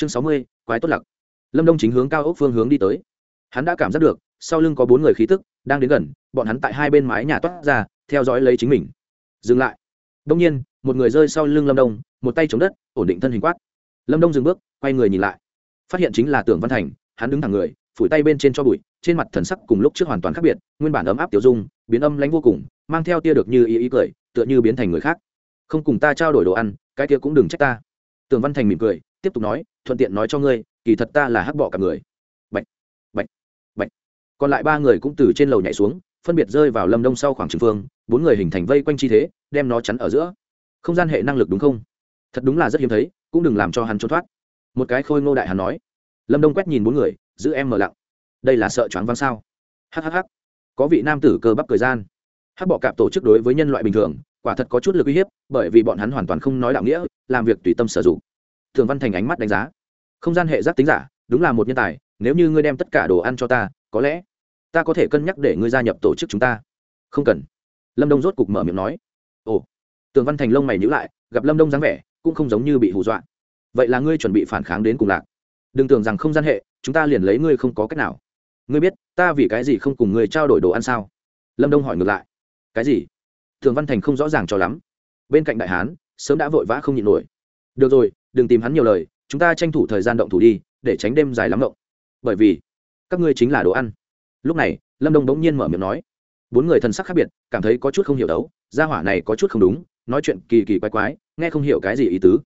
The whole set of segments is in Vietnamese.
chương sáu mươi, quái tốt lặc. Lâm đông chính hướng cao ốc phương hướng đi tới. Hắn đã cảm giác được, sau lưng có bốn người khí tức đang đến gần, bọn hắn tại hai bên mái nhà toát ra, theo dõi lấy chính mình. Dừng lại. Đông nhiên, một người rơi sau lưng lâm đông, một tay chống đất, ổn định thân hình quát. Lâm đông dừng bước, quay người nhìn lại. Phát hiện chính là tưởng văn thành, hắn đứng thẳng người, phủi tay bên trên cho bụi, trên mặt thần sắc cùng lúc trước hoàn toàn khác biệt, nguyên bản ấm áp tiểu dung, biến âm lánh vô cùng, mang theo tia được như ý ý cười, tựa như biến thành người khác. Không cùng ta trao đổi đồ ăn, cái kia cũng đừng trách ta. Tưởng văn thành mỉm cười, tiếp tục nói thuận tiện nói cho ngươi, kỳ thật ta là hắc bỏ cả người. Bệnh bệnh bệnh còn lại ba người cũng từ trên lầu nhảy xuống, phân biệt rơi vào lâm đông sau khoảng trường phương, bốn người hình thành vây quanh chi thế, đem nó chắn ở giữa. Không gian hệ năng lực đúng không? Thật đúng là rất hiếm thấy, cũng đừng làm cho hắn trốn thoát. Một cái khôi ngô đại hắn nói. Lâm đông quét nhìn bốn người, giữ em mở lặng. Đây là sợ choáng văng sao? Hhh có vị nam tử cơ bắp thời gian. Hắc bọ cạp tổ chức đối với nhân loại bình thường, quả thật có chút lực uy hiếp, bởi vì bọn hắn hoàn toàn không nói đạo nghĩa, làm việc tùy tâm sử dụng. Thường văn thành ánh mắt đánh giá không gian hệ giác tính giả, đúng là một nhân tài, nếu như ngươi đem tất cả đồ ăn cho ta, có lẽ ta có thể cân nhắc để ngươi gia nhập tổ chức chúng ta. Không cần. Lâm đông rốt cục mở miệng nói. Ồ. Tường văn thành lông mày nhữ lại, gặp lâm đông dáng vẻ, cũng không giống như bị hù dọa. Vậy là ngươi chuẩn bị phản kháng đến cùng lạc. Đừng tưởng rằng không gian hệ, chúng ta liền lấy ngươi không có cách nào. Ngươi biết, ta vì cái gì không cùng ngươi trao đổi đồ ăn sao? Lâm đông hỏi ngược lại. Cái gì? Thường văn thành không rõ ràng cho lắm. Bên cạnh đại hán, sớm đã vội vã không nhịn nổi. Được rồi, đừng tìm hắn nhiều lời chúng ta tranh thủ thời gian động thủ đi, để tránh đêm dài lắm động bởi vì, các ngươi chính là đồ ăn. Lúc này, lâm đông bỗng nhiên mở miệng nói. Bốn người thần sắc khác biệt, cảm thấy có chút không hiểu đấu. Gia hỏa này có chút không đúng, nói chuyện kỳ kỳ quái quái, nghe không hiểu cái gì ý tứ.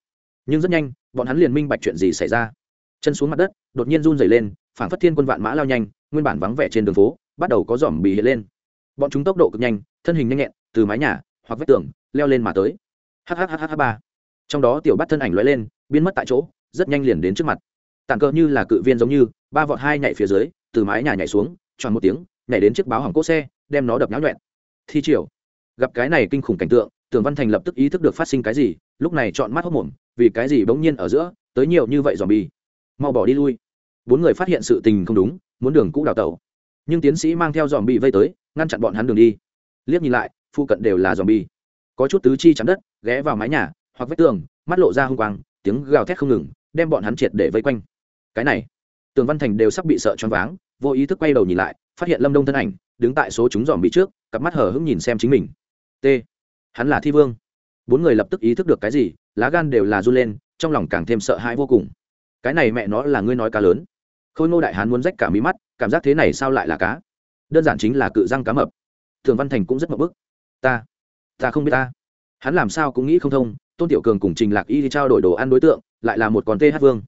Nhưng rất nhanh, bọn hắn liền minh bạch chuyện gì xảy ra. Chân xuống mặt đất, đột nhiên run dày lên, phảng phất thiên quân vạn mã lao nhanh, nguyên bản vắng vẻ trên đường phố, bắt đầu có dòm bì hiện lên. Bọn chúng tốc độ cực nhanh, thân hình nhanh nhẹn, từ mái nhà, hoặc vách tường, leo lên mà tới. Hhhh ba. Trong đó tiểu bắt thân ảnh lóe lên, biến mất tại chỗ rất nhanh liền đến trước mặt. Tàn cờ như là cự viên giống như, ba vọt hai nhảy phía dưới, từ mái nhà nhảy xuống tròn một tiếng, nhảy đến chiếc báo hỏng cỗ xe, đem nó đập nháo nhuẹn thi triều. Gặp cái này kinh khủng cảnh tượng, tường văn thành lập tức ý thức được phát sinh cái gì, lúc này chọn mắt hốc mồm vì cái gì bỗng nhiên ở giữa, tới nhiều như vậy dòm bi mau bỏ đi lui. Bốn người phát hiện sự tình không đúng, muốn đường cũ đào tẩu. Nhưng tiến sĩ mang theo dòm bi vây tới, ngăn chặn bọn hắn đường đi. Liếc nhìn lại, phụ cận đều là dòm bi có chút tứ chi chắn đất, ghé vào mái nhà, hoặc vách tường, mắt lộ ra hung quang, tiếng gào thét không ngừng đem bọn hắn triệt để vây quanh. Cái này, tường văn thành đều sắp bị sợ choáng váng, vô ý thức quay đầu nhìn lại, phát hiện lâm đông thân ảnh, đứng tại số chúng dòm bị trước, cặp mắt hờ hững nhìn xem chính mình. T, hắn là thi vương. Bốn người lập tức ý thức được cái gì, lá gan đều là run lên, trong lòng càng thêm sợ hãi vô cùng. Cái này mẹ nó là ngươi nói cá lớn. Khôi ngô đại hán muốn rách cả mí mắt, cảm giác thế này sao lại là cá? Đơn giản chính là cự răng cá mập. Thường văn thành cũng rất mập bức. Ta ta không biết ta hắn làm sao cũng nghĩ không thông, tôn tiểu cường cùng trình lạc y đi trao đổi đồ ăn đối tượng, lại là một con th vương.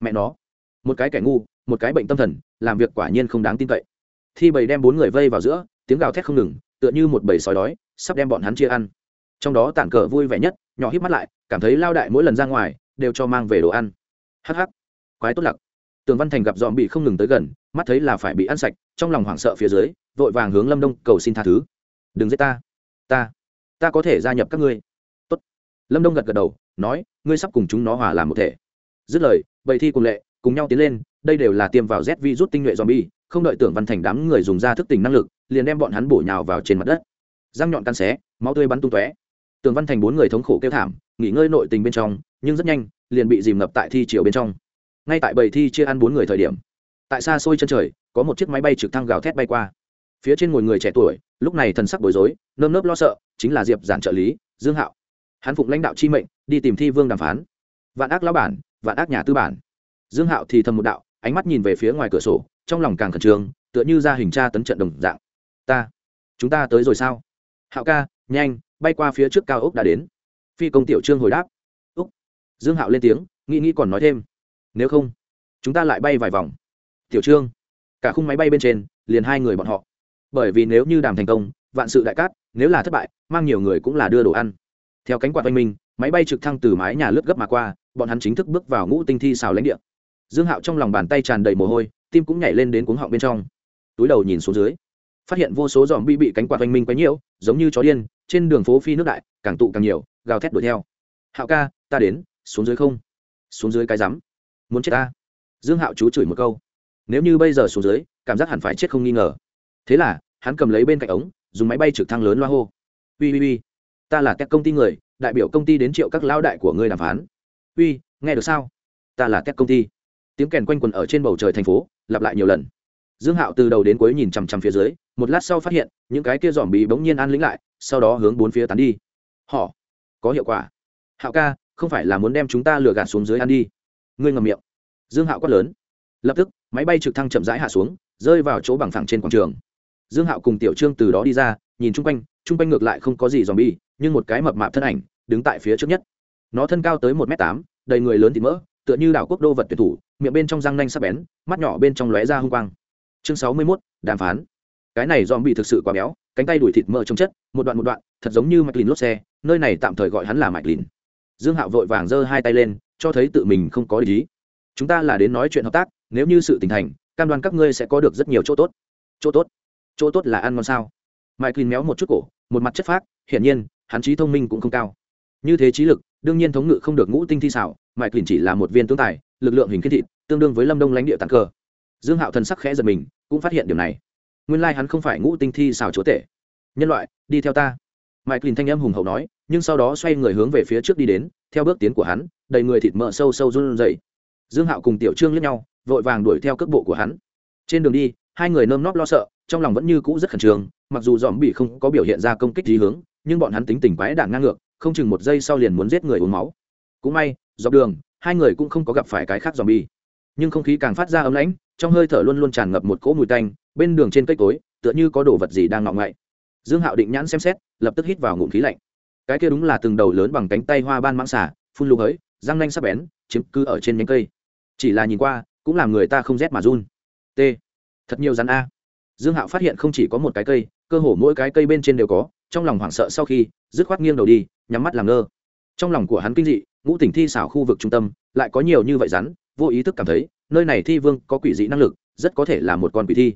Mẹ nó, một cái kẻ ngu, một cái bệnh tâm thần, làm việc quả nhiên không đáng tin cậy. Thi bầy đem bốn người vây vào giữa, tiếng gào thét không ngừng, tựa như một bầy sói đói, sắp đem bọn hắn chia ăn. Trong đó tản cờ vui vẻ nhất, nhỏ hít mắt lại, cảm thấy lao đại mỗi lần ra ngoài, đều cho mang về đồ ăn. Hh quái tốt lặc. Tường văn thành gặp dòm bị không ngừng tới gần, mắt thấy là phải bị ăn sạch, trong lòng hoảng sợ phía dưới, vội vàng hướng lâm đông cầu xin tha thứ. Đừng giết ta ta ta có thể gia nhập các ngươi. Tốt. lâm đông gật gật đầu, nói, ngươi sắp cùng chúng nó hòa làm một thể. Dứt lời bầy thi cùng lệ, cùng nhau tiến lên, đây đều là tiêm vào z vi rút tinh nhuệ zombie, không đợi tưởng văn thành đám người dùng ra thức tỉnh năng lực, liền đem bọn hắn bổ nhào vào trên mặt đất. Răng nhọn căn xé, máu tươi bắn tung tóe. Tưởng văn thành bốn người thống khổ kêu thảm, nghỉ ngơi nội tình bên trong, nhưng rất nhanh, liền bị dìm ngập tại thi chiều bên trong. Ngay tại bầy thi chia ăn bốn người thời điểm, tại xa xôi chân trời, có một chiếc máy bay trực thăng gào thét bay qua. Phía trên ngồi người trẻ tuổi, lúc này thần sắc bối rối, nơm nớp lo sợ chính là diệp giản trợ lý, dương hạo. Hắn phụng lãnh đạo chi mệnh, đi tìm thi vương đàm phán. Vạn ác lão bản, vạn ác nhà tư bản. Dương hạo thì thầm một đạo, ánh mắt nhìn về phía ngoài cửa sổ, trong lòng càng khẩn trương, tựa như ra hình tra tấn trận đồng dạng. Ta, chúng ta tới rồi sao? Hạo ca, nhanh, bay qua phía trước cao ốc đã đến. Phi công tiểu trương hồi đáp. Úc. Dương hạo lên tiếng, nghĩ nghĩ còn nói thêm. Nếu không, chúng ta lại bay vài vòng. Tiểu trương. Cả khung máy bay bên trên, liền hai người bọn họ. Bởi vì nếu như đàm thành công vạn sự đại cát, nếu là thất bại, mang nhiều người cũng là đưa đồ ăn. Theo cánh quạt oanh minh, máy bay trực thăng từ mái nhà lướt gấp mà qua, bọn hắn chính thức bước vào ngũ tinh thi xào lãnh địa. Dương hạo trong lòng bàn tay tràn đầy mồ hôi, tim cũng nhảy lên đến cuống họng bên trong. Túi đầu nhìn xuống dưới, phát hiện vô số dòm bi bị cánh quạt oanh minh quấy nhiễu, giống như chó điên, trên đường phố phi nước đại, càng tụ càng nhiều, gào thét đuổi theo. Hạo ca, ta đến, xuống dưới không? Xuống dưới cái rắm? Muốn chết ta? Dương hạo chú chửi một câu. Nếu như bây giờ xuống dưới, cảm giác hẳn phải chết không nghi ngờ. Thế là, hắn cầm lấy bên cạnh ống dùng máy bay trực thăng lớn loa hô. Ui ui ui. Ta là các công ty người, đại biểu công ty đến triệu các lão đại của ngươi đàm phán. Uy nghe được sao? Ta là tech công ty. Tiếng kèn quanh quần ở trên bầu trời thành phố, lặp lại nhiều lần. Dương hạo từ đầu đến cuối nhìn chằm chằm phía dưới, một lát sau phát hiện, những cái kia dòm bị bỗng nhiên an lĩnh lại, sau đó hướng bốn phía tán đi. Họ, có hiệu quả. Hạo ca, không phải là muốn đem chúng ta lừa gạt xuống dưới ăn đi. Ngươi ngầm miệng. Dương hạo quát lớn. Lập tức, máy bay trực thăng chậm rãi hạ xuống, rơi vào chỗ bằng phẳng trên quảng trường dương hạo cùng tiểu trương từ đó đi ra, nhìn chung quanh chung quanh ngược lại không có gì dòm bi nhưng một cái mập mạp thân ảnh đứng tại phía trước nhất. Nó thân cao tới một m tám, đầy người lớn thì mỡ, tựa như đảo quốc đô vật tuyển thủ, miệng bên trong răng nanh sắp bén, mắt nhỏ bên trong lóe ra hung quang. Chương sáu mươi mốt, đàm phán. Cái này dòm bị thực sự quá béo, cánh tay đuổi thịt mỡ trong chất, một đoạn một đoạn, thật giống như mạch lìn lốp xe, nơi này tạm thời gọi hắn là mạch lìn. Dương hạo vội vàng giơ hai tay lên, cho thấy tự mình không có lý chúng ta là đến nói chuyện hợp tác, nếu như sự tình thành, cam đoan các ngươi sẽ có được rất nhiều chỗ tốt. Chỗ tốt chỗ tốt là ăn ngon sao? Mike méo một chút cổ, một mặt chất phác, hiển nhiên, hắn trí thông minh cũng không cao. Như thế trí lực, đương nhiên thống ngự không được ngũ tinh thi xảo, mike chỉ là một viên tướng tài, lực lượng hình kết thịt, tương đương với lâm đông lãnh địa tặng cờ dương hạo thần sắc khẽ giật mình, cũng phát hiện điều này. Nguyên lai hắn không phải ngũ tinh thi xảo chúa tể. Nhân loại, đi theo ta. Mike thanh âm hùng hậu nói, nhưng sau đó xoay người hướng về phía trước đi đến, theo bước tiến của hắn, đầy người thịt mỡ sâu sâu run rẩy. Dương hạo cùng tiểu trương lướt nhau, vội vàng đuổi theo cước bộ của hắn. Trên đường đi hai người nơm nóp lo sợ, trong lòng vẫn như cũ rất khẩn trương, mặc dù dòm bị không có biểu hiện ra công kích gì hướng, nhưng bọn hắn tính tình quái đản ngang ngược, không chừng một giây sau liền muốn giết người uống máu. Cũng may, dọc đường, hai người cũng không có gặp phải cái khác dòm bi nhưng không khí càng phát ra ấm lãnh, trong hơi thở luôn luôn tràn ngập một cỗ mùi tanh, bên đường trên cây cối, tựa như có đồ vật gì đang ngọ ngậy. Dương hạo định nhãn xem xét, lập tức hít vào ngụm khí lạnh. Cái kia đúng là từng đầu lớn bằng cánh tay hoa ban mãng xả phun lục hới, răng nanh sắp bén, chiếm cứ ở trên nhánh cây. Chỉ là nhìn qua, cũng làm người ta không rét mà run. T thật nhiều rắn a. Dương hạo phát hiện không chỉ có một cái cây, cơ hồ mỗi cái cây bên trên đều có, trong lòng hoảng sợ sau khi, dứt khoát nghiêng đầu đi, nhắm mắt làm ngơ. Trong lòng của hắn kinh dị, ngũ tỉnh thi xảo khu vực trung tâm, lại có nhiều như vậy rắn, vô ý thức cảm thấy, nơi này thi vương có quỷ dị năng lực, rất có thể là một con quỷ thi.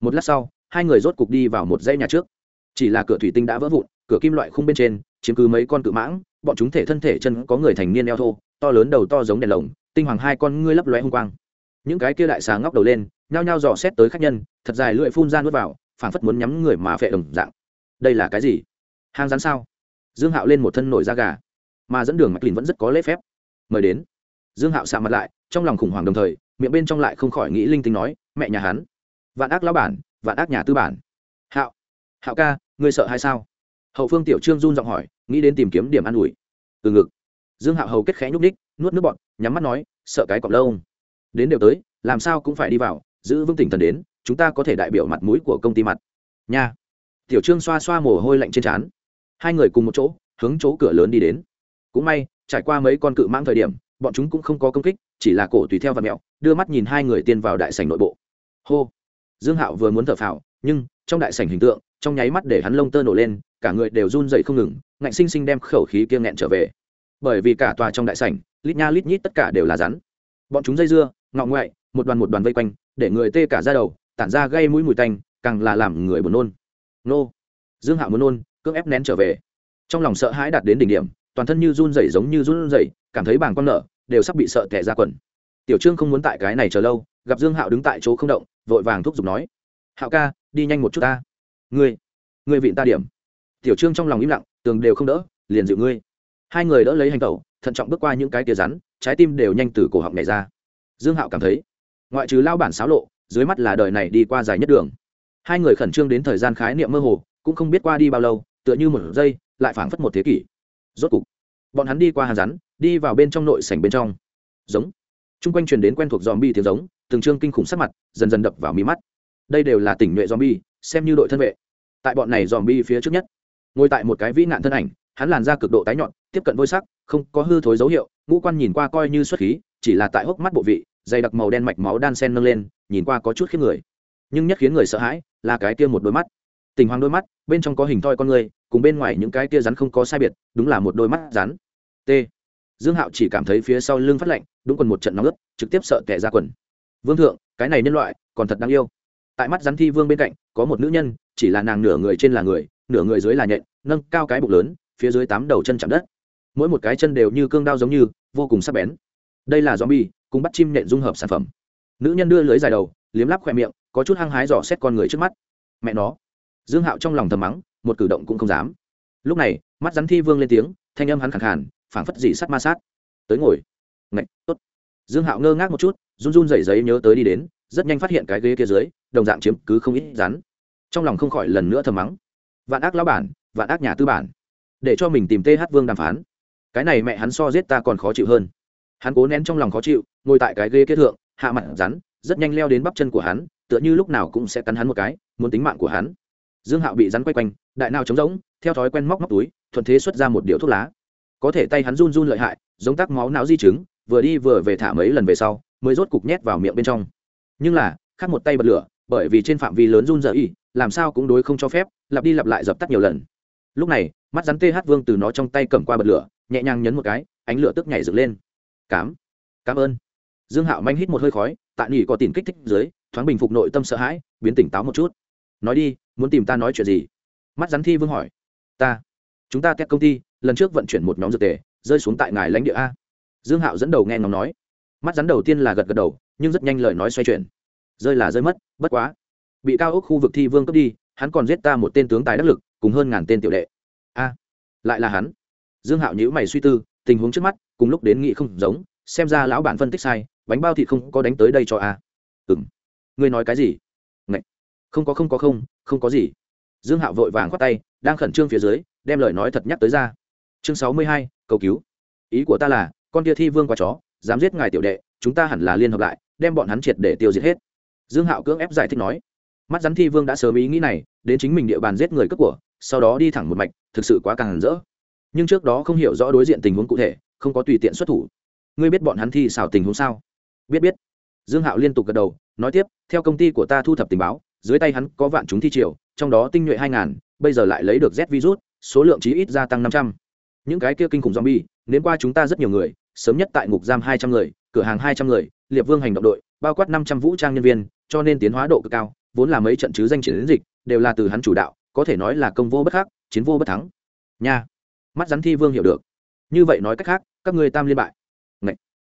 Một lát sau, hai người rốt cục đi vào một dãy nhà trước. Chỉ là cửa thủy tinh đã vỡ vụn, cửa kim loại khung bên trên, chiếm cứ mấy con cự mãng, bọn chúng thể thân thể chân có người thành niên eo thô, to lớn đầu to giống đèn lồng, tinh hoàng hai con ngươi lấp lóe hung quang những cái kia đại xà ngóc đầu lên, nhao nhao dò xét tới khách nhân, thật dài lưỡi phun ra nuốt vào, phảng phất muốn nhắm người mà phệ đồng dạng. Đây là cái gì? Hang rắn sao? Dương hạo lên một thân nổi da gà, mà dẫn đường mạch lìn vẫn rất có lễ phép. Mời đến. Dương hạo xạ mặt lại, trong lòng khủng hoảng đồng thời, miệng bên trong lại không khỏi nghĩ linh tính nói, mẹ nhà hắn, vạn ác lão bản, vạn ác nhà tư bản. Hạo hạo ca, ngươi sợ hay sao? Hậu phương tiểu trương run giọng hỏi, nghĩ đến tìm kiếm điểm an ủi. Từ ngực. Dương hạo hầu kết khẽ nhúc ních nuốt nước bọn nhắm mắt nói, sợ cái cọc lâu đến đều tới, làm sao cũng phải đi vào, giữ vững tỉnh thần đến, chúng ta có thể đại biểu mặt mũi của công ty mặt. Nha. Tiểu trương xoa xoa mồ hôi lạnh trên trán. Hai người cùng một chỗ, hướng chỗ cửa lớn đi đến. Cũng may, trải qua mấy con cự mãng thời điểm, bọn chúng cũng không có công kích, chỉ là cổ tùy theo và mẹo, đưa mắt nhìn hai người tiên vào đại sảnh nội bộ. Hô. Dương hạo vừa muốn thở phào, nhưng, trong đại sảnh hình tượng, trong nháy mắt để hắn lông tơ nổ lên, cả người đều run dậy không ngừng, ngạnh sinh sinh đem khẩu khí kia nghẹn trở về. Bởi vì cả tòa trong đại sảnh, lít nha lít nhít tất cả đều là rắn. Bọn chúng dây dưa ngọ ngoại, một đoàn một đoàn vây quanh, để người tê cả ra đầu, tản ra gây mũi mùi tanh, càng là làm người buồn nôn. Nô. Dương hạo muốn nôn, cưỡng ép nén trở về. Trong lòng sợ hãi đạt đến đỉnh điểm, toàn thân như run rẩy giống như run rẩy, cảm thấy bàng con nợ đều sắp bị sợ tẻ ra quần. Tiểu trương không muốn tại cái này chờ lâu, gặp dương hạo đứng tại chỗ không động, vội vàng thúc giục nói, hạo ca, đi nhanh một chút ta. Ngươi ngươi vịn ta điểm. Tiểu trương trong lòng im lặng, tường đều không đỡ, liền dịu ngươi. Hai người đỡ lấy hành tẩu, thận trọng bước qua những cái tia rắn, trái tim đều nhanh từ cổ họng này ra dương hạo cảm thấy, ngoại trừ lao bản xáo lộ, dưới mắt là đời này đi qua dài nhất đường. Hai người khẩn trương đến thời gian khái niệm mơ hồ, cũng không biết qua đi bao lâu, tựa như một giây, lại phảng phất một thế kỷ. Rốt cục, bọn hắn đi qua hàng rắn, đi vào bên trong nội sảnh bên trong. Giống. T r u n g quanh truyền đến quen thuộc dòm bi tiếng giống, từng trương kinh khủng sắc mặt, dần dần đập vào mí mắt. Đây đều là tỉnh nhuệ dòm bi xem như đội thân vệ. Tại bọn này dòm bi phía trước nhất, ngồi tại một cái vĩ nạn thân ảnh, hắn làn ra cực độ tái nhọn, tiếp cận vôi sắc, không có hư thối dấu hiệu, ngũ quan nhìn qua coi như xuất khí, chỉ là tại hốc mắt bộ vị dày đặc màu đen mạch máu đan sen nâng lên, nhìn qua có chút khiếp người. Nhưng nhất khiến người sợ hãi là cái kia một đôi mắt. Tình hoàng đôi mắt, bên trong có hình thoi con người, cùng bên ngoài những cái kia rắn không có sai biệt, đúng là một đôi mắt rắn. T. Dương hạo chỉ cảm thấy phía sau lưng phát lạnh, đúng còn một trận nóng ướt, trực tiếp sợ tẻ ra quần. Vương thượng, cái này nhân loại, còn thật đáng yêu. Tại mắt rắn thi vương bên cạnh, có một nữ nhân, chỉ là nàng nửa người trên là người, nửa người dưới là nhện, nâng cao cái bụng lớn, phía dưới tám đầu chân chạm đất. Mỗi một cái chân đều như cương đao giống như, vô cùng sắc bén. Đây là zombie cùng bắt chim nện dung hợp sản phẩm. Nữ nhân đưa lưới dài đầu, liếm lắp khoe miệng, có chút hăng hái dò xét con người trước mắt. Mẹ nó. Dương hạo trong lòng thầm mắng, một cử động cũng không dám. Lúc này, mắt rắn thi vương lên tiếng, thanh âm hắn khẳng khàn, phảng phất dị sắt ma sát. Tới ngồi. Ngạch, tốt. Dương hạo ngơ ngác một chút, run run rẩy giấy nhớ tới đi đến, rất nhanh phát hiện cái ghế kia dưới, đồng dạng chiếm cứ không ít rắn. Trong lòng không khỏi lần nữa thầm mắng. Vạn ác lão bản, vạn ác nhà tư bản. Để cho mình tìm th vương đàm phán. Cái này mẹ hắn so giết ta còn khó chịu hơn hắn cố nén trong lòng khó chịu, ngồi tại cái ghế kết thượng, hạ mặt rắn, rất nhanh leo đến bắp chân của hắn, tựa như lúc nào cũng sẽ cắn hắn một cái, muốn tính mạng của hắn. Dương hạo bị rắn quay quanh, đại nào trống rỗng, theo thói quen móc móc túi, thuận thế xuất ra một điếu thuốc lá. Có thể tay hắn run run lợi hại, giống tắc máu não di chứng, vừa đi vừa về thả mấy lần về sau, mới rốt cục nhét vào miệng bên trong. Nhưng là, khác một tay bật lửa, bởi vì trên phạm vi lớn run dở y làm sao cũng đối không cho phép, lặp đi lặp lại dập tắt nhiều lần. Lúc này, mắt rắn th vương từ nó trong tay cầm qua bật lửa, nhẹ nhàng nhấn một cái, ánh lửa tức nhảy dựng lên cám. Cảm ơn. Dương hạo manh hít một hơi khói tạ nghỉ có tìm kích thích dưới, thoáng bình phục nội tâm sợ hãi, biến tỉnh táo một chút. Nói đi, muốn tìm ta nói chuyện gì? Mắt rắn thi vương hỏi. Ta. Chúng ta kết công ty, lần trước vận chuyển một nhóm dược tề, rơi xuống tại ngài lãnh địa a. Dương hạo dẫn đầu nghe ngóng nói. Mắt rắn đầu tiên là gật gật đầu, nhưng rất nhanh lời nói xoay chuyển. Rơi là rơi mất, bất quá. Bị cao ốc khu vực thi vương cướp đi, hắn còn giết ta một tên tướng tài đắc lực, cùng hơn ngàn tên tiểu đệ. A. Lại là hắn. Dương hạo nhữ mày suy tư tình huống trước mắt, cùng lúc đến nghị không giống, xem ra lão bản phân tích sai, bánh bao thịt không có đánh tới đây cho à. a ừ m ngươi nói cái gì? Ngậy. không có không có không không có gì. Dương hạo vội vàng khoát tay, đang khẩn trương phía dưới, đem lời nói thật nhắc tới ra. Chương sáu mươi hai, cầu cứu. Ý của ta là, con kia thi vương qua chó, dám giết ngài tiểu đệ, chúng ta hẳn là liên hợp lại, đem bọn hắn triệt để tiêu diệt hết. Dương hạo cưỡng ép giải thích nói. Mắt rắn thi vương đã sớm ý nghĩ này, đến chính mình địa bàn giết người cướp của, sau đó đi thẳng một mạch, thực sự quá càng hẳn rỡ nhưng trước đó không hiểu rõ đối diện tình huống cụ thể, không có tùy tiện xuất thủ. Ngươi biết bọn hắn thi xảo tình huống sao? Biết biết. Dương hạo liên tục gật đầu, nói tiếp, theo công ty của ta thu thập tình báo, dưới tay hắn có vạn chúng thi triều, trong đó tinh nhuệ hai ngàn, bây giờ lại lấy được z virus, số lượng chí ít gia tăng năm trăm. Những cái kia kinh khủng zombie đến qua chúng ta rất nhiều người, sớm nhất tại ngục giam hai trăm người, cửa hàng hai trăm người, liệp vương hành động đội, bao quát năm trăm vũ trang nhân viên, cho nên tiến hóa độ cực cao, vốn là mấy trận chứ danh chiến dịch, đều là từ hắn chủ đạo, có thể nói là công vô bất khắc, chiến vô bất thắng. Nha mắt rắn thi vương hiểu được. Như vậy nói cách khác, các ngươi tam liên bại. Ngậy.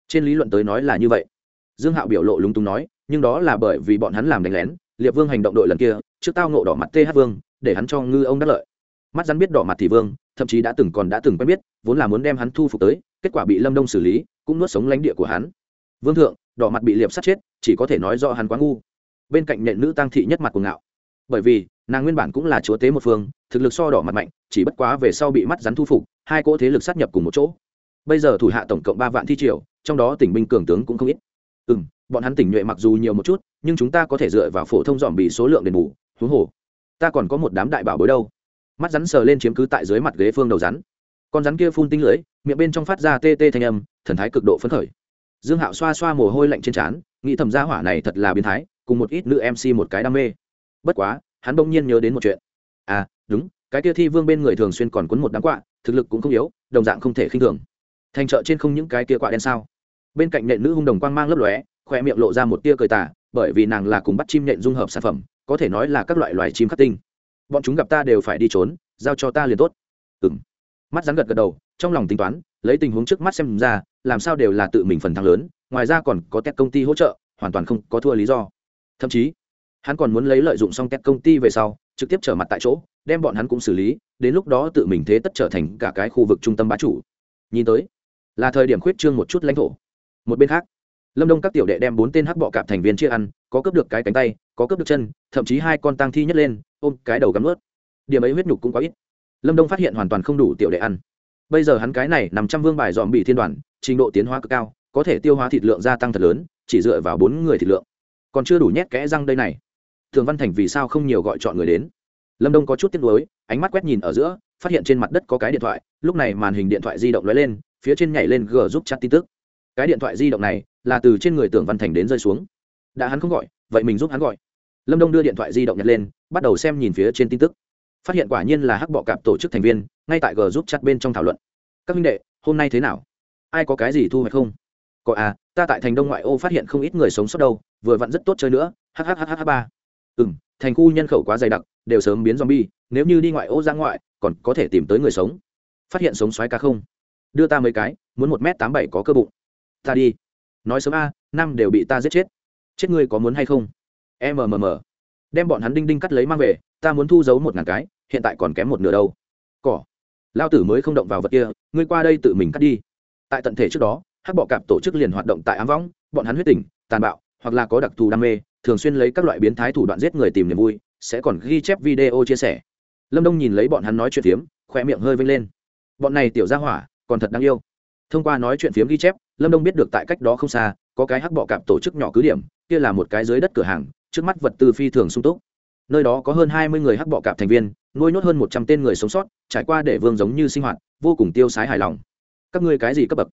trên lý luận tới nói là như vậy. Dương hạo biểu lộ lúng túng nói, nhưng đó là bởi vì bọn hắn làm đánh lén, liệp vương hành động đội lần kia, trước tao ngộ đỏ mặt th vương, để hắn cho ngư ông đắc lợi. Mắt rắn biết đỏ mặt thì vương, thậm chí đã từng còn đã từng quen biết, vốn là muốn đem hắn thu phục tới, kết quả bị lâm đông xử lý, cũng nuốt sống lãnh địa của hắn. Vương thượng, đỏ mặt bị liệp sát chết, chỉ có thể nói do hắn quá ngu. Bên cạnh nhện nữ tăng thị nhất mặt của ngạo. Bởi vì nàng nguyên bản cũng là chúa tế một phương, thực lực so đỏ mặt mạnh, chỉ bất quá về sau bị mắt rắn thu phục, hai cỗ thế lực sát nhập cùng một chỗ. Bây giờ thủ hạ tổng cộng ba vạn thi triều, trong đó tỉnh binh cường tướng cũng không ít. Ừ m bọn hắn tỉnh nhuệ mặc dù nhiều một chút, nhưng chúng ta có thể dựa vào phổ thông dòm bị số lượng đền bù, huống hồ, ta còn có một đám đại bảo bối đâu. Mắt rắn sờ lên chiếm cứ tại dưới mặt ghế phương đầu rắn. Con rắn kia phun tinh lưới miệng bên trong phát ra tê tê thanh âm, thần thái cực độ phấn khởi. Dương hạo xoa xoa mồ hôi lạnh trên trán, nghĩ thầm gia hỏa này thật là biến thái, cùng một ít nữ mc một cái đam mê. Bất quá hắn bỗng nhiên nhớ đến một chuyện. À đúng, cái kia thi vương bên người thường xuyên còn quấn một đám quạ, thực lực cũng không yếu, đồng dạng không thể khinh thường. Thành chợ trên không những cái kia quạ đen sao? Bên cạnh nện nữ hung đồng quang mang lấp lóe, khoe miệng lộ ra một tia cười tả bởi vì nàng là cùng bắt chim nện dung hợp sản phẩm, có thể nói là các loại loài chim khắc tinh. Bọn chúng gặp ta đều phải đi trốn, giao cho ta liền tốt. Ừ m mắt rắn gật gật đầu, trong lòng tính toán, lấy tình huống trước mắt xem ra, làm sao đều là tự mình phần thắng lớn, ngoài ra còn có các công ty hỗ trợ, hoàn toàn không có thua lý do. Thậm chí hắn còn muốn lấy lợi dụng song tét công ty về sau, trực tiếp trở mặt tại chỗ, đem bọn hắn cũng xử lý, đến lúc đó tự mình thế tất trở thành cả cái khu vực trung tâm bá chủ. Nhìn tới, là thời điểm khuyết trương một chút lãnh thổ. Một bên khác, lâm đông các tiểu đệ đem bốn tên hắc bọ cạp thành viên chia ăn, có cướp được cái cánh tay, có cướp được chân, thậm chí hai con tăng thi nhất lên, ôm cái đầu gắm ướt điểm ấy huyết nhục cũng quá ít. Lâm đông phát hiện hoàn toàn không đủ tiểu đệ ăn. Bây giờ hắn cái này nằm trăm vương bài dòm bị thiên đoàn, trình độ tiến hóa cực cao, có thể tiêu hóa thịt lượng gia tăng thật lớn, chỉ dựa vào bốn người thịt lượng. Còn chưa đủ nhét kẽ răng đây này thường văn thành vì sao không nhiều gọi chọn người đến? Lâm đông có chút tiếc nuối, ánh mắt quét nhìn ở giữa, phát hiện trên mặt đất có cái điện thoại, lúc này màn hình điện thoại di động lóe lên, phía trên nhảy lên g giúp chat tin tức. Cái điện thoại di động này là từ trên người tưởng văn thành đến rơi xuống. Đã hắn không gọi, vậy mình giúp hắn gọi. Lâm đông đưa điện thoại di động nhặt lên, bắt đầu xem nhìn phía trên tin tức. Phát hiện quả nhiên là hắc bọ cạp tổ chức thành viên, ngay tại g giúp chat bên trong thảo luận. Các minh đệ, hôm nay thế nào? Ai có cái gì thu hoạch không? Có à ta tại thành đông ngoại ô phát hiện không ít người sống sót đâu, vừa vặn rất tốt chơi nữa. Hhhh ba ừ m thành khu nhân khẩu quá dày đặc, đều sớm biến zombie, nếu như đi ngoại ô ra ngoại, còn có thể tìm tới người sống. Phát hiện sống xoáy cá không? Đưa ta mấy cái, muốn một m tám bảy có cơ bụng. Ta đi. Nói sớm a, năm đều bị ta giết chết. Chết ngươi có muốn hay không? Mmm đem bọn hắn đinh đinh cắt lấy mang về, ta muốn thu giấu một ngàn cái, hiện tại còn kém một nửa đâu. Cỏ. Lao tử mới không động vào vật kia, ngươi qua đây tự mình cắt đi. Tại tận thể trước đó, hắc bọ cạp tổ chức liền hoạt động tại ám võng, bọn hắn huyết tình tàn bạo, hoặc là có đặc thù đam mê thường xuyên lấy các loại biến thái thủ đoạn giết người tìm niềm vui, sẽ còn ghi chép video chia sẻ. Lâm đông nhìn lấy bọn hắn nói chuyện phiếm khoe miệng hơi vinh lên. Bọn này tiểu ra hỏa, còn thật đáng yêu. Thông qua nói chuyện phiếm ghi chép, lâm đông biết được tại cách đó không xa, có cái hắc bọ cạp tổ chức nhỏ cứ điểm, kia là một cái dưới đất cửa hàng, trước mắt vật tư phi thường sung túc. Nơi đó có hơn hai mươi người hắc bọ cạp thành viên, nuôi nhốt hơn một trăm tên người sống sót, trải qua để vương giống như sinh hoạt, vô cùng tiêu sái hài lòng. Các ngươi cái gì cấp bậc?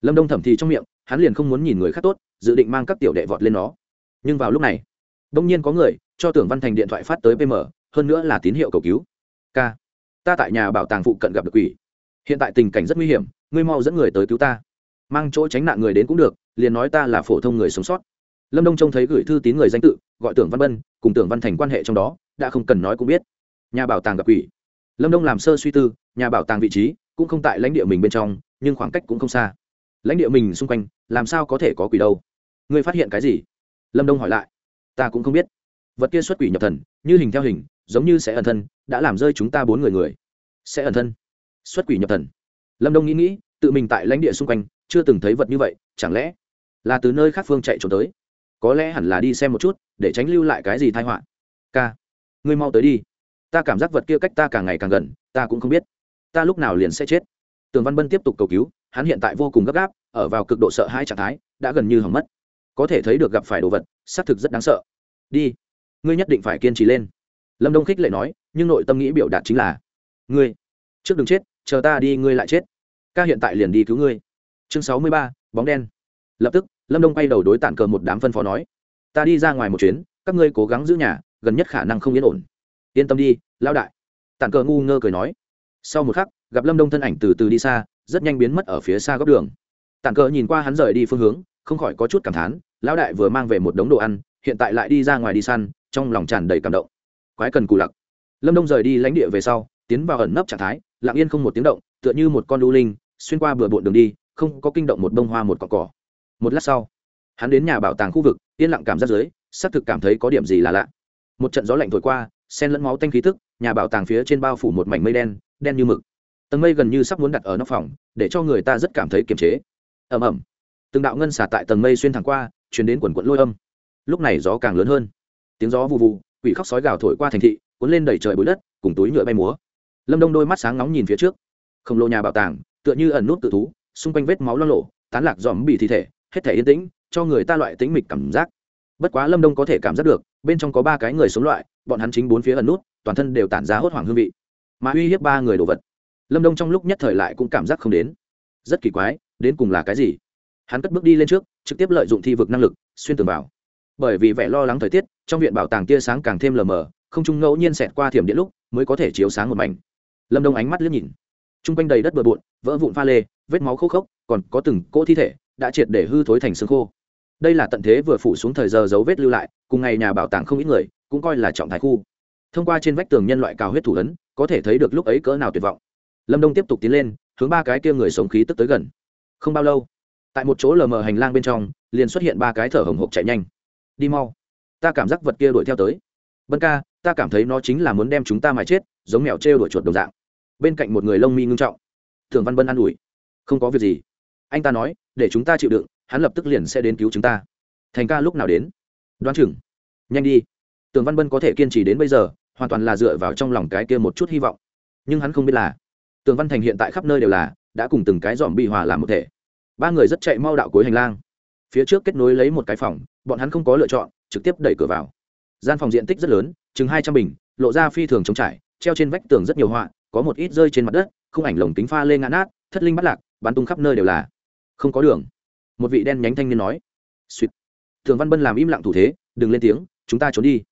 Lâm đông thẩm thì trong miệng, hắn liền không muốn nhìn người khác tốt, dự định mang các tiểu đệ vọt lên nó nhưng vào lúc này, đông nhiên có người cho tưởng văn thành điện thoại phát tới pm hơn nữa là tín hiệu cầu cứu. K, ta tại nhà bảo tàng phụ cận gặp được quỷ. Hiện tại tình cảnh rất nguy hiểm, ngươi mau dẫn người tới cứu ta. Mang chỗ tránh nạn người đến cũng được, liền nói ta là phổ thông người sống sót. Lâm đông trông thấy gửi thư tín người danh tự, gọi tưởng văn bân, cùng tưởng văn thành quan hệ trong đó, đã không cần nói cũng biết. Nhà bảo tàng gặp quỷ. Lâm đông làm sơ suy tư, nhà bảo tàng vị trí cũng không tại lãnh địa mình bên trong, nhưng khoảng cách cũng không xa. Lãnh địa mình xung quanh, làm sao có thể có quỷ đâu? Ngươi phát hiện cái gì? Lâm đông hỏi lại. Ta cũng không biết. Vật kia xuất quỷ nhập thần, như hình theo hình, giống như sẽ ẩn thân, đã làm rơi chúng ta bốn người người. Sẽ ẩn thân. Xuất quỷ nhập thần. Lâm đông nghĩ nghĩ, tự mình tại lãnh địa xung quanh, chưa từng thấy vật như vậy, chẳng lẽ là từ nơi khác phương chạy trốn tới? Có lẽ hẳn là đi xem một chút, để tránh lưu lại cái gì thai họa. K ngươi mau tới đi. Ta cảm giác vật kia cách ta càng ngày càng gần, ta cũng không biết. Ta lúc nào liền sẽ chết. Tường văn bân tiếp tục cầu cứu, hắn hiện tại vô cùng gấp gáp, ở vào cực độ sợ hãi trạng thái, đã gần như hỏng mất có thể thấy được gặp phải đồ vật, xác thực rất đáng sợ. Đi, ngươi nhất định phải kiên trì lên. Lâm đông khích lệ nói, nhưng nội tâm nghĩ biểu đạt chính là, ngươi, trước đừng chết, chờ ta đi ngươi lại chết. Ca hiện tại liền đi cứu ngươi. Chương sáu mươi ba, bóng đen. Lập tức, lâm đông quay đầu đối tản cờ một đám phân phó nói, ta đi ra ngoài một chuyến, các ngươi cố gắng giữ nhà, gần nhất khả năng không yên ổn. Yên tâm đi lao đại. Tản cờ ngu ngơ cười nói. Sau một khắc, gặp lâm đông thân ảnh từ từ đi xa, rất nhanh biến mất ở phía xa góc đường. Tản cờ nhìn qua hắn rời đi phương hướng không khỏi có chút cảm thán, lão đại vừa mang về một đống đồ ăn, hiện tại lại đi ra ngoài đi săn, trong lòng tràn đầy cảm động. Quái cần cù lặc. Lâm đông rời đi lãnh địa về sau, tiến vào ẩn nấp trạng thái, lặng yên không một tiếng động, tựa như một con lưu linh, xuyên qua bừa bộn đường đi, không có kinh động một bông hoa một cọc cỏ. Một lát sau, hắn đến nhà bảo tàng khu vực, yên lặng cảm giác dưới, xác thực cảm thấy có điểm gì là lạ. Một trận gió lạnh thổi qua, sen lẫn máu tanh khí tức, nhà bảo tàng phía trên bao phủ một mảnh mây đen đen như mực. Tầng mây gần như sắp muốn đặt ở nóc phòng, để cho người ta rất cảm thấy kiềm chế. Ẩm ẩm từng đạo ngân xả tại tầng mây xuyên thẳng qua chuyển đến quần quận lôi âm. Lúc này gió càng lớn hơn. Tiếng gió vụ vụ quỷ khóc sói gào thổi qua thành thị, cuốn lên đẩy trời bụi đất, cùng túi nhựa bay múa. Lâm đông đôi mắt sáng nóng nhìn phía trước. Khổng lồ nhà bảo tàng, tựa như ẩn nút tự thú, xung quanh vết máu lo lộ tán lạc dòm bị thi thể, hết thể yên tĩnh, cho người ta loại tĩnh mịch cảm giác. Bất quá lâm đông có thể cảm giác được, bên trong có ba cái người sống loại, bọn hắn chính bốn phía ẩn nút, toàn thân đều tản ra hốt hoảng hương vị. Mà uy hiếp ba người đồ vật. Lâm đông trong lúc nhất thời lại cũng cảm giác không đến. Rất kỳ quái, đến cùng là cái gì? Hắn cất bước đi lên trước, trực tiếp lợi dụng thi vực năng lực, xuyên tường vào. Bởi vì vẻ lo lắng thời tiết, trong viện bảo tàng tia sáng càng thêm lờ mờ, không trung ngẫu nhiên xẹt qua thiểm điện lúc, mới có thể chiếu sáng một mảnh. Lâm đông ánh mắt liếc nhìn. T r u n g quanh đầy đất bừa bộn, vỡ vụn pha lê, vết máu khô khốc, còn có từng cỗ thi thể đã triệt để hư thối thành xương khô. Đây là tận thế vừa phủ xuống thời giờ dấu vết lưu lại, cùng ngày nhà bảo tàng không ít người, cũng coi là trọng thái khu. Thông qua trên vách tường nhân loại cao huyết thủ ấn, có thể thấy được lúc ấy cỡ nào tuyệt vọng. Lâm đông tiếp tục tiến lên, hướng ba cái kia người sống khí tức tới gần. Không bao lâu tại một chỗ lờ mờ hành lang bên trong, liền xuất hiện ba cái thở hồng hộc chạy nhanh. Đi mau. Ta cảm giác vật kia đuổi theo tới. Bân ca, ta cảm thấy nó chính là muốn đem chúng ta mà chết, giống mèo trêu đuổi chuột đồng dạng. Bên cạnh một người lông mi ngưng trọng. Thường văn bân an ủi. Không có việc gì. Anh ta nói, để chúng ta chịu đựng, hắn lập tức liền sẽ đến cứu chúng ta. Thành ca lúc nào đến? Đoán chừng. Nhanh đi. Tường văn bân có thể kiên trì đến bây giờ, hoàn toàn là dựa vào trong lòng cái kia một chút hy vọng. Nhưng hắn không biết là tường văn thành hiện tại khắp nơi đều là, đã cùng từng cái dòm bị hòa làm một thể ba người rất chạy mau đạo cuối hành lang. Phía trước kết nối lấy một cái phòng, bọn hắn không có lựa chọn, trực tiếp đẩy cửa vào. Gian phòng diện tích rất lớn, chừng hai trăm bình, lộ ra phi thường trống trải, treo trên vách tường rất nhiều họa, có một ít rơi trên mặt đất không ảnh lồng kính pha lên ngã nát, thất linh bắt lạc, bắn tung khắp nơi đều là. Không có đường. Một vị đen nhánh thanh niên nói. Suýt thường văn bân làm im lặng thủ thế, đừng lên tiếng, chúng ta trốn đi.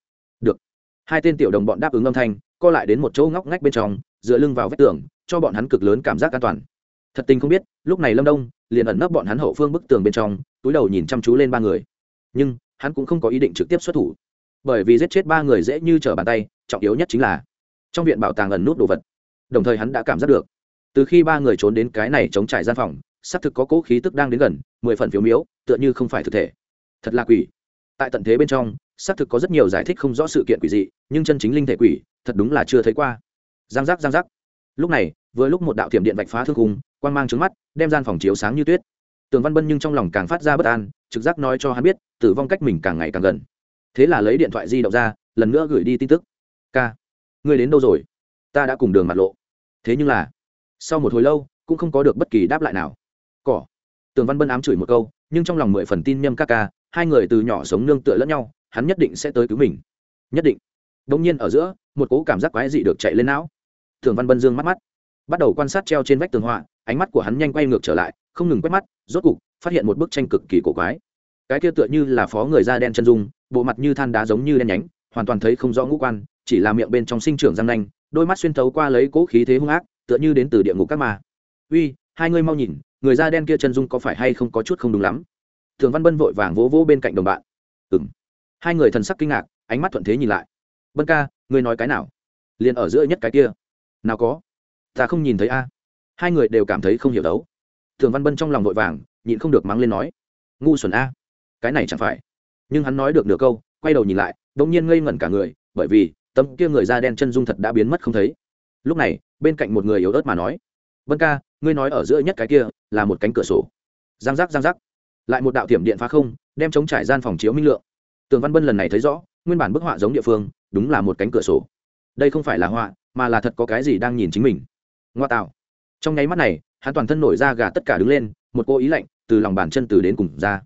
Được. Hai tên tiểu đồng bọn đáp ứng âm thanh, co lại đến một chỗ ngóc ngách bên trong, dựa lưng vào vách tường, cho bọn hắn cực lớn cảm giác an toàn thật tình không biết, lúc này lâm đông liền ẩn nấp bọn hắn hậu phương bức tường bên trong, túi đầu nhìn chăm chú lên ba người. Nhưng, hắn cũng không có ý định trực tiếp xuất thủ. Bởi vì giết chết ba người dễ như trở bàn tay, trọng yếu nhất chính là trong viện bảo tàng ẩn nút đồ vật. Đồng thời hắn đã cảm giác được, từ khi ba người trốn đến cái này chống trải gian phòng, xác thực có cỗ khí tức đang đến gần, mười phần phiếu miếu, tựa như không phải thực thể. Thật là quỷ. Tại tận thế bên trong, xác thực có rất nhiều giải thích không rõ sự kiện quỷ dị, nhưng chân chính linh thể quỷ, thật đúng là chưa thấy qua. Giang giác giang giác. Lúc này vừa lúc một đạo thiểm điện vạch phá thương khung, quang mang trứng mắt, đem gian phòng chiếu sáng như tuyết. Tường văn bân nhưng trong lòng càng phát ra bất an, trực giác nói cho hắn biết, tử vong cách mình càng ngày càng gần. Thế là lấy điện thoại di động ra, lần nữa gửi đi tin tức. K người đến đâu rồi? Ta đã cùng đường mặt lộ. Thế nhưng là, sau một hồi lâu, cũng không có được bất kỳ đáp lại nào. Cỏ. Tường văn bân ám chửi một câu, nhưng trong lòng mười phần tin nhâm ca ca, hai người từ nhỏ sống nương tựa lẫn nhau, hắn nhất định sẽ tới cứu mình. Nhất định. Đông nhiên ở giữa, một cố cảm giác quái dị được chạy lên não. Thường văn bân dương mắt mắt bắt đầu quan sát treo trên vách tường họa, ánh mắt của hắn nhanh quay ngược trở lại, không ngừng quét mắt, rốt cục, phát hiện một bức tranh cực kỳ cổ quái. Cái kia tựa như là phó người da đen chân dung, bộ mặt như than đá giống như đen nhánh, hoàn toàn thấy không rõ ngũ quan, chỉ là miệng bên trong sinh trưởng răng nanh, đôi mắt xuyên thấu qua lấy cố khí thế hung ác, tựa như đến từ địa ngục các ma uy, hai ngươi mau nhìn, người da đen kia chân dung có phải hay không có chút không đúng lắm? Thường văn bân vội vàng vỗ vỗ bên cạnh đồng bạn. Ừ m hai người thần sắc kinh ngạc, ánh mắt thuận thế nhìn lại. Bân ca, ngươi nói cái nào? Liền ở giữa nhất cái kia. Nào có ta không nhìn thấy a. Hai người đều cảm thấy không hiểu đấu. Thường văn bân trong lòng vội vàng, nhịn không được mắng lên nói, ngu xuẩn a, cái này chẳng phải. Nhưng hắn nói được nửa câu, quay đầu nhìn lại đ ỗ n g nhiên ngây ngẩn cả người, bởi vì, tấm kia người da đen chân dung thật đã biến mất không thấy. Lúc này, bên cạnh một người yếu ớt mà nói, vân ca, ngươi nói ở giữa nhất cái kia, là một cánh cửa sổ. Giang giác giang giác. Lại một đạo thiểm điện phá không, đem chống trải gian phòng chiếu minh lượng. Tường văn bân lần này thấy rõ, nguyên bản bức họa giống địa phương, đúng là một cánh cửa sổ. Đây không phải là họa, mà là thật có cái gì đang nhìn chính mình ngoa tạo. Trong nháy mắt này, hắn toàn thân nổi ra gà tất cả đứng lên, một cô ý lạnh từ lòng bàn chân từ đến cùng ra.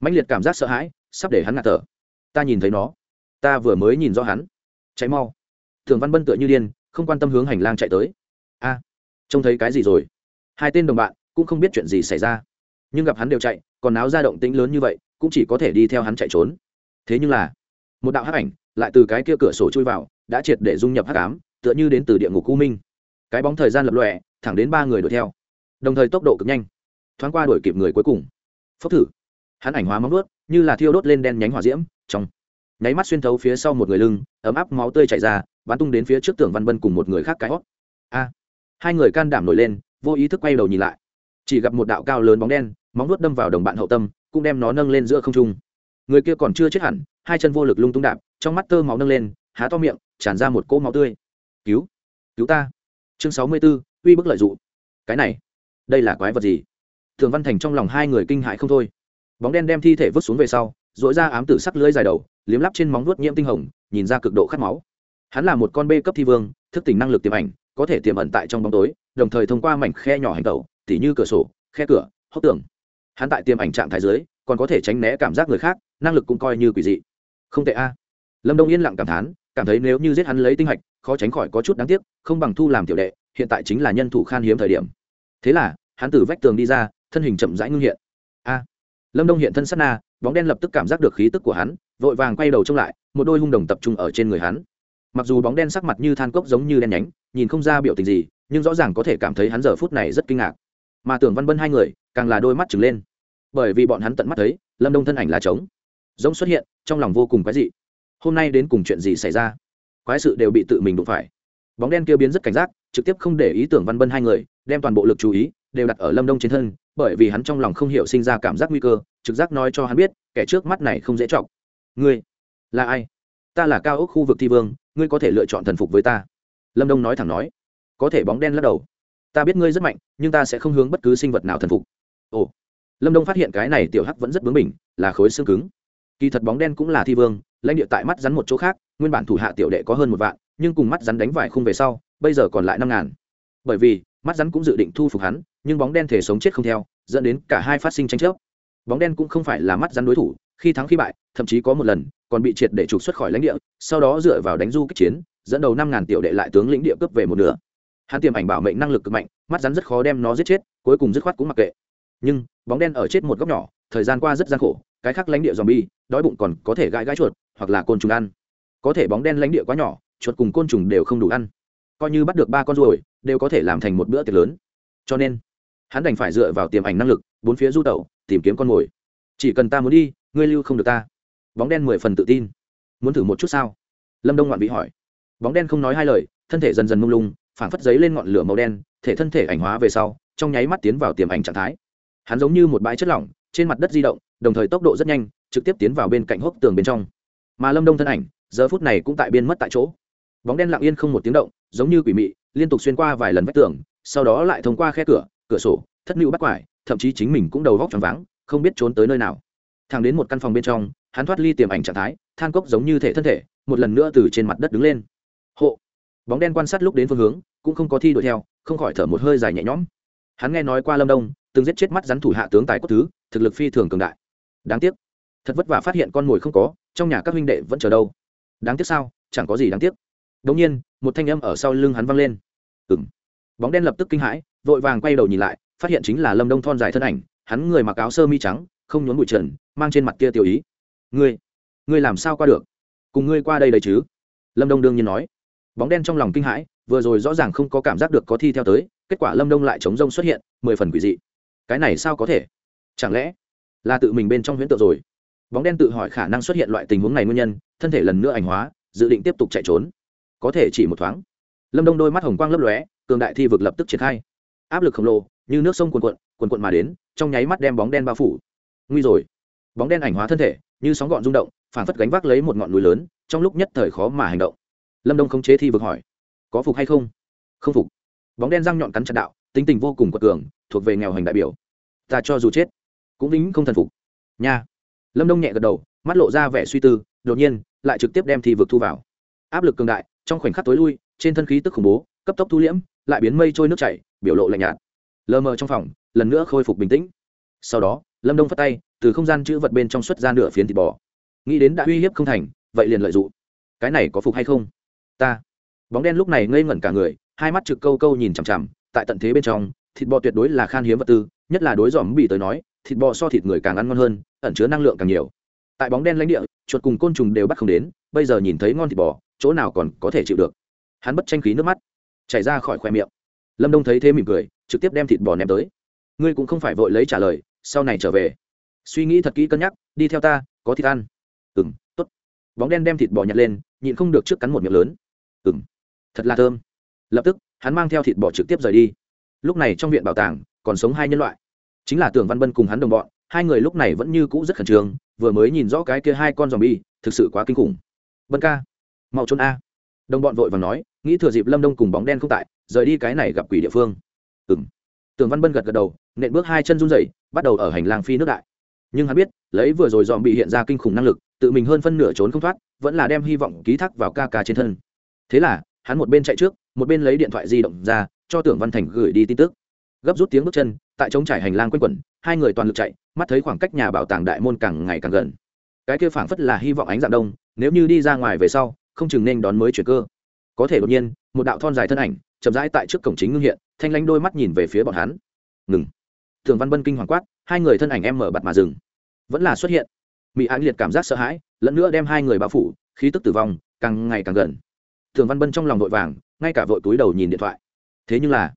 Mãnh liệt cảm giác sợ hãi sắp để hắn ngạt thở. Ta nhìn thấy nó. Ta vừa mới nhìn rõ hắn. Cháy mau. Thường văn bân tựa như điên, không quan tâm hướng hành lang chạy tới. A, trông thấy cái gì rồi? Hai tên đồng bạn cũng không biết chuyện gì xảy ra. Nhưng gặp hắn đều chạy, còn áo ra động tĩnh lớn như vậy, cũng chỉ có thể đi theo hắn chạy trốn. Thế nhưng là, một đạo hắc ảnh lại từ cái kia cửa sổ chui vào, đã triệt để dung nhập hắc ám, tựa như đến từ địa ngục u minh cái bóng thời gian lập lòe, thẳng đến ba người đuổi theo. Đồng thời tốc độ cực nhanh, thoáng qua đuổi kịp người cuối cùng. Phốc thử. Hắn ảnh hóa móng vuốt, như là thiêu đốt lên đen nhánh hỏa diễm, trong nháy mắt xuyên thấu phía sau một người lưng, ấm áp máu tươi chảy ra, bắn tung đến phía trước tường văn bân cùng một người khác cái hót. A. Hai người can đảm nổi lên, vô ý thức quay đầu nhìn lại. Chỉ gặp một đạo cao lớn bóng đen, móng vuốt đâm vào đồng bạn hậu tâm, cũng đem nó nâng lên giữa không trung. Người kia còn chưa chết hẳn, hai chân vô lực lung tung đạp, trong mắt tơ máu nâng lên, há to miệng, tràn ra một cỗ máu tươi. Cứu cứu ta! Chương sáu mươi b ố uy bức lợi d ụ cái này, đây là quái vật gì? Thường văn thành trong lòng hai người kinh hại không thôi. Bóng đen đem thi thể vứt xuống về sau dội ra ám tử sắc lưới dài đầu, liếm lắp trên móng vuốt nhiễm tinh hồng, nhìn ra cực độ khát máu. Hắn là một con bê cấp thi vương, thức tỉnh năng lực tiềm ảnh, có thể tiềm ẩn tại trong bóng tối, đồng thời thông qua mảnh khe nhỏ hành tẩu, tỉ như cửa sổ, khe cửa, hốc tường. Hắn tại tiềm ảnh trạng thái dưới, còn có thể tránh né cảm giác người khác, năng lực cũng coi như quỷ dị. Không tệ a. Lâm đông yên lặng cảm thán cảm thấy nếu như giết hắn lấy tinh hạch, khó tránh khỏi có chút đáng tiếc, không bằng thu làm tiểu đệ, hiện tại chính là nhân thủ khan hiếm thời điểm. Thế là, hắn từ vách tường đi ra, thân hình chậm rãi ngưng hiện. A! Lâm đông hiện thân sát na, bóng đen lập tức cảm giác được khí tức của hắn, vội vàng quay đầu trông lại, một đôi hung đồng tập trung ở trên người hắn. Mặc dù bóng đen sắc mặt như than cốc giống như đen nhánh, nhìn không ra biểu tình gì, nhưng rõ ràng có thể cảm thấy hắn giờ phút này rất kinh ngạc. Mà tưởng văn bân hai người, càng là đôi mắt trừng lên. Bởi vì bọn hắn tận mắt thấy, lâm đông thân ảnh là trống. Giống xuất hiện, trong lòng vô cùng quái dị hôm nay đến cùng chuyện gì xảy ra? Quái sự đều bị tự mình đụng phải. Bóng đen kia biến rất cảnh giác, trực tiếp không để ý tưởng văn bân hai người, đem toàn bộ lực chú ý đều đặt ở lâm đông trên thân, bởi vì hắn trong lòng không hiểu sinh ra cảm giác nguy cơ, trực giác nói cho hắn biết, kẻ trước mắt này không dễ chọc. Ngươi là ai? Ta là cao ốc khu vực thi vương, ngươi có thể lựa chọn thần phục với ta. Lâm đông nói thẳng nói. Có thể bóng đen lắc đầu. Ta biết ngươi rất mạnh, nhưng ta sẽ không hướng bất cứ sinh vật nào thần phục. Ồ. Lâm đông phát hiện cái này tiểu hắc vẫn rất bướng bỉnh, là khối xương cứng. Kỳ thật bóng đen cũng là thi vương lãnh địa tại mắt rắn một chỗ khác, nguyên bản thủ hạ tiểu đệ có hơn một vạn, nhưng cùng mắt rắn đánh vài khung về sau, bây giờ còn lại năm ngàn. Bởi vì, mắt rắn cũng dự định thu phục hắn, nhưng bóng đen thể sống chết không theo, dẫn đến cả hai phát sinh tranh chấp. Bóng đen cũng không phải là mắt rắn đối thủ, khi thắng khi bại, thậm chí có một lần, còn bị triệt để trục xuất khỏi lãnh địa, sau đó dựa vào đánh du kích chiến, dẫn đầu năm ngàn tiểu đệ lại tướng lĩnh địa cướp về một nửa. Hắn tiềm ảnh bảo mệnh năng lực cực mạnh, mắt rắn rất khó đem nó giết chết, cuối cùng dứt khoát cũng mặc kệ. Nhưng, bóng đen ở chết một góc nhỏ, thời gian qua rất gian khổ, cái khác lãnh địa dòm bi đói bụng còn có thể gãi gãi chuột hoặc là côn trùng ăn. Có thể bóng đen lãnh địa quá nhỏ, chuột cùng côn trùng đều không đủ ăn. Coi như bắt được ba con ruồi, đều có thể làm thành một bữa tiệc lớn. Cho nên, hắn đành phải dựa vào tiềm ảnh năng lực, bốn phía du tẩu, tìm kiếm con mồi. Chỉ cần ta muốn đi, ngươi lưu không được ta. Bóng đen mười phần tự tin. Muốn thử một chút sao? Lâm đông ngoạn bị hỏi. Bóng đen không nói hai lời, thân thể dần dần mông lung, phảng phất giấy lên ngọn lửa màu đen, thể thân thể ảnh hóa về sau, trong nháy mắt tiến vào tiềm ảnh trạng thái. Hắn giống như một bãi chất lỏng, trên mặt đất di động, đồng thời tốc độ rất nhanh, trực tiếp tiến vào bên cạnh hốc tường bên trong mà lâm đông thân ảnh giờ phút này cũng tại biên mất tại chỗ bóng đen lặng yên không một tiếng động giống như quỷ mị liên tục xuyên qua vài lần vách tường sau đó lại thông qua khe cửa cửa sổ thất nữ bắt quải thậm chí chính mình cũng đầu vóc tròn váng không biết trốn tới nơi nào thang đến một căn phòng bên trong hắn thoát ly tiềm ảnh trạng thái than cốc giống như thể thân thể một lần nữa từ trên mặt đất đứng lên hộ bóng đen quan sát lúc đến phương hướng cũng không có thi đuổi theo không khỏi thở một hơi dài nhẹ nhõm hắn nghe nói qua lâm đông từng giết chết mắt rắn thủ hạ tướng tài cốt thứ thực lực phi thường cường đại đáng tiếc thật vất vả phát hiện con mồi không có, trong nhà các huynh đệ vẫn chờ đâu. Đáng tiếc sao? Chẳng có gì đáng tiếc. Đống nhiên, một thanh âm ở sau lưng hắn vang lên. Ừng bóng đen lập tức kinh hãi, vội vàng quay đầu nhìn lại, phát hiện chính là lâm đông thon dài thân ảnh, hắn người mặc áo sơ mi trắng, không nhốn bụi trần, mang trên mặt kia tiểu ý. Ngươi ngươi làm sao qua được? Cùng ngươi qua đây đấy chứ? Lâm đông đương nhiên nói. Bóng đen trong lòng kinh hãi, vừa rồi rõ ràng không có cảm giác được có thi theo tới, kết quả lâm đông lại chống rông xuất hiện, mười phần quỷ dị. Cái này sao có thể? Chẳng lẽ là tự mình bên trong huyễn tượng rồi? Bóng đen tự hỏi khả năng xuất hiện loại tình huống này nguyên nhân, thân thể lần nữa ảnh hóa, dự định tiếp tục chạy trốn. Có thể chỉ một thoáng. Lâm đông đôi mắt hồng quang lấp lóe, cường đại thi vực lập tức triển khai. Áp lực khổng lồ, như nước sông cuồn cuộn cuồn cuộn mà đến, trong nháy mắt đem bóng đen bao phủ. Nguy rồi. Bóng đen ảnh hóa thân thể, như sóng gọn rung động, phản phất gánh vác lấy một ngọn núi lớn, trong lúc nhất thời khó mà hành động. Lâm đông không chế thi vực hỏi, có phục hay không? Không phục. Bóng đen răng nhọn cắn chặt đạo, tính tình vô cùng quật cường, thuộc về nghèo hành đại biểu. Ta cho dù chết, cũng lính không thần phục. Nha lâm đông nhẹ gật đầu, mắt lộ ra vẻ suy tư, đột nhiên, lại trực tiếp đem thi vực thu vào. Áp lực cường đại, trong khoảnh khắc tối lui, trên thân khí tức khủng bố, cấp tốc thu liễm, lại biến mây trôi nước chảy, biểu lộ lạnh nhạt. Lờ mờ trong phòng, lần nữa khôi phục bình tĩnh. Sau đó, lâm đông phát tay, từ không gian chữ vật bên trong xuất ra nửa phiến thịt bò. Nghĩ đến đã uy hiếp không thành, vậy liền lợi dụng. Cái này có phục hay không? Ta. Bóng đen lúc này ngây ngẩn cả người, hai mắt trực câu câu nhìn chằm chằm, tại tận thế bên trong, thịt bò tuyệt đối là khan hiếm vật tư, nhất là đối dòm bị tới nói, thịt bò so thịt người càng ăn ngon hơn ẩn chứa năng lượng càng nhiều. Tại bóng đen lãnh địa, chuột cùng côn trùng đều bắt không đến, bây giờ nhìn thấy ngon thịt bò, chỗ nào còn có thể chịu được. Hắn bất tranh khí nước mắt, chảy ra khỏi khoe miệng. Lâm đông thấy thế mỉm cười, trực tiếp đem thịt bò ném tới. Ngươi cũng không phải vội lấy trả lời, sau này trở về. Suy nghĩ thật kỹ cân nhắc, đi theo ta, có thịt ăn. Ừ tốt. t ố t bóng đen đem thịt bò nhặt lên, nhịn không được trước cắn một miệng lớn. Ừ thật là thơm. Lập tức, hắn mang theo thịt bò trực tiếp rời đi. Lúc này trong viện bảo tàng còn sống hai nhân loại. Chính là tưởng văn bân cùng hắn đồng bọn hai người lúc này vẫn như cũ rất khẩn trương vừa mới nhìn rõ cái kia hai con dòm bi thực sự quá kinh khủng. Vân ca mau trốn a. Đồng bọn vội và nói nghĩ thừa dịp lâm đông cùng bóng đen không tại rời đi cái này gặp quỷ địa phương. Ừ m tường văn bân gật gật đầu nện bước hai chân run rẩy, bắt đầu ở hành lang phi nước đại. Nhưng hắn biết lấy vừa rồi dòm bị hiện ra kinh khủng năng lực tự mình hơn phân nửa trốn không thoát vẫn là đem hy vọng ký thác vào ca ca trên thân. Thế là hắn một bên chạy trước một bên lấy điện thoại di động ra cho tưởng văn thành gửi đi tin tức gấp rút tiếng bước chân, tại trống trải hành lang quanh quẩn, hai người toàn lực chạy, mắt thấy khoảng cách nhà bảo tàng đại môn càng ngày càng gần. Cái kia phảng phất là hy vọng ánh dạng đông, nếu như đi ra ngoài về sau, không chừng nên đón mới chuyển cơ. Có thể đột nhiên, một đạo thon dài thân ảnh, chậm rãi tại trước cổng chính ngưng hiện, thanh lanh đôi mắt nhìn về phía bọn hắn. Ngừng. Thường văn bân kinh hoàng quát, hai người thân ảnh em mở bặt mà dừng. Vẫn là xuất hiện. Mỹ ánh liệt cảm giác sợ hãi lẫn nữa đem hai người bao phủ, khí tức tử vong, càng ngày càng gần. Thường văn bân trong lòng vội vàng, ngay cả vội túi đầu nhìn điện thoại. Thế nhưng là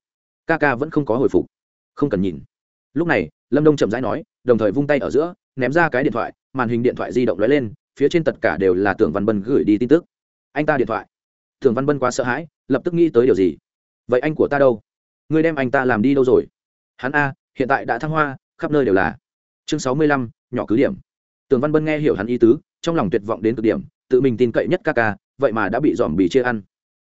ca ca vẫn không có hồi phục. Không cần nhìn. Lúc này, lâm đông chậm rãi nói, đồng thời vung tay ở giữa, ném ra cái điện thoại, màn hình điện thoại di động lóe lên, phía trên tất cả đều là tưởng văn bân gửi đi tin tức. Anh ta điện thoại. Tưởng văn bân quá sợ hãi, lập tức nghĩ tới điều gì? Vậy anh của ta đâu? Ngươi đem anh ta làm đi đâu rồi? Hắn a, hiện tại đã thăng hoa, khắp nơi đều là. Chương sáu mươi lăm, nhỏ cứ điểm. Tưởng văn bân nghe hiểu hắn ý tứ, trong lòng tuyệt vọng đến cực điểm, tự mình tin cậy nhất ca ca, vậy mà đã bị dòm bị chia ăn.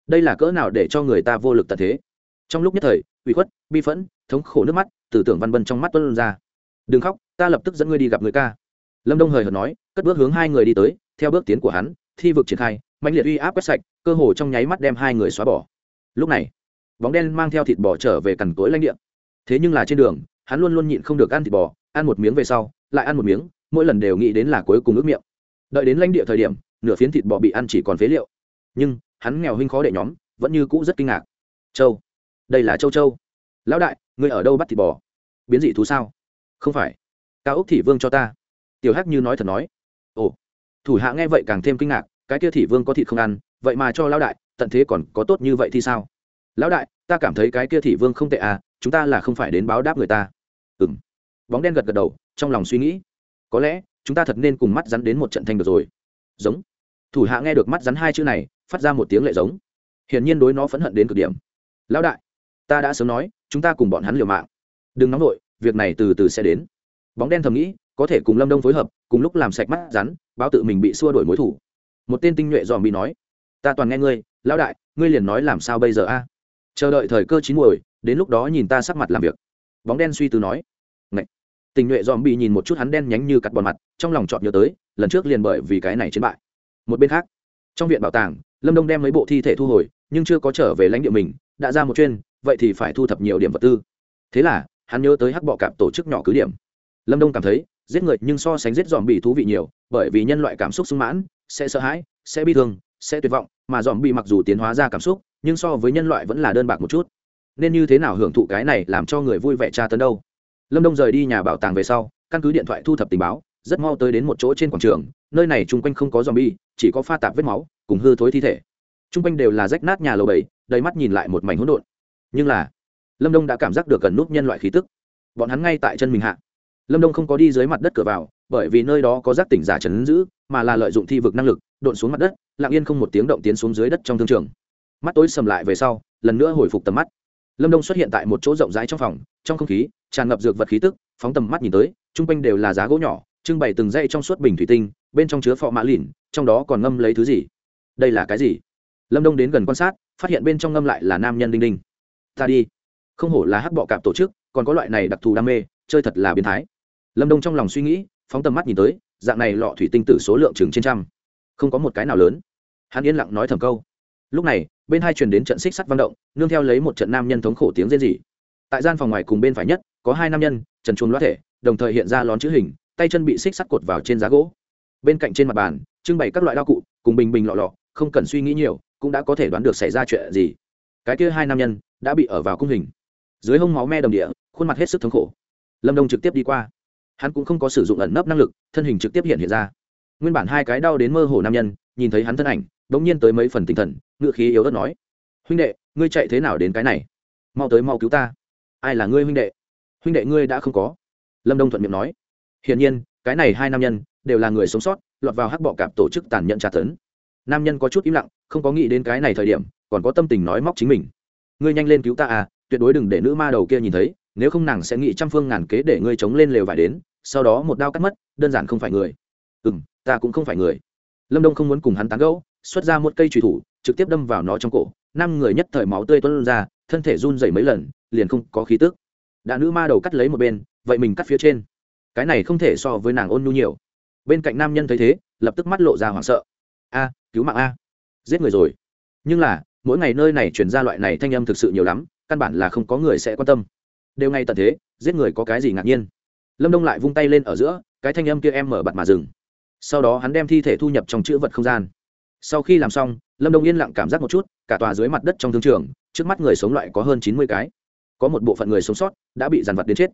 Đây là cỡ nào để cho người ta vô lực tận thế? Trong lúc nhất thời ủy khuất, bi phẫn, thống khổ nước mắt từ tưởng văn bân trong mắt tuân ra. Đừng khóc, ta lập tức dẫn ngươi đi gặp người ca. Lâm đông hời hợt nói, cất bước hướng hai người đi tới, theo bước tiến của hắn, thi vực triển khai mạnh liệt uy áp quét sạch, cơ hồ trong nháy mắt đem hai người xóa bỏ. Lúc này, bóng đen mang theo thịt bò trở về cằn cối lãnh địa. Thế nhưng là trên đường, hắn luôn luôn nhịn không được ăn thịt bò, ăn một miếng về sau, lại ăn một miếng, mỗi lần đều nghĩ đến là cuối cùng ước miệng. Đợi đến lãnh địa thời điểm, nửa phiến thịt bò bị ăn chỉ còn phế liệu. Nhưng, hắn nghèo huynh khó đệ nhóm, vẫn như cũ rất kinh ngạc. Châu đây là châu châu. Lão đại, ngươi ở đâu bắt thịt bò? Biến dị thú sao? Không phải. Cao ốc thị vương cho ta. Tiểu hắc như nói thật nói. Ồ. Thủ hạ nghe vậy càng thêm kinh ngạc, cái kia thị vương có thịt không ăn, vậy mà cho lão đại, tận thế còn có tốt như vậy thì sao? Lão đại, ta cảm thấy cái kia thị vương không tệ à chúng ta là không phải đến báo đáp người ta. Ừ m bóng đen gật gật đầu, trong lòng suy nghĩ. Có lẽ, chúng ta thật nên cùng mắt rắn đến một trận thanh được rồi. Giống. Thủ hạ nghe được mắt rắn hai chữ này, phát ra một tiếng lệ giống. Hiển nhiên đối nó phẫn hận đến cực điểm. Lão đại ta đã sớm nói, chúng ta cùng bọn hắn liều mạng. Đừng nóng vội, việc này từ từ sẽ đến. Bóng đen thầm nghĩ, có thể cùng lâm đông phối hợp, cùng lúc làm sạch mắt rắn, báo tự mình bị xua đổi mối thủ. Một tên tinh nhuệ dòm bị nói, ta toàn nghe ngươi, lão đại, ngươi liền nói làm sao bây giờ a? Chờ đợi thời cơ chín muồi, đến lúc đó nhìn ta sắc mặt làm việc. Bóng đen suy tư nói, Ngậy. tình nhuệ dòm bị nhìn một chút hắn đen nhánh như cắt bòn mặt, trong lòng chọn nhớ tới, lần trước liền bởi vì cái này chiến bại. Một bên khác, trong viện bảo tàng, lâm đông đem mấy bộ thi thể thu hồi, nhưng chưa có trở về lãnh địa mình đã ra một chuyên, vậy thì phải thu thập nhiều điểm vật tư. Thế là, hắn nhớ tới hắc bọ cạp tổ chức nhỏ cứ điểm. Lâm đông cảm thấy, giết người nhưng so sánh giết dòm bị thú vị nhiều, bởi vì nhân loại cảm xúc sung mãn, sẽ sợ hãi, sẽ bi thương, sẽ tuyệt vọng, mà dòm bị mặc dù tiến hóa ra cảm xúc, nhưng so với nhân loại vẫn là đơn bạc một chút. Nên như thế nào hưởng thụ cái này làm cho người vui vẻ tra tấn đâu? Lâm đông rời đi nhà bảo tàng về sau, căn cứ điện thoại thu thập tình báo, rất mau tới đến một chỗ trên quảng trường, nơi này chung quanh không có dòm bi chỉ có pha tạp vết máu, cùng hư thối thi thể chung quanh đều là rách nát nhà lầu bảy, đầy mắt nhìn lại một mảnh hỗn độn. Nhưng là lâm đông đã cảm giác được gần nút nhân loại khí tức. Bọn hắn ngay tại chân mình hạ. Lâm đông không có đi dưới mặt đất cửa vào bởi vì nơi đó có giác tỉnh giả chấn giữ mà là lợi dụng thi vực năng lực độn xuống mặt đất lặng yên không một tiếng động tiến xuống dưới đất trong thương trường. Mắt tối sầm lại về sau lần nữa hồi phục tầm mắt. Lâm đông xuất hiện tại một chỗ rộng rãi trong phòng trong không khí tràn ngập dược vật khí tức phóng tầm mắt nhìn tới chung quanh đều là giá gỗ nhỏ trưng bày từng dây trong suốt bình thủy tinh bên trong chứa phọ mã lìn trong đó còn ngâm lấy thứ gì? Đây là cái gì? Lâm đông đến gần quan sát, phát hiện bên trong ngâm lại là nam nhân đinh đinh. Ta đi. Không hổ là hắc bọ cạp tổ chức, còn có loại này đặc thù đam mê, chơi thật là biến thái. Lâm đông trong lòng suy nghĩ, phóng tầm mắt nhìn tới, dạng này lọ thủy tinh tử số lượng chừng trên trăm. Không có một cái nào lớn. Hắn yên lặng nói thầm câu. Lúc này, bên hai truyền đến trận xích sắt văn động, nương theo lấy một trận nam nhân thống khổ tiếng rên rỉ. Tại gian phòng ngoài cùng bên phải nhất, có hai nam nhân, trần chuồn loát thể, đồng thời hiện ra lón chữ hình, tay chân bị xích sắt cột vào trên giá gỗ. Bên cạnh trên mặt bàn, trưng bày các loại đao cụ, cùng bình bình lọ lọ, không cần suy nghĩ nhiều cũng đã có thể đoán được xảy ra chuyện gì. Cái kia hai nam nhân đã bị ở vào cung hình. Dưới hông máu me đồng địa, khuôn mặt hết sức thống khổ. Lâm đông trực tiếp đi qua. Hắn cũng không có sử dụng ẩn nấp năng lực, thân hình trực tiếp hiện hiện ra. Nguyên bản hai cái đau đến mơ hồ nam nhân, nhìn thấy hắn thân ảnh đ ỗ n g nhiên tới mấy phần tinh thần, ngựa khí yếu đất nói, huynh đệ, ngươi chạy thế nào đến cái này? Mau tới mau cứu ta. Ai là ngươi huynh đệ? Huynh đệ ngươi đã không có. Lâm đông thuận miệng nói. Hiển nhiên, cái này hai nam nhân đều là người sống sót, lọt vào hắc bọ cạp tổ chức tàn nhẫn tra tấn. Nam nhân có chút im lặng không có nghĩ đến cái này thời điểm, còn có tâm tình nói móc chính mình. Ngươi nhanh lên cứu ta à tuyệt đối đừng để nữ ma đầu kia nhìn thấy, nếu không nàng sẽ nghĩ trăm phương ngàn kế để ngươi chống lên lều vải đến, sau đó một đao cắt mất, đơn giản không phải người. Ừ m ta cũng không phải người. Lâm đông không muốn cùng hắn tán gẫu, xuất ra một cây trùy thủ, trực tiếp đâm vào nó trong cổ. Năm người nhất thời máu tươi tuân ra, thân thể run dày mấy lần, liền không có khí tước đã nữ ma đầu cắt lấy một bên, vậy mình cắt phía trên. Cái này không thể so với nàng ôn nhu nhiều. Bên cạnh nam nhân thấy thế, lập tức mắt lộ ra hoảng sợ. A, cứu mạng a giết người rồi. Nhưng là, mỗi ngày nơi này chuyển ra loại này thanh âm thực sự nhiều lắm, căn bản là không có người sẽ quan tâm. Đều ngay tận thế, giết người có cái gì ngạc nhiên? Lâm đông lại vung tay lên ở giữa, cái thanh âm kia em mở bặt mà dừng. Sau đó hắn đem thi thể thu nhập trong chữ vật không gian. Sau khi làm xong, lâm đông yên lặng cảm giác một chút, cả tòa dưới mặt đất trong thương trường, trước mắt người sống loại có hơn chín mươi cái. Có một bộ phận người sống sót đã bị dàn vật đến chết.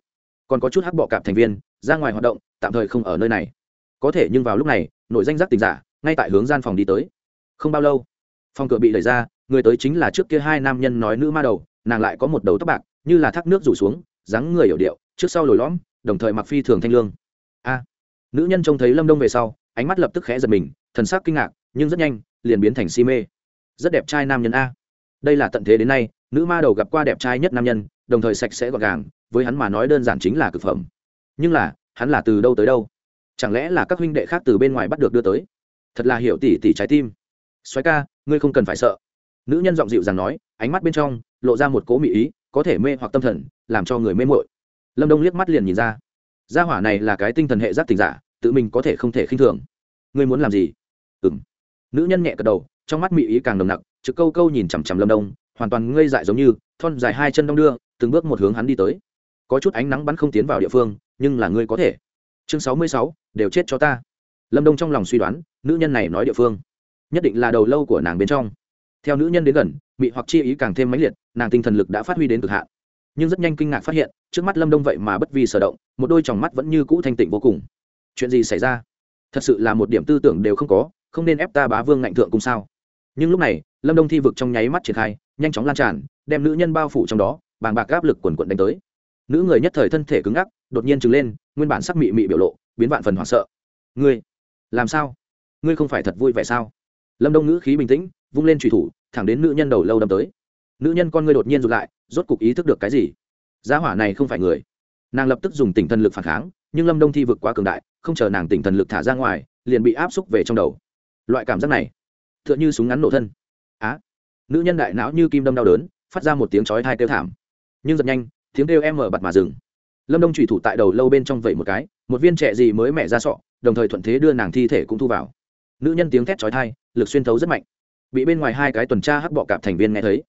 Còn có chút hắc bọ cạp thành viên, ra ngoài hoạt động, tạm thời không ở nơi này. Có thể nhưng vào lúc này, nội danh giác tình giả, ngay tại hướng gian phòng đi tới không bao lâu, phòng cửa bị đẩy ra, người tới chính là trước kia hai nam nhân nói nữ ma đầu, nàng lại có một đầu tóc bạc, như là thác nước rủ xuống, dáng người hiểu điệu, trước sau lồi lõm, đồng thời mặc phi thường thanh lương. A, nữ nhân trông thấy lâm đông về sau, ánh mắt lập tức khẽ giật mình, thần sắc kinh ngạc, nhưng rất nhanh, liền biến thành si mê. Rất đẹp trai nam nhân a. Đây là tận thế đến nay, nữ ma đầu gặp qua đẹp trai nhất nam nhân, đồng thời sạch sẽ gọn gàng, với hắn mà nói đơn giản chính là cực phẩm. Nhưng là, hắn là từ đâu tới đâu? Chẳng lẽ là các huynh đệ khác từ bên ngoài bắt được đưa tới? Thật là hiểu tỉ tỉ trái tim xoáy ca, ngươi không cần phải sợ. Nữ nhân giọng dịu dàng nói, ánh mắt bên trong lộ ra một cố mị ý, có thể mê hoặc tâm thần, làm cho người mê mội lâm đông liếc mắt liền nhìn ra. Gia hỏa này là cái tinh thần hệ giác tình giả, tự mình có thể không thể khinh thường. Ngươi muốn làm gì? Ừ m nữ nhân nhẹ gật đầu, trong mắt mị ý càng nồng nặc, trực câu câu nhìn chằm chằm lâm đông, hoàn toàn ngây dại giống như, thon dài hai chân đông đưa, từng bước một hướng hắn đi tới. Có chút ánh nắng bắn không tiến vào địa phương, nhưng là ngươi có thể. Chương sáu mươi sáu, đều chết cho ta. Lâm đông trong lòng suy đoán, nữ nhân này nói địa phương nhất định là đầu lâu của nàng bên trong. Theo nữ nhân đến gần, mị hoặc chi ý càng thêm mãnh liệt, nàng tinh thần lực đã phát huy đến cực hạn. Nhưng rất nhanh kinh ngạc phát hiện, trước mắt lâm đông vậy mà bất vi sở động, một đôi tròng mắt vẫn như cũ thanh tịnh vô cùng. Chuyện gì xảy ra? Thật sự là một điểm tư tưởng đều không có, không nên ép ta bá vương ngạnh thượng cùng sao? Nhưng lúc này, lâm đông thi vực trong nháy mắt triển khai, nhanh chóng lan tràn, đem nữ nhân bao phủ trong đó, bàng bạc áp lực quần quận đánh tới. Nữ người nhất thời thân thể cứng ngắc, đột nhiên trừng lên, nguyên bản sắc mị mị biểu lộ, biến vạn phần hoảng sợ. Ngươi, làm sao? Ngươi không phải thật vui vẻ sao? Lâm đông ngữ khí bình tĩnh, vung lên trùy thủ, thẳng đến nữ nhân đầu lâu đâm tới. Nữ nhân con ngươi đột nhiên rụt lại, rốt cục ý thức được cái gì? Gia hỏa này không phải người. Nàng lập tức dùng tỉnh thần lực phản kháng, nhưng lâm đông thi vực quá cường đại, không chờ nàng tỉnh thần lực thả ra ngoài, liền bị áp xúc về trong đầu. Loại cảm giác này t h ư ợ n h ư súng ngắn nổ thân. Á! Nữ nhân đại não như kim đâm đau đớn, phát ra một tiếng chói thai kêu thảm. Nhưng giật nhanh, tiếng kêu em mở bặt mà dừng. Lâm đông trùy thủ tại đầu lâu bên trong vẩy một cái, một viên trẻ gì mới mẹ ra sọ, đồng thời thuận thế đưa nàng thi thể cũng thu vào nữ nhân tiếng thét chói thai lực xuyên thấu rất mạnh. Bị bên ngoài hai cái tuần tra hắc bọ cạp thành viên nghe thấy.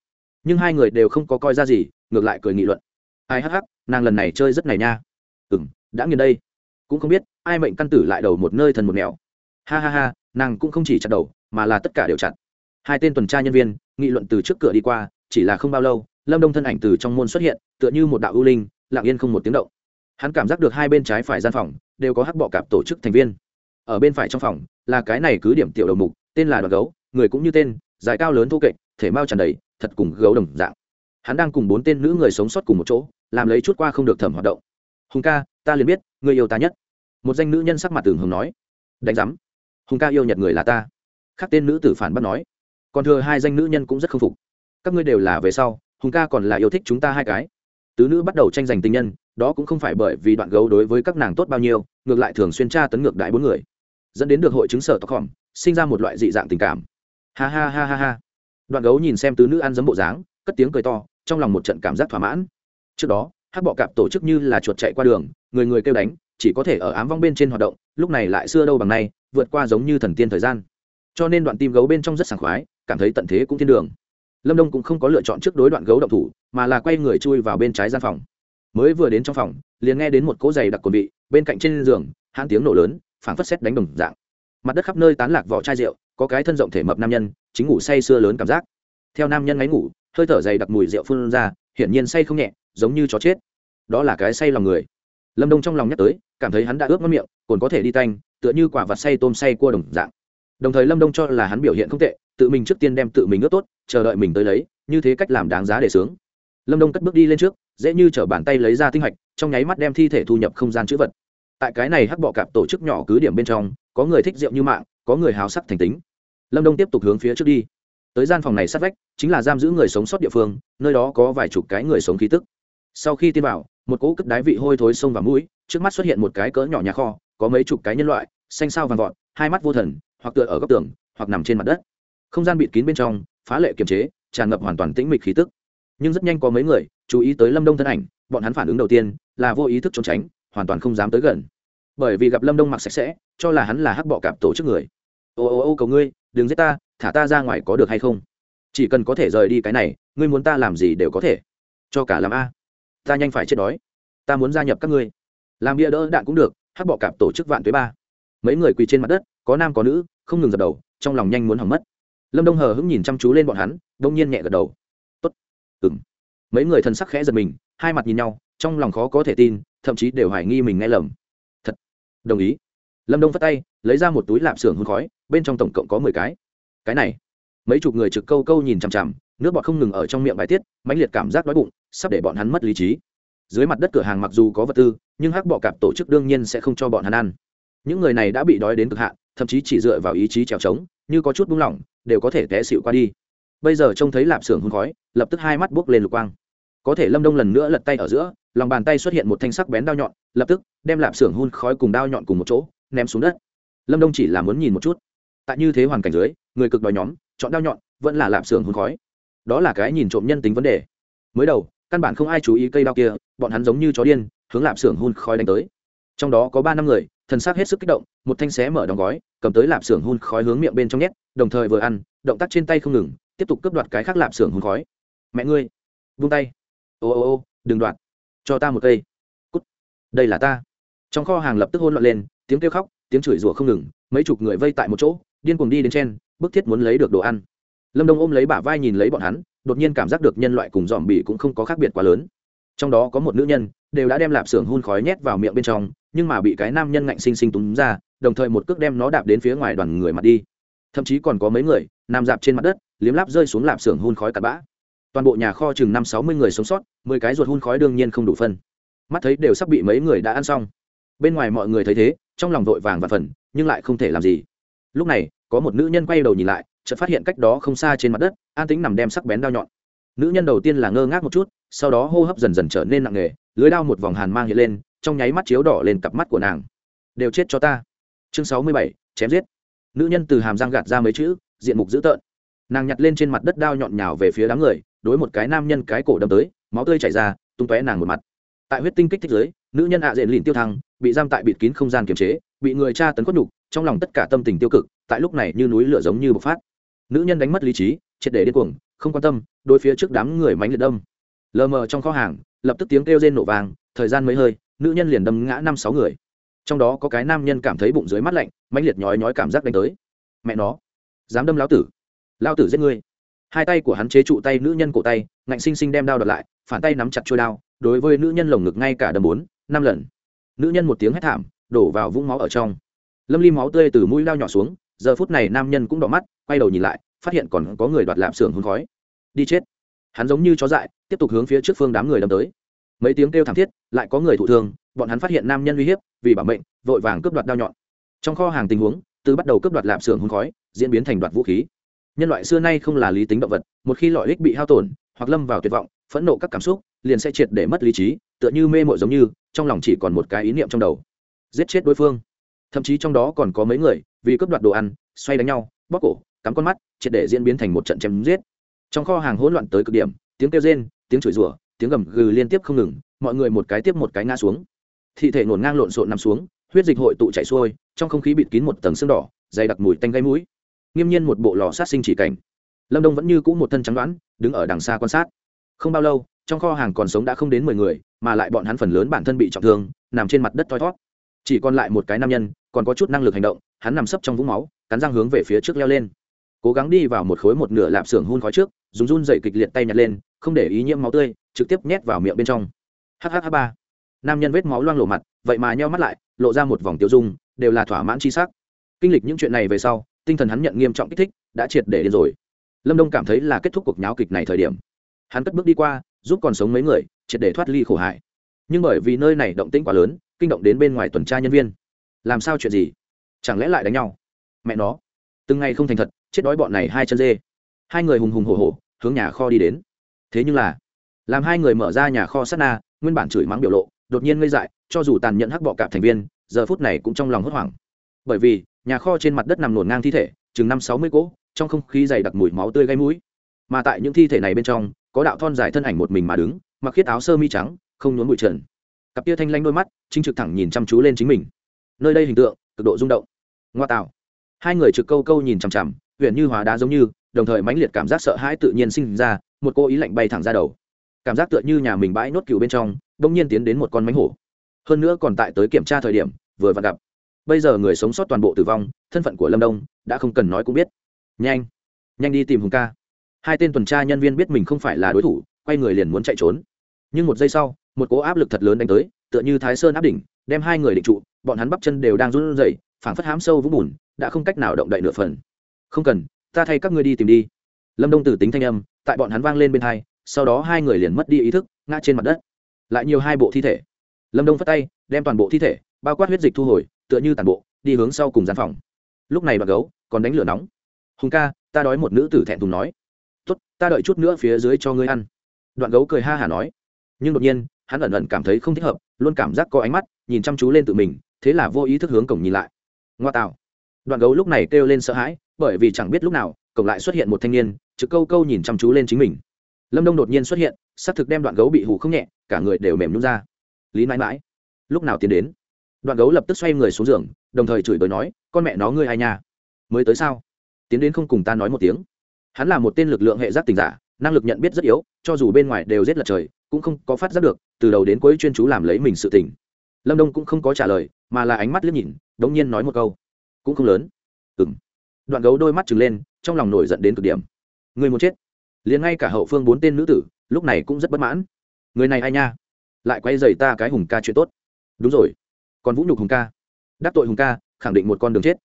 Nhưng hai người đều không có coi ra gì, ngược lại cười nghị luận. Ai hắc hắc, nàng lần này chơi rất này nha. Ừ m đã nghiền đây. Cũng không biết, ai mệnh căn tử lại đầu một nơi thần một nẻo. ha ha ha, nàng cũng không chỉ chặt đầu, mà là tất cả đều chặt. Hai tên tuần tra nhân viên, nghị luận từ trước cửa đi qua, chỉ là không bao lâu, lâm đông thân ảnh từ trong môn xuất hiện, tựa như một đạo ưu linh, lặng yên không một tiếng động. Hắn cảm giác được hai bên trái phải gian phòng, đều có hắc bọ cạp tổ chức thành viên. Ở bên phải trong phòng là cái này cứ điểm tiểu đầu mục, tên là đoàn gấu, người cũng như tên, dài cao lớn thô kệch, thể mao tràn đầy, thật cùng gấu đồng dạng. Hắn đang cùng bốn tên nữ người sống sót cùng một chỗ, làm lấy chút qua không được thẩm hoạt động. Hùng ca, ta liền biết, người yêu ta nhất. Một danh nữ nhân sắc mặt tường hồng nói. Đánh giám, hùng ca yêu nhật người là ta. Khác tên nữ tử phản bắt nói. Còn thừa hai danh nữ nhân cũng rất k phục. Các ngươi đều là về sau, hùng ca còn là yêu thích chúng ta hai cái. Tứ nữ bắt đầu tranh giành tình nhân, đó cũng không phải bởi vì đoạn gấu đối với các nàng tốt bao nhiêu, ngược lại thường xuyên tra tấn ngược đại bốn người dẫn đến được hội chứng sở tóc hỏng, sinh ra một loại dị dạng tình cảm. Ha ha ha ha ha. Đoạn gấu nhìn xem tứ nữ ăn dấm bộ dáng, cất tiếng cười to, trong lòng một trận cảm giác thỏa mãn. Trước đó hát bọ cạp tổ chức như là chuột chạy qua đường, người người kêu đánh, chỉ có thể ở ám vong bên trên hoạt động, lúc này lại xưa đâu bằng nay, vượt qua giống như thần tiên thời gian. Cho nên đoạn tim gấu bên trong rất sảng khoái, cảm thấy tận thế cũng thiên đường. Lâm đông cũng không có lựa chọn trước đối đoạn gấu động thủ, mà là quay người chui vào bên trái gian phòng. Mới vừa đến trong phòng, liền nghe đến một cỗ giày đặc cồn vị bên cạnh trên giường, hãn tiếng nổ lớn phảng phất xét đánh đồng dạng. Mặt đất khắp nơi tán lạc vỏ chai rượu, có cái thân rộng thể mập nam nhân, chính ngủ say sưa lớn cảm giác. Theo nam nhân ngáy ngủ, hơi thở dày đặc mùi rượu phun ra, hiển nhiên say không nhẹ, giống như chó chết. Đó là cái say lòng người. Lâm đông trong lòng nhắc tới, cảm thấy hắn đã ướp mất miệng, còn có thể đi tanh, tựa như quả vặt say tôm say cua đồng dạng. Đồng thời lâm đông cho là hắn biểu hiện không tệ, tự mình trước tiên đem tự mình ướp tốt, chờ đợi mình tới lấy, như thế cách làm đáng giá để sướng. Lâm đông cất bước đi lên trước, dễ như chở bàn tay lấy ra tinh hạch, trong nháy mắt đem thi thể thu nhập không gian chữ vật tại cái này hắc bọ cạp tổ chức nhỏ cứ điểm bên trong, có người thích rượu như mạng, có người hào sắc thành tính. Lâm đông tiếp tục hướng phía trước đi. Tới gian phòng này sát vách, chính là giam giữ người sống sót địa phương, nơi đó có vài chục cái người sống khí tức. Sau khi tin vào một cỗ cất đái vị hôi thối sông và mũi, trước mắt xuất hiện một cái cỡ nhỏ nhà kho, có mấy chục cái nhân loại, xanh sao vàng vọt, hai mắt vô thần, hoặc tựa ở góc tường, hoặc nằm trên mặt đất. Không gian bịt kín bên trong, phá lệ kiềm chế, tràn ngập hoàn toàn tĩnh mịch khí tức. Nhưng rất nhanh có mấy người, chú ý tới lâm đông thân ảnh, bọn hắn phản ứng đầu tiên là vô ý thức trốn tránh hoàn toàn không dám tới gần. Bởi vì gặp lâm đông mặc sạch sẽ, cho là hắn là hắc bọ cạp tổ chức người. Ô ô ô, cầu ngươi, đừng giết ta, thả ta ra ngoài có được hay không? Chỉ cần có thể rời đi cái này, ngươi muốn ta làm gì đều có thể. Cho cả làm a. Ta nhanh phải chết đói. Ta muốn gia nhập các ngươi. Làm bia đỡ đạn cũng được, hắc bọ cạp tổ chức vạn tuế ba. Mấy người quỳ trên mặt đất, có nam có nữ, không ngừng dập đầu, trong lòng nhanh muốn hỏng mất. Lâm đông hờ hững nhìn chăm chú lên bọn hắn, đông nhiên nhẹ gật đầu. Tốt. Ừng mấy người thân sắc khẽ giật mình, hai mặt nhìn nhau, trong lòng khó có thể tin thậm chí đều hoài nghi mình nghe lầm. Thật. Đồng ý. Lâm đông phất tay, lấy ra một túi lạp xưởng hôn khói, bên trong tổng cộng có mười cái. Cái này. Mấy chục người trực câu câu nhìn chằm chằm, nước bọt không ngừng ở trong miệng bài tiết, mãnh liệt cảm giác đói bụng, sắp để bọn hắn mất lý trí. Dưới mặt đất cửa hàng mặc dù có vật tư, nhưng hắc bọ cạp tổ chức đương nhiên sẽ không cho bọn hắn ăn. Những người này đã bị đói đến cực hạn, thậm chí chỉ dựa vào ý chí trèo trống, như có chút buông lỏng, đều có thể té xịu qua đi. Bây giờ trông thấy lạp xưởng hôn khói, lập tức hai mắt buốc lên lục quang. Có thể lâm đông lần nữa lật tay ở giữa lòng bàn tay xuất hiện một thanh sắc bén đao nhọn, lập tức đem lạp xưởng hun khói cùng đao nhọn cùng một chỗ ném xuống đất. Lâm đông chỉ là muốn nhìn một chút. Tại như thế hoàn cảnh dưới, người cực đòi nhóm, chọn đao nhọn vẫn là lạp xưởng hun khói. Đó là cái nhìn trộm nhân tính vấn đề. Mới đầu, căn bản không ai chú ý cây đao kia, bọn hắn giống như chó điên, hướng lạp xưởng hun khói đánh tới. Trong đó có ba năm người, thần sắc hết sức kích động, một thanh xé mở đóng gói, cầm tới lạp xưởng hun khói hướng miệng bên trong nhét, đồng thời vừa ăn, động tác trên tay không ngừng, tiếp tục cướp đoạt cái khác lạp xưởng hun khói. Mẹ ngươi, vung tay. Ô ô ô, đừng đoạt cho ta một cây. Cút. Đây là ta. Trong kho hàng lập tức hôn loạn lên, tiếng kêu khóc, tiếng chửi rủa không ngừng, mấy chục người vây tại một chỗ, điên cuồng đi đến trên, bức thiết muốn lấy được đồ ăn. Lâm đông ôm lấy bả vai nhìn lấy bọn hắn, đột nhiên cảm giác được nhân loại cùng dòm bỉ cũng không có khác biệt quá lớn. Trong đó có một nữ nhân, đều đã đem lạp xưởng hun khói nhét vào miệng bên trong, nhưng mà bị cái nam nhân ngạnh sinh sinh túm ra, đồng thời một cước đem nó đạp đến phía ngoài đoàn người mặt đi. Thậm chí còn có mấy người, nằm dạp trên mặt đất, liếm láp rơi xuống lạp xưởng hun khói cặn bã toàn bộ nhà kho chừng năm sáu mươi người sống sót, mười cái ruột hun khói đương nhiên không đủ phân. Mắt thấy đều sắp bị mấy người đã ăn xong. Bên ngoài mọi người thấy thế, trong lòng vội vàng và phần nhưng lại không thể làm gì. Lúc này, có một nữ nhân quay đầu nhìn lại, chợt phát hiện cách đó không xa trên mặt đất, an tính nằm đem sắc bén đao nhọn. Nữ nhân đầu tiên là ngơ ngác một chút, sau đó hô hấp dần dần trở nên nặng nề, lưới đao một vòng hàn mang hiện lên, trong nháy mắt chiếu đỏ lên cặp mắt của nàng. Đều chết cho ta. Chương sáu mươi bảy, chém giết. Nữ nhân từ hàm răng gạt ra mấy chữ, diện mục dữ tợn. Nàng nhặt lên trên mặt đất đao nhọn nhào về phía đám người đối một cái nam nhân cái cổ đâm tới, máu tươi chảy ra, tung tóe nàng một mặt. Tại huyết tinh kích thích giới, nữ nhân ạ à diện lìn tiêu thăng, bị giam tại bịt kín không gian kiềm chế, bị người cha tấn khuất nhục, trong lòng tất cả tâm tình tiêu cực, tại lúc này như núi lửa giống như bộc phát. Nữ nhân đánh mất lý trí, triệt để điên cuồng, không quan tâm đôi phía trước đám người mánh liệt đâm. Lờ mờ trong kho hàng, lập tức tiếng kêu rên nổ vàng thời gian mấy hơi, nữ nhân liền đâm ngã năm sáu người. Trong đó có cái nam nhân cảm thấy bụng dưới mắt lạnh, mãnh liệt nhói nhói cảm giác đánh tới. Mẹ nó, dám đâm lão tử. Lão tử giết ngươi hai tay của hắn chế trụ tay nữ nhân cổ tay, ngạnh sinh sinh đem đao đợt lại, phản tay nắm chặt trôi đao, đối với nữ nhân lồng ngực ngay cả đầm bốn, năm lần. Nữ nhân một tiếng hét thảm, đổ vào vũng máu ở trong. Lâm ly máu tươi từ mũi lao nhỏ xuống, giờ phút này nam nhân cũng đỏ mắt, quay đầu nhìn lại, phát hiện còn có người đoạt lạp xưởng hôn khói. Đi chết. Hắn giống như chó dại, tiếp tục hướng phía trước phương đám người đâm tới. Mấy tiếng kêu thảm thiết, lại có người thụ thương, bọn hắn phát hiện nam nhân uy hiếp, vì bảo mệnh, vội vàng cướp đoạt đao nhọn. Trong kho hàng tình huống, từ bắt đầu cướp đoạt lạp xưởng hôn khói, diễn biến thành đoạt vũ khí nhân loại xưa nay không là lý tính động vật, một khi lợi ích bị hao tổn, hoặc lâm vào tuyệt vọng, phẫn nộ các cảm xúc, liền sẽ triệt để mất lý trí, tựa như mê mội giống như, trong lòng chỉ còn một cái ý niệm trong đầu. Giết chết đối phương. Thậm chí trong đó còn có mấy người, vì cướp đoạt đồ ăn, xoay đánh nhau, bóc cổ, cắm con mắt, triệt để diễn biến thành một trận chém giết. Trong kho hàng hỗn loạn tới cực điểm, tiếng kêu rên, tiếng chửi rủa, tiếng gầm gừ liên tiếp không ngừng, mọi người một cái tiếp một cái ngã xuống. Thị thể nổn ngang lộn xộn nằm xuống, huyết dịch hội tụ chảy xuôi, trong không khí bịt kín một tầng xương đỏ, dày đặc mùi tanh gây mũi nghiêm nhiên một bộ lò sát sinh chỉ cảnh. Lâm đông vẫn như cũ một thân trắng đoán, đứng ở đằng xa quan sát. Không bao lâu, trong kho hàng còn sống đã không đến mười người, mà lại bọn hắn phần lớn bản thân bị trọng thương, nằm trên mặt đất thoi thót. Chỉ còn lại một cái nam nhân, còn có chút năng lực hành động, hắn nằm sấp trong vũng máu, cắn răng hướng về phía trước leo lên. Cố gắng đi vào một khối một nửa lạp xưởng hun khói trước, dùng run dậy kịch liệt tay nhặt lên, không để ý nhiễm máu tươi, trực tiếp nhét vào miệng bên trong. Hhh ba. Nam nhân vết máu loang lộ mặt, vậy mà nheo mắt lại, lộ ra một vòng tiêu dung, đều là thỏa mãn chi sắc. Kinh lịch những chuyện này về sau tinh thần hắn nhận nghiêm trọng kích thích, đã triệt để điên rồi. Lâm đông cảm thấy là kết thúc cuộc nháo kịch này thời điểm. Hắn cất bước đi qua, giúp còn sống mấy người, triệt để thoát ly khổ hại. Nhưng bởi vì nơi này động tĩnh quá lớn, kinh động đến bên ngoài tuần tra nhân viên. Làm sao chuyện gì? Chẳng lẽ lại đánh nhau? Mẹ nó. Từng ngày không thành thật, chết đói bọn này hai chân dê. Hai người hùng hùng hổ hổ, hướng nhà kho đi đến. Thế nhưng là, làm hai người mở ra nhà kho sát na, nguyên bản chửi mắng biểu lộ, đột nhiên ngây dại, cho dù tàn nhẫn hắc bọ cạp thành viên, giờ phút này cũng trong lòng hốt hoảng. Bởi vì nhà kho trên mặt đất nằm nổn ngang thi thể, chừng năm sáu mươi cỗ, trong không khí dày đặc mùi máu tươi gây mũi. Mà tại những thi thể này bên trong, có đạo thon dài thân ảnh một mình mà đứng, mặc khiết áo sơ mi trắng, không nhốn bụi trần. Cặp tia thanh lanh đôi mắt, chính trực thẳng nhìn chăm chú lên chính mình. Nơi đây hình tượng, cực độ rung động. Ngoa tạo. Hai người trực câu câu nhìn chằm chằm huyện như hóa đá giống như, đồng thời mãnh liệt cảm giác sợ hãi tự nhiên sinh ra, một cô ý lạnh bay thẳng ra đầu. Cảm giác tựa như nhà mình bãi nốt cừu bên trong đông nhiên tiến đến một con mánh hổ. Hơn nữa còn tại tới kiểm tra thời điểm, vừa vặn gặp bây giờ người sống sót toàn bộ tử vong, thân phận của lâm đông đã không cần nói cũng biết. Nhanh nhanh đi tìm hùng ca. Hai tên tuần tra nhân viên biết mình không phải là đối thủ, quay người liền muốn chạy trốn. Nhưng một giây sau, một cố áp lực thật lớn đánh tới, tựa như thái sơn áp đỉnh, đem hai người định trụ, bọn hắn bắp chân đều đang run rẩy, phảng phất hám sâu vũng bùn, đã không cách nào động đậy nửa phần. Không cần, ta thay các ngươi đi tìm đi. Lâm đông tử tính thanh âm, tại bọn hắn vang lên bên hai, sau đó hai người liền mất đi ý thức, ngã trên mặt đất. Lại nhiều hai bộ thi thể. Lâm đông phát tay, đem toàn bộ thi thể, bao quát huyết dịch thu hồi tựa như tàn bộ, đi hướng sau cùng gian phòng. Lúc này bà gấu còn đánh lửa nóng. Hùng ca, ta đói một nữ tử thẹn thùng nói. Tốt, ta đợi chút nữa phía dưới cho ngươi ăn. Đoạn gấu cười ha hả nói. Nhưng đột nhiên, hắn ẩn ẩn cảm thấy không thích hợp, luôn cảm giác có ánh mắt, nhìn chăm chú lên tự mình, thế là vô ý thức hướng cổng nhìn lại. Ngoa tạo. Đoạn gấu lúc này kêu lên sợ hãi, bởi vì chẳng biết lúc nào, cổng lại xuất hiện một thanh niên, trực câu câu nhìn chăm chú lên chính mình. Lâm đông đột nhiên xuất hiện, xác thực đem đoạn gấu bị hù không nhẹ, cả người đều mềm nhún ra. Lý mãi mãi, lúc nào tiến đến? Đoạn gấu lập tức xoay người xuống giường, đồng thời chửi bới nói, con mẹ nó ngươi ai nha? mới tới sao? Tiến đến không cùng ta nói một tiếng. Hắn là một tên lực lượng hệ giác tình giả, năng lực nhận biết rất yếu, cho dù bên ngoài đều rét lật trời, cũng không có phát giác được, từ đầu đến cuối chuyên chú làm lấy mình sự tình. Lâm đông cũng không có trả lời, mà là ánh mắt liếc nhìn, đống nhiên nói một câu. Cũng không lớn. Ừng đoạn gấu đôi mắt trừng lên, trong lòng nổi giận đến cực điểm. Người muốn chết? Liền ngay cả hậu phương bốn tên nữ tử, lúc này cũng rất bất mãn. Người này ai nha? Lại quay dày ta cái hùng ca chuyện tốt. Đúng rồi còn vũ nhục hùng ca. Đắc tội hùng ca, khẳng định một con đường chết.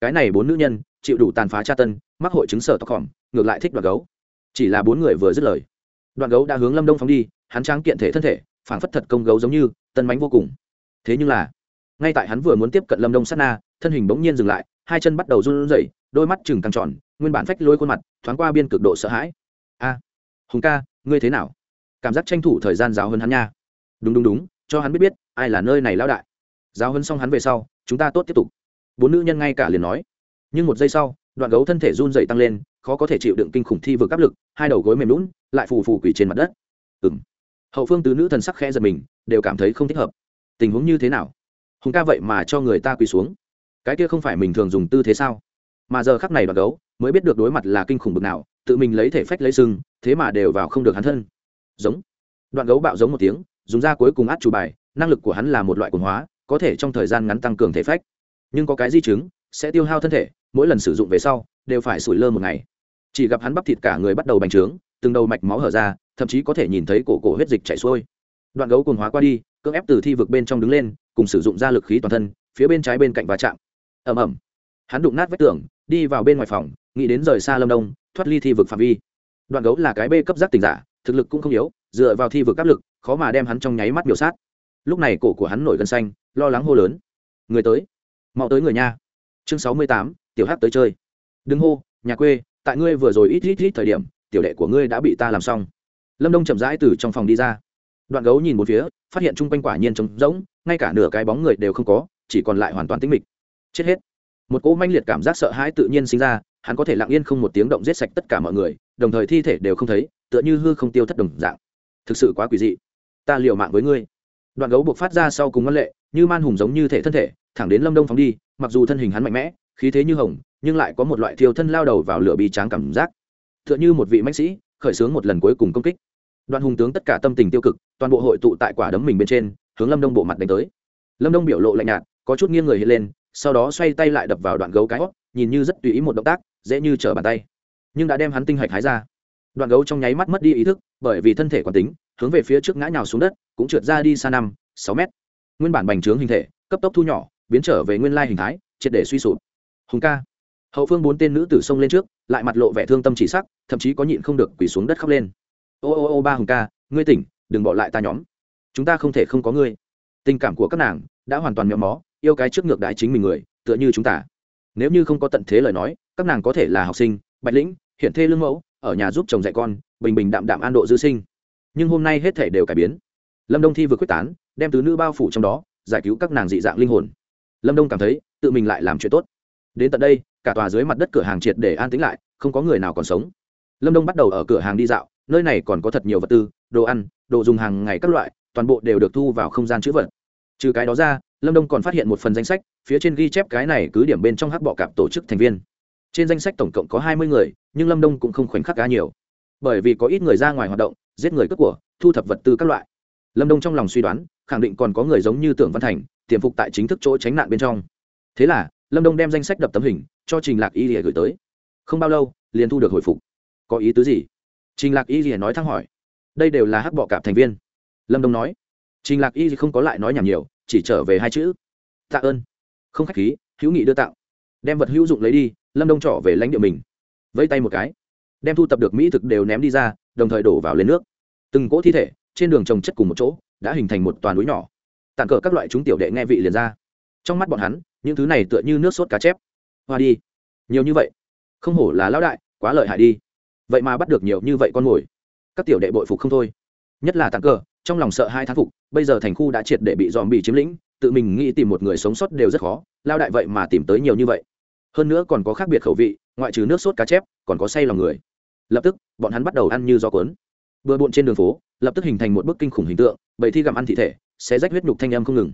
Cái này bốn nữ nhân, chịu đủ tàn phá tra tân mắc hội chứng sở tóc khỏm ngược lại thích đoạn gấu. Chỉ là bốn người vừa dứt lời. Đoạn gấu đã hướng lâm đông phóng đi, hắn tráng kiện thể thân thể, phảng phất thật công gấu giống như, tân bánh vô cùng. Thế nhưng là, ngay tại hắn vừa muốn tiếp cận lâm đông sát na, thân hình bỗng nhiên dừng lại, hai chân bắt đầu run rẩy, đôi mắt chừng căng tròn, nguyên bản phách lôi khuôn mặt, thoáng qua biên cực độ sợ hãi. A, hùng ca, ngươi thế nào? Cảm giác tranh thủ thời gian giáo hơn hắn nha. Đúng đúng đúng, cho hắn biết biết, ai là nơi này lão đại giáo hấn xong hắn về sau, chúng ta tốt tiếp tục. Bốn nữ nhân ngay cả liền nói. Nhưng một giây sau, đoạn gấu thân thể run dày tăng lên, khó có thể chịu đựng kinh khủng thi vượt áp lực, hai đầu gối mềm lún lại phù phù quỷ trên mặt đất. Ừng hậu phương tứ nữ thần sắc khẽ giật mình, đều cảm thấy không thích hợp. Tình huống như thế nào? Hùng ca vậy mà cho người ta quỳ xuống. Cái kia không phải mình thường dùng tư thế sao? Mà giờ khắc này đoạn gấu mới biết được đối mặt là kinh khủng bực nào, tự mình lấy thể phách lấy sưng thế mà đều vào không được hắn thân. Giống. Đoạn gấu bạo giống một tiếng, dùng ra cuối cùng át chủ bài, năng lực của hắn là một loại quần hóa có thể trong thời gian ngắn tăng cường thể phách. Nhưng có cái di chứng, sẽ tiêu hao thân thể, mỗi lần sử dụng về sau, đều phải sủi lơ một ngày. Chỉ gặp hắn bắp thịt cả người bắt đầu bành trướng, từng đầu mạch máu hở ra, thậm chí có thể nhìn thấy cổ cổ huyết dịch chảy xuôi. Đoạn gấu cồn hóa qua đi, cưỡng ép từ thi vực bên trong đứng lên, cùng sử dụng ra lực khí toàn thân, phía bên trái bên cạnh va chạm. Ẩm ẩm hắn đụng nát vách tường, đi vào bên ngoài phòng, nghĩ đến rời xa lâm đông, thoát ly thi vực phạm vi. Đoạn gấu là cái bê cấp giác tình giả, thực lực cũng không yếu, dựa vào thi vực áp lực, khó mà đem hắn trong nháy mắt biểu sát lúc này cổ của hắn nổi gân xanh, lo lắng hô lớn. Người tới. Mau tới người nha. Chương sáu mươi tám, tiểu hát tới chơi. Đừng hô, nhà quê, tại ngươi vừa rồi ít ít ít thời điểm, tiểu đệ của ngươi đã bị ta làm xong. Lâm đông chậm rãi từ trong phòng đi ra. Đoạn gấu nhìn một phía, phát hiện chung quanh quả nhiên trống rỗng, ngay cả nửa cái bóng người đều không có, chỉ còn lại hoàn toàn tĩnh mịch. Chết hết. Một cỗ manh liệt cảm giác sợ hãi tự nhiên sinh ra, hắn có thể lặng yên không một tiếng động giết sạch tất cả mọi người, đồng thời thi thể đều không thấy, tựa như hư không tiêu thất đồng dạng. Thực sự quá quỷ dị. Ta liều mạng với ngươi đoạn gấu buộc phát ra sau cùng ngân lệ, như man hùng giống như thể thân thể, thẳng đến lâm đông phóng đi, mặc dù thân hình hắn mạnh mẽ, khí thế như hồng, nhưng lại có một loại thiêu thân lao đầu vào lửa bi tráng cảm giác. Tựa như một vị mãnh sĩ, khởi xướng một lần cuối cùng công kích. Đoạn hùng tướng tất cả tâm tình tiêu cực, toàn bộ hội tụ tại quả đấm mình bên trên, hướng lâm đông bộ mặt đánh tới. Lâm đông biểu lộ lạnh nhạt, có chút nghiêng người hiện lên, sau đó xoay tay lại đập vào đoạn gấu cái hót, nhìn như rất tùy ý một động tác, dễ như trở bàn tay. Nhưng đã đem hắn tinh hạch hái ra đoạn gấu trong nháy mắt mất đi ý thức, bởi vì thân thể quán tính, hướng về phía trước ngã nhào xuống đất, cũng trượt ra đi xa năm, sáu mét. Nguyên bản bành trướng hình thể, cấp tốc thu nhỏ, biến trở về nguyên lai hình thái, triệt để suy sụp. Hùng ca. Hậu phương bốn tên nữ tử xông lên trước, lại mặt lộ vẻ thương tâm chỉ sắc, thậm chí có nhịn không được quỳ xuống đất khóc lên. Ô ô ô, ba hùng ca, ngươi tỉnh, đừng bỏ lại ta nhóm. Chúng ta không thể không có ngươi. Tình cảm của các nàng đã hoàn toàn méo mó, yêu cái trước ngược đãi chính mình người, tựa như chúng ta. Nếu như không có tận thế lời nói, các nàng có thể là học sinh, bạch lĩnh, hiện thê lương mẫu ở nhà giúp chồng dạy con, bình bình đạm đạm an độ dư sinh. Nhưng hôm nay hết thể đều cải biến. Lâm đông thi vừa quyết tán, đem tứ nữ bao phủ trong đó, giải cứu các nàng dị dạng linh hồn. Lâm đông cảm thấy, tự mình lại làm chuyện tốt. Đến tận đây, cả tòa dưới mặt đất cửa hàng triệt để an tĩnh lại, không có người nào còn sống. Lâm đông bắt đầu ở cửa hàng đi dạo, nơi này còn có thật nhiều vật tư, đồ ăn, đồ dùng hàng ngày các loại, toàn bộ đều được thu vào không gian chữ vật. Trừ cái đó ra, lâm đông còn phát hiện một phần danh sách, phía trên ghi chép cái này cứ điểm bên trong hắc bọ cạp tổ chức thành viên trên danh sách tổng cộng có hai mươi người, nhưng lâm đông cũng không khoảnh khắc cá nhiều. Bởi vì có ít người ra ngoài hoạt động, giết người cướp của, thu thập vật tư các loại. Lâm đông trong lòng suy đoán, khẳng định còn có người giống như tưởng văn thành, tiềm phục tại chính thức chỗ tránh nạn bên trong. Thế là, lâm đông đem danh sách đập tấm hình, cho trình lạc y lìa gửi tới. Không bao lâu, liền thu được hồi phục. Có ý tứ gì? Trình lạc y lìa nói thăng hỏi. Đây đều là hắc bọ cạp thành viên. Lâm đông nói. Trình lạc y không có lại nói nhảm nhiều, chỉ trở về hai chữ. Tạ ơn. Không khách khí, hữu nghị đưa tạo đem vật hữu dụng lấy đi lâm đông trọ về lãnh địa mình vẫy tay một cái đem thu tập được mỹ thực đều ném đi ra đồng thời đổ vào lên nước từng cỗ thi thể trên đường trồng chất cùng một chỗ đã hình thành một toàn núi nhỏ tàn cờ các loại chúng tiểu đệ nghe vị liền ra trong mắt bọn hắn những thứ này tựa như nước sốt cá chép hoa đi nhiều như vậy không hổ là lão đại quá lợi hại đi vậy mà bắt được nhiều như vậy con mồi các tiểu đệ bội phục không thôi nhất là tàn cờ trong lòng sợ hai thán phục bây giờ thành khu đã triệt để bị dòm bị chiếm lĩnh tự mình nghĩ tìm một người sống sót đều rất khó lao đại vậy mà tìm tới nhiều như vậy hơn nữa còn có khác biệt khẩu vị, ngoại trừ nước sốt cá chép, còn có say lòng người. Lập tức, bọn hắn bắt đầu ăn như gió cuốn. Bừa bộn trên đường phố, lập tức hình thành một bức kinh khủng hình tượng, bầy thi gặm ăn thị thể sẽ rách huyết nhục thanh em không ngừng.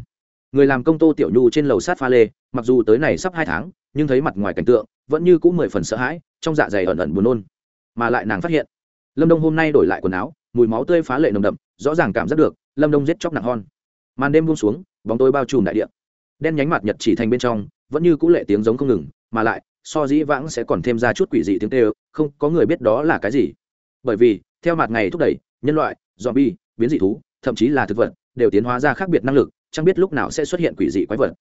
Người làm công tô tiểu nhu trên lầu sát pha lê, mặc dù tới này sắp hai tháng, nhưng thấy mặt ngoài cảnh tượng, vẫn như cũng mười phần sợ hãi, trong dạ dày ẩn ẩn buồn nôn. Mà lại nàng phát hiện, lâm đông hôm nay đổi lại quần áo, mùi máu tươi phá lệ nồng đậm, rõ ràng cảm giác được, lâm đông giết chóc nặng hon. Màn đêm buông xuống, bóng tối bao trùm đại điện đen nhánh mặt nhật chỉ thành bên trong, vẫn như cũ lệ tiếng giống không ngừng mà lại, so dĩ vãng sẽ còn thêm ra chút quỷ dị tiếng tê không, có người biết đó là cái gì. Bởi vì, theo mặt ngày thúc đẩy, nhân loại, zombie, biến dị thú, thậm chí là thực vật, đều tiến hóa ra khác biệt năng lực, chẳng biết lúc nào sẽ xuất hiện quỷ dị quái vật.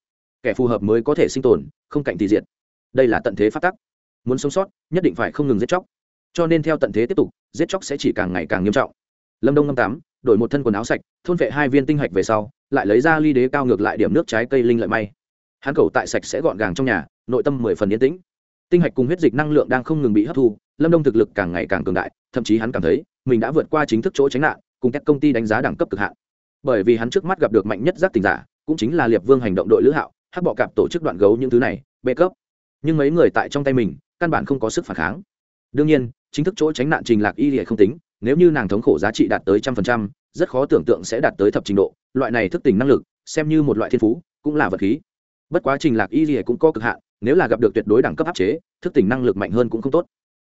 Kẻ phù hợp mới có thể sinh tồn, không cạnh thì diệt. Đây là tận thế phát tắc. Muốn sống sót, nhất định phải không ngừng giết chóc. Cho nên theo tận thế tiếp tục, giết chóc sẽ chỉ càng ngày càng nghiêm trọng. Lâm đông năm tám đổi một thân quần áo sạch, thôn vệ hai viên tinh hạch về sau, lại lấy ra ly đế cao ngược lại điểm nước trái cây linh lợi may hắn cầu tại sạch sẽ gọn gàng trong nhà, nội tâm mười phần yên tĩnh. Tinh hạch cùng huyết dịch năng lượng đang không ngừng bị hấp thu, lâm đông thực lực càng ngày càng cường đại, thậm chí hắn cảm thấy mình đã vượt qua chính thức chỗ tránh nạn, cùng các công ty đánh giá đẳng cấp cực hạn. Bởi vì hắn trước mắt gặp được mạnh nhất giác tình giả, cũng chính là liệp vương hành động đội lữ hạo, hắc bọ cạp tổ chức đoạn gấu những thứ này, bê cấp. Nhưng mấy người tại trong tay mình, căn bản không có sức phản kháng. Đương nhiên, chính thức chỗ tránh nạn trình lạc y lìa không tính, nếu như nàng thống khổ giá trị đạt tới trăm phần trăm, rất khó tưởng tượng sẽ đạt tới thập trình độ, loại này thức tỉnh năng lực, xem như một loại thiên phú, cũng là vật khí bất quá trình lạc y gì cũng có cực hạn, nếu là gặp được tuyệt đối đẳng cấp áp chế, thức tỉnh năng lực mạnh hơn cũng không tốt.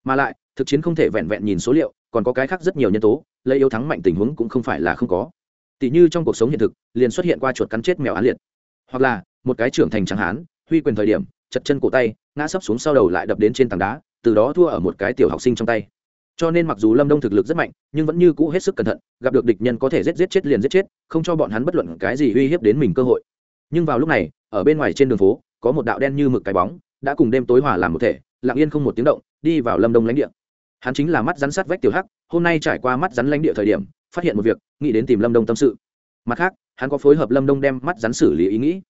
Mà lại, thực chiến không thể vẹn vẹn nhìn số liệu, còn có cái khác rất nhiều nhân tố, lấy yếu thắng mạnh tình huống cũng không phải là không có. Tỷ như trong cuộc sống hiện thực, liền xuất hiện qua chuột cắn chết mèo án liệt. Hoặc là, một cái trưởng thành trắng hán, huy quyền thời điểm, chật chân cổ tay, ngã sấp xuống sau đầu lại đập đến trên tảng đá, từ đó thua ở một cái tiểu học sinh trong tay. Cho nên mặc dù lâm đông thực lực rất mạnh, nhưng vẫn như cũ hết sức cẩn thận, gặp được địch nhân có thể giết giết chết liền giết chết, không cho bọn hắn bất luận cái gì uy hiếp đến mình cơ hội nhưng vào lúc này, ở bên ngoài trên đường phố, có một đạo đen như mực cái bóng, đã cùng đêm tối hòa làm một thể, lặng yên không một tiếng động, đi vào lâm đông lãnh địa. Hắn chính là mắt rắn sát vách tiểu hắc, hôm nay trải qua mắt rắn lãnh địa thời điểm, phát hiện một việc, nghĩ đến tìm lâm đông tâm sự. Mặt khác, hắn có phối hợp lâm đông đem mắt rắn xử lý ý nghĩ.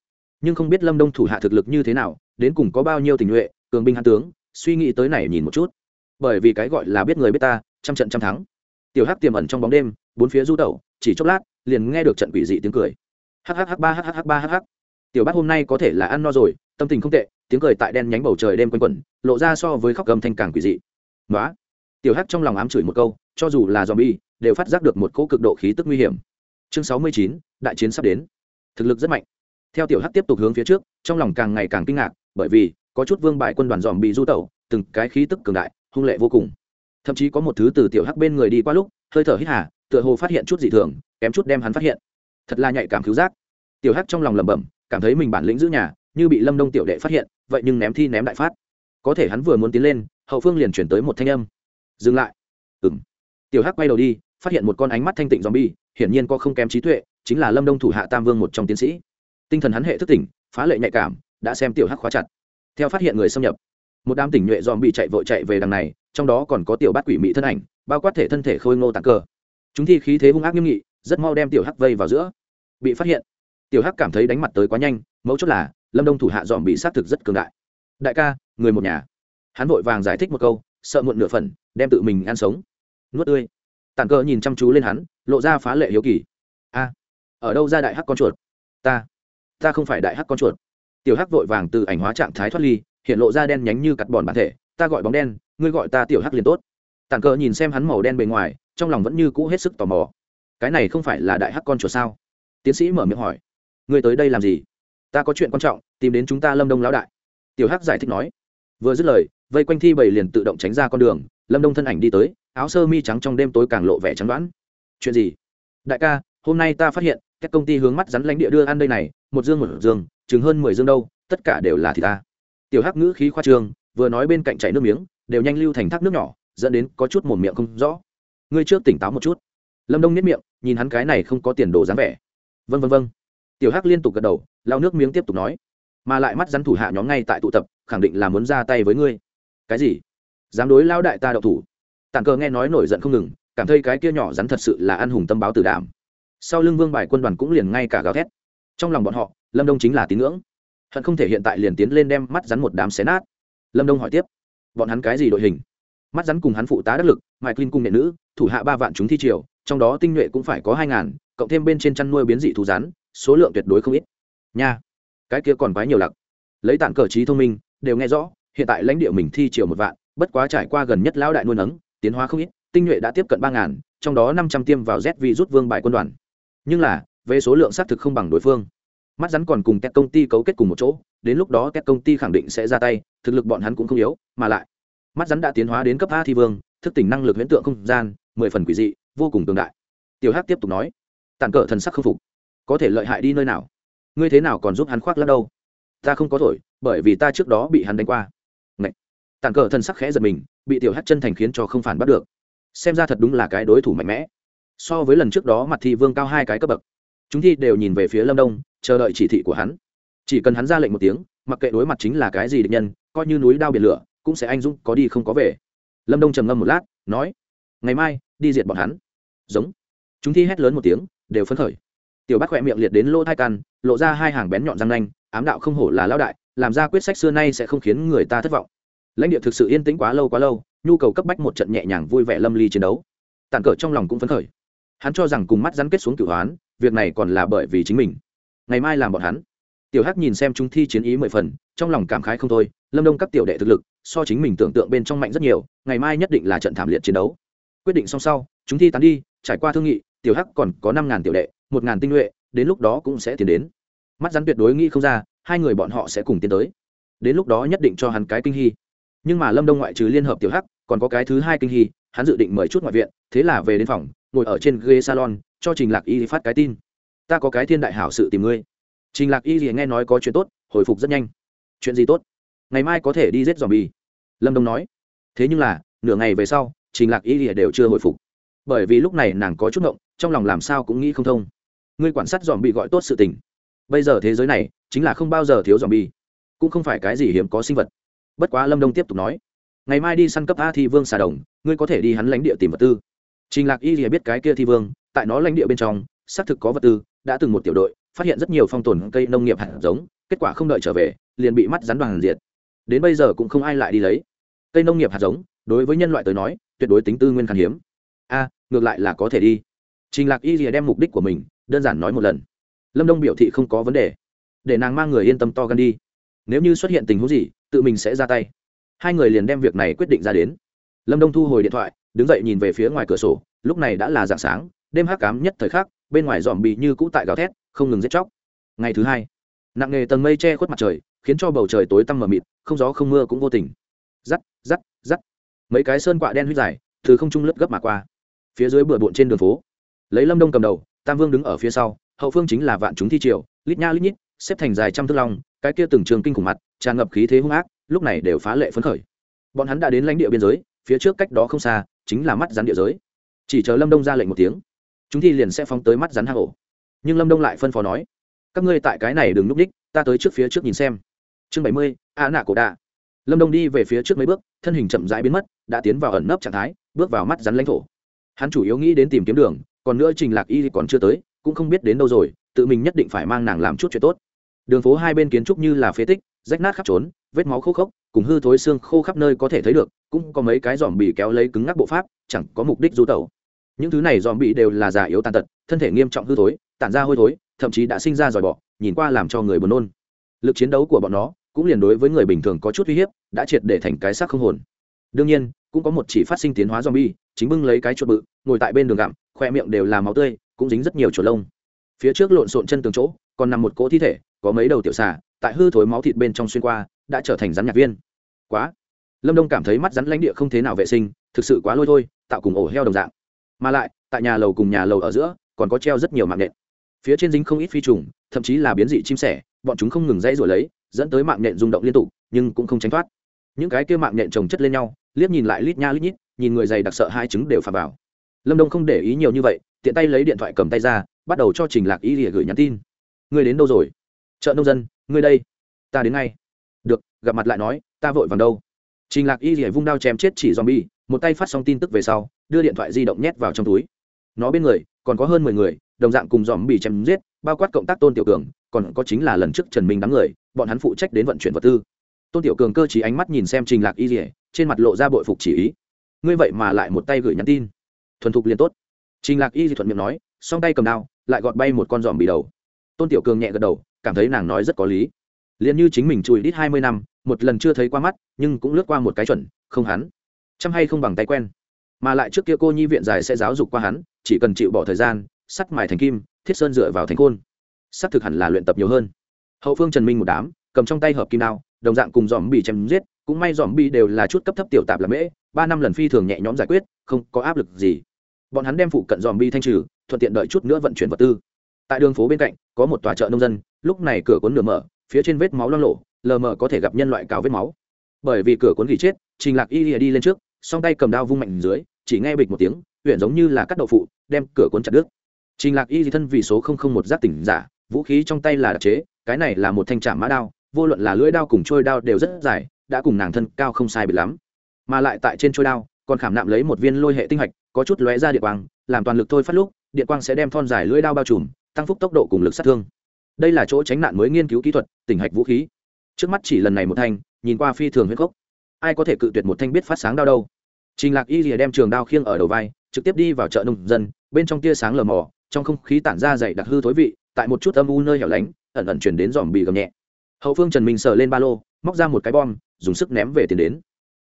Nhưng không biết lâm đông thủ hạ thực lực như thế nào, đến cùng có bao nhiêu tình nhuệ cường binh hắn tướng, suy nghĩ tới này nhìn một chút. Bởi vì cái gọi là biết người biết ta, trăm trận trăm thắng. Tiểu hắc tiềm ẩn trong bóng đêm, bốn phía du tẩu, chỉ chốc lát, liền nghe được trận quỷ dị tiếng cười hhh ba hhh ba hh tiểu bát hôm nay có thể là ăn no rồi tâm tình không tệ tiếng cười tại đen nhánh bầu trời đêm quanh quẩn lộ ra so với khóc gầm thanh càng quỷ dị nói tiểu hắc trong lòng ám chửi một câu cho dù là zombie đều phát giác được một cỗ cực độ khí tức nguy hiểm chương sáu mươi chín đại chiến sắp đến thực lực rất mạnh theo tiểu hắc tiếp tục hướng phía trước trong lòng càng ngày càng kinh ngạc bởi vì có chút vương bại quân đoàn dòm bị du tẩu từng cái khí tức cường đại hung lệ vô cùng thậm chí có một thứ từ tiểu hắc bên người đi qua lúc hơi thở hít hà tựa hồ phát hiện chút dị thường kém chút đem hắn phát hiện thật là nhạy cảm cứu giác. Tiểu hắc trong lòng lẩm bẩm, cảm thấy mình bản lĩnh giữ nhà, như bị lâm đông tiểu đệ phát hiện, vậy nhưng ném thi ném đại phát. Có thể hắn vừa muốn tiến lên, hậu phương liền chuyển tới một thanh âm. Dừng lại. Ừ m tiểu hắc quay đầu đi, phát hiện một con ánh mắt thanh tịnh z o m bi e hiển nhiên có không kém trí tuệ, chính là lâm đông thủ hạ tam vương một trong tiến sĩ. Tinh thần hắn hệ thức tỉnh, phá lệ nhạy cảm, đã xem tiểu hắc khóa chặt. Theo phát hiện người xâm nhập, một đám tỉnh nhuệ dòm bị chạy vội chạy về đằng này, trong đó còn có tiểu bát quỷ mị thân ảnh, bao quát thể thân thể khôi ngô tặng cờ chúng thi khí thế hung ác nghiêm nghị rất mau đem tiểu hắc vây vào giữa. Bị phát hiện, tiểu hắc cảm thấy đánh mặt tới quá nhanh, mấu chốt là, lâm đông thủ hạ dòm bị xác thực rất cường đại. Đại ca, người một nhà. Hắn vội vàng giải thích một câu, sợ muộn nửa phần, đem tự mình ăn sống. Nuốt tươi. Tàn cờ nhìn chăm chú lên hắn, lộ ra phá lệ hiếu kỳ. A, ở đâu ra đại hắc con chuột? Ta ta không phải đại hắc con chuột. Tiểu hắc vội vàng từ ảnh hóa trạng thái thoát ly, hiện lộ ra đen nhánh như cắt bòn bản thể. Ta gọi bóng đen, ngươi gọi ta tiểu hắc liền tốt. Tàn cờ nhìn xem hắn màu đen bề ngoài, trong lòng vẫn như cũ hết sức tò mò cái này không phải là đại hắc con chuột sao? Tiến sĩ mở miệng hỏi. Ngươi tới đây làm gì? Ta có chuyện quan trọng, tìm đến chúng ta lâm đông lão đại. Tiểu hắc giải thích nói. Vừa dứt lời, vây quanh thi bảy liền tự động tránh ra con đường, lâm đông thân ảnh đi tới, áo sơ mi trắng trong đêm tối càng lộ vẻ trắng đoán. Chuyện gì? Đại ca, hôm nay ta phát hiện, các công ty hướng mắt rắn lãnh địa đưa ăn đây này, một dương một dương, chừng hơn mười dương đâu, tất cả đều là thì ta. Tiểu hắc ngữ khí khoa trương, vừa nói bên cạnh chảy nước miếng, đều nhanh lưu thành thác nước nhỏ, dẫn đến có chút mồm miệng không rõ. Ngươi trước tỉnh táo một chút lâm đông nhất miệng nhìn hắn cái này không có tiền đồ dáng vẻ vân vân vân tiểu hắc liên tục gật đầu lao nước miếng tiếp tục nói mà lại mắt rắn thủ hạ nhóm ngay tại tụ tập khẳng định là muốn ra tay với ngươi cái gì dám đối lao đại ta đậu thủ tàn cờ nghe nói nổi giận không ngừng cảm thấy cái kia nhỏ rắn thật sự là ăn hùng tâm báo tử đảm sau lưng vương bài quân đoàn cũng liền ngay cả gào thét trong lòng bọn họ lâm đông chính là tín ngưỡng hận không thể hiện tại liền tiến lên đem mắt rắn một đám xé nát lâm đông hỏi tiếp bọn hắn cái gì đội hình mắt rắn cùng hắn phụ tá đắc lực mike linh cung nghệ nữ thủ hạ ba vạn chúng thi triều trong đó tinh nhuệ cũng phải có hai ngàn, cộng thêm bên trên chăn nuôi biến dị thú rắn, số lượng tuyệt đối không ít. Nha, cái kia còn quái nhiều lặc. Lấy tản cờ trí thông minh, đều nghe rõ, hiện tại lãnh địa mình thi chiều một vạn, bất quá trải qua gần nhất lão đại nuôi nấng, tiến hóa không ít, tinh nhuệ đã tiếp cận ba ngàn, trong đó năm trăm tiêm vào z vi rút vương bài quân đoàn. Nhưng là, về số lượng xác thực không bằng đối phương. Mắt rắn còn cùng các công ty cấu kết cùng một chỗ, đến lúc đó các công ty khẳng định sẽ ra tay, thực lực bọn hắn cũng không yếu, mà lại, mắt rắn đã tiến hóa đến cấp a thi vương, thức tỉnh năng lực huyễn tượng không gian, mười phần quỷ dị vô cùng tương đại. Tiểu hắc tiếp tục nói tàn cờ thần sắc không phục, có thể lợi hại đi nơi nào? Ngươi thế nào còn giúp hắn khoác lắc đâu? Ta không có thổi bởi vì ta trước đó bị hắn đánh qua. Ngậy! tàn cờ thần sắc khẽ giật mình, bị tiểu hắc chân thành khiến cho không phản bắt được. Xem ra thật đúng là cái đối thủ mạnh mẽ. So với lần trước đó mặt thi vương cao hai cái cấp bậc, chúng thi đều nhìn về phía lâm đông, chờ đợi chỉ thị của hắn. Chỉ cần hắn ra lệnh một tiếng, mặc kệ đối mặt chính là cái gì địch nhân, coi như núi đao biển lửa, cũng sẽ anh dũng có đi không có về. Lâm đông trầm ngâm một lát, nói, ngày mai, đi diệt bọn hắn giống. Chúng thi hét lớn một tiếng, đều phấn khởi. Tiểu bác khỏe miệng liệt đến lỗ thai căn lộ ra hai hàng bén nhọn răng nanh, ám đạo không hổ là lao đại, làm ra quyết sách xưa nay sẽ không khiến người ta thất vọng. Lãnh địa thực sự yên tĩnh quá lâu quá lâu, nhu cầu cấp bách một trận nhẹ nhàng vui vẻ lâm ly chiến đấu. Tàn cờ trong lòng cũng phấn khởi. Hắn cho rằng cùng mắt rắn kết xuống cửu hoán, việc này còn là bởi vì chính mình. Ngày mai làm bọn hắn. Tiểu hắc nhìn xem chúng thi chiến ý mười phần, trong lòng cảm khái không thôi, lâm đông các tiểu đệ thực lực, so chính mình tưởng tượng bên trong mạnh rất nhiều, ngày mai nhất định là trận thảm liệt chiến đấu. Quyết định xong sau, chúng thi tán đi trải qua thương nghị, tiểu hắc còn có năm ngàn tiểu đệ, một ngàn tinh nhuệ, đến lúc đó cũng sẽ tiến đến. Mắt rắn tuyệt đối nghĩ không ra, hai người bọn họ sẽ cùng tiến tới. Đến lúc đó nhất định cho hắn cái kinh hy nhưng mà lâm đông ngoại trừ liên hợp tiểu hắc, còn có cái thứ hai kinh hy hắn dự định mời chút ngoại viện, thế là về đến phòng, ngồi ở trên ghế salon, cho trình lạc y phát cái tin. Ta có cái thiên đại hảo sự tìm ngươi. Trình lạc y nghe nói có chuyện tốt, hồi phục rất nhanh. Chuyện gì tốt? Ngày mai có thể đi giết dòm bì. lâm đông nói. Thế nhưng là, nửa ngày về sau, trình lạc y đều chưa hồi phục bởi vì lúc này nàng có chút ngộng, trong lòng làm sao cũng nghĩ không thông. Ngươi quản sát dòm bị gọi tốt sự tình. Bây giờ thế giới này chính là không bao giờ thiếu dòm bi cũng không phải cái gì hiếm có sinh vật. Bất quá lâm đông tiếp tục nói, ngày mai đi săn cấp a thi vương xà đồng, ngươi có thể đi hắn lãnh địa tìm vật tư. Trình lạc y lìa biết cái kia thi vương, tại nó lãnh địa bên trong, xác thực có vật tư, đã từng một tiểu đội, phát hiện rất nhiều phong tồn cây nông nghiệp hạt giống, kết quả không đợi trở về, liền bị mắt rắn đoàn diệt. Đến bây giờ cũng không ai lại đi lấy. Cây nông nghiệp hạt giống, đối với nhân loại tới nói, tuyệt đối tính tư nguyên khan hiếm. A ngược lại là có thể đi. Trình lạc y rìa đem mục đích của mình đơn giản nói một lần. Lâm đông biểu thị không có vấn đề. Để nàng mang người yên tâm to gan đi. Nếu như xuất hiện tình huống gì, tự mình sẽ ra tay. Hai người liền đem việc này quyết định ra đến. Lâm đông thu hồi điện thoại, đứng dậy nhìn về phía ngoài cửa sổ. Lúc này đã là dạng sáng, đêm hắc cám nhất thời khắc, bên ngoài dòm bị như cũ tại gào thét, không ngừng giết chóc. Ngày thứ hai, nặng nghề tầng mây che khuất mặt trời, khiến cho bầu trời tối tăm mờ mịt, không gió không mưa cũng vô tình. Rắt rắt rắt mấy cái sơn quạ đen huyết dài, từ không trung lướt gấp mà qua phía dưới bừa bộn trên đường phố. Lấy lâm đông cầm đầu, tam vương đứng ở phía sau, hậu phương chính là vạn chúng thi triều, lít nha lít nhít, xếp thành dài trăm thước long, cái kia từng trường kinh khủng mặt, tràn ngập khí thế hung ác, lúc này đều phá lệ phấn khởi. Bọn hắn đã đến lãnh địa biên giới, phía trước cách đó không xa, chính là mắt rắn địa giới. Chỉ chờ lâm đông ra lệnh một tiếng, chúng thi liền sẽ phóng tới mắt rắn hang ổ. Nhưng lâm đông lại phân phó nói, các ngươi tại cái này đừng núp đích ta tới trước phía trước nhìn xem. Chương bảy mươi, a nạ cổ đạ. Lâm đông đi về phía trước mấy bước, thân hình chậm rãi biến mất, đã tiến vào ẩn nấp trạng thái, bước vào mắt rắn lãnh thổ hắn chủ yếu nghĩ đến tìm kiếm đường, còn nữa trình lạc y còn chưa tới, cũng không biết đến đâu rồi, tự mình nhất định phải mang nàng làm chút chuyện tốt. Đường phố hai bên kiến trúc như là phế tích, rách nát khắp trốn, vết máu khô khốc, cùng hư thối xương khô khắp nơi có thể thấy được, cũng có mấy cái dòm bị kéo lấy cứng ngắc bộ pháp, chẳng có mục đích du tẩu. Những thứ này dòm bị đều là già yếu tàn tật, thân thể nghiêm trọng hư thối, tản ra hôi thối, thậm chí đã sinh ra dòi bọ, nhìn qua làm cho người buồn nôn. Lực chiến đấu của bọn nó cũng liền đối với người bình thường có chút uy hiếp, đã triệt để thành cái xác không hồn đương nhiên, cũng có một chỉ phát sinh tiến hóa zombie, chính bưng lấy cái chuột bự, ngồi tại bên đường gặm, khoe miệng đều là máu tươi, cũng dính rất nhiều chuột lông. Phía trước lộn xộn chân tường chỗ, còn nằm một cỗ thi thể, có mấy đầu tiểu xà, tại hư thối máu thịt bên trong xuyên qua, đã trở thành rắn nhạc viên. Quá. Lâm đông cảm thấy mắt rắn lãnh địa không thế nào vệ sinh, thực sự quá lôi thôi, tạo cùng ổ heo đồng dạng. Mà lại, tại nhà lầu cùng nhà lầu ở giữa, còn có treo rất nhiều mạng nện. Phía trên dính không ít phi trùng, thậm chí là biến dị chim sẻ, bọn chúng không ngừng dãy rồi lấy, dẫn tới mạng nện rung động liên tục, nhưng cũng không tránh thoát. Những cái kia mạng nện trồng chất lên nhau liếc nhìn lại lít nha lít nhít, nhìn người dày đặc sợ hai chứng đều phà vào. Lâm đông không để ý nhiều như vậy, tiện tay lấy điện thoại cầm tay ra, bắt đầu cho trình lạc y lìa gửi nhắn tin. Người đến đâu rồi? Chợ nông dân người đây. Ta đến ngay. Được, gặp mặt lại nói, ta vội vàng đâu. Trình lạc y lìa vung đao chém chết chỉ z o m bi e một tay phát xong tin tức về sau, đưa điện thoại di động nhét vào trong túi. Nó bên người, còn có hơn mười người, đồng dạng cùng dòm bị chém giết, bao quát cộng tác tôn tiểu cường, còn có chính là lần trước trần minh đám người, bọn hắn phụ trách đến vận chuyển vật tư. Tôn tiểu cường cơ chỉ ánh mắt nhìn xem trình lạc y dỉa trên mặt lộ ra bội phục chỉ ý. Ngươi vậy mà lại một tay gửi nhắn tin. Thuần thục liền tốt. Trình lạc y di thuận miệng nói song tay cầm đao lại gọt bay một con giòm bị đầu. Tôn tiểu cường nhẹ gật đầu cảm thấy nàng nói rất có lý. Liền như chính mình chùi đít hai mươi năm một lần chưa thấy qua mắt nhưng cũng lướt qua một cái chuẩn không hắn. Chăm hay không bằng tay quen. Mà lại trước kia cô nhi viện dài sẽ giáo dục qua hắn chỉ cần chịu bỏ thời gian sắt mài thành kim thiết sơn dựa vào thành côn, sắt thực hẳn là luyện tập nhiều hơn. Hậu phương trần minh một đám cầm trong tay hợp kim đao đồng dạng cùng dòm bị chém giết cũng may dòm bi đều là chút cấp thấp tiểu tạp là mễ, ba năm lần phi thường nhẹ nhõm giải quyết, không có áp lực gì. Bọn hắn đem phụ cận dòm bi thanh trừ, thuận tiện đợi chút nữa vận chuyển vật tư. Tại đường phố bên cạnh, có một tòa chợ nông dân, lúc này cửa cuốn nửa mở, phía trên vết máu loang lộ lờ mờ có thể gặp nhân loại cào vết máu. Bởi vì cửa cuốn gỉ chết trình lạc y lìa đi lên trước, song tay cầm đao vung mạnh dưới, chỉ nghe bịch một tiếng, huyện giống như là cắt đậu phụ, đem cửa cuốn chặt đứt. Trình lạc y thân vì số không không một giác tỉnh giả, vũ khí trong tay là đặc chế, cái này là một thanh trạm mã đao, vô luận là lưỡi đao cùng trôi đao đều rất dài đã cùng nàng thân cao không sai bị lắm. Mà lại tại trên trôi đao còn khảm nạm lấy một viên lôi hệ tinh hạch có chút lóe ra điện quang làm toàn lực thôi phát lúc điện quang sẽ đem thon dài lưỡi đao bao trùm tăng phúc tốc độ cùng lực sát thương. Đây là chỗ tránh nạn mới nghiên cứu kỹ thuật tỉnh hạch vũ khí. Trước mắt chỉ lần này một thanh nhìn qua phi thường huyết cốc, ai có thể cự tuyệt một thanh biết phát sáng đao đâu? Trình lạc y rìa đem trường đao khiêng ở đầu vai trực tiếp đi vào chợ nông dân bên trong tia sáng lờ mò trong không khí tản ra dày đặc hư thối vị tại một chút âm u nơi hẻo lánh ẩn ẩn chuyển đến dòm bị gầm nhẹ. Hậu phương trần minh sờ lên ba lô móc ra một cái bom dùng sức ném về tiền đến.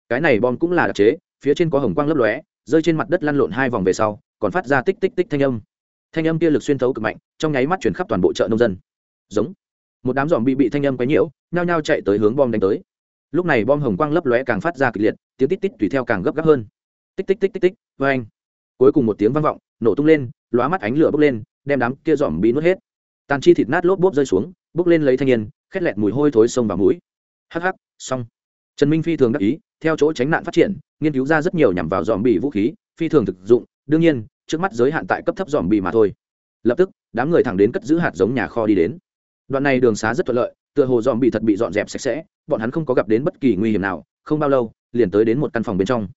Cái này bom cũng là đặc chế, phía trên có hồng quang lấp lóe, rơi trên mặt đất lăn lộn hai vòng về sau, còn phát ra tích tích tích thanh âm. Thanh âm kia lực xuyên thấu cực mạnh, trong nháy mắt chuyển khắp toàn bộ chợ nông dân. Giống. Một đám dòm bị bị thanh âm quấy nhiễu, nhao nhao chạy tới hướng bom đánh tới. Lúc này bom hồng quang lấp lóe càng phát ra kịch liệt, tiếng tích tích tùy theo càng gấp gáp hơn. Tích tích tích tích tích vê anh cuối cùng một tiếng vang vọng, nổ tung lên, lóa mắt ánh lửa bốc lên, đem đám kia dòm bị nuốt hết. Tàn chi thịt nát lốp bốp rơi xuống, bốc lên lấy thanh niên, khét lẹt mùi hôi thối sông vào mũi. Hắc hắc, xong trần minh phi thường đắc ý, theo chỗ tránh nạn phát triển, nghiên cứu ra rất nhiều nhằm vào dòm bị vũ khí, phi thường thực dụng, đương nhiên, trước mắt giới hạn tại cấp thấp dòm bị mà thôi. Lập tức, đám người thẳng đến cất giữ hạt giống nhà kho đi đến. Đoạn này đường xá rất thuận lợi, tựa hồ dòm bị thật bị dọn dẹp sạch sẽ, bọn hắn không có gặp đến bất kỳ nguy hiểm nào, không bao lâu, liền tới đến một căn phòng bên trong.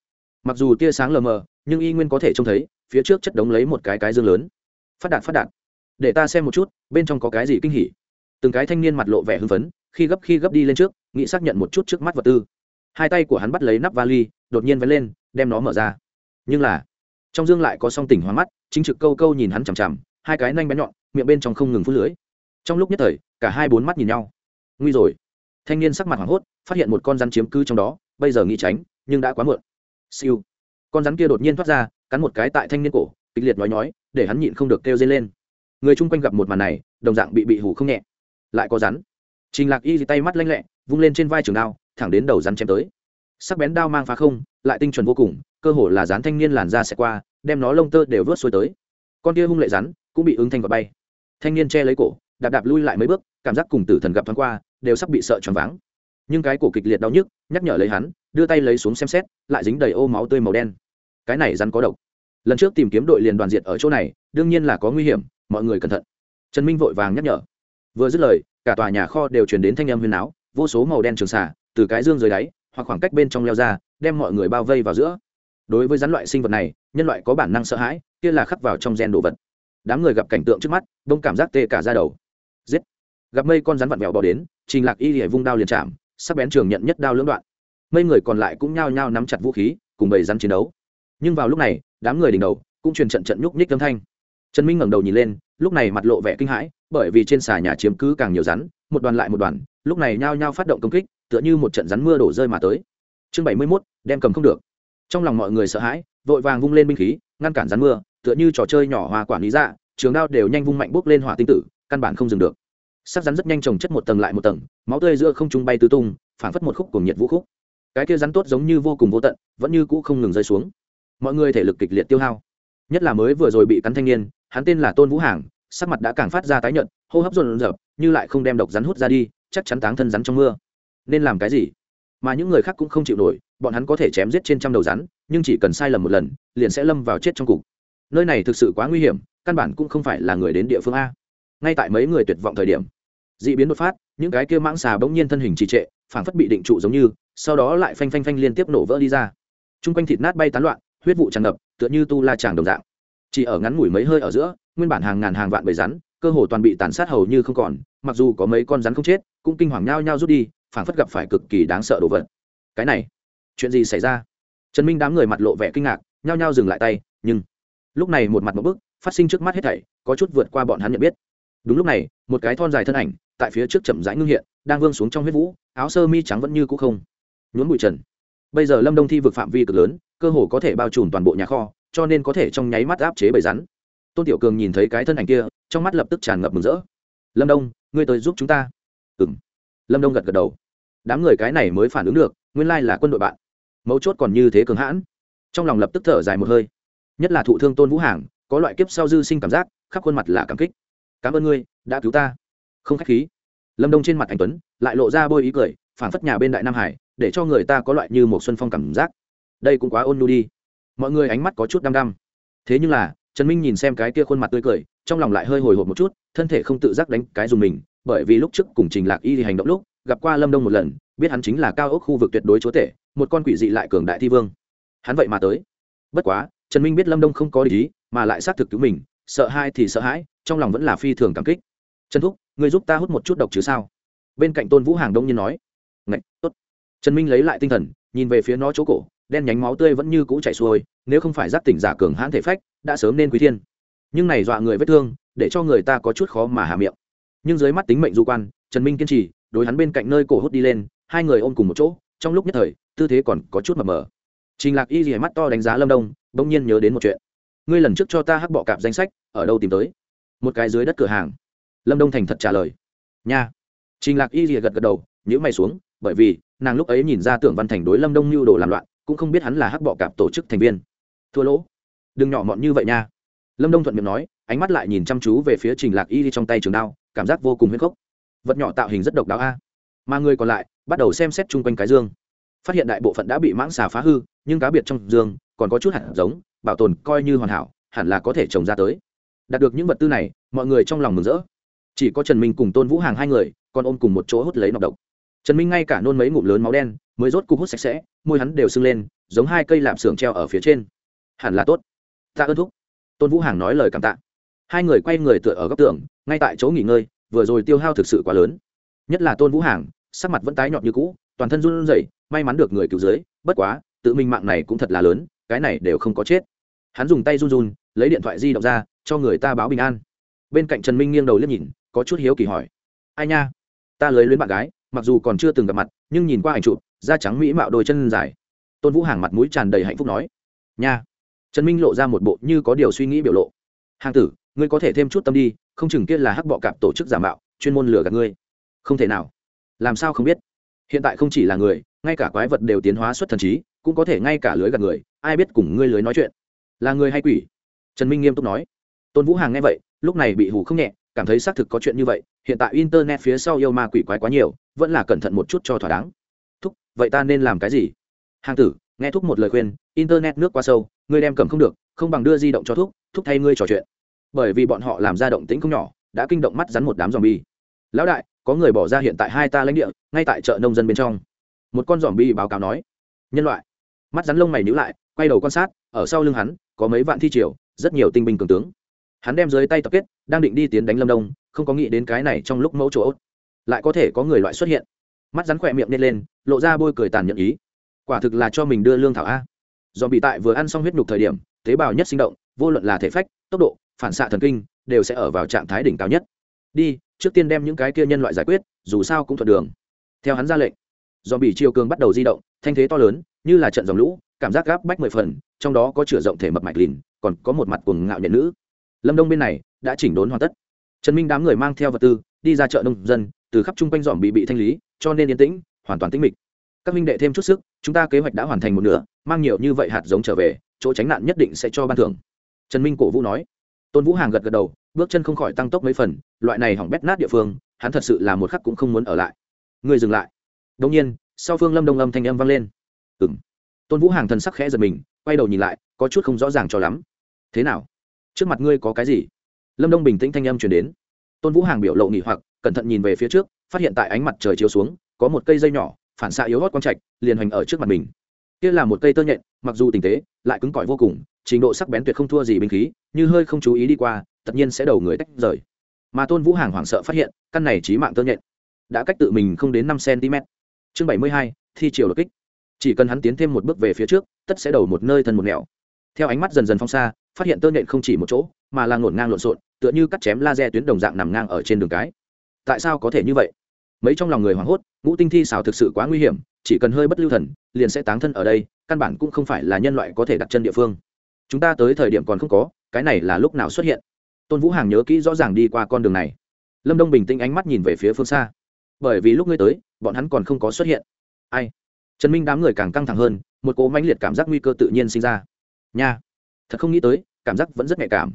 Mặc dù tia sáng lờ mờ, nhưng y nguyên có thể trông thấy, phía trước chất đống lấy một cái cái dương lớn. Phát đạt phát đạt. Để ta xem một chút, bên trong có cái gì kinh hỉ. Từng cái thanh niên mặt lộ vẻ hưng phấn, khi gấp khi gấp đi lên trước nghĩ xác nhận một chút trước mắt vật tư. Hai tay của hắn bắt lấy nắp vali, đột nhiên vén lên, đem nó mở ra. Nhưng là, trong dương lại có song tỉnh hóa mắt, chính trực câu câu nhìn hắn chằm chằm, hai cái nanh bé nhọn, miệng bên trong không ngừng phút lưới. Trong lúc nhất thời, cả hai bốn mắt nhìn nhau. Nguy rồi. Thanh niên sắc mặt hoảng hốt, phát hiện một con rắn chiếm cư trong đó, bây giờ nghĩ tránh, nhưng đã quá muộn. Siêu. Con rắn kia đột nhiên thoát ra, cắn một cái tại thanh niên cổ, kịch liệt nói nói để hắn nhịn không được kêu dây lên. Người chung quanh gặp một màn này, đồng dạng bị bị hủ không nhẹ. Lại có rắn. Trình lạc y tay mắt lanh lẹ vung lên trên vai trường đao, thẳng đến đầu rắn chém tới. Sắc bén đao mang phá không, lại tinh chuẩn vô cùng, cơ hồ là rán thanh niên làn ra sẽ qua, đem nó lông tơ đều vớt xuôi tới. Con kia hung lệ rắn cũng bị ứng thanh vào bay. Thanh niên che lấy cổ, đạp đạp lui lại mấy bước, cảm giác cùng tử thần gặp thoáng qua, đều sắp bị sợ choáng váng. Nhưng cái cổ kịch liệt đau nhức, nhắc nhở lấy hắn, đưa tay lấy xuống xem xét, lại dính đầy ô máu tươi màu đen. Cái này rắn có độc. Lần trước tìm kiếm đội liền đoàn diệt ở chỗ này, đương nhiên là có nguy hiểm, mọi người cẩn thận. Trần minh vội vàng nhắc nhở. Vừa dứt lời, cả tòa nhà kho đều chuyển đến thanh âm huyền áo vô số màu đen trường xả từ cái dương dưới đáy hoặc khoảng cách bên trong leo ra, đem mọi người bao vây vào giữa. Đối với rắn loại sinh vật này, nhân loại có bản năng sợ hãi, kia là khắc vào trong gen đồ vật. Đám người gặp cảnh tượng trước mắt, đông cảm giác tê cả ra đầu. Giết! Gặp mây con rắn vặn vẹo bỏ đến, trình lạc y hề vung đao liền chạm, sắc bén trường nhận nhất đao lưỡng đoạn. Mây người còn lại cũng nhao nhao nắm chặt vũ khí, cùng bầy rắn chiến đấu. Nhưng vào lúc này, đám người đỉnh đầu cũng truyền trận trận nhúc nhích âm thanh. Trần minh ngẩng đầu nhìn lên, lúc này mặt lộ vẻ kinh hãi, bởi vì trên xà nhà chiếm cứ càng nhiều rắn, một đoàn lại một đoàn lúc này nhao nhao phát động công kích, tựa như một trận rắn mưa đổ rơi mà tới. Chương bảy mươi mốt, đem cầm không được. Trong lòng mọi người sợ hãi, vội vàng vung lên binh khí, ngăn cản rắn mưa, tựa như trò chơi nhỏ hòa quản lý dạ trường đao đều nhanh vung mạnh bốc lên hỏa tinh tử, căn bản không dừng được. Sắc rắn rất nhanh trồng chất một tầng lại một tầng, máu tươi giữa không trung bay tứ tung phảng phất một khúc cùng nhiệt vũ khúc. Cái kia rắn tốt giống như vô cùng vô tận, vẫn như cũ không ngừng rơi xuống. Mọi người thể lực kịch liệt tiêu hao. Nhất là mới vừa rồi bị cắn thanh niên, hắn tên là tôn vũ hàng, sắc mặt đã càng phát ra tái nhợt, hô hấp rộn rợp như lại không đem độc rắn hút ra đi chắc chắn táng thân rắn trong mưa. Nên làm cái gì? Mà những người khác cũng không chịu nổi, bọn hắn có thể chém giết trên trăm đầu rắn, nhưng chỉ cần sai lầm một lần, liền sẽ lâm vào chết trong cục. Nơi này thực sự quá nguy hiểm, căn bản cũng không phải là người đến địa phương a. Ngay tại mấy người tuyệt vọng thời điểm d ị biến đột phát, những cái kia mãng xà bỗng nhiên thân hình trì trệ, phảng phất bị định trụ giống như, sau đó lại phanh phanh phanh liên tiếp nổ vỡ đi ra. T r u n g quanh thịt nát bay tán loạn, huyết vụ tràn ngập, tựa như tu la tràng đồng dạng. Chỉ ở ngắn ngủi mấy hơi ở giữa, nguyên bản hàng ngàn hàng vạn bầy rắn, cơ hồ toàn bị tàn sát hầu như không còn mặc dù có mấy con rắn không chết, cũng kinh hoàng nhao nhao rút đi, phảng phất gặp phải cực kỳ đáng sợ đồ vật. Cái này, chuyện gì xảy ra? Trần minh đám người mặt lộ vẻ kinh ngạc, nhao nhao dừng lại tay, nhưng lúc này một mặt một bức, phát sinh trước mắt hết thảy, có chút vượt qua bọn hắn nhận biết. Đúng lúc này, một cái thon dài thân ảnh, tại phía trước chậm rãi ngưng hiện, đang vương xuống trong huyết vũ, áo sơ mi trắng vẫn như cũ không. Nhốn bụi trần. Bây giờ lâm đông thi vực phạm vi cực lớn, cơ hồ có thể bao trùm toàn bộ nhà kho, cho nên có thể trong nháy mắt áp chế bầy rắn. Tôn tiểu cường nhìn thấy cái thân ảnh kia, trong mắt lập tức tràn ngập mừng rỡ lâm đông, ngươi tới giúp chúng ta. Ừng lâm đông gật gật đầu. Đám người cái này mới phản ứng được, nguyên lai là quân đội bạn. Mấu chốt còn như thế cường hãn. Trong lòng lập tức thở dài một hơi. Nhất là thụ thương tôn vũ hàng, có loại kiếp sau dư sinh cảm giác, khắp khuôn mặt là cảm kích. Cảm ơn ngươi, đã cứu ta. Không k h á c h khí. Lâm đông trên mặt anh tuấn, lại lộ ra bôi ý cười, phảng phất nhà bên đại nam hải, để cho người ta có loại như một xuân phong cảm giác. Đây cũng quá ôn nu đi. Mọi người ánh mắt có chút đăm đăm. Thế nhưng là trần minh nhìn xem cái kia khuôn mặt tươi cười, trong lòng lại hơi hồi hộp một chút, thân thể không tự giác đánh cái dùng mình, bởi vì lúc trước cùng trình lạc y thì hành động lúc, gặp qua lâm đông một lần, biết hắn chính là cao ốc khu vực tuyệt đối chúa tể, một con quỷ dị lại cường đại thi vương. Hắn vậy mà tới. Bất quá, trần minh biết lâm đông không có lý mà lại xác thực cứu mình, sợ hai thì sợ hãi, trong lòng vẫn là phi thường cảm kích. Trần thúc người giúp ta hút một chút độc chứ sao? Bên cạnh tôn vũ hàng đông nhiên nói. Ngạch, tốt. Trần minh lấy lại tinh thần, nhìn về phía nó chỗ cổ, đen nhánh máu tươi vẫn như cũ chảy xuôi nếu không phải giác tỉnh giả cường hãn thể phách, đã sớm nên quý thiên. Nhưng này dọa người vết thương, để cho người ta có chút khó mà hạ miệng. Nhưng dưới mắt tính mệnh du quan, trần minh kiên trì, đối hắn bên cạnh nơi cổ hút đi lên, hai người ôm cùng một chỗ, trong lúc nhất thời, tư thế còn có chút mập mờ. Trình lạc y gì mắt to đánh giá lâm đông, bỗng nhiên nhớ đến một chuyện. Ngươi lần trước cho ta hắc bọ cạp danh sách, ở đâu tìm tới? Một cái dưới đất cửa hàng. Lâm đông thành thật trả lời. Nha. Trình lạc y rìa gật gật đầu nhữ mày xuống, bởi vì, nàng lúc ấy nhìn ra tưởng văn thành đối lâm đông mưu đồ làm loạn, cũng không biết hắn là hắc bọ cạp tổ chức thành viên thua lỗ. Đừng nhỏ mọn như vậy nha. Lâm đông thuận miệng nói, ánh mắt lại nhìn chăm chú về phía trình lạc y trong tay trường đao, cảm giác vô cùng huyết khốc. Vật nhỏ tạo hình rất độc đáo a. Mà người còn lại, bắt đầu xem xét chung quanh cái dương. Phát hiện đại bộ phận đã bị mãng xà phá hư, nhưng cá biệt trong dương, còn có chút hạt giống, bảo tồn coi như hoàn hảo, hẳn là có thể trồng ra tới. Đạt được những vật tư này, mọi người trong lòng mừng rỡ. Chỉ có trần minh cùng tôn vũ hàng hai người, còn ôm cùng một chỗ hút lấy nọc độc. Trần minh ngay cả nôn mấy ngụm lớn máu đen, mới rốt cục hút sạch sẽ, môi hắn đều sưng lên, giống hai cây lạp xưởng treo ở phía trên hẳn là tốt. Ta ơn thúc. Tôn vũ hàng nói lời cảm tạ. Hai người quay người tựa ở góc tường, ngay tại chỗ nghỉ ngơi, vừa rồi tiêu hao thực sự quá lớn. Nhất là tôn vũ hàng, sắc mặt vẫn tái nhọn như cũ, toàn thân run rẩy, may mắn được người cứu dưới bất quá, tự minh mạng này cũng thật là lớn, cái này đều không có chết. Hắn dùng tay run run, lấy điện thoại di động ra, cho người ta báo bình an. Bên cạnh trần minh nghiêng đầu liếc nhìn, có chút hiếu kỳ hỏi. Ai nha? Ta lấy luyến bạn gái, mặc dù còn chưa từng gặp mặt, nhưng nhìn qua ảnh chụp, da trắng mỹ mạo đôi chân dài. Tôn vũ hàng mặt mũi tràn đầy hạnh phúc nói. Nha trần minh lộ ra một bộ như có điều suy nghĩ biểu lộ. Hàng tử, ngươi có thể thêm chút tâm đi, không chừng kia là hắc bọ cạp tổ chức giả mạo, chuyên môn lừa gạt ngươi. Không thể nào. Làm sao không biết? Hiện tại không chỉ là người, ngay cả quái vật đều tiến hóa xuất thần trí, cũng có thể ngay cả lưới gạt người, ai biết cùng ngươi lưới nói chuyện? Là người hay quỷ? Trần minh nghiêm túc nói. Tôn vũ hàng nghe vậy, lúc này bị hù không nhẹ, cảm thấy xác thực có chuyện như vậy, hiện tại internet phía sau yêu ma quỷ quái quá nhiều, vẫn là cẩn thận một chút cho thỏa đáng. Thúc, vậy ta nên làm cái gì? Hàng tử nghe thúc một lời khuyên, internet nước quá sâu, ngươi đem cầm không được, không bằng đưa di động cho thúc thúc thay ngươi trò chuyện. Bởi vì bọn họ làm ra động tĩnh không nhỏ, đã kinh động mắt rắn một đám dòm bi lão đại, có người bỏ ra hiện tại hai ta lãnh địa, ngay tại chợ nông dân bên trong. Một con dòm bi báo cáo nói. Nhân loại. Mắt rắn lông mày nhíu lại, quay đầu quan sát, ở sau lưng hắn, có mấy vạn thi triều, rất nhiều tinh binh cường tướng. Hắn đem dưới tay tập kết, đang định đi tiến đánh lâm đông, không có nghĩ đến cái này trong lúc mẫu chỗ. Lại có thể có người loại xuất hiện. Mắt rắn khỏe miệng nên lên, lộ ra bôi cười tàn nhẫn ý quả thực là cho mình đưa lương thảo a. Do bị tại vừa ăn xong huyết nhục thời điểm, tế bào nhất sinh động, vô luận là thể phách, tốc độ, phản xạ thần kinh, đều sẽ ở vào trạng thái đỉnh cao nhất. Đi, trước tiên đem những cái kia nhân loại giải quyết, dù sao cũng thuận đường. Theo hắn ra lệnh do bị chiều cường bắt đầu di động, thanh thế to lớn, như là trận dòng lũ, cảm giác gáp bách mười phần, trong đó có chửa rộng thể mập mạch lìn, còn có một mặt cuồng ngạo nhận nữ. Lâm đông bên này đã chỉnh đốn hoàn tất. Trần minh đám người mang theo vật tư, đi ra chợ nông dân, từ khắp chung quanh dòm bị bị thanh lý, cho nên yên tĩnh, hoàn toàn tĩnh mịch các minh đệ thêm chút sức, chúng ta kế hoạch đã hoàn thành một nửa, mang nhiều như vậy hạt giống trở về, chỗ tránh nạn nhất định sẽ cho ban thưởng. Trần minh cổ vũ nói. Tôn vũ hàng gật gật đầu, bước chân không khỏi tăng tốc mấy phần, loại này hỏng bét nát địa phương, hắn thật sự là một khắc cũng không muốn ở lại. Người dừng lại. Đông nhiên, sau phương lâm đông âm thanh âm vang lên. Ừng tôn vũ hàng thần sắc khẽ giật mình, quay đầu nhìn lại, có chút không rõ ràng cho lắm. Thế nào? Trước mặt ngươi có cái gì? Lâm đông bình tĩnh thanh âm chuyển đến. Tôn vũ hàng biểu lộ nghỉ hoặc, cẩn thận nhìn về phía trước, phát hiện tại ánh mặt trời chiếu xuống, có một cây dây nhỏ phản xạ yếu hót quang trạch, liền hoành ở trước mặt mình. Kia là một cây tơ nhện, mặc dù tình tế, lại cứng cỏi vô cùng, trình độ sắc bén tuyệt không thua gì binh khí, như hơi không chú ý đi qua, tất nhiên sẽ đầu người tách rời. Mà tôn vũ hàng hoảng sợ phát hiện, căn này trí mạng tơ nhện đã cách tự mình không đến năm cm. Chương bảy mươi hai, thi chiều đột kích. Chỉ cần hắn tiến thêm một bước về phía trước, tất sẽ đầu một nơi thân một nẻo. Theo ánh mắt dần dần phong xa, phát hiện tơ nhện không chỉ một chỗ, mà là ngổn ngang lộn xộn, tựa như cắt chém laser tuyến đồng dạng nằm ngang ở trên đường cái. Tại sao có thể như vậy? Mấy trong lòng người hoảng hốt, ngũ tinh thi xào thực sự quá nguy hiểm, chỉ cần hơi bất lưu thần, liền sẽ táng thân ở đây, căn bản cũng không phải là nhân loại có thể đặt chân địa phương. Chúng ta tới thời điểm còn không có, cái này là lúc nào xuất hiện? Tôn vũ hàng nhớ kỹ rõ ràng đi qua con đường này. Lâm đông bình tĩnh ánh mắt nhìn về phía phương xa. Bởi vì lúc ngươi tới, bọn hắn còn không có xuất hiện. Ai? Trần minh đám người càng căng thẳng hơn, một cố mãnh liệt cảm giác nguy cơ tự nhiên sinh ra. Nha! Thật không nghĩ tới, cảm giác vẫn rất nhạy cảm.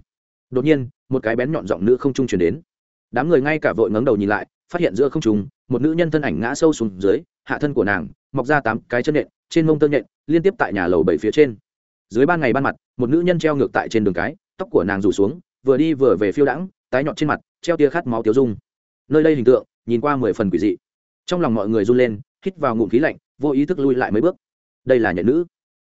Đột nhiên, một cái bén nhọn giọng nữ không trung chuyển đến. Đám người ngay cả vội ngẩng đầu nhìn lại phát hiện giữa không trung, một nữ nhân thân ảnh ngã sâu xuống dưới, hạ thân của nàng, mọc ra tám cái chân nện, trên mông tơ nhện liên tiếp tại nhà lầu bảy phía trên. Dưới ban ngày ban mặt, một nữ nhân treo ngược tại trên đường cái, tóc của nàng rủ xuống, vừa đi vừa về phiêu đãng, tái nhọn trên mặt, treo tia khát máu tiêu dung. Nơi đây hình tượng, nhìn qua mười phần quỷ dị. Trong lòng mọi người run lên, hít vào ngụm khí lạnh, vô ý thức lui lại mấy bước. Đây là nhện nữ.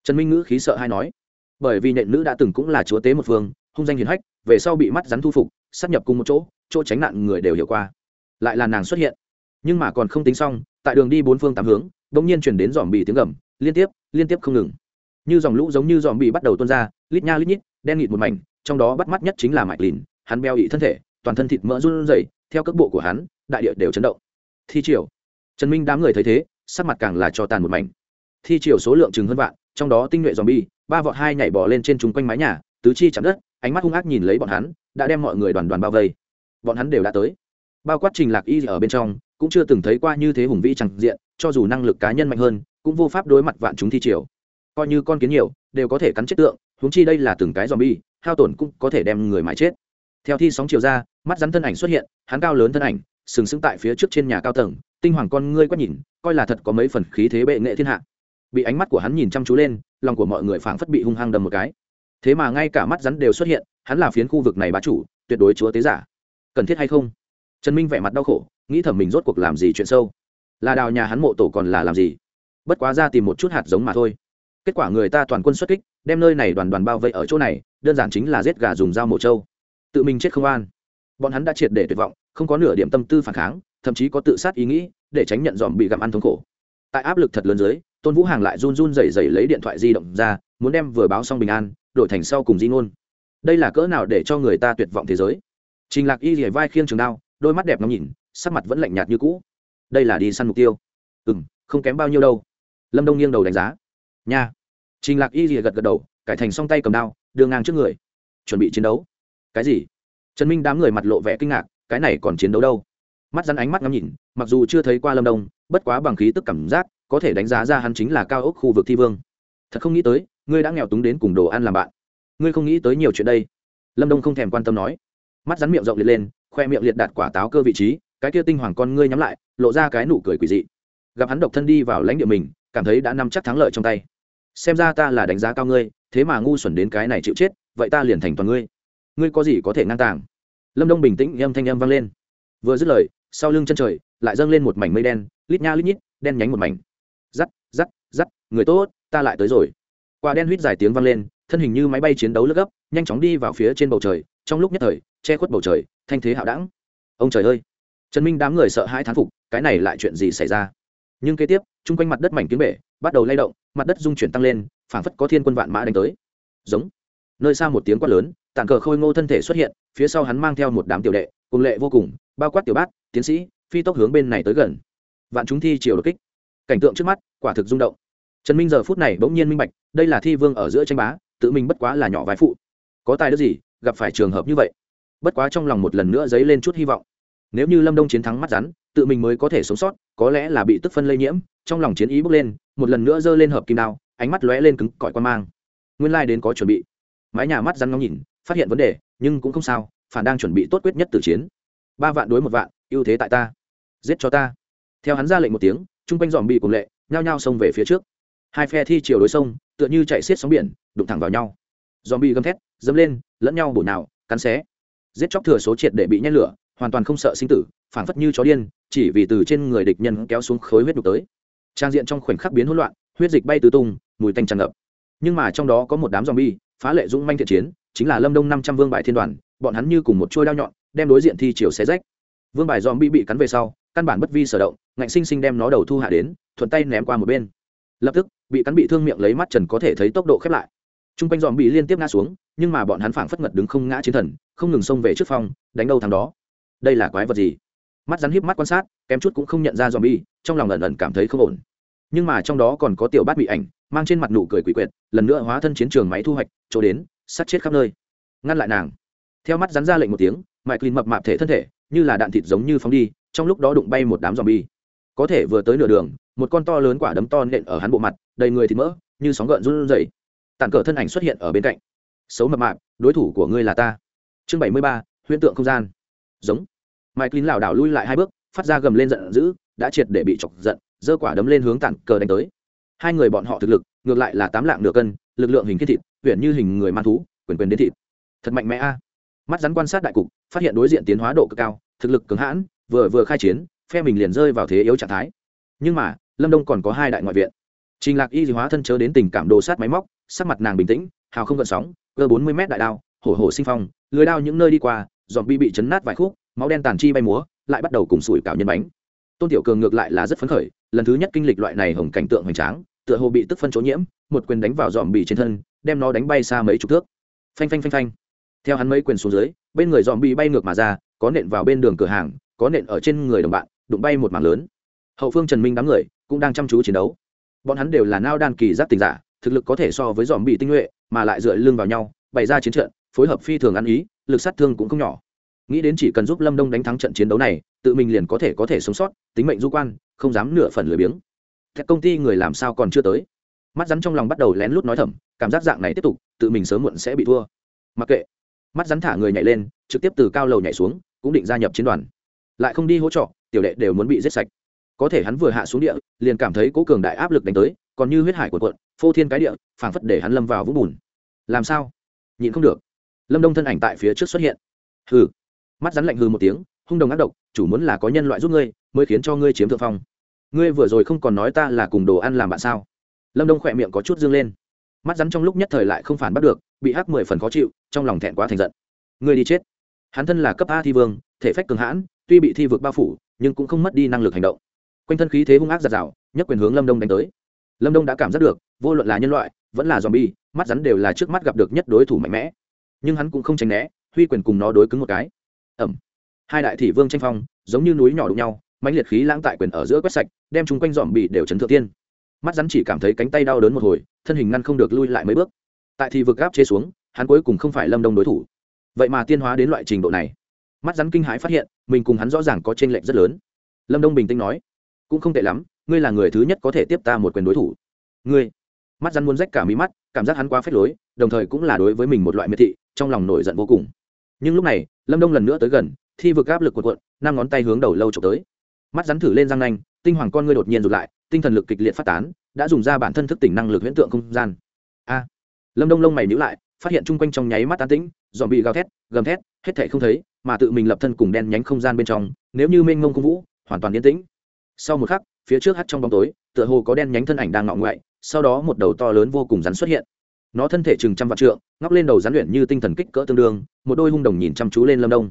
Trần minh ngữ khí sợ hay nói, bởi vì nhện nữ đã từng cũng là chúa tế một phương, hung danh hiền hách, về sau bị mắt rắn thu phục sắp nhập cùng một chỗ chỗ tránh nạn người đều hiểu qua lại là nàng xuất hiện. Nhưng mà còn không tính xong, tại đường đi bốn phương tám hướng đ ỗ n g nhiên chuyển đến dòm bị tiếng gầm, liên tiếp liên tiếp không ngừng. Như dòng lũ giống như dòm bị bắt đầu tuôn ra, lít nha lít nhít, đen nghịt một mảnh, trong đó bắt mắt nhất chính là mạch lìn hắn beo ị thân thể, toàn thân thịt mỡ run rẩy, theo cước bộ của hắn, đại địa đều chấn động. Thi triều. Trần minh đám người thấy thế, sắc mặt càng là cho tàn một mảnh. Thi triều số lượng chừng hơn vạn, trong đó tinh nhuệ dòm bi ba vọt hai nhảy bỏ lên trên chung quanh mái nhà, tứ chi chạm đất, ánh mắt hung ác nhìn lấy bọn hắn, đã đem mọi người đoàn đoàn bao vây. Bọn hắn đều đã tới bao quát trình lạc y ở bên trong, cũng chưa từng thấy qua như thế hùng vĩ chẳng diện, cho dù năng lực cá nhân mạnh hơn, cũng vô pháp đối mặt vạn chúng thi triều. Coi như con kiến nhiều, đều có thể cắn chết tượng, huống chi đây là từng cái zombie, hao tổn cũng có thể đem người mãi chết. Theo thi sóng chiều ra, mắt rắn thân ảnh xuất hiện, hắn cao lớn thân ảnh, sừng sững tại phía trước trên nhà cao tầng, tinh hoàng con ngươi quét nhìn, coi là thật có mấy phần khí thế bệ nghệ thiên hạ. Bị ánh mắt của hắn nhìn chăm chú lên, lòng của mọi người phảng phất bị hung hăng đầm một cái. Thế mà ngay cả mắt rắn đều xuất hiện, hắn là phiến khu vực này bá chủ, tuyệt đối chúa tế giả. Cần thiết hay không? Trần minh vẻ mặt đau khổ, nghĩ thầm mình rốt cuộc làm gì chuyện sâu. Là đào nhà hắn mộ tổ còn là làm gì? Bất quá ra tìm một chút hạt giống mà thôi. Kết quả người ta toàn quân xuất kích, đem nơi này đoàn đoàn bao vây ở chỗ này, đơn giản chính là giết gà dùng dao mổ trâu. Tự mình chết không an. Bọn hắn đã triệt để tuyệt vọng, không có nửa điểm tâm tư phản kháng, thậm chí có tự sát ý nghĩ, để tránh nhận dòm bị gặm ăn thống khổ. Tại áp lực thật lớn dưới, tôn vũ hàng lại run run rẩy rẩy lấy điện thoại di động ra, muốn đem vừa báo xong bình an, đổi thành sau cùng di ngôn. Đây là cỡ nào để cho người ta tuyệt vọng thế giới? Trình lạc y rỉa vai khiêng trường đao đôi mắt đẹp ngắm nhìn, sắc mặt vẫn lạnh nhạt như cũ. Đây là đi săn mục tiêu. Ừ m không kém bao nhiêu đâu. Lâm đông nghiêng đầu đánh giá. Nha. Trình lạc y rìa gật gật đầu, cải thành song tay cầm đao, đưa ngang trước người. Chuẩn bị chiến đấu. Cái gì? Trần minh đám người mặt lộ vẻ kinh ngạc, cái này còn chiến đấu đâu? Mắt rắn ánh mắt ngắm nhìn, mặc dù chưa thấy qua lâm đông, bất quá bằng khí tức cảm giác, có thể đánh giá ra hắn chính là cao ốc khu vực thi vương. Thật không nghĩ tới, ngươi đã nghèo túng đến cùng đồ ăn làm bạn. Ngươi không nghĩ tới nhiều chuyện đây. Lâm đông không thèm quan tâm nói. Mắt rắn miệng rộng liệt lên khoe miệng liệt đạt quả táo cơ vị trí, cái kia tinh hoàng con ngươi nhắm lại, lộ ra cái nụ cười quỷ dị. Gặp hắn độc thân đi vào lãnh địa mình, cảm thấy đã nắm chắc thắng lợi trong tay. Xem ra ta là đánh giá cao ngươi, thế mà ngu xuẩn đến cái này chịu chết, vậy ta liền thành toàn ngươi. Ngươi có gì có thể ngang tàng? Lâm đông bình tĩnh âm thanh âm vang lên. Vừa dứt lời, sau lưng chân trời, lại dâng lên một mảnh mây đen, lít nha lít nhít, đen nhánh một mảnh. Giắt giắt giắt người tốt, ta lại tới rồi. Quả đen huýt dài tiếng vang lên, thân hình như máy bay chiến đấu lướt gấp, nhanh chóng đi vào phía trên bầu trời trong lúc nhất thời, che khuất bầu trời, thanh thế hạo đẳng. Ông trời ơi! Trần minh đám người sợ hãi thán phục, cái này lại chuyện gì xảy ra? Nhưng kế tiếp, chung quanh mặt đất mảnh tiếng bể, bắt đầu lay động, mặt đất dung chuyển tăng lên, phảng phất có thiên quân vạn mã đánh tới. Giống! Nơi xa một tiếng quát lớn tảng cờ khôi ngô thân thể xuất hiện, phía sau hắn mang theo một đám tiểu đệ cùng lệ vô cùng, bao quát tiểu bát, tiến sĩ, phi tốc hướng bên này tới gần. Vạn chúng thi chiều đột kích. Cảnh tượng trước mắt, quả thực rung động. Trần minh giờ phút này bỗng nhiên minh bạch, đây là thi vương ở giữa tranh bá, tự mình bất quá là nhỏ vài phụ. Có tài đức gì gặp phải trường hợp như vậy. Bất quá trong lòng một lần nữa dấy lên chút hy vọng. Nếu như lâm đông chiến thắng mắt rắn, tự mình mới có thể sống sót, có lẽ là bị tức phân lây nhiễm, trong lòng chiến ý bước lên, một lần nữa giơ lên hợp kim đao, ánh mắt lóe lên cứng cỏi quan mang. Nguyên lai、like、đến có chuẩn bị. Mái nhà mắt rắn ngóng nhìn, phát hiện vấn đề, nhưng cũng không sao, phản đang chuẩn bị tốt quyết nhất từ chiến. Ba vạn đối một vạn, ưu thế tại ta. Giết cho ta. Theo hắn ra lệnh một tiếng, chung quanh dòm bị cùng lệ, nhao nhao xông về phía trước. Hai phe thi chiều đối sông, tựa như chạy xiết sóng biển, đụng thẳng vào nhau. Dòm bị gầm thét dẫm lên, lẫn nhau bổ nào cắn xé. Giết chóc thừa số triệt để bị nhét lửa, hoàn toàn không sợ sinh tử phản phất như chó điên, chỉ vì từ trên người địch nhân kéo xuống khối huyết đục tới. Trang diện trong khoảnh khắc biến hỗn loạn, huyết dịch bay tứ tung, mùi tanh tràn ngập. Nhưng mà trong đó có một đám zombie, phá lệ dũng manh thiện chiến, chính là lâm đông năm trăm vương bại thiên đoàn, bọn hắn như cùng một trôi đao nhọn, đem đối diện thi chiều xé rách. Vương bài zombie bị cắn về sau, căn bản bất vi sở động, ngạnh sinh sinh đem nó đầu thu hạ đến, thuận tay ném qua một bên. Lập tức, bị cắn bị thương miệng lấy mắt trần có thể thấy tốc độ khép lại t r u n g quanh dòm bị liên tiếp ngã xuống, nhưng mà bọn hắn phảng phất ngật đứng không ngã chiến thần, không ngừng xông về trước phong đánh đâu thằng đó. Đây là quái vật gì? Mắt rắn híp mắt quan sát, kém chút cũng không nhận ra dòm bi trong lòng ẩn ẩn cảm thấy không ổn. Nhưng mà trong đó còn có tiểu bát bị ảnh, mang trên mặt nụ cười quỷ quyệt, lần nữa hóa thân chiến trường máy thu hoạch, chỗ đến, sát chết khắp nơi. Ngăn lại nàng. Theo mắt rắn ra lệnh một tiếng mại clean mập mạp thể thân thể, như là đạn thịt giống như phóng đi, trong lúc đó đụng bay một đám dòm bi có thể vừa tới nửa đường, một con to lớn quả đấm to nện ở hắn bộ mặt, đầy người thịt mỡ, như sóng gợn run rẩy tàn cờ thân ảnh xuất hiện ở bên cạnh. Xấu mập mạp, đối thủ của ngươi là ta. Chương bảy mươi ba, huyễn tượng không gian. Giống. Mike lín lảo đảo lui lại hai bước, phát ra gầm lên giận dữ, đã triệt để bị chọc giận, giơ quả đấm lên hướng tàn cờ đánh tới. Hai người bọn họ thực lực, ngược lại là tám lạng nửa cân, lực lượng hình kết thịt huyện như hình người man thú, quyền quyền đến thịt. Thật mạnh mẽ a. Mắt rắn quan sát đại cục, phát hiện đối diện tiến hóa độ cực cao, thực lực cứng hãn, vừa vừa khai chiến, phe mình liền rơi vào thế yếu trạng thái. Nhưng mà, lâm đông còn có hai đại ngoại viện. Trình lạc y dị hóa thân chớ đến tình cảm đồ sát máy móc sắc mặt nàng bình tĩnh, hào không gợn sóng, cơ bốn mươi mét đại đao, hổ hổ sinh phong, lưới đao những nơi đi qua dòm bi bị chấn nát vài khúc, máu đen tàn chi bay múa, lại bắt đầu cùng sủi cảo nhân bánh. Tôn tiểu cường ngược lại là rất phấn khởi, lần thứ nhất kinh lịch loại này hồng cảnh tượng hoành tráng, tựa hồ bị tức phân chỗ nhiễm, một quyền đánh vào dòm bị trên thân, đem nó đánh bay xa mấy chục thước. Phanh phanh phanh phanh. Theo hắn mấy quyền xuống dưới, bên người dòm bị bay ngược mà ra, có nện vào bên đường cửa hàng, có nện ở trên người đồng bạn, đụng bay một mảng lớn. Hậu phương trần minh đám người cũng đang chăm chú chiến đấu. Bọn hắn đều là nao đan kỳ giáp tình giả thực lực có thể so với dòm bị tinh nhuệ, mà lại dựa lưng vào nhau, bày ra chiến trận, phối hợp phi thường ăn ý, lực sát thương cũng không nhỏ. Nghĩ đến chỉ cần giúp lâm đông đánh thắng trận chiến đấu này, tự mình liền có thể có thể sống sót, tính mệnh du quan, không dám nửa phần lười biếng. Các công ty người làm sao còn chưa tới? Mắt rắn trong lòng bắt đầu lén lút nói thầm, cảm giác dạng này tiếp tục, tự mình sớm muộn sẽ bị thua. Mặc kệ. Mắt rắn thả người nhảy lên, trực tiếp từ cao lầu nhảy xuống, cũng định gia nhập chiến đoàn. Lại không đi hỗ trợ, tiểu đệ đều muốn bị giết sạch. Có thể hắn vừa hạ xuống địa, liền cảm thấy cố cường đại áp lực đánh tới còn như huyết hải của quận phô thiên cái địa, phảng phất để hắn lâm vào vũng bùn. Làm sao? Nhịn không được. Lâm đông thân ảnh tại phía trước xuất hiện. Hừ. Mắt rắn lạnh hư một tiếng, hung đồng ác độc, chủ muốn là có nhân loại giúp ngươi, mới khiến cho ngươi chiếm thượng phong. Ngươi vừa rồi không còn nói ta là cùng đồ ăn làm bạn sao? Lâm đông khỏe miệng có chút dương lên. Mắt rắn trong lúc nhất thời lại không phản bắt được, bị hắc mười phần khó chịu, trong lòng thẹn quá thành giận. Ngươi đi chết. Hắn thân là cấp a thi vương, thể phách cường hãn, tuy bị thi vực bao phủ, nhưng cũng không mất đi năng lực hành động. Quanh thân khí thế hung ác giạt rào, nhất quyền hướng lâm đông đánh tới lâm đông đã cảm giác được, vô luận là nhân loại, vẫn là z bi mắt rắn đều là trước mắt gặp được nhất đối thủ mạnh mẽ. Nhưng hắn cũng không tránh né, huy quyền cùng nó đối cứng một cái. Ẩm. Hai đại thị vương tranh phong, giống như núi nhỏ đụng nhau, mãnh liệt khí lãng tại quyền ở giữa quét sạch, đem chúng quanh dòm bị đều chấn thượng tiên. Mắt rắn chỉ cảm thấy cánh tay đau đớn một hồi, thân hình ngăn không được lui lại mấy bước. Tại thì vực gáp chế xuống, hắn cuối cùng không phải lâm đông đối thủ. Vậy mà tiên hóa đến loại trình độ này. Mắt rắn kinh hãi phát hiện, mình cùng hắn rõ ràng có t r ê n lệch rất lớn. Lâm đông bình tĩnh nói, cũng không tệ lắm ngươi là người thứ nhất có thể tiếp ta một quyền đối thủ. Ngươi, mắt rắn muốn rách cả mí mắt, cảm giác hắn quá phết lối, đồng thời cũng là đối với mình một loại miệt thị, trong lòng nổi giận vô cùng. Nhưng lúc này, lâm đông lần nữa tới gần, thi vực áp lực cuộn cuộn, năm ngón tay hướng đầu lâu trộm tới. Mắt rắn thử lên răng nanh, tinh hoàng con ngươi đột nhiên rụt lại, tinh thần lực kịch liệt phát tán, đã dùng ra bản thân thức tỉnh năng lực huyễn tượng không gian. A! Lâm đông lông mày nhữ lại, phát hiện chung quanh trong nháy mắt tán tĩnh dòm bị gào thét, gầm thét, hết thể không thấy, mà tự mình lập thân cùng đen nhánh không gian bên trong, nếu như mênh ngông công vũ, hoàn toàn yên tĩnh. Sau một khắc phía trước hắt trong bóng tối, tựa hồ có đen nhánh thân ảnh đang ngọ ngoại, sau đó một đầu to lớn vô cùng rắn xuất hiện. Nó thân thể chừng trăm vạn trượng, ngóc lên đầu rắn luyện như tinh thần kích cỡ tương đương, một đôi hung đồng nhìn chăm chú lên lâm đông.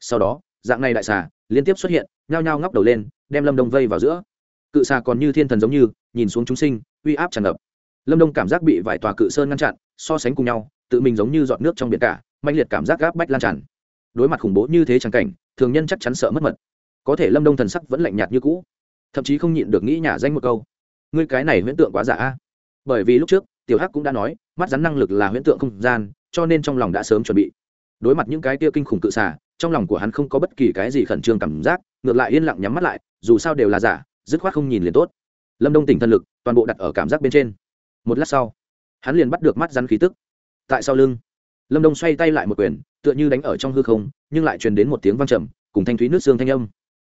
Sau đó, dạng này đại xà liên tiếp xuất hiện, nhao nhao ngóc đầu lên, đem lâm đông vây vào giữa. Cự xà còn như thiên thần giống như, nhìn xuống chúng sinh, uy áp tràn ngập. Lâm đông cảm giác bị vài tòa cự sơn ngăn chặn, so sánh cùng nhau, tự mình giống như giọt nước trong biển cả mạnh liệt cảm giác gáp bách lan tràn. Đối mặt khủng bố như thế chẳng cảnh, thường nhân chắc chắn sợ mất mật. Có thể lâm đông thần sắc vẫn lạnh nhạt như cũ thậm chí không nhịn được nghĩ nhả danh một câu. Ngươi cái này huyễn tượng quá giả a. Bởi vì lúc trước, tiểu hắc cũng đã nói, mắt rắn năng lực là huyễn tượng không gian, cho nên trong lòng đã sớm chuẩn bị. Đối mặt những cái tia kinh khủng cự xả trong lòng của hắn không có bất kỳ cái gì khẩn trương cảm giác, ngược lại yên lặng nhắm mắt lại, dù sao đều là giả, dứt khoát không nhìn liền tốt. Lâm đông tỉnh thân lực, toàn bộ đặt ở cảm giác bên trên. Một lát sau, hắn liền bắt được mắt rắn khí tức. Tại sau lưng, lâm đông xoay tay lại một quyền, tựa như đánh ở trong hư không, nhưng lại truyền đến một tiếng văng trầm, cùng thanh thúy nước xương thanh âm.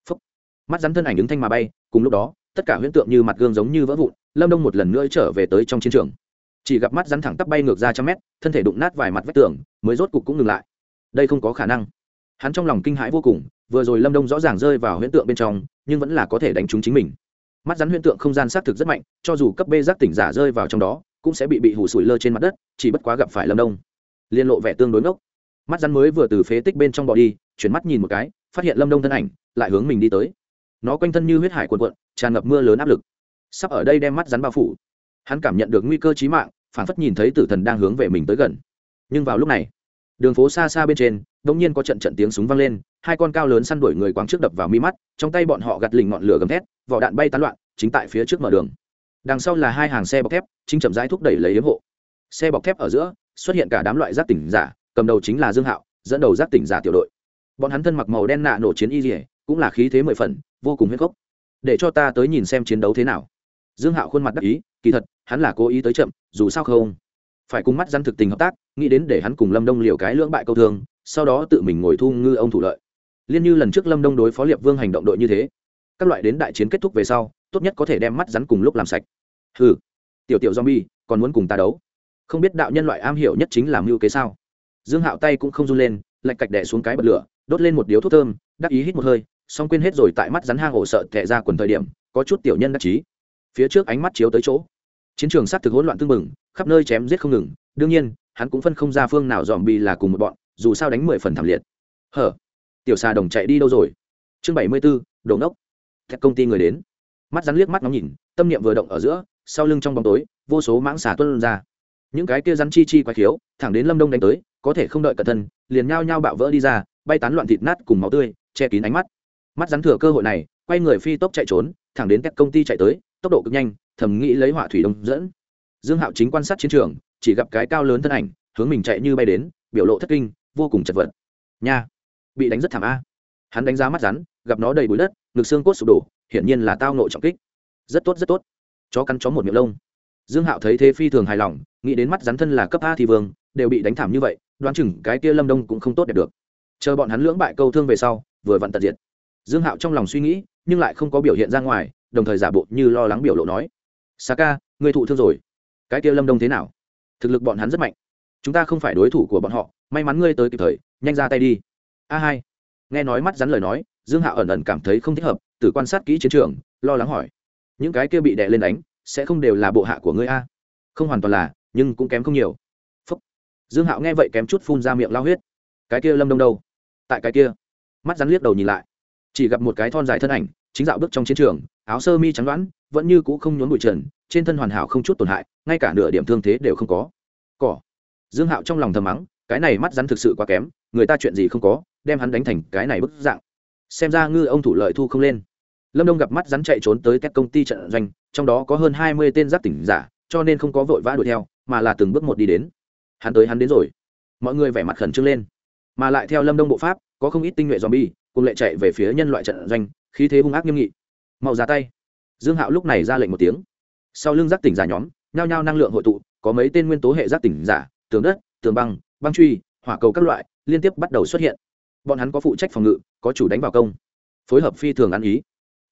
Phúc. mắt rắn thân ảnh đứng thanh mà bay cùng lúc đó, tất cả huyễn tượng như mặt gương giống như vỡ vụn, lâm đông một lần nữa trở về tới trong chiến trường. Chỉ gặp mắt rắn thẳng tắp bay ngược ra trăm mét, thân thể đụng nát vài mặt vách tường, mới rốt cục cũng ngừng lại. Đây không có khả năng. Hắn trong lòng kinh hãi vô cùng, vừa rồi lâm đông rõ ràng rơi vào huyễn tượng bên trong, nhưng vẫn là có thể đánh trúng chính mình. Mắt rắn huyễn tượng không gian xác thực rất mạnh, cho dù cấp bê giác tỉnh giả rơi vào trong đó, cũng sẽ bị bị hủ sủi lơ trên mặt đất, chỉ bất quá gặp phải lâm đông. Liên lộ vẻ tương đối ngốc. Mắt rắn mới vừa từ phế tích bên trong bỏ đi, chuyển mắt nhìn một cái, phát hiện lâm đông thân ảnh, lại hướng mình đi tới nó quanh thân như huyết hải cuộn cuộn, tràn ngập mưa lớn áp lực. Sắp ở đây đem mắt rắn bao phủ. Hắn cảm nhận được nguy cơ chí mạng phản phất nhìn thấy tử thần đang hướng về mình tới gần. Nhưng vào lúc này, đường phố xa xa bên trên đ nhiên có trận trận tiếng súng vang lên, hai con cao lớn săn đuổi người quáng trước đập vào mi mắt, trong tay bọn họ gặt lình ngọn lửa gầm thét, vỏ đạn bay tán loạn, chính tại phía trước mở đường. Đằng sau là hai hàng xe bọc thép, chính chậm rãi thúc đẩy lấy hiếm hộ. Xe bọc thép ở giữa, xuất hiện cả đám loại giác tỉnh giả, cầm đầu chính là dương hạo, dẫn đầu giác tỉnh giả tiểu đội. Bọn hắn thân mặc màu đen nạ nổ chiến y dỉa cũng là khí thế mười phần, vô cùng huyết gốc để cho ta tới nhìn xem chiến đấu thế nào. Dương hạo khuôn mặt đắc ý, kỳ thật, hắn là cố ý tới chậm, dù sao không. Phải cùng mắt răn thực tình hợp tác, nghĩ đến để hắn cùng lâm đông liều cái lưỡng bại câu thương, sau đó tự mình ngồi thu ngư ông thủ lợi. Liên như lần trước lâm đông đối phó liệp vương hành động đội như thế, các loại đến đại chiến kết thúc về sau, tốt nhất có thể đem mắt rắn cùng lúc làm sạch. Ừ tiểu tiểu zombie, còn muốn cùng ta đấu? Không biết đạo nhân loại am hiểu nhất chính là mưu kế sao? Dương hạo tay cũng không run lên, lạch cạch đẻ xuống cái bật lửa, đốt lên một điếu thuốc thơm, đắc ý hít một hơi xong quên hết rồi tại mắt rắn hang ổ sợ tệ ra quần thời điểm, có chút tiểu nhân đắc chí. Phía trước ánh mắt chiếu tới chỗ. Chiến trường sát thực hỗn loạn tương mừng khắp nơi chém giết không ngừng. Đương nhiên, hắn cũng phân không ra phương nào dòm bi là cùng một bọn, dù sao đánh mười phần thảm liệt. Hở? Tiểu xà đồng chạy đi đâu rồi? Chương bảy mươi b ố đồ ngốc. Các công ty người đến. Mắt rắn liếc mắt ngóng nhìn, tâm niệm vừa động ở giữa, sau lưng trong bóng tối, vô số mãng xà tuân ra. Những cái kia rắn chi chi quái khiếu, thẳng đến lâm đông đánh tới, có thể không đợi cẩn thân liền nhao nhao bạo vỡ đi ra, bay tán loạn thịt nát cùng máu tươi, che kín ánh mắt mắt rắn thừa cơ hội này, quay người phi tốc chạy trốn, thẳng đến các công ty chạy tới, tốc độ cực nhanh, thầm nghĩ lấy hỏa thủy đông dẫn. Dương hạo chính quan sát chiến trường, chỉ gặp cái cao lớn thân ảnh, hướng mình chạy như bay đến, biểu lộ thất kinh, vô cùng chật vật. Nha, bị đánh rất thảm a. Hắn đánh giá mắt rắn, gặp nó đầy bụi đất, ngực xương cốt sụp đổ, hiển nhiên là tao nộ trọng kích. Rất tốt rất tốt. Chó cắn chó một miệng lông. Dương hạo thấy thế phi thường hài lòng, nghĩ đến mắt rắn thân là cấp a thì vương, đều bị đánh thảm như vậy, đoán chừng cái kia lâm đông cũng không tốt đẹp được. Chờ bọn hắn lưỡng bại câu thương về sau, vừa vặn tận diệt dương hạo trong lòng suy nghĩ, nhưng lại không có biểu hiện ra ngoài, đồng thời giả bộ như lo lắng biểu lộ nói sa ca người thụ thương rồi. Cái kia lâm đông thế nào? Thực lực bọn hắn rất mạnh. Chúng ta không phải đối thủ của bọn họ, may mắn ngươi tới kịp thời, nhanh ra tay đi. A hai. Nghe nói mắt rắn lời nói, dương hạo ẩn ẩn cảm thấy không thích hợp, từ quan sát kỹ chiến trường, lo lắng hỏi, những cái kia bị đè lên đánh, sẽ không đều là bộ hạ của ngươi a? Không hoàn toàn là, nhưng cũng kém không nhiều. Phúc. dương hạo nghe vậy kém chút phun ra miệng lao huyết. Cái kia lâm đông đâu? Tại cái kia? Mắt rắn liếc đầu nhìn lại chỉ gặp một cái thon dài thân ảnh, chính dạo bước trong chiến trường, áo sơ mi trắng đoán, vẫn như cũ không nhốn bụi trần, trên thân hoàn hảo không chút tổn hại, ngay cả nửa điểm thương thế đều không có. Cỏ. Dương hạo trong lòng thầm mắng, cái này mắt rắn thực sự quá kém, người ta chuyện gì không có, đem hắn đánh thành cái này bức dạng. Xem ra ngư ông thủ lợi thu không lên. Lâm đông gặp mắt rắn chạy trốn tới các công ty trận doanh, trong đó có hơn hai mươi tên giáp tỉnh giả, cho nên không có vội vã đuổi theo, mà là từng bước một đi đến. Hắn tới hắn đến rồi. Mọi người vẻ mặt khẩn trương lên. Mà lại theo lâm đông bộ pháp, có không ít tinh nhuệ zombie cùng lệ chạy về phía nhân loại trận doanh, khí thế hung ác nghiêm nghị. Mau ra tay. Dương hạo lúc này ra lệnh một tiếng. Sau lưng giác tỉnh giả nhóm, nhao nhao năng lượng hội tụ, có mấy tên nguyên tố hệ giác tỉnh giả, tường đất, tường băng băng truy, hỏa cầu các loại, liên tiếp bắt đầu xuất hiện. Bọn hắn có phụ trách phòng ngự, có chủ đánh vào công, phối hợp phi thường ăn ý.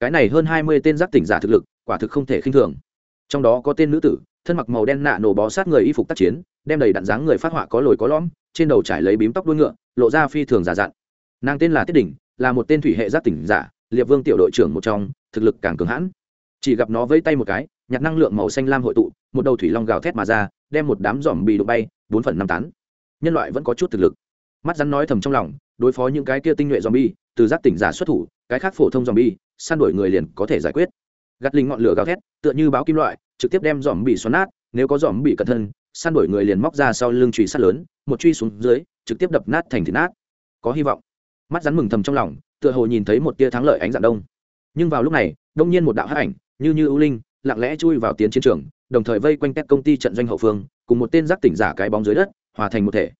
Cái này hơn hai mươi tên giác tỉnh giả thực lực, quả thực không thể khinh thường. Trong đó có tên nữ tử, thân mặc màu đen nạ nổ bó sát người y phục tác chiến, đem đầy đạn dáng người phát họa có lồi có lõm, trên đầu trải lấy bím tóc đuôi ngựa, lộ ra phi thường giả dặn nàng tên là tiết đỉnh là một tên thủy hệ giác tỉnh giả, liệp vương tiểu đội trưởng một trong, thực lực càng cường hãn. Chỉ gặp nó vây tay một cái, nhặt năng lượng màu xanh lam hội tụ, một đầu thủy long gào thét mà ra, đem một đám giỏm bị đụng bay, bốn phần năm tán. Nhân loại vẫn có chút thực lực. Mắt rắn nói thầm trong lòng, đối phó những cái kia tinh nhuệ zombie, từ giác tỉnh giả xuất thủ, cái khác phổ thông zombie, săn đuổi người liền có thể giải quyết. Gạt linh ngọn lửa gào thét, tựa như báo kim loại, trực tiếp đem giỏm bị xoắn nát, nếu có giỏm bị cẩn thân, săn đuổi người liền móc ra sau lưng chùy sát lớn, một truy xuống dưới, trực tiếp đập nát thành thịt nát. Có hy vọng mắt rắn mừng thầm trong lòng, tựa hồ nhìn thấy một tia thắng lợi ánh dạng đông. Nhưng vào lúc này, đông nhiên một đạo hắc ảnh, như như ưu linh, lặng lẽ chui vào tiến chiến trường, đồng thời vây quanh các công ty trận doanh hậu phương, cùng một tên giác tỉnh giả cái bóng dưới đất, hòa thành một thể.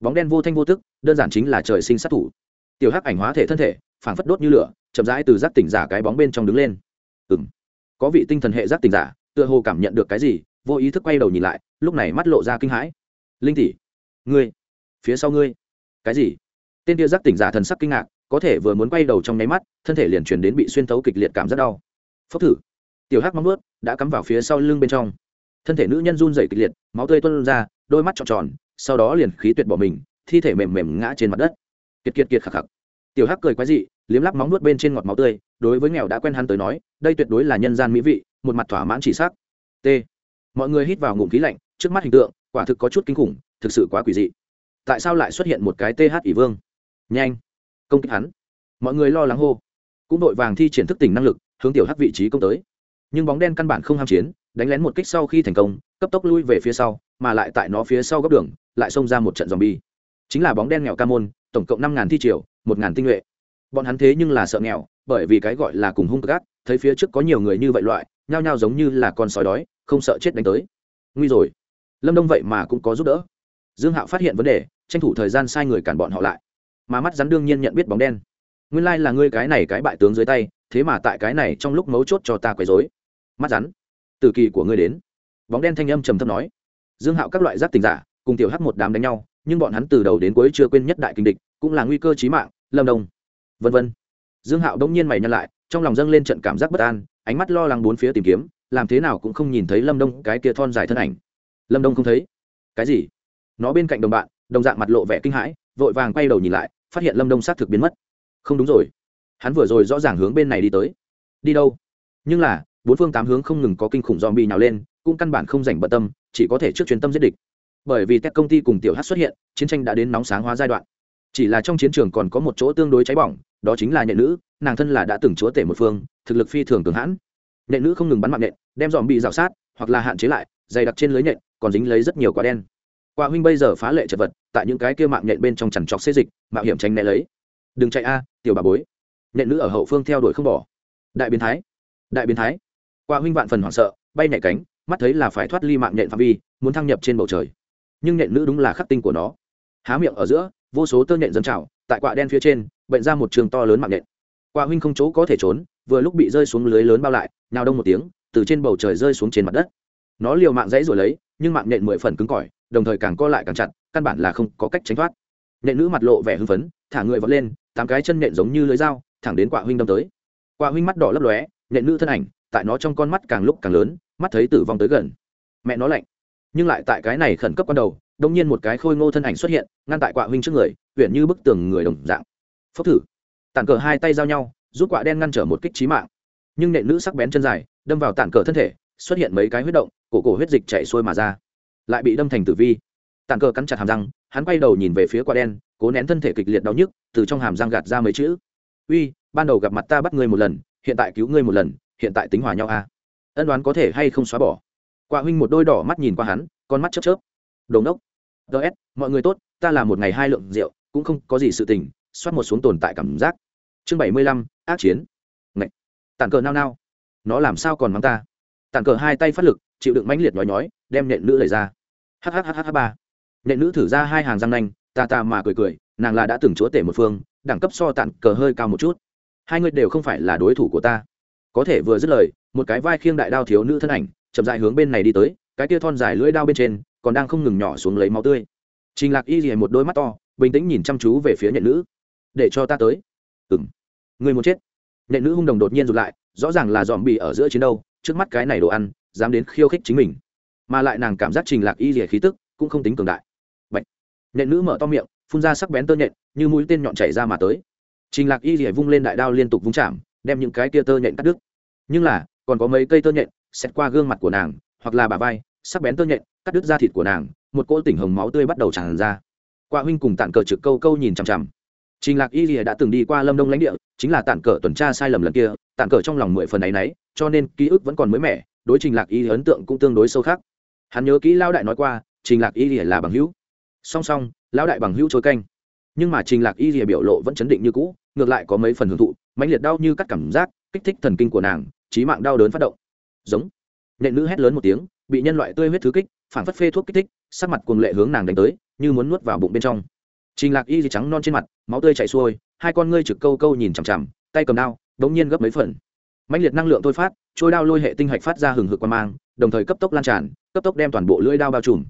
Bóng đen vô thanh vô tức, đơn giản chính là trời sinh sát thủ. Tiểu hắc ảnh hóa thể thân thể, phảng phất đốt như lửa, chậm rãi từ giác tỉnh giả cái bóng bên trong đứng lên. Ừ m có vị tinh thần hệ giác tỉnh giả, tựa hồ cảm nhận được cái gì, vô ý thức quay đầu nhìn lại, lúc này mắt lộ ra kinh hãi. Linh tỷ, ngươi, phía sau ngươi, cái gì? Tên kia giác tỉnh giả thần sắc kinh ngạc, có thể vừa muốn quay đầu trong nháy mắt, thân thể liền truyền đến bị xuyên thấu kịch liệt cảm rất đau. Phốc thử. Tiểu hắc móng ướt đã cắm vào phía sau lưng bên trong. Thân thể nữ nhân run dày kịch liệt, máu tươi tuôn ra, đôi mắt tròn tròn, sau đó liền khí tuyệt bỏ mình, thi thể mềm mềm ngã trên mặt đất. Kiệt kiệt kiệt khạc khạc. Tiểu hắc cười quái dị, liếm lắp móng nuốt bên trên ngọt máu tươi, đối với nghèo đã quen hắn tới nói, đây tuyệt đối là nhân gian mỹ vị, một mặt thỏa mãn chỉ sắc. T. Mọi người hít vào ngụm khí lạnh, trước mắt hình tượng, quả thực có chút kinh khủng, thực sự quá quỷ dị. Tại sao lại xuất hiện một cái th ỷ vương? Nhanh. Công kích hắn. Mọi người lo lắng hô. Cũng đội vàng thi triển thức tỉnh năng lực, hướng tiểu hắc vị trí công tới. Nhưng bóng đen căn bản không ham chiến, đánh lén một kích sau khi thành công, cấp tốc lui về phía sau, mà lại tại nó phía sau góc đường, lại xông ra một trận dòm bi chính là bóng đen nghèo ca môn, tổng cộng năm ngàn thi triều, một ngàn tinh nhuệ. Bọn hắn thế nhưng là sợ nghèo, bởi vì cái gọi là cùng hung gác thấy phía trước có nhiều người như vậy loại, nhao nhao giống như là con sói đói, không sợ chết đánh tới. Nguy rồi. Lâm đông vậy mà cũng có giúp đỡ. Dương hạo phát hiện vấn đề, tranh thủ thời gian sai người cản bọn họ lại mà mắt rắn đương nhiên nhận biết bóng đen. Nguyên lai là ngươi cái này cái bại tướng dưới tay, thế mà tại cái này trong lúc mấu chốt cho ta quấy dối mắt rắn, từ kỳ của ngươi đến. Bóng đen thanh âm trầm thấp nói. Dương hạo các loại giáp tình giả, cùng tiểu hắc một đám đánh nhau, nhưng bọn hắn từ đầu đến cuối chưa quên nhất đại kinh địch, cũng là nguy cơ chí mạng, lâm đông. Vân vân. Dương hạo đông nhiên mày nhăn lại, trong lòng dâng lên trận cảm giác bất an, ánh mắt lo lắng bốn phía tìm kiếm, làm thế nào cũng không nhìn thấy lâm đông cái kia thon dài thân ảnh. Lâm đông không thấy. Cái gì? Nó bên cạnh đồng bạn, đồng dạng mặt lộ vẻ kinh hãi vội vàng quay đầu nhìn lại, phát hiện lâm đông xác thực biến mất. Không đúng rồi. Hắn vừa rồi rõ ràng hướng bên này đi tới. Đi đâu? Nhưng là, bốn phương tám hướng không ngừng có kinh khủng dòm bị nhào lên, cũng căn bản không dành bận tâm, chỉ có thể trước chuyến tâm giết địch. Bởi vì các công ty cùng tiểu hát xuất hiện, chiến tranh đã đến nóng sáng hóa giai đoạn. Chỉ là trong chiến trường còn có một chỗ tương đối cháy bỏng, đó chính là nhện nữ, nàng thân là đã từng chúa tể một phương, thực lực phi thường cường hãn. Nhện nữ không ngừng bắn mạng nhện đem dòm bị rào sát, hoặc là hạn chế lại, dày đặc trên lưới nhện còn dính lấy rất nhiều quả đen quả huynh bây giờ phá lệ chật vật, tại những cái kia mạng nhện bên trong chằn trọc xê dịch, mạo hiểm tránh né lấy. Đừng chạy a, tiểu bà bối. Nhện nữ ở hậu phương theo đuổi không bỏ. Đại biến thái, đại biến thái. Quả huynh vạn phần hoảng sợ, bay nhảy cánh, mắt thấy là phải thoát ly mạng nhện phạm vi, muốn thăng nhập trên bầu trời. Nhưng nhện nữ đúng là khắc tinh của nó. Há miệng ở giữa, vô số tơ nhện dâng trào, tại quạ đen phía trên bệnh ra một trường to lớn mạng nhện. Quạ huynh không chỗ có thể trốn, vừa lúc bị rơi xuống lưới lớn bao lại nào đông một tiếng, từ trên bầu trời rơi xuống trên mặt đất. Nó liều mạng dãy rồi lấy, nhưng mạng nhện mười phần cứng cỏi đồng thời càng co lại càng chặt, căn bản là không có cách tránh thoát. Nệ nữ mặt lộ vẻ hưng phấn, thả người vọt lên, tám cái chân nện giống như lưới dao, thẳng đến quạ huynh đâm tới. Quạ huynh mắt đỏ lấp lóe, nệ nữ thân ảnh, tại nó trong con mắt càng lúc càng lớn, mắt thấy tử vong tới gần. Mẹ nó lạnh. Nhưng lại tại cái này khẩn cấp ban đầu đông nhiên một cái khôi ngô thân ảnh xuất hiện, ngăn tại quạ huynh trước người huyện như bức tường người đồng dạng. Phốc thử. Tản cờ hai tay giao nhau, giúp quạ đen ngăn trở một kích trí mạng. Nhưng nệ nữ sắc bén chân dài, đâm vào tản cờ thân thể, xuất hiện mấy cái huyết động, cổ cổ huyết dịch chảy xuôi mà ra lại bị đâm thành tử vi. Tản cờ cắn chặt hàm răng, hắn quay đầu nhìn về phía quạ đen, cố nén thân thể kịch liệt đau nhức, từ trong hàm răng gạt ra mấy chữ. Uy, ban đầu gặp mặt ta bắt ngươi một lần, hiện tại cứu ngươi một lần, hiện tại tính hòa nhau a à? ân đoán có thể hay không xóa bỏ? Quạ huynh một đôi đỏ mắt nhìn qua hắn, con mắt chớp chớp. Đồn đốc ts mọi người tốt, ta là một ngày hai lượng rượu, cũng không có gì sự tình xoát một xuống tồn tại cảm giác. Chương bảy mươi lăm, ác chiến. Ngậy. tàn cờ nao nao. Nó làm sao còn mắng ta? Tàn cờ hai tay phát lực, chịu đựng mãnh liệt nói nhói, đem nện nữ lời ra. Hhhh ba. Nện nữ thử ra hai hàng răng nanh ta ta mà cười cười, nàng là đã từng chúa tể một phương, đẳng cấp so tàn cờ hơi cao một chút. Hai người đều không phải là đối thủ của ta. Có thể vừa dứt lời, một cái vai khiêng đại đao thiếu nữ thân ảnh, chậm dại hướng bên này đi tới, cái tia thon dài lưỡi đao bên trên, còn đang không ngừng nhỏ xuống lấy máu tươi. Trình lạc y dì một đôi mắt to, bình tĩnh nhìn chăm chú về phía nhện nữ. Để cho ta tới. Ừng người muốn chết. Nhện nữ hung đồng đột nhiên rụt lại, rõ ràng là dòm bị ở giữa chiến đâu trước mắt cái này đồ ăn, dám đến khiêu khích chính mình. Mà lại nàng cảm giác trình lạc y rỉa khí tức cũng không tính cường đại. Bạch. nhện nữ mở to miệng, phun ra sắc bén tơ nhện, như mũi tên nhọn chảy ra mà tới. Trình lạc y rỉa vung lên đại đao liên tục vung chạm, đem những cái tia tơ nhện cắt đứt. Nhưng là, còn có mấy cây tơ nhện xét qua gương mặt của nàng, hoặc là bà vai, sắc bén tơ nhện, cắt đứt da thịt của nàng, một cỗ tỉnh hồng máu tươi bắt đầu tràn ra. Qua huynh cùng tản cờ trực câu câu nhìn chằm chằm trình lạc y lìa đã từng đi qua lâm đông lãnh địa chính là tản cờ tuần tra sai lầm lần kia tản cờ trong lòng mười phần ấy nấy, cho nên ký ức vẫn còn mới mẻ đối trình lạc y ấn tượng cũng tương đối sâu khác hắn nhớ kỹ lão đại nói qua trình lạc y lìa là bằng hữu. Song song lão đại bằng hữu trôi canh. Nhưng mà trình lạc y lìa biểu lộ vẫn chấn định như cũ ngược lại có mấy phần hưởng thụ mãnh liệt đau như cắt cảm giác kích thích thần kinh của nàng trí mạng đau đớn phát động. Giống. Nện nữ hét lớn một tiếng bị nhân loại tươi huyết thứ kích phản phất phê thuốc kích thích sắc mặt cuồng lệ hướng nàng đánh tới như muốn nuốt vào bụng bên trong trình lạc y gì trắng non trên mặt, máu tươi chảy xuôi, hai con ngươi trực câu câu nhìn chằm chằm, tay cầm đao, đống nhiên gấp mấy phần. Mạnh liệt năng lượng thôi phát, trôi đao lôi hệ tinh hạch phát ra hừng hực quan mang, đồng thời cấp tốc lan tràn, cấp tốc đem toàn bộ lưỡi đao bao trùm.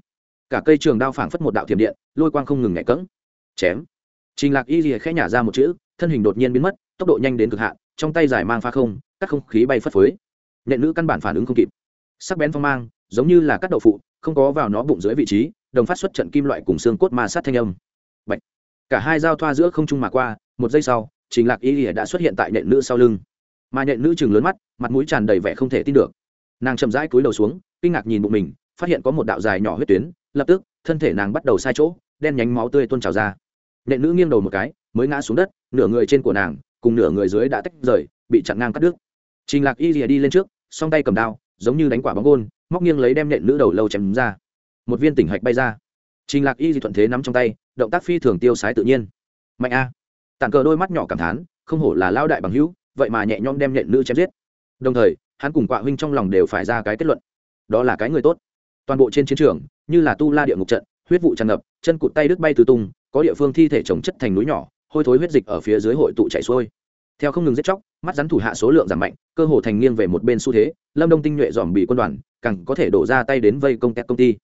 Cả cây trường đao phảng phất một đạo thiểm điện, lôi quang không ngừng nhẹ cẫng. Chém. Trình lạc y gì khẽ nhả ra một chữ, thân hình đột nhiên biến mất, tốc độ nhanh đến cực hạn, trong tay giải mang pha không, các không khí bay phất phới. Nện nữ căn bản phản ứng không kịp. Sắc bén phong mang, giống như là cắt đậu phụ, không có vào nó bụng dưới vị trí, đồng phát xuất trận kim loại cùng xương cốt ma sát thanh âm cả hai giao thoa giữa không trung mà qua, một giây sau, trình lạc y lìa đã xuất hiện tại nhện nữ sau lưng. Mà nhện nữ chừng lớn mắt, mặt mũi tràn đầy vẻ không thể tin được. Nàng chậm rãi cúi đầu xuống, kinh ngạc nhìn bụng mình, phát hiện có một đạo dài nhỏ huyết tuyến, lập tức, thân thể nàng bắt đầu sai chỗ, đen nhánh máu tươi tuôn trào ra. Nhện nữ nghiêng đầu một cái, mới ngã xuống đất, nửa người trên của nàng, cùng nửa người dưới đã tách rời, bị chặn ngang cắt đứt. Trình lạc y lìa đi lên trước, song tay cầm đao, giống như đánh quả bóng gôn, móc nghiêng lấy đem nện nữ đầu lâu chém ra. Một viên tỉnh hạch bay ra. Trình lạc y di thuận thế nắm trong tay động tác phi thường tiêu sái tự nhiên. Mạnh a. Tản cờ đôi mắt nhỏ cảm thán, không hổ là lao đại bằng hữu, vậy mà nhẹ nhõm đem nhện nữ chém giết. Đồng thời, hắn cùng quạ huynh trong lòng đều phải ra cái kết luận. Đó là cái người tốt. Toàn bộ trên chiến trường, như là tu la địa ngục trận, huyết vụ tràn ngập, chân cụt tay đứt bay từ tung, có địa phương thi thể trồng chất thành núi nhỏ, hôi thối huyết dịch ở phía dưới hội tụ chảy xuôi. Theo không ngừng giết chóc, mắt rắn thủ hạ số lượng giảm mạnh, cơ hồ thành nghiêng về một bên xu thế, lâm đông tinh nhuệ dòm bị quân đoàn, càng có thể đổ ra tay đến vây công tét công ty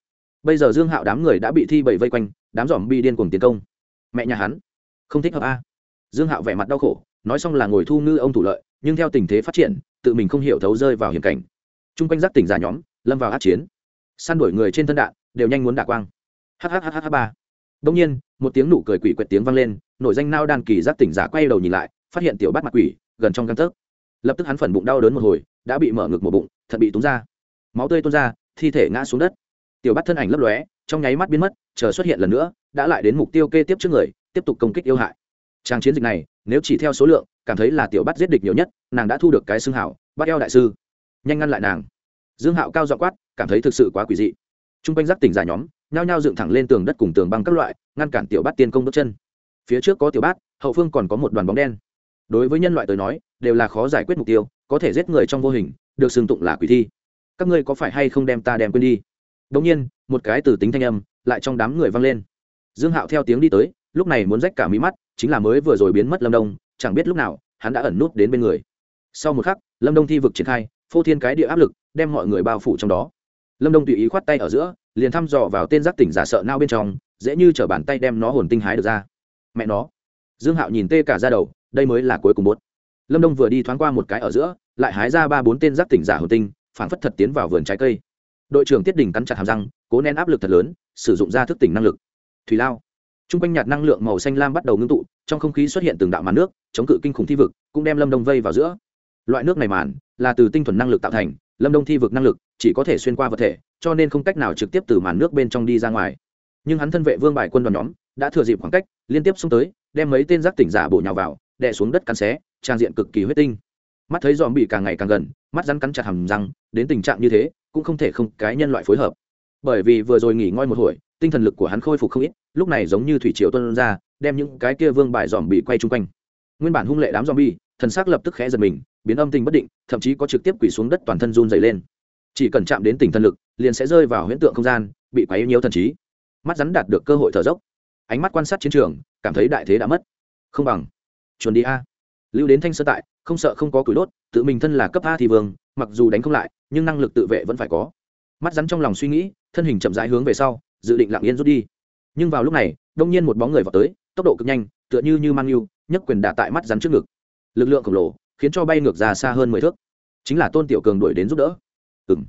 bây giờ dương hạo đám người đã bị thi bầy vây quanh, đám dòm bi điên cuồng tiến công. Mẹ nhà hắn, không thích hợp a. Dương hạo vẻ mặt đau khổ, nói xong là ngồi thu ngư ông thủ lợi, nhưng theo tình thế phát triển, tự mình không hiểu thấu rơi vào hiểm cảnh. T r u n g quanh giác tỉnh giả nhóm, lâm vào át chiến. Săn đuổi người trên thân đạn, đều nhanh muốn đả quang. Hhhh ba. Đông nhiên, một tiếng nụ cười quỷ quệt tiếng vang lên, nổi danh nao đan kỳ giác tỉnh giả quay đầu nhìn lại, phát hiện tiểu bắt mặt quỷ, gần trong căn tấc. Lập tức hắn phần bụng đau đớn một hồi, đã bị mở ngực một bụng, thật bị túng ra. Máu tươi tuôn ra, thi thể ngã xuống đất tiểu bắt thân ảnh lấp lóe, trong nháy mắt biến mất, chờ xuất hiện lần nữa, đã lại đến mục tiêu kê tiếp trước người, tiếp tục công kích yêu hại. Trang chiến dịch này, nếu chỉ theo số lượng, cảm thấy là tiểu bắt giết địch nhiều nhất, nàng đã thu được cái xương hảo bắt eo đại sư. Nhanh ngăn lại nàng. Dương hạo cao dọ quát, cảm thấy thực sự quá quỷ dị. T r u n g quanh giáp tỉnh giả nhóm, nhao nhao dựng thẳng lên tường đất cùng tường băng các loại, ngăn cản tiểu bắt tiên công bước chân. Phía trước có tiểu bát, hậu phương còn có một đoàn bóng đen. Đối với nhân loại tới nói, đều là khó giải quyết mục tiêu, có thể giết người trong vô hình, được xưng tụng là quỷ thi. Các ngươi có phải hay không đem ta đem quên đi? Đống nhiên, một cái từ tính thanh âm lại trong đám người vang lên. Dương Hạo theo tiếng đi tới, lúc này muốn rách cả mí mắt, chính là mới vừa rồi biến mất lâm đông chẳng biết lúc nào hắn đã ẩn nút đến bên người. Sau một khắc lâm đông thi vực triển khai phô thiên cái địa áp lực đem mọi người bao phủ trong đó. Lâm đông tùy ý khoát tay ở giữa liền thăm dò vào tên giác tỉnh giả sợ nao bên trong dễ như trở bàn tay đem nó hồn tinh hái được ra. Mẹ nó. Dương hạo nhìn tê cả ra đầu đây mới là cuối cùng bốt lâm đông vừa đi thoáng qua một cái ở giữa lại hái ra ba bốn tên giác tỉnh giả hồn tinh phản phất thật tiến vào vườn trái cây đội trưởng tiết đình cắn chặt hàm răng, cố nén áp lực thật lớn, sử dụng ra thức tỉnh năng lực. Thủy lao. T r u n g quanh nhạt năng lượng màu xanh lam bắt đầu ngưng tụ, trong không khí xuất hiện từng đạo màn nước, chống cự kinh khủng thi vực, cũng đem lâm đông vây vào giữa. Loại nước này màn, là từ tinh thuần năng lực tạo thành, lâm đông thi vực năng lực chỉ có thể xuyên qua vật thể, cho nên không cách nào trực tiếp từ màn nước bên trong đi ra ngoài. Nhưng hắn thân vệ vương bài quân đoàn nhóm đã thừa dịp khoảng cách, liên tiếp xông tới, đem mấy tên giác tỉnh giả bổ nhào vào, đè xuống đất cắn xé, trang diện cực kỳ huyết tinh mắt thấy dòm bị càng ngày càng gần, mắt rắn cắn chặt hầm răng, đến tình trạng như thế, cũng không thể không cái nhân loại phối hợp. Bởi vì vừa rồi nghỉ ngơi một hồi, tinh thần lực của hắn khôi phục không ít, lúc này giống như thủy triều tuân ra, đem những cái kia vương bài dòm bị quay chung quanh. Nguyên bản hung lệ đám dòm bi thần xác lập tức khẽ giật mình, biến âm tình bất định, thậm chí có trực tiếp quỳ xuống đất toàn thân run dày lên. Chỉ cần chạm đến tỉnh thần lực, liền sẽ rơi vào huyễn tượng không gian, bị quấy nhiều thần trí. Mắt rắn đạt được cơ hội thở dốc. Ánh mắt quan sát chiến trường, cảm thấy đại thế đã mất. Không bằng. Chuồn đi a lưu đến thanh sơ tại, không sợ không có cúi đốt, tự mình thân là cấp a thì vương, mặc dù đánh không lại, nhưng năng lực tự vệ vẫn phải có. Mắt rắn trong lòng suy nghĩ, thân hình chậm rãi hướng về sau, dự định lặng yên rút đi. Nhưng vào lúc này, đông nhiên một bóng người vào tới, tốc độ cực nhanh, tựa như như mang yêu, nhấc quyền đả tại mắt rắn trước ngực. Lực lượng khổng lồ, khiến cho bay ngược ra xa hơn mười thước. Chính là tôn tiểu cường đuổi đến giúp đỡ. Ừ m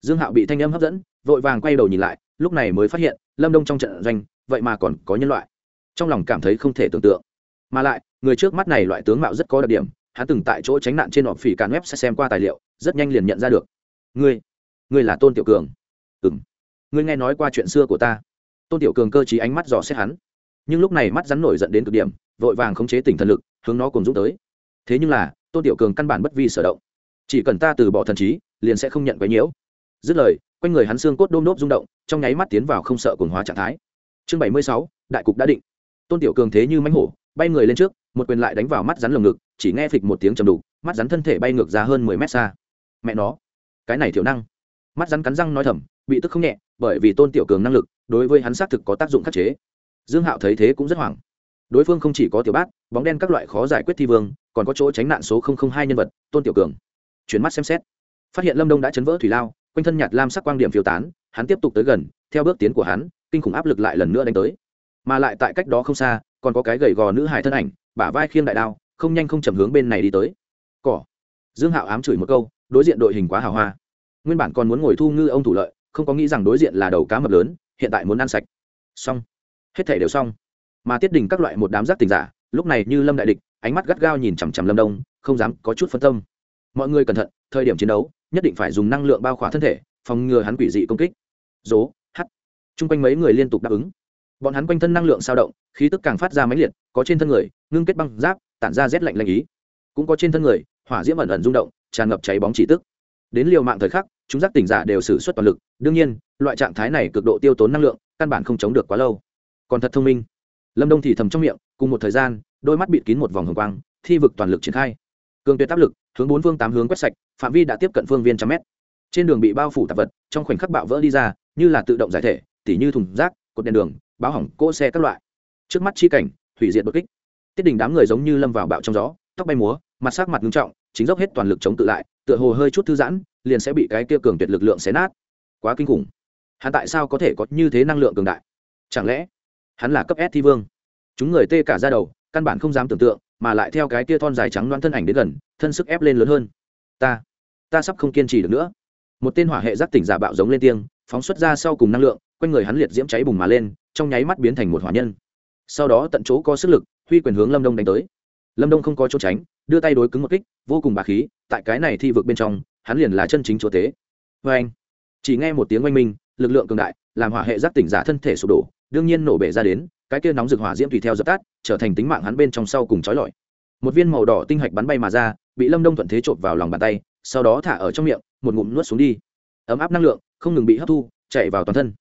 dương hạo bị thanh âm hấp dẫn, vội vàng quay đầu nhìn lại, lúc này mới phát hiện, lâm đông trong trận doanh, vậy mà còn có nhân loại. Trong lòng cảm thấy không thể tưởng tượng. Mà lại người trước mắt này loại tướng mạo rất có đặc điểm, hắn từng tại chỗ tránh nạn trên họp phỉ càn web sẽ xem qua tài liệu, rất nhanh liền nhận ra được. Ngươi ngươi là tôn tiểu cường. Ừ m ngươi nghe nói qua chuyện xưa của ta. Tôn tiểu cường cơ t ánh mắt dò xét hắn. Nhưng lúc này mắt rắn nổi dẫn đến cực điểm, vội vàng khống chế tỉnh thần lực, hướng nó cùng dũng tới. Thế nhưng là, tôn tiểu cường căn bản bất vi sở động. Chỉ cần ta từ bỏ thần trí, liền sẽ không nhận quấy nhiễu. Dứt lời, quanh người hắn xương cốt đôm đốp rung động, trong nháy mắt tiến vào không sợ cồn hóa trạng thái. Chương bảy mươi sáu, đại cục đã định. Tôn tiểu cường thế như mánh hổ bay người lên trước, một quyền lại đánh vào mắt rắn lồng ngực, chỉ nghe phịch một tiếng trầm đục, mắt rắn thân thể bay ngược ra hơn mười mét xa. Mẹ nó, cái này thiểu năng. Mắt rắn cắn răng nói thầm, bị tức không nhẹ, bởi vì tôn tiểu cường năng lực, đối với hắn xác thực có tác dụng khắc chế. Dương hạo thấy thế cũng rất hoảng. Đối phương không chỉ có tiểu bát, bóng đen các loại khó giải quyết thi vương, còn có chỗ tránh nạn số hai nhân vật, tôn tiểu cường. Chuyển mắt xem xét, phát hiện lâm đông đã chấn vỡ thủy lao, quanh thân nhạt lam sắc quang điểm phiêu tán, hắn tiếp tục tới gần, theo bước tiến của hắn, kinh khủng áp lực lại lần nữa đánh tới. Mà lại tại cách đó không xa còn có cái gầy gò nữ hải thân ảnh, bả vai khiêng đại đao, không nhanh không chậm hướng bên này đi tới. Cỏ. Dương hạo ám chửi một câu, đối diện đội hình quá hào hoa. Nguyên bản còn muốn ngồi thu ngư ông thủ lợi, không có nghĩ rằng đối diện là đầu cá mập lớn, hiện tại muốn ăn sạch. Xong. Hết thể đều xong. Mà tiết đình các loại một đám giác tình giả, lúc này như lâm đại địch, ánh mắt gắt gao nhìn chằm chằm lâm đông, không dám có chút phân tâm. Mọi người cẩn thận, thời điểm chiến đấu, nhất định phải dùng năng lượng bao khỏa thân thể, phòng ngừa hắn quỷ dị công kích. Dố h t r u n g quanh mấy người liên tục đáp ứng bọn hắn quanh thân năng lượng sao động, khí tức càng phát ra máy liệt, có trên thân người, ngưng kết băng giáp, tản ra rét lạnh lạnh ý. Cũng có trên thân người, hỏa diễm ẩn ẩn rung động, tràn ngập cháy bóng chỉ tức. Đến liều mạng thời khắc, chúng giác tỉnh giả đều xử suất toàn lực. Đương nhiên, loại trạng thái này cực độ tiêu tốn năng lượng, căn bản không chống được quá lâu. Còn thật thông minh. Lâm đông thì thầm trong miệng, cùng một thời gian, đôi mắt bịt kín một vòng hồng quang, thi vực toàn lực triển khai. Cường tuyệt áp lực, hướng bốn phương tám hướng quét sạch, phạm vi đã tiếp cận phương viên trăm mét. Trên đường bị bao phủ tạp vật, trong khoảnh khắc bạo vỡ đi ra, như là tự động giải thể, tỉ như thùng rác, cột đèn đường báo hỏng cỗ xe các loại. Trước mắt chi cảnh, hủy diệt đột kích. Tiết đình đám người giống như lâm vào bạo trong gió, tóc bay múa, mặt sắc mặt ngưng trọng, chính dốc hết toàn lực chống tự lại, tựa hồ hơi chút thư giãn, liền sẽ bị cái kia cường tuyệt lực lượng xé nát. Quá kinh khủng. Hắn tại sao có thể có như thế năng lượng cường đại? Chẳng lẽ hắn là cấp s thi vương? Chúng người tê cả ra đầu, căn bản không dám tưởng tượng, mà lại theo cái kia thon dài trắng loan thân ảnh đến gần, thân sức ép lên lớn hơn. Ta ta sắp không kiên trì được nữa. Một tên hỏa hệ giác tỉnh giả bạo giống lên tiếng, phóng xuất ra sau cùng năng lượng, quanh người hắn liệt diễm cháy bùng mà lên trong nháy mắt biến thành một hỏa nhân. Sau đó tận chỗ có sức lực, huy quyền hướng lâm đông đánh tới. Lâm đông không có chỗ tránh, đưa tay đối cứng một kích, vô cùng bà khí, tại cái này thi vực bên trong, hắn liền là chân chính chúa tế vê anh, chỉ nghe một tiếng oanh minh, lực lượng cường đại, làm hỏa hệ giác tỉnh giả thân thể sụp đổ, đương nhiên nổ bể ra đến, cái kia nóng rực hỏa diễm tùy theo dập tắt, trở thành tính mạng hắn bên trong sau cùng trói lọi. Một viên màu đỏ tinh hạch bắn bay mà ra, bị lâm đông thuận thế trộm vào lòng bàn tay, sau đó thả ở trong miệng, một ngụm nuốt xuống đi. Ấm áp năng lượng, không ngừng bị hấp thu, chạy vào toàn thân.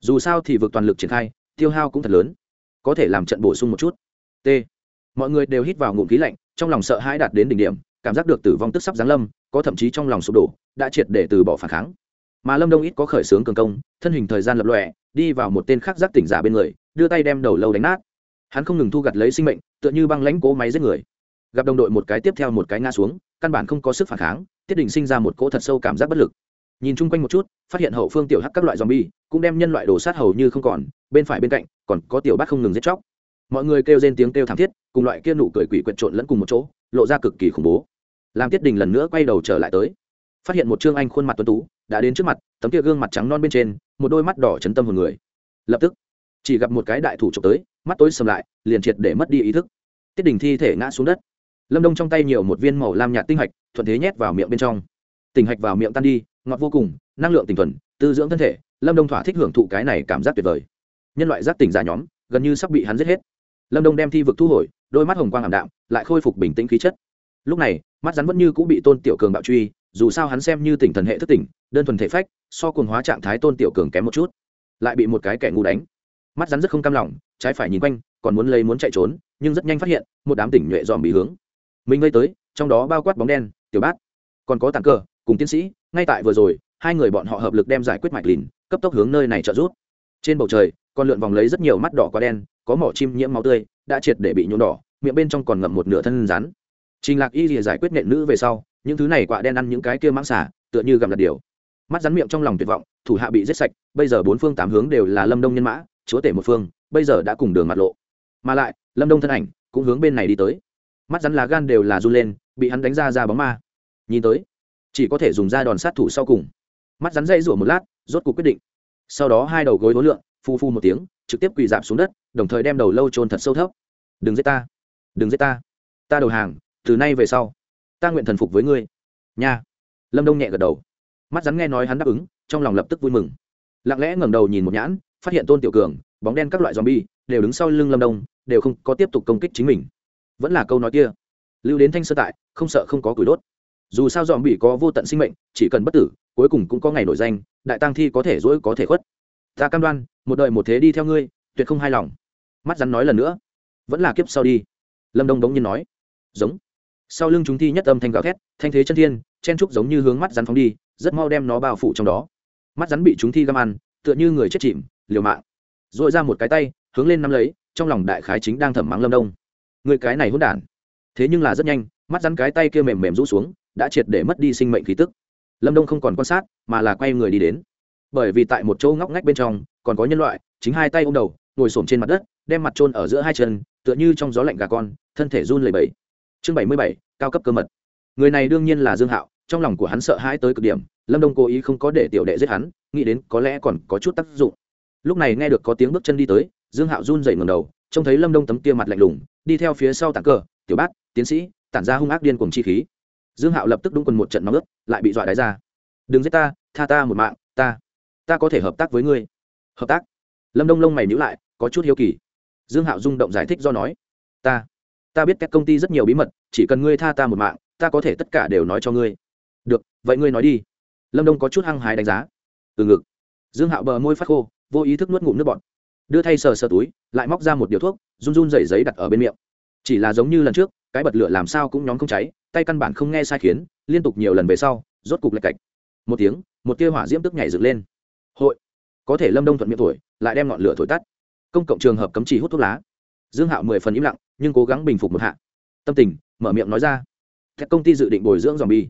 Dù sao thì vực toàn lực triển khai tiêu hao cũng thật lớn. Có thể làm trận bổ sung một chút. T. Mọi người đều hít vào ngụm khí lạnh, trong lòng sợ hãi đạt đến đỉnh điểm, cảm giác được tử vong tức sắp giáng lâm, có thậm chí trong lòng sụp đổ, đã triệt để từ bỏ phản kháng. Mà lâm đông ít có khởi xướng cường công, thân hình thời gian lập lọe đi vào một tên khác giác tỉnh giả bên người, đưa tay đem đầu lâu đánh nát. Hắn không ngừng thu gặt lấy sinh mệnh, tựa như băng lãnh cố máy giết người. Gặp đồng đội một cái tiếp theo một cái ngã xuống, căn bản không có sức phản kháng, tiết đình sinh ra một cỗ thật sâu cảm giác bất lực nhìn chung quanh một chút, phát hiện hậu phương tiểu hắc các loại zombie, cũng đem nhân loại đổ sát hầu như không còn, bên phải bên cạnh, còn có tiểu bát không ngừng giết chóc. Mọi người kêu lên tiếng kêu thảm thiết, cùng loại kia nụ cười quỷ quyệt trộn lẫn cùng một chỗ, lộ ra cực kỳ khủng bố. Làm tiết đình lần nữa quay đầu trở lại tới. Phát hiện một trương anh khuôn mặt tuấn tú, đã đến trước mặt, tấm kia gương mặt trắng non bên trên, một đôi mắt đỏ chấn tâm hồn người. Lập tức, chỉ gặp một cái đại thủ trộm tới, mắt tối sầm lại, liền triệt để mất đi ý thức. Tiết đình thi thể ngã xuống đất. Lâm đông trong tay nhiều một viên màu lam nhạt tinh hạch, thuận thế nhét vào miệng bên trong. Tinh hạch vào miệng tan đi ngọt vô cùng, năng lượng tinh thuần, tư dưỡng thân thể, lâm đông thỏa thích hưởng thụ cái này cảm giác tuyệt vời. Nhân loại giác tỉnh giả nhóm, gần như sắp bị hắn giết hết. Lâm đông đem thi vực thu hồi, đôi mắt hồng quang ảm đạm, lại khôi phục bình tĩnh khí chất. Lúc này, mắt rắn vẫn như cũng bị tôn tiểu cường bạo truy, dù sao hắn xem như tỉnh thần hệ thức tỉnh, đơn thuần thể phách, so cùng hóa trạng thái tôn tiểu cường kém một chút. Lại bị một cái kẻ ngu đánh. Mắt rắn rất không cam lòng, trái phải nhìn quanh, còn muốn lấy muốn chạy trốn, nhưng rất nhanh phát hiện, một đám tỉnh nhuệ dòm bị hướng. Mình vây tới, trong đó bao quát bóng đen, tiểu bát. Còn có tàn cờ cùng tiến sĩ, ngay tại vừa rồi, hai người bọn họ hợp lực đem giải quyết mạch lìn, cấp tốc hướng nơi này trợ rút trên bầu trời, con lượn vòng lấy rất nhiều mắt đỏ quá đen, có mỏ chim nhiễm máu tươi, đã triệt để bị nhuộm đỏ, miệng bên trong còn ngậm một nửa thân rắn. Trình lạc y rìa giải quyết nện nữ về sau, những thứ này quạ đen ăn những cái kia mãng xả tựa như gặm đặt điều. Mắt rắn miệng trong lòng tuyệt vọng, thủ hạ bị giết sạch, bây giờ bốn phương tám hướng đều là lâm đông nhân mã, chúa tể một phương, bây giờ đã cùng đường mặt lộ. Mà lại, lâm đông thân ảnh cũng hướng bên này đi tới. Mắt rắn lá gan đều là run lên, bị hắn đánh ra ra bóng ma. Nhìn tới chỉ có thể dùng ra đòn sát thủ sau cùng. Mắt rắn dây rủa một lát, rốt cuộc quyết định. Sau đó hai đầu gối đối lượng, phu phu một tiếng, trực tiếp quỳ dạp xuống đất, đồng thời đem đầu lâu trôn thật sâu thấp. Đừng giết ta. Đừng giết ta. Ta đầu hàng, từ nay về sau, ta nguyện thần phục với ngươi. Nha. Lâm đông nhẹ gật đầu. Mắt rắn nghe nói hắn đáp ứng, trong lòng lập tức vui mừng. Lặng lẽ ngẩng đầu nhìn một nhãn, phát hiện tôn tiểu cường, bóng đen các loại zombie, đều đứng sau lưng lâm đông, đều không có tiếp tục công kích chính mình. Vẫn là câu nói kia. Lưu đến thanh sơ tại, không sợ không có củi đốt dù sao dòm bị có vô tận sinh mệnh, chỉ cần bất tử, cuối cùng cũng có ngày nổi danh, đại tăng thi có thể dỗi có thể khuất. Ta cam đoan, một đời một thế đi theo ngươi, tuyệt không hài lòng. Mắt rắn nói lần nữa. Vẫn là kiếp sau đi. Lâm đông đống nhiên nói. Giống. Sau lưng chúng thi nhất âm thanh gào thét, thanh thế chân thiên, chen trúc giống như hướng mắt rắn phóng đi, rất mau đem nó bao phủ trong đó. Mắt rắn bị chúng thi găm ăn, tựa như người chết chìm, liều mạng. R ồ i ra một cái tay, hướng lên nắm lấy, trong lòng đại khái chính đang thẩm mắng lâm đông. Người cái này hôn đản. Thế nhưng là rất nhanh, mắt rắn cái tay kia mềm mềm rũ xuống đã triệt để mất đi sinh mệnh khí tức. Lâm đông không còn quan sát, mà là quay người đi đến. Bởi vì tại một chỗ ngóc ngách bên trong, còn có nhân loại, chính hai tay ô m đầu, ngồi s trên mặt đất, đem mặt trôn ở giữa hai chân, tựa như trong gió lạnh gà con, thân thể run lầy bẫy chương bảy mươi bảy, cao cấp cơ mật. Người này đương nhiên là dương hạo, trong lòng của hắn sợ hãi tới cực điểm, lâm đông cố ý không có để tiểu đệ giết hắn, nghĩ đến có lẽ còn có chút tác dụng. Lúc này nghe được có tiếng bước chân đi tới, dương hạo run dậy ngầm đầu, trông thấy lâm đông tấm kia mặt lạnh lùng, đi theo phía sau tảng cờ, tiểu bát tiến sĩ, tản ra hung ác điên cùng chi khí dương hạo lập tức đúng quần một trận nóng ướt lại bị dọa đáy ra. Đừng giết ta, tha ta một mạng, ta ta có thể hợp tác với ngươi. Hợp tác? Lâm đông lông mày nhữ lại, có chút hiếu kỳ. Dương hạo rung động giải thích do nói, ta ta biết các công ty rất nhiều bí mật, chỉ cần ngươi tha ta một mạng, ta có thể tất cả đều nói cho ngươi. Được, vậy ngươi nói đi. Lâm đông có chút hăng hái đánh giá. Từ ngực. Dương hạo bờ môi phát khô, vô ý thức nuốt ngụm nước bọt. Đưa thay sờ sờ túi, lại móc ra một điếu thuốc, run run dày giấy đặt ở bên miệng. Chỉ là giống như lần trước, cái bật lửa làm sao cũng nhóm không cháy tay căn bản không nghe sai khiến liên tục nhiều lần về sau rốt cục lạch cạch. Một tiếng một tia hỏa diễm tức nhảy dựng lên. Hội. Có thể lâm đông thuận miệng tuổi, lại đem ngọn lửa thổi tắt. Công cộng trường hợp cấm chỉ hút thuốc lá. Dương hạo mười phần im lặng nhưng cố gắng bình phục một hạ. Tâm tình mở miệng nói ra. Các công ty dự định bồi dưỡng dòm bi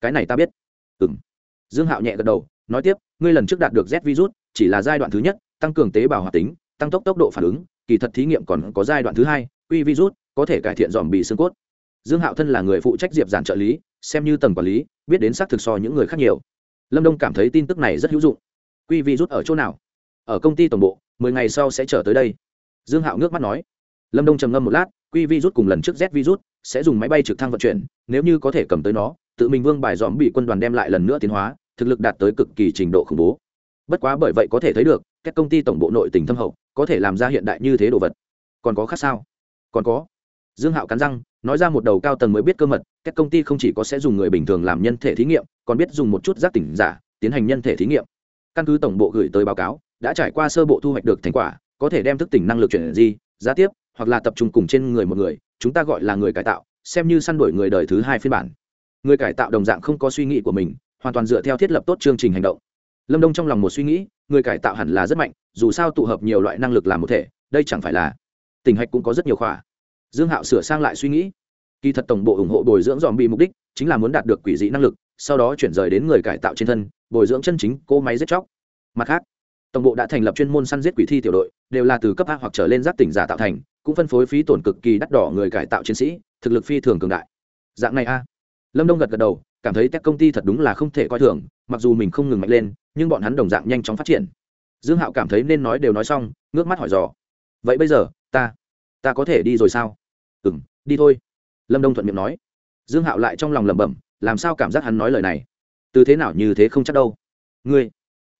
cái này ta biết. Ừ m dương hạo nhẹ gật đầu nói tiếp ngươi lần trước đạt được z virus chỉ là giai đoạn thứ nhất tăng cường tế bào hoạt tính tăng tốc tốc độ phản ứng kỳ thật thí nghiệm còn có giai đoạn thứ hai uy virus có thể cải thiện dòm bị xương cốt dương hạo thân là người phụ trách diệp giản trợ lý, xem như tầng quản lý, biết đến xác thực so những người khác nhiều. Lâm đông cảm thấy tin tức này rất hữu dụng. Quy Vi rút ở chỗ nào? Ở công ty tổng bộ, mười ngày sau sẽ trở tới đây. Dương hạo ngước mắt nói. Lâm đông trầm ngâm một lát, quy Vi rút cùng lần trước z Vi rút, sẽ dùng máy bay trực thăng vận chuyển, nếu như có thể cầm tới nó, tự mình vương bài dòm bị quân đoàn đem lại lần nữa tiến hóa, thực lực đạt tới cực kỳ trình độ khủng bố. Bất quá bởi vậy có thể thấy được, các công ty tổng bộ nội tỉnh thâm hậu, có thể làm ra hiện đại như thế đồ vật. Còn có khác sao? Còn có. Dương hạo cắn răng nói ra một đầu cao tầng mới biết cơ mật, các công ty không chỉ có sẽ dùng người bình thường làm nhân thể thí nghiệm, còn biết dùng một chút giác tỉnh giả tiến hành nhân thể thí nghiệm. Căn cứ tổng bộ gửi tới báo cáo, đã trải qua sơ bộ thu hoạch được thành quả, có thể đem thức tỉnh năng lực chuyển di giá tiếp, hoặc là tập trung cùng trên người một người, chúng ta gọi là người cải tạo, xem như săn đuổi người đời thứ hai phiên bản. Người cải tạo đồng dạng không có suy nghĩ của mình, hoàn toàn dựa theo thiết lập tốt chương trình hành động. Lâm đông trong lòng một suy nghĩ, người cải tạo hẳn là rất mạnh, dù sao tụ hợp nhiều loại năng lực làm một thể, đây chẳng phải là tình hạch cũng có rất nhiều khỏa dương hạo sửa sang lại suy nghĩ. Kỳ thật tổng bộ ủng hộ bồi dưỡng dòm bị mục đích chính là muốn đạt được quỷ dị năng lực, sau đó chuyển rời đến người cải tạo trên thân, bồi dưỡng chân chính, cỗ máy giết chóc. Mặt khác, tổng bộ đã thành lập chuyên môn săn giết quỷ thi tiểu đội, đều là từ cấp a hoặc trở lên giáp tỉnh giả tạo thành, cũng phân phối phí tổn cực kỳ đắt đỏ người cải tạo chiến sĩ, thực lực phi thường cường đại. Dạng này a. Lâm đông gật gật đầu, cảm thấy các công ty thật đúng là không thể coi thường, mặc dù mình không ngừng mạnh lên, nhưng bọn hắn đồng dạng nhanh chóng phát triển. Dương hạo cảm thấy nên nói đều nói xong, ngước mắt hỏi dò. Vậy bây giờ, ta ta có thể đi rồi sao? Ừ m đi thôi. Lâm đông thuận miệng nói. Dương hạo lại trong lòng lẩm bẩm, làm sao cảm giác hắn nói lời này? Từ thế nào như thế không chắc đâu. Ngươi,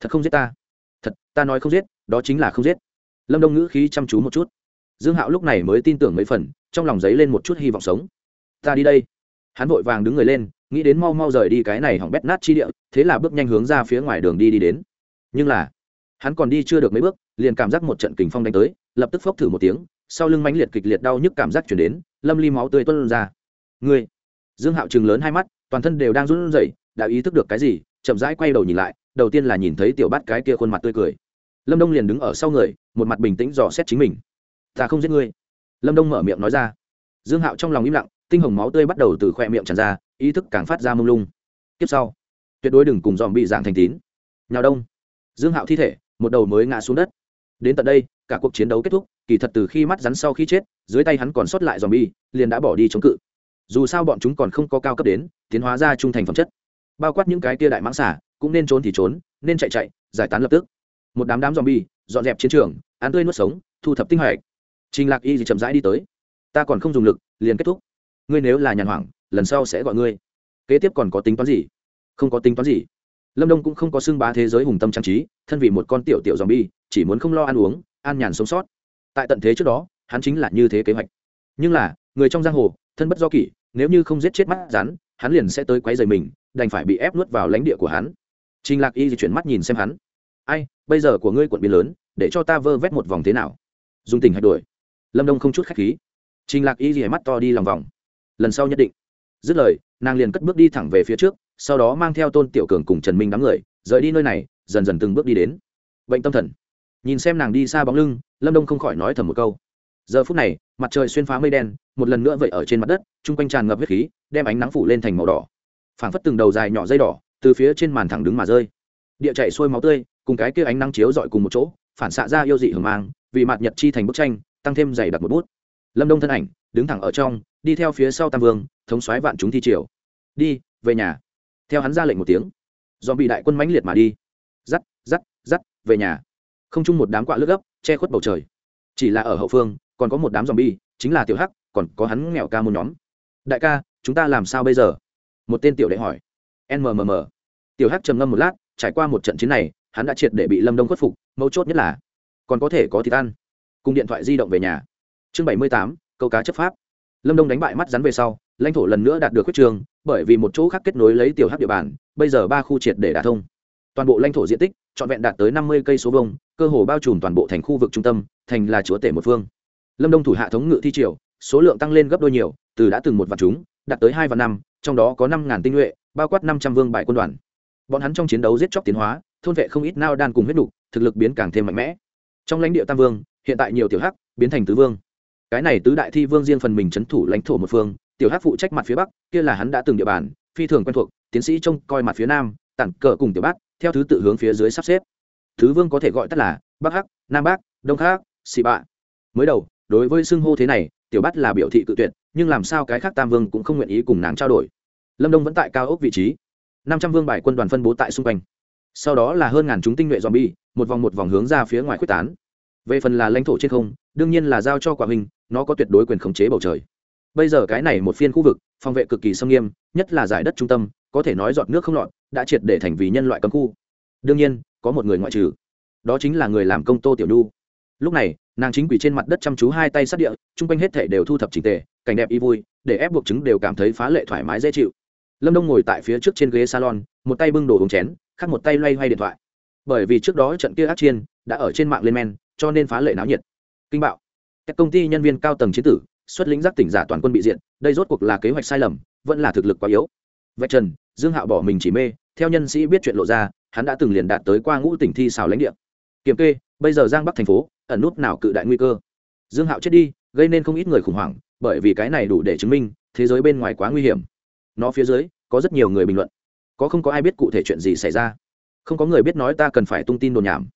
thật không giết ta? Thật, ta nói không giết, đó chính là không giết. Lâm đông ngữ khí chăm chú một chút. Dương hạo lúc này mới tin tưởng mấy phần, trong lòng dấy lên một chút hy vọng sống. Ta đi đây. Hắn vội vàng đứng người lên, nghĩ đến mau mau rời đi cái này hỏng bét nát chi địa, thế là bước nhanh hướng ra phía ngoài đường đi đi đến. Nhưng là, hắn còn đi chưa được mấy bước, liền cảm giác một trận kình phong đánh tới, lập tức phốc thử một tiếng sau lưng mãnh liệt kịch liệt đau nhức cảm giác chuyển đến, lâm ly máu tươi tuân ra. Ngươi, dương hạo chừng lớn hai mắt, toàn thân đều đang run rẩy, đã ý thức được cái gì, chậm rãi quay đầu nhìn lại, đầu tiên là nhìn thấy tiểu bát cái kia khuôn mặt tươi cười. Lâm đông liền đứng ở sau người, một mặt bình tĩnh dò xét chính mình. Ta không giết ngươi. Lâm đông mở miệng nói ra. Dương hạo trong lòng im lặng, tinh hồng máu tươi bắt đầu từ khoe miệng tràn ra, ý thức càng phát ra mông lung. Tiếp sau, tuyệt đối đừng cùng dòm bị dạng thành tín. Nhào đông. Dương hạo thi thể, một đầu mới ngã xuống đất. Đến tận đây cả cuộc chiến đấu kết thúc, kỳ thật từ khi mắt rắn sau khi chết, dưới tay hắn còn sót lại dòm bi liền đã bỏ đi chống cự. Dù sao bọn chúng còn không có cao cấp đến, tiến hóa ra trung thành phẩm chất. Bao quát những cái tia đại mãng xả cũng nên trốn thì trốn, nên chạy chạy, giải tán lập tức. Một đám đám dòm bi dọn dẹp chiến trường, ăn tươi nuốt sống, thu thập tinh hoạch. Trình lạc y gì chậm rãi đi tới. Ta còn không dùng lực, liền kết thúc. Ngươi nếu là nhàn hoảng, lần sau sẽ gọi ngươi. Kế tiếp còn có tính toán gì? Không có tính toán gì lâm đông cũng không có xưng bá thế giới hùng tâm trang trí, thân vì một con tiểu tiểu dòm bi chỉ muốn không lo ăn uống, an nhàn sống sót. Tại tận thế trước đó, hắn chính là như thế kế hoạch. Nhưng là, người trong giang hồ, thân bất do kỷ, nếu như không giết chết mắt rắn, hắn liền sẽ tới quấy rầy mình, đành phải bị ép nuốt vào lãnh địa của hắn. Trình lạc y di chuyển mắt nhìn xem hắn. Ai, bây giờ của ngươi quận biên lớn, để cho ta vơ vét một vòng thế nào? Dùng tình hạch đuổi. lâm đông không chút khách khí. Trình lạc y di mắt to đi lòng vòng. Lần sau nhất định. Dứt lời, nàng liền cất bước đi thẳng về phía trước sau đó mang theo tôn tiểu cường cùng trần minh đám người, rời đi nơi này, dần dần từng bước đi đến. Bệnh tâm thần. Nhìn xem nàng đi xa bóng lưng, lâm đông không khỏi nói thầm một câu. Giờ phút này, mặt trời xuyên phá mây đen, một lần nữa vậy ở trên mặt đất, chung quanh tràn ngập huyết khí, đem ánh nắng phủ lên thành màu đỏ. Phảng phất từng đầu dài nhỏ dây đỏ, từ phía trên màn thẳng đứng mà rơi. Địa chạy xuôi máu tươi, cùng cái kia ánh nắng chiếu dọi cùng một chỗ, phản xạ ra yêu dị hưởng mang, vì mặt nhật chi thành bức tranh, tăng thêm dày đặc một bút. Lâm đông thân ảnh, đứng thẳng ở trong, đi theo phía sau tam vương, thống xoáy vạn chúng thi triều. Đi, về nhà theo hắn ra lệnh một tiếng do bị đại quân mãnh liệt mà đi. Dắt dắt dắt về nhà. Không chung một đám quạ lướt gấp, che khuất bầu trời. Chỉ là ở hậu phương, còn có một đám dòm bi chính là tiểu hắc, còn có hắn nghèo ca môn nhóm. Đại ca, chúng ta làm sao bây giờ? Một tên tiểu đệ hỏi. Nmmm tiểu hắc trầm ngâm một lát, trải qua một trận chiến này, hắn đã triệt để bị lâm đông khuất phục, mấu chốt nhất là, còn có thể có thịt ăn cùng điện thoại di động về nhà. Chương bảy mươi tám, câu cá chấp pháp lâm đông đánh bại mắt rắn về sau lãnh thổ lần nữa đạt được quyết trường bởi vì một chỗ khác kết nối lấy tiểu hắc địa bàn bây giờ ba khu triệt để đả thông. Toàn bộ lãnh thổ diện tích trọn vẹn đạt tới năm mươi cây số vông cơ hồ bao trùm toàn bộ thành khu vực trung tâm thành là chúa tể một phương. Lâm đông thủ hạ thống ngự thi triều số lượng tăng lên gấp đôi nhiều từ đã từng một vạn chúng đạt tới hai vạn năm trong đó có năm ngàn tinh nhuệ bao quát năm trăm vương bại quân đoàn. Bọn hắn trong chiến đấu giết chóc tiến hóa thôn vệ không ít nao đan cùng huyết đủ, thực lực biến càng thêm mạnh mẽ. Trong lãnh địa tam vương hiện tại nhiều tiểu hắc biến thành tứ vương cái này tứ đại thi vương riêng phần mình c h ấ n thủ lãnh thổ một phương, tiểu hắc phụ trách mặt phía bắc, kia là hắn đã từng địa bàn, phi thường quen thuộc, tiến sĩ trông coi mặt phía nam tặng cờ cùng tiểu bát theo thứ tự hướng phía dưới sắp xếp. Thứ vương có thể gọi tắt là bắc hắc, nam bắc đông khác, xị bạ. Mới đầu, đối với xưng hô thế này, tiểu bát là biểu thị cự tuyệt, nhưng làm sao cái khác tam vương cũng không nguyện ý cùng nàng trao đổi. Lâm đông vẫn tại cao ốc vị trí. Năm trăm vương bài quân đoàn phân bố tại xung quanh. Sau đó là hơn ngàn chúng tinh nhuệ dòm bi một vòng một vòng hướng ra phía ngoài quyết tán. Về phần là lãnh thổ trên không, đương nhiên là giao cho quả hình nó có tuyệt đối quyền khống chế bầu trời. Bây giờ cái này một phiên khu vực, phòng vệ cực kỳ sâm nghiêm, nhất là giải đất trung tâm, có thể nói giọt nước không lọt, đã triệt để thành vì nhân loại cấm khu. Đương nhiên, có một người ngoại trừ. Đó chính là người làm công tô tiểu nhu. Lúc này, nàng chính quỷ trên mặt đất chăm chú hai tay sát địa, chung quanh hết thể đều thu thập trình tề, cảnh đẹp y vui, để ép buộc chứng đều cảm thấy phá lệ thoải mái dễ chịu. Lâm đông ngồi tại phía trước trên ghế salon, một tay bưng đồ uống chén, khác một tay loay hoay điện thoại. Bởi vì trước đó trận kia ác chiên đã ở trên mạng lên men, cho nên phá lệ náo nhiệt. Kinh bạo các công ty nhân viên cao tầng chiến tử, xuất lĩnh giác tỉnh giả toàn quân bị diện đây rốt cuộc là kế hoạch sai lầm, vẫn là thực lực quá yếu. Vạch trần, dương hạo bỏ mình chỉ mê, theo nhân sĩ biết chuyện lộ ra, hắn đã từng liền đạt tới qua ngũ tỉnh thi xào lãnh địa. Kiểm kê, bây giờ giang bắc thành phố, ẩn nút nào cự đại nguy cơ? Dương hạo chết đi, gây nên không ít người khủng hoảng, bởi vì cái này đủ để chứng minh, thế giới bên ngoài quá nguy hiểm. Nó phía dưới, có rất nhiều người bình luận. Có không có ai biết cụ thể chuyện gì xảy ra? Không có người biết nói ta cần phải tung tin đồn nhảm.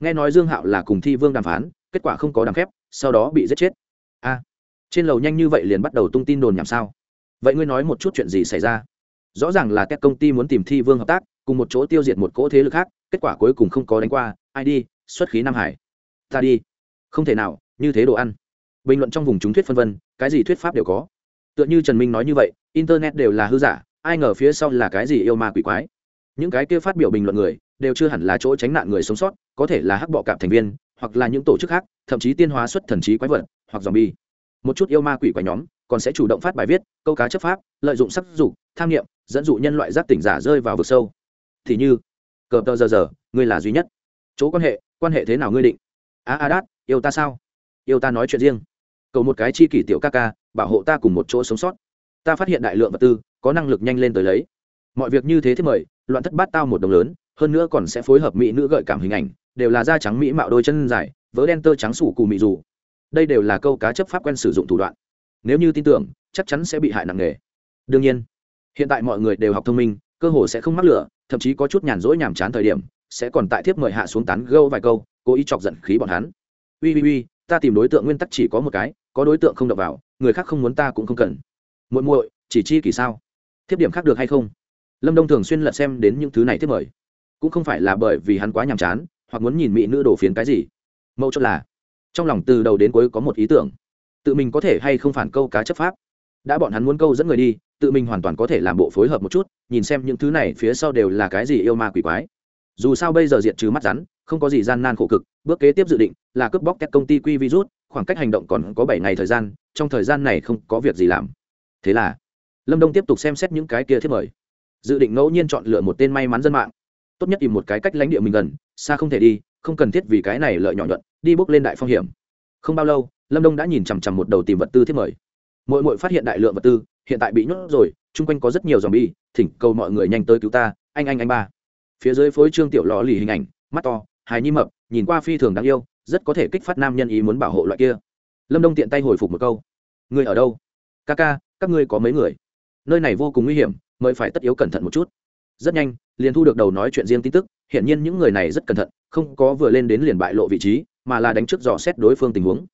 Nghe nói dương hạo là cùng thi vương đàm phán, kết quả không có đàm phép sau đó bị giết chết. A, trên lầu nhanh như vậy liền bắt đầu tung tin đồn nhảm sao? Vậy ngươi nói một chút chuyện gì xảy ra? Rõ ràng là các công ty muốn tìm thi vương hợp tác, cùng một chỗ tiêu diệt một cỗ thế lực khác, kết quả cuối cùng không có đánh qua. Ai đi, xuất khí nam hải. Ta đi. Không thể nào, như thế đồ ăn. Bình luận trong vùng chúng thuyết phân vân, cái gì thuyết pháp đều có. Tựa như trần minh nói như vậy, internet đều là hư giả, ai ngờ phía sau là cái gì yêu ma quỷ quái. Những cái kia phát biểu bình luận người, đều chưa hẳn là chỗ tránh nạn người sống sót, có thể là hắc bọ cạp thành viên hoặc là những tổ chức khác, thậm chí tiên hóa xuất thần trí quái vật, hoặc dòm bi một chút yêu ma quỷ quái nhóm còn sẽ chủ động phát bài viết, câu cá chấp pháp, lợi dụng sắc dục, tham nghiệm, dẫn dụ nhân loại giác tỉnh giả rơi vào vực sâu. Thì như, cờ tờ giờ giờ, ngươi là duy nhất. Chỗ quan hệ quan hệ thế nào ngươi định? A a đát, yêu ta sao? Yêu ta nói chuyện riêng. Cầu một cái chi kỷ tiểu ca ca, bảo hộ ta cùng một chỗ sống sót. Ta phát hiện đại lượng vật tư, có năng lực nhanh lên tới lấy. Mọi việc như thế thế mời, loạn thất bát tao một đồng lớn, hơn nữa còn sẽ phối hợp mỹ nữ gợi cảm hình ảnh đều là da trắng mỹ mạo đôi chân dài, vớ đen tơ trắng sủ cù mị dù. Đây đều là câu cá chấp pháp quen sử dụng thủ đoạn. Nếu như tin tưởng, chắc chắn sẽ bị hại nặng nề. Đương nhiên, hiện tại mọi người đều học thông minh, cơ hồ sẽ không mắc lửa, thậm chí có chút nhàn rỗi nhàm chán thời điểm, sẽ còn tại thiếp mời hạ xuống tán gâu vài câu, cố ý chọc giận khí bọn hắn. Ui ui ui, ta tìm đối tượng nguyên tắc chỉ có một cái, có đối tượng không đập vào, người khác không muốn ta cũng không cần. Muội muội, chỉ chi kỳ sao? Thiếp điểm khác được hay không? Lâm đông thường xuyên lật xem đến những thứ này thiếp mời. Cũng không phải là bởi vì hắn quá nhàm chán hoặc muốn nhìn mỹ nữ đổ phiến cái gì. Mẫu chốt là, trong lòng từ đầu đến cuối có một ý tưởng. Tự mình có thể hay không phản câu cá chấp pháp. Đã bọn hắn muốn câu dẫn người đi, tự mình hoàn toàn có thể làm bộ phối hợp một chút, nhìn xem những thứ này phía sau đều là cái gì yêu ma quỷ quái. Dù sao bây giờ diện trừ mắt rắn, không có gì gian nan khổ cực, bước kế tiếp dự định là cướp bóc các công ty quy virus khoảng cách hành động còn có bảy ngày thời gian, trong thời gian này không có việc gì làm. Thế là, lâm đông tiếp tục xem xét những cái kia thiết mời. Dự định ngẫu nhiên chọn lựa một tên may mắn dân mạng. Tốt nhất tìm một cái cách lãnh địa mình gần xa không thể đi, không cần thiết vì cái này lợi nhỏ nhuận, đi bước lên đại phong hiểm. Không bao lâu, lâm đông đã nhìn chằm chằm một đầu tìm vật tư thiết mời. Mỗi mỗi phát hiện đại lượng vật tư, hiện tại bị nhốt rồi, chung quanh có rất nhiều dòng bi thỉnh cầu mọi người nhanh tới cứu ta, anh anh anh ba. Phía dưới phối trương tiểu lò lì hình ảnh, mắt to, hài nhi mập, nhìn qua phi thường đáng yêu, rất có thể kích phát nam nhân ý muốn bảo hộ loại kia. Lâm đông tiện tay hồi phục một câu. Người ở đâu? Ca ca, các ngươi có mấy người? Nơi này vô cùng nguy hiểm, mời phải tất yếu cẩn thận một chút rất nhanh, liền thu được đầu nói chuyện riêng tin tức, hiển nhiên những người này rất cẩn thận, không có vừa lên đến liền bại lộ vị trí, mà là đánh trước dò xét đối phương tình huống.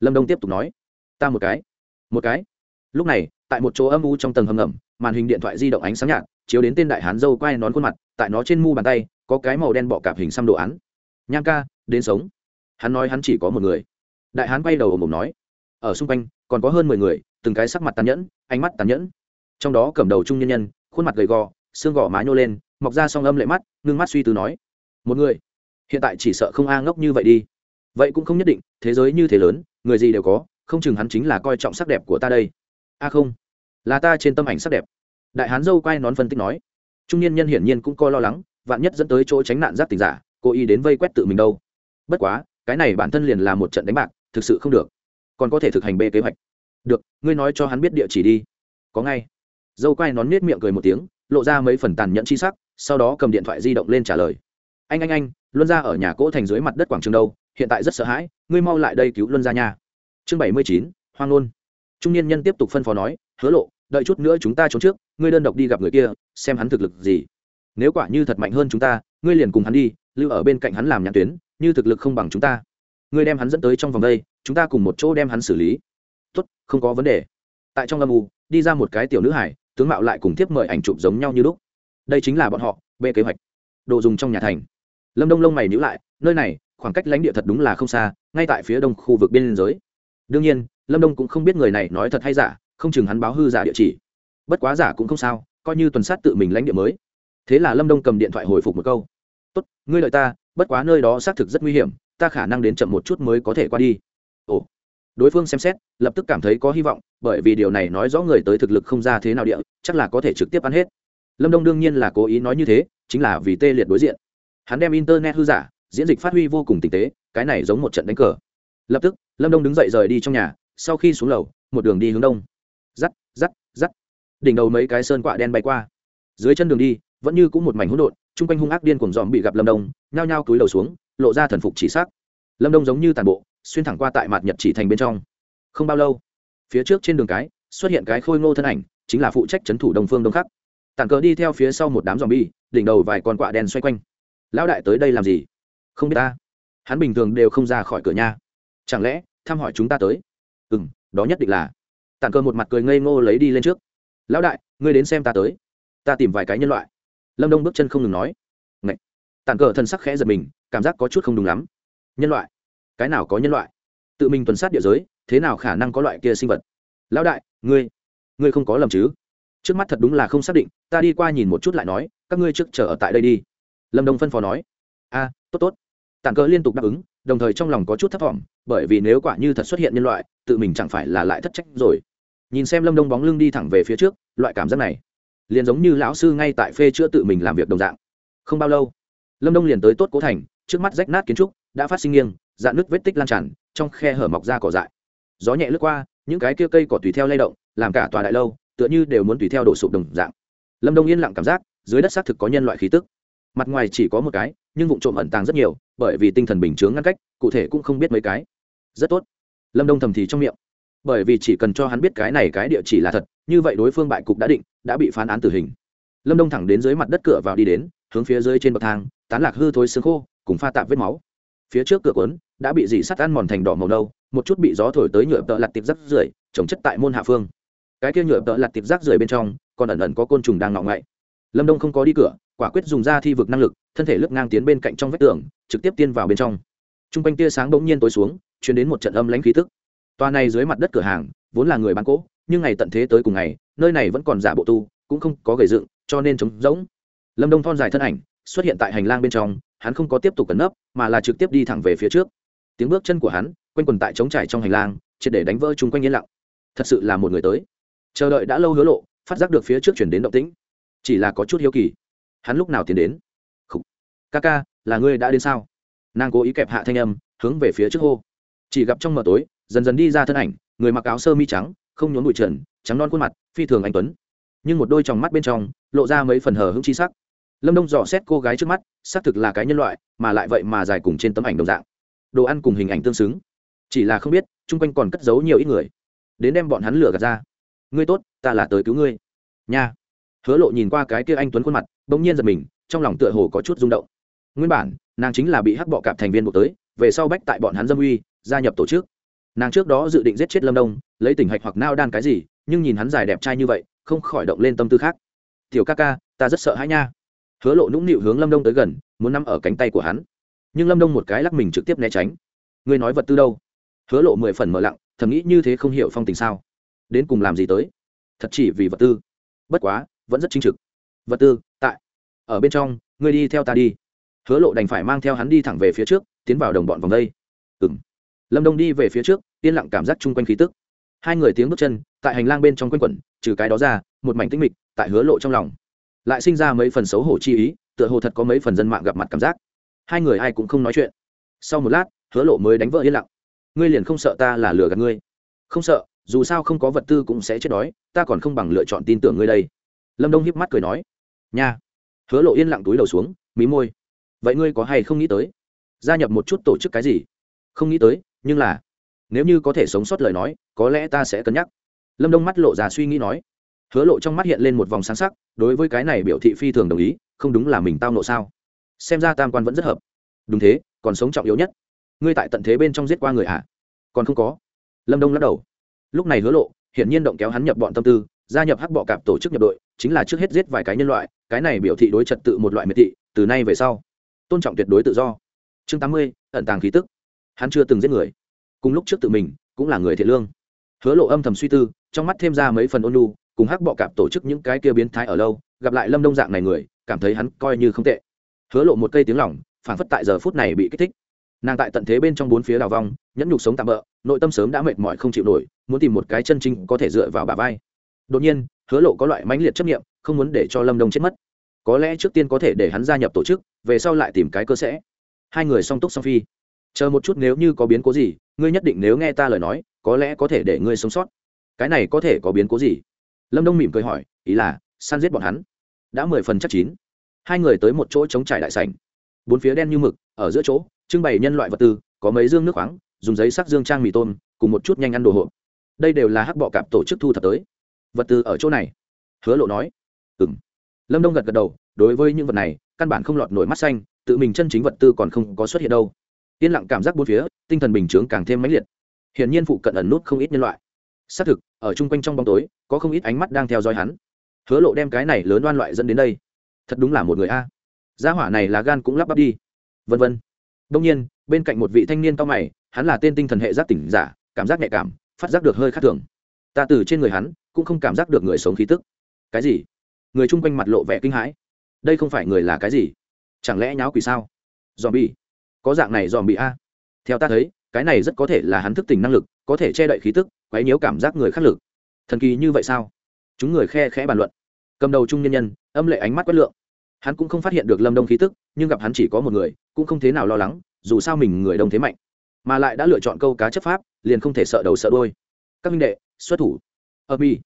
Lâm đông tiếp tục nói, ta một cái một cái. Lúc này, tại một chỗ âm u trong tầng hầm ngầm, màn hình điện thoại di động ánh sáng nhạt, chiếu đến tên đại hán dâu quay nón khuôn mặt, tại nó trên mu bàn tay, có cái màu đen bọ cạp hình xăm đồ án. Nham ca, đến sống. Hắn nói hắn chỉ có một người. Đại hán quay đầu ồm ồm nói, ở xung quanh, còn có hơn mười người, từng cái sắc mặt tàn nhẫn, ánh mắt tàn nhẫn. Trong đó cầm đầu trung nhân nhân, khuôn mặt gầy gò xương gò má nhô lên, mọc ra song âm lệ mắt, ngưng mắt suy tư nói, một người? Hiện tại chỉ sợ không a ngốc như vậy đi. Vậy cũng không nhất định, thế giới như thế lớn, người gì đều có, không chừng hắn chính là coi trọng sắc đẹp của ta đây. A không, là ta trên tâm ảnh sắc đẹp. Đại hán dâu quay nón phân tích nói. Trung niên nhân hiển nhiên cũng coi lo lắng, vạn nhất dẫn tới chỗ tránh nạn giác tình giả, cố ý đến vây quét tự mình đâu. Bất quá, cái này bản thân liền là một trận đánh bạc, thực sự không được. Còn có thể thực hành bê kế hoạch. Được, ngươi nói cho hắn biết địa chỉ đi. Có ngay. Dâu quay nón nết miệng cười một tiếng lộ ra mấy phần tàn nhẫn chi sắc, sau đó cầm điện thoại di động lên trả lời. Anh anh anh, luân ra ở nhà cỗ thành dưới mặt đất quảng trường đâu, hiện tại rất sợ hãi, ngươi mau lại đây cứu luân ra nha. Chương bảy mươi chín, hoang luôn trung niên nhân tiếp tục phân phó nói, hứa lộ, đợi chút nữa chúng ta trốn trước, ngươi đơn độc đi gặp người kia, xem hắn thực lực gì. Nếu quả như thật mạnh hơn chúng ta, ngươi liền cùng hắn đi, lưu ở bên cạnh hắn làm nhãn tuyến, như thực lực không bằng chúng ta. Ngươi đem hắn dẫn tới trong vòng đây, chúng ta cùng một chỗ đem hắn xử lý. Tốt, không có vấn đề. Tại trong âm u, đi ra một cái tiểu nữ hải tướng mạo lại cùng tiếp mời ảnh chụp giống nhau như lúc. Đây chính là bọn họ, bê kế hoạch. Đồ dùng trong nhà thành. Lâm đông lông mày nhữ lại, nơi này, khoảng cách lãnh địa thật đúng là không xa, ngay tại phía đông khu vực biên giới. Đương nhiên, lâm đông cũng không biết người này nói thật hay giả, không chừng hắn báo hư giả địa chỉ. Bất quá giả cũng không sao, coi như tuần sát tự mình lãnh địa mới. Thế là lâm đông cầm điện thoại hồi phục một câu. Tốt, ngươi lợi ta, bất quá nơi đó xác thực rất nguy hiểm, ta khả năng đến chậm một chút mới có thể qua đi. Ồ đối phương xem xét, lập tức cảm thấy có hy vọng, bởi vì điều này nói rõ người tới thực lực không ra thế nào địa, chắc là có thể trực tiếp ăn hết. Lâm đông đương nhiên là cố ý nói như thế, chính là vì tê liệt đối diện. Hắn đem internet hư giả, diễn dịch phát huy vô cùng tinh tế, cái này giống một trận đánh cờ. Lập tức, lâm đông đứng dậy rời đi trong nhà, sau khi xuống lầu, một đường đi hướng đông. Rắt rắt rắt đỉnh đầu mấy cái sơn quạ đen bay qua. Dưới chân đường đi, vẫn như cũng một mảnh hỗn độn, chung quanh hung ác điên cuồng dòm bị gặp lâm đông, nhao nhao cúi đầu xuống, lộ ra thần phục chỉ sắc. Lâm đông giống như tàn bộ xuyên thẳng qua tại mặt nhật chỉ thành bên trong. Không bao lâu, phía trước trên đường cái, xuất hiện cái khôi ngô thân ảnh, chính là phụ trách trấn thủ đồng phương đông khắc. Tàn cờ đi theo phía sau một đám dòm bi đỉnh đầu vài con quạ đen xoay quanh. Lão đại tới đây làm gì? Không biết ta. Hắn bình thường đều không ra khỏi cửa nhà. Chẳng lẽ, thăm hỏi chúng ta tới? Ừ m đó nhất định là. Tàn cờ một mặt cười ngây ngô lấy đi lên trước. Lão đại, ngươi đến xem ta tới. Ta tìm vài cái nhân loại. Lâm đông bước chân không ngừng nói. Ngậy. tàn cờ thân sắc khẽ giật mình, cảm giác có chút không đúng lắm. Nhân loại? Cái nào có nhân loại? Tự mình tuần sát địa giới, thế nào khả năng có loại kia sinh vật? Lão đại, ngươi ngươi không có lầm chứ? Trước mắt thật đúng là không xác định, ta đi qua nhìn một chút lại nói, các ngươi trước chờ ở tại đây đi. Lâm đông phân phó nói. A, tốt tốt. Tàn cờ liên tục đáp ứng, đồng thời trong lòng có chút thất vọng, bởi vì nếu quả như thật xuất hiện nhân loại, tự mình chẳng phải là lại thất trách rồi. Nhìn xem lâm đông bóng lưng đi thẳng về phía trước, loại cảm giác này, liền giống như lão sư ngay tại phê chữa tự mình làm việc đồng dạng. Không bao lâu, lâm đông liền tới tốt cố thành, trước mắt rách nát kiến trúc, đã phát sinh nghiêng dạn nước vết tích lan tràn, trong khe hở mọc ra cỏ dại. Gió nhẹ lướt qua, những cái kia cây cỏ tùy theo lay động, làm cả tòa đại lâu, tựa như đều muốn tùy theo đổ sụp đồng dạng. Lâm đông yên lặng cảm giác, dưới đất xác thực có nhân loại khí tức. Mặt ngoài chỉ có một cái, nhưng vụ trộm ẩn tàng rất nhiều, bởi vì tinh thần bình chướng ngăn cách, cụ thể cũng không biết mấy cái. Rất tốt. Lâm đông thầm thì trong miệng. Bởi vì chỉ cần cho hắn biết cái này cái địa chỉ là thật, như vậy đối phương bại cục đã định, đã bị phán án tử hình. Lâm đông thẳng đến dưới mặt đất cửa vào đi đến, hướng phía dưới trên bậc thang, tán lạc hư thối xương khô, cùng pha tạp vết máu phía trước cửa cuốn, đã bị dì sắt ăn mòn thành đỏ màu nâu, một chút bị gió thổi tới nhựa tợ lặt tiệp rác rưởi, trồng chất tại môn hạ phương. Cái kia nhựa tợ lặt tiệp rác rưởi bên trong, còn ẩn ẩn có côn trùng đang ngọ ngậy. Lâm đông không có đi cửa, quả quyết dùng ra thi vực năng lực, thân thể lướt ngang tiến bên cạnh trong vách tường, trực tiếp tiên vào bên trong. T r u n g quanh tia sáng bỗng nhiên tối xuống chuyển đến một trận âm lãnh khí tức. Toa này dưới mặt đất cửa hàng, vốn là người bán cỗ, nhưng ngày tận thế tới cùng ngày, nơi này vẫn còn giả bộ tu, cũng không có gầy dựng, cho nên trống rỗng. Lâm đông thon dài thân ảnh, xuất hiện tại hành lang bên trong hắn không có tiếp tục cẩn nấp, mà là trực tiếp đi thẳng về phía trước. Tiếng bước chân của hắn, quanh quần tại trống trải trong hành lang, triệt để đánh vỡ chung quanh yên lặng. Thật sự là một người tới. Chờ đợi đã lâu hứa lộ, phát giác được phía trước chuyển đến động tĩnh. Chỉ là có chút hiếu kỳ. Hắn lúc nào tiến đến? Khủ. ca ca là ngươi đã đến sao? Nàng cố ý kẹp hạ thanh âm, hướng về phía trước hô. Chỉ gặp trong mờ tối, dần dần đi ra thân ảnh, người mặc áo sơ mi trắng, không nhốn bụi trần, trắng non khuôn mặt, phi thường anh tuấn. Nhưng một đôi tròng mắt bên trong, lộ ra mấy phần hờ hững chi sắc lâm đông dò xét cô gái trước mắt, xác thực là cái nhân loại, mà lại vậy mà dài cùng trên tấm ảnh đồng dạng. Đồ ăn cùng hình ảnh tương xứng. Chỉ là không biết, chung quanh còn cất giấu nhiều ít người. Đến đem bọn hắn lửa gạt ra. Ngươi tốt, ta là tới cứu ngươi. Nha. Hứa lộ nhìn qua cái kia anh tuấn khuôn mặt, bỗng nhiên giật mình, trong lòng tựa hồ có chút rung động. Nguyên bản, nàng chính là bị hắc bọ cạp thành viên buộc tới, về sau bách tại bọn hắn dâm uy, gia nhập tổ chức. Nàng trước đó dự định giết chết lâm đông, lấy tỉnh hạch hoặc nao đan cái gì, nhưng nhìn hắn dài đẹp trai như vậy, không khỏi động lên tâm tư khác. Tiểu ca ca, ta rất sợ hãi nha hứa lộ nũng nịu hướng lâm đông tới gần, muốn nằm ở cánh tay của hắn. Nhưng lâm đông một cái lắc mình trực tiếp né tránh. Ngươi nói vật tư đâu? Hứa lộ mười phần mở lặng, thầm nghĩ như thế không hiểu phong tình sao? Đến cùng làm gì tới? Thật chỉ vì vật tư. Bất quá, vẫn rất chính trực. Vật tư, tại. Ở bên trong, ngươi đi theo ta đi. Hứa lộ đành phải mang theo hắn đi thẳng về phía trước, tiến vào đồng bọn vòng đây. Ừng lâm đông đi về phía trước, yên lặng cảm giác chung quanh khí tức. Hai người tiếng bước chân, tại hành lang bên trong quanh quẩn, trừ cái đó ra, một mảnh tĩnh mịch, tại hứa lộ trong lòng lại sinh ra mấy phần xấu hổ chi ý, tựa hồ thật có mấy phần dân mạng gặp mặt cảm giác. Hai người ai cũng không nói chuyện. Sau một lát, hứa lộ mới đánh vỡ yên lặng. Ngươi liền không sợ ta là lừa gạt ngươi? Không sợ, dù sao không có vật tư cũng sẽ chết đói, ta còn không bằng lựa chọn tin tưởng ngươi đây. Lâm đông hiếp mắt cười nói. Nha. Hứa lộ yên lặng túi đầu xuống, mí môi. Vậy ngươi có hay không nghĩ tới? Gia nhập một chút tổ chức cái gì? Không nghĩ tới, nhưng là, nếu như có thể sống sót lời nói, có lẽ ta sẽ cân nhắc. Lâm đông mắt lộ ra suy nghĩ nói hứa lộ trong mắt hiện lên một vòng sáng sắc, đối với cái này biểu thị phi thường đồng ý, không đúng là mình tao nộ sao? Xem ra tam quan vẫn rất hợp. Đúng thế, còn sống trọng yếu nhất. Ngươi tại tận thế bên trong giết qua người ạ à? còn không có. Lâm đông lắc đầu. Lúc này hứa lộ, hiển nhiên động kéo hắn nhập bọn tâm tư, gia nhập hắc bọ cạp tổ chức nhập đội, chính là trước hết giết vài cái nhân loại, cái này biểu thị đối trật tự một loại miệt thị, từ nay về sau, tôn trọng tuyệt đối tự do. Chương tám mươi, ẩn tàng khí tức. Hắn chưa từng giết người. Cùng lúc trước tự mình, cũng là người thiện lương. Hứa lộ âm thầm suy tư, trong mắt thêm ra mấy phần ôn lu cùng hắc bọ cạp tổ chức những cái kia biến thái ở lâu, gặp lại lâm đông dạng này người, cảm thấy hắn coi như không tệ. Hứa lộ một cây tiếng lỏng phản phất tại giờ phút này bị kích thích. Nàng tại tận thế bên trong bốn phía đào vong, nhẫn nhục sống tạm bỡ nội tâm sớm đã mệt mỏi không chịu nổi, muốn tìm một cái chân chính có thể dựa vào bà vai. Đột nhiên, hứa lộ có loại mãnh liệt chấp nghiệm không muốn để cho lâm đông chết mất. Có lẽ trước tiên có thể để hắn gia nhập tổ chức, về sau lại tìm cái cơ sẽ. Hai người song túc song phi. Chờ một chút nếu như có biến cố gì, ngươi nhất định nếu nghe ta lời nói, có lẽ có thể để ngươi sống sót. Cái này có thể có biến cố gì? Lâm đông mỉm cười hỏi ý là săn giết bọn hắn đã mười phần chắc chín hai người tới một chỗ chống trải đại sảnh bốn phía đen như mực ở giữa chỗ trưng bày nhân loại vật tư có mấy dương nước khoáng dùng giấy sắc dương trang mì tôm cùng một chút nhanh ăn đồ hộp đây đều là hắc bọ cạp tổ chức thu thập tới vật tư ở chỗ này hứa lộ nói ừ m lâm đông gật gật đầu đối với những vật này căn bản không lọt nổi mắt xanh tự mình chân chính vật tư còn không có xuất hiện đâu yên lặng cảm giác bốn phía tinh thần bình chướng càng thêm mãnh liệt hiển nhiên phụ cận ẩn nút không ít nhân loại xác thực, ở chung quanh trong bóng tối, có không ít ánh mắt đang theo dõi hắn. Hứa lộ đem cái này lớn đoan loại dẫn đến đây. Thật đúng là một người a. Gia hỏa này là gan cũng lắp bắp đi. Vân vân. Đông nhiên, bên cạnh một vị thanh niên cao mày, hắn là tên tinh thần hệ giác tỉnh giả, cảm giác nhạy cảm, phát giác được hơi khác thường. Ta từ trên người hắn, cũng không cảm giác được người sống khí tức. Cái gì? Người chung quanh mặt lộ vẻ kinh hãi. Đây không phải người là cái gì? Chẳng lẽ nháo quỷ sao? Dòm bị có dạng này dòm bị a. Theo ta thấy, cái này rất có thể là hắn thức tỉnh năng lực, có thể che đậy khí tức quấy nhiễu cảm giác người khắc lực. Thần kỳ như vậy sao? Chúng người khe khẽ bàn luận. Cầm đầu trung nhân nhân, âm lệ ánh mắt quét lượng. Hắn cũng không phát hiện được lâm đông khí tức, nhưng gặp hắn chỉ có một người, cũng không thế nào lo lắng, dù sao mình người đông thế mạnh, mà lại đã lựa chọn câu cá chấp pháp, liền không thể sợ đầu sợ đôi các minh đệ, xuất thủ. Ở mi.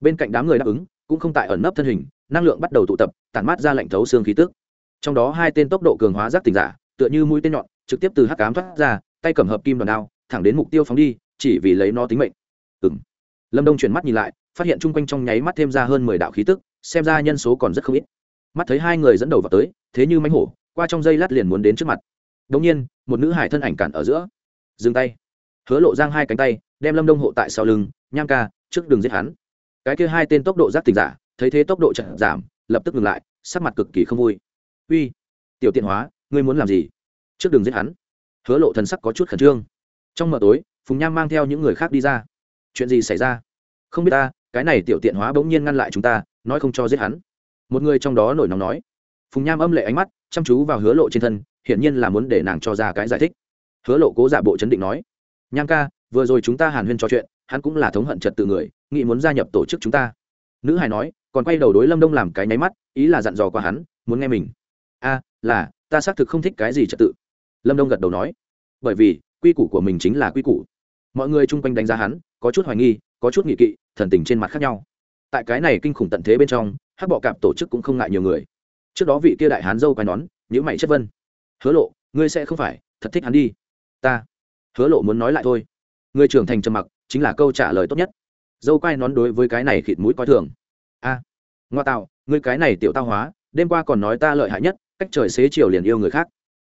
Bên cạnh đám người đáp ứng, cũng không tại ẩn nấp thân hình, năng lượng bắt đầu tụ tập, tản mát ra lệnh thấu xương khí tức. Trong đó hai tên tốc độ cường hóa giác tỉnh giả, tựa như mũi tên nhọn, trực tiếp từ hắc cám thoát ra, tay cầm hợp kim đòn đao, thẳng đến mục tiêu phóng đi, chỉ vì lấy nó tính mệnh lâm đông chuyển mắt nhìn lại, phát hiện chung quanh trong nháy mắt thêm ra hơn mười đạo khí tức, xem ra nhân số còn rất không ít. Mắt thấy hai người dẫn đầu vào tới, thế như mánh hổ, qua trong dây lát liền muốn đến trước mặt. Đ ỗ n g nhiên, một nữ hải thân ảnh cản ở giữa. Dừng tay. Hứa lộ giang hai cánh tay, đem lâm đông hộ tại sau lưng, nham ca, trước đường giết hắn. Cái kia hai tên tốc độ giác tình giả, thấy thế tốc độ chậm giảm, lập tức ngừng lại, sắc mặt cực kỳ không vui. Uy, tiểu tiện hóa, ngươi muốn làm gì? Trước đường giết hắn. Hứa lộ thần sắc có chút khẩn trương. Trong mờ tối, phùng nham mang theo những người khác đi ra chuyện gì xảy ra? Không biết ta, cái này tiểu tiện hóa bỗng nhiên ngăn lại chúng ta, nói không cho giết hắn. Một người trong đó nổi nóng nói. Phùng nham âm lệ ánh mắt, chăm chú vào hứa lộ trên thân, hiển nhiên là muốn để nàng cho ra cái giải thích. Hứa lộ cố giả bộ chấn định nói. Nham ca, vừa rồi chúng ta hàn huyên trò chuyện, hắn cũng là thống hận trật tự người, nghĩ muốn gia nhập tổ chức chúng ta. Nữ hài nói, còn quay đầu đối lâm đông làm cái nháy mắt, ý là dặn dò qua hắn, muốn nghe mình. A, là, ta xác thực không thích cái gì trật tự. Lâm đông gật đầu nói. Bởi vì, quy củ của mình chính là quy củ. Mọi người chung quanh đánh giá hắn có chút hoài nghi, có chút nghị kỵ, thần tình trên mặt khác nhau. Tại cái này kinh khủng tận thế bên trong, hắc bọ cạp tổ chức cũng không ngại nhiều người. Trước đó vị kia đại hán dâu quai nón nhữ mày chất vân hứa lộ, ngươi sẽ không phải, thật thích hắn đi. Ta. Hứa lộ muốn nói lại thôi. Người trưởng thành trầm mặc, chính là câu trả lời tốt nhất. Dâu quai nón đối với cái này khịt mũi coi thường. A, ngoa tạo, ngươi cái này tiểu tao hóa, đêm qua còn nói ta lợi hại nhất, cách trời xế chiều liền yêu người khác.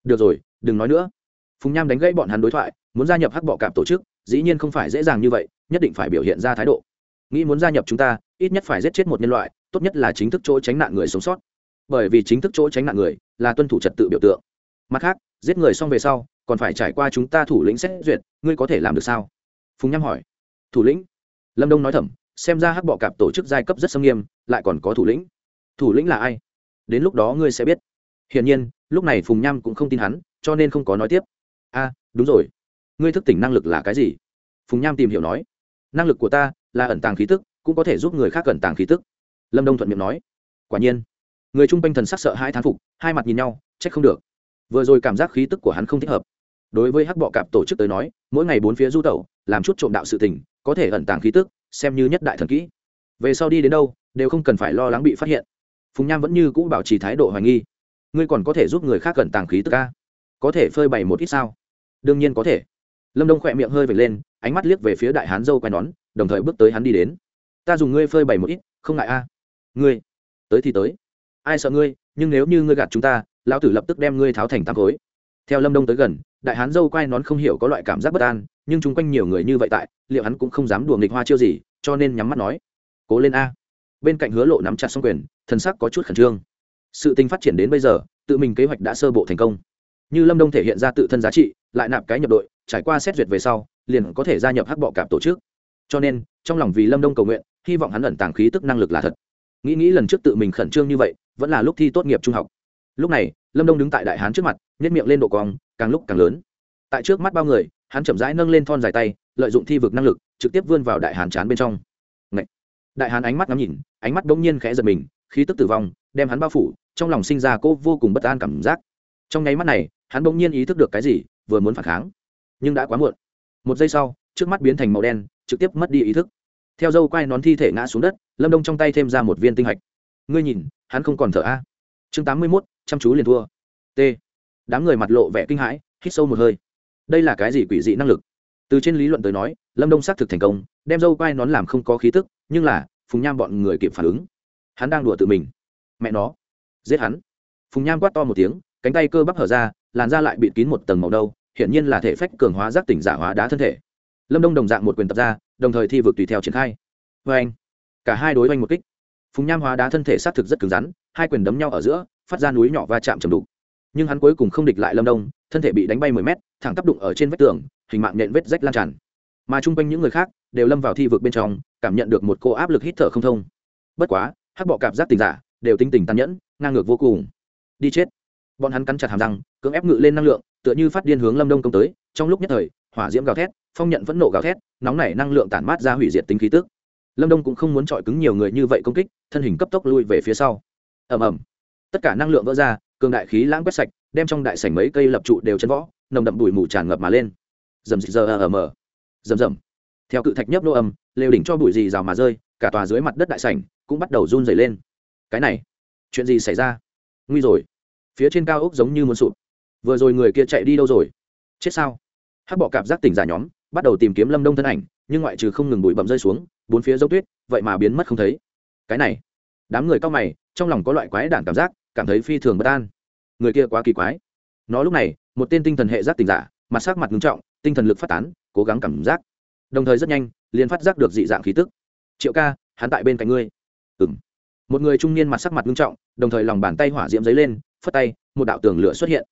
Được rồi, đừng nói nữa. Phùng nham đánh gãy bọn hắn đối thoại, muốn gia nhập hắc bọ cạp tổ chức dĩ nhiên không phải dễ dàng như vậy, nhất định phải biểu hiện ra thái độ. Nghĩ muốn gia nhập chúng ta, ít nhất phải giết chết một nhân loại, tốt nhất là chính thức chỗ tránh nạn người sống sót. Bởi vì chính thức chỗ tránh nạn người là tuân thủ trật tự biểu tượng. Mặt khác, giết người xong về sau, còn phải trải qua chúng ta thủ lĩnh xét duyệt, ngươi có thể làm được sao? Phùng nham hỏi. Thủ lĩnh? Lâm đông nói thầm, xem ra hắc bọ cạp tổ chức giai cấp rất sâm nghiêm, lại còn có thủ lĩnh. Thủ lĩnh là ai? Đến lúc đó ngươi sẽ biết. Hiển nhiên, lúc này phùng nham cũng không tin hắn, cho nên không có nói tiếp. A đúng rồi ngươi thức tỉnh năng lực là cái gì? Phùng nham tìm hiểu nói. Năng lực của ta là ẩn tàng khí tức, cũng có thể giúp người khác ẩn tàng khí tức. Lâm đông thuận miệng nói. Quả nhiên, người chung quanh thần sắc sợ hai thán phục, hai mặt nhìn nhau, trách không được. Vừa rồi cảm giác khí tức của hắn không thích hợp. Đối với hắc bọ cạp tổ chức tới nói, mỗi ngày bốn phía du tẩu, làm chút trộm đạo sự tình, có thể ẩn tàng khí tức, xem như nhất đại thần kỹ. Về sau đi đến đâu, đều không cần phải lo lắng bị phát hiện. Phùng nham vẫn như cũ bảo trì thái độ hoài nghi. Ngươi còn có thể giúp người khác ẩn tàng khí tức ca có thể phơi bày một ít sao? Đương nhiên có thể lâm đông khỏe miệng hơi vệt lên, ánh mắt liếc về phía đại hán dâu quay nón, đồng thời bước tới hắn đi đến. Ta dùng ngươi phơi bày một ít, không ngại a. Ngươi, tới thì tới. Ai sợ ngươi, nhưng nếu như ngươi gạt chúng ta, lão tử lập tức đem ngươi tháo thành tam khối. Theo lâm đông tới gần, đại hán dâu quay nón không hiểu có loại cảm giác bất an, nhưng chung quanh nhiều người như vậy tại, liệu hắn cũng không dám đùa nghịch hoa chiêu gì, cho nên nhắm mắt nói, cố lên a. Bên cạnh hứa lộ nắm chặt xong quyền, thần sắc có chút khẩn trương. Sự tình phát triển đến bây giờ, tự mình kế hoạch đã sơ bộ thành công. Như lâm đông thể hiện ra tự thân giá trị, lại nạp cái nhập đội trải qua xét duyệt về sau, liền có thể gia nhập hắc bọ cạp tổ chức. Cho nên, trong lòng vì lâm đông cầu nguyện, hy vọng hắn ẩn tàng khí tức năng lực là thật. Nghĩ nghĩ lần trước tự mình khẩn trương như vậy, vẫn là lúc thi tốt nghiệp trung học. Lúc này, lâm đông đứng tại đại hán trước mặt nhét miệng lên độ cong, càng lúc càng lớn. Tại trước mắt bao người, hắn chậm rãi nâng lên thon dài tay, lợi dụng thi vực năng lực, trực tiếp vươn vào đại hán chán bên trong. Ngậy! đại hán ánh mắt ngắm nhìn, ánh mắt bỗng nhiên khẽ giật mình, khí tức tử vong, đem hắn bao phủ, trong lòng sinh ra cô vô cùng bất an cảm giác. Trong nháy mắt này, hắn bỗng nhiên ý thức được cái gì, vừa muốn phản kháng nhưng đã quá muộn. Một giây sau, trước mắt biến thành màu đen, trực tiếp mất đi ý thức. Theo dâu quai nón thi thể ngã xuống đất, lâm đông trong tay thêm ra một viên tinh hạch. Ngươi nhìn, hắn không còn thở a. Chương tám mươi mốt, chăm chú liền thua. T. Đám người mặt lộ vẻ kinh hãi, hít sâu một hơi. Đây là cái gì quỷ dị năng lực? Từ trên lý luận tới nói, lâm đông xác thực thành công, đem dâu quai nón làm không có khí tức, nhưng là, phùng nham bọn người kịp phản ứng. Hắn đang đùa tự mình. Mẹ nó. Giết hắn. Phùng nham quát to một tiếng, cánh tay cơ bắp hở ra, làn da lại bịt kín một tầng màu đâu hiển nhiên là thể phách cường hóa giác tỉnh giả hóa đá thân thể. Lâm đông đồng dạng một quyền tập ra, đồng thời thi vực tùy theo triển khai. Vê anh, cả hai đối oanh một kích. Phùng nham hóa đá thân thể xác thực rất cứng rắn, hai quyền đấm nhau ở giữa, phát ra núi nhỏ va chạm chầm đục. Nhưng hắn cuối cùng không địch lại lâm đông, thân thể bị đánh bay mười mét, thẳng tắp đụng ở trên vách tường, hình mạng nện vết rách lan tràn. Mà chung quanh những người khác đều lâm vào thi vực bên trong, cảm nhận được một cô áp lực hít thở không thông. Bất quá, hắc bọ cạp giác tình giả đều tinh tình tàn nhẫn, ngang ngược vô cùng. Đi chết. Bọn hắn cắn chặt hàm răng, cưỡng ép ngự lên năng lượng tựa như phát điên hướng lâm đông công tới, trong lúc nhất thời, hỏa diễm gào thét, phong nhận vẫn nộ gào thét, nóng nảy năng lượng tản mát ra hủy diệt tính khí tức. Lâm đông cũng không muốn chọi cứng nhiều người như vậy công kích, thân hình cấp tốc lui về phía sau. Ầm ầm. Tất cả năng lượng vỡ ra, cường đại khí lãng quét sạch, đem trong đại sảnh mấy cây lập trụ đều chân võ nồng đậm bụi mù tràn ngập mà lên. Dầm rì giờ ầm mờ dầm dầm theo cự thạch nhấp nô âm, lều đỉnh cho bụi gì rào mà rơi, cả tòa dưới mặt đất đại sảnh cũng bắt đầu run dày lên. Cái này, chuyện gì xảy ra? Nguy rồi. Phía trên cao ốc giống như muốn sụp vừa rồi người kia chạy đi đâu rồi? Chết sao? Hắc bọ cạp giác tỉnh giả nhóm, bắt đầu tìm kiếm lâm đông thân ảnh, nhưng ngoại trừ không ngừng bụi bậm rơi xuống, bốn phía dốc tuyết, vậy mà biến mất không thấy. Cái này, đám người cao mày, trong lòng có loại quái đản cảm giác, cảm thấy phi thường bất an. Người kia quá kỳ quái. Nó lúc này, một tên tinh thần hệ giác tỉnh giả, mặt sắc mặt ngưng trọng, tinh thần lực phát tán, cố gắng cảm giác. Đồng thời rất nhanh, liền phát giác được dị dạng khí tức. Triệu ca, hắn tại bên cạnh ngươi. Ừng một người trung niên mặt sắc mặt ngưng trọng, đồng thời lòng bàn tay hỏa diễm giấy lên, phất tay, một đạo tường lửa xuất hiện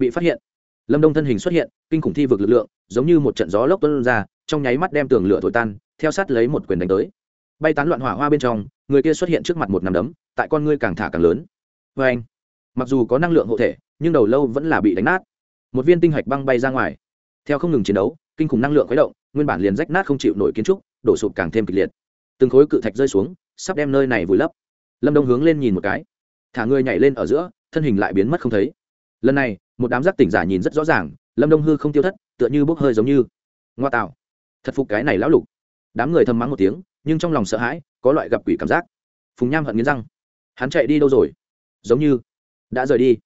bị phát hiện. Lâm đông thân hình xuất hiện, kinh khủng thi vực lực lượng, giống như một trận gió lốc tuân ra, trong nháy mắt đem tường lửa thổi tan, theo sát lấy một quyền đánh tới. Bay tán loạn hỏa hoa bên trong, người kia xuất hiện trước mặt một nằm đấm, tại con ngươi càng thả càng lớn. Vê anh, mặc dù có năng lượng hộ thể, nhưng đầu lâu vẫn là bị đánh nát. Một viên tinh hạch băng bay ra ngoài. Theo không ngừng chiến đấu, kinh khủng năng lượng khuấy động, nguyên bản liền rách nát không chịu nổi kiến trúc, đổ sụp càng thêm kịch liệt. Từng khối cự thạch rơi xuống, sắp đem nơi này vùi lấp. Lâm đông hướng lên nhìn một cái. Thả người nhảy lên ở giữa, thân hình lại biến mất không thấy lần này, một đám giác tỉnh giả nhìn rất rõ ràng, lâm đông hư không tiêu thất, tựa như bốc hơi giống như. Ngoa tạo. Thật phục cái này lão lục. Đám người thầm mắng một tiếng, nhưng trong lòng sợ hãi, có loại gặp quỷ cảm giác. Phùng nham hận nghiến răng. Hắn chạy đi đâu rồi? Giống như đã rời đi.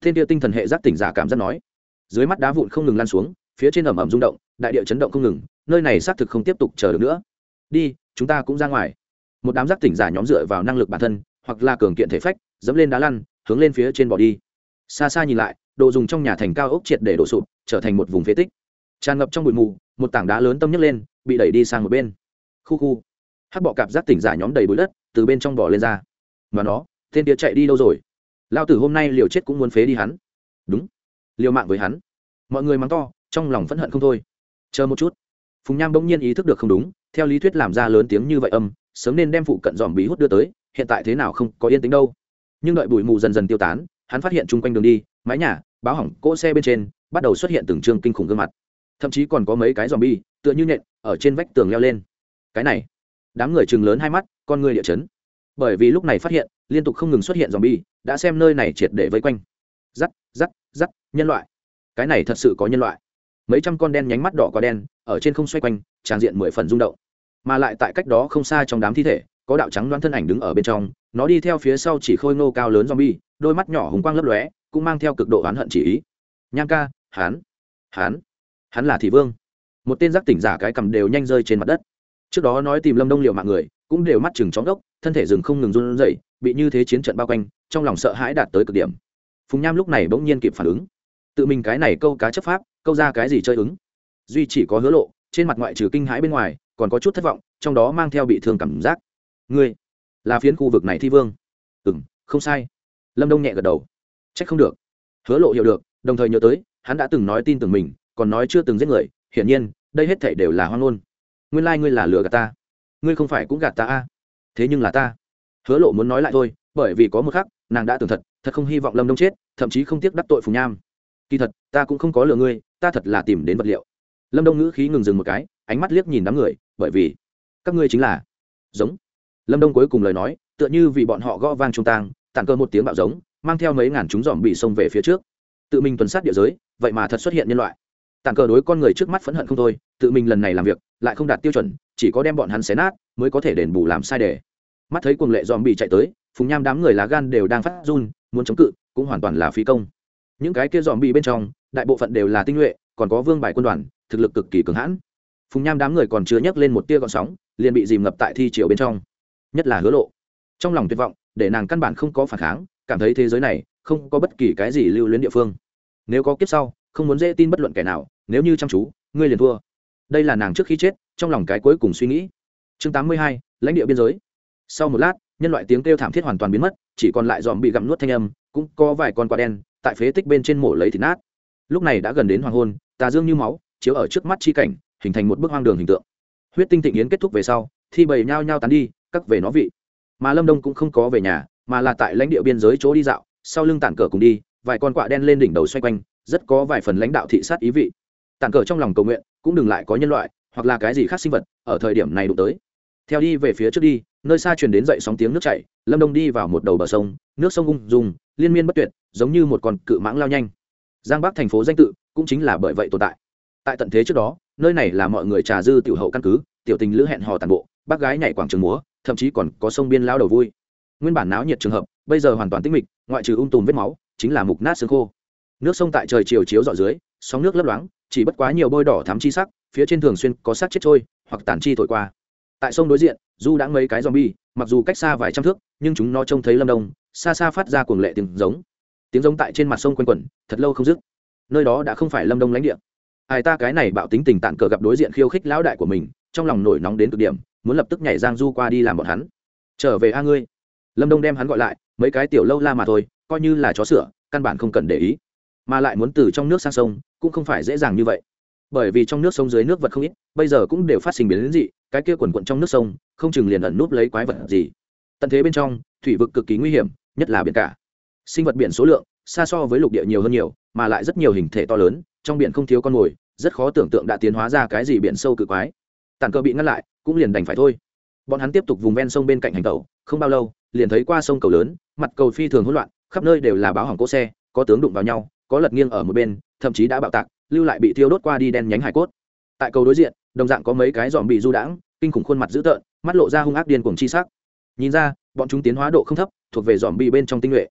Thiên tiêu tinh thần hệ giác tỉnh giả cảm giác nói. Dưới mắt đá vụn không ngừng lan xuống, phía trên ẩm ẩm rung động, đại địa chấn động không ngừng, nơi này xác thực không tiếp tục chờ được nữa. Đi, chúng ta cũng ra ngoài. Một đám giác tỉnh giả nhóm dựa vào năng lực bản thân, hoặc là cường kiện thể phách, dẫm lên đá lăn, hướng lên phía trên bỏ đi xa xa nhìn lại, đồ dùng trong nhà thành cao ốc triệt để đổ sụp, trở thành một vùng phế tích. Tràn ngập trong bụi mù, một tảng đá lớn tâm nhấc lên, bị đẩy đi sang một bên. Khu khu. Hát bọ cạp giác tỉnh giả nhóm đầy bụi đất, từ bên trong bỏ lên ra. Mà nó, tên kia chạy đi đâu rồi? Lao tử hôm nay liều chết cũng muốn phế đi hắn. Đúng. Liều mạng với hắn. Mọi người mắng to, trong lòng phẫn hận không thôi. Chờ một chút. Phùng nham bỗng nhiên ý thức được không đúng, theo lý thuyết làm ra lớn tiếng như vậy âm, sớm nên đem phụ cận dòm bí hút đưa tới, hiện tại thế nào không có yên tĩnh đâu. Nhưng đợi bụi mù dần dần tiêu tán hắn phát hiện chung quanh đường đi, mái nhà, báo hỏng, cỗ xe bên trên, bắt đầu xuất hiện từng chương kinh khủng gương mặt. Thậm chí còn có mấy cái dòm bi tựa như nhện, ở trên vách tường leo lên. Cái này, đám người chừng lớn hai mắt, con người địa chấn. Bởi vì lúc này phát hiện, liên tục không ngừng xuất hiện dòm bi đã xem nơi này triệt để vây quanh. Rắc rắc rắc, nhân loại. Cái này thật sự có nhân loại. Mấy trăm con đen nhánh mắt đỏ có đen, ở trên không xoay quanh, tràn diện mười phần rung động. Mà lại tại cách đó không xa trong đám thi thể, có đạo trắng đoán thân ảnh đứng ở bên trong nó đi theo phía sau chỉ khôi ngô cao lớn zombie, đôi mắt nhỏ hùng quang lấp lóe, cũng mang theo cực độ oán hận chỉ ý. Nhang ca, hắn hắn hắn là thị vương. Một tên giác tỉnh giả cái cầm đều nhanh rơi trên mặt đất. Trước đó nói tìm lâm đông liệu mạng người, cũng đều mắt chừng chóng đốc thân thể rừng không ngừng run rẩy, bị như thế chiến trận bao quanh, trong lòng sợ hãi đạt tới cực điểm. Phùng nham lúc này bỗng nhiên kịp phản ứng. Tự mình cái này câu cá chấp pháp, câu ra cái gì chơi ứng. Duy chỉ có hứa lộ, trên mặt ngoại trừ kinh hãi bên ngoài, còn có chút thất vọng, trong đó mang theo bị thương cảm giác. Ngươi là phiến khu vực này thi vương. Ừ m không sai. Lâm đông nhẹ gật đầu. C h ắ c không được. Hứa lộ hiểu được, đồng thời nhớ tới, hắn đã từng nói tin tưởng mình, còn nói chưa từng giết người, hiển nhiên, đây hết thể đều là hoang ngôn. Nguyên lai、like、ngươi là lừa gạt ta. Ngươi không phải cũng gạt ta a? Thế nhưng là ta. Hứa lộ muốn nói lại thôi, bởi vì có một khắc, nàng đã tưởng thật thật không hy vọng lâm đông chết, thậm chí không tiếc đắc tội phùng nham. Kỳ thật, ta cũng không có lừa ngươi, ta thật là tìm đến vật liệu. Lâm đông ngữ khí ngừng dừng một cái, ánh mắt liếc nhìn đám người, bởi vì, các ngươi chính là, giống lâm đông cuối cùng lời nói, tựa như vì bọn họ gõ vang trung tang tàn cơ một tiếng bạo giống, mang theo mấy ngàn chúng dòm bị xông về phía trước. Tự mình tuần sát địa giới, vậy mà thật xuất hiện nhân loại. Tàn cờ đối con người trước mắt phẫn hận không thôi, tự mình lần này làm việc, lại không đạt tiêu chuẩn, chỉ có đem bọn hắn xé nát, mới có thể đền bù làm sai đề. Mắt thấy cuồng lệ dòm bị chạy tới, phùng nham đám người lá gan đều đang phát run, muốn chống cự, cũng hoàn toàn là phí công. Những cái kia dòm bị bên trong, đại bộ phận đều là tinh nhuệ, còn có vương bài quân đoàn, thực lực cực kỳ cường hãn. Phùng nham đám người còn chưa nhấc lên một tia gọn sóng, liền bị dìm ngập tại thi triều bên trong nhất là hứa lộ. Trong lòng tuyệt vọng, để nàng căn bản không có phản kháng, cảm thấy thế giới này không có bất kỳ cái gì lưu luyến địa phương. Nếu có kiếp sau, không muốn dễ tin bất luận kẻ nào, nếu như chăm chú, ngươi liền thua. Đây là nàng trước khi chết, trong lòng cái cuối cùng suy nghĩ. Chương tám mươi hai, lãnh địa biên giới. Sau một lát, nhân loại tiếng kêu thảm thiết hoàn toàn biến mất, chỉ còn lại dòm bị gặm nuốt thanh âm, cũng có vài con quả đen tại phế tích bên trên mổ lấy thịt nát. Lúc này đã gần đến hoàng hôn, tà dương như máu, chiếu ở trước mắt chi cảnh, hình thành một bức hoang đường hình tượng. Huyết tinh thịnh yến kết thúc về sau, thi bầy nhao nhao tán đi cắt về nó vị. Mà lâm đông cũng không có về nhà, mà là tại lãnh địa biên giới chỗ đi dạo, sau lưng tản cờ cùng đi, vài con quạ đen lên đỉnh đầu xoay quanh, rất có vài phần lãnh đạo thị sát ý vị. Tản cờ trong lòng cầu nguyện, cũng đừng lại có nhân loại, hoặc là cái gì khác sinh vật, ở thời điểm này đụng tới. Theo đi về phía trước đi, nơi xa truyền đến dậy sóng tiếng nước chảy, lâm đông đi vào một đầu bờ sông, nước sông ung dùng liên miên bất tuyệt, giống như một con cự mãng lao nhanh. Giang bắc thành phố danh tự cũng chính là bởi vậy tồn tại. Tại tận thế trước đó, nơi này là mọi người trà dư tiểu hậu căn cứ, tiểu tình lữ hẹn hò tàn bộ, bác gái nhảy quảng trường múa thậm chí còn có sông biên lao đầu vui. Nguyên bản náo nhiệt trường hợp, bây giờ hoàn toàn tĩnh mịch, ngoại trừ ung tùm vết máu, chính là mục nát xương khô. Nước sông tại trời chiều chiếu dọ dưới, sóng nước lấp loáng, chỉ bất quá nhiều bôi đỏ thắm chi sắc, phía trên thường xuyên có xác chết trôi, hoặc tản chi thổi qua. Tại sông đối diện, du đã mấy cái zombie, mặc dù cách xa vài trăm thước, nhưng chúng nó trông thấy lâm đông xa xa phát ra cuồng lệ tiếng giống. Tiếng giống tại trên mặt sông quanh quẩn, thật lâu không dứt. Nơi đó đã không phải lâm đông lãnh địa. Ai ta cái này bạo tính tình tản cờ gặp đối diện khiêu khích lão đại của mình, trong lòng nổi nóng đến cực điểm muốn lập tức nhảy giang du qua đi làm bọn hắn. Trở về a ngươi. Lâm đông đem hắn gọi lại, mấy cái tiểu lâu la mà thôi, coi như là chó sửa, căn bản không cần để ý. Mà lại muốn từ trong nước sang sông, cũng không phải dễ dàng như vậy. Bởi vì trong nước sông dưới nước vật không ít, bây giờ cũng đều phát sinh biến đến dị, cái kia quần quận trong nước sông, không chừng liền ẩn núp lấy quái vật gì. Tận thế bên trong, thủy vực cực kỳ nguy hiểm, nhất là biển cả. Sinh vật biển số lượng, xa so với lục địa nhiều hơn nhiều, mà lại rất nhiều hình thể to lớn, trong biển không thiếu con mồi, rất khó tưởng tượng đã tiến hóa ra cái gì biển sâu cự quái. Tàn cơ bị ngăn lại cũng liền đành phải thôi. Bọn hắn tiếp tục vùng ven sông bên cạnh hành tàu không bao lâu, liền thấy qua sông cầu lớn, mặt cầu phi thường hỗn loạn, khắp nơi đều là báo hỏng cỗ xe, có tướng đụng vào nhau, có lật nghiêng ở một bên, thậm chí đã bạo tạc, lưu lại bị thiêu đốt qua đi đen nhánh hải cốt. Tại cầu đối diện, đồng dạng có mấy cái dòm bị du đãng, kinh khủng khuôn mặt dữ tợn, mắt lộ ra hung ác điên cuồng chi sắc. Nhìn ra, bọn chúng tiến hóa độ không thấp, thuộc về dòm bị bên trong tinh nhuệ.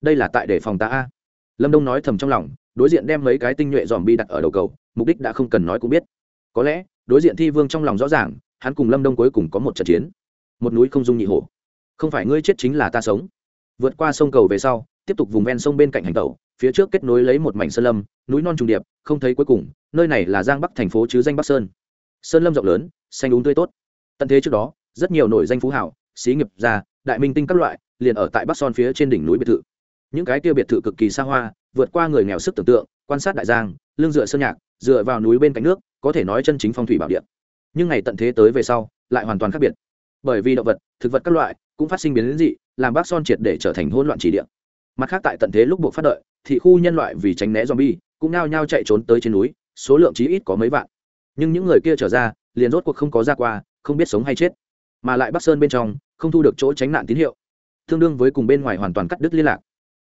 Đây là tại để phòng ta a. Lâm đông nói thầm trong lòng, đối diện đem mấy cái tinh nhuệ dòm bi đặt ở đầu cầu, mục đích đã không cần nói cũng biết. Có lẽ đối diện thi vương trong lòng rõ ràng, hắn cùng lâm đông cuối cùng có một trận chiến. Một núi không dung nhị hổ. Không phải ngươi chết chính là ta sống. Vượt qua sông cầu về sau, tiếp tục vùng ven sông bên cạnh hành tàu phía trước kết nối lấy một mảnh sơn lâm, núi non trùng điệp, không thấy cuối cùng, nơi này là giang bắc thành phố chứ danh bắc sơn. Sơn lâm rộng lớn, xanh đúng tươi tốt. Tận thế trước đó, rất nhiều nổi danh phú hảo xí nghiệp gia, đại minh tinh các loại, liền ở tại bắc son phía trên đỉnh núi biệt thự. Những cái kia biệt thự cực kỳ xa hoa, vượt qua người nghèo sức tưởng tượng, quan sát đại giang, lưng dựa sơn nhạc dựa vào núi bên cạnh nước, có thể nói chân chính phong thủy bảo địa. Nhưng ngày tận thế tới về sau, lại hoàn toàn khác biệt. Bởi vì động vật, thực vật các loại, cũng phát sinh biến đến dị, làm bác son triệt để trở thành hỗn loạn chỉ địa. Mặt khác tại tận thế lúc buộc phát đợi thị khu nhân loại vì tránh né zombie, cũng nao nhao chạy trốn tới trên núi, số lượng chí ít có mấy vạn. Nhưng những người kia trở ra, liền rốt cuộc không có ra qua, không biết sống hay chết. Mà lại bắc sơn bên trong, không thu được chỗ tránh nạn tín hiệu. Tương đương với cùng bên ngoài hoàn toàn cắt đứt liên lạc.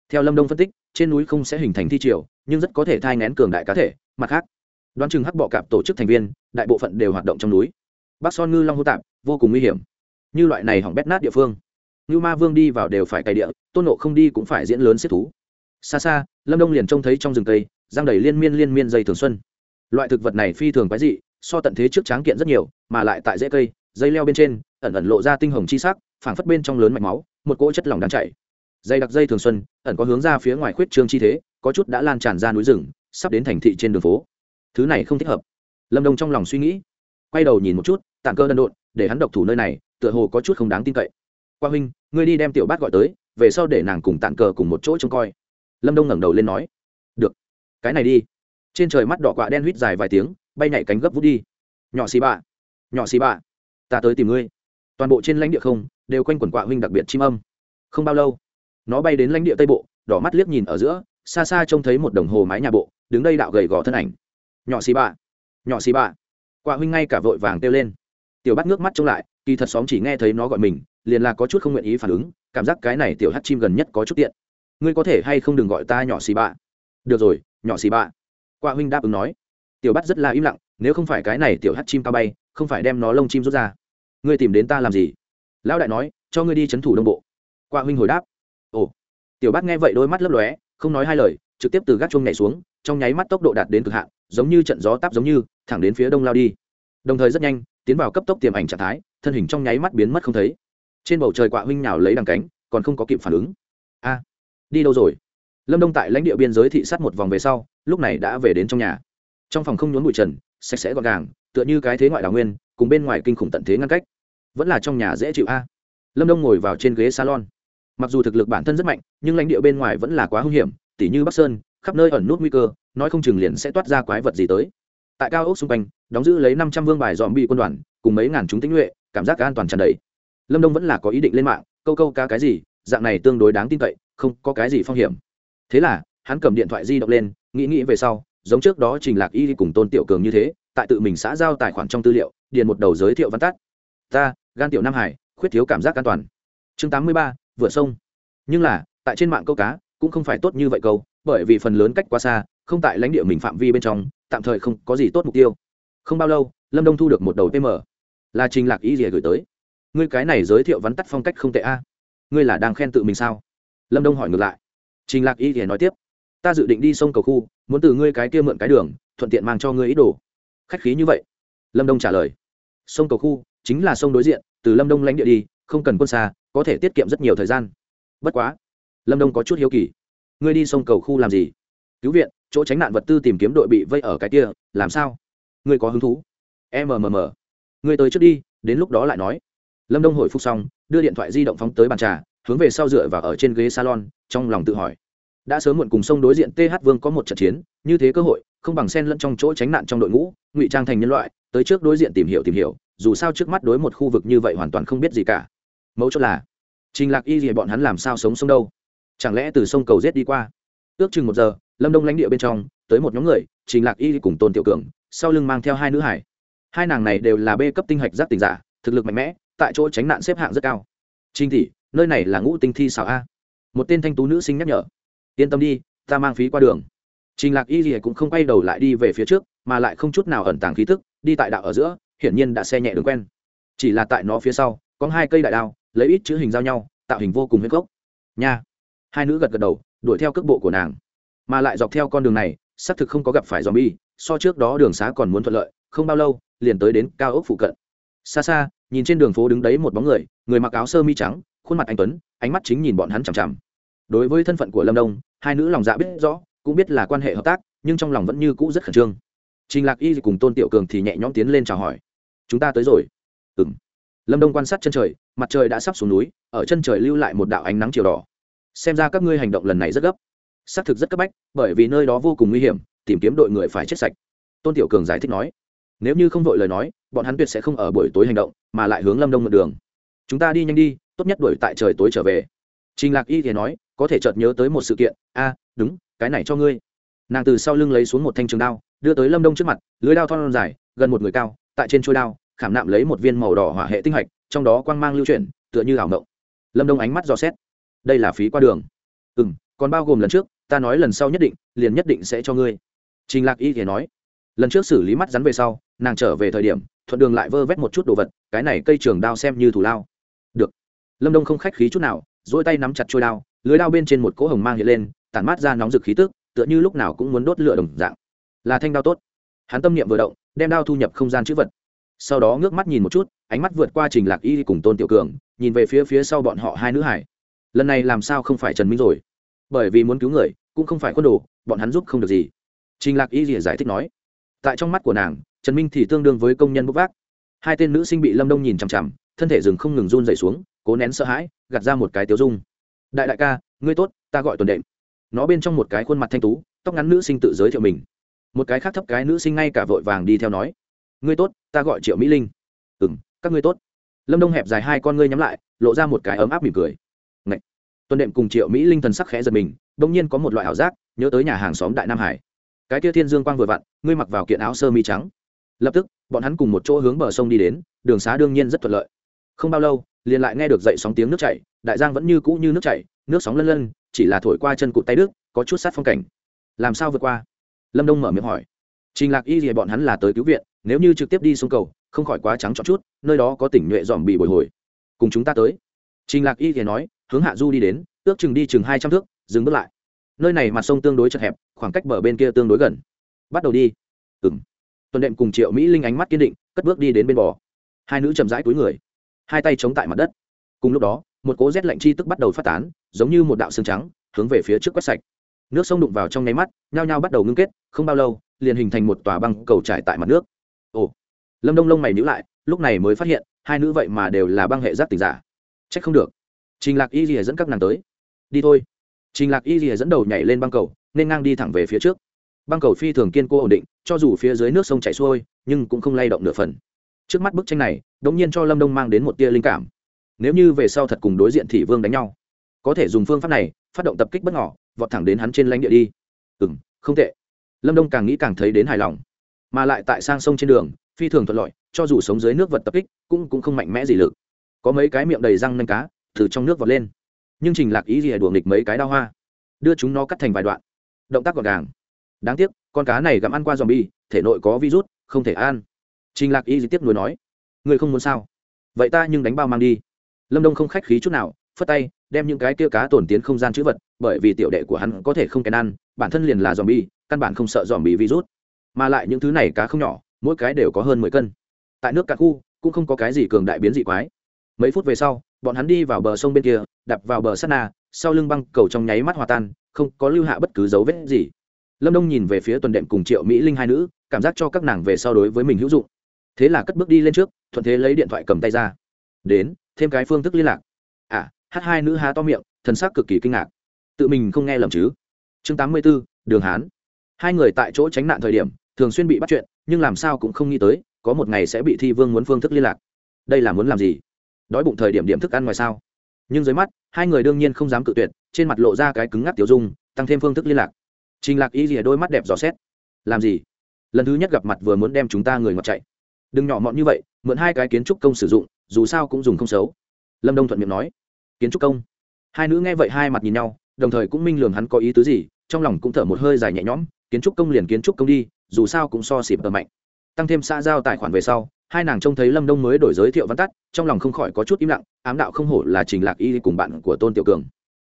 Theo lâm đông phân tích, trên núi không sẽ hình thành thi triều, nhưng rất có thể thai ngén cường đại cá thể, mặt khác đoán chừng hắc bọ cạp tổ chức thành viên, đại bộ phận đều hoạt động trong núi. Bác son ngư long hô tạp, vô cùng nguy hiểm. Như loại này hỏng bét nát địa phương như ma vương đi vào đều phải cày địa, tôn nộ không đi cũng phải diễn lớn xếp thú. Xa xa, lâm đông liền trông thấy trong rừng cây giang đầy liên miên liên miên dây thường xuân. Loại thực vật này phi thường quái dị, so tận thế trước tráng kiện rất nhiều, mà lại tại dễ cây, dây leo bên trên, ẩn ẩn lộ ra tinh hồng chi sắc, phảng phất bên trong lớn mạch máu, một cỗ chất lỏng đang chảy. Dây đặc dây thường xuân, ẩn có hướng ra phía ngoài khuyết trương chi thế, có chút đã lan tràn ra núi rừng, sắp đến thành thị trên đường phố thứ này không thích hợp. Lâm đông trong lòng suy nghĩ, quay đầu nhìn một chút tạng cơ đần độn, để hắn độc thủ nơi này, tựa hồ có chút không đáng tin cậy. Qua huynh, ngươi đi đem tiểu bát gọi tới, về sau để nàng cùng tạng cờ cùng một chỗ trông coi. Lâm đông ngẩng đầu lên nói, được, cái này đi. Trên trời mắt đỏ quạ đen huýt dài vài tiếng, bay nhảy cánh gấp vút đi. Nhỏ xì bạ, nhỏ xì bạ, ta tới tìm ngươi. Toàn bộ trên lãnh địa không, đều quanh quần quạ huynh đặc biệt chim âm. Không bao lâu, nó bay đến lãnh địa tây bộ, đỏ mắt liếc nhìn ở giữa, xa xa trông thấy một đồng hồ mái nhà bộ, đứng đây đạo gầy gò thân ảnh nhỏ xì bạ nhỏ xì bạ quạ huynh ngay cả vội vàng kêu lên. Tiểu bắt nước mắt trông lại, kỳ thật xóm chỉ nghe thấy nó gọi mình, liền là có chút không nguyện ý phản ứng, cảm giác cái này tiểu hát chim gần nhất có chút tiện. Ngươi có thể hay không đừng gọi ta nhỏ xì bạ được rồi, nhỏ xì bạ quạ huynh đáp ứng nói. Tiểu bắt rất là im lặng, nếu không phải cái này tiểu hát chim cao bay, không phải đem nó lông chim rút ra. Ngươi tìm đến ta làm gì? Lão đại nói, cho ngươi đi c h ấ n thủ đông bộ. Quạ huynh hồi đáp. Ồ. Tiểu bắt nghe vậy đôi mắt lấp lóe, không nói hai lời, trực tiếp từ gác chuông nhảy xuống trong nháy mắt tốc độ đạt đến cực hạn, giống như trận gió táp giống như, thẳng đến phía đông lao đi. Đồng thời rất nhanh, tiến vào cấp tốc tiềm ảnh trạng thái, thân hình trong nháy mắt biến mất không thấy. Trên bầu trời quạ huynh nhào lấy đằng cánh, còn không có kịp phản ứng. A, đi đâu rồi? Lâm đông tại lãnh địa biên giới thị sát một vòng về sau, lúc này đã về đến trong nhà. Trong phòng không nhốn bụi trần, sạch sẽ gọn gàng, tựa như cái thế ngoại đào nguyên, cùng bên ngoài kinh khủng tận thế ngăn cách. Vẫn là trong nhà dễ chịu a. Lâm đông ngồi vào trên ghế salon. Mặc dù thực lực bản thân rất mạnh, nhưng lãnh địa bên ngoài vẫn là quá hung hiểm, tỉ như bắc sơn khắp nơi ẩn nút nguy cơ, nói không chừng liền sẽ toát ra quái vật gì tới. Tại cao ốc xung quanh, đóng giữ lấy năm trăm vương bài dòm bị quân đoàn, cùng mấy ngàn chúng tinh nhuệ, cảm giác an toàn tràn đầy. Lâm đông vẫn là có ý định lên mạng, câu câu ca cái gì, dạng này tương đối đáng tin cậy, không có cái gì phong hiểm. Thế là, hắn cầm điện thoại di động lên, nghĩ nghĩ về sau, giống trước đó trình lạc y cùng tôn tiểu cường như thế, tại tự mình xã giao tài khoản trong tư liệu, điền một đầu giới thiệu văn tắt. Ta, gan tiểu nam hải, khuyết thiếu cảm giác an toàn. Chương tám mươi ba, vừa sông nhưng là, tại trên mạng câu cá, cũng không phải tốt như vậy câu bởi vì phần lớn cách quá xa, không tại lãnh địa mình phạm vi bên trong, tạm thời không có gì tốt mục tiêu. Không bao lâu, lâm đông thu được một đầu pm là trình lạc ý gì gửi tới. Ngươi cái này giới thiệu vắn tắt phong cách không tệ a. Ngươi là đang khen tự mình sao? Lâm đông hỏi ngược lại. Trình lạc ý thì nói tiếp. Ta dự định đi sông cầu khu, muốn từ ngươi cái kia mượn cái đường, thuận tiện mang cho ngươi ý đồ. Khách khí như vậy. Lâm đông trả lời. Sông cầu khu chính là sông đối diện, từ lâm đông lãnh địa đi, không cần quân xa, có thể tiết kiệm rất nhiều thời gian. Bất quá, lâm đông có chút hiếu kỳ ngươi đi sông cầu khu làm gì? Cứu viện, chỗ tránh nạn vật tư tìm kiếm đội bị vây ở cái kia, làm sao? Ngươi có hứng thú? Mmm ngươi tới trước đi, đến lúc đó lại nói. Lâm đông hồi phục xong, đưa điện thoại di động phóng tới bàn trà, hướng về sau dựa và ở trên ghế salon, trong lòng tự hỏi. Đã sớm muộn cùng sông đối diện th vương có một trận chiến, như thế cơ hội, không bằng sen lẫn trong chỗ tránh nạn trong đội ngũ, ngụy trang thành nhân loại, tới trước đối diện tìm hiểu tìm hiểu, dù sao trước mắt đối một khu vực như vậy hoàn toàn không biết gì cả. Mấu chốt là, trình lạc y gì bọn hắn làm sao sống sông đâu? Chẳng lẽ từ sông cầu rết đi qua? Ước chừng một giờ, lâm đông lãnh địa bên trong, tới một nhóm người, trình lạc y cùng tôn tiểu cường, sau lưng mang theo hai nữ hải. Hai nàng này đều là bê cấp tinh hạch giác tình giả, thực lực mạnh mẽ, tại chỗ tránh nạn xếp hạng rất cao. Trinh tỷ, nơi này là ngũ tinh thi xảo a. Một tên thanh tú nữ sinh nhắc nhở. Yên tâm đi, ta mang phí qua đường. Trình lạc y gì cũng không quay đầu lại đi về phía trước, mà lại không chút nào ẩn tàng khí thức đi tại đạo ở giữa, hiển nhiên đã xe nhẹ đường quen. Chỉ là tại nó phía sau, có hai cây đại đao, lấy ít chữ hình giao nhau, tạo hình vô cùng huyết gốc. Nha hai nữ gật gật đầu, đuổi theo cước bộ của nàng. Mà lại dọc theo con đường này, xác thực không có gặp phải zombie, so trước đó đường xá còn muốn thuận lợi, không bao lâu, liền tới đến cao ốc phụ cận. Xa xa, nhìn trên đường phố đứng đấy một bóng người người mặc áo sơ mi trắng, khuôn mặt anh tuấn, ánh mắt chính nhìn bọn hắn chằm chằm. Đối với thân phận của lâm đông, hai nữ lòng dạ biết rõ, cũng biết là quan hệ hợp tác, nhưng trong lòng vẫn như cũ rất khẩn trương. Trình lạc y cùng tôn tiểu cường thì nhẹ nhõm tiến lên chào hỏi. Chúng ta tới rồi. Ừ m lâm đông quan sát chân trời, mặt trời đã sắp xuống núi, ở chân trời lưu lại một đạo ánh nắng chiều đỏ xem ra các ngươi hành động lần này rất gấp. Xác thực rất cấp bách, bởi vì nơi đó vô cùng nguy hiểm, tìm kiếm đội người phải chết sạch. Tôn tiểu cường giải thích nói. Nếu như không vội lời nói, bọn hắn tuyệt sẽ không ở buổi tối hành động, mà lại hướng lâm đông mượn đường. Chúng ta đi nhanh đi, tốt nhất đuổi tại trời tối trở về. Trình lạc y thì nói, có thể chợt nhớ tới một sự kiện. A, đúng, cái này cho ngươi. Nàng từ sau lưng lấy xuống một thanh trường đao, đưa tới lâm đông trước mặt, lưới đao thon dài, gần một người cao, tại trên chuôi đao, khảm nạm lấy một viên màu đỏ hỏa hệ tinh hạch, trong đó quang mang lưu chuyển, tựa như ảo mộng. Lâm đông ánh mắt dò xét đây là phí qua đường. Ừ m còn bao gồm lần trước, ta nói lần sau nhất định, liền nhất định sẽ cho ngươi. Trình lạc y thì nói. Lần trước xử lý mắt rắn về sau, nàng trở về thời điểm, thuận đường lại vơ vét một chút đồ vật, cái này cây trường đao xem như thủ lao. Được. Lâm đông không khách khí chút nào dỗi tay nắm chặt trôi đao, lưới đao bên trên một cỗ hồng mang hiện lên, tản mát ra nóng rực khí tức, tựa như lúc nào cũng muốn đốt lửa đồng dạng. Là thanh đao tốt. Hắn tâm niệm vừa động, đem đao thu nhập không gian chữ vật. Sau đó ngước mắt nhìn một chút, ánh mắt vượt qua trình lạc y cùng tôn tiểu cường, nhìn về phía phía sau bọn họ hai nữ hải lần này làm sao không phải trần minh rồi? Bởi vì muốn cứu người, cũng không phải quân đồ, bọn hắn giúp không được gì. Trình lạc y rỉa giải thích nói. Tại trong mắt của nàng, trần minh thì tương đương với công nhân bốc vác. Hai tên nữ sinh bị lâm đông nhìn chằm chằm, thân thể rừng không ngừng run dậy xuống, cố nén sợ hãi, gạt ra một cái tiếu dung. Đại đại ca, ngươi tốt, ta gọi tuần đệm. Nó bên trong một cái khuôn mặt thanh tú, tóc ngắn nữ sinh tự giới thiệu mình. Một cái khác thấp cái nữ sinh ngay cả vội vàng đi theo nói. Ngươi tốt, ta gọi triệu mỹ linh. Ừ m các ngươi tốt. Lâm đông hẹp dài hai con ngươi nhắm lại, lộ ra một cái ấm áp mỉm cười tuần đệm cùng triệu mỹ linh thần sắc khẽ giật mình đ ỗ n g nhiên có một loại ảo giác, nhớ tới nhà hàng xóm đại nam hải. Cái kia thiên dương quang vừa vặn, ngươi mặc vào kiện áo sơ mi trắng. Lập tức, bọn hắn cùng một chỗ hướng bờ sông đi đến, đường xá đương nhiên rất thuận lợi. Không bao lâu, liền lại nghe được dậy sóng tiếng nước chảy, đại giang vẫn như cũ như nước chảy, nước sóng lân lân, chỉ là thổi qua chân cụt tay đức có chút sát phong cảnh. Làm sao vượt qua? Lâm đông mở miệng hỏi. Trình lạc y thì bọn hắn là tới cứu viện, nếu như trực tiếp đi xuống cầu, không khỏi quá trắng trọn chút, nơi đó có tỉnh nhuệ dòm bị bồi hồi. Cùng chúng ta tới. Trình lạc y thì nói hướng hạ du đi đến, ước chừng đi chừng hai trăm thước, dừng bước lại. Nơi này mặt sông tương đối chật hẹp, khoảng cách bờ bên kia tương đối gần. Bắt đầu đi. Ừng tuần đệm cùng triệu mỹ linh ánh mắt kiên định, cất bước đi đến bên bò hai nữ chậm rãi túi người. Hai tay chống tại mặt đất. Cùng lúc đó, một cố rét lạnh chi tức bắt đầu phát tán, giống như một đạo xương trắng, hướng về phía trước quét sạch. Nước sông đụng vào trong nháy mắt, nhao nhao bắt đầu ngưng kết, không bao lâu, liền hình thành một tòa băng cầu trải tại mặt nước. Ồ. Lâm đông lông mày nhữ lại, lúc này mới phát hiện, hai nữ vậy mà đều là băng hệ giác tình giả. C h ắ c không được trình lạc y rìa dẫn các nàng tới. Đi thôi. Trình lạc y rìa dẫn đầu nhảy lên băng cầu, nên ngang đi thẳng về phía trước. Băng cầu phi thường kiên cố ổn định, cho dù phía dưới nước sông chảy xuôi, nhưng cũng không lay động nửa phần. Trước mắt bức tranh này, đống nhiên cho lâm đông mang đến một tia linh cảm. Nếu như về sau thật cùng đối diện thị vương đánh nhau, có thể dùng phương pháp này phát động tập kích bất ngỏ vọt thẳng đến hắn trên lãnh địa đi. Ừ m không tệ. Lâm đông càng nghĩ càng thấy đến hài lòng. Mà lại tại sang sông trên đường, phi thường thuận lợi, cho dù sống dưới nước vật tập kích, cũng cũng không mạnh mẽ gì lực. Có mấy cái miệng đầy răng nanh cá từ trong nước vọt lên. Nhưng trình lạc ý gì đùa nghịch mấy cái đao hoa, đưa chúng nó cắt thành vài đoạn, động tác gọn gàng. Đáng tiếc, con cá này gặm ăn qua zombie, thể nội có virus, không thể ăn. Trình lạc y gì tiếp nối nói người không muốn sao? Vậy ta nhưng đánh bao mang đi. Lâm đông không khách khí chút nào, phất tay, đem những cái kia cá tổn tiến không gian chữ vật, bởi vì tiểu đệ của hắn có thể không kèn ăn, bản thân liền là zombie, căn bản không sợ zombie virus. Mà lại những thứ này cá không nhỏ, mỗi cái đều có hơn mười cân. Tại nước cả khu, cũng không có cái gì cường đại biến dị quái. Mấy phút về sau bọn hắn đi vào bờ sông bên kia đập vào bờ sắt na, sau lưng băng cầu trong nháy mắt hòa tan, không có lưu hạ bất cứ dấu vết gì. Lâm đông nhìn về phía tuần đệm cùng triệu mỹ linh hai nữ, cảm giác cho các nàng về so đối với mình hữu dụng. Thế là cất bước đi lên trước, thuận thế lấy điện thoại cầm tay ra. Đến, thêm cái phương thức liên lạc. À hát hai nữ há to miệng, thần sắc cực kỳ kinh ngạc. Tự mình không nghe lầm chứ? Chương tám mươi b ố đường hán. Hai người tại chỗ tránh nạn thời điểm, thường xuyên bị bắt chuyện, nhưng làm sao cũng không nghĩ tới, có một ngày sẽ bị thi vương muốn phương thức liên lạc. Đây là muốn làm gì? Đói bụng thời điểm điểm thức ăn ngoài sao? Nhưng dưới mắt, hai người đương nhiên không dám cự tuyệt, trên mặt lộ ra cái cứng ngắc tiểu dung, tăng thêm phương thức liên lạc. Trình lạc y rìa đôi mắt đẹp dò xét. Làm gì? Lần thứ nhất gặp mặt vừa muốn đem chúng ta người ngọt chạy. Đừng nhỏ mọn như vậy, mượn hai cái kiến trúc công sử dụng, dù sao cũng dùng không xấu. Lâm đông thuận miệng nói. Kiến trúc công? Hai nữ nghe vậy hai mặt nhìn nhau, đồng thời cũng minh lường hắn có ý tứ gì, trong lòng cũng thở một hơi dài nhẹ nhõm, kiến trúc công liền kiến trúc công đi, dù sao cũng so xịp ở mạnh. Tăng thêm xã giao tài khoản về sau hai nàng trông thấy lâm đông mới đổi giới thiệu văn tắt, trong lòng không khỏi có chút im lặng, ám đạo không hổ là trình lạc y cùng bạn của tôn tiểu cường.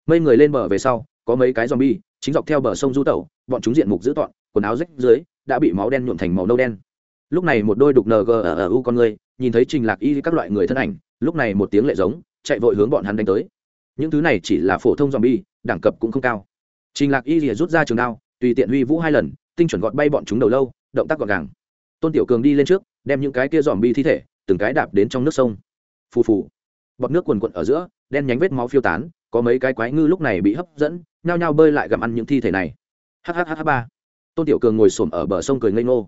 Mây người lên bờ về sau, có mấy cái zombie, chính dọc theo bờ sông du tẩu, bọn chúng diện mục dữ tọn quần áo rách dưới, đã bị máu đen nhuộm thành màu nâu đen. Lúc này một đôi đục ng ở ở u con người, nhìn thấy trình lạc y các loại người thân ảnh, lúc này một tiếng lệ giống, chạy vội hướng bọn hắn đánh tới. Những thứ này chỉ là phổ thông zombie, đẳng cấp cũng không cao. Trình lạc y rìa rút ra trường đao, tùy tiện huy vũ hai lần, tinh chuẩn gọt bay bọn chúng đầu lâu, động tác gọn gàng. Tôn tiểu cường đi lên trước đem những cái kia dòm bi thi thể, từng cái đạp đến trong nước sông. Phù phù. Bọt nước quần quận ở giữa, đen nhánh vết máu phiêu tán, có mấy cái quái ngư lúc này bị hấp dẫn, nhao nhao bơi lại gặm ăn những thi thể này. Hhh ba. Tôn tiểu cường ngồi xổm ở bờ sông cười ngây ngô.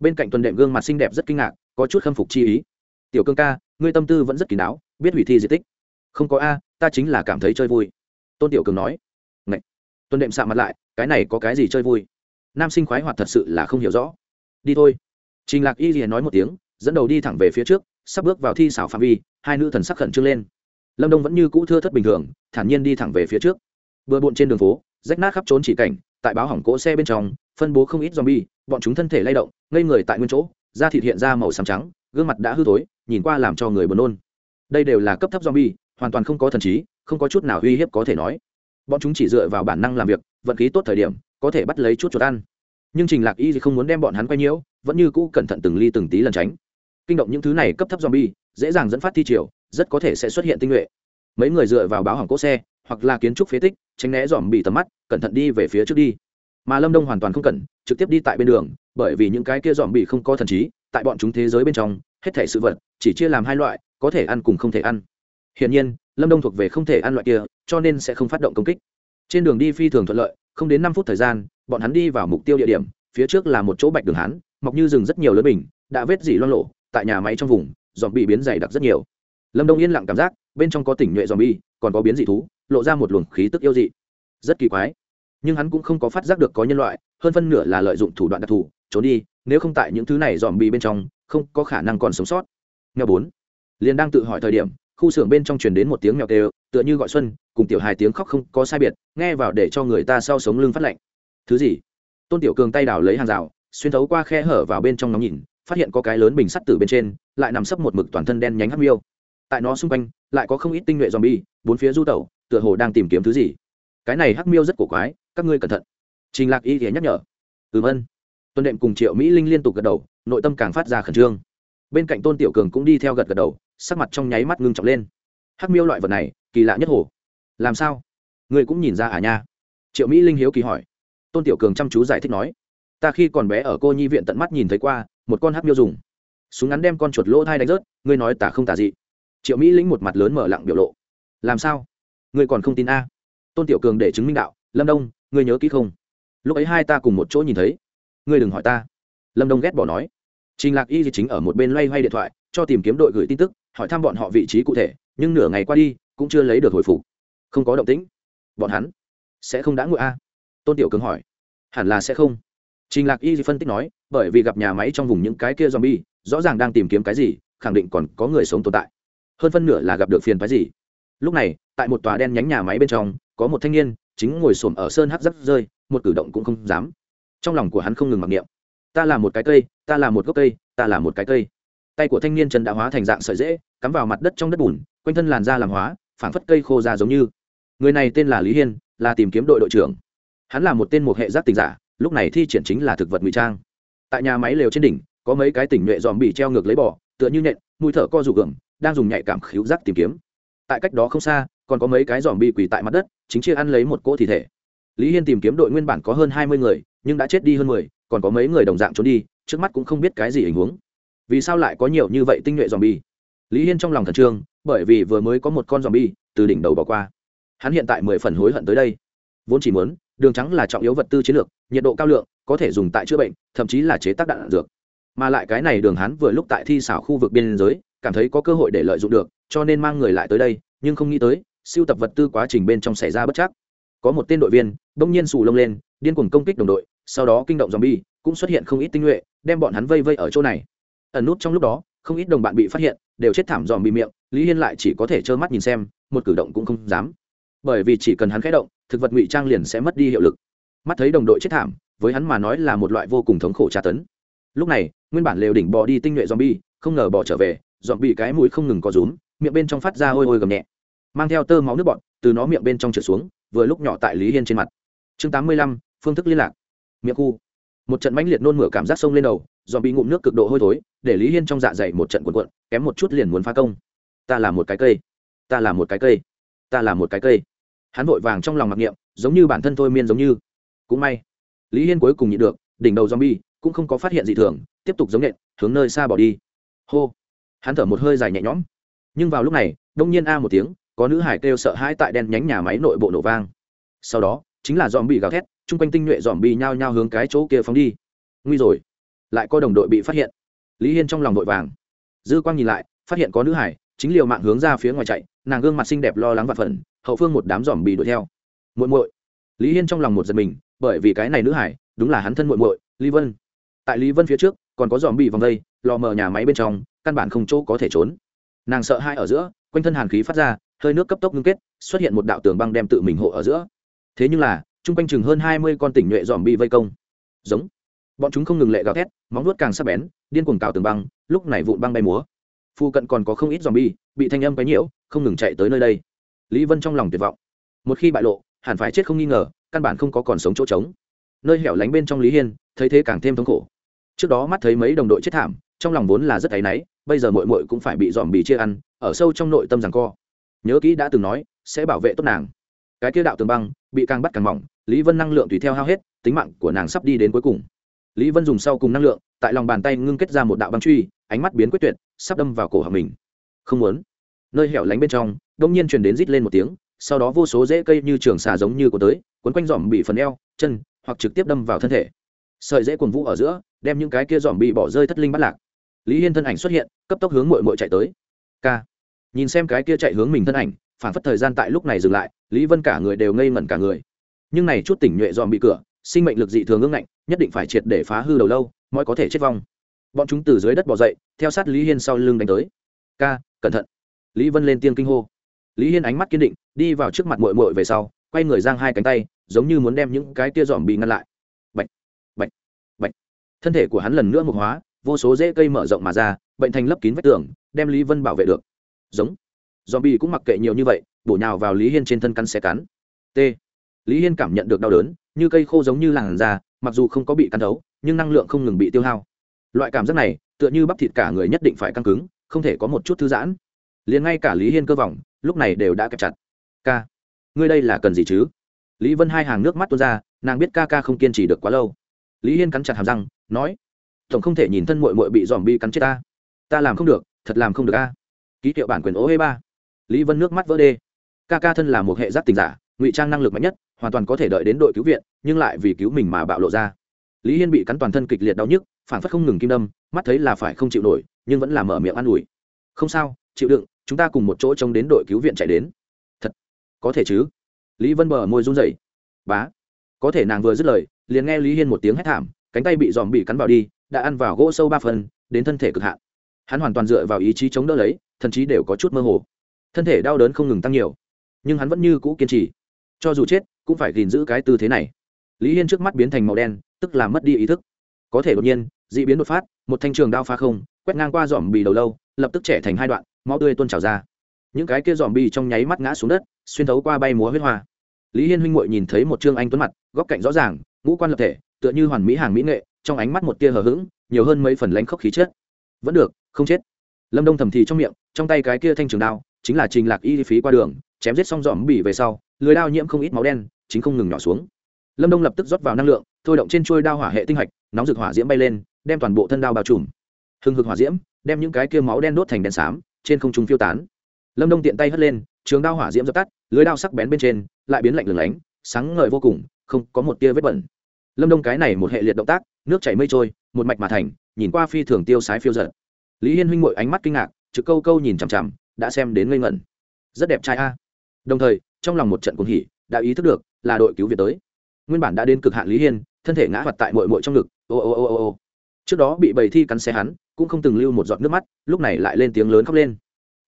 Bên cạnh tuần đệm gương mặt xinh đẹp rất kinh ngạc, có chút khâm phục chi ý. Tiểu cương ca, ngươi tâm tư vẫn rất kín đáo, biết hủy thi di tích. Không có a, ta chính là cảm thấy chơi vui. Tôn tiểu cường nói. Ngậy. tuần đệm sạ mặt lại, cái này có cái gì chơi vui? Nam sinh khoái hoạt thật sự là không hiểu rõ. Đi thôi trình lạc y liền nói một tiếng, dẫn đầu đi thẳng về phía trước, sắp bước vào thi xảo phạm vi, hai nữ thần sắc khẩn trương lên. Lâm đông vẫn như cũ thưa thất bình thường, thản nhiên đi thẳng về phía trước. Bừa bộn trên đường phố, rách nát khắp trốn chỉ cảnh, tại báo hỏng cỗ xe bên trong, phân bố không ít zombie, bọn chúng thân thể lay động, ngây người tại nguyên chỗ, da thịt hiện ra màu xám trắng, gương mặt đã hư thối, nhìn qua làm cho người buồn nôn. Đây đều là cấp thấp zombie, hoàn toàn không có thần trí, không có chút nào uy hiếp có thể nói. Bọn chúng chỉ dựa vào bản năng làm việc, vận khí tốt thời điểm, có thể bắt lấy chút chuột ăn. Nhưng trình lạc y thì không muốn đem bọn hắn quay nhiễu vẫn như cũ cẩn thận từng ly từng tí lần tránh. Kinh động những thứ này cấp thấp zombie, dễ dàng dẫn phát thi triều, rất có thể sẽ xuất hiện tinh nhuệ. Mấy người dựa vào báo hỏng cỗ xe, hoặc là kiến trúc phế tích, tránh né dòm bị tầm mắt, cẩn thận đi về phía trước đi. Mà lâm đông hoàn toàn không cần, trực tiếp đi tại bên đường, bởi vì những cái kia dòm bị không có thần trí, tại bọn chúng thế giới bên trong, hết thể sự vật, chỉ chia làm hai loại, có thể ăn cùng không thể ăn. Hiển nhiên, lâm đông thuộc về không thể ăn loại kia, cho nên sẽ không phát động công kích. Trên đường đi phi thường thuận lợi, không đến năm phút thời gian, bọn hắn đi vào mục tiêu địa điểm, phía trước là một chỗ bạch đường hán mọc như rừng rất nhiều lớn bình, đã vết dỉ loan lộ tại nhà máy trong vùng dòm bị biến dày đặc rất nhiều. Lâm đông yên lặng cảm giác, bên trong có tỉnh nhuệ dòm bi còn có biến dị thú, lộ ra một luồng khí tức yêu dị. Rất kỳ quái, nhưng hắn cũng không có phát giác được có nhân loại, hơn phân nửa là lợi dụng thủ đoạn đặc thù, trốn đi, nếu không tại những thứ này dòm bi bên trong, không có khả năng còn sống sót. Nghèo bốn, liền đang tự hỏi thời điểm, khu xưởng bên trong truyền đến một tiếng mèo kêu, tựa như gọi xuân, cùng tiểu hài tiếng khóc không có sai biệt, nghe vào để cho người ta sau sống lưng phát lạnh. Thứ gì? Tôn tiểu cường tay đào lấy hàng rào xuyên thấu qua khe hở vào bên trong nóng nhìn, phát hiện có cái lớn bình sắt từ bên trên, lại nằm sấp một mực toàn thân đen nhánh hắc miêu. Tại nó xung quanh, lại có không ít tinh nhuệ zombie, bốn phía du tẩu, tựa hồ đang tìm kiếm thứ gì. Cái này hắc miêu rất cổ quái, các ngươi cẩn thận. Trình lạc y thì nhắc nhở. Vâng. Ừm ân tuân đệm cùng triệu mỹ linh liên tục gật đầu, nội tâm càng phát ra khẩn trương. Bên cạnh tôn tiểu cường cũng đi theo gật gật đầu, sắc mặt trong nháy mắt ngưng trọng lên. Hắc miêu loại vật này, kỳ lạ nhất hồ. Làm sao? Người cũng nhìn ra à nha? Triệu mỹ linh hiếu kỳ hỏi. Tôn tiểu cường chăm chú giải thích nói ta khi còn bé ở cô nhi viện tận mắt nhìn thấy qua, một con hắc miêu dùng. Súng ngắn đem con chuột lỗ thai đánh rớt, ngươi nói tả không tả gì triệu mỹ lĩnh một mặt lớn mở lặng biểu lộ. Làm sao? Ngươi còn không tin a? Tôn tiểu cường để chứng minh đạo, lâm đông, ngươi nhớ kỹ không? Lúc ấy hai ta cùng một chỗ nhìn thấy. Ngươi đừng hỏi ta. Lâm đông ghét bỏ nói. Trình lạc y chính ở một bên loay hoay điện thoại, cho tìm kiếm đội gửi tin tức, hỏi thăm bọn họ vị trí cụ thể, nhưng nửa ngày qua đi, cũng chưa lấy được hồi phục. Không có động tĩnh. Bọn hắn sẽ không đã ngồi a? Tôn tiểu cường hỏi. Hẳn là sẽ không trình lạc y phân tích nói bởi vì gặp nhà máy trong vùng những cái kia zombie rõ ràng đang tìm kiếm cái gì khẳng định còn có người sống tồn tại. Hơn phân nửa là gặp được phiền phức gì. Lúc này tại một tòa đen nhánh nhà máy bên trong có một thanh niên chính ngồi xổm ở sơn hắc rất rơi một cử động cũng không dám. Trong lòng của hắn không ngừng mặc niệm. Ta là một cái cây ta là một gốc cây ta là một cái cây. Tay của thanh niên chân đã hóa thành dạng sợi rễ, cắm vào mặt đất trong đất bùn quanh thân làn da làm hóa phảng phất cây khô ra giống như. Người này tên là lý hiên là tìm kiếm đội đội trưởng. Hắn là một tên một hệ giác tình giả lúc này thi triển chính là thực vật ngụy trang. Tại nhà máy lều trên đỉnh có mấy cái tỉnh nhuệ dòm bị treo ngược lấy bỏ tựa như nhện mùi thở co rụt gượng, đang dùng nhạy cảm khíu giác tìm kiếm. Tại cách đó không xa còn có mấy cái dòm bị quỳ tại mặt đất chính chia ăn lấy một cỗ thi thể. Lý hiên tìm kiếm đội nguyên bản có hơn hai mươi người nhưng đã chết đi hơn mười còn có mấy người đồng dạng trốn đi trước mắt cũng không biết cái gì hình huống. Vì sao lại có nhiều như vậy tinh nhuệ dòm bi? Lý hiên trong lòng thần trương bởi vì vừa mới có một con dòm bi từ đỉnh đầu bỏ qua. Hắn hiện tại mười phần hối hận tới đây vốn chỉ muốn, đường trắng là trọng yếu vật tư chiến lược, nhiệt độ cao lượng, có thể dùng tại chữa bệnh, thậm chí là chế tác đạn dược. Mà lại cái này đường hắn vừa lúc tại thi xảo khu vực biên giới, cảm thấy có cơ hội để lợi dụng được, cho nên mang người lại tới đây, nhưng không nghĩ tới, siêu tập vật tư quá trình bên trong xảy ra bất chắc. Có một tên đội viên, bỗng nhiên xù lông lên, điên cuồng công kích đồng đội, sau đó kinh động zombie, cũng xuất hiện không ít tinh nhuệ, đem bọn hắn vây vây ở chỗ này. Ẩn nút trong lúc đó, không ít đồng bạn bị phát hiện, đều chết thảm dòm bị miệng, lý hiên lại chỉ có thể trơ mắt nhìn xem, một cử động cũng không dám. Bởi vì chỉ cần hắn khẽ động thực vật ngụy trang liền sẽ mất đi hiệu lực. Mắt thấy đồng đội chết thảm, với hắn mà nói là một loại vô cùng thống khổ tra tấn. Lúc này, nguyên bản lều đỉnh bò đi tinh nhuệ zombie, không ngờ bỏ trở về dòm bị cái mũi không ngừng có rúm, miệng bên trong phát ra ôi ôi gầm nhẹ. Mang theo tơ máu nước bọn từ nó miệng bên trong trượt xuống, vừa lúc nhỏ tại lý hiên trên mặt. Chương tám mươi lăm, phương thức liên lạc. Miệng khu. Một trận mãnh liệt nôn mửa cảm giác sông lên đầu dòm bị ngụm nước cực độ hôi thối, để lý hiên trong dạ dày một trận cuộn cuộn, kém một chút liền muốn phá công. Ta là một cái cây. Ta là một cái cây. Ta là một cái cây hắn vội vàng trong lòng mặc niệm, giống như bản thân thôi miên giống như. Cũng may, lý hiên cuối cùng nhịn được, đỉnh đầu zombie, cũng không có phát hiện gì thường, tiếp tục giống nện, hướng nơi xa bỏ đi. Hô! Hắn thở một hơi dài nhẹ nhõm. Nhưng vào lúc này, đông nhiên a một tiếng, có nữ hải kêu sợ hãi tại đen nhánh nhà máy nội bộ nổ vang. Sau đó, chính là dòm bị gào thét, chung quanh tinh nhuệ dòm bị nhao nhao hướng cái chỗ kia phóng đi. Nguy rồi. Lại có đồng đội bị phát hiện. Lý hiên trong lòng vội vàng. Dư quang nhìn lại, phát hiện có nữ hải, chính liều mạng hướng ra phía ngoài chạy, nàng gương mặt xinh đẹp lo lắng và phần hậu phương một đám dòm bị đuổi theo. Muội muội. Lý hiên trong lòng một giật mình, bởi vì cái này nữ hải, đúng là hắn thân muội muội, lý vân. Tại lý vân phía trước, còn có dòm bị vòng đây, lò mờ nhà máy bên trong, căn bản không chỗ có thể trốn. Nàng sợ hai ở giữa, quanh thân hàn khí phát ra, hơi nước cấp tốc ngưng kết, xuất hiện một đạo tường băng đem tự mình hộ ở giữa. Thế nhưng là, chung quanh chừng hơn hai mươi con tỉnh nhuệ dòm bị vây công. Giống. Bọn chúng không ngừng lệ gào thét, móng nuốt càng sắc bén, điên cuồng cào tường băng, lúc này vụn băng bay múa. Phu cận còn có không ít dòm bi bị thanh âm quấy nhiễu, không ngừng chạy tới nơi đây lý vân trong lòng tuyệt vọng. Một khi bại lộ, hẳn phải chết không nghi ngờ, căn bản không có còn sống chỗ trống. Nơi hẻo lánh bên trong lý hiên, thấy thế càng thêm thống khổ. Trước đó mắt thấy mấy đồng đội chết thảm, trong lòng vốn là rất áy náy, bây giờ mội mội cũng phải bị dòm bì chia ăn, ở sâu trong nội tâm rằng co. Nhớ kỹ đã từng nói, sẽ bảo vệ tốt nàng. Cái kia đạo tường băng, bị càng bắt càng mỏng, lý vân năng lượng tùy theo hao hết, tính mạng của nàng sắp đi đến cuối cùng. Lý vân dùng sau cùng năng lượng, tại lòng bàn tay ngưng kết ra một đạo băng truy, ánh mắt biến quyết tuyệt, sắp đâm vào cổ họng mình. Không muốn nơi hẻo lánh bên trong đông nhiên truyền đến rít lên một tiếng, sau đó vô số rễ cây như trường xà giống như của tới quấn quanh dòm bị phần eo, chân, hoặc trực tiếp đâm vào thân thể. Sợi rễ cuồng vũ ở giữa, đem những cái kia dòm bị bỏ rơi thất linh bắt lạc. Lý hiên thân ảnh xuất hiện, cấp tốc hướng mội mội chạy tới. K nhìn xem cái kia chạy hướng mình thân ảnh, phản phất thời gian tại lúc này dừng lại, lý vân cả người đều ngây ngẩn cả người. Nhưng này chút tỉnh nhuệ dòm bị cửa, sinh mệnh lực dị thường ương ngạnh nhất định phải triệt để phá hư đầu lâu, mới có thể chết vong. Bọn chúng từ dưới đất bỏ dậy, theo sát lý hiên sau lưng đánh tới. Ca, cẩn thận lý vân lên tiên kinh hô. Lý hiên ánh mắt kiên định, đi vào trước mặt mội mội về sau, quay người giang hai cánh tay, giống như muốn đem những cái tia dòm bị ngăn lại. Bệnh bệnh bệnh thân thể của hắn lần nữa mục hóa, vô số rễ cây mở rộng mà ra, bệnh thành lấp kín vách tường, đem lý vân bảo vệ được. Giống. Dòm bị cũng mặc kệ nhiều như vậy, bổ nhào vào lý hiên trên thân căn xe cắn. T. Lý hiên cảm nhận được đau đớn, như cây khô giống như làn da, mặc dù không có bị cắn đấu nhưng năng lượng không ngừng bị tiêu hao. Loại cảm giác này, tựa như bắp thịt cả người nhất định phải căng cứng, không thể có một chút thư giãn liền ngay cả lý hiên cơ vọng, lúc này đều đã kẹp chặt. Ca, ngươi đây là cần gì chứ? Lý vân hai hàng nước mắt tuôn ra, nàng biết ca ca không kiên trì được quá lâu. Lý hiên cắn chặt hàm răng, nói, tổng không thể nhìn thân mội mội bị dòm bi cắn chết ta. Ta làm không được, thật làm không được a. Ký hiệu bản quyền ố hê ba. Lý vân nước mắt vỡ đê. Ca ca thân là một hệ giáp tình giả, ngụy trang năng lực mạnh nhất, hoàn toàn có thể đợi đến đội cứu viện, nhưng lại vì cứu mình mà bạo lộ ra. Lý hiên bị cắn toàn thân kịch liệt đau nhức, phản phất không ngừng kim đâm, mắt thấy là phải không chịu nổi, nhưng vẫn là mở miệng an ủi. Không sao chịu đựng, chúng ta cùng một chỗ trông đến đội cứu viện chạy đến. Thật, có thể chứ? Lý vân bờ môi run rẩy. Bá, có thể nàng vừa dứt lời, liền nghe lý hiên một tiếng hét thảm, cánh tay bị dòm bị cắn vào đi, đã ăn vào gỗ sâu ba phần, đến thân thể cực hạn. Hắn hoàn toàn dựa vào ý chí chống đỡ lấy, thậm chí đều có chút mơ hồ. Thân thể đau đớn không ngừng tăng nhiều, nhưng hắn vẫn như cũ kiên trì. Cho dù chết, cũng phải gìn giữ cái tư thế này. Lý hiên trước mắt biến thành màu đen, tức là mất đi ý thức. Có thể đột nhiên d ị biến đột phát, một thanh trường đao pha không, quét ngang qua dòm bị đầu lâu lập tức trẻ thành hai đoạn, máu tươi tuôn trào ra. Những cái kia dòm bì trong nháy mắt ngã xuống đất, xuyên thấu qua bay múa huyết hoa. Lý hiên huynh m nhìn thấy một trương anh tuấn mặt, góc cạnh rõ ràng, ngũ quan lập thể, tựa như hoàn mỹ hàng mỹ nghệ, trong ánh mắt một tia hờ hững, nhiều hơn mấy phần lánh khóc khí chết vẫn được, không chết. Lâm đông thầm thì trong miệng, trong tay cái kia thanh trường đao, chính là trình lạc y phí qua đường, chém giết xong dòm bỉ về sau, lưới đao nhiễm không ít máu đen, chính không ngừng nhỏ xuống. Lâm đông lập tức rót vào năng lượng, thôi động trên trôi đao hỏa hệ tinh hạch, nóng rực hỏa diễm bay lên, đem toàn bộ thân đao bao trùm. Hừng hực hỏa diễm đem những cái kia máu đen đốt thành đen xám, trên không trung phiêu tán. Lâm đông tiện tay hất lên, trường đao hỏa diễm dập tắt, lưới đao sắc bén bên trên, lại biến lạnh lửng lánh, sáng ngời vô cùng, không có một tia vết bẩn. Lâm đông cái này một hệ liệt động tác, nước chảy mây trôi, một mạch mà thành, nhìn qua phi thường tiêu sái phiêu giật lý hiên huynh ngội ánh mắt kinh ngạc, trực câu câu nhìn chằm chằm, đã xem đến ngây ngẩn. Rất đẹp trai a. Đồng thời, trong lòng một trận cuồng hỉ, đã ý thức được, là đội cứu việt tới. Nguyên bản đã đến cực hạn lý hiên, thân thể ngã hoạt tại mội mội trong ngực, ô ô ô ô ô. Trước đó bị bầy thi cắn xe hắn cũng không từng lưu một giọt nước mắt, lúc này lại lên tiếng lớn khóc lên.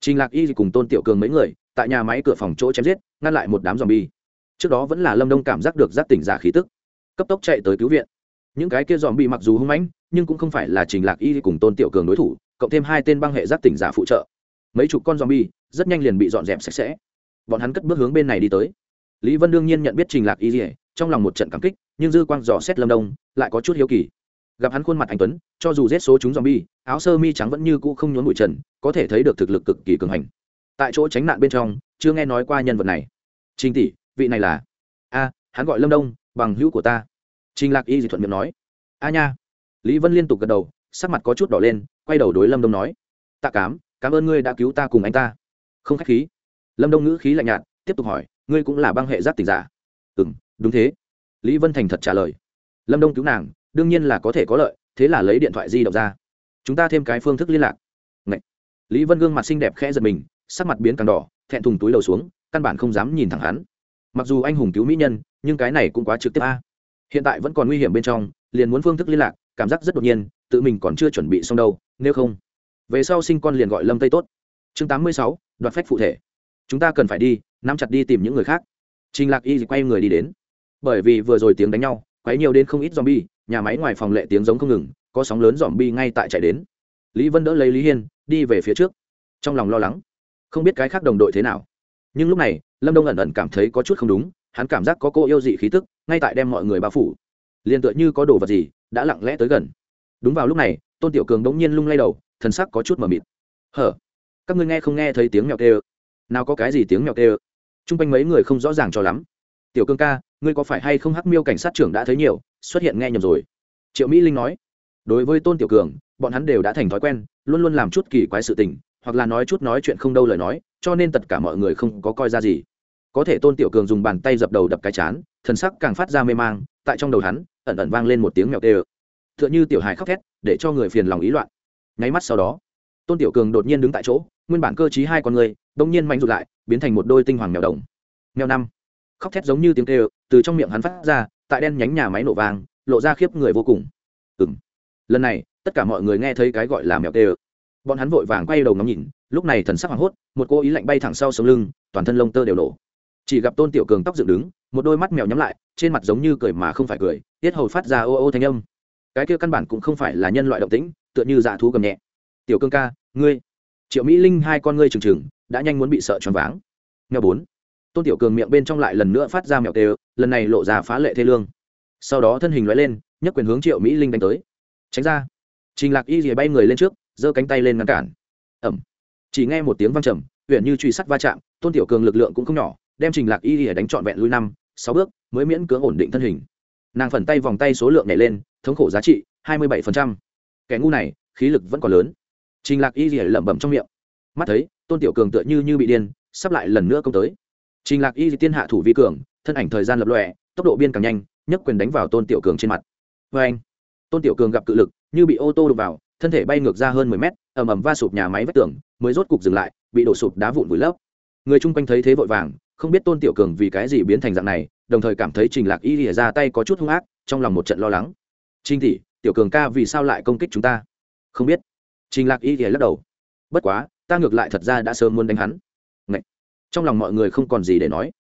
Trình lạc y cùng tôn tiểu cường mấy người, tại nhà máy cửa phòng chỗ chém giết, ngăn lại một đám dòm bi trước đó vẫn là lâm đông cảm giác được giác tỉnh giả khí tức. Cấp tốc chạy tới cứu viện. Những cái kia dòm bi mặc dù hung mãnh, nhưng cũng không phải là trình lạc y cùng tôn tiểu cường đối thủ, cộng thêm hai tên băng hệ giác tỉnh giả phụ trợ. Mấy chục con zombie, rất nhanh liền bị dọn dẹp sạch sẽ. Bọn hắn cất bước hướng bên này đi tới. Lý vân đương nhiên nhận biết trình lạc y trong lòng một trận cảm kích, nhưng dư quang dò xét lâm đông, lại có chút hiếu kỳ gặp hắn khuôn mặt anh tuấn, cho dù rết số chúng zombie, áo sơ mi trắng vẫn như cũ không nhốn bụi trần, có thể thấy được thực lực cực kỳ cường hành. Tại chỗ tránh nạn bên trong, chưa nghe nói qua nhân vật này. Trình tỷ, vị này là? A, hắn gọi lâm đông, bằng hữu của ta. Trình lạc y dị thuận miệng nói. A nha. Lý vân liên tục gật đầu, sắc mặt có chút đỏ lên, quay đầu đối lâm đông nói. Tạ cám, cảm ơn ngươi đã cứu ta cùng anh ta. Không khách khí. Lâm đông ngữ khí lạnh nhạt, tiếp tục hỏi, ngươi cũng là băng hệ giáp tình giả. Ừ đúng thế. Lý vân thành thật trả lời. Lâm đông cứu nàng đương nhiên là có thể có lợi, thế là lấy điện thoại di động ra. Chúng ta thêm cái phương thức liên lạc. Ngậy. lý vân gương mặt xinh đẹp khẽ giật mình, sắc mặt biến càng đỏ, thẹn thùng túi đầu xuống, căn bản không dám nhìn thẳng hắn. Mặc dù anh hùng cứu mỹ nhân, nhưng cái này cũng quá trực tiếp a. Hiện tại vẫn còn nguy hiểm bên trong, liền muốn phương thức liên lạc, cảm giác rất đột nhiên, tự mình còn chưa chuẩn bị xong đâu, nếu không. Về sau sinh con liền gọi lâm tây tốt. Chương tám mươi sáu, đoạt phách phụ thể. Chúng ta cần phải đi, nắm chặt đi tìm những người khác. Trình lạc y quay người đi đến. Bởi vì vừa rồi tiếng đánh nhau quấy nhiều đến không ít zombie, nhà máy ngoài phòng lệ tiếng giống không ngừng, có sóng lớn zombie ngay tại chạy đến. Lý vân đỡ lấy lý hiên, đi về phía trước. Trong lòng lo lắng, không biết cái khác đồng đội thế nào. Nhưng lúc này, lâm đông ẩn ẩn cảm thấy có chút không đúng, hắn cảm giác có cô yêu dị khí tức, ngay tại đem mọi người bao phủ. Liền tựa như có đồ vật gì đã lặng lẽ tới gần. Đúng vào lúc này, tôn tiểu cường đống nhiên lung lay đầu, thần sắc có chút mờ mịt. Hở, các ngươi nghe không nghe thấy tiếng mèo kêu? Nào có cái gì tiếng mèo kêu? Trung quanh mấy người không rõ ràng cho lắm. Tiểu cường ca ngươi có phải hay không hắc miêu cảnh sát trưởng đã thấy nhiều, xuất hiện nghe nhầm rồi? Triệu mỹ linh nói. Đối với tôn tiểu cường, bọn hắn đều đã thành thói quen, luôn luôn làm chút kỳ quái sự tình, hoặc là nói chút nói chuyện không đâu lời nói, cho nên tất cả mọi người không có coi ra gì. Có thể tôn tiểu cường dùng bàn tay dập đầu đập cái chán, thần sắc càng phát ra mê mang, tại trong đầu hắn, ẩn ẩn vang lên một tiếng mèo tê ơ. T h ư ợ n h ư tiểu hài khóc thét, để cho người phiền lòng ý loạn. Nháy mắt sau đó, tôn tiểu cường đột nhiên đứng tại chỗ, nguyên bản cơ t hai con người, đông nhiên mạnh rụt lại, biến thành một đôi tinh hoàng mèo đồng. Mèo năm khóc thét giống như tiếng kêu, từ trong miệng hắn phát ra, tại đen nhánh nhà máy nổ vàng lộ ra khiếp người vô cùng. Ừ m lần này, tất cả mọi người nghe thấy cái gọi là mèo tê bọn hắn vội vàng quay đầu ngắm nhìn, lúc này thần sắc hoảng hốt, một cô ý lạnh bay thẳng sau sống lưng, toàn thân lông tơ đều nổ. Chỉ gặp tôn tiểu cường tóc dựng đứng, một đôi mắt mèo nhắm lại, trên mặt giống như cười mà không phải cười, tiết hầu phát ra ô ô thanh âm. Cái kia căn bản cũng không phải là nhân loại động tĩnh, tựa như dạ thú cầm nhẹ. Tiểu cương ca, ngươi, triệu mỹ linh hai con ngươi trừng trừng, đã nhanh muốn bị sợ choáng váng. Nghe bốn tôn tiểu cường miệng bên trong lại lần nữa phát ra mèo tê, lần này lộ ra phá lệ thê lương. Sau đó thân hình loại lên, nhấc quyền hướng triệu mỹ linh đánh tới. Tránh ra. Trình lạc y rìa bay người lên trước, giơ cánh tay lên ngăn cản. Ẩm chỉ nghe một tiếng văng trầm huyện như truy sắt va chạm, tôn tiểu cường lực lượng cũng không nhỏ, đem trình lạc y rìa đánh trọn vẹn lui năm, sáu bước, mới miễn cưỡng ổn định thân hình. Nàng phần tay vòng tay số lượng nhảy lên, thống khổ giá trị hai mươi bảy kẻ ngu này, khí lực vẫn còn lớn. Trình lạc y rìa lẩm bẩm trong miệng. Mắt thấy, tôn tiểu cường tựa như như bị điên, sắp lại lần nữa công tới trình lạc y tiên hạ thủ vi cường, thân ảnh thời gian lập lòe, tốc độ biên càng nhanh, nhấc quyền đánh vào tôn tiểu cường trên mặt. Vê anh, tôn tiểu cường gặp cự lực, như bị ô tô đụng vào, thân thể bay ngược ra hơn mười mét, ầm ầm va sụp nhà máy vách tường, mới rốt cục dừng lại, bị đổ sụp đá vụn vùi lấp. Người chung quanh thấy thế vội vàng, không biết tôn tiểu cường vì cái gì biến thành dạng này, đồng thời cảm thấy trình lạc y lìa ra tay có chút hung ác, trong lòng một trận lo lắng. Trinh tỷ, tiểu cường ca vì sao lại công kích chúng ta? Không biết. Trình lạc y lìa lắc đầu. Bất quá, ta ngược lại thật ra đã sớm muốn đánh hắn trong lòng mọi người không còn gì để nói.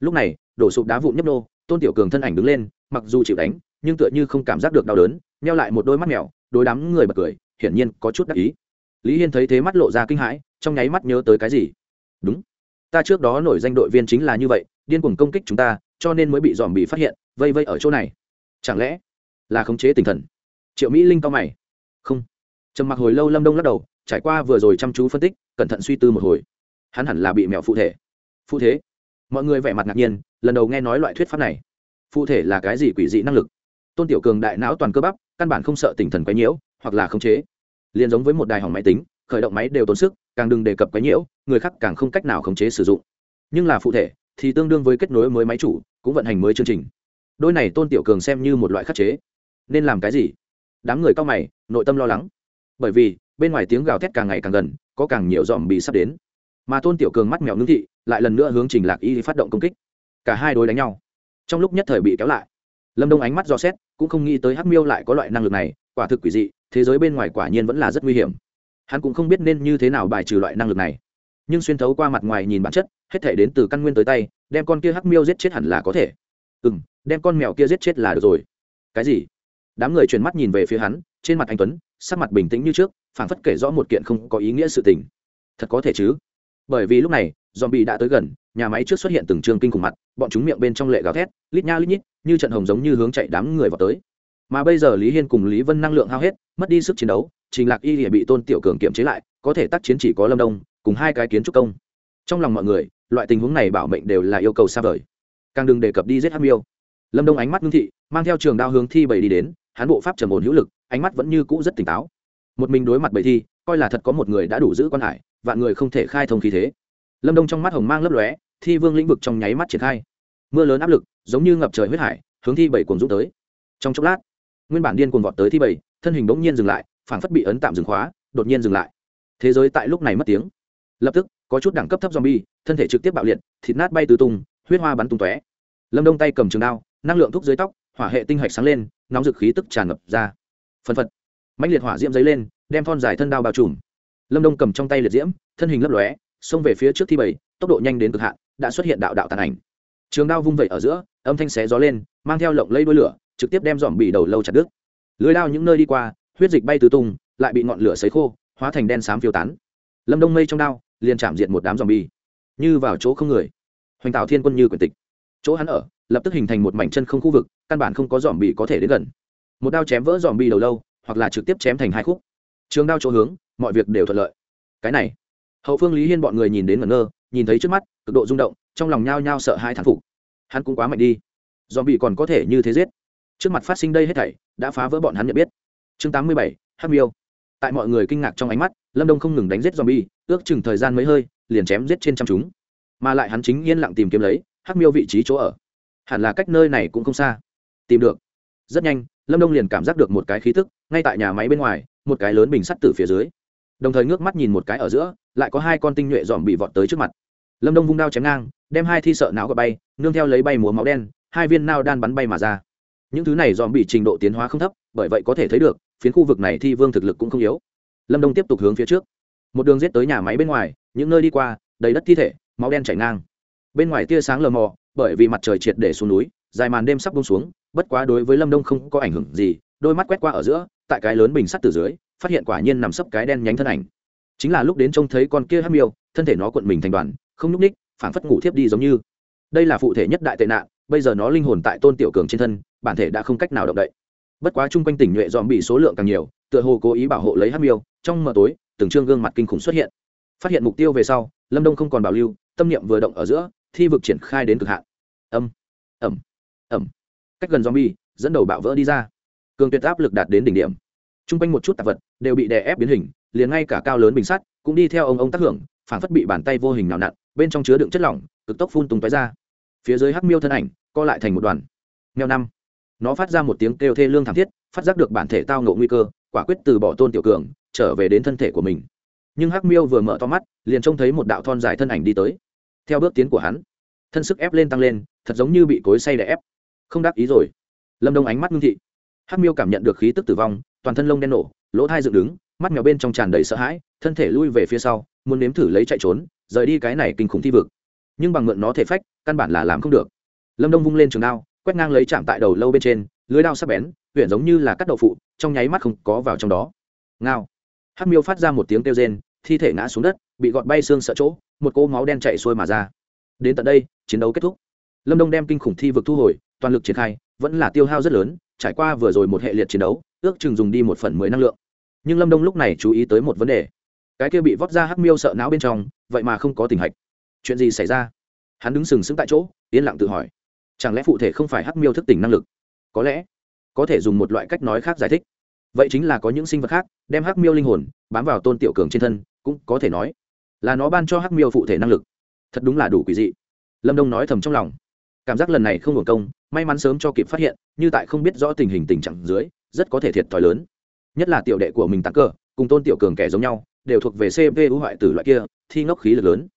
Lúc này, đổ sụp đá vụn nhấp nô, tôn tiểu cường thân ảnh đứng lên, mặc dù chịu đánh, nhưng tựa như không cảm giác được đau đớn neo lại một đôi mắt mèo, đối đám người bật cười, hiển nhiên có chút đắc ý. Lý hiên thấy thế mắt lộ ra kinh hãi, trong nháy mắt nhớ tới cái gì? Đúng, ta trước đó nổi danh đội viên chính là như vậy, điên cuồng công kích chúng ta, cho nên mới bị dòm bị phát hiện, vây vây ở chỗ này. Chẳng lẽ là khống chế tinh thần? Triệu mỹ linh cao mày. Không. Trầm mặc hồi lâu lâm đông lắc đầu, trải qua vừa rồi chăm chú phân tích, cẩn thận suy tư một hồi. Hắn hẳn là bị mẹo phụ thể phụ thế. Mọi người vẻ mặt ngạc nhiên, lần đầu nghe nói loại thuyết pháp này. Phụ thể là cái gì quỷ dị năng lực? Tôn tiểu cường đại não toàn cơ bắp, căn bản không sợ tinh thần quấy nhiễu, hoặc là khống chế. Liền giống với một đài hỏng máy tính, khởi động máy đều tốn sức, càng đừng đề cập quấy nhiễu, người khác càng không cách nào khống chế sử dụng. Nhưng là phụ thể, thì tương đương với kết nối mới máy chủ, cũng vận hành mới chương trình. Đôi này tôn tiểu cường xem như một loại khắc chế. Nên làm cái gì? Đám người cao mày, nội tâm lo lắng. Bởi vì, bên ngoài tiếng gào thét càng ngày càng gần, có càng nhiều dòm bị sắp đến. Mà tôn tiểu cường mắt mèo ngưng thị lại lần nữa hướng trình lạc y phát động công kích. Cả hai đối đánh nhau. Trong lúc nhất thời bị kéo lại. Lâm đông ánh mắt dò xét, cũng không nghĩ tới hắc miêu lại có loại năng lực này, quả thực quỷ dị, thế giới bên ngoài quả nhiên vẫn là rất nguy hiểm. Hắn cũng không biết nên như thế nào bài trừ loại năng lực này. Nhưng xuyên thấu qua mặt ngoài nhìn bản chất, hết thể đến từ căn nguyên tới tay, đem con kia hắc miêu giết chết hẳn là có thể. Ừ m đem con mèo kia giết chết là được rồi. Cái gì? Đám người chuyển mắt nhìn về phía hắn, trên mặt anh tuấn, sắc mặt bình tĩnh như trước, phảng phất kể rõ một kiện không có ý nghĩa sự tình. Thật có thể chứ? Bởi vì lúc này dòm bị đã tới gần, nhà máy trước xuất hiện từng trường kinh khủng mặt, bọn chúng miệng bên trong lệ gào thét, lít nha lít nhít, như trận hồng giống như hướng chạy đám người vào tới. Mà bây giờ lý hiên cùng lý vân năng lượng hao hết, mất đi sức chiến đấu, trình lạc y lìa bị tôn tiểu cường kiểm chế lại, có thể tác chiến chỉ có lâm đông, cùng hai cái kiến trúc công. Trong lòng mọi người, loại tình huống này bảo mệnh đều là yêu cầu xa vời. Càng đừng đề cập đi giết hát miêu. Lâm đông ánh mắt ngưng thị, mang theo trường đao hướng thi bảy đi đến hán bộ pháp trầm ổn hữu lực, ánh mắt vẫn như cũ rất tỉnh táo. Một mình đối mặt bảy thi, coi là thật có một người đã đủ giữ quan hải, vạn người không thể khai thông khí thế lâm đông trong mắt hồng mang lấp lóe, thi vương lĩnh vực trong nháy mắt triển khai. Mưa lớn áp lực, giống như ngập trời huyết hải, hướng thi bảy cuồng dũng tới. Trong chốc lát, nguyên bản điên cuồng vọt tới thi bảy, thân hình bỗng nhiên dừng lại, phảng phất bị ấn tạm dừng khóa, đột nhiên dừng lại. Thế giới tại lúc này mất tiếng. Lập tức, có chút đẳng cấp thấp zombie, thân thể trực tiếp bạo liệt, thịt nát bay tứ tung, huyết hoa bắn tung tóe. Lâm đông tay cầm trường đao, năng lượng thuốc dưới tóc, hỏa hệ tinh hạch sáng lên, nóng dực khí tức tràn ngập ra. Phân phật. Mãnh liệt hỏa diễm dấy lên, đem thon dài thân đao bao trùm. Lâm đông cầm trong tay liệt diễm, thân hình lấp lóe xông về phía trước thi bảy, tốc độ nhanh đến cực hạn, đã xuất hiện đạo đạo tàn ảnh. Trường đao vung vẩy ở giữa, âm thanh xé gió lên, mang theo lộng lây đuôi lửa, trực tiếp đem dòm bị đầu lâu chặt đứt. Lưới đao những nơi đi qua, huyết dịch bay tứ tung, lại bị ngọn lửa sấy khô, hóa thành đen xám phiêu tán. Lâm đông mây trong đao, liền chạm diện một đám dòm bi như vào chỗ không người. Hoành tạo thiên quân như quyền tịch. Chỗ hắn ở, lập tức hình thành một mảnh chân không khu vực, căn bản không có dòm bị có thể đến gần. Một đao chém vỡ dòm bi đầu lâu, hoặc là trực tiếp chém thành hai khúc. Trường đao chỗ hướng, mọi việc đều thuận lợi. Cái này hậu phương lý hiên bọn người nhìn đến ngẩn ngơ, nhìn thấy trước mắt, cực độ rung động, trong lòng nhao nhao sợ hai thán phục. Hắn cũng quá mạnh đi. Dòm bị còn có thể như thế giết. Trước mặt phát sinh đây hết thảy, đã phá vỡ bọn hắn nhận biết. Chương tám mươi bảy, hắc miêu. Tại mọi người kinh ngạc trong ánh mắt, lâm đông không ngừng đánh giết zombie, ước chừng thời gian mấy hơi, liền chém giết trên trăm chúng. Mà lại hắn chính yên lặng tìm kiếm lấy, hắc miêu vị trí chỗ ở. Hẳn là cách nơi này cũng không xa. Tìm được. Rất nhanh, lâm đông liền cảm giác được một cái khí tức, ngay tại nhà máy bên ngoài, một cái lớn bình sắt từ phía dưới. Đồng thời ngước mắt nhìn một cái ở giữa lại có hai con tinh nhuệ dòm bị vọt tới trước mặt. Lâm đông vung đao chém ngang, đem hai thi sợ não gọt bay, nương theo lấy bay múa máu đen, hai viên nao đan bắn bay mà ra. Những thứ này dòm bị trình độ tiến hóa không thấp, bởi vậy có thể thấy được, phiến khu vực này thi vương thực lực cũng không yếu. Lâm đông tiếp tục hướng phía trước. Một đường giết tới nhà máy bên ngoài, những nơi đi qua, đầy đất thi thể, máu đen chảy ngang. Bên ngoài tia sáng lờ mò bởi vì mặt trời triệt để xuống núi, dài màn đêm sắp bông xuống, bất quá đối với lâm đông không có ảnh hưởng gì, đôi mắt quét qua ở giữa, tại cái lớn bình sắt từ dưới, phát hiện quả nhiên nằm sấp cái đen nhánh thân ảnh chính là lúc đến trông thấy con kia hát miêu, thân thể nó cuộn mình thành đoàn, không n ú c ních phảng phất ngủ thiếp đi giống như. Đây là phụ thể nhất đại tệ nạn, bây giờ nó linh hồn tại tôn tiểu cường trên thân, bản thể đã không cách nào động đậy. Bất quá chung quanh tỉnh nhuệ dòm bị số lượng càng nhiều, tựa hồ cố ý bảo hộ lấy hát miêu, trong mờ tối, từng trương gương mặt kinh khủng xuất hiện. Phát hiện mục tiêu về sau, lâm đông không còn bảo lưu, tâm niệm vừa động ở giữa, thi vực triển khai đến cực hạn. Âm ẩm ẩm cách gần zombie, dẫn đầu bạo vỡ đi ra. Cường tuyệt áp lực đạt đến đỉnh điểm t r u n g quanh một chút tạp vật đều bị đè ép biến hình, liền ngay cả cao lớn bình sắt cũng đi theo ông ông tác hưởng phản phất bị bàn tay vô hình nào nặn, bên trong chứa đựng chất lỏng, cực tốc phun tùng tói ra. Phía dưới hắc miêu thân ảnh co lại thành một đoàn. Nghèo năm. Nó phát ra một tiếng kêu thê lương thảm thiết, phát giác được bản thể tao ngộ nguy cơ, quả quyết từ bỏ tôn tiểu cường, trở về đến thân thể của mình. Nhưng hắc miêu vừa mở to mắt, liền trông thấy một đạo thon dài thân ảnh đi tới. Theo bước tiến của hắn, thân sức ép lên tăng lên, thật giống như bị cối say đè ép. Không đáp ý rồi. Lâm đông ánh mắt ngưng thị. Hắc miêu cảm nhận được khí tức tử vong toàn thân lông đen nổ, lỗ thai dựng đứng, mắt mèo bên trong tràn đầy sợ hãi, thân thể lui về phía sau, muốn nếm thử lấy chạy trốn, rời đi cái này kinh khủng thi vực. Nhưng bằng mượn nó thể phách, căn bản là làm không được. Lâm đông vung lên trường đao, quét ngang lấy chạm tại đầu lâu bên trên, lưới đao sắp bén huyện giống như là cắt đậu phụ, trong nháy mắt không có vào trong đó. Ngao. Hắc miêu phát ra một tiếng kêu rên, thi thể ngã xuống đất, bị gọt bay xương sợ chỗ, một cỗ máu đen chạy xuôi mà ra. Đến tận đây, chiến đấu kết thúc. Lâm đông đem kinh khủng thi vực thu hồi, toàn lực triển khai, vẫn là tiêu hao rất lớn, trải qua vừa rồi một hệ liệt chiến đấu ước chừng dùng đi một phần mười năng lượng. Nhưng lâm đông lúc này chú ý tới một vấn đề. Cái kia bị vót ra hắc miêu sợ não bên trong, vậy mà không có tình hạch. Chuyện gì xảy ra? Hắn đứng sừng sững tại chỗ, yên lặng tự hỏi. Chẳng lẽ phụ thể không phải hắc miêu thức tỉnh năng lực? Có lẽ có thể dùng một loại cách nói khác giải thích. Vậy chính là có những sinh vật khác đem hắc miêu linh hồn bám vào tôn tiểu cường trên thân, cũng có thể nói là nó ban cho hắc miêu phụ thể năng lực. Thật đúng là đủ quỷ dị. Lâm đông nói thầm trong lòng. Cảm giác lần này không hưởng công, may mắn sớm cho kịp phát hiện, như tại không biết rõ tình hình tình trạng dưới rất có thể thiệt thòi lớn. Nhất là tiểu đệ của mình tặng cờ, cùng tôn tiểu cường kẻ giống nhau, đều thuộc về cpu hoại tử loại kia, thi ngốc khí lực lớn.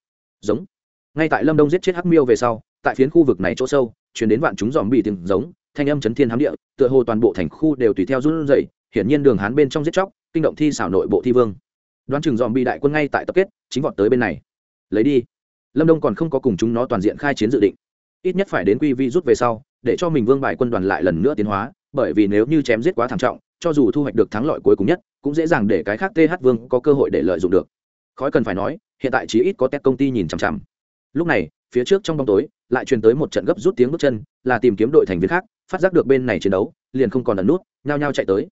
Giống. Ngay tại lâm đông giết chết hắc miêu về sau, tại phiến khu vực này chỗ sâu chuyển đến vạn chúng dòm bị tiếng giống, thanh âm chấn thiên hám địa, tựa hồ toàn bộ thành khu đều tùy theo run rẩy, hiển nhiên đường hán bên trong giết chóc, kinh động thi xảo nội bộ thi vương. Đoán chừng dòm bị đại quân ngay tại tập kết, chính vọt tới bên này. Lấy đi. Lâm đông còn không có cùng chúng nó toàn diện khai chiến dự định. Ít nhất phải đến quy vi rút về sau, để cho mình vương bài quân đoàn lại lần nữa tiến hóa bởi vì nếu như chém giết quá thảm trọng, cho dù thu hoạch được thắng lợi cuối cùng nhất, cũng dễ dàng để cái khác th vương có cơ hội để lợi dụng được. Khói cần phải nói, hiện tại chỉ ít có tech công ty nhìn chằm chằm. Lúc này, phía trước trong bóng tối, lại truyền tới một trận gấp rút tiếng bước chân, là tìm kiếm đội thành viên khác, phát giác được bên này chiến đấu, liền không còn ẩn nút, nhao nhao chạy tới.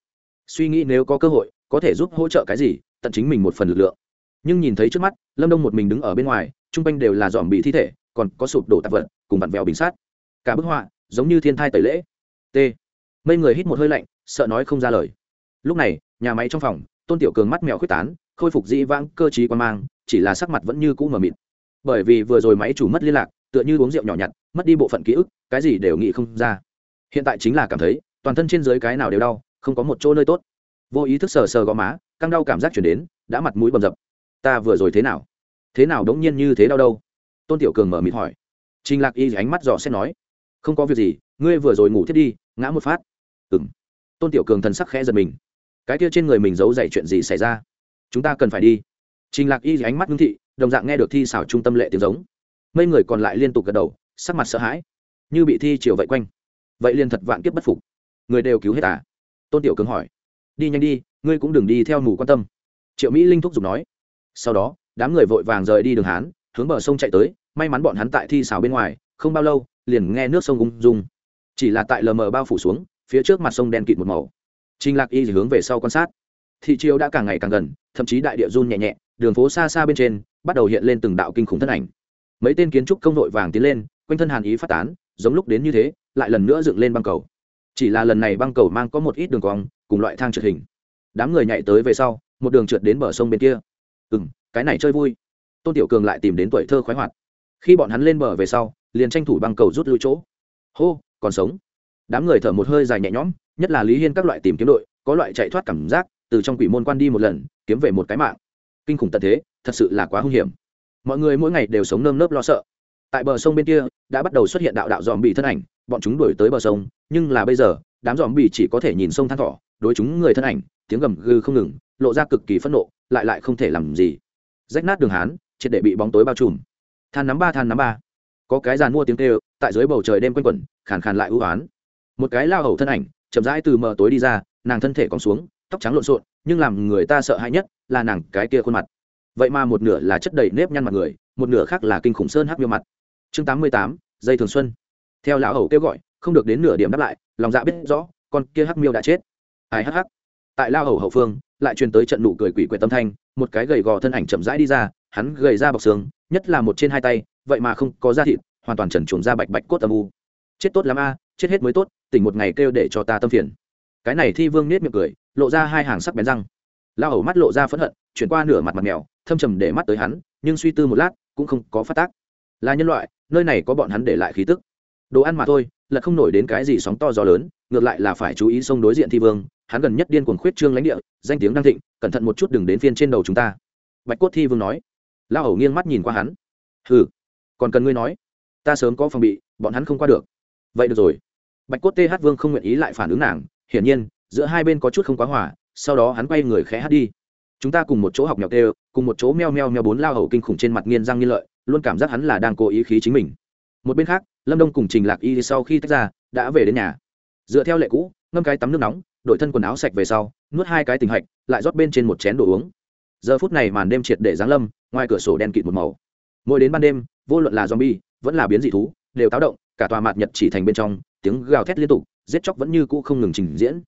Suy nghĩ nếu có cơ hội, có thể giúp hỗ trợ cái gì, tận chính mình một phần lực lượng. Nhưng nhìn thấy trước mắt, lâm đông một mình đứng ở bên ngoài, trung quanh đều là dòm bị thi thể, còn có sụp đổ tạp vật, cùng vặn vẹo bình sát. Cả bức họa, giống như thiên thai tẩy lễ. T mây người hít một hơi lạnh, sợ nói không ra lời. Lúc này, nhà máy trong phòng, tôn tiểu cường mắt mèo khuyết tán, khôi phục dĩ vãng cơ t quan mang, chỉ là sắc mặt vẫn như cũ mờ mịt. Bởi vì vừa rồi máy chủ mất liên lạc, tựa như uống rượu nhỏ nhặt, mất đi bộ phận ký ức, cái gì đều nghĩ không ra. Hiện tại chính là cảm thấy, toàn thân trên dưới cái nào đều đau, không có một chỗ nơi tốt. Vô ý thức sờ sờ gò má, căng đau cảm giác chuyển đến, đã mặt mũi bầm dập. Ta vừa rồi thế nào? Thế nào đống nhiên như thế đau đâu? Tôn tiểu cường mở mịt hỏi. Trình lạc y ánh mắt dò xét nói. Không có việc gì, ngươi vừa rồi ngủ thiết đi, ngã một phát ừ m tôn tiểu cường thần sắc khẽ giật mình. Cái kia trên người mình giấu dậy chuyện gì xảy ra? Chúng ta cần phải đi. Trình lạc y ánh mắt ngưng thị, đồng dạng nghe được thi xảo trung tâm lệ tiếng giống. Mấy người còn lại liên tục gật đầu, sắc mặt sợ hãi. Như bị thi chiều vậy quanh. Vậy liền thật vạn kiếp bất phục. Người đều cứu hết à? Tôn tiểu cường hỏi. Đi nhanh đi, ngươi cũng đừng đi theo mù quan tâm. Triệu mỹ linh thúc giục nói. Sau đó, đám người vội vàng rời đi đường hán, hướng bờ sông chạy tới, may mắn bọn hắn tại thi xào bên ngoài, không bao lâu, liền nghe nước sông ung dung. Chỉ là tại lờ mờ bao phủ xuống phía trước mặt sông đen kịt một màu. Trình lạc y hướng về sau quan sát. Thị chiều đã càng ngày càng gần, thậm chí đại địa run nhẹ nhẹ, đường phố xa xa bên trên, bắt đầu hiện lên từng đạo kinh khủng thân ảnh. Mấy tên kiến trúc công đội vàng tiến lên, quanh thân hàn ý phát tán, giống lúc đến như thế, lại lần nữa dựng lên băng cầu. Chỉ là lần này băng cầu mang có một ít đường cong, cùng loại thang trượt hình. Đám người nhảy tới về sau, một đường trượt đến bờ sông bên kia. Ừ m cái này chơi vui. Tôn tiểu cường lại tìm đến tuổi thơ khoái hoạt. Khi bọn hắn lên bờ về sau, liền tranh thủ băng cầu rút lui chỗ. Hô, còn sống? Đám người thở một hơi dài nhẹ nhõm, nhất là lý hiên các loại tìm kiếm đội, có loại chạy thoát cảm giác, từ trong quỷ môn quan đi một lần, kiếm về một cái mạng. Kinh khủng tận thế, thật sự là quá hung hiểm. Mọi người mỗi ngày đều sống nơm nớp lo sợ. Tại bờ sông bên kia, đã bắt đầu xuất hiện đạo đạo dòm bị thân ảnh, bọn chúng đuổi tới bờ sông, nhưng là bây giờ, đám dòm bị chỉ có thể nhìn sông than thỏ, đối chúng người thân ảnh, tiếng gầm gừ không ngừng, lộ ra cực kỳ phẫn nộ, lại lại không thể làm gì. Rách nát đường hán, triệt để bị bóng tối bao trùm. Than nắm ba, than nắm ba. Có cái giàn mua tiếng kêu, tại dưới bầu trời đêm quanh quẩn, khàn khàn lại ưu oán một cái lao hầu thân ảnh, chậm rãi từ mờ tối đi ra, nàng thân thể còn xuống, tóc trắng lộn xộn, nhưng làm người ta sợ hãi nhất là nàng cái kia khuôn mặt. Vậy mà một nửa là chất đầy nếp nhăn mặt người, một nửa khác là kinh khủng sơn hắc miêu mặt. Chương tám mươi tám, dây thường xuân. Theo lão hầu kêu gọi, không được đến nửa điểm đáp lại, lòng dạ biết rõ, con kia hắc miêu đã chết. Ai hắc hắc. Tại lao hầu hậu phương, lại truyền tới trận nụ cười quỷ quyệt tâm thanh, một cái gầy gò thân ảnh chậm rãi đi ra, hắn gầy ra bọc xương, nhất là một trên hai tay, vậy mà không có da thịt, hoàn toàn trần chuồng ra bạch bạch cốt âm u. Chết tốt lắm a chết hết mới tốt, tỉnh một ngày kêu để cho ta tâm phiền. Cái này thi vương nết miệng cười, lộ ra hai hàng sắc bén răng. Lao hầu mắt lộ ra phẫn hận, chuyển qua nửa mặt mặt mèo, thâm trầm để mắt tới hắn, nhưng suy tư một lát, cũng không có phát tác. Là nhân loại, nơi này có bọn hắn để lại khí tức. Đồ ăn mà thôi, là không nổi đến cái gì sóng to gió lớn, ngược lại là phải chú ý sông đối diện thi vương, hắn gần nhất điên cuồng khuyết trương lãnh địa, danh tiếng đang thịnh, cẩn thận một chút đừng đến phiên trên đầu chúng ta. Bạch cốt thi vương nói. Lao hầu nghiêng mắt nhìn qua hắn. Hừ, còn cần ngươi nói. Ta sớm có phòng bị, bọn hắn không qua được vậy được rồi. Bạch cốt th vương không nguyện ý lại phản ứng nàng, hiển nhiên, giữa hai bên có chút không quá hòa, sau đó hắn quay người khẽ hát đi. Chúng ta cùng một chỗ học nhọc tê cùng một chỗ meo meo meo bốn lao hầu kinh khủng trên mặt nghiên răng nghiên lợi, luôn cảm giác hắn là đang cố ý khí chính mình. Một bên khác, lâm đông cùng trình lạc y sau khi tách ra, đã về đến nhà. Dựa theo lệ cũ, ngâm cái tắm nước nóng, đội thân quần áo sạch về sau, nuốt hai cái tình hạch, lại rót bên trên một chén đồ uống. Giờ phút này màn đêm triệt để giáng lâm, ngoài cửa sổ đen kịt một màu. Mỗi đến ban đêm, vô luận là zombie, vẫn là biến dị thú, đều táo động cả tòa mạt nhật chỉ thành bên trong, tiếng gào thét liên tục, giết chóc vẫn như cũ không ngừng trình diễn.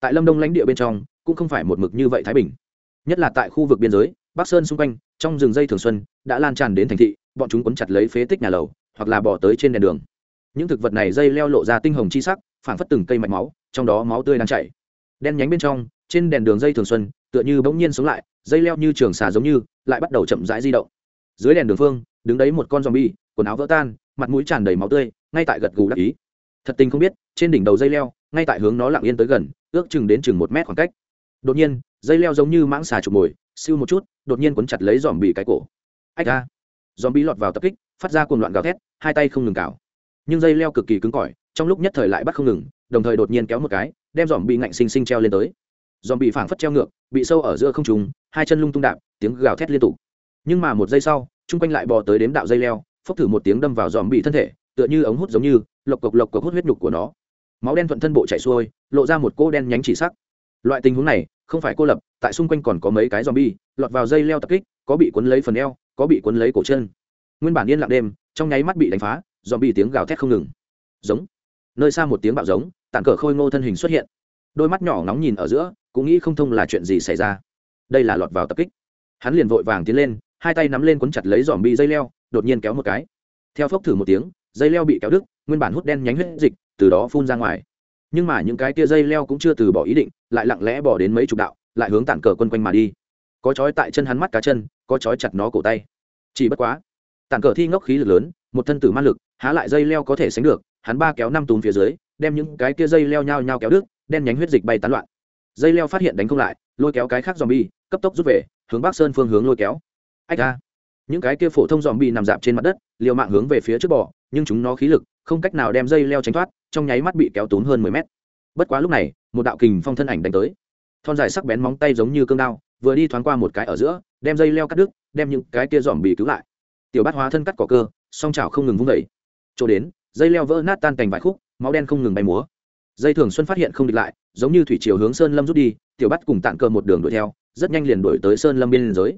Tại lâm đông lãnh địa bên trong, cũng không phải một mực như vậy thái bình. Nhất là tại khu vực biên giới, bắc sơn xung quanh, trong rừng dây thường xuân, đã lan tràn đến thành thị, bọn chúng quấn chặt lấy phế tích nhà lầu, hoặc là bỏ tới trên đèn đường. Những thực vật này dây leo lộ ra tinh hồng chi sắc, phảng phất từng cây mạch máu, trong đó máu tươi đang chảy. Đen nhánh bên trong, trên đèn đường dây thường xuân, tựa như bỗng nhiên sống lại, dây leo như trường xà giống như, lại bắt đầu chậm rãi di động. Dưới đèn đường phương, đứng đấy một con zombie, quần áo vỡ tan, mặt mũi tràn đầy máu tươi ngay tại gật gù đắc ý. Thật tình không biết, trên đỉnh đầu dây leo, ngay tại hướng nó lặng yên tới gần, ước chừng đến chừng một mét khoảng cách. Đột nhiên, dây leo giống như mãng xà chụp mồi, siêu một chút, đột nhiên quấn chặt lấy dòm bị cái cổ. Ách ra dòm bị lọt vào tập kích, phát ra cuồng loạn gào thét, hai tay không ngừng cào. Nhưng dây leo cực kỳ cứng cỏi, trong lúc nhất thời lại bắt không ngừng, đồng thời đột nhiên kéo một cái, đem dòm bị ngạnh xinh xinh treo lên tới. Dòm bị phảng phất treo ngược, bị sâu ở giữa không trùng hai chân lung tung đạp, tiếng gào thét liên tục. Nhưng mà một giây sau, chung quanh lại bò tới đếm đạo dây leo, phốc thử một tiếng đâm vào dòm bị thân thể tựa như ống hút giống như, lộc cộc lộc cộc hút huyết nhục của nó. Máu đen thuận thân bộ chảy xuôi, lộ ra một cô đen nhánh chỉ sắc. Loại tình huống này, không phải cô lập, tại xung quanh còn có mấy cái zombie, lọt vào dây leo tập kích, có bị cuốn lấy phần eo, có bị cuốn lấy cổ chân. Nguyên bản yên lặng đêm, trong nháy mắt bị đánh phá, zombie tiếng gào thét không ngừng. Giống. Nơi xa một tiếng bạo giống tản cờ khôi ngô thân hình xuất hiện. Đôi mắt nhỏ nóng nhìn ở giữa, cũng nghĩ không thông là chuyện gì xảy ra. Đây là lọt vào tập kích. Hắn liền vội vàng tiến lên, hai tay nắm lên cuốn chặt lấy dòm bi dây leo, đột nhiên kéo một cái. Theo phốc thử một tiếng dây leo bị kéo đứt, nguyên bản hút đen nhánh huyết dịch từ đó phun ra ngoài. Nhưng mà những cái tia dây leo cũng chưa từ bỏ ý định, lại lặng lẽ bỏ đến mấy chục đạo, lại hướng tản cờ quân quanh mà đi. Có chói tại chân hắn mắt cá chân, có chói chặt nó cổ tay. Chỉ bất quá, tản cờ thi ngốc khí lực lớn, một thân tử man lực, há lại dây leo có thể sánh được, hắn ba kéo năm túm phía dưới, đem những cái kia dây leo nhao nhao kéo đứt, đen nhánh huyết dịch bay tán loạn. Dây leo phát hiện đánh không lại, lôi kéo cái khác dòm bi cấp tốc rút về, hướng bắc sơn phương hướng lôi kéo. Ách ra những cái kia phổ thông dòm bi nằm dạp trên mặt đất, liều mạng hướng về phía trước bò nhưng chúng nó khí lực không cách nào đem dây leo tránh thoát, trong nháy mắt bị kéo tốn hơn mười mét. Bất quá lúc này, một đạo kình phong thân ảnh đánh tới. Thon dài sắc bén móng tay giống như cương đao, vừa đi thoáng qua một cái ở giữa, đem dây leo cắt đứt, đem những cái kia dòm bị cứu lại. Tiểu bát hóa thân cắt cỏ cơ, song chảo không ngừng vung vẩy chỗ đến, dây leo vỡ nát tan cành vài khúc, máu đen không ngừng bay múa. Dây thường xuân phát hiện không địch lại, giống như thủy chiều hướng sơn lâm rút đi, tiểu bắt cùng tạng cơ một đường đuổi theo, rất nhanh liền đuổi tới sơn lâm biên giới.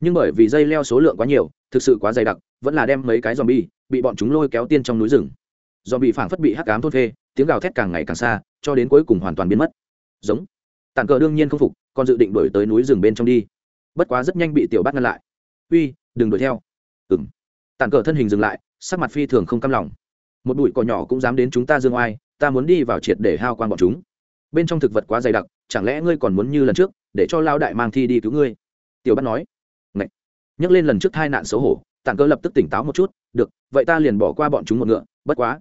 Nhưng bởi vì dây leo số lượng quá nhiều, thực sự quá dày đặc, vẫn là đem mấy cái dòm bi bị bọn chúng lôi kéo tiên trong núi rừng. Do bị phảng phất bị hắc cám thôn phê, tiếng gào thét càng ngày càng xa, cho đến cuối cùng hoàn toàn biến mất. Giống. Tàn cờ đương nhiên không phục, còn dự định đuổi tới núi rừng bên trong đi. Bất quá rất nhanh bị tiểu bắt ngăn lại. Uy, đừng đuổi theo. Ừng tàn cờ thân hình dừng lại, sắc mặt phi thường không căm lòng. Một bụi cỏ nhỏ cũng dám đến chúng ta dương oai, ta muốn đi vào triệt để hao quan bọn chúng. Bên trong thực vật quá dày đặc, chẳng lẽ ngươi còn muốn như lần trước, để cho lao đại mang thi đi cứu ngươi? Tiểu bắt nói. Ngậy. nhắc lên lần trước tai nạn xấu hổ tàn cơ lập tức tỉnh táo một chút được, vậy ta liền bỏ qua bọn chúng một ngựa, bất quá.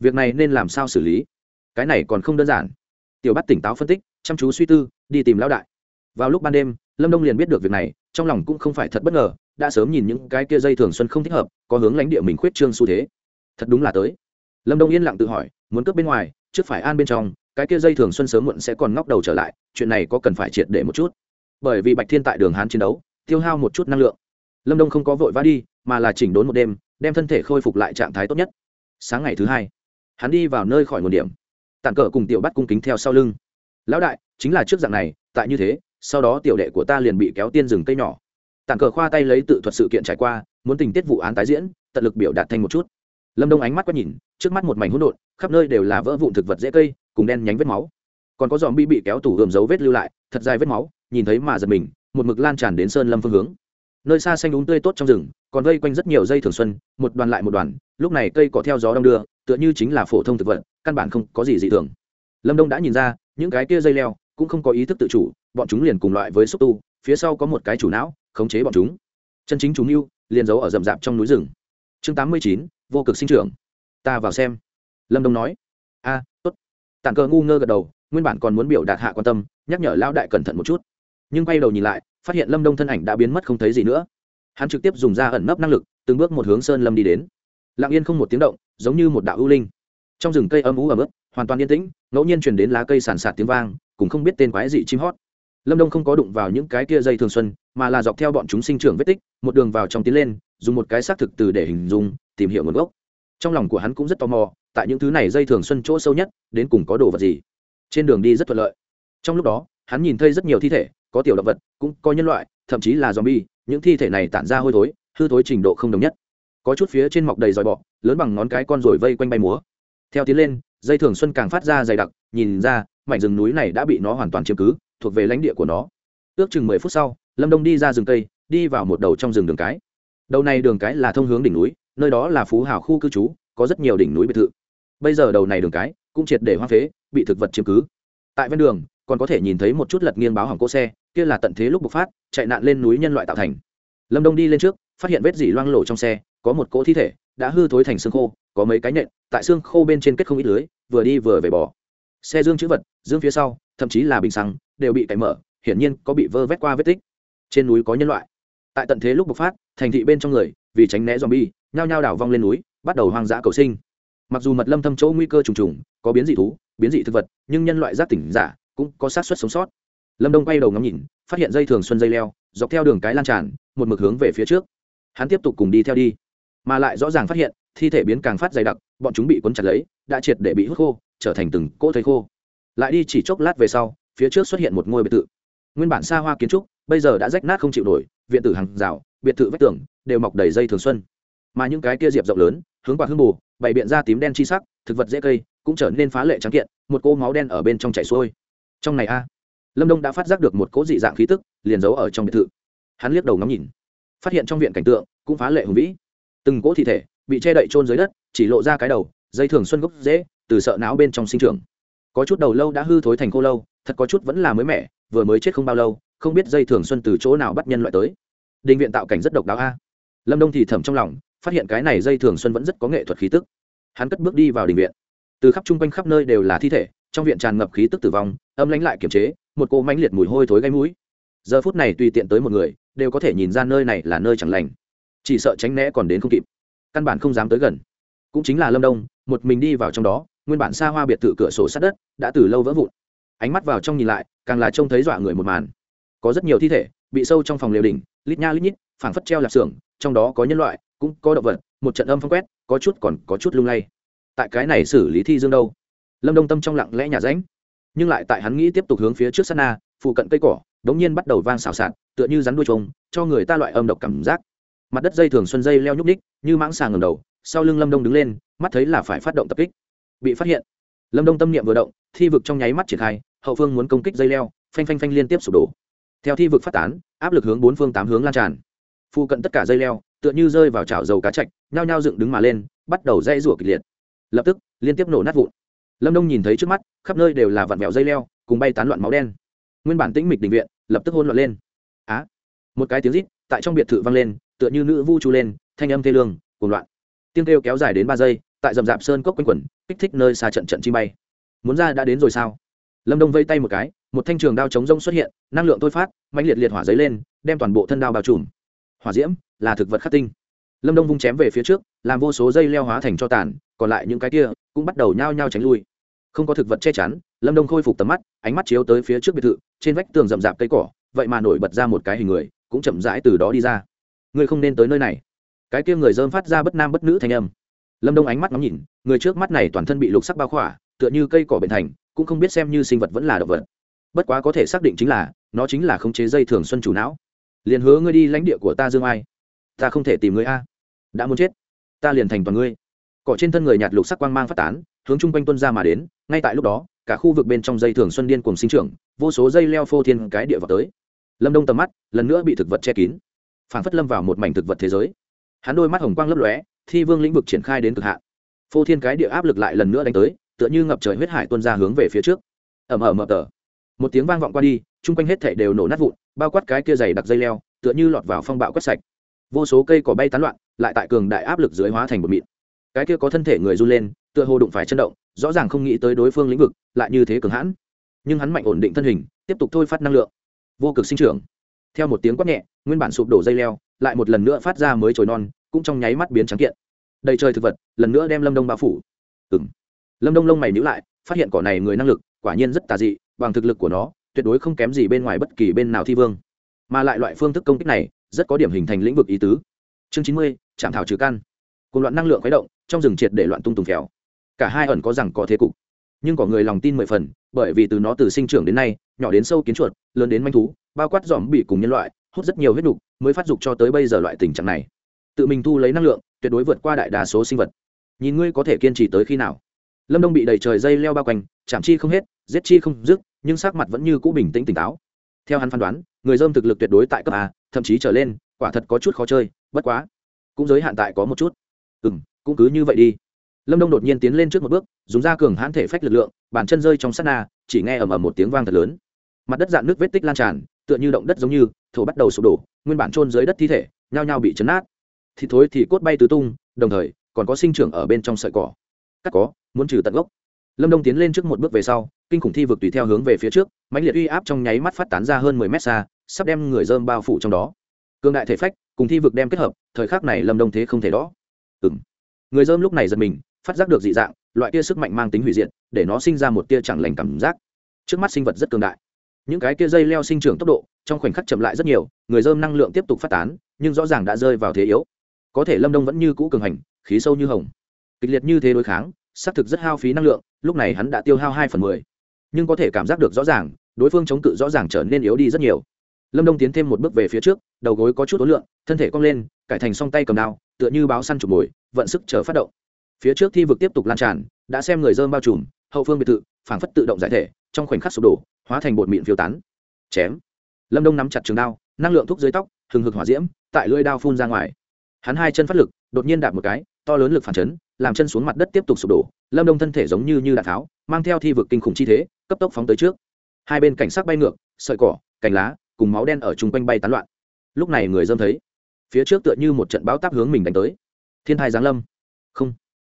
Việc này nên làm sao xử lý? Cái này còn không đơn giản. Tiểu bắt tỉnh táo phân tích, chăm chú suy tư, đi tìm lão đại. Vào lúc ban đêm, lâm đông liền biết được việc này, trong lòng cũng không phải thật bất ngờ, đã sớm nhìn những cái kia dây thường xuân không thích hợp, có hướng lãnh địa mình khuyết trương xu thế. Thật đúng là tới. Lâm đông yên lặng tự hỏi, muốn cướp bên ngoài, trước phải an bên trong, cái kia dây thường xuân sớm muộn sẽ còn ngóc đầu trở lại, chuyện này có cần phải triệt để một chút. Bởi vì bạch thiên tại đường hán chiến đấu, tiêu hao một chút năng lượng. Lâm đông không có vội vã đi, mà là chỉnh đốn một đêm đem thân thể khôi phục lại trạng thái tốt nhất. Sáng ngày thứ hai, hắn đi vào nơi khỏi nguồn điểm. Tàn cờ cùng tiểu bắt cung kính theo sau lưng. Lão đại, chính là trước dạng này, tại như thế, sau đó tiểu đệ của ta liền bị kéo tiên rừng cây nhỏ. Tàn cờ khoa tay lấy tự thuật sự kiện trải qua, muốn tình tiết vụ án tái diễn, tận lực biểu đạt thành một chút. Lâm đông ánh mắt quét nhìn, trước mắt một mảnh hỗn độn, khắp nơi đều là vỡ vụn thực vật dễ cây, cùng đen nhánh vết máu. Còn có dòm bi bị kéo tủ ườm dấu vết lưu lại, thật dài vết máu, nhìn thấy mà giật mình, một mực lan tràn đến sơn lâm phương hướng nơi xa xanh đúng tươi tốt trong rừng, còn vây quanh rất nhiều dây thường xuân, một đoàn lại một đoàn, lúc này cây cỏ theo gió đông đưa, tựa như chính là phổ thông thực vật, căn bản không có gì dị thường. Lâm đông đã nhìn ra, những cái kia dây leo cũng không có ý thức tự chủ, bọn chúng liền cùng loại với xúc tu, phía sau có một cái chủ não, khống chế bọn chúng. Chân chính chúng mưu, liền giấu ở rậm rạp trong núi rừng. Chương tám mươi chín, vô cực sinh trưởng. Ta vào xem. Lâm đông nói. A, tốt. Tản cờ ngu ngơ gật đầu, nguyên bản còn muốn biểu đạt hạ quan tâm, nhắc nhở lão đại cẩn thận một chút. Nhưng quay đầu nhìn lại phát hiện lâm đông thân ảnh đã biến mất không thấy gì nữa. Hắn trực tiếp dùng ra ẩn nấp năng lực, từng bước một hướng sơn lâm đi đến. Lặng yên không một tiếng động, giống như một đạo ưu linh. Trong rừng cây âm ú ẩm ướt, hoàn toàn yên tĩnh, ngẫu nhiên chuyển đến lá cây sàn sạt tiếng vang, cũng không biết tên quái dị chim hót. Lâm đông không có đụng vào những cái kia dây thường xuân, mà là dọc theo bọn chúng sinh trưởng vết tích, một đường vào trong tiến lên, dùng một cái xác thực từ để hình dung, tìm hiểu nguồn gốc. Trong lòng của hắn cũng rất tò mò, tại những thứ này dây thường xuân chỗ sâu nhất, đến cùng có đồ vật gì? Trên đường đi rất thuận lợi. Trong lúc đó, hắn nhìn thấy rất nhiều thi thể có tiểu động vật, cũng có nhân loại, thậm chí là zombie, những thi thể này tản ra hôi thối, hư thối trình độ không đồng nhất. Có chút phía trên mọc đầy dòi bọ, lớn bằng ngón cái con rồi vây quanh bay múa. Theo tiến lên, dây thường xuân càng phát ra dày đặc, nhìn ra, mảnh rừng núi này đã bị nó hoàn toàn chiếm cứ, thuộc về lãnh địa của nó. Ước chừng mười phút sau, lâm đông đi ra rừng cây, đi vào một đầu trong rừng đường cái. Đầu này đường cái là thông hướng đỉnh núi, nơi đó là phú hào khu cư trú, có rất nhiều đỉnh núi biệt thự. Bây giờ đầu này đường cái cũng triệt để hoang phế, bị thực vật chiếm cứ. Tại ven đường còn có thể nhìn thấy một chút lật nghiêng báo hỏng cỗ xe, kia là tận thế lúc bộc phát, chạy nạn lên núi nhân loại tạo thành. Lâm đông đi lên trước, phát hiện vết dỉ loang lổ trong xe, có một cỗ thi thể, đã hư thối thành xương khô, có mấy cái nhện tại xương khô bên trên kết không ít lưới, vừa đi vừa về bỏ xe dương chữ vật, dương phía sau, thậm chí là bình xăng, đều bị cậy mở, hiển nhiên có bị vơ vét qua vết tích. Trên núi có nhân loại. Tại tận thế lúc bộc phát, thành thị bên trong người, vì tránh né zombie, nhao nhao đảo vong lên núi, bắt đầu hoang dã cầu sinh. Mặc dù mật lâm thâm chỗ nguy cơ trùng trùng, có biến dị thú, biến dị thực vật, nhưng nhân loại giác tỉnh giả cũng có sát suất sống sót. Lâm đông quay đầu ngắm nhìn, phát hiện dây thường xuân dây leo, dọc theo đường cái lan tràn, một mực hướng về phía trước. Hắn tiếp tục cùng đi theo đi, mà lại rõ ràng phát hiện, thi thể biến càng phát dày đặc, bọn chúng bị cuốn chặt lấy, đã triệt để bị hút khô, trở thành từng cỗ thây khô. Lại đi chỉ chốc lát về sau, phía trước xuất hiện một ngôi biệt thự. Nguyên bản xa hoa kiến trúc, bây giờ đã rách nát không chịu nổi, viện tử hàng rào, biệt thự vách tường, đều mọc đầy dây thường xuân. Mà những cái kia diệp rộng lớn, hướng qua hương bù, bày biện ra tím đen chi sắc, thực vật dễ cây, cũng trở nên phá lệ trắng kiện, một cô máu đen ở bên trong chảy xuôi trong này a. Lâm đông đã phát giác được một cỗ dị dạng khí tức, liền giấu ở trong biệt thự. Hắn liếc đầu ngắm nhìn. Phát hiện trong viện cảnh tượng, cũng phá lệ hùng vĩ. Từng cỗ thi thể bị che đậy trôn dưới đất, chỉ lộ ra cái đầu, dây thường xuân gốc dễ, từ sợ não bên trong sinh trường có chút đầu lâu đã hư thối thành khô lâu, thật có chút vẫn là mới mẻ, vừa mới chết không bao lâu, không biết dây thường xuân từ chỗ nào bắt nhân loại tới. Đình viện tạo cảnh rất độc đáo a. Lâm đông thì thầm trong lòng, phát hiện cái này dây thường xuân vẫn rất có nghệ thuật khí tức. Hắn cất bước đi vào đình viện. Từ khắp chung quanh khắp nơi đều là thi thể trong viện tràn ngập khí tức tử vong, âm lánh lại kiềm chế, một cô mãnh liệt mùi hôi thối gáy mũi. Giờ phút này tùy tiện tới một người, đều có thể nhìn ra nơi này là nơi chẳng lành. Chỉ sợ tránh né còn đến không kịp. Căn bản không dám tới gần. Cũng chính là lâm đông, một mình đi vào trong đó, nguyên bản xa hoa biệt thự cửa sổ sát đất, đã từ lâu vỡ vụn. Ánh mắt vào trong nhìn lại, càng là trông thấy dọa người một màn. Có rất nhiều thi thể, bị sâu trong phòng liều đỉnh, lít nha lít nhít, phảng phất treo lạp xưởng, trong đó có nhân loại, cũng có động vật, một trận âm phong quét, có chút còn có chút lung lay. Tại cái này xử lý thi dương đâu? Lâm đông tâm trong lặng lẽ nhà ránh nhưng lại tại hắn nghĩ tiếp tục hướng phía trước sana phụ cận cây cỏ đống nhiên bắt đầu vang xào xạc tựa như rắn đuôi trông cho người ta loại âm độc cảm giác mặt đất dây thường xuân dây leo nhúc ních như mãng xà ngầm đầu sau lưng lâm đông đứng lên mắt thấy là phải phát động tập kích bị phát hiện lâm đông tâm niệm vừa động thi vực trong nháy mắt triển khai hậu phương muốn công kích dây leo phanh phanh phanh liên tiếp sụp đổ theo thi vực phát tán áp lực hướng bốn phương tám hướng lan tràn phụ cận tất cả dây leo tựa như rơi vào chảo dầu cá chạch nhao nhao dựng đứng mà lên bắt đầu dây rủa kịch liệt lập tức liên tiếp nổ nát vụn lâm đông nhìn thấy trước mắt, khắp nơi đều là vặn vẹo dây leo, cùng bay tán loạn máu đen. Nguyên bản tĩnh mịch định viện, lập tức hôn loạn lên. Á! Một cái tiếng rít tại trong biệt thự vang lên, tựa như nữ vu chu lên, thanh âm thê lương, cuồng loạn. Tiếng kêu kéo dài đến ba giây, tại dầm dạp sơn cốc quanh quẩn, kích thích nơi xa trận trận chi bay. Muốn ra đã đến rồi sao? Lâm đông vây tay một cái, một thanh trường đao chống rông xuất hiện, năng lượng thôi phát mạnh liệt liệt hỏa dấy lên, đem toàn bộ thân đao bao trùm. Hỏa diễm là thực vật khắc tinh lâm đông vung chém về phía trước làm vô số dây leo hóa thành cho tàn còn lại những cái kia cũng bắt đầu nhao nhao tránh lui không có thực vật che chắn lâm đông khôi phục tầm mắt ánh mắt chiếu tới phía trước biệt thự trên vách tường rậm rạp cây cỏ vậy mà nổi bật ra một cái hình người cũng chậm rãi từ đó đi ra ngươi không nên tới nơi này cái kia người dơm phát ra bất nam bất nữ thanh âm lâm đông ánh mắt ngắm nhìn người trước mắt này toàn thân bị lục sắc bao khỏa tựa như cây cỏ bệnh thành cũng không biết xem như sinh vật vẫn là động vật bất quá có thể xác định chính là nó chính là khống chế dây thường xuân chủ não liền hứa ngươi đi lãnh địa của ta dương ai ta không thể tìm ngươi a. Đã muốn chết, ta liền thành toàn ngươi. Cỏ trên thân người nhạt lục sắc quang mang phát tán, hướng chung quanh tuân ra mà đến, ngay tại lúc đó, cả khu vực bên trong dây thường xuân điên cùng sinh trưởng, vô số dây leo phô thiên cái địa vào tới. Lâm đông tầm mắt lần nữa bị thực vật che kín phản phất lâm vào một mảnh thực vật thế giới. Hắn đôi mắt hồng quang lấp lóe, thi vương lĩnh vực triển khai đến cực hạn. Phô thiên cái địa áp lực lại lần nữa đánh tới, tựa như ngập trời huyết hải tuân ra hướng về phía trước. Ẩm ẩm ẩm tờ. Một tiếng vang vọng qua đi, chung quanh hết thảy đều nổ nát vụn, bao quát cái kia dày đặc dây leo, tựa như lọt vào phong bạo quét sạch vô số cây cỏ bay tán loạn, lại tại cường đại áp lực dưới hóa thành một mịn. Cái kia có thân thể người run lên, tựa hồ đụng phải chân động, rõ ràng không nghĩ tới đối phương lĩnh vực lại như thế cường hãn. Nhưng hắn mạnh ổn định thân hình, tiếp tục thôi phát năng lượng. Vô cực sinh trưởng. Theo một tiếng quát nhẹ, nguyên bản sụp đổ dây leo, lại một lần nữa phát ra mới trồi non, cũng trong nháy mắt biến trắng kiện. Đầy trời thực vật, lần nữa đem lâm đông bao phủ. Ừng lâm đông lông mày nhữ lại, phát hiện cỏ này người năng lực, quả nhiên rất tà dị, bằng thực lực của nó, tuyệt đối không kém gì bên ngoài bất kỳ bên nào thi vương. Mà lại loại phương thức công kích này rất có điểm hình thành lĩnh vực ý tứ. Chương chín mươi chạm thảo trừ căn. Cùng loạn năng lượng khuấy động, trong rừng triệt để loạn tung tùng phèo. Cả hai ẩn có rằng có thế cục, nhưng có người lòng tin mười phần, bởi vì từ nó từ sinh trưởng đến nay, nhỏ đến sâu kiến chuột, lớn đến manh thú, bao quát dòm bị cùng nhân loại, hút rất nhiều huyết đục mới phát dục cho tới bây giờ loại tình trạng này. Tự mình thu lấy năng lượng, tuyệt đối vượt qua đại đa số sinh vật. Nhìn ngươi có thể kiên trì tới khi nào? Lâm đông bị đầy trời dây leo bao quanh, chạm chi không hết, giết chi không dứt, nhưng sắc mặt vẫn như cũ bình tĩnh tỉnh táo theo hắn phán đoán, người dơm thực lực tuyệt đối tại cấp a, thậm chí trở lên, quả thật có chút khó chơi, bất quá, cũng giới hạn tại có một chút. Ừ m cũng cứ như vậy đi. Lâm đông đột nhiên tiến lên trước một bước, dùng da cường hãn thể phách lực lượng, bàn chân rơi trong sát na, chỉ nghe ầm ầm một tiếng vang thật lớn. Mặt đất dạn nước vết tích lan tràn, tựa như động đất giống như, thổ bắt đầu sụp đổ, nguyên bản trôn dưới đất thi thể, nhao nhao bị chấn nát thì thối thì cốt bay tứ tung, đồng thời, còn có sinh trưởng ở bên trong sợi cỏ. Cắt có, muốn trừ tận gốc lâm đông tiến lên trước một bước về sau, kinh khủng thi vực tùy theo hướng về phía trước, mãnh liệt uy áp trong nháy mắt phát tán ra hơn mười mét xa, sắp đem người dơm bao phủ trong đó. Cương đại thể phách cùng thi vực đem kết hợp, thời khắc này lâm đông thế không thể đó ừ m người dơm lúc này giật mình, phát giác được dị dạng, loại kia sức mạnh mang tính hủy diệt, để nó sinh ra một tia chẳng lành cảm giác. Trước mắt sinh vật rất cường đại. Những cái kia dây leo sinh trưởng tốc độ, trong khoảnh khắc chậm lại rất nhiều, người dơm năng lượng tiếp tục phát tán, nhưng rõ ràng đã rơi vào thế yếu. Có thể lâm đông vẫn như cũ cường hành, khí sâu như hồng. Kịch liệt như thế đối kháng xác thực rất hao phí năng lượng, lúc này hắn đã tiêu hao hai phần mười. Nhưng có thể cảm giác được rõ ràng, đối phương chống cự rõ ràng trở nên yếu đi rất nhiều. Lâm đông tiến thêm một bước về phía trước, đầu gối có chút ối lượng thân thể cong lên, cải thành song tay cầm đao, tựa như báo săn chụp mồi, vận sức chờ phát động. Phía trước thi vực tiếp tục lan tràn, đã xem người dơm bao trùm, hậu phương biệt thự, phảng phất tự động giải thể, trong khoảnh khắc sụp đổ, hóa thành bột mịn phiêu tán. Chém. Lâm đông nắm chặt trường đao, năng lượng thuốc dưới tóc, hừng hực hỏa diễm, tại lưỡi đao phun ra ngoài. Hắn hai chân phát lực, đột nhiên đạp một cái, to lớn lực phản chấn làm chân xuống mặt đất tiếp tục sụp đổ, lâm đông thân thể giống như như đạn tháo, mang theo thi vực kinh khủng chi thế, cấp tốc phóng tới trước. Hai bên cảnh sắc bay ngược, sợi cỏ, cành lá cùng máu đen ở chung quanh bay tán loạn. Lúc này người dâm thấy, phía trước tựa như một trận bão táp hướng mình đánh tới. Thiên thai giáng lâm. Không.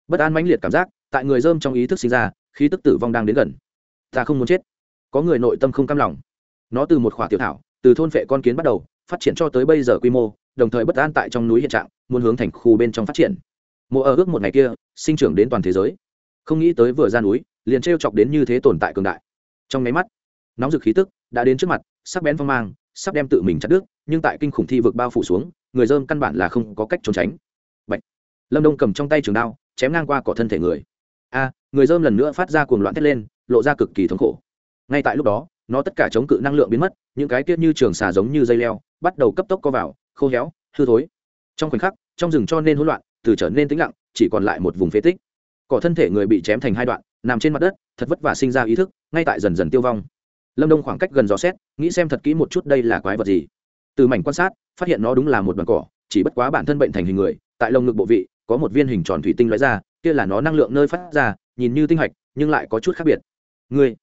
Bất an mãnh liệt cảm giác, tại người dơm trong ý thức sinh ra, khí tức tử vong đang đến gần. Ta không muốn chết. Có người nội tâm không cam lòng. Nó từ một khỏa tiểu thảo, từ thôn vệ con kiến bắt đầu, phát triển cho tới bây giờ quy mô, đồng thời bất an tại trong núi hiện trạng, muốn hướng thành khu bên trong phát triển mộ ở ước một ngày kia, sinh trưởng đến toàn thế giới. Không nghĩ tới vừa ra núi, liền t chọc đến như thế tồn tại cường đại. Trong máy mắt, nóng rực khí tức đã đến trước mặt, sắc bén phong mang, sắp đem tự mình chặt đứt, nhưng tại kinh khủng thi vực bao phủ xuống, người dơm căn bản là không có cách trốn tránh. Bạch. lâm đông cầm trong tay trường đao, chém ngang qua cỏ thân thể người. A, người dơm lần nữa phát ra cuồng loạn thét lên, lộ ra cực kỳ thống khổ. Ngay tại lúc đó, nó tất cả chống cự năng lượng biến mất, những cái tiết như trường xà giống như dây leo, bắt đầu cấp tốc co vào, khô héo, hư thối. Trong khoảnh khắc, trong rừng cho nên hỗn loạn từ trở nên tĩnh lặng, chỉ còn lại một vùng phế tích. Cỏ thân thể người bị chém thành hai đoạn, nằm trên mặt đất, thật vất vả sinh ra ý thức, ngay tại dần dần tiêu vong. Lâm đông khoảng cách gần gió xét, nghĩ xem thật kỹ một chút đây là quái vật gì. Từ mảnh quan sát, phát hiện nó đúng là một đoàn cỏ, chỉ bất quá bản thân bệnh thành hình người, tại lồng ngực bộ vị, có một viên hình tròn thủy tinh lóe ra, kia là nó năng lượng nơi phát ra, nhìn như tinh hạch, nhưng lại có chút khác biệt. Người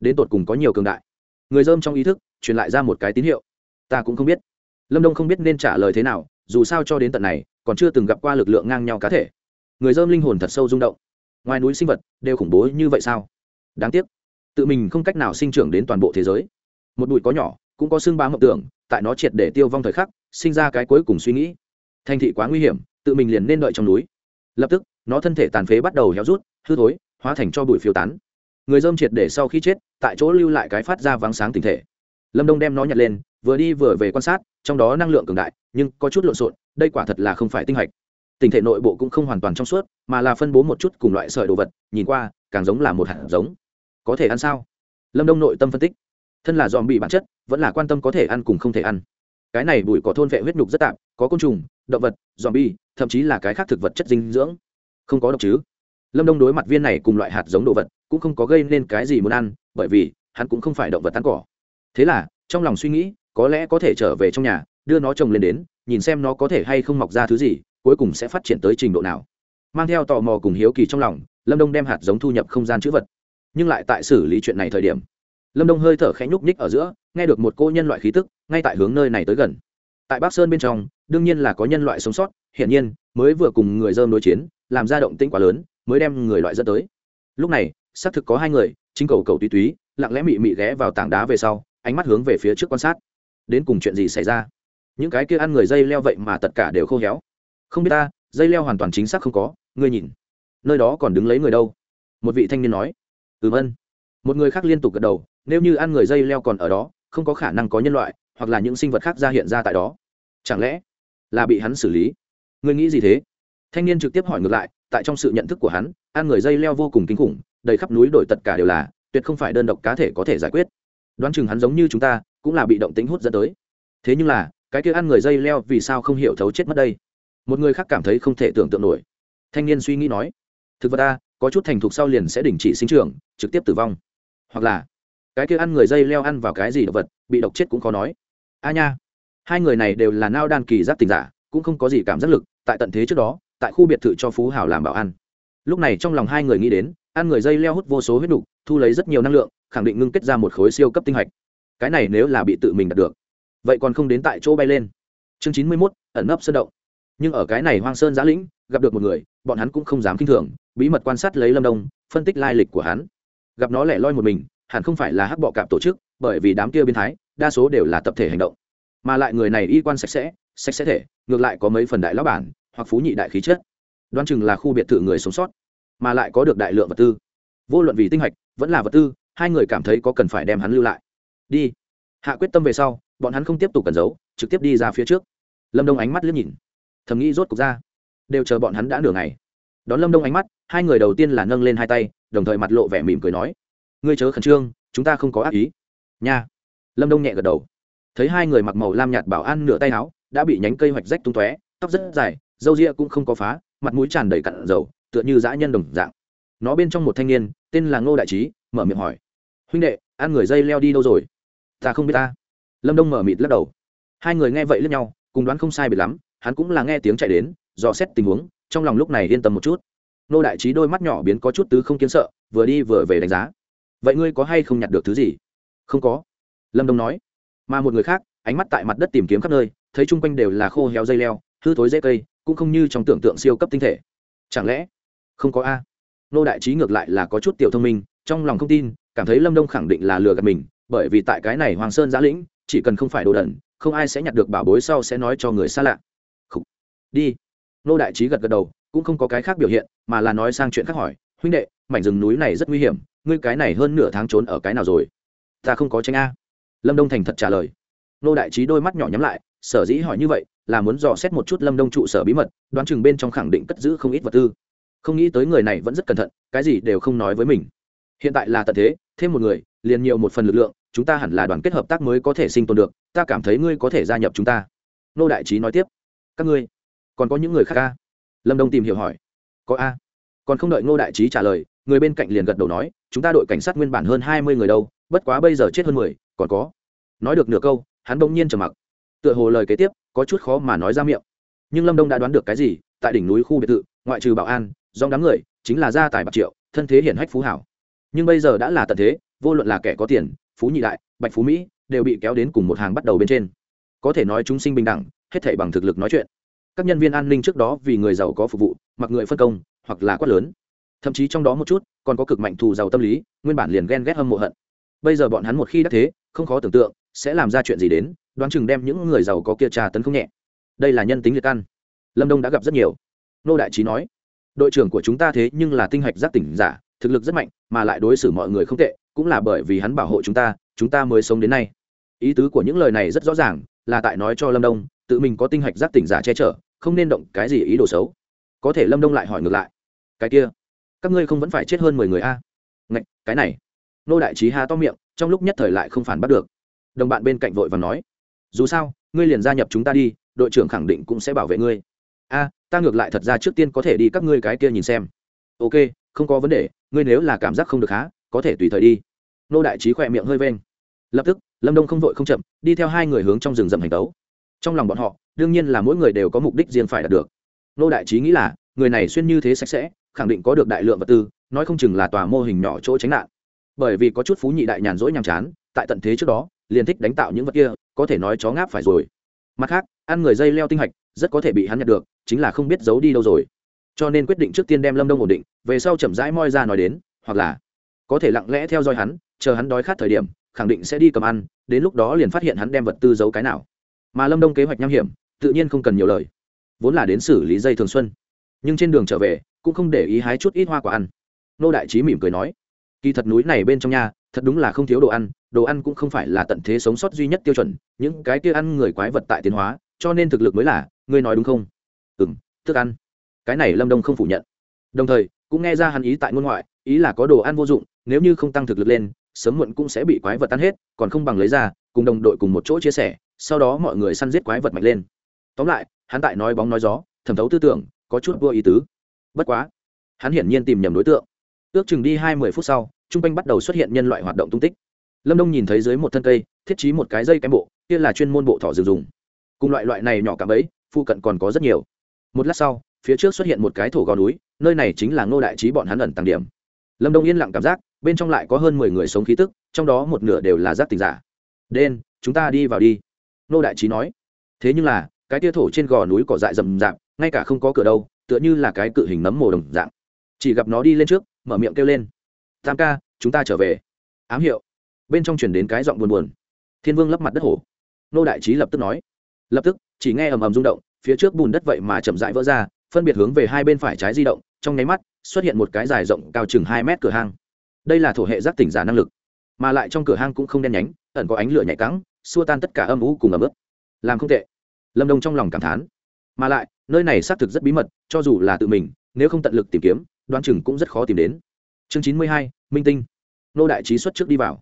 đến tột cùng có nhiều cường đại. Người dơm trong ý thức, truyền lại ra một cái tín hiệu. Ta cũng không biết. Lâm đông không biết nên trả lời thế nào, dù sao cho đến tận này còn chưa từng gặp qua lực lượng ngang nhau cá thể. Người dơm linh hồn thật sâu rung động. Ngoài núi sinh vật đều khủng bố như vậy sao? Đáng tiếc, tự mình không cách nào sinh trưởng đến toàn bộ thế giới. Một bụi có nhỏ, cũng có xương bám mộng tưởng, tại nó triệt để tiêu vong thời khắc, sinh ra cái cuối cùng suy nghĩ. Thành thị quá nguy hiểm, tự mình liền nên đợi trong núi. Lập tức, nó thân thể tàn phế bắt đầu héo rút, hư thối, hóa thành cho bụi phiêu tán. Người dơm triệt để sau khi chết, tại chỗ lưu lại cái phát ra vắng sáng tình thể. Lâm đông đem nó nhặt lên vừa đi vừa về quan sát, trong đó năng lượng cường đại, nhưng có chút lộn xộn, đây quả thật là không phải tinh hạch. Tình thể nội bộ cũng không hoàn toàn trong suốt, mà là phân bố một chút cùng loại sợi đồ vật, nhìn qua, càng giống là một hạt giống. Có thể ăn sao? Lâm đông nội tâm phân tích. Thân là dòm bị bản chất, vẫn là quan tâm có thể ăn cùng không thể ăn. Cái này bụi có thôn vệ huyết nhục rất tạm, có côn trùng, động vật dòm bi thậm chí là cái khác thực vật chất dinh dưỡng. Không có độc chứ? Lâm đông đối mặt viên này cùng loại hạt giống đồ vật, cũng không có gây nên cái gì muốn ăn, bởi vì hắn cũng không phải động vật ăn cỏ. Thế là, trong lòng suy nghĩ có lẽ có thể trở về trong nhà, đưa nó trồng lên đến, nhìn xem nó có thể hay không mọc ra thứ gì, cuối cùng sẽ phát triển tới trình độ nào. Mang theo tò mò cùng hiếu kỳ trong lòng, lâm đông đem hạt giống thu nhập không gian chữ vật. Nhưng lại tại xử lý chuyện này thời điểm, lâm đông hơi thở khẽ nhúc nhích ở giữa, nghe được một cô nhân loại khí tức, ngay tại hướng nơi này tới gần. Tại bắc sơn bên trong, đương nhiên là có nhân loại sống sót, hiển nhiên, mới vừa cùng người dơm đối chiến, làm ra động tĩnh quá lớn, mới đem người loại dẫn tới. Lúc này, xác thực có hai người, chính cầu cầu túy túy, lặng lẽ mị mị ghé vào tảng đá về sau, ánh mắt hướng về phía trước quan sát đến cùng chuyện gì xảy ra? Những cái kia ăn người dây leo vậy mà tất cả đều khô héo. Không biết ta, dây leo hoàn toàn chính xác không có, ngươi nhìn. Nơi đó còn đứng lấy người đâu? Một vị thanh niên nói. Ừm ân. Một người khác liên tục gật đầu, nếu như ăn người dây leo còn ở đó, không có khả năng có nhân loại, hoặc là những sinh vật khác ra hiện ra tại đó. Chẳng lẽ là bị hắn xử lý? Ngươi nghĩ gì thế? Thanh niên trực tiếp hỏi ngược lại, tại trong sự nhận thức của hắn, ăn người dây leo vô cùng kinh khủng, đầy khắp núi đổi tất cả đều là, tuyệt không phải đơn độc cá thể có thể giải quyết đoán chừng hắn giống như chúng ta, cũng là bị động tính hút dẫn tới. Thế nhưng là, cái kia ăn người dây leo vì sao không hiểu thấu chết mất đây? Một người khác cảm thấy không thể tưởng tượng nổi. Thanh niên suy nghĩ nói, thực vật ta, có chút thành thục sau liền sẽ đình chỉ sinh trưởng, trực tiếp tử vong. Hoặc là, cái kia ăn người dây leo ăn vào cái gì động vật, bị độc chết cũng khó nói. A nha, hai người này đều là nao đan kỳ giáp tình giả, cũng không có gì cảm giác lực, tại tận thế trước đó, tại khu biệt thự cho phú hảo làm bảo ăn. Lúc này trong lòng hai người nghĩ đến ăn người dây leo hút vô số huyết đục, thu lấy rất nhiều năng lượng, khẳng định ngưng kết ra một khối siêu cấp tinh hạch. Cái này nếu là bị tự mình đạt được, vậy còn không đến tại chỗ bay lên. Chương chín mươi mốt, ẩn nấp sơn động. Nhưng ở cái này hoang sơn giã lĩnh, gặp được một người, bọn hắn cũng không dám k i n h thường, bí mật quan sát lấy lâm đông, phân tích lai lịch của hắn. Gặp nó lẻ loi một mình, hẳn không phải là hắc bọ cạp tổ chức, bởi vì đám kia biến thái, đa số đều là tập thể hành động. Mà lại người này y quan sạch sẽ sạch sẽ thể, ngược lại có mấy phần đại lão bản, hoặc phú nhị đại khí chất. Đoán chừng là khu biệt thự người sống sót mà lại có được đại lượng vật tư. Vô luận vì tinh hạch, vẫn là vật tư, hai người cảm thấy có cần phải đem hắn lưu lại. Đi. Hạ quyết tâm về sau, bọn hắn không tiếp tục cần giấu, trực tiếp đi ra phía trước. Lâm đông ánh mắt liếc nhìn. Thầm nghĩ rốt cục ra. Đều chờ bọn hắn đã nửa ngày. Đón lâm đông ánh mắt, hai người đầu tiên là nâng lên hai tay, đồng thời mặt lộ vẻ mỉm cười nói, ngươi chớ khẩn trương, chúng ta không có ác ý. Nha. Lâm đông nhẹ gật đầu. Thấy hai người mặc màu lam nhạt bảo an nửa tay áo, đã bị nhánh cây hoạch rách tung tóe, tóc rất dài, râu ria cũng không có phá, mặt mũi tràn đầy cặn dầu tựa như dã nhân đồng dạng. Nó bên trong một thanh niên, tên là ngô đại trí, mở miệng hỏi. Huynh đệ, ăn người dây leo đi đâu rồi? Ta không biết ta. Lâm đông mở mịt lắc đầu. Hai người nghe vậy lướt nhau, cùng đoán không sai biệt lắm, hắn cũng là nghe tiếng chạy đến, dò xét tình huống, trong lòng lúc này yên tâm một chút. Nô đại trí đôi mắt nhỏ biến có chút tứ không kiến sợ, vừa đi vừa về đánh giá. Vậy ngươi có hay không nhặt được thứ gì? Không có. Lâm đông nói. Mà một người khác, ánh mắt tại mặt đất tìm kiếm khắp nơi, thấy chung quanh đều là khô héo dây leo, hư thối rễ cây, cũng không như trong tưởng tượng siêu cấp tinh thể. Chẳng lẽ không có a. Nô đại trí ngược lại là có chút tiểu thông minh, trong lòng không tin, cảm thấy lâm đông khẳng định là lừa gạt mình, bởi vì tại cái này hoàng sơn giã lĩnh, chỉ cần không phải đồ đần, không ai sẽ nhặt được bảo bối sau sẽ nói cho người xa lạ. Khủ. đi. Nô đại trí gật gật đầu, cũng không có cái khác biểu hiện, mà là nói sang chuyện khác hỏi, huynh đệ, mảnh rừng núi này rất nguy hiểm, ngươi cái này hơn nửa tháng trốn ở cái nào rồi? Ta không có tranh a. Lâm đông thành thật trả lời. Nô đại trí đôi mắt nhỏ nhắm lại, sở dĩ hỏi như vậy, là muốn dò xét một chút lâm đông trụ sở bí mật, đoán chừng bên trong khẳng định cất giữ không ít vật tư không nghĩ tới người này vẫn rất cẩn thận, cái gì đều không nói với mình. Hiện tại là tận thế, thêm một người, liền nhiều một phần lực lượng, chúng ta hẳn là đoàn kết hợp tác mới có thể sinh tồn được, ta cảm thấy ngươi có thể gia nhập chúng ta. Nô đại trí nói tiếp. Các ngươi, còn có những người khác a lâm đông tìm hiểu hỏi. Có a. Còn không đợi ngô đại trí trả lời, người bên cạnh liền gật đầu nói, chúng ta đội cảnh sát nguyên bản hơn hai mươi người đâu, bất quá bây giờ chết hơn mười, còn có. Nói được nửa câu, hắn bỗng nhiên trầm mặc. Tựa hồ lời kế tiếp, có chút khó mà nói ra miệng. Nhưng lâm đông đã đoán được cái gì, tại đỉnh núi khu biệt thự, ngoại trừ bảo an dòng đám người chính là gia tài bạc triệu, thân thế hiển hách phú hảo. Nhưng bây giờ đã là tận thế, vô luận là kẻ có tiền, phú nhị đại, bạch phú mỹ, đều bị kéo đến cùng một hàng bắt đầu bên trên. Có thể nói chúng sinh bình đẳng, hết thể bằng thực lực nói chuyện. Các nhân viên an ninh trước đó vì người giàu có phục vụ, mặc người phân công, hoặc là quát lớn. Thậm chí trong đó một chút, còn có cực mạnh thù giàu tâm lý, nguyên bản liền ghen ghét hâm mộ hận. Bây giờ bọn hắn một khi đắc thế, không khó tưởng tượng, sẽ làm ra chuyện gì đến, đoán chừng đem những người giàu có kia trà tấn không nhẹ. Đây là nhân tính liệt ăn lâm đông đã gặp rất nhiều. Nô đại trí nói đội trưởng của chúng ta thế nhưng là tinh hạch giác tỉnh giả thực lực rất mạnh mà lại đối xử mọi người không tệ cũng là bởi vì hắn bảo hộ chúng ta chúng ta mới sống đến nay. Ý tứ của những lời này rất rõ ràng là tại nói cho lâm đông tự mình có tinh hạch giác tỉnh giả che chở không nên động cái gì ý đồ xấu. Có thể lâm đông lại hỏi ngược lại. Cái kia các ngươi không vẫn phải chết hơn mười người a? À? Ngạch, cái này. Nô đại trí hà to miệng trong lúc nhất thời lại không phản bắt được. Đồng bạn bên cạnh vội và nói. Dù sao ngươi liền gia nhập chúng ta đi đội trưởng khẳng định cũng sẽ bảo vệ ngươi a, ta ngược lại thật ra trước tiên có thể đi các ngươi cái kia nhìn xem. Ok, không có vấn đề, ngươi nếu là cảm giác không được há, có thể tùy thời đi. Nô đại trí khỏe miệng hơi vênh. Lập tức, lâm đông không vội không chậm, đi theo hai người hướng trong rừng rậm hành tấu. Trong lòng bọn họ, đương nhiên là mỗi người đều có mục đích riêng phải đạt được. Nô đại trí nghĩ là, người này xuyên như thế sạch sẽ, khẳng định có được đại lượng vật tư, nói không chừng là tòa mô hình nhỏ chỗ tránh nạn. Bởi vì có chút phú nhị đại nhàn rỗi nhàm chán, tại tận thế trước đó, liền thích đánh tạo những vật kia, có thể nói chó ngáp phải rồi mặt khác, ăn người dây leo tinh hạch, rất có thể bị hắn nhặt được, chính là không biết giấu đi đâu rồi. Cho nên quyết định trước tiên đem lâm đông ổn định, về sau chậm rãi moi ra nói đến, hoặc là có thể lặng lẽ theo dõi hắn, chờ hắn đói khát thời điểm, khẳng định sẽ đi cầm ăn, đến lúc đó liền phát hiện hắn đem vật tư giấu cái nào. Mà lâm đông kế hoạch nham hiểm, tự nhiên không cần nhiều lời. Vốn là đến xử lý dây thường xuân, nhưng trên đường trở về, cũng không để ý hái chút ít hoa quả ăn. Nô đại trí mỉm cười nói, kỳ thật núi này bên trong nhà thật đúng là không thiếu đồ ăn đồ ăn cũng không phải là tận thế sống sót duy nhất tiêu chuẩn, những cái kia ăn người quái vật tại tiến hóa, cho nên thực lực mới là, ngươi nói đúng không? Ừ m thức ăn. Cái này lâm đông không phủ nhận. Đồng thời, cũng nghe ra hắn ý tại ngôn ngoại, ý là có đồ ăn vô dụng, nếu như không tăng thực lực lên, sớm muộn cũng sẽ bị quái vật tan hết, còn không bằng lấy ra, cùng đồng đội cùng một chỗ chia sẻ, sau đó mọi người săn giết quái vật mạnh lên. Tóm lại, hắn tại nói bóng nói gió, thẩm thấu tư tưởng, có chút vô ý tứ. Bất quá, hắn hiển nhiên tìm nhầm đối tượng. Ước chừng đi hai mươi phút sau t r u n g quanh bắt đầu xuất hiện nhân loại hoạt động tung tích lâm đông nhìn thấy dưới một thân cây, thiết trí một cái dây kém bộ, kia là chuyên môn bộ thỏ rừng dùng. Cùng loại loại này nhỏ cảm ấy phụ cận còn có rất nhiều. Một lát sau, phía trước xuất hiện một cái thổ gò núi, nơi này chính là ngô đại trí bọn hắn ẩn tàng điểm. Lâm đông yên lặng cảm giác, bên trong lại có hơn mười người sống khí tức, trong đó một nửa đều là giác tình giả. Đen, chúng ta đi vào đi. Ngô đại trí nói. Thế nhưng là, cái tia thổ trên gò núi cỏ dại rầm rạp, ngay cả không có cửa đâu, tựa như là cái cự hình nấm mồ đồng dạng. Chỉ gặp nó đi lên trước, mở miệng kêu lên. Tam ca, chúng ta trở về. Ám hiệu bên trong chuyển đến cái giọng buồn buồn. Thiên vương lấp mặt đất hổ. Nô đại trí lập tức nói. Lập tức, chỉ nghe ầm ầm rung động, phía trước bùn đất vậy mà chậm rãi vỡ ra, phân biệt hướng về hai bên phải trái di động, trong nháy mắt, xuất hiện một cái dài rộng cao chừng hai mét cửa hang. Đây là thổ hệ giác tỉnh giả năng lực, mà lại trong cửa hang cũng không đen nhánh, ẩn có ánh lửa nhạy cắn xua tan tất cả âm ú cùng ẩm ướt. Làm không tệ. Lâm đông trong lòng cảm thán. Mà lại, nơi này xác thực rất bí mật, cho dù là tự mình, nếu không tận lực tìm kiếm, đoán chừng cũng rất khó tìm đến. Chương chín mươi hai, minh tinh. Nô đại trí xuất trước đi vào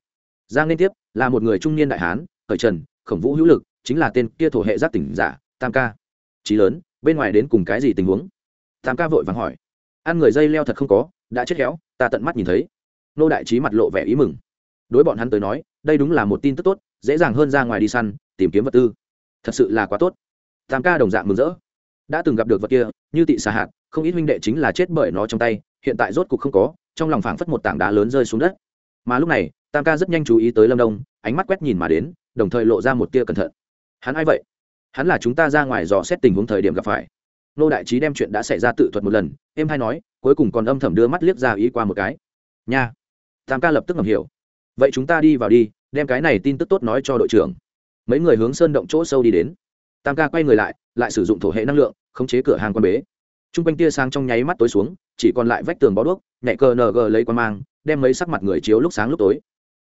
giang liên tiếp là một người trung niên đại hán khởi trần, khổng vũ hữu lực, chính là tên kia thổ hệ giác tỉnh giả, tam ca. Trí lớn, bên ngoài đến cùng cái gì tình huống? Tam ca vội vàng hỏi. Ăn người dây leo thật không có, đã chết khéo ta tận mắt nhìn thấy. Nô đại trí mặt lộ vẻ ý mừng. Đối bọn hắn tới nói, đây đúng là một tin tức tốt, dễ dàng hơn ra ngoài đi săn, tìm kiếm vật tư. Thật sự là quá tốt. Tam ca đồng dạng mừng rỡ. Đã từng gặp được vật kia, như tị xà hạt, không ít huynh đệ chính là chết bởi nó trong tay, hiện tại rốt cục không có, trong lòng phảng phất một tảng đá lớn rơi xuống đất. Mà lúc này tam ca rất nhanh chú ý tới lâm đông ánh mắt quét nhìn mà đến đồng thời lộ ra một tia cẩn thận hắn ai vậy hắn là chúng ta ra ngoài dò xét tình huống thời điểm gặp phải nô đại trí đem chuyện đã xảy ra tự thuật một lần em hay nói cuối cùng còn âm thầm đưa mắt liếc ra ý qua một cái nha tam ca lập tức ngầm hiểu vậy chúng ta đi vào đi đem cái này tin tức tốt nói cho đội trưởng mấy người hướng sơn động chỗ sâu đi đến tam ca quay người lại lại sử dụng thổ hệ năng lượng khống chế cửa hàng quan bế t r u n g quanh tia sáng trong nháy mắt tối xuống chỉ còn lại vách tường bó đuốc nhẹ cờ ng lấy quan mang đem mấy sắc mặt người chiếu lúc sáng lúc tối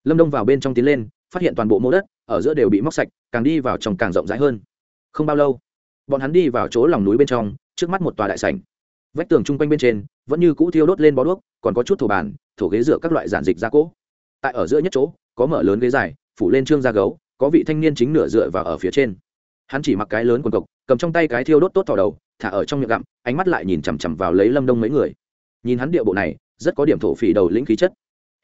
lâm đông vào bên trong tiến lên phát hiện toàn bộ mô đất ở giữa đều bị móc sạch càng đi vào trong càng rộng rãi hơn không bao lâu bọn hắn đi vào chỗ lòng núi bên trong trước mắt một tòa đại sảnh vách tường chung quanh bên trên vẫn như cũ thiêu đốt lên bó đuốc còn có chút thổ bàn thổ ghế dựa các loại giản dịch ra cỗ tại ở giữa nhất chỗ có mở lớn ghế dài phủ lên trương da gấu có vị thanh niên chính nửa dựa vào ở phía trên hắn chỉ mặc cái lớn quần cộc cầm trong tay cái thiêu đốt tốt thỏ đầu thả ở trong miệng gặm ánh mắt lại nhìn chằm chằm vào lấy lâm đông mấy người nhìn hắn điệu bộ này rất có điểm thổ phỉ đầu lĩnh khí chất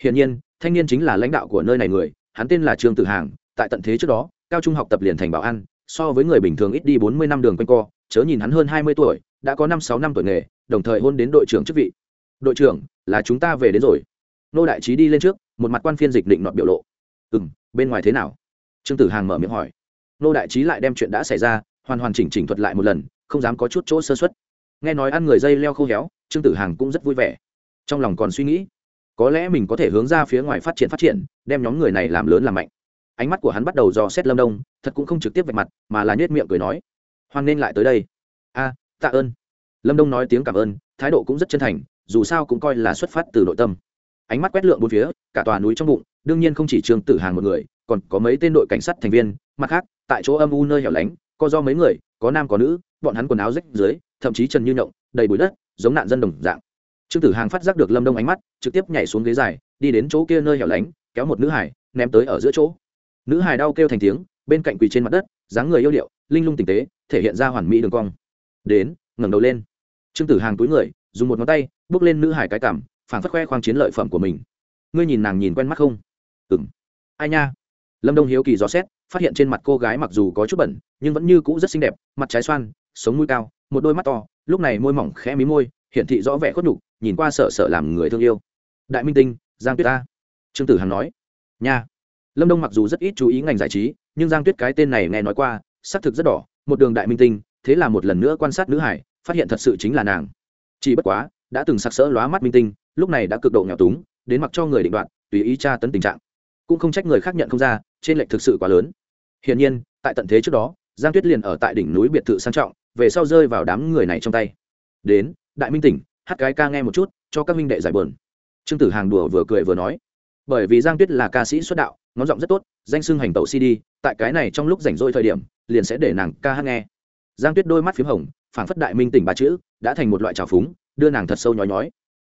hiển nhiên thanh niên chính là lãnh đạo của nơi này người, hắn tên là trương tử hàng, tại tận thế trước đó, cao trung học tập liền thành bảo an, so với người bình thường ít đi bốn mươi năm đường quanh co, chớ nhìn hắn hơn hai mươi tuổi, đã có năm sáu năm tuổi nghề, đồng thời hôn đến đội trưởng chức vị. Đội trưởng, là chúng ta về đến rồi. Nô đại trí đi lên trước, một mặt quan phiên dịch định nọt biểu lộ. Ừ m bên ngoài thế nào? Trương tử hàng mở miệng hỏi. Nô đại trí lại đem chuyện đã xảy ra, hoàn hoàn chỉnh chỉnh thuật lại một lần, không dám có chút chỗ sơ xuất nghe nói ăn người dây leo khô héo, trương tử hàng cũng rất vui vẻ. Trong lòng còn suy nghĩ có lẽ mình có thể hướng ra phía ngoài phát triển phát triển, đem nhóm người này làm lớn làm mạnh. Ánh mắt của hắn bắt đầu dò xét lâm đông, thật cũng không trực tiếp vạch mặt, mà là nhét miệng cười nói, hoan nên lại tới đây. A, tạ ơn. Lâm đông nói tiếng cảm ơn, thái độ cũng rất chân thành, dù sao cũng coi là xuất phát từ nội tâm. Ánh mắt quét lượn bốn phía, cả tòa núi trong bụng, đương nhiên không chỉ Trường tử hàng một người, còn có mấy tên đội cảnh sát thành viên, mặt khác, tại chỗ âm u nơi hẻo lánh, có do mấy người, có nam có nữ, bọn hắn quần áo rách dưới, thậm chí trần như nhộng, đầy bụi đất, giống nạn dân đồng dạng trương tử hàng phát giác được lâm đông ánh mắt, trực tiếp nhảy xuống ghế dài, đi đến chỗ kia nơi hẻo lánh, kéo một nữ hải ném tới ở giữa chỗ. Nữ hải đau kêu thành tiếng, bên cạnh quỳ trên mặt đất, dáng người yêu điệu, linh lung tinh tế, thể hiện ra hoàn mỹ đường cong. Đến, ngẩng đầu lên. Trương tử hàng túi người, dùng một ngón tay, bước lên nữ hải cái cảm phảng phất khoe khoang chiến lợi phẩm của mình. Ngươi nhìn nàng nhìn quen mắt không? Ừ m ai nha? Lâm đông hiếu kỳ dò xét, phát hiện trên mặt cô gái mặc dù có chút bẩn, nhưng vẫn như cũ rất xinh đẹp, mặt trái xoan, sống mũi cao, một đôi mắt to, lúc này môi mỏng khẽ mí môi, hiển thị rõ vẻ khuất nhục nhìn qua sợ sợ làm người thương yêu. Đại minh tinh, giang tuyết ta trương tử hằng nói. Nha. Lâm đông mặc dù rất ít chú ý ngành giải trí, nhưng giang tuyết cái tên này nghe nói qua xác thực rất đỏ, một đường đại minh tinh, thế là một lần nữa quan sát nữ hải, phát hiện thật sự chính là nàng. Chỉ bất quá, đã từng sặc sỡ lóa mắt minh tinh, lúc này đã cực độ nghèo túng, đến mặc cho người định đoạt, tùy ý tra tấn tình trạng. Cũng không trách người khác nhận không ra, trên lệch thực sự quá lớn. Hiển nhiên, tại tận thế trước đó, giang tuyết liền ở tại đỉnh núi biệt thự sang trọng, về sau rơi vào đám người này trong tay. Đến, đại minh tỉnh hát cái ca nghe một chút, cho các minh đệ giải bờn trương tử hàng đùa vừa cười vừa nói, bởi vì giang tuyết là ca sĩ xuất đạo, ngón giọng rất tốt, danh xưng hành tẩu cd tại cái này trong lúc rảnh rỗi thời điểm, liền sẽ để nàng ca hát nghe. Giang tuyết đôi mắt p h í m hồng, phảng phất đại minh tỉnh ba chữ, đã thành một loại trào phúng, đưa nàng thật sâu nhói nhói.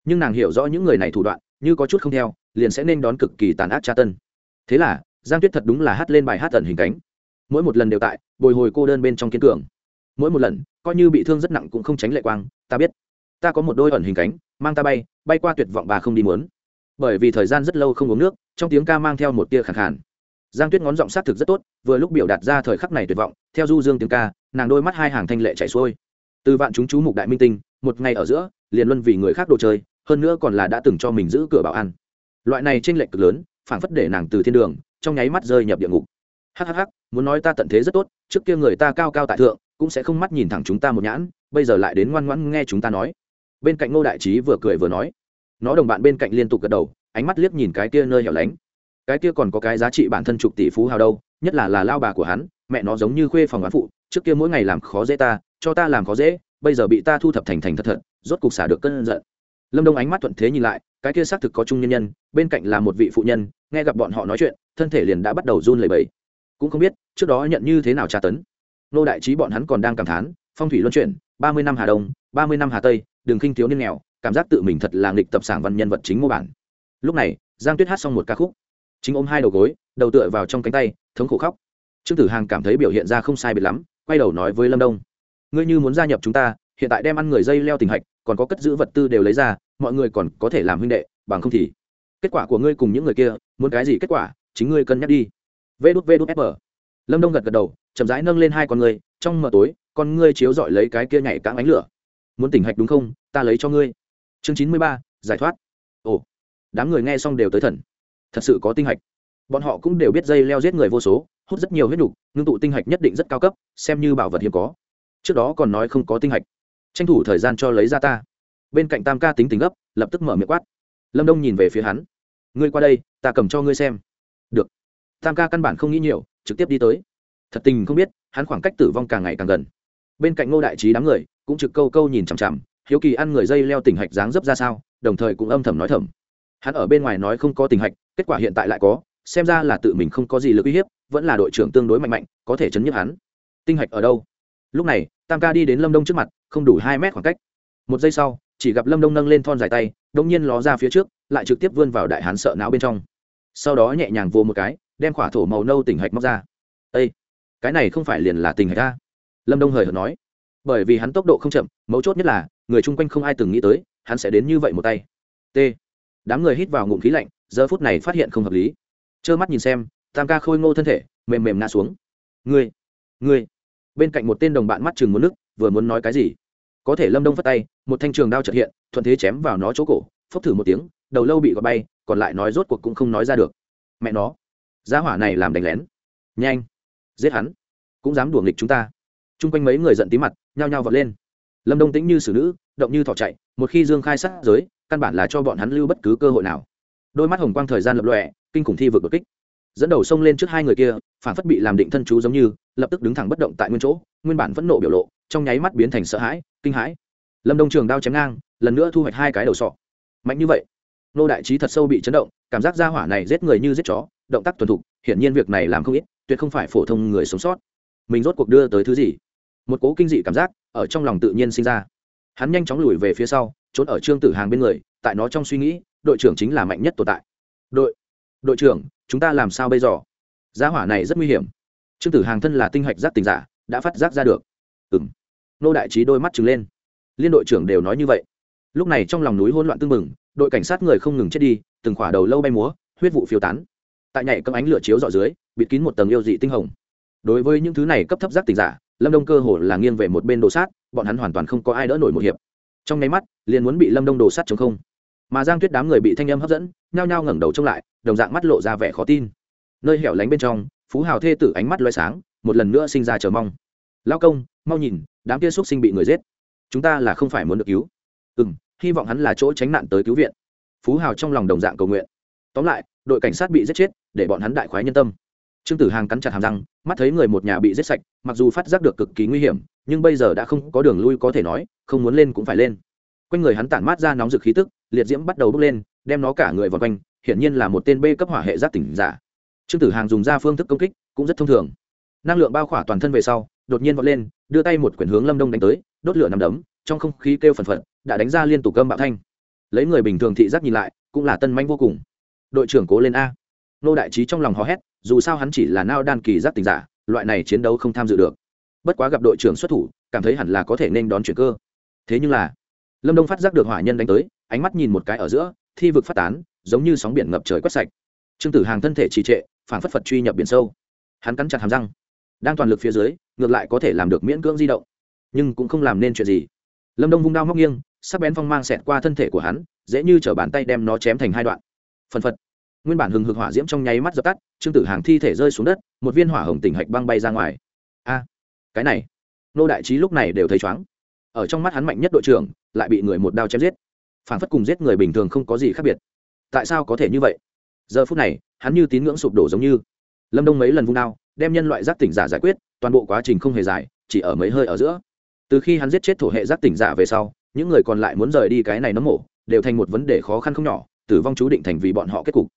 Nhưng nàng hiểu rõ những người này thủ đoạn, như có chút không theo, liền sẽ nên đón cực kỳ tàn ác tra tân thế là, giang tuyết thật đúng là hát lên bài hát tần hình cánh. Mỗi một lần đều tại, bồi hồi cô đơn bên trong kiên cường. Mỗi một lần, coi như bị thương rất nặng cũng không tránh lệ quang, ta biết ta có một đôi ẩn hình cánh, mang ta bay bay qua tuyệt vọng bà không đi muốn. Bởi vì thời gian rất lâu không uống nước, trong tiếng ca mang theo một tia khẳng khàn. Giang tuyết ngón giọng s á t thực rất tốt, vừa lúc biểu đạt ra thời khắc này tuyệt vọng, theo du dương tiếng ca, nàng đôi mắt hai hàng thanh lệ chảy xuôi. Từ vạn chúng chú mục đại minh tinh, một ngày ở giữa, liền luân vì người khác đồ chơi, hơn nữa còn là đã từng cho mình giữ cửa bảo ăn loại này t r ê n lệch cực lớn, phảng phất để nàng từ thiên đường, trong nháy mắt rơi nhập địa ngục. Hhh muốn nói ta tận thế rất tốt, trước kia người ta cao cao tại thượng, cũng sẽ không mắt nhìn thẳng chúng ta một nhãn, bây giờ lại đến ngoan ngoãn nghe chúng ta nói bên cạnh ngô đại trí vừa cười vừa nói, nó đồng bạn bên cạnh liên tục gật đầu, ánh mắt liếc nhìn cái kia nơi hẻo lánh. Cái kia còn có cái giá trị bản thân chục tỷ phú hào đâu, nhất là là lao bà của hắn, mẹ nó giống như khuê phòng bán phụ, trước kia mỗi ngày làm khó dễ ta, cho ta làm khó dễ, bây giờ bị ta thu thập thành thành thật thật, rốt cục xả được cơn giận. Lâm đông ánh mắt thuận thế nhìn lại, cái kia xác thực có chung nhân nhân, bên cạnh là một vị phụ nhân, nghe gặp bọn họ nói chuyện, thân thể liền đã bắt đầu run lẩy bẩy. Cũng không biết, trước đó nhận như thế nào tra tấn. Nô đại trí bọn hắn còn đang cảm thán, phong thủy luân chuyển, ba mươi năm hà đông, ba mươi năm hà tây đừng khinh thiếu niên nghèo, cảm giác tự mình thật là nghịch tập sản văn nhân vật chính mô bản. Lúc này, giang tuyết hát xong một ca khúc. Chính ôm hai đầu gối, đầu tựa vào trong cánh tay, thống khổ khóc. Trương tử hàng cảm thấy biểu hiện ra không sai biệt lắm, quay đầu nói với lâm đông. Ngươi như muốn gia nhập chúng ta, hiện tại đem ăn người dây leo tình hạch, còn có cất giữ vật tư đều lấy ra, mọi người còn có thể làm huynh đệ, bằng không thì kết quả của ngươi cùng những người kia, muốn cái gì kết quả, chính ngươi cân nhắc đi. Vê đút vê đút fp lâm đông gật gật đầu, chậm rãi nâng lên hai con ngươi trong mờ tối, con ngươi chiếu dọi lấy cái kia nhảy cãng ánh lửa muốn tỉnh hạch đúng không? Ta lấy cho ngươi. Chương chín mươi ba, giải thoát. Ồ, đám người nghe xong đều tới thần. Thật sự có tinh hạch. Bọn họ cũng đều biết dây leo giết người vô số, hút rất nhiều huyết nhục ngưng tụ tinh hạch nhất định rất cao cấp, xem như bảo vật hiếm có. Trước đó còn nói không có tinh hạch. Tranh thủ thời gian cho lấy ra ta. Bên cạnh tam ca tính tính gấp, lập tức mở miệng quát. Lâm đông nhìn về phía hắn. Ngươi qua đây, ta cầm cho ngươi xem. Được. Tam ca căn bản không nghĩ nhiều, trực tiếp đi tới. Thật tình không biết, hắn khoảng cách tử vong càng ngày càng gần bên cạnh ngô đại trí đám người, cũng trực câu câu nhìn chằm chằm, hiếu kỳ ăn người dây leo tỉnh hạch dáng dấp ra sao, đồng thời cũng âm thầm nói thầm. Hắn ở bên ngoài nói không có tình hạch, kết quả hiện tại lại có, xem ra là tự mình không có gì lực uy hiếp, vẫn là đội trưởng tương đối mạnh mạnh, có thể chấn nhức hắn. Tinh hạch ở đâu? Lúc này, tam ca đi đến lâm đông trước mặt, không đủ hai mét khoảng cách. Một giây sau, chỉ gặp lâm đông nâng lên thon dài tay đông nhiên ló ra phía trước, lại trực tiếp vươn vào đại hán sợ não bên trong. Sau đó nhẹ nhàng vô một cái, đem khỏa thổ màu nâu tỉnh hạch móc ra. Ây cái này không phải liền là tình hạch ta lâm đông hời hợt nói, bởi vì hắn tốc độ không chậm, mấu chốt nhất là, người chung quanh không ai từng nghĩ tới, hắn sẽ đến như vậy một tay. T. Đám người hít vào ngụm khí lạnh, giờ phút này phát hiện không hợp lý. Trơ mắt nhìn xem, tam ca khôi ngô thân thể, mềm mềm ngã xuống. Ngươi ngươi. Bên cạnh một tên đồng bạn mắt chừng muốn nước, vừa muốn nói cái gì? Có thể lâm đông phất tay, một thanh trường đao trật hiện, thuận thế chém vào nó chỗ cổ, phốc thử một tiếng, đầu lâu bị gọt bay, còn lại nói rốt cuộc cũng không nói ra được. Mẹ nó giá hỏa này làm đánh lén. Nhanh, giết hắn. Cũng dám đùa nghịch chúng ta chung quanh mấy người giận tí mặt, nhao nhao vọt lên. Lâm đông tĩnh như xử nữ, động như thỏ chạy, một khi dương khai sát giới, căn bản là cho bọn hắn lưu bất cứ cơ hội nào. Đôi mắt hồng quang thời gian lập lọe kinh khủng thi vượt đột kích. Dẫn đầu xông lên trước hai người kia, phản phất bị làm định thân chú giống như, lập tức đứng thẳng bất động tại nguyên chỗ, nguyên bản vẫn nộ biểu lộ, trong nháy mắt biến thành sợ hãi, kinh hãi. Lâm đông trường đao chém ngang, lần nữa thu hoạch hai cái đầu sọ. Mạnh như vậy, nô đại trí thật sâu bị chấn động, cảm giác ra hỏa này giết người như giết chó, động tác tuần thục, hiển nhiên việc này làm không ít, tuyệt không phải phổ thông người sống sót. Mình rốt cuộc đưa tới thứ gì? Một cố kinh dị cảm giác ở trong lòng tự nhiên sinh ra. Hắn nhanh chóng lùi về phía sau, trốn ở trương tử hàng bên người, tại nó trong suy nghĩ, đội trưởng chính là mạnh nhất tồn tại. Đội đội trưởng, chúng ta làm sao bây giờ? Giá hỏa này rất nguy hiểm. Trương tử hàng thân là tinh hạch giác tình giả, đã phát giác ra được. Ừ m nô đại trí đôi mắt trừng lên. Liên đội trưởng đều nói như vậy. Lúc này trong lòng núi hỗn loạn tưng bừng, đội cảnh sát người không ngừng chết đi, từng khỏa đầu lâu bay múa, huyết vụ phiêu tán. Tại nhảy cấm ánh lửa chiếu dọ dưới, bịt kín một tầng yêu dị tinh hồng. Đối với những thứ này cấp thấp giác tình giả lâm đông cơ hồ là nghiêng về một bên đồ sát, bọn hắn hoàn toàn không có ai đỡ nổi một hiệp. Trong nháy mắt, liền muốn bị lâm đông đồ sát chống không. Mà giang tuyết đám người bị thanh âm hấp dẫn, nhao nhao ngẩng đầu trông lại, đồng dạng mắt lộ ra vẻ khó tin. Nơi hẻo lánh bên trong, phú hào thê tử ánh mắt loay sáng, một lần nữa sinh ra chờ mong. Lao công, mau nhìn, đám kia xúc sinh bị người giết. Chúng ta là không phải muốn được cứu. Ừ m hy vọng hắn là chỗ tránh nạn tới cứu viện. Phú hào trong lòng đồng dạng cầu nguyện. Tóm lại, đội cảnh sát bị giết chết, để bọn hắn đại khoái nhân tâm trương tử hàng cắn chặt hàm răng, mắt thấy người một nhà bị giết sạch, mặc dù phát giác được cực kỳ nguy hiểm, nhưng bây giờ đã không có đường lui có thể nói, không muốn lên cũng phải lên. Quanh người hắn tản mát ra nóng rực khí tức, liệt diễm bắt đầu bốc lên, đem nó cả người vào quanh, hiển nhiên là một tên b cấp hỏa hệ giác tỉnh giả. Trương tử hàng dùng ra phương thức công kích, cũng rất thông thường. Năng lượng bao khỏa toàn thân về sau, đột nhiên vọt lên, đưa tay một quyển hướng lâm đông đánh tới, đốt lửa nằm đấm, trong không khí kêu phần phật đã đánh ra liên tục cơm bạo thanh. Lấy người bình thường thị giác nhìn lại, cũng là tân manh vô cùng. Đội trưởng cố lên a. Nô đại trí trong lòng hò hét dù sao hắn chỉ là nao đan kỳ giác tình giả, loại này chiến đấu không tham dự được. Bất quá gặp đội trưởng xuất thủ, cảm thấy hẳn là có thể nên đón chuyện cơ. Thế nhưng là, lâm đông phát giác được hỏa nhân đánh tới, ánh mắt nhìn một cái ở giữa, thi vực phát tán, giống như sóng biển ngập trời quét sạch. Trương tử hàng thân thể trì trệ phản phất phật truy nhập biển sâu. Hắn cắn chặt hàm răng, đang toàn lực phía dưới, ngược lại có thể làm được miễn cưỡng di động, nhưng cũng không làm nên chuyện gì. Lâm đông vung đao móc nghiêng, sắc bén phong mang xẹt qua thân thể của hắn, dễ như t bàn tay đem nó chém thành hai đoạn. Phần phật nguyên bản hừng hực hỏa diễm trong nháy mắt dập tắt, trương tử hàng thi thể rơi xuống đất, một viên hỏa hồng tỉnh hạch băng bay ra ngoài. A, cái này, nô đại trí lúc này đều thấy chóng ở trong mắt hắn mạnh nhất đội trưởng, lại bị người một đao chém giết. Phản phất cùng giết người bình thường không có gì khác biệt. Tại sao có thể như vậy? Giờ phút này, hắn như tín ngưỡng sụp đổ giống như. Lâm đông mấy lần vung đao, đem nhân loại giác tỉnh giả giải quyết, toàn bộ quá trình không hề dài, chỉ ở mấy hơi ở giữa. Từ khi hắn giết chết thổ hệ giác tỉnh giả về sau, những người còn lại muốn rời đi cái này nấm mổ đều thành một vấn đề khó khăn không nhỏ, tử vong chú định thành vì bọn họ kết cục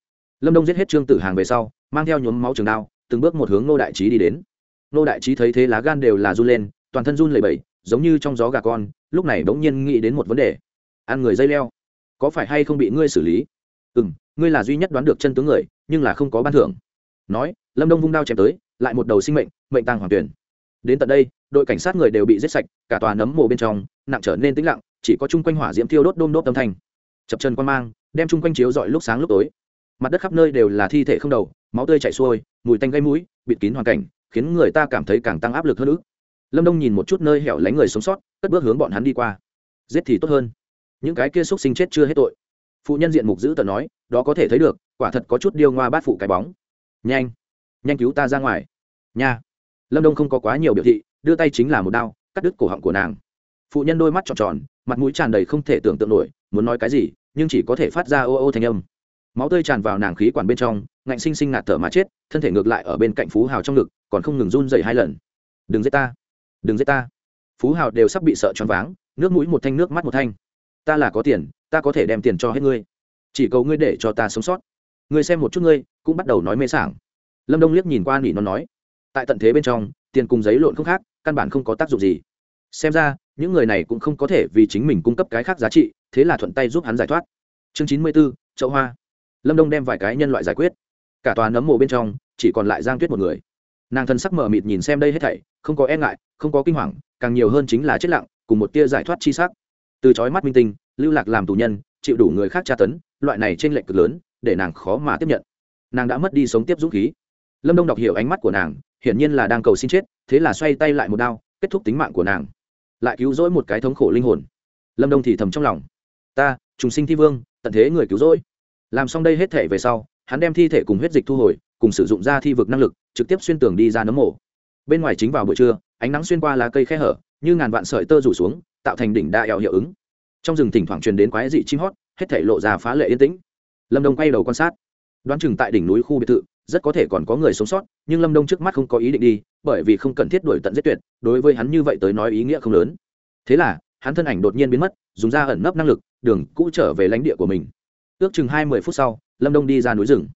lâm đông giết hết trương tử hàng về sau, mang theo nhuốm máu trường đao, từng bước một hướng nô đại trí đi đến. Nô đại trí thấy thế lá gan đều là run lên, toàn thân run lẩy bẩy, giống như trong gió gà con, lúc này bỗng nhiên nghĩ đến một vấn đề. Ăn người dây leo, có phải hay không bị ngươi xử lý? Ừ m ngươi là duy nhất đoán được chân tướng người, nhưng là không có ban thưởng. Nói, lâm đông vung đao chém tới, lại một đầu sinh mệnh mệnh tàng hoàng tuyển. Đến tận đây, đội cảnh sát người đều bị giết sạch, cả tòa nấm mồ bên trong, nặng trở nên tĩnh lặng, chỉ có chung quanh hỏa diễm thiêu đốt đôm đốt âm thanh. Chập chân quan mang, đem chung quanh chiếu dọi lúc sáng lúc tối mặt đất khắp nơi đều là thi thể không đầu, máu tươi chảy xuôi, mùi tanh gây mũi, bịt kín hoàn cảnh, khiến người ta cảm thấy càng tăng áp lực hơn nữa. Lâm đông nhìn một chút nơi hẻo lánh người sống sót, cất bước hướng bọn hắn đi qua. Giết thì tốt hơn. Những cái kia xúc sinh chết chưa hết tội. Phụ nhân diện mục giữ tờ nói, đó có thể thấy được, quả thật có chút điêu ngoa bát phụ cái bóng. Nhanh nhanh cứu ta ra ngoài. Nha. Lâm đông không có quá nhiều biểu thị, đưa tay chính là một đao, cắt đứt cổ họng của nàng. Phụ nhân đôi mắt tròn tròn, mặt mũi tràn đầy không thể tưởng tượng nổi, muốn nói cái gì, nhưng chỉ có thể phát ra ô ô thành âm máu tươi tràn vào nàng khí quản bên trong, ngạnh sinh sinh ngạt thở mà chết, thân thể ngược lại ở bên cạnh phú hào trong ngực, còn không ngừng run dậy hai lần. Đừng giết ta, đừng giết ta. Phú hào đều sắp bị sợ choáng váng, nước mũi một thanh, nước mắt một thanh. Ta là có tiền, ta có thể đem tiền cho hết ngươi. Chỉ cầu ngươi để cho ta sống sót. Ngươi xem một chút ngươi, cũng bắt đầu nói mê sảng. Lâm đông liếc nhìn qua nỉ nó nói. Tại tận thế bên trong, tiền cùng giấy lộn không khác, căn bản không có tác dụng gì. Xem ra, những người này cũng không có thể vì chính mình cung cấp cái khác giá trị, thế là thuận tay giúp hắn giải thoát. Chương chín mươi b ố chậu hoa lâm đông đem vài cái nhân loại giải quyết cả tòa nấm mộ bên trong chỉ còn lại giang tuyết một người nàng thân sắc mờ mịt nhìn xem đây hết thảy không có e ngại không có kinh hoàng càng nhiều hơn chính là chết lặng cùng một tia giải thoát chi sắc từ chói mắt minh tinh lưu lạc làm tù nhân chịu đủ người khác tra tấn loại này trên lệnh cực lớn để nàng khó mà tiếp nhận nàng đã mất đi sống tiếp dũng khí lâm đông đọc hiểu ánh mắt của nàng hiển nhiên là đang cầu xin chết thế là xoay tay lại một đao kết thúc tính mạng của nàng lại cứu rỗi một cái thống khổ linh hồn lâm đông thì thầm trong lòng ta trùng sinh thi vương tận thế người cứu rỗi làm xong đây hết thể về sau, hắn đem thi thể cùng huyết dịch thu hồi, cùng sử dụng ra thi vực năng lực, trực tiếp xuyên tường đi ra nấm mổ bên ngoài chính vào buổi trưa, ánh nắng xuyên qua lá cây khe hở, như ngàn vạn sợi tơ rủ xuống, tạo thành đỉnh đa eo hiệu ứng. Trong rừng thỉnh thoảng truyền đến quái dị chim hót, hết thể lộ ra phá lệ yên tĩnh. Lâm đông quay đầu quan sát. Đoán chừng tại đỉnh núi khu biệt thự, rất có thể còn có người sống sót, nhưng lâm đông trước mắt không có ý định đi, bởi vì không cần thiết đuổi tận giết tuyệt, đối với hắn như vậy tới nói ý nghĩa không lớn. Thế là, hắn thân ảnh đột nhiên biến mất, dùng ra ẩn nấp năng lực, đường cũ trở về lãnh địa của mình ước chừng hai mươi phút sau, lâm đông đi ra núi rừng.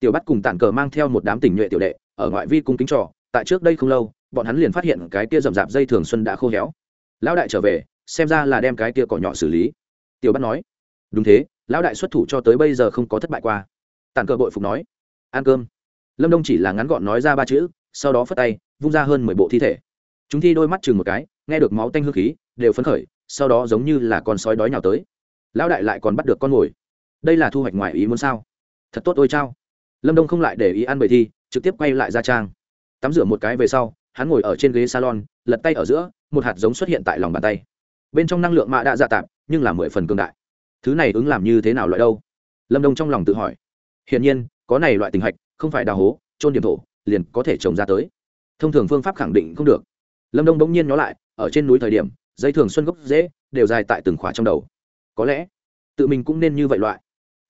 Tiểu bắt cùng tản cờ mang theo một đám tình nhuệ tiểu đệ, ở ngoại vi cung kính trò, tại trước đây không lâu, bọn hắn liền phát hiện cái kia rậm rạp dây thường xuân đã khô héo. Lão đại trở về, xem ra là đem cái kia cỏ nhỏ xử lý. Tiểu bắt nói, đúng thế, lão đại xuất thủ cho tới bây giờ không có thất bại qua. Tản cờ bội phục nói, ăn cơm. Lâm đông chỉ là ngắn gọn nói ra ba chữ, sau đó phất tay, vung ra hơn mười bộ thi thể. Chúng thi đôi mắt chừng một cái, nghe được máu tanh hương khí, đều phấn khởi, sau đó giống như là con sói đói nhào tới. Lão đại lại còn bắt được con mồi đây là thu hoạch ngoài ý muốn sao? Thật tốt ôi chao. Lâm đông không lại để ý ăn bầy thi, trực tiếp quay lại ra trang. Tắm rửa một cái về sau, hắn ngồi ở trên ghế salon, lật tay ở giữa, một hạt giống xuất hiện tại lòng bàn tay. Bên trong năng lượng mạ đã dạ tạp, nhưng là mười phần cường đại. Thứ này ứng làm như thế nào loại đâu? Lâm đông trong lòng tự hỏi. Hiển nhiên, có này loại tình hạch không phải đào hố trôn điểm thổ, liền có thể trồng ra tới. Thông thường phương pháp khẳng định không được. Lâm đông bỗng nhiên nhó lại, ở trên núi thời điểm, dây thường xuân gốc dễ đều dài tại từng khóa trong đầu. Có lẽ, tự mình cũng nên như vậy loại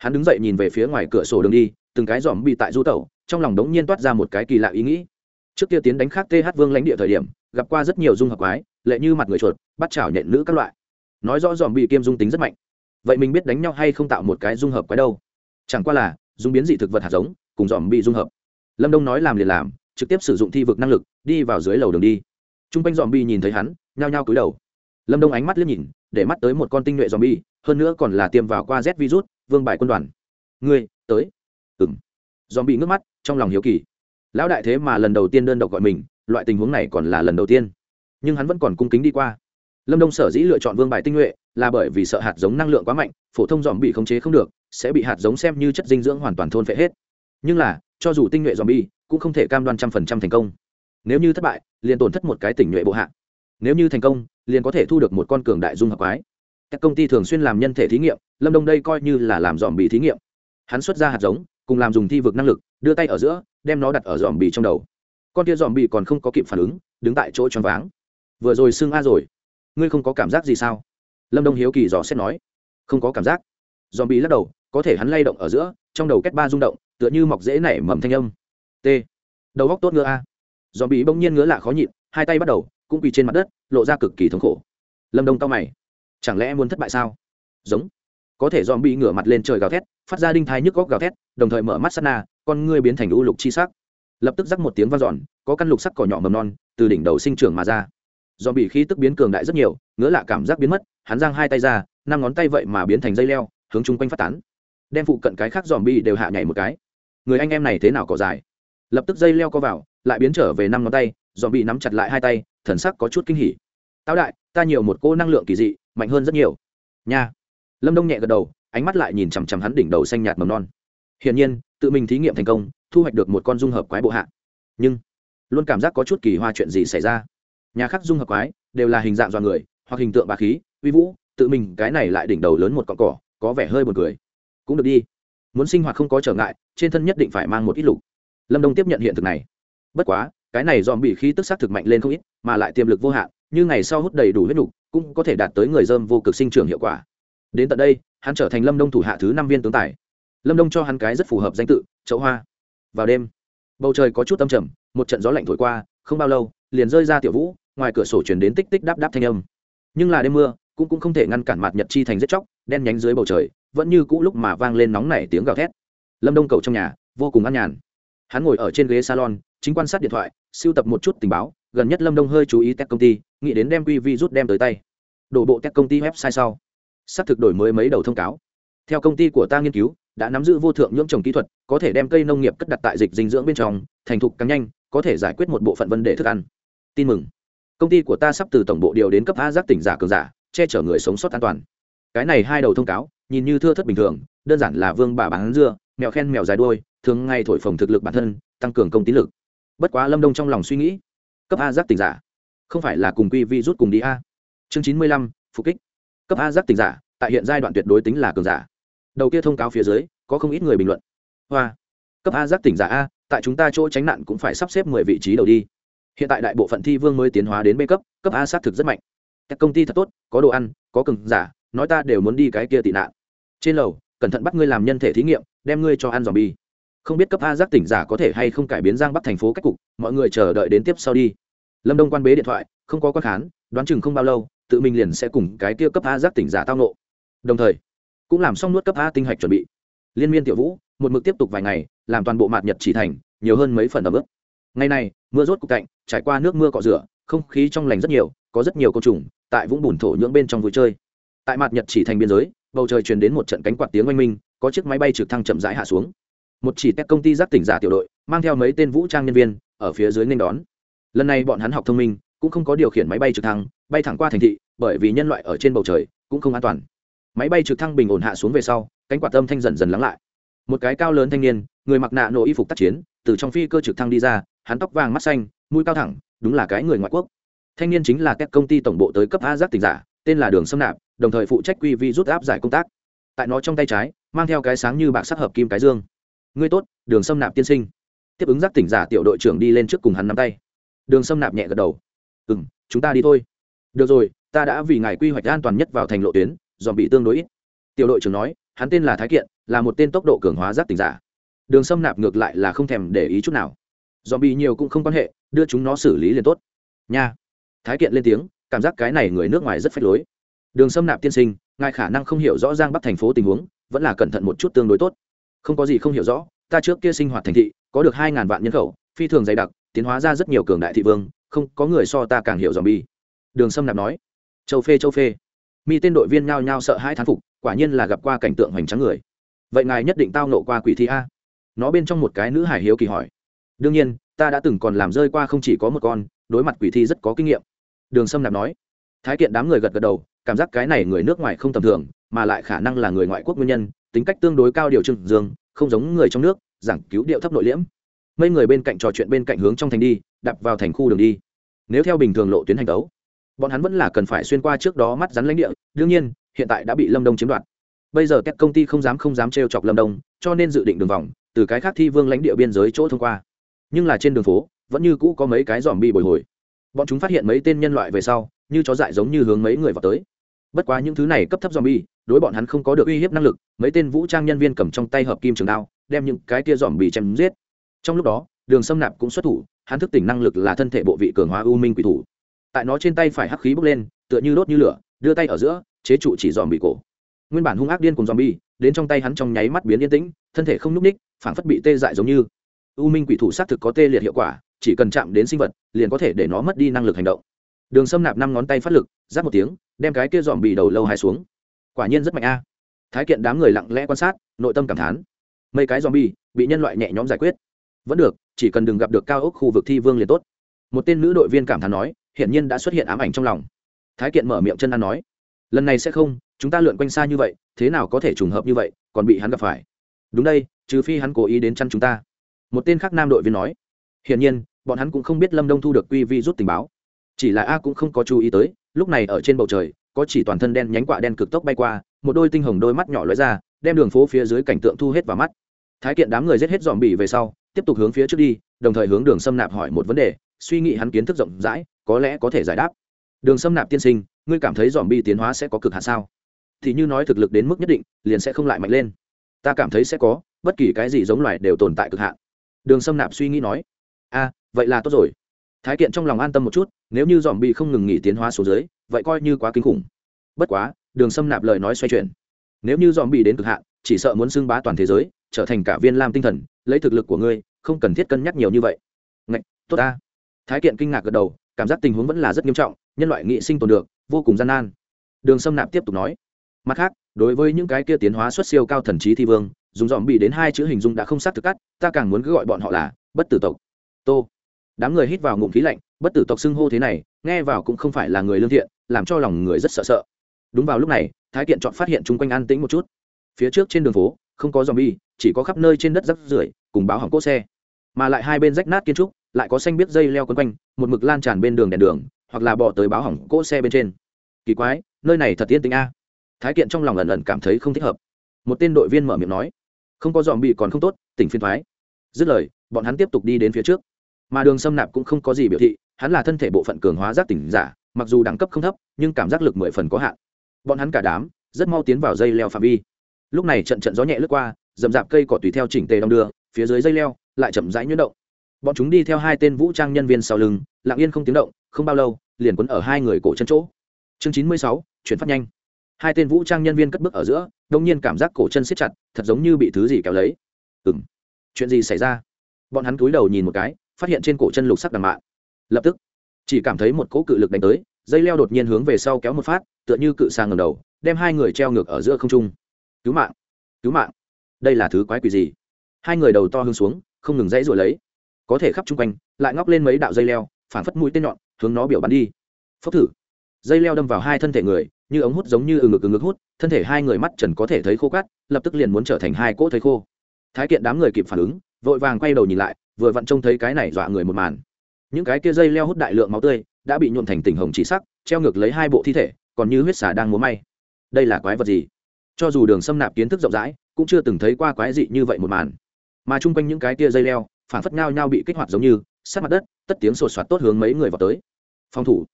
hắn đứng dậy nhìn về phía ngoài cửa sổ đường đi, từng cái dòm bị tại du tẩu, trong lòng đống nhiên toát ra một cái kỳ lạ ý nghĩ. Trước kia tiến đánh khác th vương lãnh địa thời điểm, gặp qua rất nhiều dung hợp quái, lệ như mặt người chuột, bắt chảo nhện nữ các loại. Nói rõ dòm bị kiêm dung tính rất mạnh. Vậy mình biết đánh nhau hay không tạo một cái dung hợp quái đâu? Chẳng qua là, dung biến dị thực vật hạt giống, cùng dòm bị dung hợp. Lâm đông nói làm liền làm, trực tiếp sử dụng thi vực năng lực, đi vào dưới lầu đường đi. T r u n g quanh dòm bi nhìn thấy hắn, nhao nhao cúi đầu. Lâm đông ánh mắt liếc nhìn, để mắt tới một con tinh nhuệ dòm bi hơn nữa còn là tiêm vào qua z virus vương bài quân đoàn. Ngươi, tới. Ừng dòm bị ngước mắt, trong lòng hiếu kỳ. Lão đại thế mà lần đầu tiên đơn độc gọi mình, loại tình huống này còn là lần đầu tiên. Nhưng hắn vẫn còn cung kính đi qua. Lâm đông sở dĩ lựa chọn vương bài tinh nhuệ là bởi vì sợ hạt giống năng lượng quá mạnh, phổ thông dòm bị khống chế không được, sẽ bị hạt giống xem như chất dinh dưỡng hoàn toàn thôn phệ hết. Nhưng là, cho dù tinh nhuệ dòm bi cũng không thể cam đoan trăm phần trăm thành công. Nếu như thất bại, liền tổn thất một cái tỉnh nhuệ bộ hạ. Nếu như thành công, liền có thể thu được một con cường đại dung hợp quái các công ty thường xuyên làm nhân thể thí nghiệm, lâm đông đây coi như là làm dòm bị thí nghiệm. Hắn xuất ra hạt giống, cùng làm dùng thi vực năng lực, đưa tay ở giữa, đem nó đặt ở dòm bị trong đầu. Con kia dòm bị còn không có kịp phản ứng, đứng tại chỗ choáng váng. Vừa rồi xưng a rồi. Ngươi không có cảm giác gì sao? Lâm đông hiếu kỳ dò xét nói. Không có cảm giác. Dòm bị lắc đầu, có thể hắn lay động ở giữa, trong đầu kết ba rung động, tựa như mọc dễ nảy mầm thanh âm. T. Đầu góc tốt ngựa a. Dòm bị bỗng nhiên ngứa lạ khó nhịn, hai tay bắt đầu, cũng quỳ trên mặt đất, lộ ra cực kỳ thống khổ. Lâm đông cao mày chẳng lẽ muốn thất bại sao? Giống. Có thể dòm bị ngửa mặt lên trời gào thét, phát ra đinh thai nhức góc gào thét, đồng thời mở mắt sắt na, con ngươi biến thành u lục chi sắc. Lập tức rắc một tiếng vang dọn, có căn lục sắc cỏ nhỏ mầm non, từ đỉnh đầu sinh trưởng mà ra. Dòm bị khí tức biến cường đại rất nhiều, ngứa lạ cảm giác biến mất, hắn giang hai tay ra, năm ngón tay vậy mà biến thành dây leo, hướng chung quanh phát tán. Đem phụ cận cái khác dòm bi đều hạ nhảy một cái. Người anh em này thế nào cỏ dài? Lập tức dây leo co vào, lại biến trở về năm ngón tay dòm bị nắm chặt lại hai tay, thần sắc có chút kinh hỉ. Tao đại, ta nhiều một cô năng lượng kỳ dị mạnh hơn rất nhiều. Nha. Lâm đông nhẹ gật đầu, ánh mắt lại nhìn chằm chằm hắn đỉnh đầu xanh nhạt mầm non. Hiển nhiên, tự mình thí nghiệm thành công, thu hoạch được một con dung hợp quái bộ hạ. Nhưng, luôn cảm giác có chút kỳ hoa chuyện gì xảy ra. Nhà khác dung hợp quái đều là hình dạng do người, hoặc hình tượng bà khí, uy vũ, tự mình cái này lại đỉnh đầu lớn một con cỏ, có vẻ hơi buồn cười. Cũng được đi. Muốn sinh hoạt không có trở ngại, trên thân nhất định phải mang một ít lục. Lâm đông tiếp nhận hiện thực này. Bất quá, cái này dòm bị khí tức xác thực mạnh lên không ít, mà lại tiềm lực vô hạn như ngày sau hút đầy đủ huyết đủ cũng có thể đạt tới người dơm vô cực sinh trưởng hiệu quả. Đến tận đây, hắn trở thành lâm đông thủ hạ thứ năm viên tướng tài. Lâm đông cho hắn cái rất phù hợp danh tự, chậu hoa. Vào đêm, bầu trời có chút âm trầm, một trận gió lạnh thổi qua, không bao lâu, liền rơi ra tiểu vũ, ngoài cửa sổ truyền đến tích tích đáp đáp thanh âm. Nhưng là đêm mưa, cũng cũng không thể ngăn cản mặt nhật chi thành rất chóc, đen nhánh dưới bầu trời, vẫn như cũ lúc mà vang lên nóng nảy tiếng gào thét. Lâm đông cầu trong nhà, vô cùng an nhàn. Hắn ngồi ở trên ghế salon, chính quan sát điện thoại siêu tập một chút tình báo, gần nhất lâm đông hơi chú ý tech công ty nghĩ đến đem quy vi rút đem tới tay. Đổ bộ các công ty website sau xác thực đổi mới mấy đầu thông cáo. Theo công ty của ta nghiên cứu, đã nắm giữ vô thượng nhưỡng trồng kỹ thuật, có thể đem cây nông nghiệp cất đặt tại dịch dinh dưỡng bên trong, thành thục càng nhanh, có thể giải quyết một bộ phận vấn đề thức ăn. Tin mừng. Công ty của ta sắp từ tổng bộ điều đến cấp a giác tỉnh giả cường giả, che chở người sống sót an toàn. Cái này hai đầu thông cáo, nhìn như thưa thất bình thường, đơn giản là vương bà bán dưa, mèo khen mèo dài đuôi, thường ngay thổi phồng thực lực bản thân, tăng cường công tín lực. Bất quá lâm đông trong lòng suy nghĩ, cấp a giác tỉnh giả không phải là cùng quy vi rút cùng đi a. Chương chín mươi lăm, phục kích. Cấp a giác tình giả, tại hiện giai đoạn tuyệt đối tính là cường giả. Đầu kia thông cáo phía dưới, có không ít người bình luận. Hoa. Cấp a giác tỉnh giả a, tại chúng ta chỗ tránh nạn cũng phải sắp xếp mười vị trí đầu đi. Hiện tại đại bộ phận thi vương mới tiến hóa đến b cấp cấp a xác thực rất mạnh. Các công ty thật tốt, có đồ ăn, có cường giả, nói ta đều muốn đi cái kia tị nạn. Trên lầu, cẩn thận bắt ngươi làm nhân thể thí nghiệm, đem ngươi cho ăn dòm bi không biết cấp a giác tỉnh giả có thể hay không cải biến giang bắc thành phố cách cục, mọi người chờ đợi đến tiếp sau đi lâm đông quan bế điện thoại, không có quan khán, đoán chừng không bao lâu, tự mình liền sẽ cùng cái kia cấp a giác tỉnh giả tao nộ đồng thời, cũng làm xong nuốt cấp a tinh hạch chuẩn bị. Liên miên tiểu vũ, một mực tiếp tục vài ngày, làm toàn bộ mạt nhật chỉ thành, nhiều hơn mấy phần ấm bước ngày này, mưa rốt cục cạnh, trải qua nước mưa cọ rửa, không khí trong lành rất nhiều, có rất nhiều côn trùng, tại vũng bùn thổ nhưỡng bên trong vui chơi. Tại mạt nhật chỉ thành biên giới, bầu trời truyền đến một trận cánh quạt tiếng oanh minh, có chiếc máy bay trực thăng chậm rãi hạ xuống. Một chỉ tech công ty giác tỉnh giả tiểu đội, mang theo mấy tên vũ trang nhân viên, ở phía dưới nên đón lần này bọn hắn học thông minh, cũng không có điều khiển máy bay trực thăng, bay thẳng qua thành thị, bởi vì nhân loại ở trên bầu trời cũng không an toàn. Máy bay trực thăng bình ổn hạ xuống về sau, cánh quạt âm thanh dần dần lắng lại. Một cái cao lớn thanh niên, người mặc nạ nổ y phục tác chiến, từ trong phi cơ trực thăng đi ra, hắn tóc vàng mắt xanh, mũi cao thẳng, đúng là cái người ngoại quốc. Thanh niên chính là các công ty tổng bộ tới cấp a giác tỉnh giả, tên là đường xâm nạp, đồng thời phụ trách quy vi rút áp giải công tác. Tại nó trong tay trái, mang theo cái sáng như bạc sắc hợp kim cái dương. Ngươi tốt, đường xâm nạp tiên sinh. Tiếp ứng giác tỉnh giả tiểu đội trưởng đi lên trước cùng hắn nắm tay đường Sâm nạp nhẹ gật đầu. Ừ m chúng ta đi thôi. Được rồi, ta đã vì ngài quy hoạch an toàn nhất vào thành lộ tuyến, dòm bị tương đối ít. Tiểu đội trưởng nói, hắn tên là thái kiện, là một tên tốc độ cường hóa giác tỉnh giả. Đường xâm nạp ngược lại là không thèm để ý chút nào. Dòm bị nhiều cũng không quan hệ, đưa chúng nó xử lý liền tốt. Nha. Thái kiện lên tiếng, cảm giác cái này người nước ngoài rất phách lối. Đường xâm nạp tiên sinh, ngài khả năng không hiểu rõ giang bắc thành phố tình huống, vẫn là cẩn thận một chút tương đối tốt. Không có gì không hiểu rõ, ta trước kia sinh hoạt thành thị, có được hai ngàn vạn nhân khẩu, phi thường dày đặc tiến hóa ra rất nhiều cường đại thị vương, không, có người so ta càng hiểu dòm bi đường sâm nạp nói. Châu phê châu phê. Mi tên đội viên nhao nhao sợ hai thán phục, quả nhiên là gặp qua cảnh tượng hoành tráng người. Vậy ngài nhất định tao nộ qua quỷ thi a? Nó bên trong một cái nữ hải hiếu kỳ hỏi. Đương nhiên, ta đã từng còn làm rơi qua không chỉ có một con, đối mặt quỷ thi rất có kinh nghiệm. Đường sâm nạp nói. Thái kiện đám người gật gật đầu, cảm giác cái này người nước ngoài không tầm thường, mà lại khả năng là người ngoại quốc nguyên nhân, tính cách tương đối cao điều trừng dương, không giống người trong nước, giảng cứu điệu thấp nội liễm mấy người bên cạnh trò chuyện bên cạnh hướng trong thành đi đập vào thành khu đường đi. Nếu theo bình thường lộ tuyến hành tấu, bọn hắn vẫn là cần phải xuyên qua trước đó mắt rắn lãnh địa, đương nhiên, hiện tại đã bị lâm đông chiếm đoạt. Bây giờ các công ty không dám không dám trêu chọc lâm đông, cho nên dự định đường vòng, từ cái khác thi vương lãnh địa biên giới chỗ thông qua. Nhưng là trên đường phố, vẫn như cũ có mấy cái dòm bị bồi hồi. Bọn chúng phát hiện mấy tên nhân loại về sau, như chó dại giống như hướng mấy người vào tới. Bất quá những thứ này cấp thấp dòm bi đối bọn hắn không có được uy hiếp năng lực, mấy tên vũ trang nhân viên cầm trong tay hợp kim trường đao, đem những cái kia dòm bị chém giết trong lúc đó, đường xâm nạp cũng xuất thủ, hắn thức tỉnh năng lực là thân thể bộ vị cường hóa u minh quỷ thủ. Tại nó trên tay phải hắc khí bốc lên, tựa như đốt như lửa, đưa tay ở giữa, chế trụ chỉ dòm bị cổ. Nguyên bản hung ác điên cùng dòm bi đến trong tay hắn trong nháy mắt biến yên tĩnh, thân thể không n ú c ních phảng phất bị tê dại giống như. U minh quỷ thủ xác thực có tê liệt hiệu quả, chỉ cần chạm đến sinh vật, liền có thể để nó mất đi năng lực hành động. Đường xâm nạp năm ngón tay phát lực, giáp một tiếng, đem cái kia dòm bị đầu lâu hai xuống. Quả nhiên rất mạnh a. Thái kiện đám người lặng lẽ quan sát, nội tâm cảm thán. Mấy cái dòm bi bị nhân loại nhẹ nhõm giải quyết vẫn được, chỉ cần đừng gặp được cao ốc khu vực thi vương liền tốt. Một tên nữ đội viên cảm thán nói, hiển nhiên đã xuất hiện ám ảnh trong lòng. Thái kiện mở miệng chân ăn nói, lần này sẽ không, chúng ta lượn quanh xa như vậy, thế nào có thể trùng hợp như vậy, còn bị hắn gặp phải. Đúng đây, trừ phi hắn cố ý đến chăn chúng ta. Một tên khác nam đội viên nói, hiển nhiên, bọn hắn cũng không biết lâm đông thu được quy vi rút tình báo. Chỉ là a cũng không có chú ý tới, lúc này ở trên bầu trời, có chỉ toàn thân đen nhánh quạ đen cực tốc bay qua, một đôi tinh hồng đôi mắt nhỏ lóe ra, đem đường phố phía dưới cảnh tượng thu hết vào mắt. Thái kiện đám người giết hết dòm bỉ về sau tiếp tục hướng phía trước đi, đồng thời hướng đường xâm nạp hỏi một vấn đề, suy nghĩ hắn kiến thức rộng rãi, có lẽ có thể giải đáp. Đường xâm nạp tiên sinh, ngươi cảm thấy dòm bi tiến hóa sẽ có cực hạn sao? Thì như nói thực lực đến mức nhất định, liền sẽ không lại mạnh lên. Ta cảm thấy sẽ có, bất kỳ cái gì giống loài đều tồn tại cực hạn. Đường xâm nạp suy nghĩ nói. A vậy là tốt rồi. Thái kiện trong lòng an tâm một chút, nếu như dòm bi không ngừng nghỉ tiến hóa xuống dưới, vậy coi như quá kinh khủng. Bất quá, đường xâm nạp lời nói xoay chuyển. Nếu như dòm bi đến cực hạn, chỉ sợ muốn xưng bá toàn thế giới, trở thành cả viên lam tinh thần lấy thực lực của ngươi, không cần thiết cân nhắc nhiều như vậy. Ngạch, tốt ta. Thái kiện kinh ngạc gật đầu, cảm giác tình huống vẫn là rất nghiêm trọng, nhân loại nghị sinh tồn được, vô cùng gian nan. Đường sâm nạp tiếp tục nói. Mặt khác, đối với những cái kia tiến hóa xuất siêu cao thần trí thi vương, dùng dòm bị đến hai chữ hình dung đã không sát thực cắt, ta càng muốn cứ gọi bọn họ là bất tử tộc. Tô. Đám người hít vào ngụm khí lạnh, bất tử tộc xưng hô thế này, nghe vào cũng không phải là người lương thiện, làm cho lòng người rất sợ sợ. Đúng vào lúc này, thái kiện chọn phát hiện chung quanh an tĩnh một chút. Phía trước trên đường phố không có dòm bi chỉ có khắp nơi trên đất rắc rưởi, cùng báo hỏng cỗ xe. Mà lại hai bên rách nát kiến trúc, lại có xanh biết dây leo quấn quanh, một mực lan tràn bên đường đèn đường, hoặc là bỏ tới báo hỏng cỗ xe bên trên. Kỳ quái, nơi này thật tiên tính a. Thái kiện trong lòng ẩn ẩn cảm thấy không thích hợp. Một tên đội viên mở miệng nói, không có dòm bị còn không tốt, tỉnh phiên thoái. Dứt lời, bọn hắn tiếp tục đi đến phía trước. Mà đường xâm nạp cũng không có gì biểu thị, hắn là thân thể bộ phận cường hóa giác tỉnh giả, mặc dù đẳng cấp không thấp, nhưng cảm giác lực mười phần có hạn. Bọn hắn cả đám, rất mau tiến vào dây leo phạm vi lúc này trận trận gió nhẹ lướt qua, rậm rạp cây cỏ tùy theo chỉnh tề đong đưa, phía dưới dây leo, lại chậm rãi nhuyễn động. Bọn chúng đi theo hai tên vũ trang nhân viên sau lưng, lặng yên không tiếng động, không bao lâu, liền quấn ở hai người cổ chân chỗ. Chương chín mươi sáu, chuyển phát nhanh. Hai tên vũ trang nhân viên cất bước ở giữa, đông nhiên cảm giác cổ chân siết chặt, thật giống như bị thứ gì kéo lấy. Ừng chuyện gì xảy ra? Bọn hắn cúi đầu nhìn một cái, phát hiện trên cổ chân lục sắc đằng mạ lập tức, chỉ cảm thấy một cỗ cự lực đánh tới, dây leo đột nhiên hướng về sau kéo một phát, tựa như cự sang ngầm đầu, đem hai người treo ngược ở giữa không trung cứu mạng cứu mạng. Đây là thứ quái quỷ gì? Hai người đầu to hướng xuống, không ngừng dãy rồi lấy. Có thể khắp chung quanh, lại ngóc lên mấy đạo dây leo phản phất mũi tên nhọn, hướng nó biểu bắn đi. Phốc thử. Dây leo đâm vào hai thân thể người, như ống hút giống như ừ ngực ừ ngực hút, thân thể hai người mắt trần có thể thấy khô cát, lập tức liền muốn trở thành hai cỗ thấy khô. Thái kiện đám người kịp phản ứng, vội vàng quay đầu nhìn lại, vừa vặn trông thấy cái này dọa người một màn. Những cái kia dây leo hút đại lượng máu tươi, đã bị nhuộn thành tình hồng chỉ sắc, treo ngược lấy hai bộ thi thể, còn như huyết xà đang múa may. Đây là quái vật gì? Cho dù đường xâm nạp kiến thức rộng rãi, cũng chưa từng thấy qua quái dị như vậy một màn. Mà chung quanh những cái tia dây leo phản phất ngao nhau bị kích hoạt giống như, sát mặt đất, tất tiếng sột soạt tốt hướng mấy người vào tới. Phòng thủ.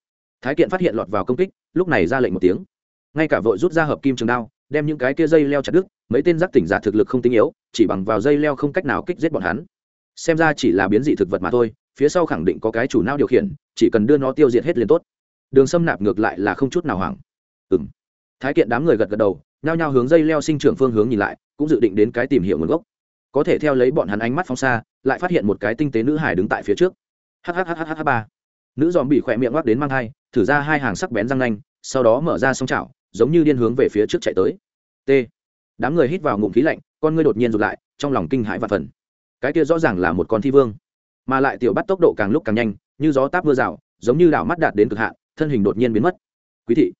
Thái kiện phát hiện lọt vào công kích, lúc này ra lệnh một tiếng. Ngay cả vội rút ra hợp kim trường đao, đem những cái kia dây leo chặt đứt, mấy tên giác tỉnh giả thực lực không tinh yếu, chỉ bằng vào dây leo không cách nào kích giết bọn hắn. Xem ra chỉ là biến dị thực vật mà thôi, phía sau khẳng định có cái chủ não điều khiển, chỉ cần đưa nó tiêu diệt hết liền tốt. Đường xâm nạp ngược lại là không chút nào hoảng. Ừng thái kiện đám người gật gật đầu nhao nhao hướng dây leo sinh trưởng phương hướng nhìn lại, cũng dự định đến cái tìm hiểu nguồn gốc. Có thể theo lấy bọn hắn ánh mắt phóng xa, lại phát hiện một cái tinh tế nữ hải đứng tại phía trước. Hhhh ba. Nữ dòm bị khỏe miệng ngoắc đến mang thai thử ra hai hàng sắc bén răng nanh, sau đó mở ra sông chảo, giống như điên hướng về phía trước chạy tới. T. Đám người hít vào ngụm khí lạnh, con ngươi đột nhiên rụt lại, trong lòng kinh hãi và phần. Cái kia rõ ràng là một con thi vương, mà lại tiểu bắt tốc độ càng lúc càng nhanh, như gió táp mưa rào, giống như đảo mắt đạt đến cực hạn, thân hình đột nhiên biến mất. Quý thị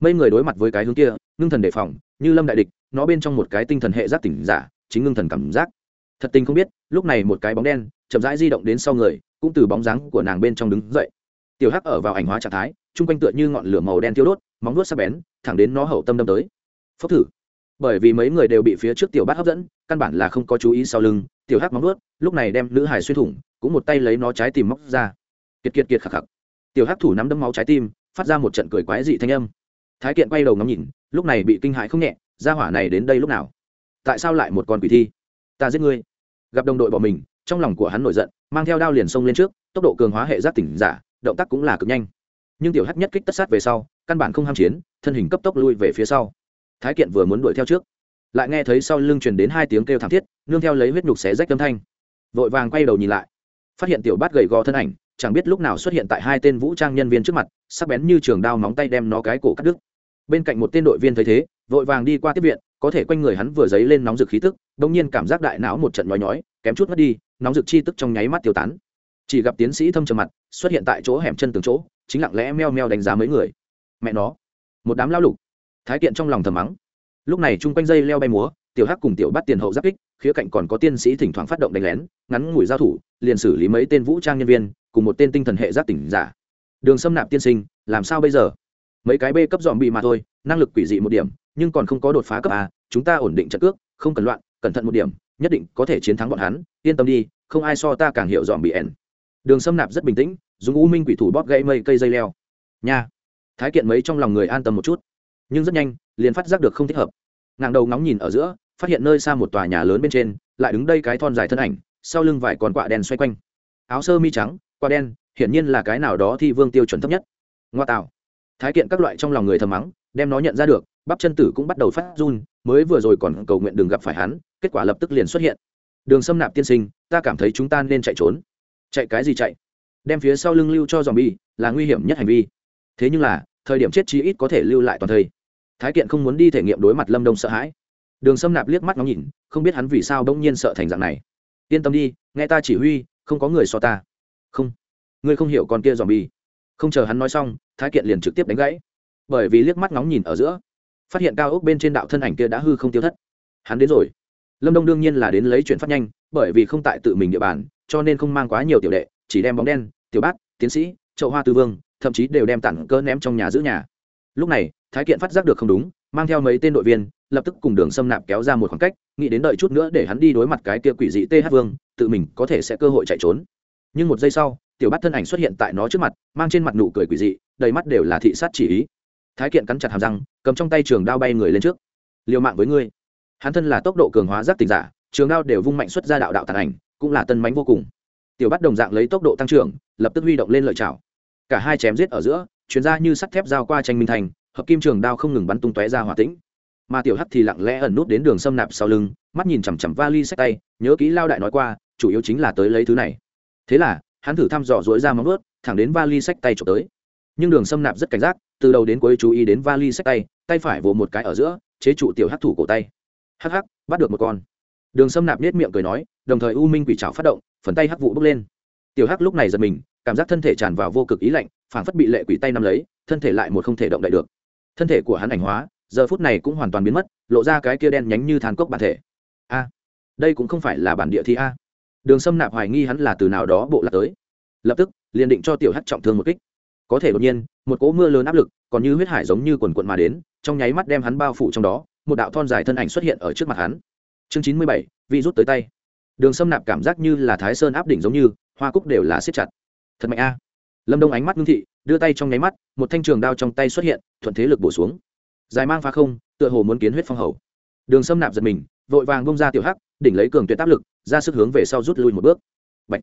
mấy người đối mặt với cái hướng kia ngưng thần đề phòng như lâm đại địch nó bên trong một cái tinh thần hệ giác tỉnh giả chính ngưng thần cảm giác. Thật tình không biết lúc này một cái bóng đen chậm rãi di động đến sau người cũng từ bóng dáng của nàng bên trong đứng dậy. Tiểu hắc ở vào ảnh hóa trạng thái chung quanh tựa như ngọn lửa màu đen thiêu đốt móng vuốt sắc bén thẳng đến nó hậu tâm đâm tới. Phốc thử. Bởi vì mấy người đều bị phía trước tiểu bát hấp dẫn căn bản là không có chú ý sau lưng tiểu hắc móng vuốt, lúc này đem nữ hải xuyên thủng cũng một tay lấy nó trái tim móc ra. Kiệt kiệt kiệt khạc khạc. Tiểu hắc thủ nắm đấm máu trái tim phát ra một trận cười quái dị thanh âm thái kiện quay đầu ngắm nhìn, lúc này bị kinh hãi không nhẹ ra hỏa này đến đây lúc nào? Tại sao lại một con quỷ thi? Ta giết ngươi. Gặp đồng đội bỏ mình, trong lòng của hắn nổi giận, mang theo đao liền xông lên trước, tốc độ cường hóa hệ giác tỉnh giả, động tác cũng là cực nhanh. Nhưng tiểu hắc nhất kích tất sát về sau, căn bản không ham chiến, thân hình cấp tốc lui về phía sau. Thái kiện vừa muốn đuổi theo trước, lại nghe thấy sau lưng truyền đến hai tiếng kêu thảm thiết, nương theo lấy huyết nhục xé rách âm thanh. Vội vàng quay đầu nhìn lại, phát hiện tiểu bát gầy gò thân ảnh, chẳng biết lúc nào xuất hiện tại hai tên vũ trang nhân viên trước mặt, sắc bén như trường đao móng tay đem nó cái cổ cắt đứt bên cạnh một tên đội viên thấy thế, vội vàng đi qua tiếp viện, có thể quanh người hắn vừa dấy lên nóng rực khí tức đông nhiên cảm giác đại não một trận nhói nhói, kém chút mất đi, nóng rực chi tức trong nháy mắt tiêu tán. Chỉ gặp tiến sĩ thâm trầm mặt, xuất hiện tại chỗ hẻm chân từng chỗ, chính lặng lẽ meo meo đánh giá mấy người. Mẹ nó, một đám lao lục. Thái kiện trong lòng thầm mắng. Lúc này chung quanh dây leo bay múa, tiểu hắc cùng tiểu bắt tiền hậu giáp kích, khía cạnh còn có tiên sĩ thỉnh thoảng phát động đánh lén, ngắn ngủi giao thủ, liền xử lý mấy tên vũ trang nhân viên, cùng một tên tinh thần hệ giác tỉnh giả. Đường xâm nạp tiên sinh, làm sao bây giờ? Mấy cái b cấp dòm bị mà thôi, năng lực quỷ dị một điểm, nhưng còn không có đột phá cấp a, chúng ta ổn định trận cước, không cần loạn, cẩn thận một điểm, nhất định có thể chiến thắng bọn hắn, yên tâm đi, không ai so ta càng hiểu dòm bị ẻn. Đường xâm nạp rất bình tĩnh, dùng u minh quỷ thủ bóp gãy mây cây dây leo. Nha. Thái kiện mấy trong lòng người an tâm một chút, nhưng rất nhanh, liền phát giác được không thích hợp. Ngàng đầu ngóng nhìn ở giữa, phát hiện nơi xa một tòa nhà lớn bên trên, lại đứng đây cái thon dài thân ảnh, sau lưng vài con quạ đen xoay quanh. Áo sơ mi trắng, quạ đen, hiển nhiên là cái nào đó thi vương tiêu chuẩn thấp nhất. Ngoa tạo thái kiện các loại trong lòng người thầm mắng, đem nó nhận ra được, bắp chân tử cũng bắt đầu phát run, mới vừa rồi còn cầu nguyện đừng gặp phải hắn, kết quả lập tức liền xuất hiện. Đường xâm nạp tiên sinh, ta cảm thấy chúng ta nên chạy trốn. Chạy cái gì chạy? Đem phía sau lưng lưu cho dòm bi là nguy hiểm nhất hành vi. Thế nhưng là, thời điểm chết chí ít có thể lưu lại toàn thây thái kiện không muốn đi thể nghiệm đối mặt lâm đông sợ hãi. Đường xâm nạp liếc mắt ngóng nhìn, không biết hắn vì sao đông nhiên sợ thành dạng này. Yên tâm đi, nghe ta chỉ huy, không có người so ta. Không. Ngươi không hiểu con kia dòm bi không chờ hắn nói xong, thái kiện liền trực tiếp đánh gãy. Bởi vì liếc mắt ngóng nhìn ở giữa, phát hiện cao ốc bên trên đạo thân ảnh kia đã hư không tiêu thất. Hắn đến rồi. Lâm đông đương nhiên là đến lấy chuyện phát nhanh, bởi vì không tại tự mình địa bàn, cho nên không mang quá nhiều tiểu đệ, chỉ đem bóng đen, tiểu bát, tiến sĩ, chậu hoa tư vương, thậm chí đều đem tặng cơ ném trong nhà giữ nhà. Lúc này, thái kiện phát giác được không đúng, mang theo mấy tên đội viên, lập tức cùng đường xâm nạp kéo ra một khoảng cách, nghĩ đến đợi chút nữa để hắn đi đối mặt cái kia quỷ dị th vương, tự mình có thể sẽ cơ hội chạy trốn nhưng một giây sau, tiểu bắt thân ảnh xuất hiện tại nó trước mặt, mang trên mặt nụ cười quỷ dị, đầy mắt đều là thị sát chỉ ý. Thái kiện cắn chặt hàm răng, cầm trong tay trường đao bay người lên trước. Liều mạng với ngươi. Hắn thân là tốc độ cường hóa giác tình giả, trường đao đều vung mạnh xuất ra đạo đạo tàn ảnh, cũng là tân mánh vô cùng. Tiểu bắt đồng dạng lấy tốc độ tăng trưởng, lập tức huy động lên lợi chảo cả hai chém giết ở giữa chuyến ra như sắt thép giao qua tranh minh thành, hợp kim trường đao không ngừng bắn tung tóe ra hỏa tĩnh. Mà tiểu hắt thì lặng lẽ ẩn nút đến đường xâm nạp sau lưng, mắt nhìn chằm chằm vali sách tay, nhớ kỹ lao đại nói qua, chủ yếu chính là tới lấy thứ này thế là, hắn thử thăm dò dối ra móng ướt thẳng đến vali sách tay trộm tới. Nhưng đường xâm nạp rất cảnh giác, từ đầu đến cuối chú ý đến vali sách tay tay phải vỗ một cái ở giữa, chế trụ tiểu hắc thủ cổ tay. Hắc hắc, bắt được một con. Đường xâm nạp nết miệng cười nói, đồng thời u minh quỷ trào phát động, phần tay hắc vụ bốc lên. Tiểu hắc lúc này giật mình, cảm giác thân thể tràn vào vô cực ý lạnh, phảng phất bị lệ quỷ tay nắm lấy, thân thể lại một không thể động đậy được. Thân thể của hắn ảnh hóa, giờ phút này cũng hoàn toàn biến mất, lộ ra cái kia đen nhánh như than cốc bản thể. A, đây cũng không phải là bản địa thi a đường sâm nạp hoài nghi hắn là từ nào đó bộ lạc tới. Lập tức, liền định cho tiểu hắc trọng thương một kích. Có thể đột nhiên, một cỗ mưa lớn áp lực, còn như huyết hải giống như quần quận mà đến, trong nháy mắt đem hắn bao phủ trong đó, một đạo thon dài thân ảnh xuất hiện ở trước mặt hắn. Chương chín mươi bảy vi rút tới tay. Đường sâm nạp cảm giác như là thái sơn áp đỉnh giống như, hoa cúc đều là siết chặt. Thật mạnh a. Lâm đông ánh mắt ngưng thị, đưa tay trong nháy mắt, một thanh trường đao trong tay xuất hiện, thuận thế lực bổ xuống. Dài mang phá không, tựa hồ muốn kiến huyết phong hầu. Đường sâm nạp giật mình, vội vàng bông ra tiểu hắc đỉnh lấy cường tuyệt áp lực, ra sức hướng về sau rút lui một bước. Bạch.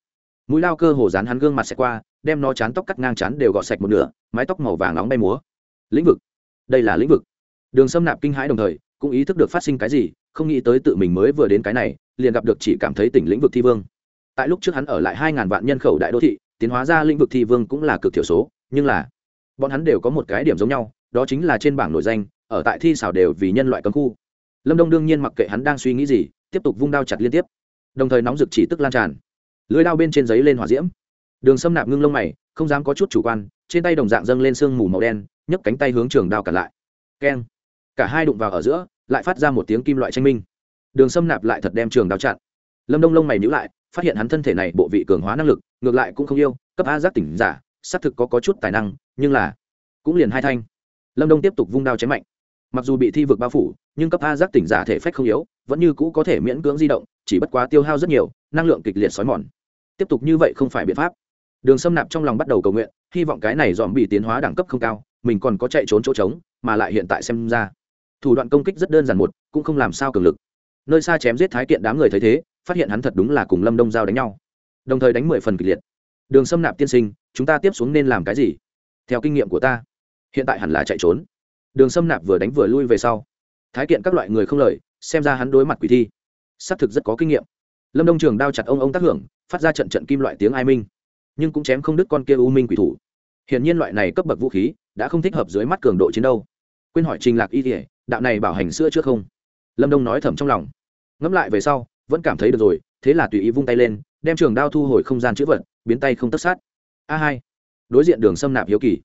mũi lao cơ hồ dán hắn gương mặt xẹt qua, đem nó chán tóc cắt ngang chán đều gọt sạch một nửa, mái tóc màu vàng nóng bay múa. Lĩnh vực. Đây là lĩnh vực. Đường xâm nạp kinh hãi đồng thời, cũng ý thức được phát sinh cái gì, không nghĩ tới tự mình mới vừa đến cái này, liền gặp được chỉ cảm thấy tỉnh lĩnh vực thi vương. Tại lúc trước hắn ở lại hai ngàn vạn nhân khẩu đại đô thị, tiến hóa ra lĩnh vực thi vương cũng là cực thiểu số, nhưng là, bọn hắn đều có một cái điểm giống nhau, đó chính là trên bảng nổi danh, ở tại thi xảo đều vì nhân loại cấm khu. Lâm đông đương nhiên mặc kệ hắn đang suy nghĩ gì tiếp tục vung đao chặt liên tiếp đồng thời nóng rực chỉ tức lan tràn. Lưới đao bên trên giấy lên hỏa diễm. Đường xâm nạp ngưng lông mày không dám có chút chủ quan trên tay đồng dạng dâng lên sương mù màu đen nhấc cánh tay hướng trường đao cả lại. Keng. Cả hai đụng vào ở giữa lại phát ra một tiếng kim loại tranh minh. Đường xâm nạp lại thật đem trường đao chặn. Lâm đông lông mày nhữ lại phát hiện hắn thân thể này bộ vị cường hóa năng lực ngược lại cũng không yêu cấp a giác tỉnh giả xác thực có, có chút tài năng nhưng là cũng liền hai thanh. Lâm đông tiếp tục vung đao chém mạnh mặc dù bị thi vực bao phủ, nhưng cấp a giác tỉnh giả thể phách không yếu, vẫn như cũ có thể miễn cưỡng di động, chỉ bất quá tiêu hao rất nhiều, năng lượng kịch liệt xói mòn. Tiếp tục như vậy không phải biện pháp. Đường xâm nạp trong lòng bắt đầu cầu nguyện, hy vọng cái này dòm bị tiến hóa đẳng cấp không cao, mình còn có chạy trốn chỗ trống, mà lại hiện tại xem ra, thủ đoạn công kích rất đơn giản một, cũng không làm sao cường lực. Nơi xa chém giết thái kiện đám người thấy thế, phát hiện hắn thật đúng là cùng lâm đông giao đánh nhau. Đồng thời đánh mười phần kịch liệt. Đường xâm nạp tiên sinh, chúng ta tiếp xuống nên làm cái gì? Theo kinh nghiệm của ta, hiện tại hẳn là chạy trốn đường xâm nạp vừa đánh vừa lui về sau. Thái kiện các loại người không lời, xem ra hắn đối mặt quỷ thi. Xác thực rất có kinh nghiệm. Lâm đông trường đao chặt ông ông tác hưởng, phát ra trận trận kim loại tiếng ai minh. Nhưng cũng chém không đứt con kia u minh quỷ thủ. Hiển nhiên loại này cấp bậc vũ khí đã không thích hợp dưới mắt cường độ chiến đâu quên hỏi trình lạc y thể đạo này bảo hành sữa trước không? Lâm đông nói thầm trong lòng. Ngẫm lại về sau, vẫn cảm thấy được rồi, thế là tùy ý vung tay lên, đem trường đao thu hồi không gian chữ vật, biến tay không tất sát. A hai. Đối diện đường xâm nạp hiếu kỳ.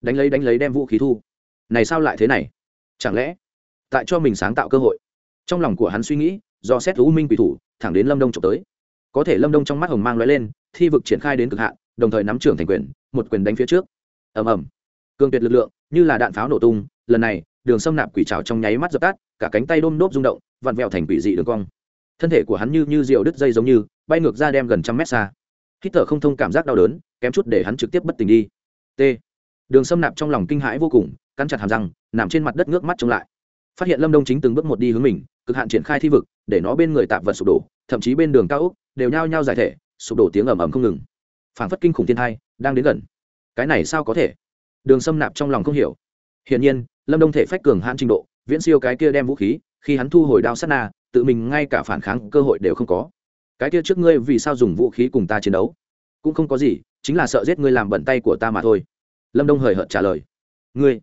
Đánh lấy đánh lấy đem vũ khí thu này sao lại thế này? Chẳng lẽ tại cho mình sáng tạo cơ hội? Trong lòng của hắn suy nghĩ, do xét u minh quỷ thủ, thẳng đến lâm đông trộm tới. Có thể lâm đông trong mắt hồng mang loại lên, thi vực triển khai đến cực hạn, đồng thời nắm trưởng thành quyền, một quyền đánh phía trước. Ầm ầm. Cường tuyệt lực lượng, như là đạn pháo nổ tung, lần này, đường xâm nạp quỷ trào trong nháy mắt dập tắt, cả cánh tay đôm nốt rung động, vặn vẹo thành quỷ dị đường cong. Thân thể của hắn như như rượu đứt dây giống như, bay ngược ra đem gần trăm mét xa. Hít thở không thông cảm giác đau đớn, kém chút để hắn trực tiếp bất tỉnh đi. T. Đường xâm nạp trong lòng kinh hãi vô cùng cắn chặt hàm răng, nằm trên mặt đất ngước mắt trông lại. Phát hiện lâm đông chính từng bước một đi hướng mình, cực hạn triển khai thi vực, để nó bên người tạp vật sụp đổ, thậm chí bên đường cao úc đều nhao nhao giải thể, sụp đổ tiếng ầm ầm không ngừng. Phảng phất kinh khủng thiên hai đang đến gần. Cái này sao có thể? Đường xâm nạp trong lòng không hiểu. Hiển nhiên, lâm đông thể phách cường hãn trình độ, viễn siêu cái kia đem vũ khí, khi hắn thu hồi đao sát na, tự mình ngay cả phản kháng cơ hội đều không có. Cái kia trước ngươi vì sao dùng vũ khí cùng ta chiến đấu? Cũng không có gì, chính là sợ giết ngươi làm bẩn tay của ta mà thôi. Lâm đông hời hợt trả lời. Ngươi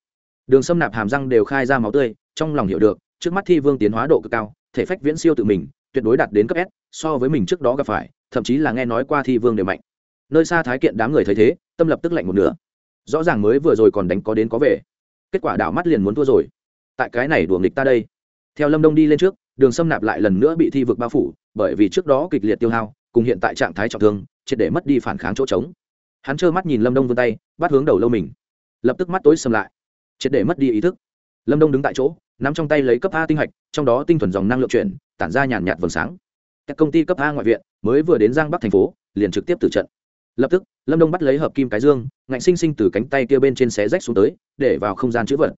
đường xâm nạp hàm răng đều khai ra máu tươi, trong lòng hiểu được, trước mắt thi vương tiến hóa độ cực cao, thể phách viễn siêu tự mình, tuyệt đối đạt đến cấp s, so với mình trước đó gặp phải, thậm chí là nghe nói qua thi vương đều mạnh. Nơi xa thái kiện đám người thấy thế, tâm lập tức lạnh một nửa. Rõ ràng mới vừa rồi còn đánh có đến có về. Kết quả đảo mắt liền muốn thua rồi. Tại cái này đùa nghịch ta đây. Theo lâm đông đi lên trước, đường xâm nạp lại lần nữa bị thi vực bao phủ, bởi vì trước đó kịch liệt tiêu hao, cùng hiện tại trạng thái trọng thương, triệt để mất đi phản kháng chỗ trống. Hắn trơ mắt nhìn lâm đông vươn tay, bắt hướng đầu lâu mình. Lập tức mắt tối xâm lại triệt để mất đi ý thức. Lâm đông đứng tại chỗ, nắm trong tay lấy cấp a tinh hạch, trong đó tinh thuần dòng năng lượng chuyển, tản ra nhàn nhạt vầng sáng. Các công ty cấp a ngoại viện, mới vừa đến giang bắc thành phố, liền trực tiếp tử trận. Lập tức, lâm đông bắt lấy hợp kim cái dương, ngạnh sinh sinh từ cánh tay kia bên trên xé rách xuống tới, để vào không gian chữ vật.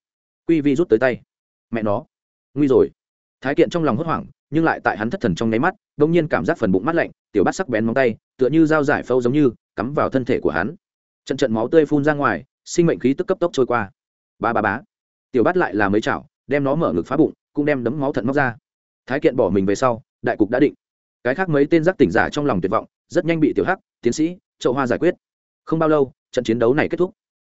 Quy vi rút tới tay. Mẹ nó. Nguy rồi. Thái kiện trong lòng hốt hoảng, nhưng lại tại hắn thất thần trong nháy mắt đ ỗ n g nhiên cảm giác phần bụng mắt lạnh, tiểu bắt sắc bén móng tay, tựa như dao giải phâu giống như, cắm vào thân thể của hắn. Trận trận máu tươi phun ra ngoài, sinh mệnh khí tức cấp tốc trôi qua ba ba bá tiểu Bát lại là mấy chảo, đem nó mở ngực phá bụng, cũng đem đấm máu thận móc ra. Thái kiện bỏ mình về sau, đại cục đã định. Cái khác mấy tên giác tỉnh giả trong lòng tuyệt vọng, rất nhanh bị tiểu hắc, tiến sĩ trậu hoa giải quyết. Không bao lâu, trận chiến đấu này kết thúc.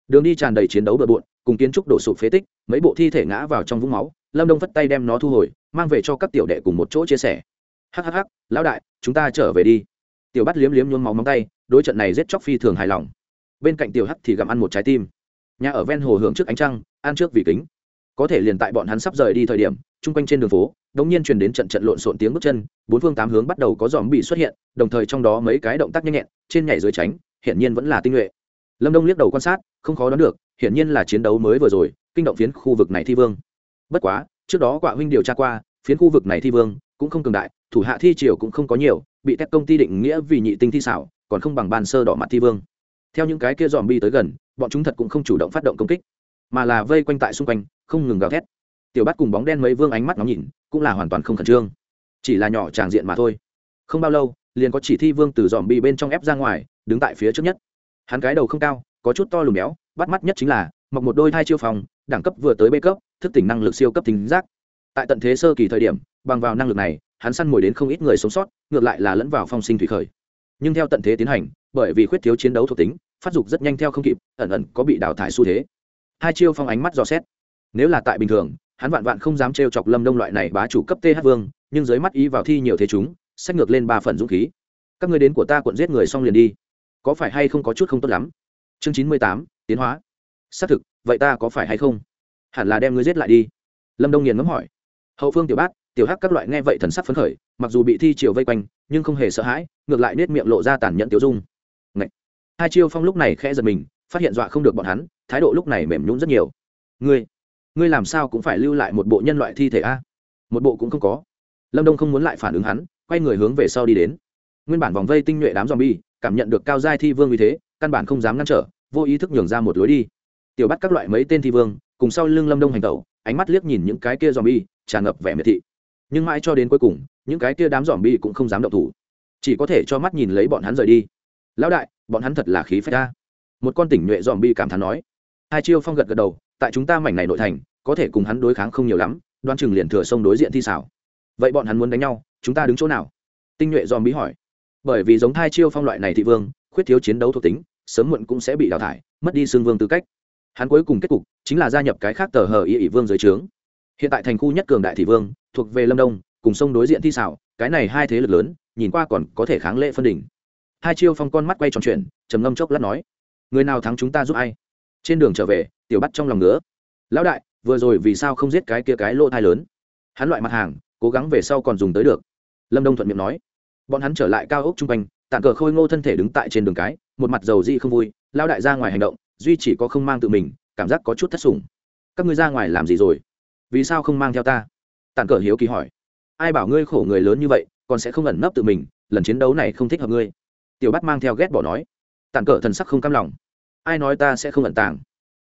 Đường đi tràn đầy chiến đấu bừa bộn, cùng kiến trúc đổ sụp phế tích, mấy bộ thi thể ngã vào trong vũng máu, lâm đông vất tay đem nó thu hồi, mang về cho các tiểu đệ cùng một chỗ chia sẻ. Hhh lão đại, chúng ta trở về đi. Tiểu bắt liếm liếm nhuốm máu móng tay, đối trận này giết chóc phi thường hài lòng. Bên cạnh tiểu hắc thì gặm ăn một trái tim nhà ở ven hồ hưởng trước ánh trăng, ăn trước vì kính. Có thể liền tại bọn hắn sắp rời đi thời điểm, chung quanh trên đường phố, đống nhiên truyền đến trận trận lộn xộn tiếng bước chân, bốn phương tám hướng bắt đầu có dòm bị xuất hiện, đồng thời trong đó mấy cái động tác nhanh nhẹn, trên nhảy dưới tránh, hiển nhiên vẫn là tinh nhuệ. Lâm đông liếc đầu quan sát, không khó đoán được, hiển nhiên là chiến đấu mới vừa rồi, kinh động phiến khu vực này thi vương. Bất quá, trước đó quạ huynh điều tra qua, phiến khu vực này thi vương cũng không cường đại, thủ hạ thi triều cũng không có nhiều, bị các công ty định nghĩa vì nhị tinh thi xảo, còn không bằng ban sơ đỏ mặt thi vương. Theo những cái kia dòm bi tới gần bọn chúng thật cũng không chủ động phát động công kích, mà là vây quanh tại xung quanh, không ngừng gào thét. Tiểu bắt cùng bóng đen mấy vương ánh mắt ngóng nhìn, cũng là hoàn toàn không khẩn trương. Chỉ là nhỏ tràng diện mà thôi. Không bao lâu, liền có chỉ thi vương từ dòm bị bên trong ép ra ngoài, đứng tại phía trước nhất. Hắn cái đầu không cao, có chút to lùm béo, bắt mắt nhất chính là, mọc một đôi thai chiêu phòng, đẳng cấp vừa tới bê cấp, thức tỉnh năng lực siêu cấp tính giác. Tại tận thế sơ kỳ thời điểm, bằng vào năng lực này, hắn săn mồi đến không ít người sống sót, ngược lại là lẫn vào phong sinh thủy khởi. Nhưng theo tận thế tiến hành, bởi vì khuyết thiếu chiến đấu thuộc tính phát dục rất nhanh theo không kịp, ẩn ẩn có bị đào thải xu thế. Hai chiêu phong ánh mắt dò xét. Nếu là tại bình thường, hắn vạn vạn không dám trêu chọc lâm đông loại này bá chủ cấp th vương, nhưng dưới mắt ý vào thi nhiều thế chúng sách ngược lên ba phần dũng khí. Các người đến của ta cuộn giết người xong liền đi. Có phải hay không có chút không tốt lắm? Chương chín mươi tám, tiến hóa. Xác thực, vậy ta có phải hay không? Hẳn là đem ngươi giết lại đi. Lâm đông nghiền ngẫm hỏi. Hậu phương tiểu bát, tiểu hắc các loại nghe vậy thần sắc phấn khởi, mặc dù bị thi chiều vây quanh, nhưng không hề sợ hãi, ngược lại nết miệng lộ ra tàn nhẫn tiểu dung hai chiêu phong lúc này khẽ giật mình, phát hiện dọa không được bọn hắn, thái độ lúc này mềm nhún rất nhiều. Ngươi ngươi làm sao cũng phải lưu lại một bộ nhân loại thi thể a? Một bộ cũng không có. Lâm đông không muốn lại phản ứng hắn, quay người hướng về sau đi đến. Nguyên bản vòng vây tinh nhuệ đám z bi cảm nhận được cao giai thi vương như thế, căn bản không dám ngăn trở, vô ý thức nhường ra một lối đi. Tiểu bắt các loại mấy tên thi vương, cùng sau lưng lâm đông hành tẩu, ánh mắt liếc nhìn những cái kia dòm bi tràn ngập vẻ miệt thị. Nhưng mãi cho đến cuối cùng, những cái kia đám dòm bi cũng không dám động thủ. Chỉ có thể cho mắt nhìn lấy bọn hắn rời đi lão đại, bọn hắn thật là khí phách ta một con tỉnh nhuệ dòm bi cảm thán nói. Hai chiêu phong gật gật đầu, tại chúng ta mảnh này nội thành, có thể cùng hắn đối kháng không nhiều lắm đoan chừng liền thừa sông đối diện thi xảo. Vậy bọn hắn muốn đánh nhau, chúng ta đứng chỗ nào? Tinh nhuệ dòm bí hỏi. Bởi vì giống hai chiêu phong loại này thị vương, khuyết thiếu chiến đấu thuộc tính, sớm muộn cũng sẽ bị đào thải, mất đi xương vương tư cách. Hắn cuối cùng kết cục chính là gia nhập cái khác tờ hờ y ỷ vương dưới trướng. Hiện tại thành khu nhất cường đại thị vương, thuộc về lâm đông, cùng sông đối diện thi xảo, cái này hai thế lực lớn, nhìn qua còn có thể kháng lệ phân đỉnh hai chiêu phong con mắt quay tròn chuyển, trầm ngâm chốc lát nói, người nào thắng chúng ta giúp ai? Trên đường trở về, tiểu bắt trong lòng ngứa. Lão đại, vừa rồi vì sao không giết cái kia cái lỗ thai lớn? Hắn loại mặt hàng, cố gắng về sau còn dùng tới được. Lâm đông thuận miệng nói. Bọn hắn trở lại cao ốc chung quanh, tản cờ khôi ngô thân thể đứng tại trên đường cái, một mặt dầu di không vui lao đại ra ngoài hành động, duy chỉ có không mang tự mình, cảm giác có chút thất sủng. Các ngươi ra ngoài làm gì rồi? Vì sao không mang theo ta? Tản cờ hiếu kỳ hỏi. Ai bảo ngươi khổ người lớn như vậy, còn sẽ không ẩn nấp tự mình, lần chiến đấu này không thích hợp ngươi tiểu bắt mang theo ghét bỏ nói, tản cờ thần sắc không cam lòng. Ai nói ta sẽ không ẩn tàng?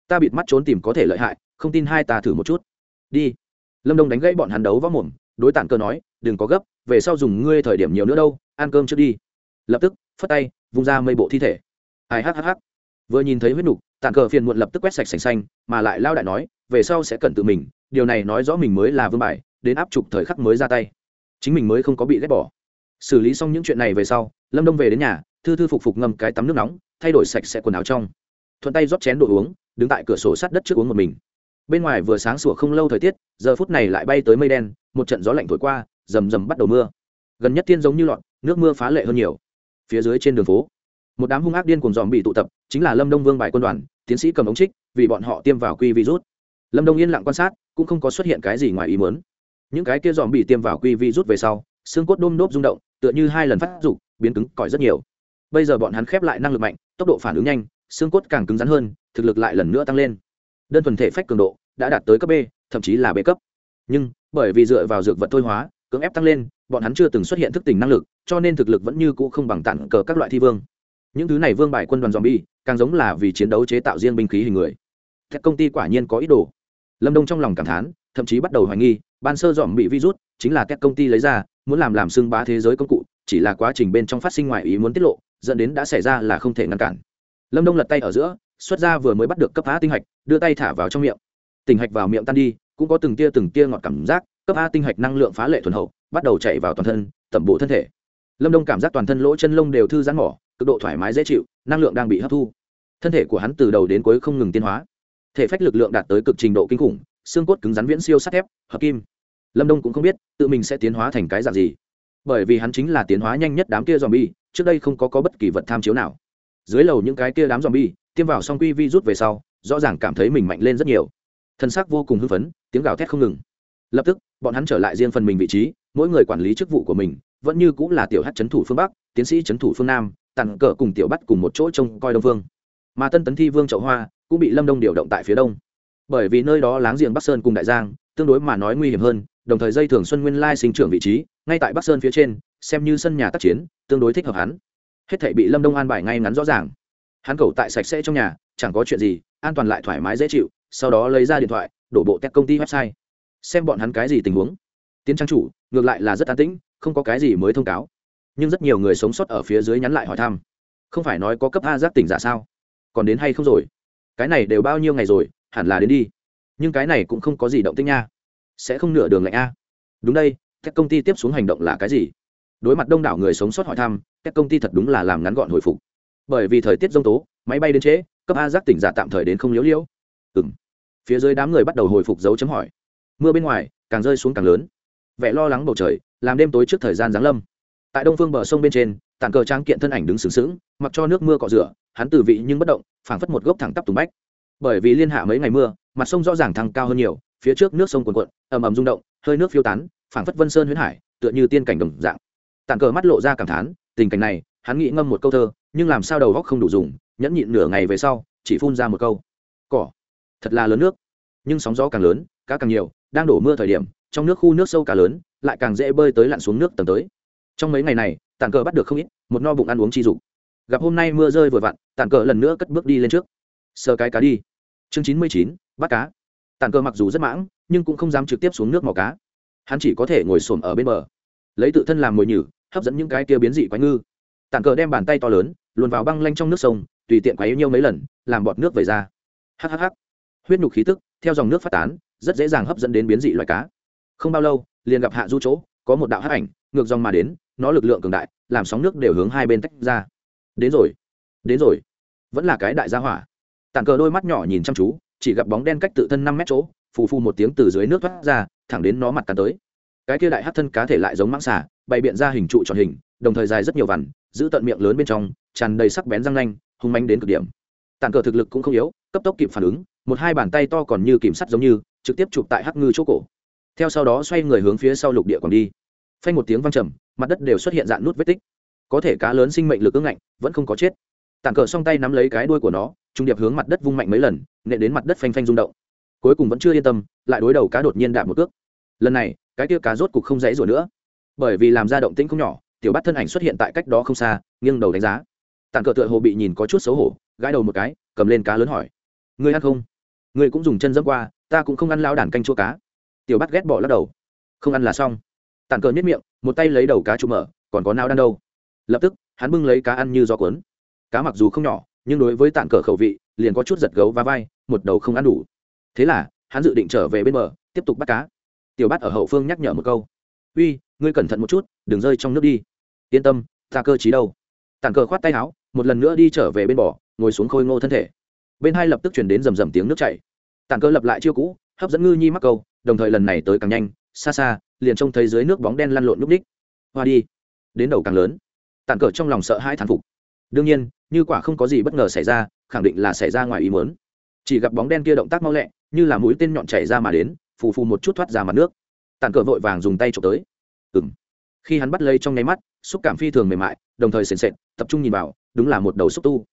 Ta bịt mắt trốn tìm có thể lợi hại, không tin hai ta thử một chút. Đi. Lâm đông đánh gãy bọn hắn đấu võ mồm, đối tản cơ nói, đừng có gấp, về sau dùng ngươi thời điểm nhiều nữa đâu, ăn cơm trước đi. Lập tức, phất tay, vung ra mây bộ thi thể. Ai hhh vừa nhìn thấy huyết nục, tản cờ phiền muộn lập tức quét sạch sành xanh, mà lại lao đại nói, về sau sẽ cẩn tự mình, điều này nói rõ mình mới là vương bài, đến áp trục thời khắc mới ra tay. Chính mình mới không có bị ghét bỏ. Xử lý xong những chuyện này về sau, lâm đông về đến nhà thư thư phục phục ngâm cái tắm nước nóng, thay đổi sạch sẽ quần áo trong. Thuận tay rót chén đồ uống, đứng tại cửa sổ sát đất trước uống một mình. Bên ngoài vừa sáng sủa không lâu thời tiết, giờ phút này lại bay tới mây đen, một trận gió lạnh thổi qua, rầm rầm bắt đầu mưa. Gần nhất tiên giống như lọt, nước mưa phá lệ hơn nhiều. Phía dưới trên đường phố, một đám hung ác điên cùng dòm bị tụ tập, chính là lâm đông vương bài quân đoàn, tiến sĩ cầm ống trích, vì bọn họ tiêm vào quy virus. Lâm đông yên lặng quan sát, cũng không có xuất hiện cái gì ngoài ý muốn. Những cái kia dòm bị tiêm vào quy virus về sau, xương cốt đôm đốp rung động, tựa như hai lần phát dục, biến cứng cỏi rất nhiều bây giờ bọn hắn khép lại năng lực mạnh, tốc độ phản ứng nhanh, xương cốt càng cứng rắn hơn, thực lực lại lần nữa tăng lên. Đơn thuần thể phách cường độ đã đạt tới cấp b, thậm chí là b cấp. Nhưng, bởi vì dựa vào dược vật thôi hóa, cưỡng ép tăng lên, bọn hắn chưa từng xuất hiện thức tỉnh năng lực, cho nên thực lực vẫn như cũ không bằng tặng cờ các loại thi vương. Những thứ này vương bài quân đoàn zombie, càng giống là vì chiến đấu chế tạo riêng binh khí hình người. Các công ty quả nhiên có ý đồ. Lâm đông trong lòng cảm thán, thậm chí bắt đầu hoài nghi, ban sơ dòm bị virus chính là các công ty lấy ra, muốn làm làm xưng bá thế giới công cụ chỉ là quá trình bên trong phát sinh ngoài ý muốn tiết lộ, dẫn đến đã xảy ra là không thể ngăn cản. Lâm đông lật tay ở giữa, xuất ra vừa mới bắt được cấp A tinh hạch, đưa tay thả vào trong miệng. Tinh hạch vào miệng tan đi, cũng có từng tia từng tia ngọt cảm giác, cấp a tinh hạch năng lượng phá lệ thuần hậu, bắt đầu chạy vào toàn thân, tẩm bộ thân thể. Lâm đông cảm giác toàn thân lỗ chân lông đều thư giãn mỏ cực độ thoải mái dễ chịu, năng lượng đang bị hấp thu. Thân thể của hắn từ đầu đến cuối không ngừng tiến hóa. Thể phách lực lượng đạt tới cực trình độ kinh khủng, xương cốt cứng rắn viễn siêu sắt thép, hợp kim. Lâm đông cũng không biết, tự mình sẽ tiến hóa thành cái dạng gì bởi vì hắn chính là tiến hóa nhanh nhất đám kia dòm bi trước đây không có, có bất kỳ vật tham chiếu nào. Dưới lầu những cái kia đám dòm bi tiêm vào xong quy vi rút về sau rõ ràng cảm thấy mình mạnh lên rất nhiều. Thân xác vô cùng hưng phấn tiếng gào thét không ngừng. Lập tức bọn hắn trở lại riêng phần mình vị trí mỗi người quản lý chức vụ của mình vẫn như cũng là tiểu hát trấn thủ phương bắc tiến sĩ trấn thủ phương nam tặng cờ cùng tiểu bắt cùng một chỗ trông coi đông phương. Mà tân tấn thi vương chậu hoa cũng bị lâm đông điều động tại phía đông. Bởi vì nơi đó láng giềng bắc sơn cùng đại giang tương đối mà nói nguy hiểm hơn đồng thời dây thường xuân nguyên lai sinh trưởng vị trí ngay tại bắc sơn phía trên, xem như sân nhà tác chiến, tương đối thích hợp hắn. Hết thể bị lâm đông an bài ngay ngắn rõ ràng. Hắn cầu tại sạch sẽ trong nhà, chẳng có chuyện gì, an toàn lại thoải mái dễ chịu, sau đó lấy ra điện thoại, đổ bộ tech công ty website. Xem bọn hắn cái gì tình huống. Tiến trang chủ, ngược lại là rất an tĩnh, không có cái gì mới thông cáo. Nhưng rất nhiều người sống sót ở phía dưới nhắn lại hỏi thăm. Không phải nói có cấp a giác tỉnh giả sao? Còn đến hay không rồi? Cái này đều bao nhiêu ngày rồi, hẳn là đến đi. Nhưng cái này cũng không có gì động tích nha. Sẽ không nửa đường lạnh a. Đúng đây các công ty tiếp xuống hành động là cái gì? Đối mặt đông đảo người sống sót hỏi thăm, các công ty thật đúng là làm ngắn gọn hồi phục. Bởi vì thời tiết giông tố, máy bay đến trễ, cấp a giác tỉnh giả tạm thời đến không liễu liễu ừ m phía dưới đám người bắt đầu hồi phục dấu chấm hỏi. Mưa bên ngoài, càng rơi xuống càng lớn. Vẻ lo lắng bầu trời, làm đêm tối trước thời gian giáng lâm. Tại đông phương bờ sông bên trên, tàn cờ trang kiện thân ảnh đứng sừng sững, mặc cho nước mưa cọ rửa, hắn từ vị nhưng bất động, phảng phất một gốc thẳng tắp tùng bách. Bởi vì liên hạ mấy ngày mưa, mặt sông rõ ràng thăng cao hơn nhiều, phía trước nước sông cuồn cuộn, ầm ầm rung động, hơi nước phiêu tán phảng phất vân sơn huyễn hải, tựa như tiên cảnh đồng dạng. Tàn cờ mắt lộ ra cảm thán, tình cảnh này, hắn nghĩ ngâm một câu thơ, nhưng làm sao đầu góc không đủ dùng, nhẫn nhịn nửa ngày về sau, chỉ phun ra một câu. Cỏ. Thật là lớn nước. Nhưng sóng gió càng lớn, cá càng nhiều, đang đổ mưa thời điểm, trong nước khu nước sâu cá lớn, lại càng dễ bơi tới lặn xuống nước tầng tới. Trong mấy ngày này tàn cờ bắt được không ít, một no bụng ăn uống chi dục. Gặp hôm nay mưa rơi vừa vặn tàn cờ lần nữa cất bước đi lên trước. Sơ cái cá đi. Chương chín mươi chín, bắt cá. Tàn cờ mặc dù rất mãng, nhưng cũng không dám trực tiếp xuống nước mò cá hắn chỉ có thể ngồi xổm ở bên bờ. Lấy tự thân làm mồi nhử, hấp dẫn những cái kia biến dị quái ngư. Tàn cờ đem bàn tay to lớn, luồn vào băng lanh trong nước sông, tùy tiện quấy nhiêu mấy lần, làm bọt nước về ra. Hhh huyết nhục khí tức, theo dòng nước phát tán, rất dễ dàng hấp dẫn đến biến dị loài cá. Không bao lâu, liền gặp hạ du chỗ, có một đạo hắc ảnh, ngược dòng mà đến, nó lực lượng cường đại, làm sóng nước đều hướng hai bên tách ra. Đến rồi đến rồi. Vẫn là cái đại gia hỏa. Tàn cờ đôi mắt nhỏ nhìn chăm chú, chỉ gặp bóng đen cách tự thân năm mét chỗ, phù phù một tiếng từ dưới nước thoát ra thẳng đến nó mặt cắn tới. Cái kia đại hát thân cá thể lại giống mãng xà, bày biện ra hình trụ tròn hình đồng thời dài rất nhiều vằn giữ tận miệng lớn bên trong tràn đầy sắc bén răng nanh hung manh đến cực điểm. Tàn cờ thực lực cũng không yếu cấp tốc kịp phản ứng một hai bàn tay to còn như kìm sắt giống như trực tiếp chụp tại hắc ngư chỗ cổ. Theo sau đó xoay người hướng phía sau lục địa còn đi. Phanh một tiếng văng trầm mặt đất đều xuất hiện dạng nút vết tích. Có thể cá lớn sinh mệnh lực ưng ngạnh vẫn không có chết. Tàn cờ song tay nắm lấy cái đuôi của nó trung điệp hướng mặt đất vung mạnh mấy lần nệ đến mặt đất phanh phanh rung động. Cuối cùng vẫn chưa yên tâm lại đối đầu cá đột nhiên đạp một cước lần này, cái kia cá rốt cục không dãy rủa nữa. Bởi vì làm ra động tĩnh không nhỏ, tiểu bắt thân ảnh xuất hiện tại cách đó không xa, nghiêng đầu đánh giá. Tàn cờ tựa hồ bị nhìn có chút xấu hổ, gãi đầu một cái, cầm lên cá lớn hỏi. Ngươi ăn không? Ngươi cũng dùng chân dẫm qua, ta cũng không ăn lao đàn canh chua cá. Tiểu bắt ghét bỏ lắc đầu. Không ăn là xong. Tàn cờ nhất miệng, một tay lấy đầu cá trụ mở, còn có nao đan đâu? Lập tức, hắn bưng lấy cá ăn như gió cuốn. Cá mặc dù không nhỏ, nhưng đối với tàn cờ khẩu vị, liền có chút giật gấu và vai, một đầu không ăn đủ. Thế là, hắn dự định trở về bên bờ, tiếp tục bắt cá tiểu Bát ở hậu phương nhắc nhở một câu. Uy, ngươi cẩn thận một chút, đừng rơi trong nước đi. Yên tâm, ta cơ chí đâu. Tàn cờ khoát tay áo, một lần nữa đi trở về bên bờ ngồi xuống khôi ngô thân thể. Bên hai lập tức chuyển đến rầm rầm tiếng nước chảy. Tàn cơ lập lại chiêu cũ, hấp dẫn ngư nhi mắc câu, đồng thời lần này tới càng nhanh, xa xa, liền trông thấy dưới nước bóng đen lăn lộn núp ních. Hoa đi. Đến đầu càng lớn. Tàn cờ trong lòng sợ hai thán phục. Đương nhiên, như quả không có gì bất ngờ xảy ra, khẳng định là xảy ra ngoài ý muốn. Chỉ gặp bóng đen kia động tác mau lẹ, như là mũi tên nhọn chảy ra mà đến phù phù một chút thoát ra mặt nước. Tàn cờ vội vàng dùng tay trộm tới. Ừ m khi hắn bắt lây trong nháy mắt, xúc cảm phi thường mềm mại, đồng thời sền sệt, tập trung nhìn vào, đúng là một đầu xúc tu.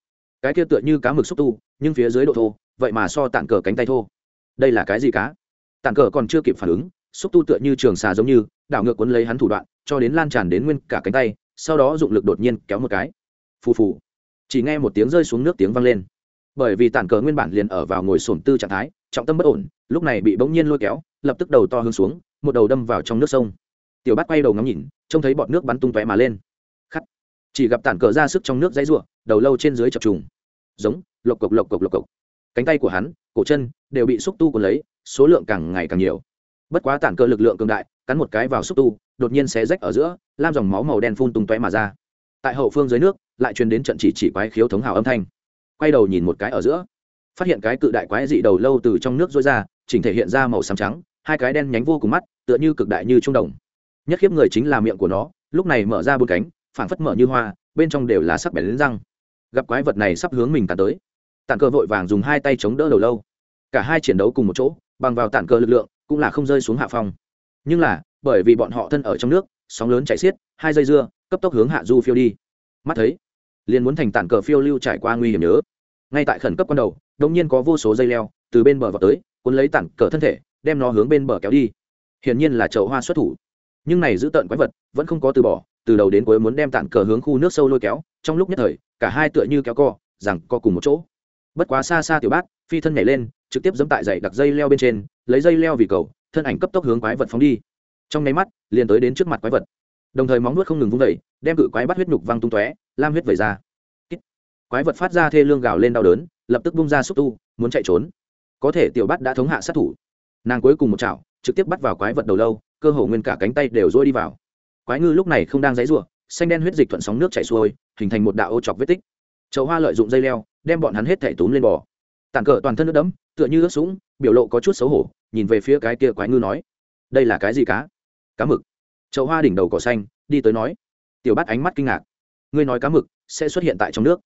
Cái kia tựa như cá mực xúc tu, nhưng phía dưới độ thô, vậy mà so tàn cờ cánh tay thô. Đây là cái gì cá? Tàn cờ còn chưa kịp phản ứng, xúc tu tựa như trường xà giống như, đảo ngược quấn lấy hắn thủ đoạn, cho đến lan tràn đến nguyên cả cánh tay, sau đó dụng lực đột nhiên kéo một cái. Phù phù. Chỉ nghe một tiếng rơi xuống nước tiếng vang lên. Bởi vì tàn cờ nguyên bản liền ở vào ngồi sổm tư trạng thái, trọng tâm bất ổn lúc này bị bỗng nhiên lôi kéo, lập tức đầu to hướng xuống, một đầu đâm vào trong nước sông. Tiểu bát quay đầu ngắm nhìn, trông thấy bọt nước bắn tung tóe mà lên. Khắt chỉ gặp Tản cờ ra sức trong nước dãy ruộng đầu lâu trên dưới chập trùng. Giống, lộc cộc lộc cộc lộc cộc. Cánh tay của hắn, cổ chân đều bị xúc tu cuốn lấy, số lượng càng ngày càng nhiều. Bất quá tản Cờ lực lượng cường đại, cắn một cái vào xúc tu, đột nhiên xé rách ở giữa, lam dòng máu màu đen phun tung tóe mà ra. Tại hậu phương dưới nước, lại truyền đến trận chỉ chỉ quái khiếu thống hào âm thanh. Quay đầu nhìn một cái ở giữa, phát hiện cái cự đại quái dị đầu lâu từ trong nước rối ra chỉnh thể hiện ra màu xám trắng, hai cái đen nhánh vô cùng mắt, tựa như cực đại như trung đồng. Nhất khiếp người chính là miệng của nó, lúc này mở ra bốn cánh, phảng phất mở như hoa, bên trong đều là sắc bén lên răng. Gặp quái vật này sắp hướng mình tàn tới. Tản cờ vội vàng dùng hai tay chống đỡ đầu lâu. Cả hai chiến đấu cùng một chỗ, bằng vào tản cờ lực lượng, cũng là không rơi xuống hạ phong. Nhưng là, bởi vì bọn họ thân ở trong nước, sóng lớn chạy xiết, hai dây dưa, cấp tốc hướng hạ du phiêu đi. Mắt thấy, liền muốn thành tản cờ phiêu lưu trải qua nguy hiểm nhớ. Ngay tại khẩn cấp ban đầu đông nhiên có vô số dây leo từ bên bờ vào tới cuốn lấy tản cờ thân thể, đem nó hướng bên bờ kéo đi. Hiển nhiên là chậu hoa xuất thủ. Nhưng này giữ tận quái vật vẫn không có từ bỏ, từ đầu đến cuối muốn đem tản cờ hướng khu nước sâu lôi kéo, trong lúc nhất thời, cả hai tựa như kéo co, rằng co cùng một chỗ. Bất quá xa xa tiểu bát, phi thân nhảy lên, trực tiếp dẫm tại dậy đặc dây leo bên trên, lấy dây leo vì cầu, thân ảnh cấp tốc hướng quái vật phóng đi. Trong nháy mắt, liền tới đến trước mặt quái vật. Đồng thời móng nuốt không ngừng vung vẩy đem cự quái bắt huyết nhục văng tung tóe, lam huyết vẩy ra. Quái vật phát ra thê lương gào lên đau đớn, lập tức bung ra xúc tu, muốn chạy trốn có thể tiểu bắt đã thống hạ sát thủ. Nàng cuối cùng một chảo, trực tiếp bắt vào quái vật đầu lâu, cơ hồ nguyên cả cánh tay đều rôi đi vào. Quái ngư lúc này không đang dãy r u ộ xanh đen huyết dịch thuận sóng nước chảy xuôi, hình thành một đạo ô chọc vết tích. Chậu hoa lợi dụng dây leo, đem bọn hắn hết thẻ túm lên bò. Tàn cờ toàn thân nước đẫm, tựa như ướt sũng, biểu lộ có chút xấu hổ, nhìn về phía cái kia quái ngư nói, đây là cái gì cá? Cá mực. Chậu hoa đỉnh đầu cỏ xanh, đi tới nói. Tiểu bắt ánh mắt kinh ngạc. Ngươi nói cá mực sẽ xuất hiện tại trong nước.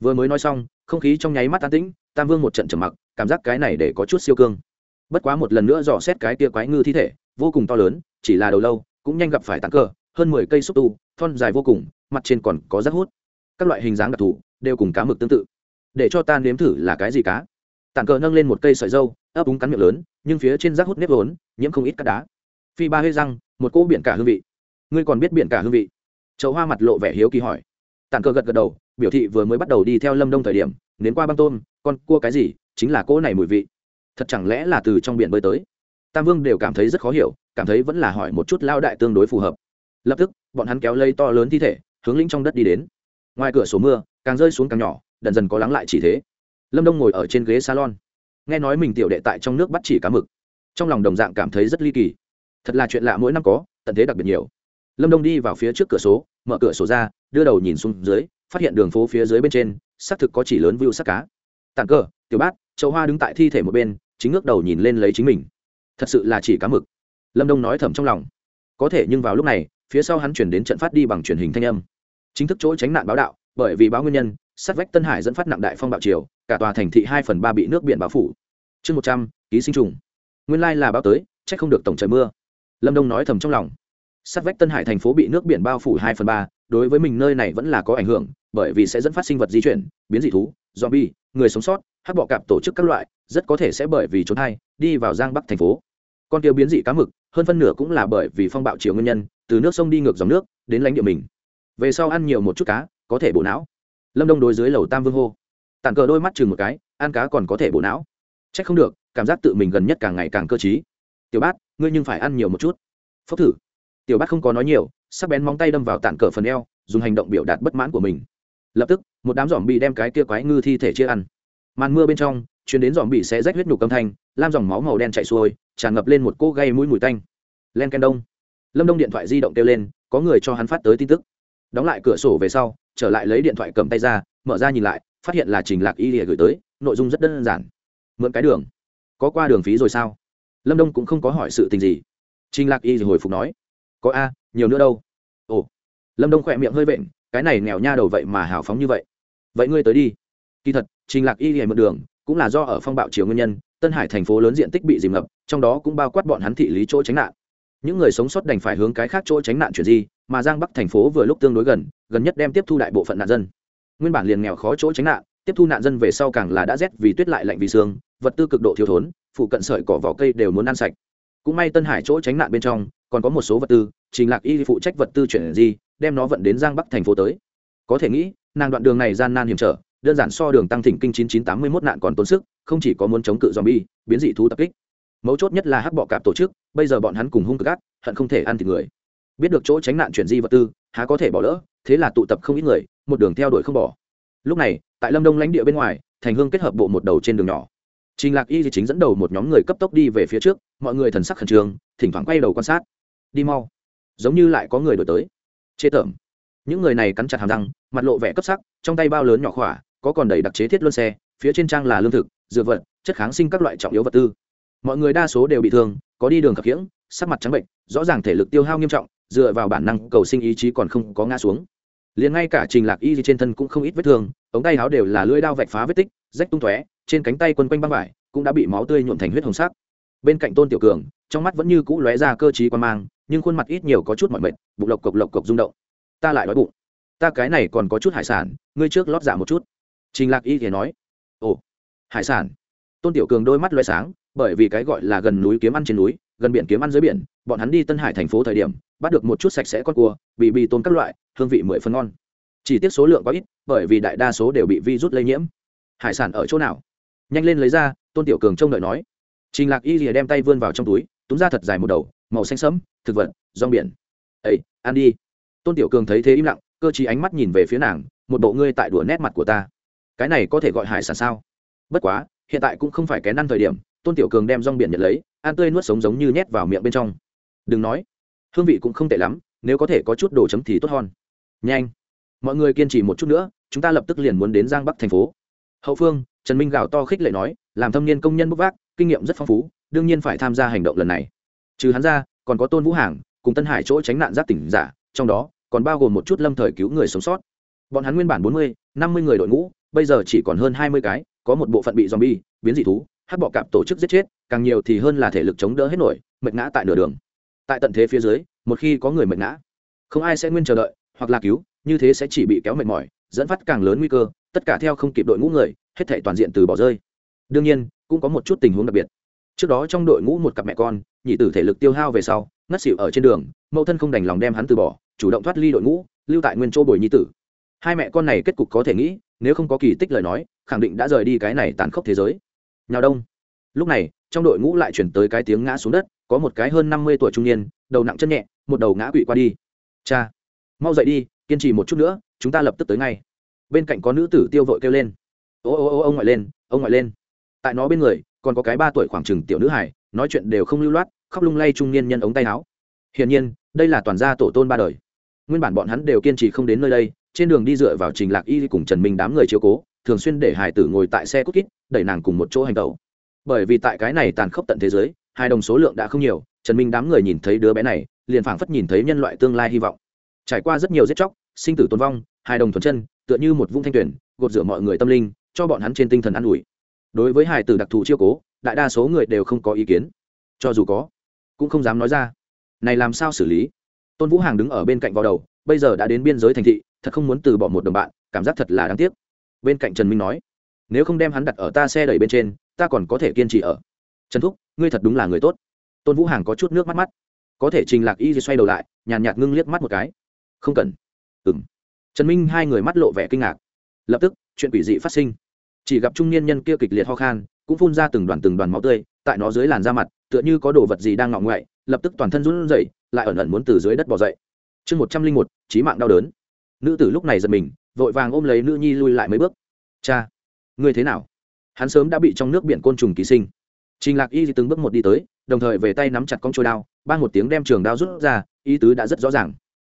Vừa mới nói xong, không khí trong nháy mắt tan tĩnh tam vương một trận trầm mặc, cảm giác cái này để có chút siêu cương. Bất quá một lần nữa dò xét cái tia quái ngư thi thể, vô cùng to lớn, chỉ là đầu lâu, cũng nhanh gặp phải tặng cờ hơn mười cây xúc tu, thon dài vô cùng, mặt trên còn có rác hút. Các loại hình dáng đặc thù, đều cùng cá mực tương tự. Để cho ta nếm thử là cái gì cá? Tàn cờ nâng lên một cây sợi dâu, ấp úng cắn miệng lớn, nhưng phía trên rác hút nếp vốn, nhiễm không ít cát đá. Phi ba hơi răng, một cỗ biển cả hương vị. Ngươi còn biết biển cả hương vị? Chậu hoa mặt lộ vẻ hiếu kỳ hỏi. Tàn cờ gật gật đầu, biểu thị vừa mới bắt đầu đi theo lâm đông thời điểm nến qua băng tôm, con cua cái gì, chính là cỗ này mùi vị. Thật chẳng lẽ là từ trong biển bơi tới? Tam vương đều cảm thấy rất khó hiểu, cảm thấy vẫn là hỏi một chút lao đại tương đối phù hợp. Lập tức, bọn hắn kéo lây to lớn thi thể, hướng lĩnh trong đất đi đến. Ngoài cửa sổ mưa, càng rơi xuống càng nhỏ, dần dần có lắng lại chỉ thế. Lâm đông ngồi ở trên ghế salon. Nghe nói mình tiểu đệ tại trong nước bắt chỉ cá mực. Trong lòng đồng dạng cảm thấy rất ly kỳ. Thật là chuyện lạ mỗi năm có, tận thế đặc biệt nhiều. Lâm đông đi vào phía trước cửa số, mở cửa sổ ra, đưa đầu nhìn xuống dưới phát hiện đường phố phía dưới bên trên, xác thực có chỉ lớn view sắc cá. Tàn cơ tiểu bát châu hoa đứng tại thi thể một bên, chính ngước đầu nhìn lên lấy chính mình. Thật sự là chỉ cá mực. Lâm đông nói thầm trong lòng. Có thể nhưng vào lúc này, phía sau hắn chuyển đến trận phát đi bằng truyền hình thanh âm. Chính thức chỗ tránh nạn báo đạo, bởi vì báo nguyên nhân, sát vách tân hải dẫn phát nặng đại phong bạo triều, cả tòa thành thị hai phần ba bị nước biển bao phủ. Chương một trăm, ký sinh trùng. Nguyên lai là báo tới c h ắ c không được tổng trời mưa. Lâm đông nói thầm trong lòng. Sát vách tân hải thành phố bị nước biển bao phủ hai phần ba, đối với mình nơi này vẫn là có ảnh hưởng bởi vì sẽ dẫn phát sinh vật di chuyển, biến dị thú, zombie, người sống sót, hắc bọ cạp tổ chức các loại, rất có thể sẽ bởi vì trốn hay đi vào giang bắc thành phố. Con tiêu biến dị cá mực, hơn phân nửa cũng là bởi vì phong bạo chiều nguyên nhân, từ nước sông đi ngược dòng nước, đến lãnh địa mình. Về sau ăn nhiều một chút cá, có thể bổ não. Lâm đông đối dưới lầu tam vương hô. Tàn cờ đôi mắt chừng một cái, ăn cá còn có thể bổ não. C h ắ c không được, cảm giác tự mình gần nhất càng ngày càng cơ t tiểu bát, ngươi nhưng phải ăn nhiều một chút. Phốc thử. Tiểu bát không có nói nhiều, sắc bén móng tay đâm vào tàn cờ phần eo, dùng hành động biểu đạt bất mãn của mình lập tức, một đám giỏm bị đem cái kia quái ngư thi thể chia ăn. Màn mưa bên trong chuyến đến giỏm bị sẽ rách huyết nhục âm thanh, lam dòng máu màu đen chạy xuôi, tràn ngập lên một cô gây mũi mùi tanh. Len ken đông. Lâm đông điện thoại di động kêu lên, có người cho hắn phát tới tin tức. Đóng lại cửa sổ về sau, trở lại lấy điện thoại cầm tay ra, mở ra nhìn lại, phát hiện là trình lạc y lìa gửi tới, nội dung rất đơn giản. Mượn cái đường. Có qua đường phí rồi sao? Lâm đông cũng không có hỏi sự tình gì. Trình lạc y hồi phục nói. Có a, nhiều nữa đâu. Ồ. Lâm đông khỏe miệng hơi vện cái này nghèo nha đầu vậy mà hào phóng như vậy. Vậy ngươi tới đi. Kỳ thật, trình lạc y hề mượn đường, cũng là do ở phong bạo chiều nguyên nhân, tân hải thành phố lớn diện tích bị dìm ngập, trong đó cũng bao quát bọn hắn thị lý chỗ tránh nạn. Những người sống sót đành phải hướng cái khác chỗ tránh nạn chuyển di, mà giang bắc thành phố vừa lúc tương đối gần gần nhất đem tiếp thu đại bộ phận nạn dân. Nguyên bản liền nghèo khó chỗ tránh nạn, tiếp thu nạn dân về sau càng là đã rét vì tuyết lại lạnh vì xương vật tư cực độ thiếu thốn, phụ cận sợi cỏ vỏ cây đều muốn ăn sạch. Cũng may tân hải chỗ tránh nạn bên trong, còn có một số vật tư, trình lạc y phụ trách vật tư chuyển di đem nó vận đến giang bắc thành phố tới. Có thể nghĩ, nàng đoạn đường này gian nan hiểm trở, đơn giản so đường tăng thỉnh kinh chín chín tám mươi mốt nạn còn tốn sức, không chỉ có muốn chống cự zombie, biến dị thú tập kích. Mấu chốt nhất là hắc bọ cạp tổ chức, bây giờ bọn hắn cùng hung cực ác hận không thể ăn thịt người. Biết được chỗ tránh nạn chuyển di vật tư, há có thể bỏ lỡ, thế là tụ tập không ít người, một đường theo đuổi không bỏ. Lúc này, tại lâm đông lãnh địa bên ngoài, thành hương kết hợp bộ một đầu trên đường nhỏ. Trình lạc y chính dẫn đầu một nhóm người cấp tốc đi về phía trước, mọi người thần sắc khẩn trương, thỉnh thoảng quay đầu quan sát. Đi mau. Giống như lại có người đổi tới chê tởm. Những người này cắn chặt hàm răng, mặt lộ vẻ cấp sắc, trong tay bao lớn nhỏ khỏa, có còn đầy đặc chế thiết luân xe, phía trên trang là lương thực, dược vật, chất kháng sinh các loại trọng yếu vật tư. Mọi người đa số đều bị thương, có đi đường khập khiễng, sắc mặt trắng bệnh, rõ ràng thể lực tiêu hao nghiêm trọng, dựa vào bản năng cầu sinh ý chí còn không có ngã xuống. Liền ngay cả trình lạc y trên thân cũng không ít vết thương, ống tay áo đều là lưỡi đao vạch phá vết tích, rách tung tóe, trên cánh tay quấn quanh băng vải cũng đã bị máu tươi nhuộm thành huyết hồng sắc. Bên cạnh tôn tiểu cường, trong mắt vẫn như cũ lóe ra cơ trí quan mang nhưng khuôn mặt ít nhiều có chút mọi mệt, bụng lộc cộc lộc cộc rung động. Ta lại đói bụng. Ta cái này còn có chút hải sản, ngươi trước lót dạ một chút. Trình lạc y thì nói. Ồ, hải sản? Tôn tiểu cường đôi mắt loay sáng, bởi vì cái gọi là gần núi kiếm ăn trên núi, gần biển kiếm ăn dưới biển, bọn hắn đi tân hải thành phố thời điểm, bắt được một chút sạch sẽ con cua, bị bị tôm các loại, hương vị mười phân ngon. Chỉ tiếc số lượng có ít, bởi vì đại đa số đều bị vi rút lây nhiễm. Hải sản ở chỗ nào? Nhanh lên lấy ra, tôn tiểu cường trông đợi nói. Trình lạc y rìa đem tay vươn vào trong túi, túm ra thật dài một đầu, màu xanh sẫm thực vật, rong biển. Ấy ăn đi. Tôn tiểu cường thấy thế im lặng, cơ chí ánh mắt nhìn về phía nàng, một bộ ngươi tại đùa nét mặt của ta. Cái này có thể gọi hải sản sao? Bất quá, hiện tại cũng không phải cái ăn thời điểm, tôn tiểu cường đem rong biển nhận lấy, ăn tươi nuốt sống giống như nhét vào miệng bên trong. Đừng nói, hương vị cũng không tệ lắm, nếu có thể có chút đồ chấm thì tốt hơn. Nhanh. Mọi người kiên trì một chút nữa, chúng ta lập tức liền muốn đến giang bắc thành phố. Hậu phương, trần minh gào to khích lệ nói, làm thâm niên công nhân bốc vác, kinh nghiệm rất phong phú, đương nhiên phải tham gia hành động lần này. Trừ hắn ra còn có tôn vũ hàng, cùng tân hải chỗ tránh nạn giáp tỉnh giả, trong đó còn bao gồm một chút lâm thời cứu người sống sót. Bọn hắn nguyên bản bốn mươi, năm mươi người đội ngũ, bây giờ chỉ còn hơn hai mươi cái, có một bộ phận bị dòm bi biến dị thú hát bọ cạp tổ chức giết chết, càng nhiều thì hơn là thể lực chống đỡ hết nổi, mệt ngã tại nửa đường. Tại tận thế phía dưới, một khi có người mệt ngã, không ai sẽ nguyên chờ đợi hoặc là cứu, như thế sẽ chỉ bị kéo mệt mỏi, dẫn phát càng lớn nguy cơ, tất cả theo không kịp đội ngũ người, hết thể toàn diện từ bỏ rơi. Đương nhiên, cũng có một chút tình huống đặc biệt trước đó trong đội ngũ một cặp mẹ con, nhị tử thể lực tiêu hao về sau, ngất xỉu ở trên đường, mẫu thân không đành lòng đem hắn từ bỏ, chủ động thoát ly đội ngũ, lưu tại nguyên chỗ bồi nhi tử. Hai mẹ con này kết cục có thể nghĩ, nếu không có kỳ tích lời nói, khẳng định đã rời đi cái này tàn khốc thế giới. Nhào đông. Lúc này, trong đội ngũ lại chuyển tới cái tiếng ngã xuống đất, có một cái hơn năm mươi tuổi trung niên, đầu nặng chân nhẹ, một đầu ngã quỵ qua đi. Cha, mau dậy đi, kiên trì một chút nữa, chúng ta lập tức tới ngay. Bên cạnh có nữ tử tiêu vội kêu lên. Ô ô ô, ông ngoại lên, ông ngoại lên. Tại nó bên người còn có cái ba tuổi khoảng chừng tiểu nữ hải nói chuyện đều không lưu loát, khóc lung lay trung niên nhân ống tay áo. Hiển nhiên, đây là toàn gia tổ tôn ba đời. Nguyên bản bọn hắn đều kiên trì không đến nơi đây, trên đường đi dựa vào trình lạc y cùng trần minh đám người chiếu cố, thường xuyên để hải tử ngồi tại xe cút kít, đẩy nàng cùng một chỗ hành tẩu. Bởi vì tại cái này tàn khốc tận thế giới hai đồng số lượng đã không nhiều, trần minh đám người nhìn thấy đứa bé này, liền phảng phất nhìn thấy nhân loại tương lai hy vọng. Trải qua rất nhiều giết chóc, sinh tử tôn vong hai đồng thuần chân, tựa như một vũng thanh tuyển gột rửa mọi người tâm linh, cho bọn hắn trên tinh thần an ủi đối với hải tử đặc thù chiêu cố, đại đa số người đều không có ý kiến. Cho dù có, cũng không dám nói ra. Này làm sao xử lý? Tôn vũ hàng đứng ở bên cạnh vào đầu, bây giờ đã đến biên giới thành thị, thật không muốn từ bỏ một đồng bạn, cảm giác thật là đáng tiếc. Bên cạnh trần minh nói, nếu không đem hắn đặt ở ta xe đẩy bên trên, ta còn có thể kiên trì ở. Trần thúc, ngươi thật đúng là người tốt. Tôn vũ hàng có chút nước mắt mắt. Có thể trình lạc y xoay đầu lại, nhàn nhạt ngưng liếc mắt một cái. Không cần. Ừng trần minh hai người mắt lộ vẻ kinh ngạc. Lập tức, chuyện quỷ dị phát sinh chỉ gặp trung niên nhân kia kịch liệt ho khan, cũng phun ra từng đoàn từng đoàn máu tươi, tại nó dưới làn da mặt, tựa như có đồ vật gì đang ngọng ngoại lập tức toàn thân run rẩy, lại ẩn ẩn muốn từ dưới đất bỏ dậy. Chương một trăm linh một trí mạng đau đớn. Nữ tử lúc này giật mình, vội vàng ôm lấy nữ nhi lui lại mấy bước. Cha, ngươi thế nào? Hắn sớm đã bị trong nước biển côn trùng ký sinh. Trình lạc y từng bước một đi tới, đồng thời về tay nắm chặt con trôi đao ban một tiếng đem trường đao rút ra, ý tứ đã rất rõ ràng.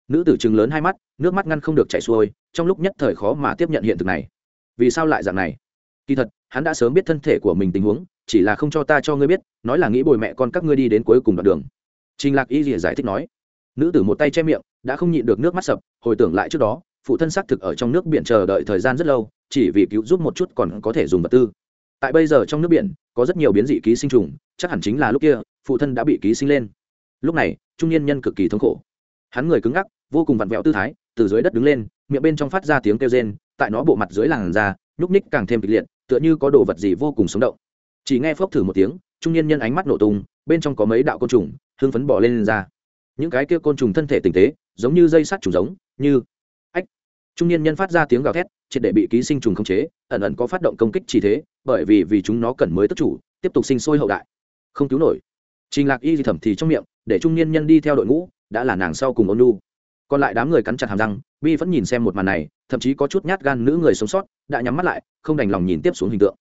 Nữ tử chừng lớn hai mắt, nước mắt ngăn không được chảy xuôi, trong lúc nhất thời khó mà tiếp nhận hiện thực này. Vì sao lại dạng này? Kỳ thật, hắn đã sớm biết thân thể của mình tình huống, chỉ là không cho ta cho ngươi biết, nói là nghĩ bồi mẹ con các ngươi đi đến cuối cùng đoạn đường. Trình lạc y rỉa giải thích nói. Nữ tử một tay che miệng, đã không nhịn được nước mắt sập, hồi tưởng lại trước đó, phụ thân xác thực ở trong nước biển chờ đợi thời gian rất lâu, chỉ vì cứu giúp một chút còn có thể dùng vật tư. Tại bây giờ trong nước biển, có rất nhiều biến dị ký sinh trùng, chắc hẳn chính là lúc kia, phụ thân đã bị ký sinh lên. Lúc này, trung niên nhân cực kỳ thống khổ. Hắn người cứng ngắc, vô cùng vặn vẹo tư thái, từ dưới đất đứng lên, miệng bên trong phát ra tiếng kêu rên, tại nó bộ mặt dưới làn da, nhúc ních càng thêm kịch liệt tựa như có đồ vật gì vô cùng sống động. Chỉ nghe phốc thử một tiếng trung niên nhân ánh mắt nổ tung bên trong có mấy đạo côn trùng hưng phấn bỏ lên, lên ra. Những cái kia côn trùng thân thể tinh tế giống như dây sắt trùng giống như ách. Trung niên nhân phát ra tiếng gào thét triệt để bị ký sinh trùng khống chế ẩn ẩn có phát động công kích chỉ thế bởi vì vì chúng nó cần mới tức chủ tiếp tục sinh sôi hậu đại. Không cứu nổi. Trình lạc y thì thẩm thì trong miệng để trung niên nhân đi theo đội ngũ đã là nàng sau cùng ôn nu còn lại đám người cắn chặt hàm răng, bi vẫn nhìn xem một màn này, thậm chí có chút nhát gan nữ người sống sót, đã nhắm mắt lại, không đành lòng nhìn tiếp xuống hình tượng.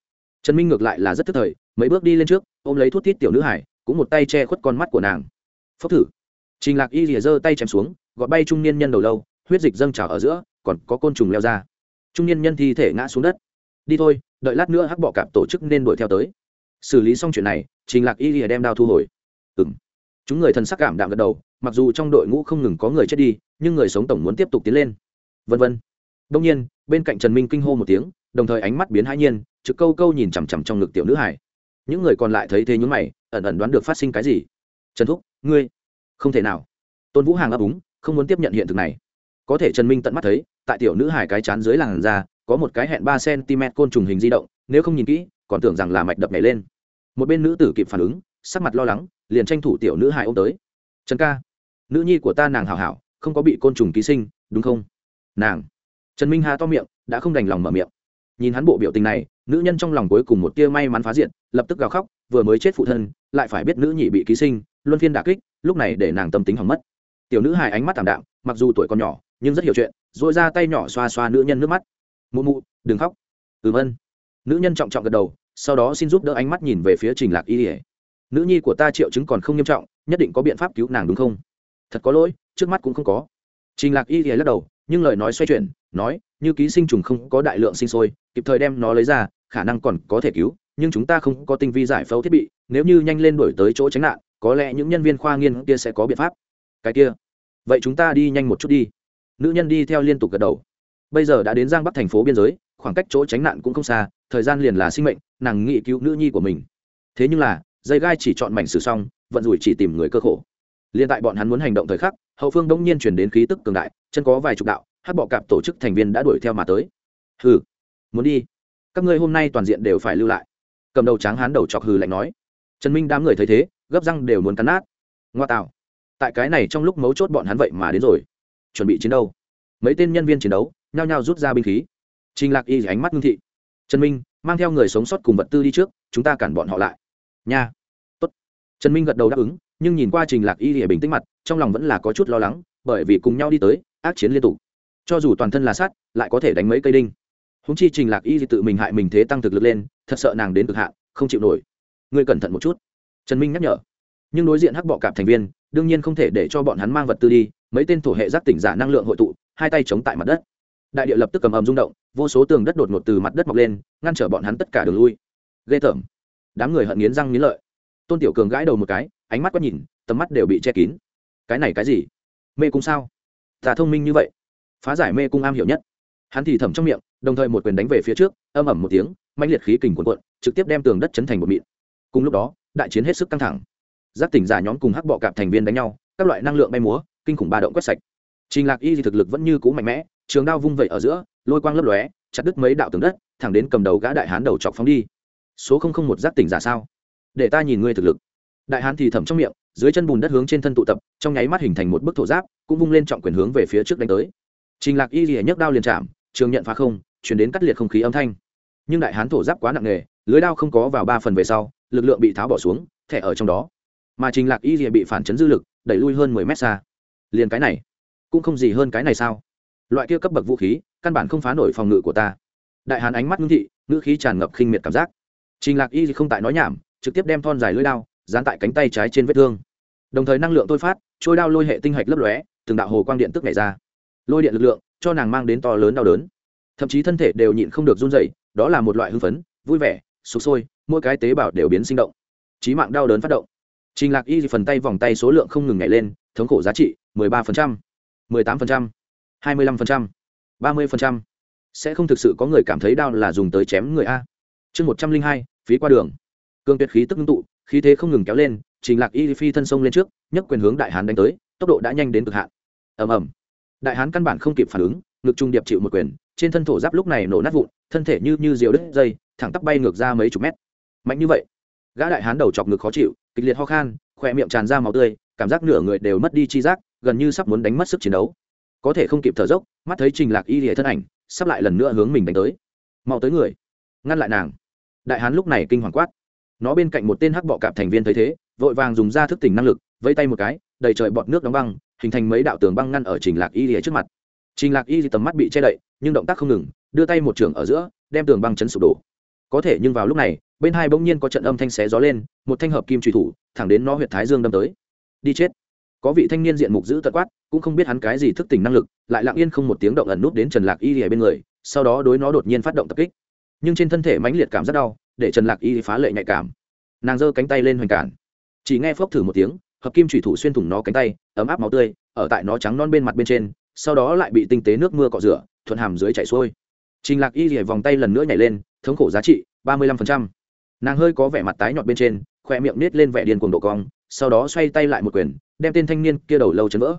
Trần minh ngược lại là rất thức thời, mấy bước đi lên trước, ôm lấy thuốc tiết tiểu nữ hải, cũng một tay che khuất con mắt của nàng. Phốc thử. Trình lạc y rìa giơ tay chém xuống, gọt bay trung niên nhân đầu lâu, huyết dịch dâng trào ở giữa, còn có côn trùng leo ra. Trung niên nhân thi thể ngã xuống đất. Đi thôi, đợi lát nữa hắc bọ cạp tổ chức nên đuổi theo tới. Xử lý xong chuyện này, trình lạc y rìa đem đao thu hồi. Ừng chúng người thần sắc cảm đạm gật đầu, mặc dù trong đội ngũ không ngừng có người chết đi nhưng người sống tổng muốn tiếp tục tiến lên. Vân vân. Đông nhiên, bên cạnh trần minh kinh hô một tiếng, đồng thời ánh mắt biến hãi nhiên, trực câu câu nhìn chằm chằm trong ngực tiểu nữ hải. Những người còn lại thấy thế nhún mày, ẩn ẩn đoán được phát sinh cái gì. Trần thúc, ngươi. Không thể nào. Tôn vũ hàng ấp úng, không muốn tiếp nhận hiện thực này. Có thể trần minh tận mắt thấy, tại tiểu nữ hải cái chán dưới làn da, có một cái hẹn ba cm côn trùng hình di động, nếu không nhìn kỹ, còn tưởng rằng là mạch đập nhảy lên. Một bên nữ tử kịp phản ứng, sắc mặt lo lắng, liền tranh thủ tiểu nữ hải ôm tới. Trần ca, nữ nhi của ta nàng hảo hảo không có bị côn trùng ký sinh, đúng không? Nàng. Trần minh hà to miệng, đã không đành lòng mở miệng. Nhìn hắn bộ biểu tình này, nữ nhân trong lòng cuối cùng một tia may mắn phá diện lập tức gào khóc, vừa mới chết phụ thân, lại phải biết nữ nhị bị ký sinh, luân phiên đà kích, lúc này để nàng tâm tính hỏng mất. Tiểu nữ hài ánh mắt t ạ m đạm, mặc dù tuổi còn nhỏ, nhưng rất hiểu chuyện dội ra tay nhỏ xoa xoa nữ nhân nước mắt. Mụ mụ, đừng khóc. Ừm, ân. Nữ nhân trọng trọng gật đầu, sau đó xin giúp đỡ ánh mắt nhìn về phía trình lạc y ỉa nữ nhi của ta triệu chứng còn không nghiêm trọng, nhất định có biện pháp cứu nàng đúng không? Thật có lỗi trước mắt cũng không có. Trình lạc y thì lắc đầu, nhưng lời nói xoay chuyển, nói, như ký sinh trùng không có đại lượng sinh sôi, kịp thời đem nó lấy ra, khả năng còn có thể cứu, nhưng chúng ta không có tinh vi giải phẫu thiết bị, nếu như nhanh lên đổi tới chỗ tránh nạn, có lẽ những nhân viên khoa nghiên kia sẽ có biện pháp. Cái kia, vậy chúng ta đi nhanh một chút đi. Nữ nhân đi theo liên tục gật đầu. Bây giờ đã đến giang bắc thành phố biên giới, khoảng cách chỗ tránh nạn cũng không xa, thời gian liền là sinh mệnh, nàng nghị cứu nữ nhi của mình. Thế nhưng là, dây gai chỉ chọn mảnh sử xong, vận rủi chỉ tìm người cơ khổ. Liên tại bọn hắn muốn hành động thời khắc hậu phương đông nhiên chuyển đến khí tức cường đại, chân có vài chục đạo hát bọ cạp tổ chức thành viên đã đuổi theo mà tới. Hừ, muốn đi. Các ngươi hôm nay toàn diện đều phải lưu lại. Cầm đầu tráng hán đầu chọc hừ lạnh nói. Trần minh đám người thấy thế, gấp răng đều muốn cắn nát. Ngoa tạo. Tại cái này trong lúc mấu chốt bọn hắn vậy mà đến rồi. Chuẩn bị chiến đấu. Mấy tên nhân viên chiến đấu, nhao nhao rút ra binh khí. Trình lạc y ánh mắt ngưng thị. Trần minh, mang theo người sống sót cùng vật tư đi trước, chúng ta cản bọn họ lại. Nha. Tốt. trần minh gật đầu đáp ứng nhưng nhìn qua trình lạc y lìa bình tĩnh mặt, trong lòng vẫn là có chút lo lắng, bởi vì cùng nhau đi tới, ác chiến liên tục. Cho dù toàn thân là sát lại có thể đánh mấy cây đinh. Húng chi trình lạc y thì tự mình hại mình thế tăng thực lực lên, thật sợ nàng đến cực hạn, không chịu nổi. Ngươi cẩn thận một chút. Trần minh nhắc nhở. Nhưng đối diện hắc bọ cạp thành viên, đương nhiên không thể để cho bọn hắn mang vật tư đi, mấy tên thổ hệ giác tỉnh giả năng lượng hội tụ, hai tay chống tại mặt đất. Đại địa lập tức cầm ầm rung động, vô số tường đất đột ngột từ mặt đất mọc lên, ngăn trở bọn hắn tất cả đường lui. Ghê tởm. Đám người hận nghiến răng nghiến lợi tôn tiểu cường gãi đầu một cái, ánh mắt quá nhìn, tầm mắt đều bị che kín. Cái này cái gì? Mê cung sao? Ta thông minh như vậy? Phá giải mê cung am hiểu nhất. Hắn thì thầm trong miệng, đồng thời một quyền đánh về phía trước, âm ẩm một tiếng mạnh liệt khí kình cuộn cuộn, trực tiếp đem tường đất chấn thành một mịn. Cùng lúc đó, đại chiến hết sức căng thẳng. Giác tỉnh giả nhóm cùng hắc bọ cạp thành viên đánh nhau, các loại năng lượng bay múa, kinh khủng ba động quét sạch. Trình lạc y thì thực lực vẫn như cũ mạnh mẽ, trường đao vung vẩy ở giữa, lôi quang lấp lóe, chặt đứt mấy đạo tường đất, thẳng đến cầm đầu gã đại hán đầu chọc phóng đi. Số không không một giác tỉnh giả sao? Để ta nhìn ngươi thực lực. Đại hán thì thầm trong miệng, dưới chân bùn đất hướng trên thân tụ tập, trong nháy mắt hình thành một bức thổ giáp, cũng vung lên trọng quyền hướng về phía trước đánh tới. Trình lạc y lìa nhấc đao liền chạm, trường nhận phá không, chuyển đến cắt liệt không khí âm thanh. Nhưng đại hán thổ giáp quá nặng nề, lưới đao không có vào ba phần về sau, lực lượng bị tháo bỏ xuống, thẻ ở trong đó. Mà trình lạc y lìa bị phản chấn dư lực, đẩy lui hơn mười mét xa. Liền cái này, cũng không gì hơn cái này sao? Loại kia cấp bậc vũ khí, căn bản không phá nổi phòng ngự của ta. Đại hán ánh mắt ngưng thị, ngữ khí tràn ngập khinh miệt cảm giác. Trình lạc y không tại nói nhảm trực tiếp đem thon dài lưỡi đao dán tại cánh tay trái trên vết thương. Đồng thời năng lượng tôi phát trôi đao lôi hệ tinh hạch lấp lóe từng đạo hồ quang điện tức nhảy ra. Lôi điện lực lượng cho nàng mang đến to lớn đau đớn. Thậm chí thân thể đều nhịn không được run dậy đó là một loại hưng phấn vui vẻ sụp sôi mỗi cái tế bào đều biến sinh động. Trí mạng đau đớn phát động. Trình lạc y phần tay vòng tay số lượng không ngừng nhảy lên thống khổ giá trị 13%, 18%, 25%, 30%. sẽ không thực sự có người cảm thấy đau là dùng tới chém người a. Chương một trăm linh hai phí qua đường cương tuyệt khí tức ngưng tụ, khí thế không ngừng kéo lên, trình lạc y phi thân sông lên trước nhấc quyền hướng đại hán đánh tới, tốc độ đã nhanh đến cực hạn. Ầm ầm. Đại hán căn bản không kịp phản ứng, ngực trung điệp chịu một quyền, trên thân thổ giáp lúc này nổ nát vụn, thân thể như như diều đứt dây, thẳng tắp bay ngược ra mấy chục mét. Mạnh như vậy, gã đại hán đầu chọc ngực khó chịu, kịch liệt ho khan, khỏe miệng tràn ra máu tươi, cảm giác nửa người đều mất đi chi giác, gần như sắp muốn đánh mất sức chiến đấu. Có thể không kịp thở dốc, mắt thấy trình lạc y lìa thân ảnh, sắp lại lần nữa hướng mình đánh tới. Mau tới người, ngăn lại nàng. Đại hán lúc này kinh hoàng quát nó bên cạnh một tên hắc bọ cạp thành viên thấy thế, vội vàng dùng ra thức tỉnh năng lực, vẫy tay một cái, đầy trời bọt nước đóng băng, hình thành mấy đạo tường băng ngăn ở trình lạc y lìa trước mặt. Trình lạc y thì tầm mắt bị che đậy, nhưng động tác không ngừng, đưa tay một trường ở giữa, đem tường băng chấn sụp đổ. Có thể nhưng vào lúc này, bên hai bỗng nhiên có trận âm thanh xé gió lên, một thanh hợp kim truy thủ, thẳng đến nó huyệt thái dương đâm tới. Đi chết. Có vị thanh niên diện mục giữ tật quát, cũng không biết hắn cái gì thức tỉnh năng lực, lại lặng yên không một tiếng động ẩn nút đến trần lạc y lìa bên người, sau đó đối nó đột nhiên phát động tập kích. Nhưng trên thân thể mãnh liệt cảm rất đau để trần lạc y phá lệ nhạy cảm. Nàng giơ cánh tay lên hoành cản. Chỉ nghe phốc thử một tiếng, hợp kim thủy thủ xuyên thủng nó cánh tay, ấm áp máu tươi, ở tại nó trắng non bên mặt bên trên, sau đó lại bị tinh tế nước mưa cọ rửa, thuận hàm dưới chảy xuôi. Trình lạc y rỉa vòng tay lần nữa nhảy lên, thống khổ giá trị ba mươi lăm phần trăm. Nàng hơi có vẻ mặt tái nhọt bên trên, khoe miệng nết lên vẻ điên cuồng độ cong, sau đó xoay tay lại một quyền, đem tên thanh niên kia đầu lâu chấn vỡ.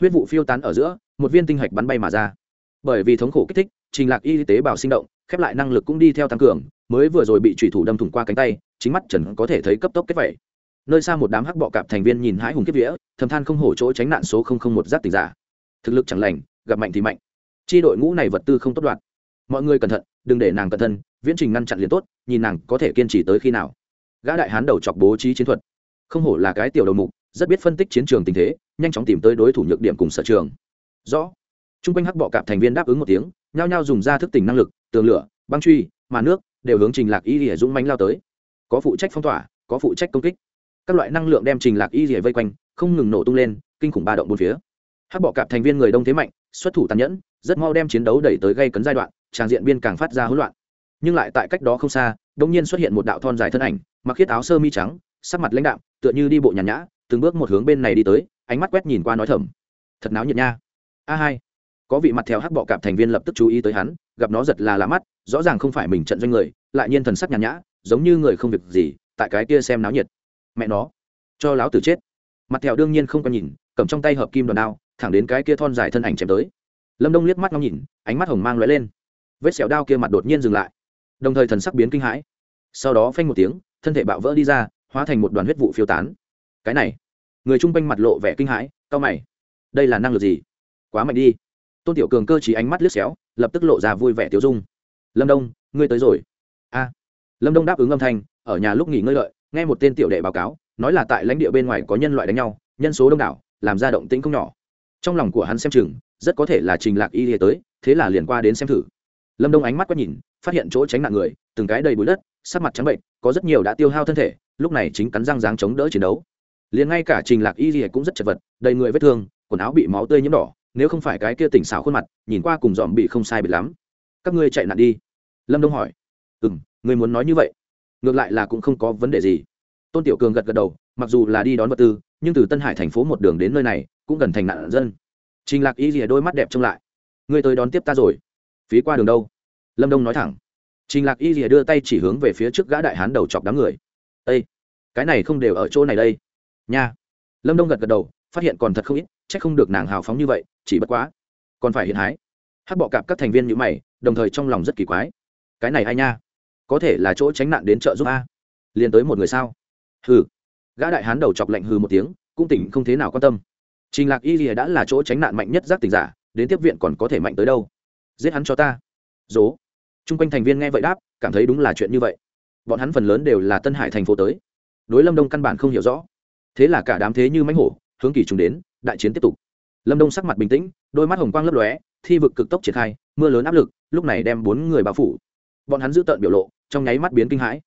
Huyết vụ phiêu tán ở giữa, một viên tinh hạch bắn bay mà ra. Bởi vì thống khổ kích thích, trình lạc y tế bào sinh động, khép lại năng lực cũng đi theo tăng cường mới vừa rồi bị trùy thủ đâm thủng qua cánh tay, chính mắt trần có thể thấy cấp tốc kết vẩy. Nơi xa một đám hắc bọ cạp thành viên nhìn hãi hùng kiếp vía, thầm than không hổ chỗ tránh nạn số một giáp tình giả. Thực lực chẳng lành, gặp mạnh thì mạnh. Chi đội ngũ này vật tư không tốt đoạn mọi người cẩn thận, đừng để nàng cẩn thân, viễn trình ngăn chặn liền tốt, nhìn nàng có thể kiên trì tới khi nào. Gã đại hán đầu chọc bố trí chiến thuật. Không hổ là cái tiểu đầu mục, rất biết phân tích chiến trường tình thế, nhanh chóng tìm tới đối thủ nhược điểm cùng sở trường. Rõ. T r u n g quanh hắc bọ cạp thành viên đáp ứng một tiếng, nhao nhao dùng ra thức tỉnh năng lực, tường lửa, băng truy, mà nước đều hướng trình lạc y rỉa dũng mánh lao tới. Có phụ trách phong tỏa, có phụ trách công kích. Các loại năng lượng đem trình lạc y rỉa vây quanh, không ngừng nổ tung lên, kinh khủng ba động bốn phía. Hắc bọ cạp thành viên người đông thế mạnh, xuất thủ tàn nhẫn, rất mau đem chiến đấu đẩy tới gây cấn giai đoạn, tràng diện biên càng phát ra hỗn loạn. Nhưng lại tại cách đó không xa đông nhiên xuất hiện một đạo thon dài thân ảnh, mặc khiết áo sơ mi trắng, sắc mặt lãnh đạm, tựa như đi bộ nhàn nhã, từng bước một hướng bên này đi tới, ánh mắt quét nhìn qua nói thầm. Thật náo nhiệt nha. A hai có vị mặt theo hắc bọ cạp thành viên lập tức chú ý tới hắn, gặp nó giật là lạ mắt, rõ ràng không phải mình trận doanh người, lại nhiên thần sắc nhàn nhã, giống như người không việc gì, tại cái kia xem náo nhiệt. Mẹ nó, cho láo tử chết. Mặt theo đương nhiên không có nhìn, cầm trong tay hợp kim đòn đao, thẳng đến cái kia thon dài thân ảnh chém tới. Lâm đông liếc mắt ngóng nhìn, ánh mắt hồng mang lóe lên. Vết sẹo đao kia mặt đột nhiên dừng lại. Đồng thời thần sắc biến kinh hãi. Sau đó phanh một tiếng, thân thể bạo vỡ đi ra, hóa thành một đoàn huyết vụ phiêu tán. Cái này, người chung quanh mặt lộ vẻ kinh hãi cao mày. Đây là năng lực gì? Quá mạnh đi tôn tiểu cường cơ chỉ ánh mắt liếc xéo, lập tức lộ ra vui vẻ tiêu dung. Lâm đông, ngươi tới rồi. A. Lâm đông đáp ứng âm thanh, ở nhà lúc nghỉ ngơi lợi nghe một tên tiểu đệ báo cáo, nói là tại lãnh địa bên ngoài có nhân loại đánh nhau, nhân số đông đảo, làm ra động tĩnh không nhỏ. Trong lòng của hắn xem chừng, rất có thể là trình lạc y lìa tới, thế là liền qua đến xem thử. Lâm đông ánh mắt quét nhìn, phát hiện chỗ tránh nạn người, từng cái đầy bụi đất, sắc mặt trắng bệnh, có rất nhiều đã tiêu hao thân thể, lúc này chính cắn răng ráng chống đỡ chiến đấu. Liền ngay cả trình lạc y lìa cũng rất chật vật, đầy người vết thương, quần áo bị máu tươi nhiễm đỏ nếu không phải cái kia tỉnh xảo khuôn mặt, nhìn qua cùng dòm bị không sai bị lắm. Các ngươi chạy nạn đi. Lâm đông hỏi. Ừ m người muốn nói như vậy? Ngược lại là cũng không có vấn đề gì. Tôn tiểu cường gật gật đầu, mặc dù là đi đón vật tư, nhưng từ tân hải thành phố một đường đến nơi này, cũng gần thành nạn dân. Trình lạc y rìa đôi mắt đẹp trông lại. Ngươi tới đón tiếp ta rồi. Phí qua đường đâu? Lâm đông nói thẳng. Trình lạc y rìa đưa tay chỉ hướng về phía trước gã đại hán đầu chọc đám người. Ây cái này không đều ở chỗ này đây. Nha. Lâm đông gật gật đầu, phát hiện còn thật không ít chắc không được nàng hào phóng như vậy, chỉ bất quá, còn phải hiện hái. Hát bọ cạp các thành viên như mày, đồng thời trong lòng rất kỳ quái. Cái này ai nha? Có thể là chỗ tránh nạn đến chợ giúp a. Liền tới một người sao? Hừ. Gã đại hán đầu chọc lạnh hừ một tiếng, cũng tỉnh không thế nào quan tâm. Trình lạc y lìa đã là chỗ tránh nạn mạnh nhất giác tình giả, đến tiếp viện còn có thể mạnh tới đâu? Giết hắn cho ta. Dố. Chung quanh thành viên nghe vậy đáp, cảm thấy đúng là chuyện như vậy. Bọn hắn phần lớn đều là tân hải thành phố tới. Đối lâm đông căn bản không hiểu rõ. Thế là cả đám thế như mánh hổ, hướng kỳ trùng đến đại chiến tiếp tục. Lâm đông sắc mặt bình tĩnh, đôi mắt hồng quang lấp lóe, thi vực cực tốc triển khai, mưa lớn áp lực, lúc này đem bốn người bao phủ. Bọn hắn giữ tợn biểu lộ, trong nháy mắt biến kinh hãi.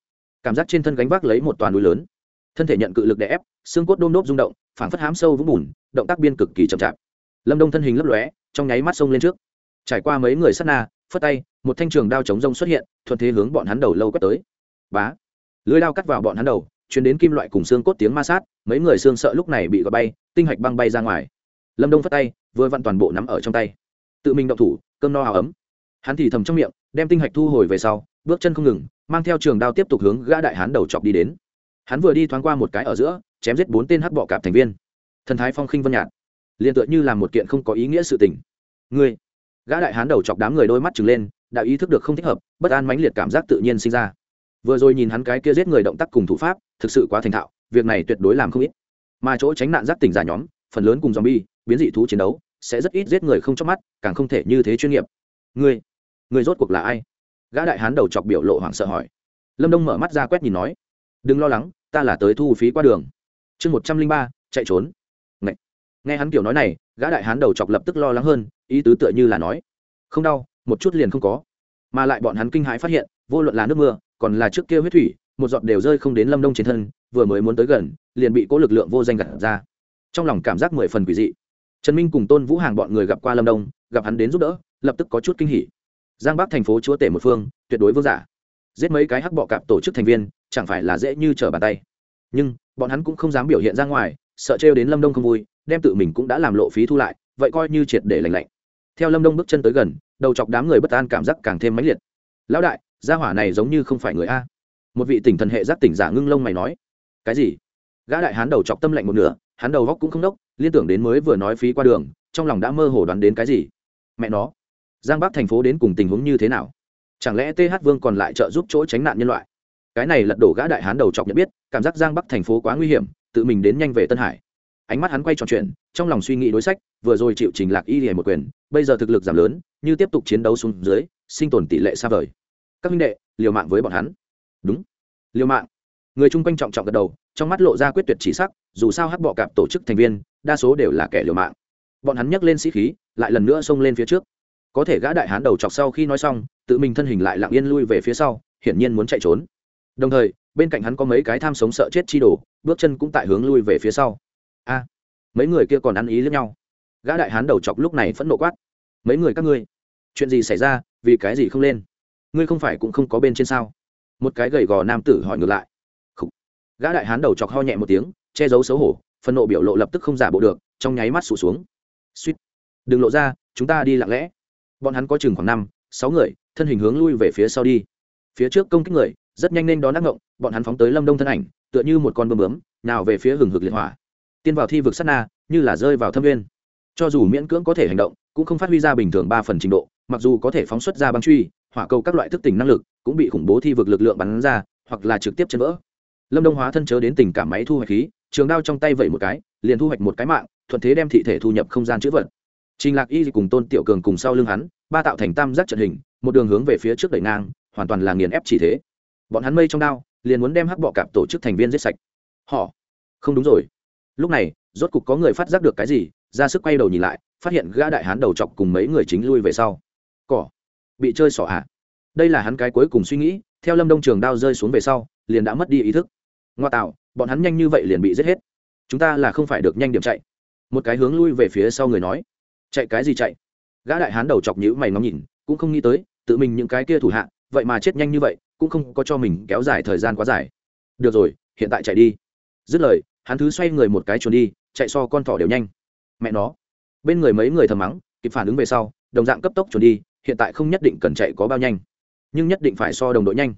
Cảm giác trên thân gánh vác lấy một toàn núi lớn. Thân thể nhận cự lực đè ép, xương cốt đôm đốp rung động, phảng phất hám sâu vũng bùn, động tác biên cực kỳ chậm chạp. Lâm đông thân hình lấp lóe, trong nháy mắt xông lên trước. Trải qua mấy người sát na, phất tay, một thanh trường đao chống rông xuất hiện, thuận thế hướng bọn hắn đầu lâu quét tới. Bá! Lưới đao cắt vào bọn hắn đầu chuyển đến kim loại cùng xương cốt tiếng ma sát, mấy người xương sợ lúc này bị gọi bay, tinh hạch băng bay ra ngoài. Lâm đông phất tay, vừa vặn toàn bộ nắm ở trong tay. Tự mình động thủ, cơm no ấm. Hắn thì thầm trong miệng, đem tinh hạch thu hồi về sau, bước chân không ngừng, mang theo trường đao tiếp tục hướng gã đại hán đầu chọc đi đến. Hắn vừa đi thoáng qua một cái ở giữa, chém giết bốn tên hắc bọ cạp thành viên. Thần thái phong khinh vân nhạt, liền tựa như là một kiện không có ý nghĩa sự tình. Ngươi, gã đại hán đầu chọc đám người đôi mắt trừng lên, đã ý thức được không thích hợp, bất an mãnh liệt cảm giác tự nhiên sinh ra vừa rồi nhìn hắn cái kia giết người động tác cùng thủ pháp, thực sự quá thành thạo, việc này tuyệt đối làm không ít. Mà chỗ tránh nạn giác tỉnh giả nhóm, phần lớn cùng zombie, biến dị thú chiến đấu, sẽ rất ít giết người không chớp mắt, càng không thể như thế chuyên nghiệp. Người người rốt cuộc là ai? Gã đại hán đầu chọc biểu lộ hoảng sợ hỏi. Lâm đông mở mắt ra quét nhìn nói. Đừng lo lắng, ta là tới thu phí qua đường. Chương một trăm linh ba, chạy trốn. Ngậy. nghe hắn kiểu nói này, gã đại hán đầu chọc lập tức lo lắng hơn, ý tứ tựa như là nói. Không đau, một chút liền không có. Mà lại bọn hắn kinh hãi phát hiện, vô luận là nước mưa còn là trước kia huyết thủy, một giọt đều rơi không đến lâm đông trên thân, vừa mới muốn tới gần, liền bị cố lực lượng vô danh gặt ra. Trong lòng cảm giác mười phần quỷ dị. Trần minh cùng tôn vũ hàng bọn người gặp qua lâm đông, gặp hắn đến giúp đỡ, lập tức có chút kinh hỉ. Giang bắc thành phố chúa tể một phương, tuyệt đối vô giả. Giết mấy cái hắc bọ cạp tổ chức thành viên, chẳng phải là dễ như trở bàn tay. Nhưng, bọn hắn cũng không dám biểu hiện ra ngoài, sợ trêu đến lâm đông không vui, đem tự mình cũng đã làm lộ phí thu lại, vậy coi như triệt để lành lạnh. Theo lâm đông bước chân tới gần, đầu chọc đám người bất an cảm giác càng thêm mãnh liệt. Lão đại gia hỏa này giống như không phải người a. Một vị tỉnh thần hệ giác tỉnh giả ngưng lông mày nói, cái gì? Gã đại hán đầu chọc tâm lạnh một nửa, hắn đầu góc cũng không đốc, liên tưởng đến mới vừa nói phí qua đường, trong lòng đã mơ hồ đoán đến cái gì. Mẹ nó, giang bắc thành phố đến cùng tình huống như thế nào? Chẳng lẽ th vương còn lại trợ giúp chỗ tránh nạn nhân loại? Cái này lật đổ gã đại hán đầu chọc nhận biết, cảm giác giang bắc thành phố quá nguy hiểm, tự mình đến nhanh về tân hải. Ánh mắt hắn quay trò chuyện trong lòng suy nghĩ đối sách, vừa rồi chịu trình lạc y hề một quyền, bây giờ thực lực giảm lớn, như tiếp tục chiến đấu xuống dưới, sinh tồn tỷ lệ xa vời các huynh đệ, liều mạng với bọn hắn. Đúng. Liều mạng. Người chung quanh trọng trọng gật đầu, trong mắt lộ ra quyết tuyệt chỉ sắc, dù sao hắc bọ cạp tổ chức thành viên, đa số đều là kẻ liều mạng. Bọn hắn nhấc lên sĩ khí, lại lần nữa xông lên phía trước. Có thể gã đại hán đầu chọc sau khi nói xong, tự mình thân hình lại lặng yên lui về phía sau, hiển nhiên muốn chạy trốn. Đồng thời, bên cạnh hắn có mấy cái tham sống sợ chết chi đồ, bước chân cũng tại hướng lui về phía sau. A, mấy người kia còn ăn ý lẫn nhau. Gã đại hán đầu chọc lúc này phẫn nộ quát. Mấy người các ngươi, chuyện gì xảy ra, vì cái gì không lên? Ngươi không phải cũng không có bên trên sao? Một cái gầy gò nam tử hỏi ngược lại. Khủ. gã đại hán đầu chọc ho nhẹ một tiếng, che giấu xấu hổ phân nộ biểu lộ lập tức không giả bộ được, trong nháy mắt sụt xuống. Suýt. Đừng lộ ra, chúng ta đi lặng lẽ. Bọn hắn có chừng khoảng năm, sáu người, thân hình hướng lui về phía sau đi. Phía trước công kích người, rất nhanh nên đón ác ngộng, bọn hắn phóng tới lâm đông thân ảnh, tựa như một con bơm bướm, nào về phía hừng hực liệt hỏa. Tiên vào thi vực sát na, như là rơi vào thâm viên cho dù miễn cưỡng có thể hành động, cũng không phát huy ra bình thường ba phần trình độ, mặc dù có thể phóng xuất ra băng truy hỏa cầu các loại thức tỉnh năng lực cũng bị khủng bố thi vực lực lượng bắn ra, hoặc là trực tiếp chân vỡ. Lâm đông hóa thân chớ đến tình cảm máy thu hoạch khí, trường đao trong tay vẩy một cái, liền thu hoạch một cái mạng, thuận thế đem thị thể thu nhập không gian chữ vật. Trình lạc y cùng tôn tiểu cường cùng sau lưng hắn, ba tạo thành tam giác trận hình, một đường hướng về phía trước đẩy ngang, hoàn toàn là nghiền ép chỉ thế. Bọn hắn mây trong đao, liền muốn đem hắc bọ cạp tổ chức thành viên giết sạch. Họ, không đúng rồi. Lúc này, rốt cục có người phát giác được cái gì, ra sức quay đầu nhìn lại, phát hiện gã đại hán đầu chọc cùng mấy người chính lui về sau. Cỏ bị chơi xỏ ạ à. đây là hắn cái cuối cùng suy nghĩ, theo lâm đông trường đao rơi xuống về sau, liền đã mất đi ý thức. Ngoa tạo, bọn hắn nhanh như vậy liền bị giết hết. Chúng ta là không phải được nhanh điểm chạy. Một cái hướng lui về phía sau người nói. Chạy cái gì chạy? Gã đại hán đầu chọc nhữ mày ngóng nhìn, cũng không nghĩ tới, tự mình những cái kia thủ hạ, vậy mà chết nhanh như vậy, cũng không có cho mình kéo dài thời gian quá dài. Được rồi, hiện tại chạy đi. Dứt lời, hắn thứ xoay người một cái chuồn đi, chạy so con thỏ đều nhanh. Mẹ nó. Bên người mấy người thầm mắng, kịp phản ứng về sau, đồng dạng cấp tốc chuồn đi hiện tại không nhất định cần chạy có bao nhanh, nhưng nhất định phải so đồng đội nhanh.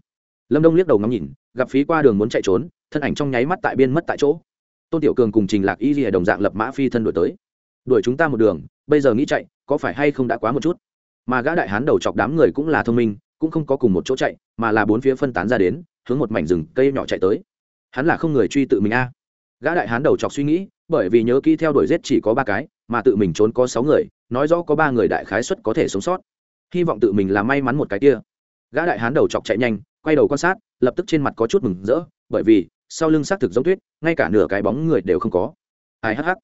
Lâm đông liếc đầu ngắm nhìn, gặp phí qua đường muốn chạy trốn, thân ảnh trong nháy mắt tại biên mất tại chỗ. Tôn tiểu cường cùng trình lạc y rìa đồng dạng lập mã phi thân đổi tới. Đuổi chúng ta một đường, bây giờ nghĩ chạy, có phải hay không đã quá một chút? Mà gã đại hán đầu chọc đám người cũng là thông minh, cũng không có cùng một chỗ chạy, mà là bốn phía phân tán ra đến, hướng một mảnh rừng cây nhỏ chạy tới. Hắn là không người truy tự mình a. Gã đại hán đầu chọc suy nghĩ, bởi vì nhớ kỹ theo đuổi giết chỉ có ba cái, mà tự mình trốn có sáu người, nói rõ có ba người đại khái xuất có thể sống sót hy vọng tự mình là may mắn một cái kia. Gã đại hán đầu chọc chạy nhanh, quay đầu quan sát, lập tức trên mặt có chút mừng rỡ, bởi vì, sau lưng xác thực giống tuyết, ngay cả nửa cái bóng người đều không có. Ai hắc hắc.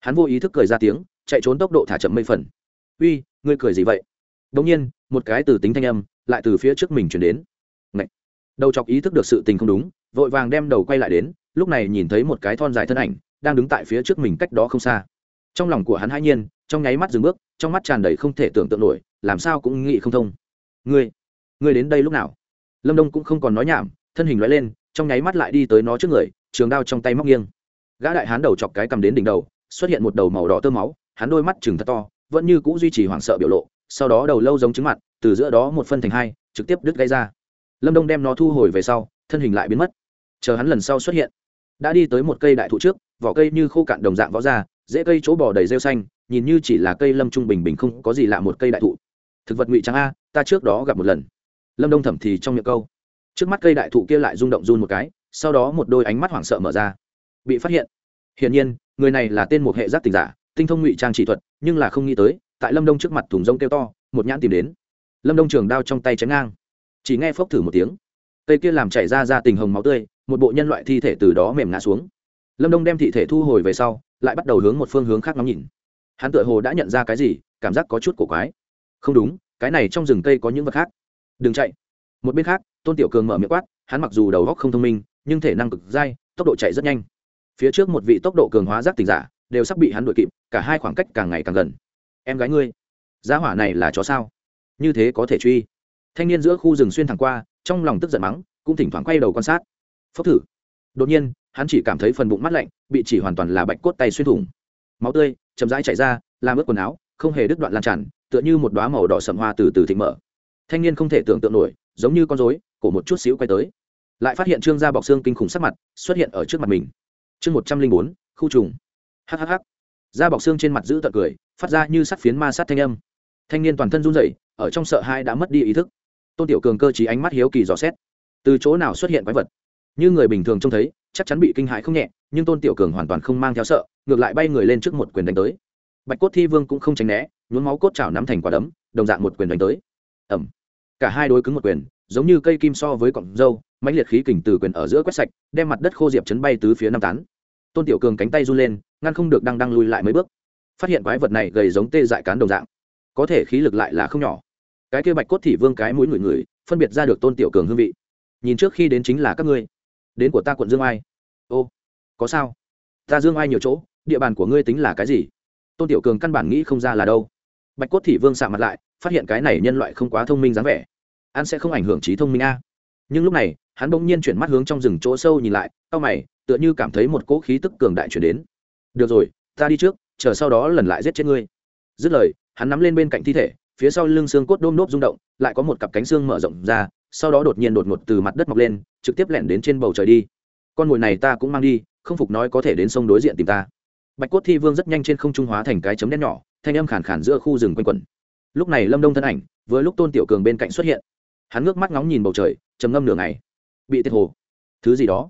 Hắn vô ý thức cười ra tiếng, chạy trốn tốc độ thả chậm mây phần. Uy, ngươi cười gì vậy? Đông nhiên, một cái từ tính thanh âm lại từ phía trước mình chuyển đến. Ngậy. đầu chọc ý thức được sự tình không đúng, vội vàng đem đầu quay lại đến, lúc này nhìn thấy một cái thon dài thân ảnh đang đứng tại phía trước mình cách đó không xa. Trong lòng của hắn hai nhiên, trong nháy mắt dừng bước, trong mắt tràn đầy không thể tưởng tượng nổi làm sao cũng nghĩ không thông. Ngươi ngươi đến đây lúc nào? Lâm đông cũng không còn nói nhảm, thân hình loại lên, trong nháy mắt lại đi tới nó trước người, trường đao trong tay móc nghiêng. Gã đại hán đầu chọc cái cầm đến đỉnh đầu, xuất hiện một đầu màu đỏ tơ máu, hắn đôi mắt chừng thật to, vẫn như c ũ duy trì hoảng sợ biểu lộ, sau đó đầu lâu giống trứng mặt, từ giữa đó một phân thành hai, trực tiếp đứt gây ra. Lâm đông đem nó thu hồi về sau, thân hình lại biến mất. Chờ hắn lần sau xuất hiện, đã đi tới một cây đại thụ trước, vỏ cây như khô cạn đồng dạng vỏ ra dễ cây chỗ bò đầy rêu xanh, nhìn như chỉ là cây lâm trung bình bình không có gì lạ một cây đại thụ thực vật ngụy trắng a, ta trước đó gặp một lần. Lâm đông thẩm thì trong miệng câu. Trước mắt cây đại thụ kia lại rung động run một cái, sau đó một đôi ánh mắt hoảng sợ mở ra. Bị phát hiện. Hiển nhiên, người này là tên một hệ giác tình giả, tinh thông ngụy trang chỉ thuật, nhưng là không nghĩ tới, tại lâm đông trước mặt thùng rông kêu to, một nhãn tìm đến. Lâm đông trường đao trong tay chém ngang. Chỉ nghe phốc thử một tiếng. Cây kia làm chảy ra ra tình hồng máu tươi, một bộ nhân loại thi thể từ đó mềm ngã xuống. Lâm đông đem thị thể thu hồi về sau, lại bắt đầu hướng một phương hướng khác ngắm nhìn. Hắn tựa hồ đã nhận ra cái gì, cảm giác có chút cổ quái không đúng, cái này trong rừng cây có những vật khác. Đừng chạy. Một bên khác, tôn tiểu cường mở miệng quát, hắn mặc dù đầu góc không thông minh, nhưng thể năng cực dai, tốc độ chạy rất nhanh. Phía trước một vị tốc độ cường hóa giác tình giả, đều sắp bị hắn đuổi kịp, cả hai khoảng cách càng ngày càng gần. Em gái ngươi giá hỏa này là chó sao? Như thế có thể truy. Thanh niên giữa khu rừng xuyên thẳng qua, trong lòng tức giận mắng, cũng thỉnh thoảng quay đầu quan sát. Phốc thử. Đột nhiên, hắn chỉ cảm thấy phần bụng mắt lạnh, bị chỉ hoàn toàn là bạch cốt tay xuyên thủng. Máu tươi chậm rãi chảy ra, làm ướt quần áo, không hề đứt đoạn lan tràn tựa như một đoá màu đỏ sậm hoa từ từ thịnh mở. Thanh niên không thể tưởng tượng nổi, giống như con rối, cổ một chút xíu quay tới. Lại phát hiện trương gia bọc xương kinh khủng sắc mặt xuất hiện ở trước mặt mình. Chương một trăm linh bốn, khu trùng. Hhh da bọc xương trên mặt giữ tận cười, phát ra như sắt phiến ma sát thanh âm. Thanh niên toàn thân run rẩy, ở trong sợ hai đã mất đi ý thức. Tôn tiểu cường cơ trí ánh mắt hiếu kỳ dò xét. Từ chỗ nào xuất hiện quái vật? Như người bình thường trông thấy, chắc chắn bị kinh hãi không nhẹ, nhưng tôn tiểu cường hoàn toàn không mang theo sợ, ngược lại bay người lên trước một quyền đánh tới. Bạch cốt thi vương cũng không tránh né nhuốm máu cốt chảo nắm thành quả đấm, đồng dạng một quyền đánh tới. Ẩm cả hai đối cứng một quyền, giống như cây kim so với cọng dâu, mãnh liệt khí kình từ quyền ở giữa quét sạch, đem mặt đất khô diệp chấn bay tứ phía năm tán. Tôn tiểu cường cánh tay run lên, ngăn không được đang đang lùi lại mấy bước. Phát hiện quái vật này gầy giống tê dại cán đồng dạng. Có thể khí lực lại là không nhỏ. Cái kia bạch cốt thị vương cái mũi người người phân biệt ra được tôn tiểu cường hương vị. Nhìn trước khi đến chính là các ngươi. Đến của ta quận dương ai. Ô, có sao? Ta dương ai nhiều chỗ, địa bàn của ngươi tính là cái gì? Tôn tiểu cường căn bản nghĩ không ra là đâu bạch cốt thị vương sạ mặt lại, phát hiện cái này nhân loại không quá thông minh dáng vẻ. An sẽ không ảnh hưởng trí thông minh a. Nhưng lúc này, hắn bỗng nhiên chuyển mắt hướng trong rừng chỗ sâu nhìn lại, cau mày, tựa như cảm thấy một cỗ khí tức cường đại chuyển đến. Được rồi, ta đi trước, chờ sau đó lần lại giết chết ngươi. Dứt lời, hắn nắm lên bên cạnh thi thể, phía sau lưng xương cốt đôm nốt rung động, lại có một cặp cánh xương mở rộng ra, sau đó đột nhiên đột ngột từ mặt đất mọc lên, trực tiếp lẻn đến trên bầu trời đi. Con mồi này ta cũng mang đi, không phục nói có thể đến sông đối diện tìm ta. Bạch cốt thi vương rất nhanh trên không trung hóa thành cái chấm đen nhỏ thanh âm khàn khàn giữa khu rừng quanh quẩn. Lúc này lâm đông thân ảnh với lúc tôn tiểu cường bên cạnh xuất hiện. Hắn ngước mắt ngóng nhìn bầu trời, trầm ngâm nửa ngày. Bị tiệt hồ. Thứ gì đó.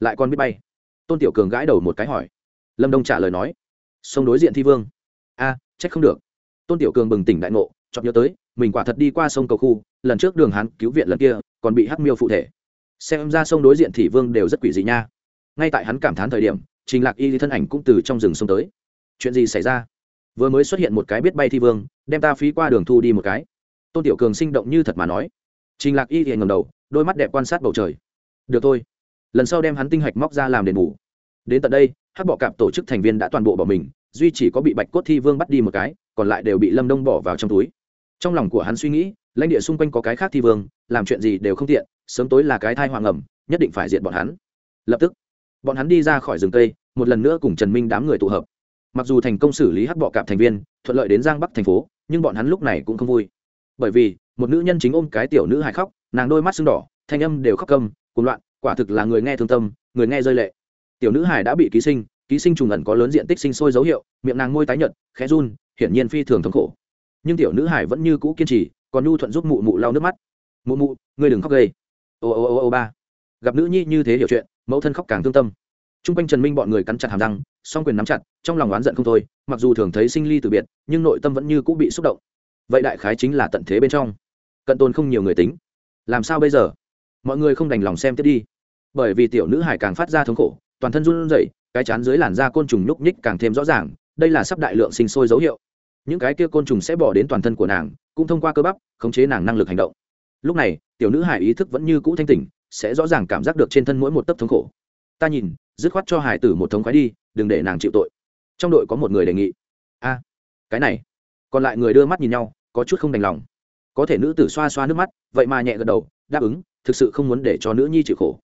Lại còn biết bay. Tôn tiểu cường gãi đầu một cái hỏi. Lâm đông trả lời nói. Sông đối diện thi vương. A, trách không được. Tôn tiểu cường bừng tỉnh đại ngộ chọn nhớ tới, mình quả thật đi qua sông cầu khu, lần trước đường hắn cứu viện lần kia, còn bị hắc miêu phụ thể. Xem ra sông đối diện thị vương đều rất quỷ dị nha. Ngay tại hắn cảm thán thời điểm, trình lạc y thân ảnh cũng từ trong rừng sông tới. Chuyện gì xảy ra? Vừa mới xuất hiện một cái biết bay thi vương, đem ta phí qua đường thu đi một cái. Tôn tiểu cường sinh động như thật mà nói. Trình lạc y thì ngầm đầu, đôi mắt đẹp quan sát bầu trời. Được thôi. Lần sau đem hắn tinh hạch móc ra làm đền bù. Đến tận đây, hắc bọ cạp tổ chức thành viên đã toàn bộ bỏ mình, duy chỉ có bị bạch cốt thi vương bắt đi một cái, còn lại đều bị lâm đông bỏ vào trong túi. Trong lòng của hắn suy nghĩ, lãnh địa xung quanh có cái khác thi vương, làm chuyện gì đều không tiện, sớm tối là cái thai hoàng ẩm, nhất định phải diện bọn hắn. Lập tức, bọn hắn đi ra khỏi rừng tây một lần nữa cùng trần minh đám người tụ hợp mặc dù thành công xử lý hắc bọ cạp thành viên, thuận lợi đến giang bắc thành phố, nhưng bọn hắn lúc này cũng không vui. Bởi vì, một nữ nhân chính ôm cái tiểu nữ hài khóc, nàng đôi mắt sưng đỏ, thanh âm đều khóc câm, cuồng loạn, quả thực là người nghe thương tâm, người nghe rơi lệ. Tiểu nữ hài đã bị ký sinh ký sinh trùng ẩn có lớn diện tích sinh sôi dấu hiệu, miệng nàng ngôi tái nhợt, khẽ run, hiển nhiên phi thường thống khổ. Nhưng tiểu nữ hải vẫn như cũ kiên trì, còn nhu thuận giúp mụ mụ lau nước mắt. Mụ mụ, ngươi đừng khóc gây. Ô ô ô ô, ba. Gặp nữ nhi như thế hiểu chuyện, mẫu thân khóc càng thương tâm t r u n g quanh trần minh bọn người cắn chặt hàm răng, song quyền nắm chặt, trong lòng oán giận không thôi, mặc dù thường thấy sinh ly từ biệt, nhưng nội tâm vẫn như cũng bị xúc động. Vậy đại khái chính là tận thế bên trong. Cận tôn không nhiều người tính. Làm sao bây giờ? Mọi người không đành lòng xem tiếp đi. Bởi vì tiểu nữ hải càng phát ra thống khổ, toàn thân run rẩy, cái chán dưới làn da côn trùng nhúc nhích càng thêm rõ ràng, đây là sắp đại lượng sinh sôi dấu hiệu. Những cái kia côn trùng sẽ bỏ đến toàn thân của nàng, cũng thông qua cơ bắp, khống chế nàng năng lực hành động. Lúc này, tiểu nữ hải ý thức vẫn như cũ thanh tỉnh, sẽ rõ ràng cảm giác được trên thân mỗi một tấc thống khổ ta nhìn, dứt khoát cho hải tử một thống khoái đi, đừng để nàng chịu tội. Trong đội có một người đề nghị. A, cái này. Còn lại người đưa mắt nhìn nhau, có chút không đành lòng. Có thể nữ tử xoa xoa nước mắt, vậy mà nhẹ gật đầu, đáp ứng, thực sự không muốn để cho nữ nhi chịu khổ.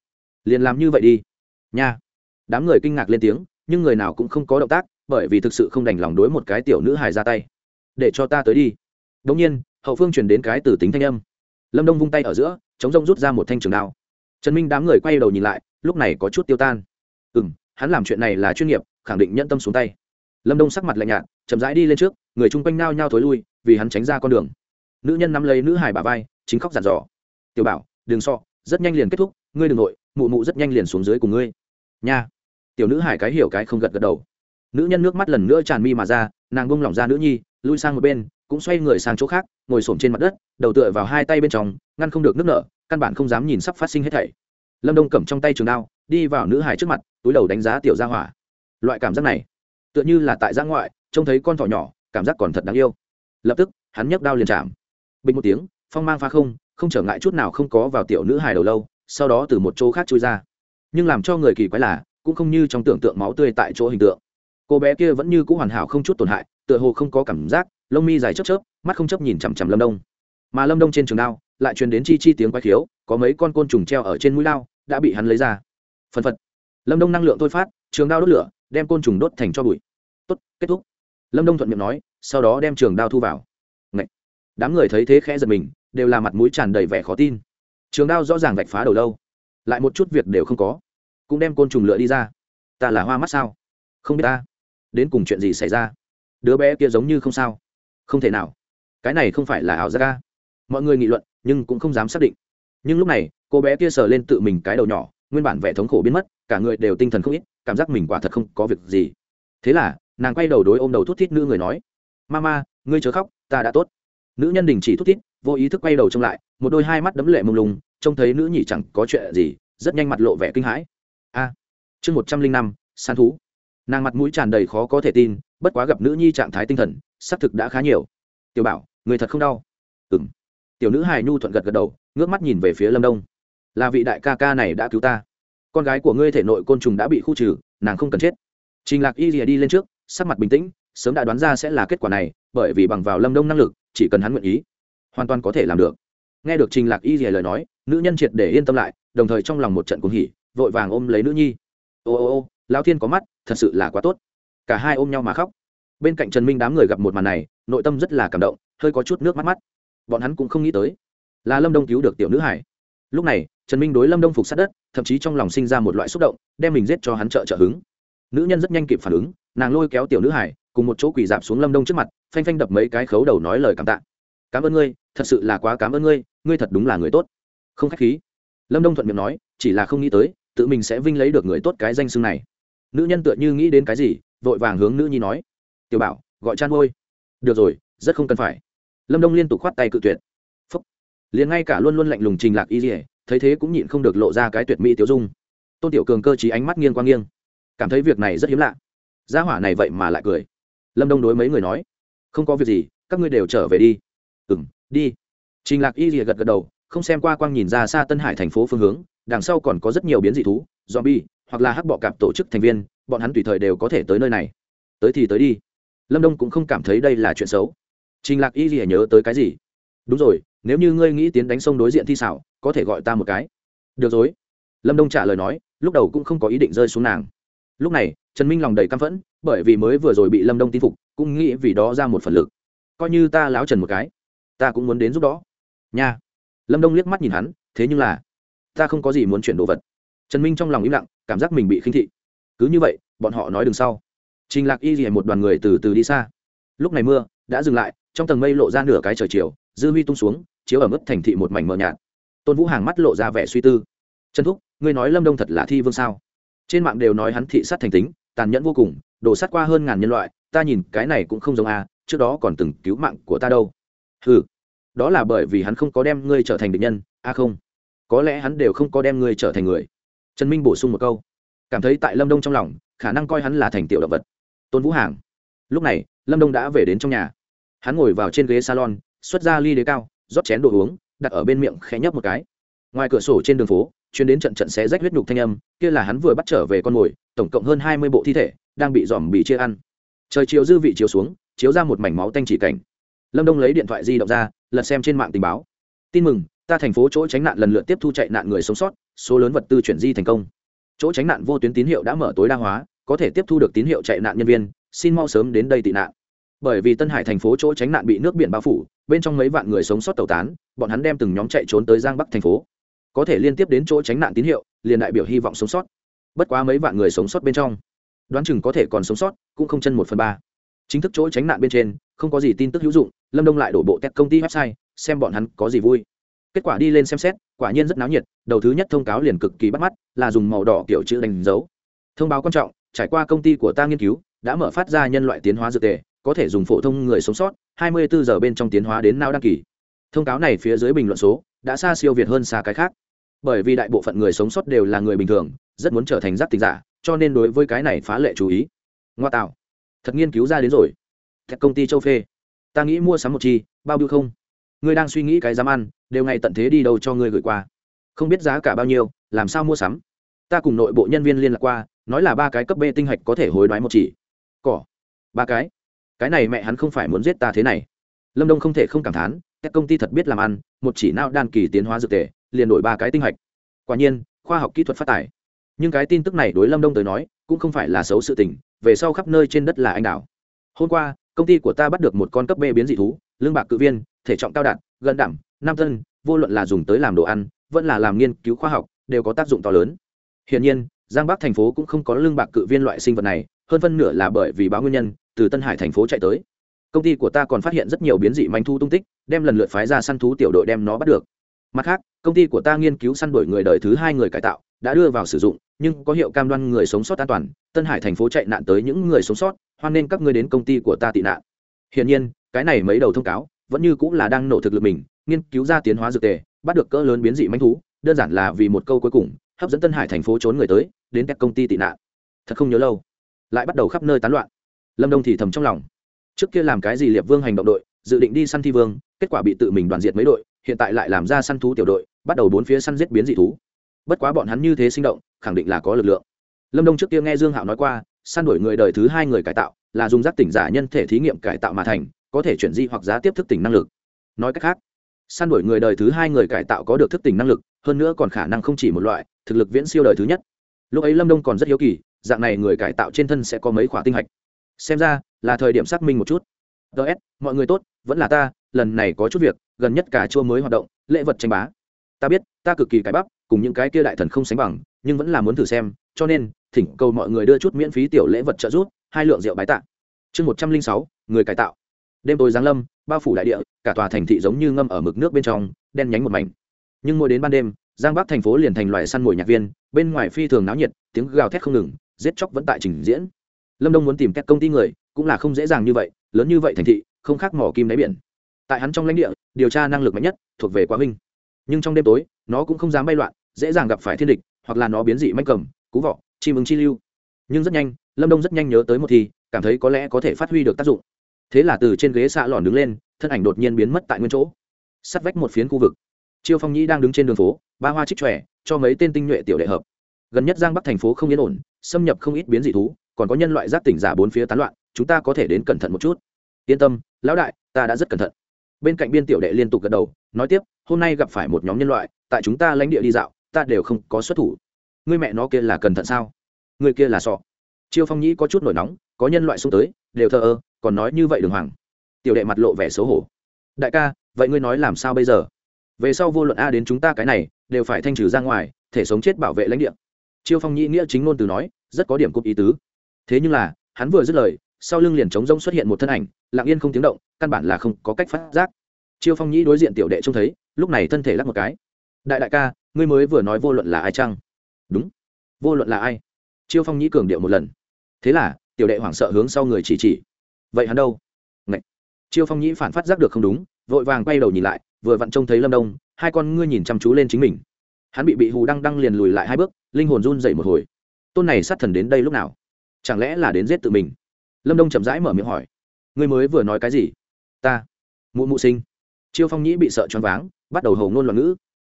Liền làm như vậy đi. Nha. Đám người kinh ngạc lên tiếng, nhưng người nào cũng không có động tác, bởi vì thực sự không đành lòng đối một cái tiểu nữ hài ra tay. Để cho ta tới đi. Đ ỗ n g nhiên, hậu phương chuyển đến cái từ tính thanh âm. Lâm đông vung tay ở giữa, chống rông rút ra một thanh trường đao. Trần minh đám người quay đầu nhìn lại lúc này có chút tiêu tan. Ừ m hắn làm chuyện này là chuyên nghiệp, khẳng định nhận tâm xuống tay. Lâm đông sắc mặt lạnh nhạt, chậm rãi đi lên trước, người chung quanh nao nhao thối lui, vì hắn tránh ra con đường. Nữ nhân nắm lấy nữ hải bà vai, chính khóc giàn dò. Tiểu bảo, đừng so, rất nhanh liền kết thúc, ngươi đ ừ n g nội, mụ mụ rất nhanh liền xuống dưới cùng ngươi. Nha. Tiểu nữ hải cái hiểu cái không gật gật đầu. Nữ nhân nước mắt lần nữa tràn mi mà ra, nàng bông lỏng ra nữ nhi, lui sang một bên, cũng xoay người sang chỗ khác, ngồi s trên mặt đất, đầu tựa vào hai tay bên trong, ngăn không được nước nở, căn bản không dám nhìn sắp phát sinh hết thảy lâm đông cầm trong tay trường đao đi vào nữ hải trước mặt túi đầu đánh giá tiểu gia hỏa loại cảm giác này tựa như là tại giã ngoại trông thấy con thỏ nhỏ cảm giác còn thật đáng yêu lập tức hắn nhấc đao liền chạm bình một tiếng phong mang pha không không trở ngại chút nào không có vào tiểu nữ hải đầu lâu sau đó từ một chỗ khác chui ra nhưng làm cho người kỳ quái là cũng không như trong tưởng tượng máu tươi tại chỗ hình tượng cô bé kia vẫn như c ũ hoàn hảo không chút tổn hại tựa hồ không có cảm giác lông mi dài chớp chớp mắt không chấp nhìn chằm chằm lâm đông mà lâm đông trên trường đao lại truyền đến chi chi tiếng quái khiếu, có mấy con côn trùng treo ở trên mũi lao, đã bị hắn lấy ra. Phần phật. Lâm đông năng lượng thôi phát, trường đao đốt lửa, đem côn trùng đốt thành cho bụi. Tốt, kết thúc. Lâm đông thuận miệng nói, sau đó đem trường đao thu vào. Ngậy! đám người thấy thế khẽ giật mình, đều là mặt mũi tràn đầy vẻ khó tin. Trường đao rõ ràng vạch phá đầu lâu. Lại một chút việc đều không có. Cũng đem côn trùng lựa đi ra. Ta là hoa mắt sao? Không biết ta. Đến cùng chuyện gì xảy ra? Đứa bé kia giống như không sao. Không thể nào. Cái này không phải là ảo giác ca mọi người nghị luận, nhưng cũng không dám xác định. Nhưng lúc này, cô bé kia sờ lên tự mình cái đầu nhỏ, nguyên bản vẻ thống khổ biến mất, cả người đều tinh thần không ít, cảm giác mình quả thật không có việc gì. Thế là, nàng quay đầu đối ôm đầu thút thít nữ người nói ma ma ngươi chớ khóc, ta đã tốt. Nữ nhân đình chỉ thút thít, vô ý thức quay đầu trông lại, một đôi hai mắt đấm lệ mông lung, trông thấy nữ nhỉ chẳng có chuyện gì, rất nhanh mặt lộ vẻ kinh hãi. A, chương một trăm linh năm, săn thú. Nàng mặt mũi tràn đầy khó có thể tin, bất quá gặp nữ nhi trạng thái tinh thần, xác thực đã khá nhiều. Tiểu bảo, người thật không đau? Ừng tiểu nữ hài nhu thuận gật gật đầu, ngước mắt nhìn về phía lâm đông. Là vị đại ca ca này đã cứu ta. Con gái của ngươi thể nội côn trùng đã bị khu trừ, nàng không cần chết. Trình lạc y rìa đi lên trước, sắc mặt bình tĩnh, sớm đã đoán ra sẽ là kết quả này, bởi vì bằng vào lâm đông năng lực, chỉ cần hắn nguyện ý, hoàn toàn có thể làm được. Nghe được trình lạc y rìa lời nói, nữ nhân triệt để yên tâm lại, đồng thời trong lòng một trận cuồng hỉ, vội vàng ôm lấy nữ nhi. Ô ô ô lao thiên có mắt, thật sự là quá tốt. Cả hai ôm nhau mà khóc. Bên cạnh trần minh đám người gặp một màn này, nội tâm rất là cảm động, hơi có chút nước mắt mắt bọn hắn cũng không nghĩ tới là lâm đông cứu được tiểu nữ hải lúc này trần minh đối lâm đông phục sát đất thậm chí trong lòng sinh ra một loại xúc động đem mình giết cho hắn trợ trợ hứng nữ nhân rất nhanh kịp phản ứng nàng lôi kéo tiểu nữ hải cùng một chỗ quỳ dạp xuống lâm đông trước mặt phanh phanh đập mấy cái khấu đầu nói lời cảm tạ cảm ơn ngươi thật sự là quá cảm ơn ngươi ngươi thật đúng là người tốt không k h á c h khí lâm đông thuận miệng nói chỉ là không nghĩ tới tự mình sẽ vinh lấy được người tốt cái danh xưng này nữ nhân tựa như nghĩ đến cái gì vội vàng hướng nữ nhi nói tiểu bảo gọi chan ngôi được rồi rất không cần phải lâm đông liên tục khoát tay cự tuyệt. Phúc. Liền ngay cả luôn luôn lạnh lùng trình lạc y dỉa thấy thế cũng nhịn không được lộ ra cái tuyệt mỹ tiêu dung. Tôn tiểu cường cơ chí ánh mắt nghiêng qua nghiêng. Cảm thấy việc này rất hiếm lạ. Gia hỏa này vậy mà lại cười. Lâm đông đối mấy người nói, không có việc gì, các ngươi đều trở về đi. Ừ m đi. Trình lạc y dỉa gật gật đầu, không xem qua quang nhìn ra xa tân hải thành phố phương hướng, đằng sau còn có rất nhiều biến dị thú z o m bi e hoặc là hắc bọ cạp tổ chức thành viên, bọn hắn tùy thời đều có thể tới nơi này. Tới thì tới đi. Lâm đông cũng không cảm thấy đây là chuyện xấu trình lạc y gì nhớ tới cái gì? Đúng rồi, nếu như ngươi nghĩ tiến đánh sông đối diện thi xảo, có thể gọi ta một cái. Được rồi. Lâm đông trả lời nói, lúc đầu cũng không có ý định rơi xuống nàng. Lúc này, trần minh lòng đầy căm phẫn, bởi vì mới vừa rồi bị lâm đông tin phục, cũng nghĩ vì đó ra một phần lực. Coi như ta láo trần một cái, ta cũng muốn đến giúp đó. Nha. Lâm đông liếc mắt nhìn hắn, thế nhưng là, ta không có gì muốn chuyển đồ vật. Trần minh trong lòng im lặng, cảm giác mình bị khinh thị. Cứ như vậy, bọn họ nói đừng sau. Trình lạc y rìa một đoàn người từ từ đi xa. Lúc này mưa đã dừng lại trong tầng mây lộ ra nửa cái trời chiều, dư huy tung xuống, chiếu ở mức thành thị một mảnh mờ nhạt. Tôn vũ hàng mắt lộ ra vẻ suy tư. Trần thúc, ngươi nói lâm đông thật là thi vương sao? Trên mạng đều nói hắn thị sát thành tính, tàn nhẫn vô cùng đổ sát qua hơn ngàn nhân loại, ta nhìn cái này cũng không giống a, trước đó còn từng cứu mạng của ta đâu. Ừ đó là bởi vì hắn không có đem ngươi trở thành bệnh nhân, a không? Có lẽ hắn đều không có đem ngươi trở thành người. Trần minh bổ sung một câu. Cảm thấy tại lâm đông trong lòng, khả năng coi hắn là thành tiểu động vật. Tôn vũ hàng. Lúc này, lâm đông đã về đến trong nhà hắn ngồi vào trên ghế salon, xuất ra ly đế cao, rót chén đồ uống, đặt ở bên miệng khẽ nhấp một cái. Ngoài cửa sổ trên đường phố, chuyến đến trận trận xé rách huyết nhục thanh âm, kia là hắn vừa bắt trở về con mồi, tổng cộng hơn hai mươi bộ thi thể, đang bị dòm bị chia ăn. Trời chiều dư vị chiếu xuống, chiếu ra một mảnh máu tanh chỉ cảnh. Lâm đông lấy điện thoại di động ra, lật xem trên mạng tình báo. Tin mừng, ta thành phố chỗ tránh nạn lần lượt tiếp thu chạy nạn người sống sót, số lớn vật tư chuyển di thành công. Chỗ tránh nạn vô tuyến tín hiệu đã mở tối đa hóa, có thể tiếp thu được tín hiệu chạy nạn nhân viên, xin mau sớm đến đây tị nạn bởi vì tân hải thành phố chỗ tránh nạn bị nước biển bao phủ, bên trong mấy vạn người sống sót tẩu tán, bọn hắn đem từng nhóm chạy trốn tới giang bắc thành phố. Có thể liên tiếp đến chỗ tránh nạn tín hiệu, liền đại biểu hy vọng sống sót. Bất quá mấy vạn người sống sót bên trong, đoán chừng có thể còn sống sót, cũng không chân một phần ba. Chính thức chỗ tránh nạn bên trên, không có gì tin tức hữu dụng, lâm đông lại đổ bộ tech công ty website, xem bọn hắn có gì vui. Kết quả đi lên xem xét, quả nhiên rất náo nhiệt, đầu thứ nhất thông cáo liền cực kỳ bắt mắt, là dùng màu đỏ kiểu chữ đánh dấu. Thông báo quan trọng, trải qua công ty của ta nghiên cứu, đã mở phát ra nhân loại tiến hóa dược tề có thể dùng phổ thông người sống sót 24 giờ bên trong tiến hóa đến não đăng kỳ. Thông cáo này phía dưới bình luận số đã xa siêu việt hơn xa cái khác. Bởi vì đại bộ phận người sống sót đều là người bình thường, rất muốn trở thành giác tình giả, cho nên đối với cái này phá lệ chú ý. Ngoa tạo. Thật nghiên cứu ra đến rồi. Các công ty châu phê. Ta nghĩ mua sắm một chi, bao nhiêu không? Ngươi đang suy nghĩ cái dám ăn, đều ngày tận thế đi đâu cho ngươi gửi qua. Không biết giá cả bao nhiêu, làm sao mua sắm? Ta cùng nội bộ nhân viên liên lạc qua, nói là ba cái cấp b tinh hạch có thể hối đoái một chỉ. Cỏ. Ba cái cái này mẹ hắn không phải muốn giết ta thế này. Lâm đông không thể không cảm thán, các công ty thật biết làm ăn, một chỉ nao đan kỳ tiến hóa dược tề, liền đổi ba cái tinh hạch. Quả nhiên, khoa học kỹ thuật phát tài. Nhưng cái tin tức này đối lâm đông tới nói, cũng không phải là xấu sự tình, về sau khắp nơi trên đất là anh đảo. Hôm qua, công ty của ta bắt được một con cấp bê biến dị thú, lương bạc cự viên, thể trọng cao đạt, gần đảm nam thân vô luận là dùng tới làm đồ ăn, vẫn là làm nghiên cứu khoa học, đều có tác dụng to lớn. Hiển nhiên, giang bắc thành phố cũng không có lương bạc cự viên loại sinh vật này hơn phân nửa là bởi vì báo nguyên nhân, từ tân hải thành phố chạy tới. Công ty của ta còn phát hiện rất nhiều biến dị manh thu tung tích, đem lần lượt phái ra săn thú tiểu đội đem nó bắt được. Mặt khác, công ty của ta nghiên cứu săn đuổi người đời thứ hai người cải tạo, đã đưa vào sử dụng, nhưng có hiệu cam đoan người sống sót an toàn. Tân hải thành phố chạy nạn tới những người sống sót, hoan nên các ngươi đến công ty của ta tị nạn. Hiển nhiên, cái này mấy đầu thông cáo, vẫn như cũng là đang nổ thực lực mình, nghiên cứu ra tiến hóa dược tề, bắt được cỡ lớn biến dị manh thú, đơn giản là vì một câu cuối cùng, hấp dẫn tân hải thành phố trốn người tới, đến các công ty tị nạn. Thật không nhớ lâu lại bắt đầu khắp nơi tán loạn. Lâm đông thì thầm trong lòng. Trước kia làm cái gì liệp vương hành động đội, dự định đi săn thi vương, kết quả bị tự mình đoàn diệt mấy đội, hiện tại lại làm ra săn thú tiểu đội, bắt đầu bốn phía săn giết biến dị thú. Bất quá bọn hắn như thế sinh động, khẳng định là có lực lượng. Lâm đông trước kia nghe dương hạo nói qua, săn đuổi người đời thứ hai người cải tạo, là dùng giác tỉnh giả nhân thể thí nghiệm cải tạo mà thành, có thể chuyển di hoặc giá tiếp thức tỉnh năng lực. Nói cách khác, săn đuổi người đời thứ hai người cải tạo có được thức tỉnh năng lực, hơn nữa còn khả năng không chỉ một loại, thực lực viễn siêu đời thứ nhất. Lúc ấy lâm đông còn rất hiếu kỳ dạng này người cải tạo trên thân sẽ có mấy khỏa tinh hạch. Xem ra, là thời điểm xác minh một chút. Ts mọi người tốt, vẫn là ta, lần này có chút việc, gần nhất cả chua mới hoạt động, lễ vật tranh bá. Ta biết, ta cực kỳ cái bắp, cùng những cái kia đại thần không sánh bằng, nhưng vẫn là muốn thử xem, cho nên, thỉnh cầu mọi người đưa chút miễn phí tiểu lễ vật trợ giúp, hai lượng rượu bái tạ. Chương một trăm linh sáu, người cải tạo. Đêm tối giáng lâm, bao phủ đại địa, cả tòa thành thị giống như ngâm ở mực nước bên trong, đen nhánh một mảnh. Nhưng mỗi đến ban đêm, giang bắc thành phố liền thành loại săn mồi nhạc viên, bên ngoài phi thường náo nhiệt, tiếng gào thét không ngừng giết chóc vẫn tại trình diễn. Lâm đông muốn tìm các công ty người, cũng là không dễ dàng như vậy, lớn như vậy thành thị, không khác mỏ kim đáy biển. Tại hắn trong lãnh địa, điều tra năng lực mạnh nhất, thuộc về quá huynh nhưng trong đêm tối, nó cũng không dám bay loạn, dễ dàng gặp phải thiên địch, hoặc là nó biến dị manh cầm, cú vọ, chim ứng chi lưu. Nhưng rất nhanh, lâm đông rất nhanh nhớ tới một thì, cảm thấy có lẽ có thể phát huy được tác dụng. Thế là từ trên ghế xạ lòn đứng lên, thân ảnh đột nhiên biến mất tại nguyên chỗ. Sắt vách một phiến khu vực. Chiêu phong nhĩ đang đứng trên đường phố, ba hoa trích tròe, cho mấy tên tinh nhuệ tiểu đệ hợp. Gần nhất giang bắc thành phố không yên ổn xâm nhập không ít biến dị thú, còn có nhân loại giác tỉnh giả bốn phía tán loạn, chúng ta có thể đến cẩn thận một chút. Yên tâm, lão đại, ta đã rất cẩn thận. Bên cạnh biên tiểu đệ liên tục gật đầu, nói tiếp, hôm nay gặp phải một nhóm nhân loại, tại chúng ta lãnh địa đi dạo, ta đều không có xuất thủ. Người mẹ nó kia là cẩn thận sao? Người kia là sọ. Chiêu phong nhĩ có chút nổi nóng, có nhân loại xuống tới, đều thờ ơ, còn nói như vậy đường hoàng. Tiểu đệ mặt lộ vẻ xấu hổ. Đại ca, vậy ngươi nói làm sao bây giờ? Về sau vô luận a đến chúng ta cái này, đều phải thanh trừ ra ngoài, thể sống chết bảo vệ lãnh địa chiêu phong nhĩ nghĩa chính ngôn từ nói, rất có điểm cúp ý tứ. Thế nhưng là, hắn vừa dứt lời, sau lưng liền trống rông xuất hiện một thân ảnh, lặng yên không tiếng động, căn bản là không có cách phát giác. Chiêu phong nhĩ đối diện tiểu đệ trông thấy, lúc này thân thể lắc một cái. Đại đại ca, ngươi mới vừa nói vô luận là ai chăng? Đúng. Vô luận là ai? Chiêu phong nhĩ cường điệu một lần. Thế là, tiểu đệ hoảng sợ hướng sau người chỉ chỉ. Vậy hắn đâu? Ngậy. chiêu phong nhĩ phản phát giác được không đúng, vội vàng quay đầu nhìn lại, vừa vặn trông thấy lâm đông, hai con ngươi nhìn chăm chú lên chính mình. Hắn bị bị hù đăng đăng liền lùi lại hai bước linh hồn run dậy một hồi. Tôn này sát thần đến đây lúc nào? Chẳng lẽ là đến giết tự mình? Lâm đông chậm rãi mở miệng hỏi. Ngươi mới vừa nói cái gì? Ta. Mụ mụ sinh. Chiêu phong nhĩ bị sợ choáng váng, bắt đầu hầu ngôn loạn ngữ.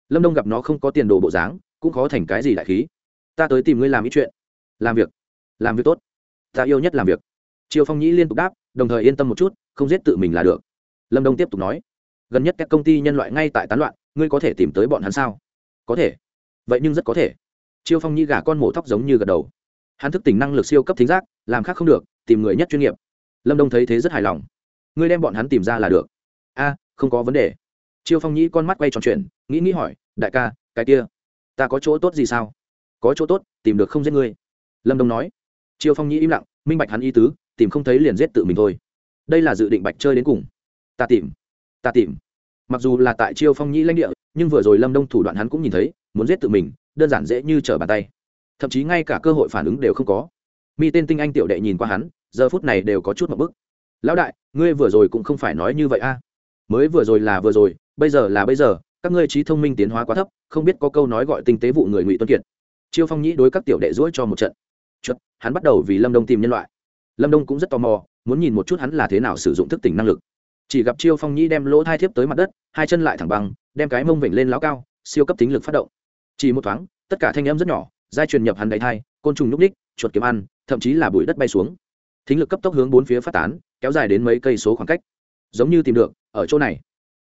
Lâm đông gặp nó không có tiền đồ bộ dáng, cũng khó thành cái gì đại khí. Ta tới tìm ngươi làm ít chuyện. Làm việc. Làm việc tốt. Ta yêu nhất làm việc. Chiêu phong nhĩ liên tục đáp, đồng thời yên tâm một chút, không giết tự mình là được. Lâm đông tiếp tục nói. Gần nhất các công ty nhân loại ngay tại tán loạn, ngươi có thể tìm tới bọn hắn sao? Có thể. Vậy nhưng rất có thể chiêu phong nhĩ gà con mổ tóc giống như gật đầu. Hắn thức tỉnh năng lực siêu cấp thính giác, làm khác không được, tìm người nhất chuyên nghiệp. Lâm đông thấy thế rất hài lòng. Ngươi đem bọn hắn tìm ra là được. A, không có vấn đề. Chiêu phong nhĩ con mắt quay tròn chuyện nghĩ nghĩ hỏi, đại ca, cái kia, ta có chỗ tốt gì sao? Có chỗ tốt, tìm được không giết ngươi. Lâm đông nói. Chiêu phong nhĩ im lặng, minh bạch hắn ý tứ, tìm không thấy liền giết tự mình thôi. Đây là dự định bạch chơi đến cùng. Ta tìm ta tìm. Mặc dù là tại chiêu phong nhĩ lãnh địa, nhưng vừa rồi lâm đông thủ đoạn hắn cũng nhìn thấy, muốn giết tự mình đơn giản dễ như trở bàn tay. Thậm chí ngay cả cơ hội phản ứng đều không có. Mi tên tinh anh tiểu đệ nhìn qua hắn giờ phút này đều có chút một bức. Lão đại ngươi vừa rồi cũng không phải nói như vậy a. Mới vừa rồi là vừa rồi bây giờ là bây giờ các ngươi trí thông minh tiến hóa quá thấp không biết có câu nói gọi tinh tế vụ người ngụy tuân kiệt. Chiêu phong nhĩ đối các tiểu đệ dỗi cho một trận. Chút, hắn bắt đầu vì lâm đông tìm nhân loại. Lâm đông cũng rất tò mò muốn nhìn một chút hắn là thế nào sử dụng thức tỉnh năng lực. Chỉ gặp chiêu phong nhĩ đem lỗ thai thiếp tới mặt đất hai chân lại thẳng bằng đem cái mông vểnh lên lão cao siêu cấp tính lực phát động chỉ một thoáng, tất cả thanh âm rất nhỏ, giai truyền nhập hắn đáy thai, côn trùng nhúc ních chuột kiếm ăn, thậm chí là bụi đất bay xuống. Thính lực cấp tốc hướng bốn phía phát tán, kéo dài đến mấy cây số khoảng cách. Giống như tìm được, ở chỗ này.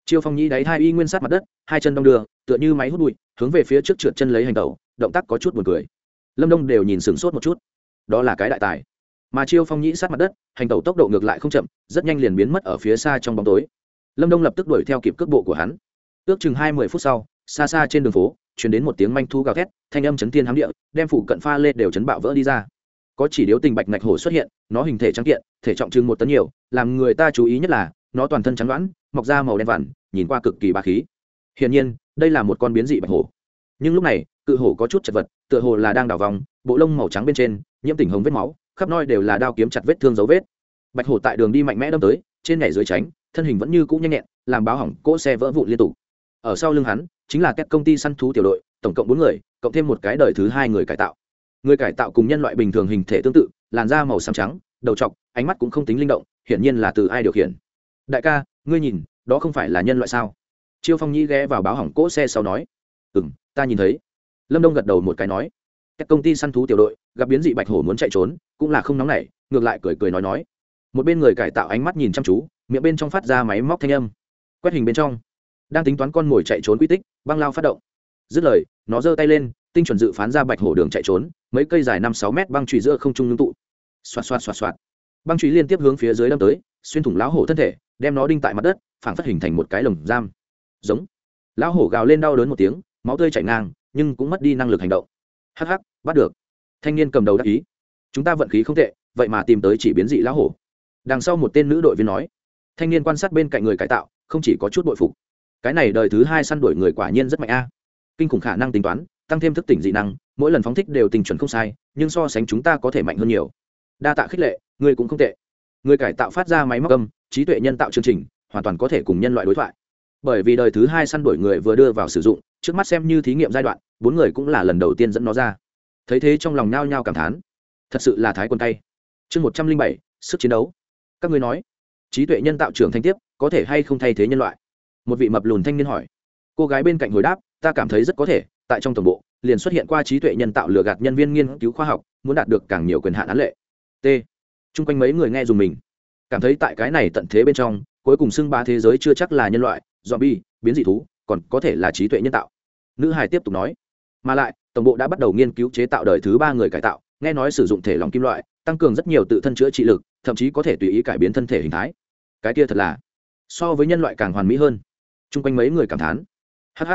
Chiêu phong nhĩ đáy thai y nguyên sát mặt đất, hai chân đong đưa, tựa như máy hút bụi, hướng về phía trước trượt chân lấy hành tẩu, động tác có chút buồn cười. Lâm đông đều nhìn sửng sốt một chút. Đó là cái đại tài. Mà chiêu phong nhĩ sát mặt đất, hành tẩu tốc độ ngược lại không chậm, rất nhanh liền biến mất ở phía xa trong bóng tối. Lâm đông lập tức đuổi theo kịp cước bộ của hắn. Ước chừng hai mươi phút sau xa xa trên đường phố chuyển đến một tiếng manh thu gào thét, thanh âm chấn thiên hám địa, đem phủ cận pha lê đều chấn bạo vỡ đi ra. Có chỉ điếu tình bạch ngạch hổ xuất hiện, nó hình thể trắng kiện, thể trọng chừng một tấn nhiều, làm người ta chú ý nhất là, nó toàn thân trắng đoãn mọc da màu đen vằn, nhìn qua cực kỳ bà khí. Hiển nhiên, đây là một con biến dị bạch hổ. Nhưng lúc này, cự hổ có chút chật vật, tựa hồ là đang đảo vòng, bộ lông màu trắng bên trên, nhiễm tỉnh hồng vết máu, khắp nơi đều là đao kiếm chặt vết thương dấu vết. Bạch hổ tại đường đi mạnh mẽ đâm tới, trên nhảy dưới tránh, thân hình vẫn như cũ nhanh nhẹn, làm báo hỏng cỗ xe vỡ vụn liên tục. Ở sau lưng hắn chính là các công ty săn thú tiểu đội, tổng cộng bốn người, cộng thêm một cái đời thứ hai người cải tạo. Người cải tạo cùng nhân loại bình thường hình thể tương tự, làn da màu xám trắng, đầu t ánh mắt cũng không tính linh động, hiển nhiên là từ ai điều khiển. Đại ca, ngươi nhìn, đó không phải là nhân loại sao? Chiêu phong nhĩ ghé vào báo hỏng cỗ xe sau nói. Ừ m ta nhìn thấy. Lâm đông gật đầu một cái nói. Các công ty săn thú tiểu đội, gặp biến dị bạch hổ muốn chạy trốn, cũng là không nóng nảy, ngược lại cười cười nói nói. Một bên người cải tạo ánh mắt nhìn chăm chú, miệng bên trong phát ra máy móc thanh âm. Quét hình bên trong đang tính toán con mồi chạy trốn quy tích, băng lao phát động. Dứt lời, nó giơ tay lên, tinh chuẩn dự phán ra bạch hổ đường chạy trốn, mấy cây dài năm sáu mét băng trụy giữa không trung ngưng tụ. Xoạt xoạt xoạt xoạt. Băng trụy liên tiếp hướng phía dưới đâm tới, xuyên thủng lão hổ thân thể, đem nó đinh tại mặt đất, phảng phất hình thành một cái lồng giam. Giống. Lão hổ gào lên đau đớn một tiếng, máu tươi chảy ngang, nhưng cũng mất đi năng lực hành động. Hắc hắc, bắt được. Thanh niên cầm đầu đắc ý. Chúng ta vận khí không tệ, vậy mà tìm tới chỉ biến dị lão hổ. Đằng sau một tên nữ đội viên nói. Thanh niên quan sát bên cạnh người cải tạo, không chỉ có chút bội phục cái này đời thứ hai săn đuổi người quả nhiên rất mạnh a. Kinh khủng khả năng tính toán, tăng thêm thức tỉnh dị năng, mỗi lần phóng thích đều tình chuẩn không sai, nhưng so sánh chúng ta có thể mạnh hơn nhiều. Đa tạ khích lệ người cũng không tệ. Người cải tạo phát ra máy móc âm, trí tuệ nhân tạo chương trình, hoàn toàn có thể cùng nhân loại đối thoại. Bởi vì đời thứ hai săn đuổi người vừa đưa vào sử dụng, trước mắt xem như thí nghiệm giai đoạn, bốn người cũng là lần đầu tiên dẫn nó ra. Thấy thế trong lòng nao nhao cảm thán. Thật sự là thái quân tay. Chương một trăm linh bảy, sức chiến đấu. Các ngươi nói, trí tuệ nhân tạo trưởng thanh tiếp, có thể hay không thay thế nhân loại? Một vị mập lùn thanh niên hỏi. Cô gái bên cạnh hồi đáp, ta cảm thấy rất có thể, tại trong tổng bộ, liền xuất hiện qua trí tuệ nhân tạo lừa gạt nhân viên nghiên cứu khoa học, muốn đạt được càng nhiều quyền hạn án lệ. T. Chung quanh mấy người nghe dùng mình. Cảm thấy tại cái này tận thế bên trong, cuối cùng xưng ba thế giới chưa chắc là nhân loại, zombie, biến dị thú, còn có thể là trí tuệ nhân tạo. Nữ hải tiếp tục nói. Mà lại, tổng bộ đã bắt đầu nghiên cứu chế tạo đời thứ ba người cải tạo, nghe nói sử dụng thể lòng kim loại, tăng cường rất nhiều tự thân chữa trị lực, thậm chí có thể tùy ý cải biến thân thể hình thái. Cái kia thật là, so với nhân loại càng hoàn mỹ hơn chung quanh mấy người cảm thán. Hh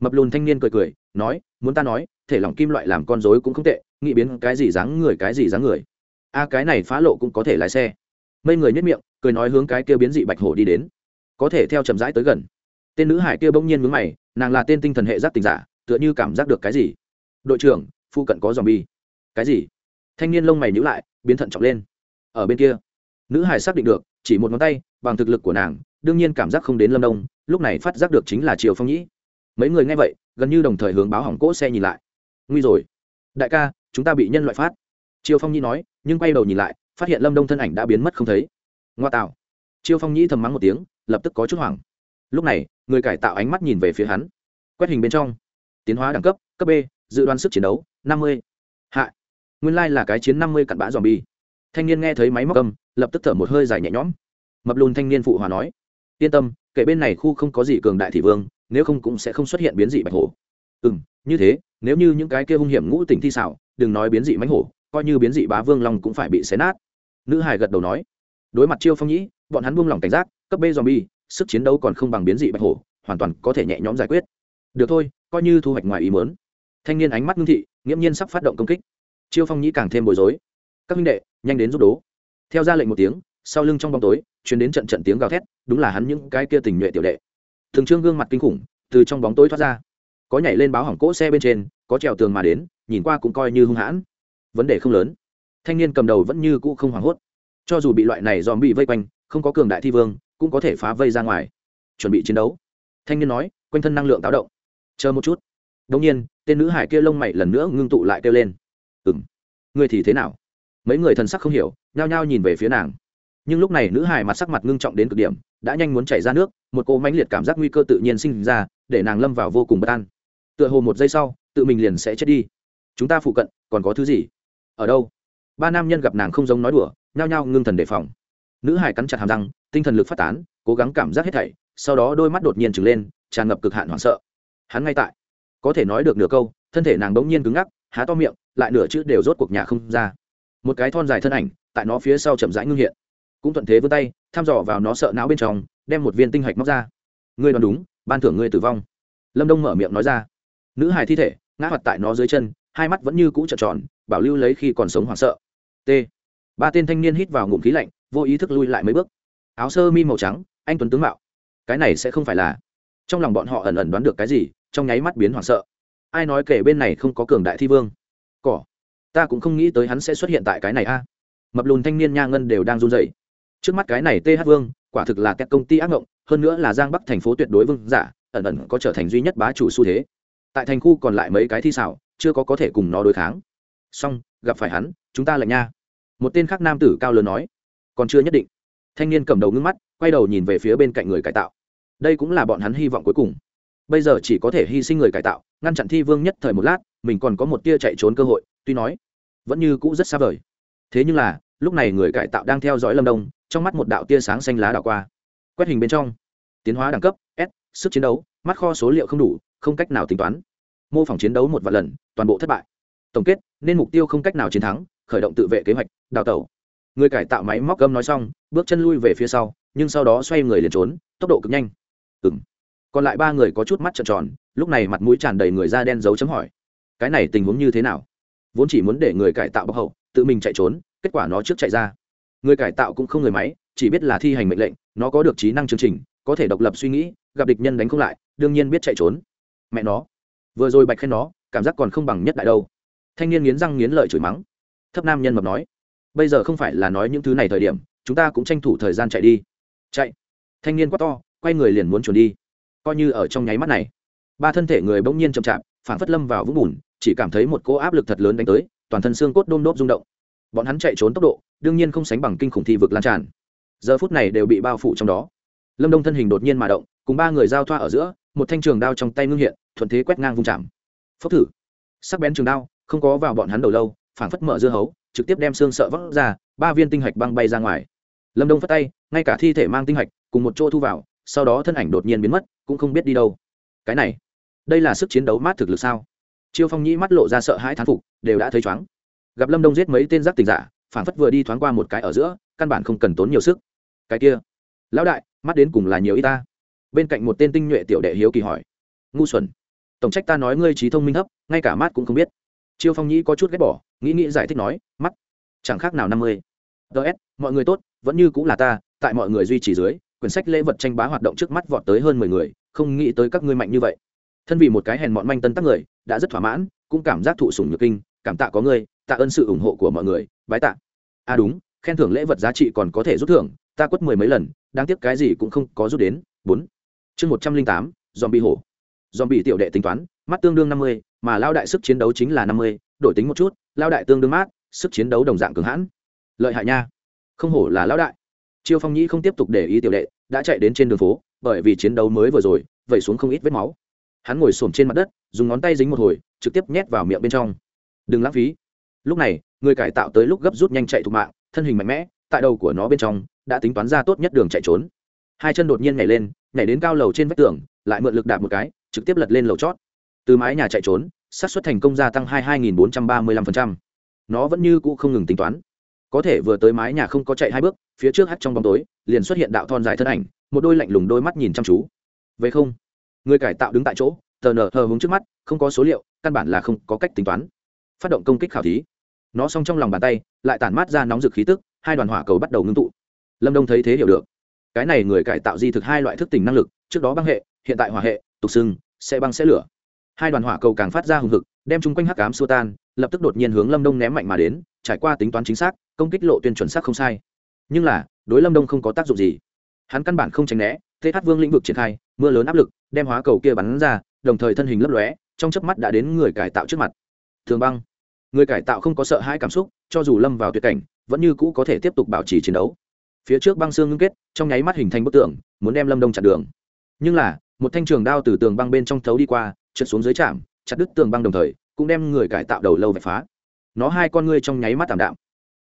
mập lùn thanh niên cười cười, nói, muốn ta nói, thể lỏng kim loại làm con dối cũng không tệ, nghĩ biến cái gì dáng người cái gì dáng người. A, cái này phá lộ cũng có thể lái xe. Mấy người nhất miệng, cười nói hướng cái kia biến dị bạch hổ đi đến. Có thể theo chậm rãi tới gần. Tên nữ hải kia bỗng nhiên mướn mày, nàng là tên tinh thần hệ giác tình giả, tựa như cảm giác được cái gì? Đội trưởng, phu cận có dòm bi cái gì? Thanh niên lông mày nhữ lại, biến thận trọng lên. Ở bên kia. Nữ hải xác định được, chỉ một ngón tay, bằng thực lực của nàng đương nhiên cảm giác không đến lâm đông, lúc này phát giác được chính là triều phong nhĩ. Mấy người nghe vậy, gần như đồng thời hướng báo hỏng cỗ xe nhìn lại. Nguy rồi. Đại ca, chúng ta bị nhân loại phát. Triều phong nhĩ nói, nhưng quay đầu nhìn lại, phát hiện lâm đông thân ảnh đã biến mất không thấy. Ngoa tạo. Triều phong nhĩ thầm mắng một tiếng, lập tức có chút hoảng. Lúc này, người cải tạo ánh mắt nhìn về phía hắn. Quét hình bên trong. Tiến hóa đẳng cấp cấp b, dự đoán sức chiến đấu, năm mươi. Hạ. Nguyên lai、like、là cái chiến năm mươi cặn bã dòm bi thanh niên nghe thấy máy móc âm, lập tức thở một hơi dài nhẹ nhõm. Mập lùn thanh niên phụ hòa nói yên tâm kể bên này khu không có gì cường đại thị vương nếu không cũng sẽ không xuất hiện biến dị bạch hổ. Ừ m như thế nếu như những cái kia hung hiểm ngũ tỉnh thi xảo đừng nói biến dị mánh hổ coi như biến dị bá vương long cũng phải bị xé nát. Nữ hải gật đầu nói. Đối mặt chiêu phong nhĩ bọn hắn buông lỏng cảnh giác cấp b bi, sức chiến đấu còn không bằng biến dị bạch hổ hoàn toàn có thể nhẹ nhõm giải quyết. Được thôi coi như thu hoạch ngoài ý mớn thanh niên ánh mắt ngưng thị nghiễm nhiên sắp phát động công kích. Chiêu phong nhĩ càng thêm bối rối. Các minh đệ nhanh đến giúp đố. Theo ra lệnh một tiếng sau lưng trong bóng tối chuyển đến trận trận tiếng gào thét, đúng là hắn những cái kia tình nhuệ tiểu đệ. Thường trương gương mặt kinh khủng, từ trong bóng tối thoát ra. Có nhảy lên báo hỏng cỗ xe bên trên, có trèo tường mà đến, nhìn qua cũng coi như hung hãn. Vấn đề không lớn. Thanh niên cầm đầu vẫn như cũ không hoảng hốt. Cho dù bị loại này dòm bị vây quanh, không có cường đại thi vương, cũng có thể phá vây ra ngoài. Chuẩn bị chiến đấu. Thanh niên nói, quanh thân năng lượng táo động. Chờ một chút. Đông nhiên, tên nữ hải kia lông mày lần nữa ngưng tụ lại kêu lên. Ừ m ngươi thì thế nào? Mấy người thần sắc không hiểu, nhao nhao nhìn về phía nàng nhưng lúc này nữ hải mặt sắc mặt ngưng trọng đến cực điểm, đã nhanh muốn chảy ra nước, một cô mãnh liệt cảm giác nguy cơ tự nhiên sinh ra, để nàng lâm vào vô cùng bất an. Tựa hồ một giây sau, tự mình liền sẽ chết đi. Chúng ta phụ cận, còn có thứ gì? Ở đâu? Ba nam nhân gặp nàng không giống nói đùa, nhao nhao ngưng thần đề phòng. Nữ hải cắn chặt hàm răng, tinh thần lực phát tán, cố gắng cảm giác hết thảy, sau đó đôi mắt đột nhiên trừng lên, tràn ngập cực hạn hoảng sợ. Hắn ngay tại. Có thể nói được nửa câu, thân thể nàng bỗng nhiên cứng ngắc, há to miệng, lại nửa chữ đều rốt cuộc nhà không ra. Một cái thon dài thân ảnh, tại nó phía sau chậm rãi ngưng hiện cũng thuận thế vươn tay, thăm dò vào nó sợ não bên trong, đem một viên tinh hạch móc ra. Ngươi đoán đúng, ban thưởng ngươi tử vong. Lâm đông mở miệng nói ra. Nữ hài thi thể, ngã hoạt tại nó dưới chân, hai mắt vẫn như cũ trợn tròn, bảo lưu lấy khi còn sống hoảng sợ. T. Ba tên thanh niên hít vào ngụm khí lạnh, vô ý thức lui lại mấy bước. Áo sơ mi màu trắng, anh tuấn tướng mạo. Cái này sẽ không phải là. Trong lòng bọn họ ẩn ẩn đoán được cái gì, trong nháy mắt biến hoảng sợ. Ai nói kể bên này không có cường đại thi vương? Cỏ. Ta cũng không nghĩ tới hắn sẽ xuất hiện tại cái này a. Mập lùn thanh niên nha ngân đều đang run dậy trước mắt cái này th vương, quả thực là các công ty ác ngộng, hơn nữa là giang bắc thành phố tuyệt đối vương giả, ẩn ẩn có trở thành duy nhất bá chủ xu thế. Tại thành khu còn lại mấy cái thi xảo, chưa có có thể cùng nó đối kháng. Song gặp phải hắn, chúng ta lạnh nha. Một tên khác nam tử cao lớn nói, còn chưa nhất định. Thanh niên cầm đầu ngưng mắt, quay đầu nhìn về phía bên cạnh người cải tạo. Đây cũng là bọn hắn hy vọng cuối cùng. Bây giờ chỉ có thể hy sinh người cải tạo, ngăn chặn thi vương nhất thời một lát, mình còn có một tia chạy trốn cơ hội, tuy nói, vẫn như cũ rất xa vời. Thế nhưng là lúc này người cải tạo đang theo dõi lâm đông trong mắt một đạo tia sáng xanh lá đảo qua quét hình bên trong tiến hóa đẳng cấp s sức chiến đấu mắt kho số liệu không đủ không cách nào tính toán mô phỏng chiến đấu một vài lần toàn bộ thất bại tổng kết nên mục tiêu không cách nào chiến thắng khởi động tự vệ kế hoạch đào tẩu người cải tạo máy móc gâm nói xong bước chân lui về phía sau nhưng sau đó xoay người liền trốn tốc độ cực nhanh ừ m còn lại ba người có chút mắt trợn tròn lúc này mặt mũi tràn đầy người da đen dấu chấm hỏi cái này tình huống như thế nào vốn chỉ muốn để người cải tạo bọc hậu tự mình chạy trốn kết quả nó trước chạy ra. Người cải tạo cũng không người máy, chỉ biết là thi hành mệnh lệnh, nó có được trí năng chương trình, có thể độc lập suy nghĩ, gặp địch nhân đánh không lại, đương nhiên biết chạy trốn. Mẹ nó. Vừa rồi bạch khen nó, cảm giác còn không bằng nhất đại đâu. Thanh niên nghiến răng nghiến lợi chửi mắng. Thấp nam nhân mập nói, bây giờ không phải là nói những thứ này thời điểm, chúng ta cũng tranh thủ thời gian chạy đi. Chạy. Thanh niên quát to, quay người liền muốn chuồn đi. Coi như ở trong nháy mắt này, ba thân thể người bỗng nhiên chậm chạp phản phất lâm vào vũng bùn, chỉ cảm thấy một cỗ áp lực thật lớn đánh tới, toàn thân xương cốt đôm đốp rung động bọn hắn chạy trốn tốc độ, đương nhiên không sánh bằng kinh khủng thi vực lan tràn. Giờ phút này đều bị bao phủ trong đó. Lâm đông thân hình đột nhiên mà động, cùng ba người giao thoa ở giữa, một thanh trường đao trong tay ngưng hiện, thuận thế quét ngang vung chạm. Phốc thử. Sắc bén trường đao, không có vào bọn hắn đầu lâu, phảng phất mở dưa hấu, trực tiếp đem xương sợ vỡ ra, ba viên tinh hạch băng bay ra ngoài. Lâm đông phất tay, ngay cả thi thể mang tinh hạch, cùng một chỗ thu vào, sau đó thân ảnh đột nhiên biến mất, cũng không biết đi đâu. Cái này, đây là sức chiến đấu mát thực lực sao? Chiêu phong nhĩ mắt lộ ra sợ hãi thán phục, đều đã thấy chóng gặp lâm đông giết mấy tên giác tình giả phản phất vừa đi thoáng qua một cái ở giữa căn bản không cần tốn nhiều sức cái kia lão đại mắt đến cùng là nhiều y ta bên cạnh một tên tinh nhuệ tiểu đệ hiếu kỳ hỏi ngu xuẩn tổng trách ta nói ngươi trí thông minh thấp ngay cả mắt cũng không biết chiêu phong nhĩ có chút ghét bỏ nghĩ nghĩ giải thích nói mắt chẳng khác nào năm mươi ts mọi người tốt, vẫn như cũng là ta, tại mọi người duy trì dưới, quyển sách lễ vật tranh bá hoạt động trước mắt vọt tới hơn mười người, không nghĩ tới các ngươi mạnh như vậy. Thân vì một cái hèn mọn manh tân tắc người, đã rất thỏa mãn, cũng cảm giác thụ sủng nhược kinh, cảm tạ có ngươi tạ ơn sự ủng hộ của mọi người, bái tạ. À đúng, khen thưởng lễ vật giá trị còn có thể rút thưởng, ta quất mười mấy lần, đáng tiếc cái gì cũng không có rút đến. Bốn. Chương một trăm linh tám dòm bị hổ. Dòm bị tiểu đệ tính toán, mắt tương đương năm mươi, mà lao đại sức chiến đấu chính là năm mươi, đổi tính một chút lao đại tương đương mát, sức chiến đấu đồng dạng cường hãn. Lợi hại nha. Không hổ là lao đại. Chiêu phong nhĩ không tiếp tục để ý tiểu đệ, đã chạy đến trên đường phố, bởi vì chiến đấu mới vừa rồi, vẩy xuống không ít vết máu. Hắn ngồi xổm trên mặt đất, dùng ngón tay dính một hồi, trực tiếp nhét vào miệng bên trong. Đừng lãng phí lúc này, người cải tạo tới lúc gấp rút nhanh chạy thục mạng, thân hình mạnh mẽ, tại đầu của nó bên trong, đã tính toán ra tốt nhất đường chạy trốn. Hai chân đột nhiên nhảy lên, nhảy đến cao lầu trên vách tường, lại mượn lực đạp một cái, trực tiếp lật lên lầu chót. Từ mái nhà chạy trốn, xác suất thành công gia tăng hai hai nghìn bốn trăm ba mươi lăm phần trăm. Nó vẫn như cũ không ngừng tính toán. Có thể vừa tới mái nhà không có chạy hai bước, phía trước hắt trong bóng tối, liền xuất hiện đạo thon dài thân ảnh, một đôi lạnh lùng đôi mắt nhìn chăm chú. Vậy không? Người cải tạo đứng tại chỗ, tờ nờ hờ hướng trước mắt, không có số liệu, căn bản là không có cách tính toán. Phát động công kích khảo thí nó xong trong lòng bàn tay, lại tản mát ra nóng rực khí tức, hai đoàn hỏa cầu bắt đầu ngưng tụ. Lâm đông thấy thế hiểu được. Cái này người cải tạo di thực hai loại thức tỉnh năng lực, trước đó băng hệ, hiện tại hỏa hệ, tục sưng sẽ băng sẽ lửa. Hai đoàn hỏa cầu càng phát ra hùng hực, đem chung quanh hắc cám xua tan, lập tức đột nhiên hướng lâm đông ném mạnh mà đến, trải qua tính toán chính xác, công kích lộ tuyên chuẩn xác không sai. Nhưng là, đối lâm đông không có tác dụng gì. Hắn căn bản không tránh né, thế hát vương lĩnh vực triển khai, mưa lớn áp lực, đem hóa cầu kia bắn ra, đồng thời thân hình lấp lóe, trong chớp mắt đã đến người cải tạo trước mặt. Thường băng người cải tạo không có sợ hãi cảm xúc, cho dù lâm vào tuyệt cảnh, vẫn như cũ có thể tiếp tục bảo trì chiến đấu. Phía trước băng xương ngưng kết, trong nháy mắt hình thành bức tượng muốn đem lâm đông chặn đường. Nhưng là, một thanh trường đao từ tường băng bên trong thấu đi qua, trượt xuống dưới trạm chặt đứt tường băng đồng thời, cũng đem người cải tạo đầu lâu vạch phá. Nó hai con ngươi trong nháy mắt tảm đạm,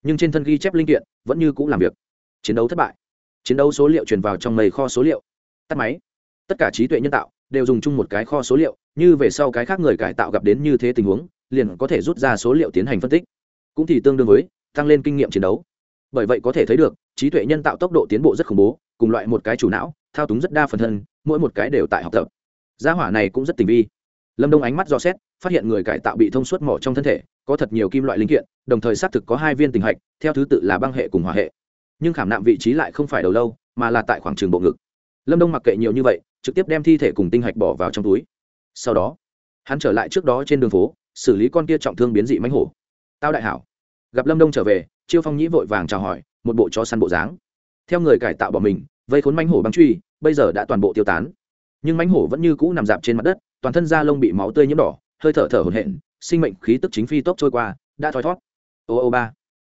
nhưng trên thân ghi chép linh kiện, vẫn như cũ làm việc. Chiến đấu thất bại. Chiến đấu số liệu truyền vào trong mầy kho số liệu. Tắt máy. Tất cả trí tuệ nhân tạo đều dùng chung một cái kho số liệu, như về sau cái khác người cải tạo gặp đến như thế tình huống liền có thể rút ra số liệu tiến hành phân tích. Cũng thì tương đương với tăng lên kinh nghiệm chiến đấu. Bởi vậy có thể thấy được, trí tuệ nhân tạo tốc độ tiến bộ rất khủng bố, cùng loại một cái chủ não, thao túng rất đa phần thân, mỗi một cái đều tại học tập. Gia hỏa này cũng rất tình vi. Lâm đông ánh mắt do xét, phát hiện người cải tạo bị thông suốt mỏ trong thân thể, có thật nhiều kim loại linh kiện, đồng thời xác thực có hai viên tình hạch, theo thứ tự là băng hệ cùng hỏa hệ. Nhưng khảm nạm vị trí lại không phải đầu lâu, mà là tại khoảng trường bộ ngực. Lâm đông mặc kệ nhiều như vậy, trực tiếp đem thi thể cùng tinh hạch bỏ vào trong túi. Sau đó, hắn trở lại trước đó trên đường phố xử lý con kia trọng thương biến dị mánh hổ. Tao đại hảo. Gặp lâm đông trở về, chiêu phong nhĩ vội vàng chào hỏi, một bộ chó săn bộ dáng. Theo người cải tạo bỏ mình, vây khốn mánh hổ băng truy, bây giờ đã toàn bộ tiêu tán. Nhưng mánh hổ vẫn như cũ nằm dạp trên mặt đất, toàn thân da lông bị máu tươi nhiễm đỏ, hơi thở thở hổn hển, sinh mệnh khí tức chính phi tốc trôi qua, đã thoi thót ô ô ba.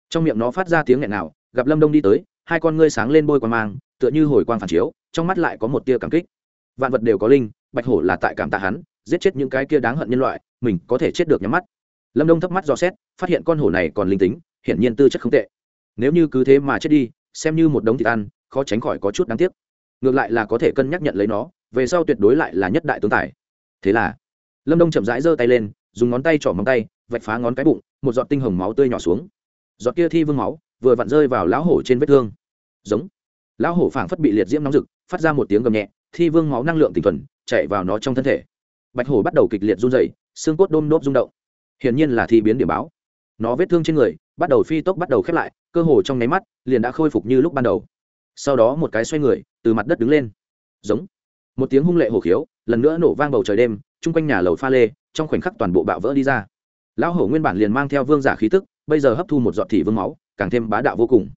Trong miệng nó phát ra tiếng nghẹn nào gặp lâm đông đi tới, hai con ngươi sáng lên bôi quang mang, tựa như hồi quang phản chiếu, trong mắt lại có một tia cảm kích. Vạn vật đều có linh, bạch hổ là tại cảm tạ hắn giết chết những cái kia đáng hận nhân loại, mình có thể chết được nhắm mắt. Lâm đông thấp mắt dò xét, phát hiện con hổ này còn linh tính, hiển nhiên tư chất không tệ. Nếu như cứ thế mà chết đi, xem như một đống thịt ăn, khó tránh khỏi có chút đáng tiếc. Ngược lại là có thể cân nhắc nhận lấy nó, về sau tuyệt đối lại là nhất đại tướng tài. Thế là, lâm đông chậm rãi giơ tay lên, dùng ngón tay trỏ móng tay, vạch phá ngón cái bụng, một giọt tinh hồng máu tươi nhỏ xuống. Giọt kia thi vương máu, vừa vặn rơi vào lão hổ trên vết thương. Giống. Lão hổ phảng phất bị liệt diễm nóng rực, phát ra một tiếng gầm nhẹ, thi vương máu năng lượng tinh thuần, chạy vào nó trong thân thể bạch hổ bắt đầu kịch liệt run dày xương cốt đôm đốp rung động. Hiển nhiên là thi biến điểm báo. Nó vết thương trên người, bắt đầu phi tốc bắt đầu khép lại, cơ hồ trong nháy mắt, liền đã khôi phục như lúc ban đầu. Sau đó một cái xoay người, từ mặt đất đứng lên. Giống. Một tiếng hung lệ hổ khiếu, lần nữa nổ vang bầu trời đêm, chung quanh nhà lầu pha lê, trong khoảnh khắc toàn bộ bạo vỡ đi ra. Lão hổ nguyên bản liền mang theo vương giả khí tức, bây giờ hấp thu một giọt thị vương máu, càng thêm bá đạo vô cùng.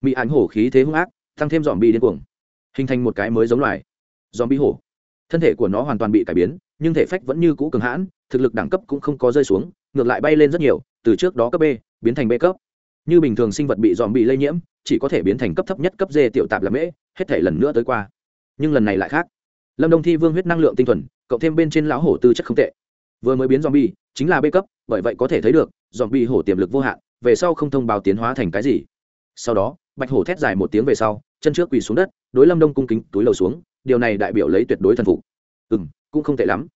Mỹ ảnh hổ khí thế hung ác, tăng thêm dòm bi điên cuồng. Hình thành một cái mới giống loài. Dòm bi hổ thân thể của nó hoàn toàn bị cải biến, nhưng thể phách vẫn như cũ cường hãn, thực lực đẳng cấp cũng không có rơi xuống, ngược lại bay lên rất nhiều, từ trước đó cấp b, biến thành b cấp. Như bình thường sinh vật bị dòm bị lây nhiễm, chỉ có thể biến thành cấp thấp nhất cấp d tiểu tạp làm mễ, hết thể lần nữa tới qua. Nhưng lần này lại khác. Lâm đông thi vương huyết năng lượng tinh thuần, cộng thêm bên trên lão hổ tư chất không tệ. Vừa mới biến zombie, chính là b cấp, bởi vậy có thể thấy được, zombie hổ tiềm lực vô hạn, về sau không thông báo tiến hóa thành cái gì. Sau đó, bạch hổ thét dài một tiếng về sau, chân trước quỳ xuống đất, đối lâm đông cung kính túi lầu xuống điều này đại biểu lấy tuyệt đối thần phục. Ừ m cũng không tệ lắm.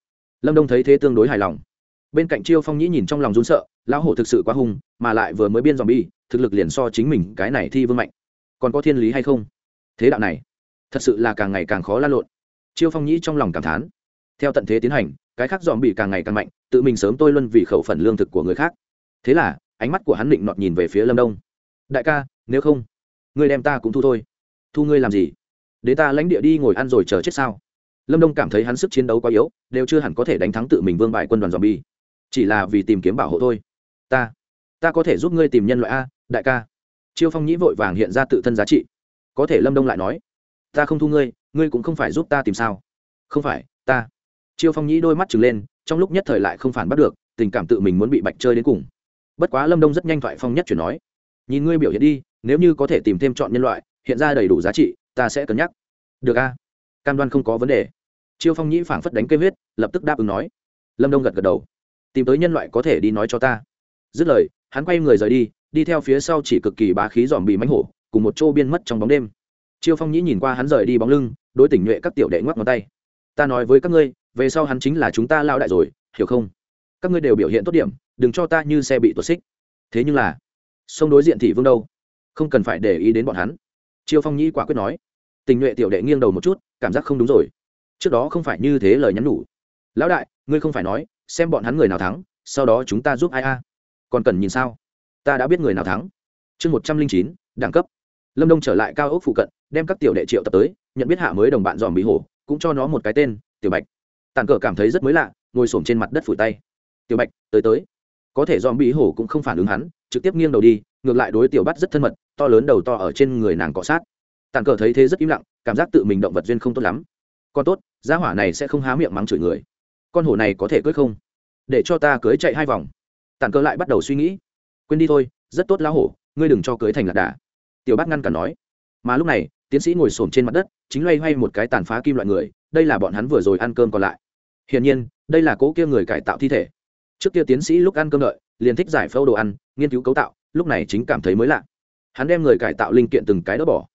Lâm đông thấy thế tương đối hài lòng. Bên cạnh chiêu phong nhĩ nhìn trong lòng run sợ, lão hổ thực sự quá hung, mà lại vừa mới biên dòm bi thực lực liền so chính mình cái này thi vương mạnh. Còn có thiên lý hay không? Thế đạo này, thật sự là càng ngày càng khó lan lộn. Chiêu phong nhĩ trong lòng cảm thán. Theo tận thế tiến hành, cái khác dòm bị càng ngày càng mạnh, tự mình sớm tôi luân vì khẩu phần lương thực của người khác. Thế là, ánh mắt của hắn định nọt nhìn về phía lâm đông. Đại ca, nếu không, ngươi đem ta cũng thu thôi. Thu ngươi làm gì? Để ta lãnh địa đi ngồi ăn rồi chờ chết sao? Lâm đông cảm thấy hắn sức chiến đấu quá yếu, đều chưa hẳn có thể đánh thắng tự mình vương bại quân đoàn dòm bi chỉ là vì tìm kiếm bảo hộ thôi. Ta ta có thể giúp ngươi tìm nhân loại a, đại ca. Chiêu phong nhĩ vội vàng hiện ra tự thân giá trị. Có thể lâm đông lại nói, ta không thu ngươi ngươi cũng không phải giúp ta tìm sao. Không phải, ta. Chiêu phong nhĩ đôi mắt trừng lên, trong lúc nhất thời lại không phản bắt được, tình cảm tự mình muốn bị bạch chơi đến cùng. Bất quá lâm đông rất nhanh thoại phong nhất chuyển nói, nhìn ngươi biểu hiện đi, nếu như có thể tìm thêm chọn nhân loại, hiện ra đầy đủ giá trị ta sẽ cân nhắc. Được a. Cam đoan không có vấn đề. Chiêu phong nhĩ phảng phất đánh cây huyết, lập tức đáp ứng nói. Lâm đông gật gật đầu. Tìm tới nhân loại có thể đi nói cho ta. Dứt lời, hắn quay người rời đi đi theo phía sau chỉ cực kỳ bá khí dòm bị mánh hổ, cùng một chỗ biên mất trong bóng đêm. Chiêu phong nhĩ nhìn qua hắn rời đi bóng lưng, đối tỉnh nhuệ các tiểu đệ ngoắc ngón tay. Ta nói với các ngươi, về sau hắn chính là chúng ta lao đại rồi, hiểu không? Các ngươi đều biểu hiện tốt điểm, đừng cho ta như xe bị tuột xích. Thế nhưng là, sông đối diện thị vương đâu? Không cần phải để ý đến bọn hắn chiêu phong nhĩ quả quyết nói, tình nhuệ tiểu đệ nghiêng đầu một chút, cảm giác không đúng rồi. Trước đó không phải như thế lời nhắn nhủ. Lão đại, ngươi không phải nói, xem bọn hắn người nào thắng, sau đó chúng ta giúp ai a? Còn cần nhìn sao? Ta đã biết người nào thắng. Chương một trăm linh chín, đẳng cấp. Lâm đông trở lại cao ốc phụ cận, đem các tiểu đệ triệu tập tới, nhận biết hạ mới đồng bạn dòm bị hổ, cũng cho nó một cái tên, tiểu bạch. Tàn cờ cảm thấy rất mới lạ, ngồi s trên mặt đất phủi tay. Tiểu bạch, tới tới. Có thể dòm bị hổ cũng không phản ứng hắn trực tiếp nghiêng đầu đi, ngược lại đối tiểu bắt rất thân mật, to lớn đầu to ở trên người nàng cọ sát. Tàn cờ thấy thế rất im lặng, cảm giác tự mình động vật duyên không tốt lắm. Con tốt, gia hỏa này sẽ không há miệng mắng chửi người. Con hổ này có thể cưới không? Để cho ta cưới chạy hai vòng. Tàn cờ lại bắt đầu suy nghĩ. Quên đi thôi, rất tốt lá hổ, ngươi đừng cho cưới thành lạc đà. Tiểu bắt ngăn cả nói. Mà lúc này, tiến sĩ ngồi xổm trên mặt đất, chính loay hoay một cái tàn phá kim loại người, đây là bọn hắn vừa rồi ăn cơm còn lại. Hiển nhiên, đây là cỗ kia người cải tạo thi thể. Trước kia tiến sĩ lúc ăn cơm đợi liền thích giải phẫu đồ ăn, nghiên cứu cấu tạo, lúc này chính cảm thấy mới lạ. Hắn đem người cải tạo linh kiện từng cái đỡ bỏ.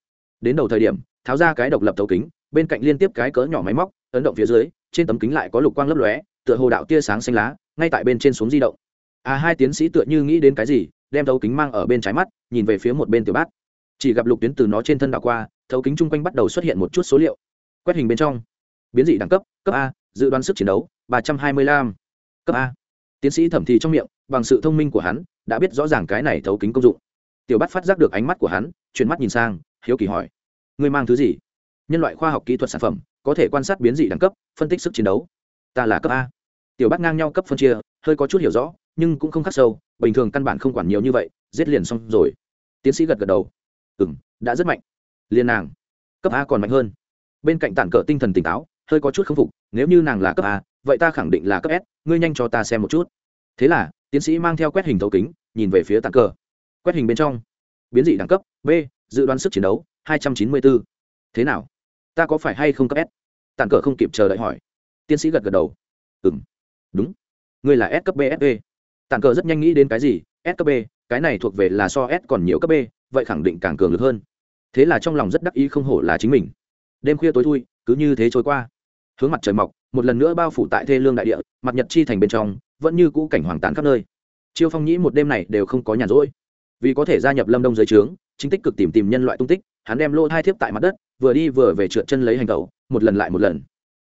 Đến đầu thời điểm, tháo ra cái độc lập thấu kính, bên cạnh liên tiếp cái cỡ nhỏ máy móc, ấn động phía dưới, trên tấm kính lại có lục quang lấp lóe, tựa hồ đạo tia sáng xanh lá, ngay tại bên trên xuống di động. À hai tiến sĩ tựa như nghĩ đến cái gì, đem thấu kính mang ở bên trái mắt, nhìn về phía một bên tiểu bát chỉ gặp lục tuyến từ nó trên thân đảo qua, thấu kính chung quanh bắt đầu xuất hiện một chút số liệu. Quét hình bên trong. Biến dị đẳng cấp cấp a, dự đoán sức chiến đấu, ba trăm hai mươi lăm. Cấp a. Tiến sĩ thẩm thì trong miệng bằng sự thông minh của hắn, đã biết rõ ràng cái này thấu kính công dụng. Tiểu bắt phát giác được ánh mắt của hắn, chuyển mắt nhìn sang, hiếu kỳ hỏi, ngươi mang thứ gì? Nhân loại khoa học kỹ thuật sản phẩm, có thể quan sát biến dị đẳng cấp, phân tích sức chiến đấu. Ta là cấp a. Tiểu bắt ngang nhau cấp phân chia, hơi có chút hiểu rõ, nhưng cũng không khắc sâu, bình thường căn bản không quản nhiều như vậy, giết liền xong rồi. Tiến sĩ gật gật đầu. Ừ m đã rất mạnh. Liền nàng, cấp a còn mạnh hơn. Bên cạnh tản cỡ tinh thần tỉnh táo, hơi có chút k phục, nếu như nàng là cấp a, vậy ta khẳng định là cấp s, ngươi nhanh cho ta xem một chút thế là, tiến sĩ mang theo quét hình thấu kính, nhìn về phía tản cờ. Quét hình bên trong, biến dị đẳng cấp, b, dự đoán sức chiến đấu, hai trăm chín mươi bốn thế nào? Ta có phải hay không cấp s? Tản cờ không kịp chờ đợi hỏi. Tiến sĩ gật gật đầu. Ừ m đúng. Ngươi là s cấp b sb tản cờ rất nhanh nghĩ đến cái gì? S cấp b, cái này thuộc về là so s còn nhiều cấp b, vậy khẳng định càng cường lực hơn. Thế là trong lòng rất đắc ý không hổ là chính mình. Đêm khuya tối thui, cứ như thế trôi qua. Hướng mặt trời mọc, một lần nữa bao phủ tại thê lương đại địa, mặt nhật chi thành bên trong vẫn như cũ cảnh hoàng tán khắp nơi. Chiêu phong nhĩ một đêm này đều không có nhàn rỗi. Vì có thể gia nhập lâm đông giới trướng, chính tích cực tìm tìm nhân loại tung tích, hắn đem lô hai thiếp tại mặt đất, vừa đi vừa về trượt chân lấy hành tẩu, một lần lại một lần.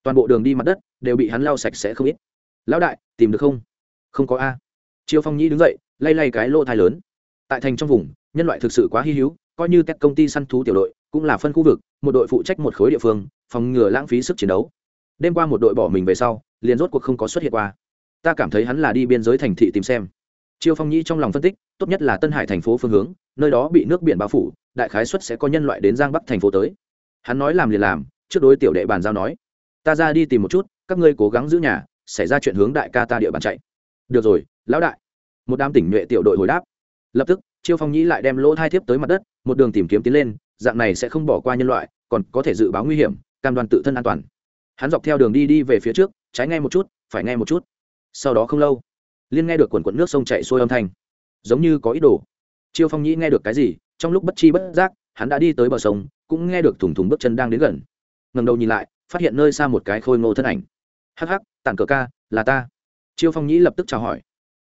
Toàn bộ đường đi mặt đất đều bị hắn lau sạch sẽ không ít. Lão đại, tìm được không? Không có a. Chiêu phong nhĩ đứng dậy, lay lay cái lô thai lớn. Tại thành trong vùng, nhân loại thực sự quá hy hữu, coi như các công ty săn thú tiểu đội, cũng là phân khu vực, một đội phụ trách một khối địa phương, phòng ngừa lãng phí sức chiến đấu. Đêm qua một đội bỏ mình về sau, liền rốt cuộc không có xuất hiện qua ta cảm thấy hắn là đi biên giới thành thị tìm xem. Chiêu phong nhĩ trong lòng phân tích, tốt nhất là tân hải thành phố phương hướng, nơi đó bị nước biển bao phủ, đại khái xuất sẽ có nhân loại đến giang bắc thành phố tới. Hắn nói làm liền làm, trước đối tiểu đệ bàn giao nói, ta ra đi tìm một chút, các ngươi cố gắng giữ nhà, xảy ra chuyện hướng đại ca ta địa bàn chạy. Được rồi, lão đại. Một đám tỉnh nhuệ tiểu đội hồi đáp. Lập tức, chiêu phong nhĩ lại đem lỗ thai thiếp tới mặt đất, một đường tìm kiếm tiến lên, dạng này sẽ không bỏ qua nhân loại, còn có thể dự báo nguy hiểm, cam đoan tự thân an toàn. Hắn dọc theo đường đi đi về phía trước, trái ngay một chút, phải ngay một chút sau đó không lâu, liên nghe được quần quận nước sông chạy xuôi âm thanh, giống như có ý đồ. Chiêu phong nhĩ nghe được cái gì, trong lúc bất chi bất giác, hắn đã đi tới bờ sông, cũng nghe được thủng thủng bước chân đang đến gần. Ngầm đầu nhìn lại, phát hiện nơi xa một cái khôi ngô thân ảnh. Hắc hắc, tản cờ ca, là ta. Chiêu phong nhĩ lập tức chào hỏi.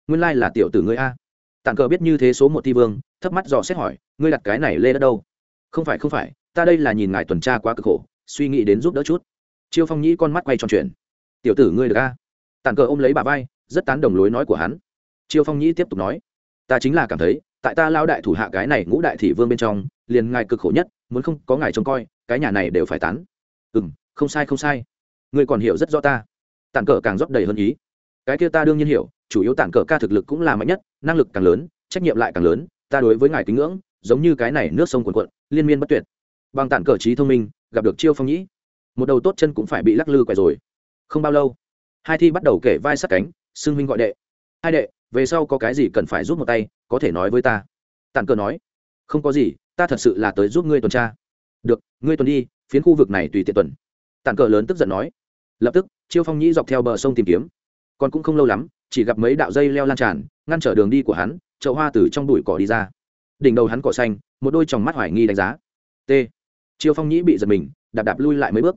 Nguyên lai là tiểu tử ngươi a. Tản cờ biết như thế số một thi vương, thấp mắt dò xét hỏi, ngươi đặt cái này lê đất đâu? Không phải không phải, ta đây là nhìn ngài tuần tra quá cực khổ, suy nghĩ đến giúp đỡ chút. Chiêu phong nhĩ con mắt quay tròn chuyện tiểu tử ngươi được a? Tàn cờ ôm lấy bà vai, rất tán đồng lối nói của hắn. Chiêu phong nhĩ tiếp tục nói, ta chính là cảm thấy, tại ta lao đại thủ hạ cái này ngũ đại thị vương bên trong, liền ngài cực khổ nhất, muốn không có ngài trông coi, cái nhà này đều phải tán. Ừ m không sai không sai. Ngươi còn hiểu rất rõ ta. Tàn cờ càng rót đầy hơn ý. Cái kia ta đương nhiên hiểu, chủ yếu tàn cờ ca thực lực cũng là mạnh nhất, năng lực càng lớn, trách nhiệm lại càng lớn, ta đối với ngài kính ngưỡng, giống như cái này nước sông cuồn cuộn, liên miên bất tuyệt. Bằng Tàn cờ trí thông minh, gặp được chiêu phong nhĩ, một đầu tốt chân cũng phải bị lắc lư quẻ rồi. Không bao lâu hai thi bắt đầu kể vai sát cánh, xưng huynh gọi đệ. Hai đệ, về sau có cái gì cần phải giúp một tay, có thể nói với ta. Tản cờ nói, không có gì, ta thật sự là tới giúp ngươi tuần tra. Được, ngươi tuần đi, phiến khu vực này tùy tiện tuần. Tản cờ lớn tức giận nói, lập tức, chiêu phong nhĩ dọc theo bờ sông tìm kiếm. Còn cũng không lâu lắm, chỉ gặp mấy đạo dây leo lan tràn, ngăn trở đường đi của hắn, chậu hoa từ trong bụi cỏ đi ra. Đỉnh đầu hắn cỏ xanh, một đôi tròng mắt hoài nghi đánh giá. T. Chiêu phong nhĩ bị giật mình, đạp đạp lui lại mấy bước.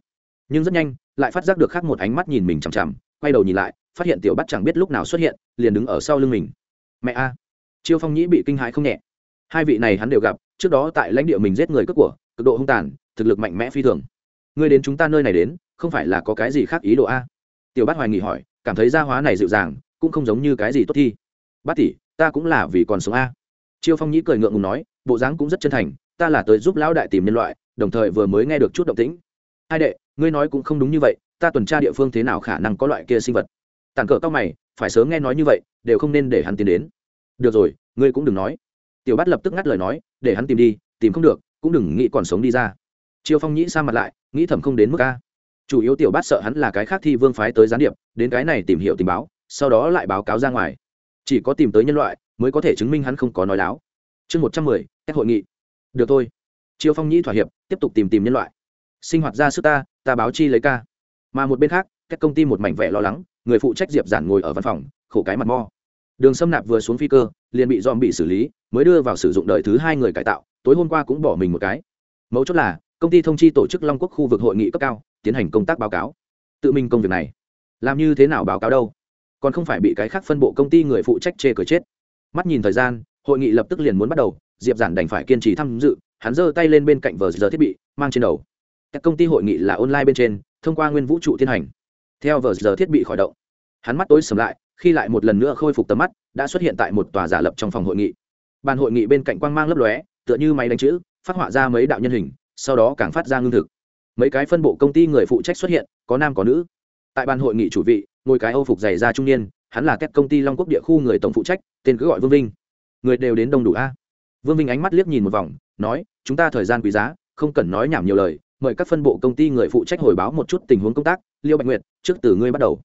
Nhưng rất nhanh, lại phát giác được khác một ánh mắt nhìn mình chằm chằm quay đầu nhìn lại, phát hiện tiểu bắt chẳng biết lúc nào xuất hiện, liền đứng ở sau lưng mình. Mẹ a. Chiêu phong nhĩ bị kinh hãi không nhẹ. Hai vị này hắn đều gặp, trước đó tại lãnh địa mình giết người cướp của, cực độ hung tàn, thực lực mạnh mẽ phi thường. Ngươi đến chúng ta nơi này đến, không phải là có cái gì khác ý đồ a? Tiểu bát hoài nghỉ hỏi, cảm thấy gia hóa này dịu dàng, cũng không giống như cái gì tốt thi. Bát tỷ, ta cũng là vì còn sống a. Chiêu phong nhĩ cười ngượng ngùng nói, bộ dáng cũng rất chân thành, ta là tới giúp lão đại tìm nhân loại, đồng thời vừa mới nghe được chút động tĩnh. Hai đệ, ngươi nói cũng không đúng như vậy ta tuần tra địa phương thế nào khả năng có loại kia sinh vật? Tàn cờ cao mày, phải sớm nghe nói như vậy, đều không nên để hắn tiến đến. Được rồi, ngươi cũng đừng nói. Tiểu bát lập tức ngắt lời nói, để hắn tìm đi, tìm không được, cũng đừng nghĩ còn sống đi ra. Chiêu phong nhĩ sa mặt lại, nghĩ thầm không đến mức a. Chủ yếu tiểu bát sợ hắn là cái khác thi vương phái tới gián điệp, đến cái này tìm hiểu tình báo, sau đó lại báo cáo ra ngoài. Chỉ có tìm tới nhân loại, mới có thể chứng minh hắn không có nói láo. Chương một trăm mười các hội nghị. Được thôi. Chiêu phong nhĩ thỏa hiệp, tiếp tục tìm tìm nhân loại. Sinh hoạt ra sức ta ta báo chi lấy ca mà một bên khác, các công ty một mảnh vẻ lo lắng, người phụ trách diệp giản ngồi ở văn phòng, khổ cái mặt mo. Đường xâm nạp vừa xuống phi cơ, liền bị dòm bị xử lý, mới đưa vào sử dụng đời thứ hai người cải tạo, tối hôm qua cũng bỏ mình một cái. Mấu chốt là, công ty thông chi tổ chức long quốc khu vực hội nghị cấp cao, tiến hành công tác báo cáo. Tự mình công việc này, làm như thế nào báo cáo đâu? Còn không phải bị cái khác phân bộ công ty người phụ trách chê cờ chết. Mắt nhìn thời gian, hội nghị lập tức liền muốn bắt đầu, diệp giản đành phải kiên trì tham dự, hắn giơ tay lên bên cạnh vờ giờ thiết bị, mang trên đầu. Các công ty hội nghị là online bên trên thông qua nguyên vũ trụ tiến hành. Theo vờ giờ thiết bị khỏi động, hắn mắt tối sầm lại, khi lại một lần nữa khôi phục tầm mắt, đã xuất hiện tại một tòa giả lập trong phòng hội nghị. Bàn hội nghị bên cạnh quang mang lấp lóe, tựa như máy đánh chữ, phát họa ra mấy đạo nhân hình, sau đó càng phát ra ngưng thực. Mấy cái phân bộ công ty người phụ trách xuất hiện, có nam có nữ. Tại bàn hội nghị chủ vị, ngồi cái âu phục dày ra trung niên, hắn là các công ty long quốc địa khu người tổng phụ trách, tên cứ gọi vương vinh. Người đều đến đông đủ a. Vương vinh ánh mắt liếc nhìn một vòng, nói, chúng ta thời gian quý giá, không cần nói nhảm nhiều lời mời các phân bộ công ty người phụ trách hồi báo một chút tình huống công tác, liêu bạch nguyệt, trước từ ngươi bắt đầu.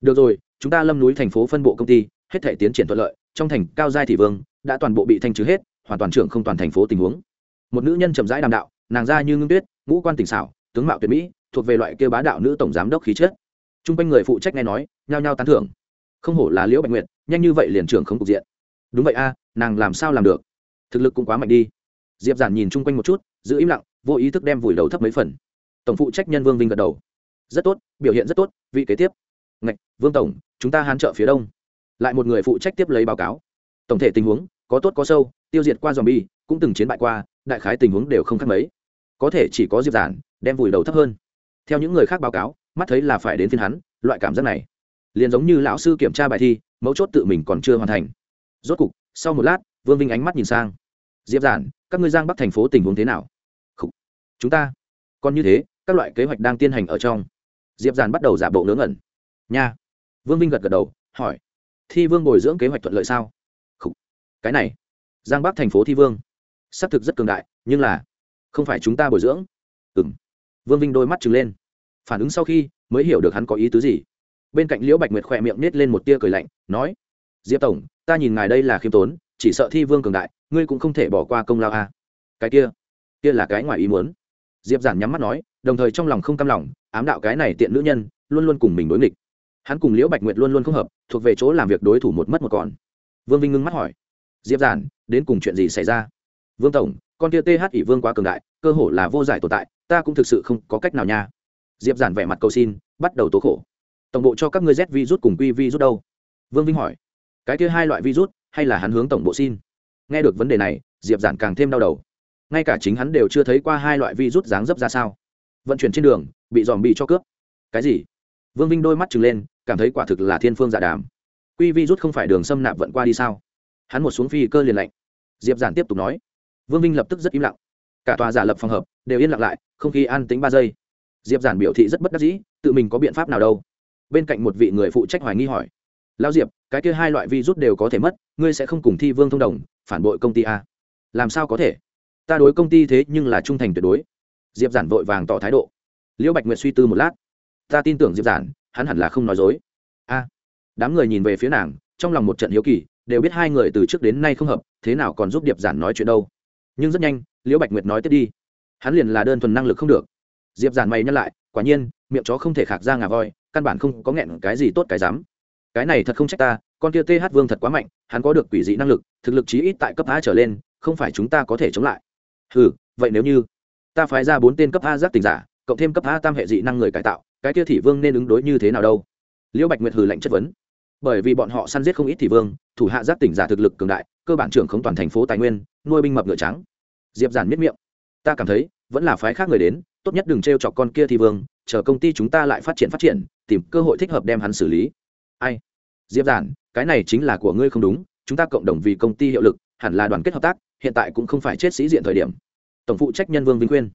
Được rồi, chúng ta lâm núi thành phố phân bộ công ty, hết thể tiến triển thuận lợi, trong thành cao giai thị vương, đã toàn bộ bị thanh trừ hết, hoàn toàn trưởng không toàn thành phố tình huống. Một nữ nhân chậm rãi đàm đạo, nàng ra như ngưng tuyết, ngũ quan tỉnh xảo, tướng mạo tuyệt mỹ, thuộc về loại kêu bá đạo nữ tổng giám đốc khí chất. T r u n g quanh người phụ trách nghe nói, nhao nhao tán thưởng. Không hổ là liễu bạch nguyệt, nhanh như vậy liền trưởng không cục diện. Đúng vậy a, nàng làm sao làm được? Thực lực cũng quá mạnh đi. Diệp giản nhìn chung quanh một chút, giữ im lặng vô ý thức đem vùi đầu thấp mấy phần. Tổng phụ trách nhân vương vinh gật đầu. Rất tốt, biểu hiện rất tốt, vị kế tiếp. Ngạch, vương tổng, chúng ta hán trợ phía đông. Lại một người phụ trách tiếp lấy báo cáo. Tổng thể tình huống, có tốt có sâu tiêu diệt qua dòm bi cũng từng chiến bại qua, đại khái tình huống đều không khác mấy. Có thể chỉ có diệp giản, đem vùi đầu thấp hơn. Theo những người khác báo cáo, mắt thấy là phải đến phiên hắn, loại cảm giác này. Liền giống như lão sư kiểm tra bài thi, mấu chốt tự mình còn chưa hoàn thành. Rốt cục, sau một lát, vương vinh ánh mắt nhìn sang. Diệp giản, các ngươi giang bắc thành phố tình huống thế nào? Chúng ta. Còn như thế, các loại kế hoạch đang tiến hành ở trong. Diệp giản bắt đầu giả bộ ngớ ngẩn. Nha. Vương vinh gật gật đầu, hỏi. Thi vương bồi dưỡng kế hoạch thuận lợi sao? Khủ. cái này. Giang bắc thành phố thi vương. Xác thực rất cường đại, nhưng là không phải chúng ta bồi dưỡng. Ừ m vương vinh đôi mắt trừng lên. Phản ứng sau khi mới hiểu được hắn có ý tứ gì. Bên cạnh liễu bạch nguyệt khỏe miệng nết lên một tia cười lạnh, nói. Diệp tổng, ta nhìn ngài đây là khiêm tốn, chỉ sợ thi vương cường đại, ngươi cũng không thể bỏ qua công lao a. À. cái kia. Kia là cái ngoài ý muốn diệp giản nhắm mắt nói, đồng thời trong lòng không cam lòng, ám đạo cái này tiện nữ nhân, luôn luôn cùng mình đối nghịch. Hắn cùng liễu bạch nguyệt luôn luôn không hợp, thuộc về chỗ làm việc đối thủ một mất một còn. Vương vinh ngưng mắt hỏi, diệp giản, đến cùng chuyện gì xảy ra? Vương tổng, con kia th ỷ vương quá cường đại, cơ hồ là vô giải tồn tại, ta cũng thực sự không có cách nào nha. Diệp giản vẻ mặt cầu xin, bắt đầu tố khổ. Tổng bộ cho các ngươi z vi rút cùng quy vi rút đâu? Vương vinh hỏi. Cái kia hai loại virus, hay là hắn hướng tổng bộ xin? Nghe được vấn đề này, diệp giản càng thêm đau đầu ngay cả chính hắn đều chưa thấy qua hai loại virus dáng dấp ra sao. Vận chuyển trên đường, bị dòm bị cho cướp. Cái gì? Vương vinh đôi mắt trừng lên, cảm thấy quả thực là thiên phương dạ đàm. Quy virus không phải đường xâm nạp vận qua đi sao? Hắn một xuống phi cơ liền lạnh. Diệp giản tiếp tục nói. Vương vinh lập tức rất im lặng. Cả tòa giả lập phòng hợp, đều yên lặng lại, không khí an tính ba giây. Diệp giản biểu thị rất bất đắc dĩ, tự mình có biện pháp nào đâu. Bên cạnh một vị người phụ trách hoài nghi hỏi. Lao diệp, cái kia hai loại virus đều có thể mất, ngươi sẽ không cùng thi vương thông đồng, phản bội công ty a? Làm sao có thể? Ta đối công ty thế nhưng là trung thành tuyệt đối. Diệp giản vội vàng tỏ thái độ. Liễu bạch nguyệt suy tư một lát. Ta tin tưởng diệp giản, hắn hẳn là không nói dối. A. Đám người nhìn về phía nàng, trong lòng một trận hiếu kỳ, đều biết hai người từ trước đến nay không hợp, thế nào còn giúp điệp giản nói chuyện đâu. Nhưng rất nhanh, liễu bạch nguyệt nói tiếp đi. Hắn liền là đơn thuần năng lực không được. Diệp giản mày nhắc lại, quả nhiên, miệng chó không thể khạc ra ngà voi, căn bản không có nghẹn cái gì tốt cái dám. Cái này thật không trách ta, con kia th vương thật quá mạnh, hắn có được quỷ dị năng lực, thực lực chí ít tại cấp a trở lên, không phải chúng ta có thể chống lại ừ vậy nếu như ta phái ra bốn tên cấp a giác tình giả, cộng thêm cấp a tam hệ dị năng người cải tạo, cái kia thị vương nên ứng đối như thế nào đâu? Liễu bạch nguyệt hừ lạnh chất vấn. Bởi vì bọn họ săn giết không ít thị vương, thủ hạ giác tỉnh giả thực lực cường đại, cơ bản trưởng không toàn thành phố tài nguyên, nuôi binh mập ngựa trắng. Diệp giản miết miệng. Ta cảm thấy, vẫn là phái khác người đến, tốt nhất đừng t r e o chọc con kia thị vương, chờ công ty chúng ta lại phát triển phát triển, tìm cơ hội thích hợp đem hắn xử lý. Ai? Diệp giản, cái này chính là của ngươi không đúng, chúng ta cộng đồng vì công ty hiệu lực, hẳn là đoàn kết hợp tác hiện tại cũng không phải chết sĩ diện thời điểm. Tổng phụ trách nhân vương vinh khuyên,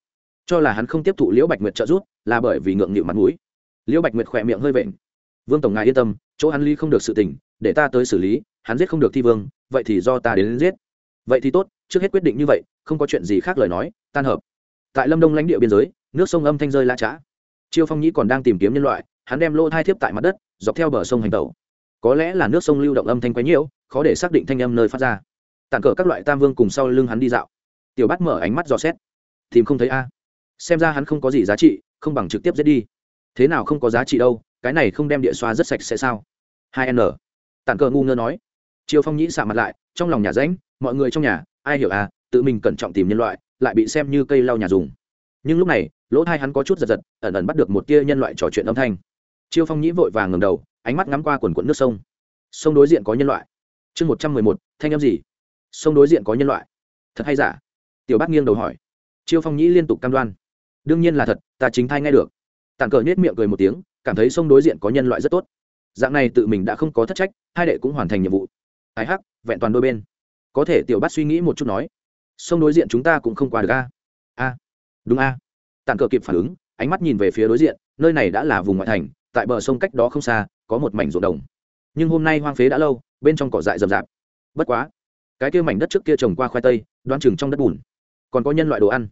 cho là hắn không tiếp thụ liễu bạch nguyệt trợ giúp, là bởi vì ngượng nghịu mặt mũi. Liễu bạch nguyệt khỏe miệng hơi vện. Vương tổng ngài yên tâm, chỗ hắn ly không được sự tình, để ta tới xử lý, hắn giết không được thi vương, vậy thì do ta đến giết. Vậy thì tốt, trước hết quyết định như vậy, không có chuyện gì khác lời nói, tan hợp. Tại lâm đông lãnh địa biên giới, nước sông âm thanh rơi la trã. Chiêu phong nhĩ còn đang tìm kiếm nhân loại, hắn đem lô thai thiếp tại mặt đất, dọc theo bờ sông hành tàu có lẽ là nước sông lưu động âm thanh quấy nhiễu khó để xác định thanh âm nơi phát ra tàn cờ các loại tam vương cùng sau lưng hắn đi dạo. Tiểu bát mở ánh mắt dò xét. Tìm không thấy a. Xem ra hắn không có gì giá trị, không bằng trực tiếp giết đi. Thế nào không có giá trị đâu, cái này không đem địa xoa rất sạch sẽ sao? Hai n. Tàn cờ ngu ngơ nói. Triều phong nhĩ xạ mặt lại, trong lòng nhà ránh mọi người trong nhà, ai hiểu à tự mình cẩn trọng tìm nhân loại, lại bị xem như cây lau nhà dùng. Nhưng lúc này, lỗ thai hắn có chút giật giật, ẩn ẩn bắt được một tia nhân loại trò chuyện âm thanh. Chiêu phong nhĩ vội vàng ngầm đầu, ánh mắt ngắm qua quần quận nước sông. Sông đối diện có nhân loại. Chương một trăm mười một, thanh em gì? Sông đối diện có nhân loại. Thật hay giả? Tiểu bác nghiêng đầu hỏi. Chiêu phong nhĩ liên tục cam đoan. Đương nhiên là thật, ta chính thay nghe được. Tàn cờ nhết miệng cười một tiếng, cảm thấy sông đối diện có nhân loại rất tốt. Dạng này tự mình đã không có thất trách, hai đệ cũng hoàn thành nhiệm vụ. Ái hắc vẹn toàn đôi bên. Có thể tiểu bát suy nghĩ một chút nói. Sông đối diện chúng ta cũng không qua được a. A. Đúng a. Tàn cờ kịp phản ứng, ánh mắt nhìn về phía đối diện, nơi này đã là vùng ngoại thành, tại bờ sông cách đó không xa, có một mảnh ruộng đồng. Nhưng hôm nay hoang phế đã lâu, bên trong cỏ dại rậm rạp. Bất quá cái kia mảnh đất trước kia trồng qua khoai tây, đoan chừng trong đất bùn. Còn có nhân loại đồ ăn.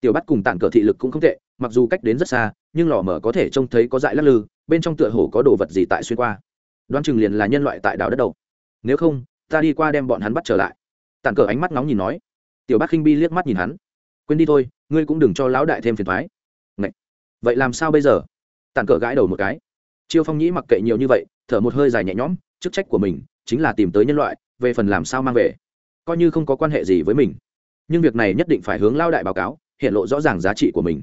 Tiểu bắt cùng tản cờ thị lực cũng không tệ, mặc dù cách đến rất xa, nhưng lò mở có thể trông thấy có dại lắc lư, bên trong tựa hồ có đồ vật gì tại xuyên qua. Đoan chừng liền là nhân loại tại đảo đất đầu. Nếu không, ta đi qua đem bọn hắn bắt trở lại. Tản cờ ánh mắt nóng nhìn nói. Tiểu bát khinh bi liếc mắt nhìn hắn. Quên đi thôi, ngươi cũng đừng cho lão đại thêm phiền thoái. Ngậy! vậy làm sao bây giờ? Tản cờ gãi đầu một cái. Chiêu phong nhĩ mặc kệ nhiều như vậy, thở một hơi dài nhẹ nhõm, chức trách của mình chính là tìm tới nhân loại, về phần làm sao mang về coi như không có quan hệ gì với mình. Nhưng việc này nhất định phải hướng lao đại báo cáo, hiện lộ rõ ràng giá trị của mình.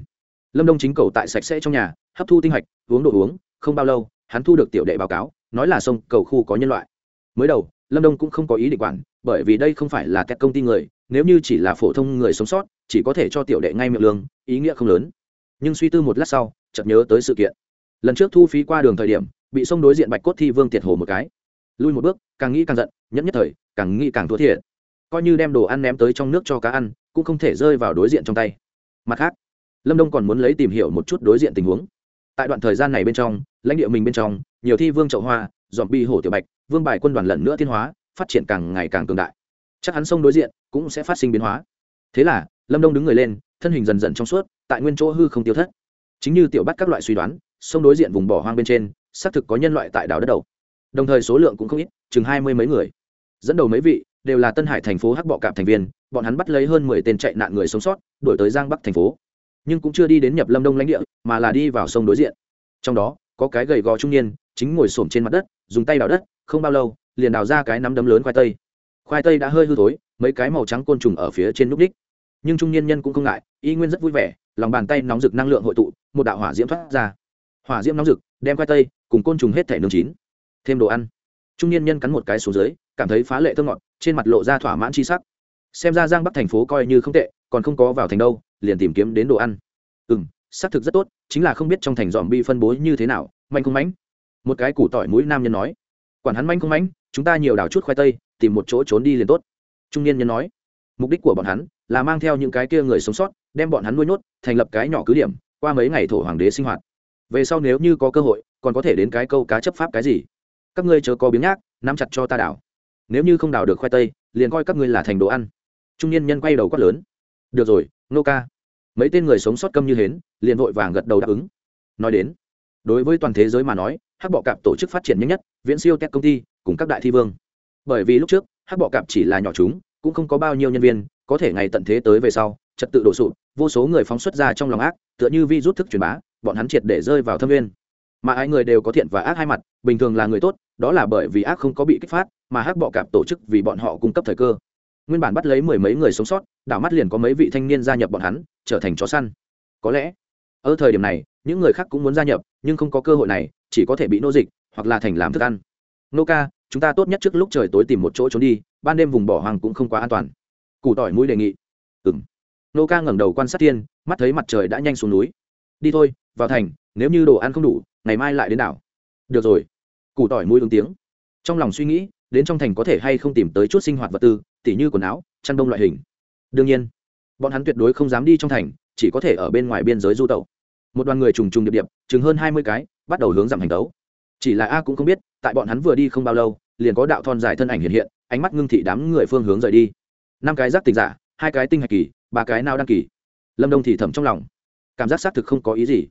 Lâm đông chính cầu tại sạch sẽ trong nhà, hấp thu tinh hạch, uống đồ uống, không bao lâu, hắn thu được tiểu đệ báo cáo, nói là sông, cầu khu có nhân loại. Mới đầu, lâm đông cũng không có ý định quản, bởi vì đây không phải là các công ty người, nếu như chỉ là phổ thông người sống sót, chỉ có thể cho tiểu đệ ngay miệng lương, ý nghĩa không lớn. Nhưng suy tư một lát sau, chợt nhớ tới sự kiện. Lần trước thu phí qua đường thời điểm, bị sông đối diện bạch cốt thi vương tiệt hồ một cái. Lui một bước, càng nghĩ càng giận nhất nhất thời, càng nghĩ càng thua thiệt coi như đem đồ ăn ném tới trong nước cho cá ăn, cũng không thể rơi vào đối diện trong tay. Mặt khác, lâm đông còn muốn lấy tìm hiểu một chút đối diện tình huống. Tại đoạn thời gian này bên trong, lãnh địa mình bên trong, nhiều thi vương trậu hoa dòm bi hổ tiểu bạch, vương bài quân đoàn lần nữa thiên hóa, phát triển càng ngày càng cường đại. Chắc hắn sông đối diện cũng sẽ phát sinh biến hóa. Thế là, lâm đông đứng người lên, thân hình dần dần trong suốt, tại nguyên chỗ hư không tiêu thất. Chính như tiểu bắt các loại suy đoán, sông đối diện vùng bỏ hoang bên trên, xác thực có nhân loại tại đảo đất đầu. Đồng thời số lượng cũng không ít, chừng hai mươi mấy người. Dẫn đầu mấy vị đều là tân hải thành phố hắc bọ cạp thành viên, bọn hắn bắt lấy hơn mười tên chạy nạn người sống sót đổi tới giang bắc thành phố. Nhưng cũng chưa đi đến nhập lâm đông lãnh địa, mà là đi vào sông đối diện. Trong đó, có cái gầy gò trung niên, chính ngồi xổm trên mặt đất, dùng tay đào đất, không bao lâu, liền đào ra cái nắm đấm lớn khoai tây. Khoai tây đã hơi hư thối, mấy cái màu trắng côn trùng ở phía trên núp đích. Nhưng trung niên nhân cũng không ngại, y nguyên rất vui vẻ, lòng bàn tay nóng rực năng lượng hội tụ, một đạo hỏa diễm thoát ra. Hỏa diễm nóng rực, đem khoai tây cùng côn trùng hết thể nương chín. Thêm đồ ăn. Trung niên nhân cắn một cái xuống dưới cảm thấy phá lệ thơ ngọt, trên mặt lộ ra thỏa mãn c h i sắc. Xem ra giang bắc thành phố coi như không tệ, còn không có vào thành đâu, liền tìm kiếm đến đồ ăn. Ừ m xác thực rất tốt, chính là không biết trong thành dòm bi phân bố như thế nào, manh không mánh. Một cái củ tỏi mũi nam nhân nói, quản hắn manh không mánh, chúng ta nhiều đào chút khoai tây, tìm một chỗ trốn đi liền tốt. Trung niên nhân nói, mục đích của bọn hắn là mang theo những cái kia người sống sót, đem bọn hắn nuôi nhốt, thành lập cái nhỏ cứ điểm, qua mấy ngày thổ hoàng đế sinh hoạt. Về sau nếu như có cơ hội, còn có thể đến cái câu cá chấp pháp cái gì? Các ngươi chớ có biếng nhác, nắm chặt cho ta đảo nếu như không đào được khoai tây, liền coi các ngươi là thành đồ ăn. Trung niên nhân quay đầu quát lớn. Được rồi, nô ca. Mấy tên người sống sót câm như hến, liền vội vàng gật đầu đáp ứng. Nói đến, đối với toàn thế giới mà nói, hắc bọ cạp tổ chức phát triển nhanh nhất, viễn siêu tech công ty, cùng các đại thi vương. Bởi vì lúc trước, hắc bọ cạp chỉ là nhỏ chúng, cũng không có bao nhiêu nhân viên, có thể ngày tận thế tới về sau, trật tự đổ sụp, vô số người phóng xuất ra trong lòng ác, tựa như vi rút thức truyền bá, bọn hắn triệt để rơi vào thâm viên mà ai người đều có thiện và ác hai mặt, bình thường là người tốt, đó là bởi vì ác không có bị kích phát mà hắc bọ cạp tổ chức vì bọn họ cung cấp thời cơ. Nguyên bản bắt lấy mười mấy người sống sót, đảo mắt liền có mấy vị thanh niên gia nhập bọn hắn, trở thành chó săn. Có lẽ, ở thời điểm này, những người khác cũng muốn gia nhập, nhưng không có cơ hội này, chỉ có thể bị nô dịch, hoặc là thành làm thức ăn. Nô ca, chúng ta tốt nhất trước lúc trời tối tìm một chỗ trốn đi, ban đêm vùng bỏ hoàng cũng không quá an toàn. Củ tỏi mũi đề nghị. Ừng nô ca ngẩng đầu quan sát thiên, mắt thấy mặt trời đã nhanh xuống núi. Đi thôi, vào thành, nếu như đồ ăn không đủ, ngày mai lại đến đảo. Được rồi. Củ tỏi mũi ứng tiếng. Trong lòng suy nghĩ đến trong thành có thể hay không tìm tới chút sinh hoạt vật tư, tỉ như quần áo, chăn đông loại hình. Đương nhiên, bọn hắn tuyệt đối không dám đi trong thành, chỉ có thể ở bên ngoài biên giới du tẩu. Một đoàn người trùng trùng điệp điệp, chừng hơn hai mươi cái, bắt đầu hướng giảm hành tấu. Chỉ là a cũng không biết, tại bọn hắn vừa đi không bao lâu, liền có đạo thon dài thân ảnh hiện hiện, ánh mắt ngưng thị đám người phương hướng rời đi. Năm cái giác tình giả, hai cái tinh hạch kỳ, ba cái nào đăng kỳ. Lâm đông thì thầm trong lòng. Cảm giác xác thực không có ý gì.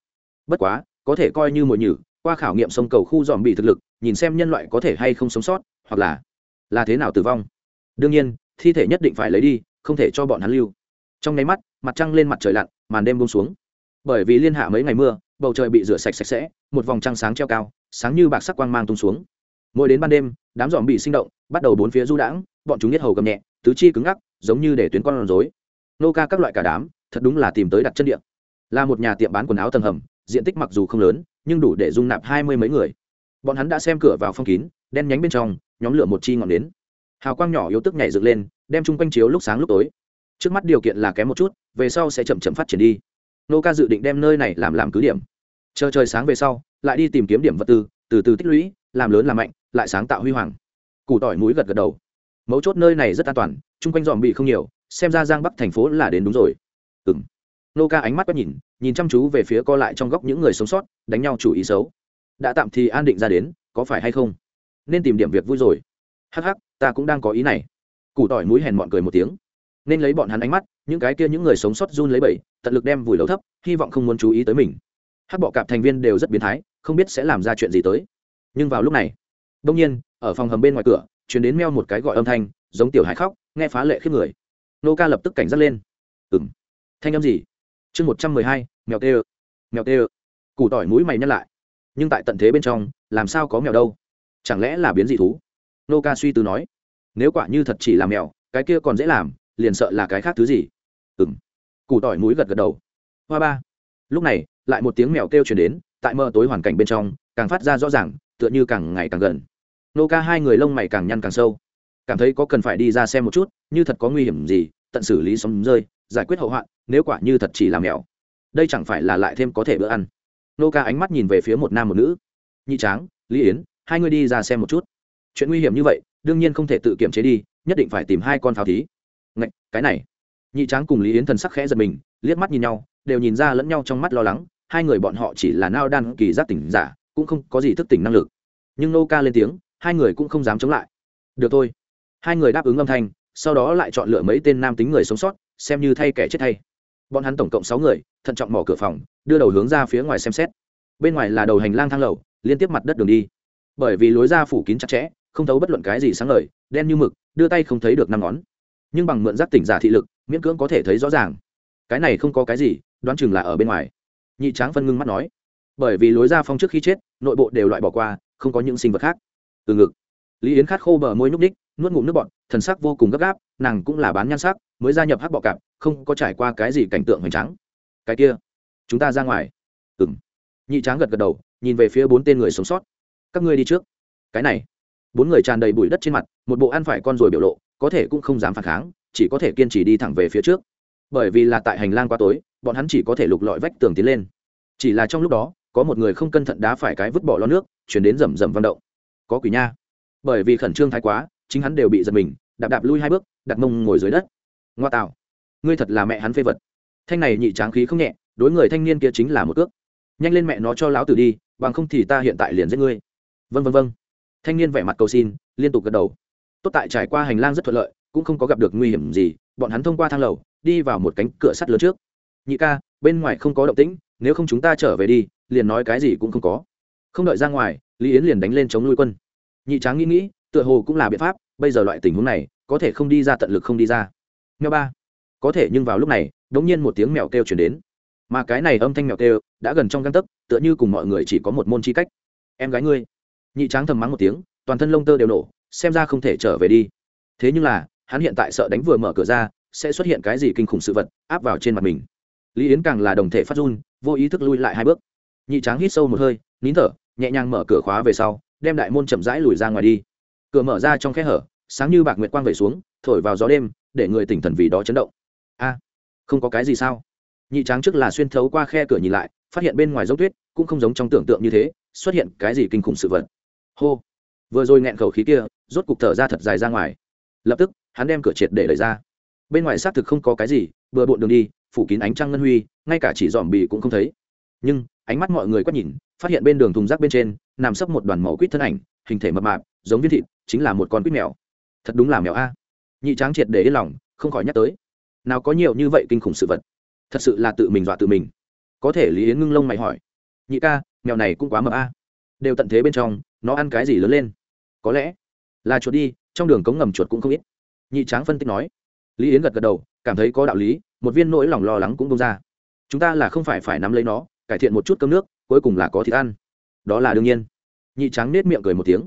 Bất quá, có thể coi như mồi nhử, qua khảo nghiệm sông cầu khu dòm bị thực lực, nhìn xem nhân loại có thể hay không sống sót hoặc là là thế nào tử vong? Đương nhiên, thi thể nhất định phải lấy đi, không thể cho bọn hắn lưu. Trong nháy mắt, mặt trăng lên mặt trời lặn, màn đêm bông xuống. Bởi vì liên hạ mấy ngày mưa, bầu trời bị rửa sạch sạch sẽ, một vòng trăng sáng treo cao, sáng như bạc sắc quang mang tung xuống. Mỗi đến ban đêm, đám dòm bị sinh động, bắt đầu bốn phía du đãng, bọn chúng nhất hầu gầm nhẹ, tứ chi cứng ngắc, giống như để tuyến con rối. Nô ca các loại cả đám, thật đúng là tìm tới đặt chân địa. Là một nhà tiệm bán quần áo tầng hầm, diện tích mặc dù không lớn, nhưng đủ để dung nạp hai mươi mấy người. Bọn hắn đã xem cửa vào phong kín, đen nhánh bên trong nhóm lửa một chi ngọn đến. Hào quang nhỏ yếu tức nhảy dựng lên, đem chung quanh chiếu lúc sáng lúc tối. Trước mắt điều kiện là kém một chút, về sau sẽ chậm chậm phát triển đi. Nô ca dự định đem nơi này làm làm cứ điểm. Chờ trời sáng về sau, lại đi tìm kiếm điểm vật tư, từ từ tích lũy, làm lớn làm mạnh, lại sáng tạo huy hoàng. Củ tỏi mũi gật gật đầu. Mấu chốt nơi này rất an toàn, chung quanh dòm bị không nhiều, xem ra giang bắc thành phố là đến đúng rồi. Ừng nô ca ánh mắt quét nhìn nhìn chăm chú về phía co lại trong góc những người sống sót, đánh nhau chủ ý xấu. Đã tạm thì an định ra đến, có phải hay không? Nên tìm điểm việc vui rồi. Hắc hắc, ta cũng đang có ý này. Củ tỏi mũi hèn mọn cười một tiếng. Nên lấy bọn hắn ánh mắt, những cái kia những người sống sót run lấy bẩy tận lực đem vùi lấu thấp, hy vọng không muốn chú ý tới mình. Hắc bọ cạp thành viên đều rất biến thái, không biết sẽ làm ra chuyện gì tới. Nhưng vào lúc này đông nhiên, ở phòng hầm bên ngoài cửa chuyển đến meo một cái gọi âm thanh, giống tiểu hải khóc, nghe phá lệ khiếp người. Nô ca lập tức cảnh giác lên. Ừ m thanh âm gì? Chương một trăm mười hai, mèo tê ơ. Mèo tê ơ. Củ tỏi mũi mày nhắc lại. Nhưng tại tận thế bên trong, làm sao có mèo đâu? Chẳng lẽ là biến dị thú? Nô ca suy tư nói. Nếu quả như thật chỉ là mèo, cái kia còn dễ làm, liền sợ là cái khác thứ gì? Ừ m củ tỏi mũi gật gật đầu. Hoa ba. Lúc này, lại một tiếng mèo kêu chuyển đến, tại mơ tối hoàn cảnh bên trong, càng phát ra rõ ràng, tựa như càng ngày càng gần. Nô ca hai người lông mày càng nhăn càng sâu. Cảm thấy có cần phải đi ra xem một chút, như thật có nguy hiểm gì, tận xử lý sóng rơi, giải quyết hậu hoạn nếu quả như thật chỉ là mèo. Đây chẳng phải là lại thêm có thể bữa ăn. Nô ca ánh mắt nhìn về phía một nam một nữ. Nhị tráng, lý yến hai người đi ra xem một chút. Chuyện nguy hiểm như vậy đương nhiên không thể tự kiểm chế đi nhất định phải tìm hai con pháo thí. Ngạch, cái này. Nhị tráng cùng lý yến thần sắc khẽ giật mình liếc mắt nhìn nhau đều nhìn ra lẫn nhau trong mắt lo lắng hai người bọn họ chỉ là nao đan kỳ giác tỉnh giả cũng không có gì thức tỉnh năng lực. Nhưng nô ca lên tiếng hai người cũng không dám chống lại. Được thôi. Hai người đáp ứng âm thanh sau đó lại chọn lựa mấy tên nam tính người sống sót xem như thay kẻ chết thay. Bọn hắn tổng cộng sáu người thận trọng mở cửa phòng đưa đầu hướng ra phía ngoài xem xét. Bên ngoài là đầu hành lang thang lầu liên tiếp mặt đất đường đi bởi vì lối ra phủ kín chặt chẽ, không thấu bất luận cái gì sáng lời đen như mực, đưa tay không thấy được năm ngón. Nhưng bằng mượn giác tỉnh giả thị lực, miễn cưỡng có thể thấy rõ ràng. Cái này không có cái gì, đoán chừng là ở bên ngoài. Nhị tráng phân ngưng mắt nói. Bởi vì lối ra phong trước khi chết, nội bộ đều loại bỏ qua, không có những sinh vật khác. Từ ngực, lý yến khát khô bờ môi nhúc ních nuốt ngụm nước bọt, thần sắc vô cùng gấp gáp, nàng cũng là bán nhan sắc, mới gia nhập hắc bọ cạp, không có trải qua cái gì cảnh tượng hoành tráng. Cái kia, chúng ta ra ngoài. Ừ m nhị tráng gật gật đầu, nhìn về phía bốn tên người sống sót các ngươi đi trước. Cái này, bốn người tràn đầy bụi đất trên mặt, một bộ ăn phải con rồi biểu lộ, có thể cũng không dám phản kháng, chỉ có thể kiên trì đi thẳng về phía trước. Bởi vì là tại hành lang qua tối, bọn hắn chỉ có thể lục lọi vách tường tiến lên. Chỉ là trong lúc đó, có một người không cân thận đá phải cái vứt bỏ lo nước, chuyển đến rầm rầm văng động. Có quỷ nha. Bởi vì khẩn trương thái quá, chính hắn đều bị giật mình, đạp đạp lui hai bước, đặt mông ngồi dưới đất. Ngoa tạo. Ngươi thật là mẹ hắn phê vật. Thanh này nhị tráng khí không nhẹ, đối người thanh niên kia chính là một cước. Nhanh lên mẹ nó cho lão tử đi, bằng không thì ta hiện tại liền giết ngươi vân vân vân thanh niên vẻ mặt cầu xin, liên tục gật đầu. Tốt tại trải qua hành lang rất thuận lợi, cũng không có gặp được nguy hiểm gì. Bọn hắn thông qua thang lầu, đi vào một cánh cửa sắt lớn trước. Nhị ca, bên ngoài không có động tĩnh, nếu không chúng ta trở về đi, liền nói cái gì cũng không có. Không đợi ra ngoài, lý yến liền đánh lên chống nuôi quân. Nhị tráng nghĩ nghĩ, tựa hồ cũng là biện pháp, bây giờ loại tình huống này, có thể không đi ra tận lực không đi ra. Mèo ba. Có thể nhưng vào lúc này đ ỗ n g nhiên một tiếng mèo kêu chuyển đến. Mà cái này âm thanh mèo kêu, đã gần trong găng tấc, tựa như cùng mọi người chỉ có một môn chi cách. Em gái ngươi nhị tráng thầm mắng một tiếng, toàn thân lông tơ đều nổ, xem ra không thể trở về đi. Thế nhưng là, hắn hiện tại sợ đánh vừa mở cửa ra, sẽ xuất hiện cái gì kinh khủng sự vật, áp vào trên mặt mình. Lý yến càng là đồng thể phát run, vô ý thức lui lại hai bước. Nhị tráng hít sâu một hơi, nín thở, nhẹ nhàng mở cửa khóa về sau, đem đại môn chậm rãi lùi ra ngoài đi. Cửa mở ra trong khe hở, sáng như bạc nguyệt quang về xuống, thổi vào gió đêm, để người tỉnh thần vì đó chấn động. A, không có cái gì sao? Nhị tráng trước là xuyên thấu qua khe cửa nhìn lại, phát hiện bên ngoài giống tuyết, cũng không giống trong tưởng tượng như thế, xuất hiện cái gì kinh khủng sự vật hô. Vừa rồi nghẹn khẩu khí kia, rốt cục thở ra thật dài ra ngoài. Lập tức, hắn đem cửa triệt để đẩy ra. Bên ngoài xác thực không có cái gì vừa bộn đường đi, phủ kín ánh trăng ngân huy, ngay cả chỉ dòm bì cũng không thấy. Nhưng, ánh mắt mọi người quét nhìn, phát hiện bên đường thùng rác bên trên, nằm sấp một đoàn màu quýt thân ảnh, hình thể mập mạp, giống viên thịt, chính là một con quýt mèo. Thật đúng là mèo a. Nhị tráng triệt để yên lòng, không khỏi nhắc tới. Nào có nhiều như vậy kinh khủng sự vật. Thật sự là tự mình dọa tự mình. Có thể lý yến ngưng lông mày hỏi. Nhị ca, mèo này cũng quá mập a đều tận thế bên trong, nó ăn cái gì lớn lên? Có lẽ là chuột đi, trong đường cống ngầm chuột cũng không ít. Nhị tráng phân tích nói. Lý yến gật gật đầu, cảm thấy có đạo lý, một viên nỗi lòng lo lắng cũng bông ra. Chúng ta là không phải phải nắm lấy nó, cải thiện một chút cơm nước, cuối cùng là có thịt ăn. Đó là đương nhiên. Nhị tráng nết miệng cười một tiếng.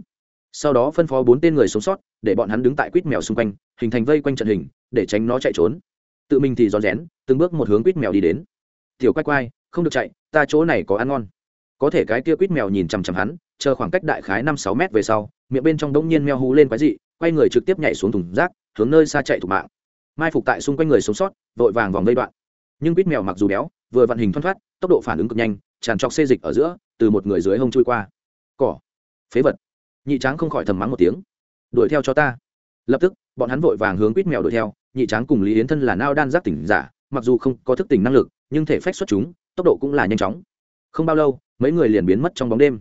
Sau đó phân phó bốn tên người sống sót, để bọn hắn đứng tại quýt mèo xung quanh, hình thành vây quanh trận hình, để tránh nó chạy trốn. Tự mình thì rón rén, từng bước một hướng quýt mèo đi đến. Tiểu quay quay không được chạy, ta chỗ này có ăn ngon có thể cái kia quýt mèo nhìn chằm chằm hắn, chờ khoảng cách đại khái năm sáu mét về sau, miệng bên trong đống nhiên meo hú lên quái dị, quay người trực tiếp nhảy xuống thùng rác, hướng nơi xa chạy thục mạng. Mai phục tại xung quanh người sống sót, vội vàng vòng vây đoạn. Nhưng quýt mèo mặc dù béo, vừa vận hình thoăn thoát, tốc độ phản ứng cực nhanh, tràn trọc xê dịch ở giữa, từ một người dưới hông trôi qua. Cỏ. Phế vật. Nhị tráng không khỏi thầm mắng một tiếng. Đuổi theo cho ta. Lập tức, bọn hắn vội vàng hướng quýt mèo đuổi theo, nhị tráng cùng lý yến thân là nao đan giác tỉnh giả, mặc dù không có thức tỉnh năng lực, nhưng thể phách xuất chúng, tốc độ cũng là nhanh chóng. Không bao lâu mấy người liền biến mất trong bóng đêm.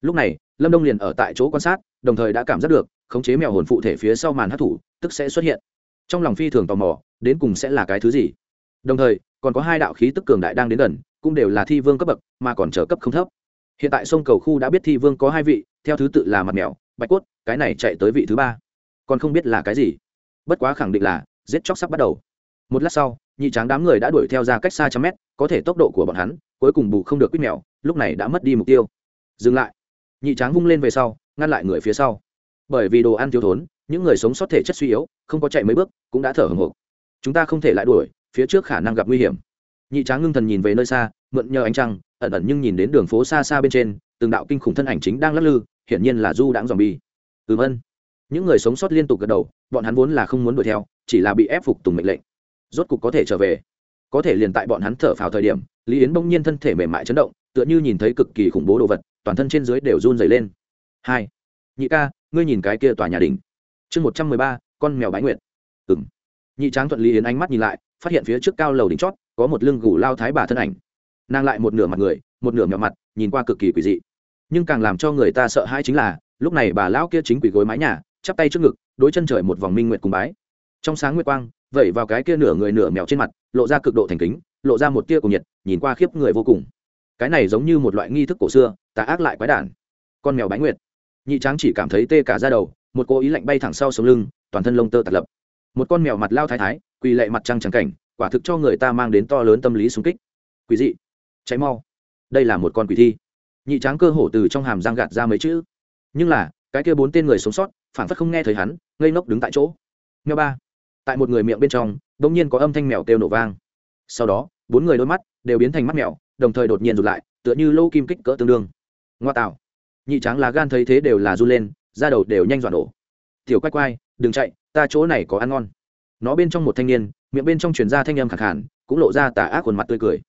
Lúc này, lâm đông liền ở tại chỗ quan sát, đồng thời đã cảm giác được, khống chế mèo hồn phụ thể phía sau màn hát thủ tức sẽ xuất hiện. Trong lòng phi thường tò mò, đến cùng sẽ là cái thứ gì? Đồng thời, còn có hai đạo khí tức cường đại đang đến gần, cũng đều là thi vương cấp bậc, mà còn trở cấp không thấp. Hiện tại sông cầu khu đã biết thi vương có hai vị, theo thứ tự là mặt mèo, bạch cốt, cái này chạy tới vị thứ ba. Còn không biết là cái gì. Bất quá khẳng định là, giết chóc sắp bắt đầu. Một lát sau, nhị tráng đám người đã đuổi theo ra cách xa trăm mét, có thể tốc độ của bọn hắn cuối cùng bù không được quýt mèo, lúc này đã mất đi mục tiêu. Dừng lại. Nhị tráng vung lên về sau, ngăn lại người phía sau. Bởi vì đồ ăn thiếu thốn, những người sống sót thể chất suy yếu, không có chạy mấy bước, cũng đã thở hồng hộc. Chúng ta không thể lại đuổi, phía trước khả năng gặp nguy hiểm. Nhị tráng ngưng thần nhìn về nơi xa, mượn nhờ ánh trăng, ẩn ẩn nhưng nhìn đến đường phố xa xa bên trên, từng đạo kinh khủng thân ảnh chính đang lắc lư, hiển nhiên là du đãng dòm bi ừm ân những người sống sót liên tục gật đầu, bọn hắn vốn là không muốn đuổi theo, chỉ là bị ép phục tùng mệnh lệnh. Rốt cục có thể trở về có thể liền tại bọn hắn thở phào thời điểm, lý yến bỗng nhiên thân thể mềm mại chấn động, tựa như nhìn thấy cực kỳ khủng bố đồ vật, toàn thân trên dưới đều run dày lên. Hai, nhị ca, ngươi nhìn cái kia tòa nhà đình chương một trăm mười ba, con mèo bái nguyện ừng nhị tráng thuận lý yến ánh mắt nhìn lại, phát hiện phía trước cao lầu đỉnh chót, có một lưng gù lao thái bà thân ảnh. Nàng lại một nửa mặt người, một nửa mèo mặt, nhìn qua cực kỳ quỷ dị. Nhưng càng làm cho người ta sợ hãi chính là, lúc này bà lão kia chính quỷ gối mái nhà, chắp tay trước ngực, đối chân trời một vòng minh nguyện cùng bái. Trong sáng nguyệt quang vẩy vào cái kia nửa người nửa mèo trên mặt, lộ ra cực độ thành kính, lộ ra một tia cùng nhiệt, nhìn qua khiếp người vô cùng. Cái này giống như một loại nghi thức cổ xưa, tà ác lại quái đản. Con mèo bái nguyệt. Nhị tráng chỉ cảm thấy tê cả ra đầu, một cô ý lạnh bay thẳng sau sống lưng, toàn thân lông tơ tạt lập. Một con mèo mặt lao thái thái, quỳ lệ mặt trăng trắng cảnh, quả thực cho người ta mang đến to lớn tâm lý xung kích. Quý dị. Cháy mau. Đây là một con quỷ thi. Nhị tráng cơ hổ từ trong hàm răng gạt ra mấy chữ. Nhưng là, cái kia bốn tên người sống sót phản phất không nghe thấy hắn, ngây ngốc đứng tại chỗ. Nghe ba tại một người miệng bên trong đ ỗ n g nhiên có âm thanh mèo kêu nổ vang. Sau đó, bốn người đôi mắt đều biến thành mắt mèo, đồng thời đột nhiên rụt lại, tựa như lô kim kích cỡ tương đương. Ngoa tạo. Nhị tráng là gan thấy thế đều là r u lên, da đầu đều nhanh dọn đổ tiểu quay quay đừng chạy, ta chỗ này có ăn ngon. Nó bên trong một thanh niên, miệng bên trong truyền ra thanh âm khẳng hẳn cũng lộ ra tà ác khuôn mặt tươi cười.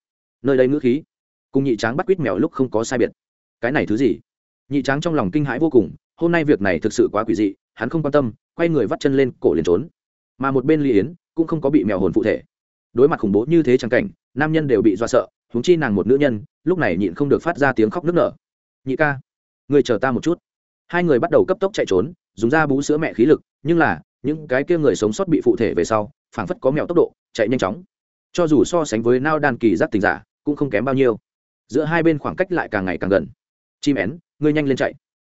Nơi đây ngữ khí, cùng nhị tráng bắt quýt mèo lúc không có sai biệt. Cái này thứ gì? Nhị tráng trong lòng kinh hãi vô cùng, hôm nay việc này thực sự quá quỷ dị, hắn không quan tâm, quay người vắt chân lên, cổ liền trốn mà một bên ly yến cũng không có bị mèo hồn phụ thể. Đối mặt khủng bố như thế chẳng cảnh, nam nhân đều bị do sợ húng chi nàng một nữ nhân, lúc này nhịn không được phát ra tiếng khóc nức nở. Nhị ca, người chờ ta một chút. Hai người bắt đầu cấp tốc chạy trốn, dùng ra bú sữa mẹ khí lực, nhưng là, những cái kia người sống sót bị phụ thể về sau, phảng phất có mèo tốc độ, chạy nhanh chóng. Cho dù so sánh với nao đan kỳ giác tình giả, cũng không kém bao nhiêu. Giữa hai bên khoảng cách lại càng ngày càng gần. Chim én, ngươi nhanh lên chạy.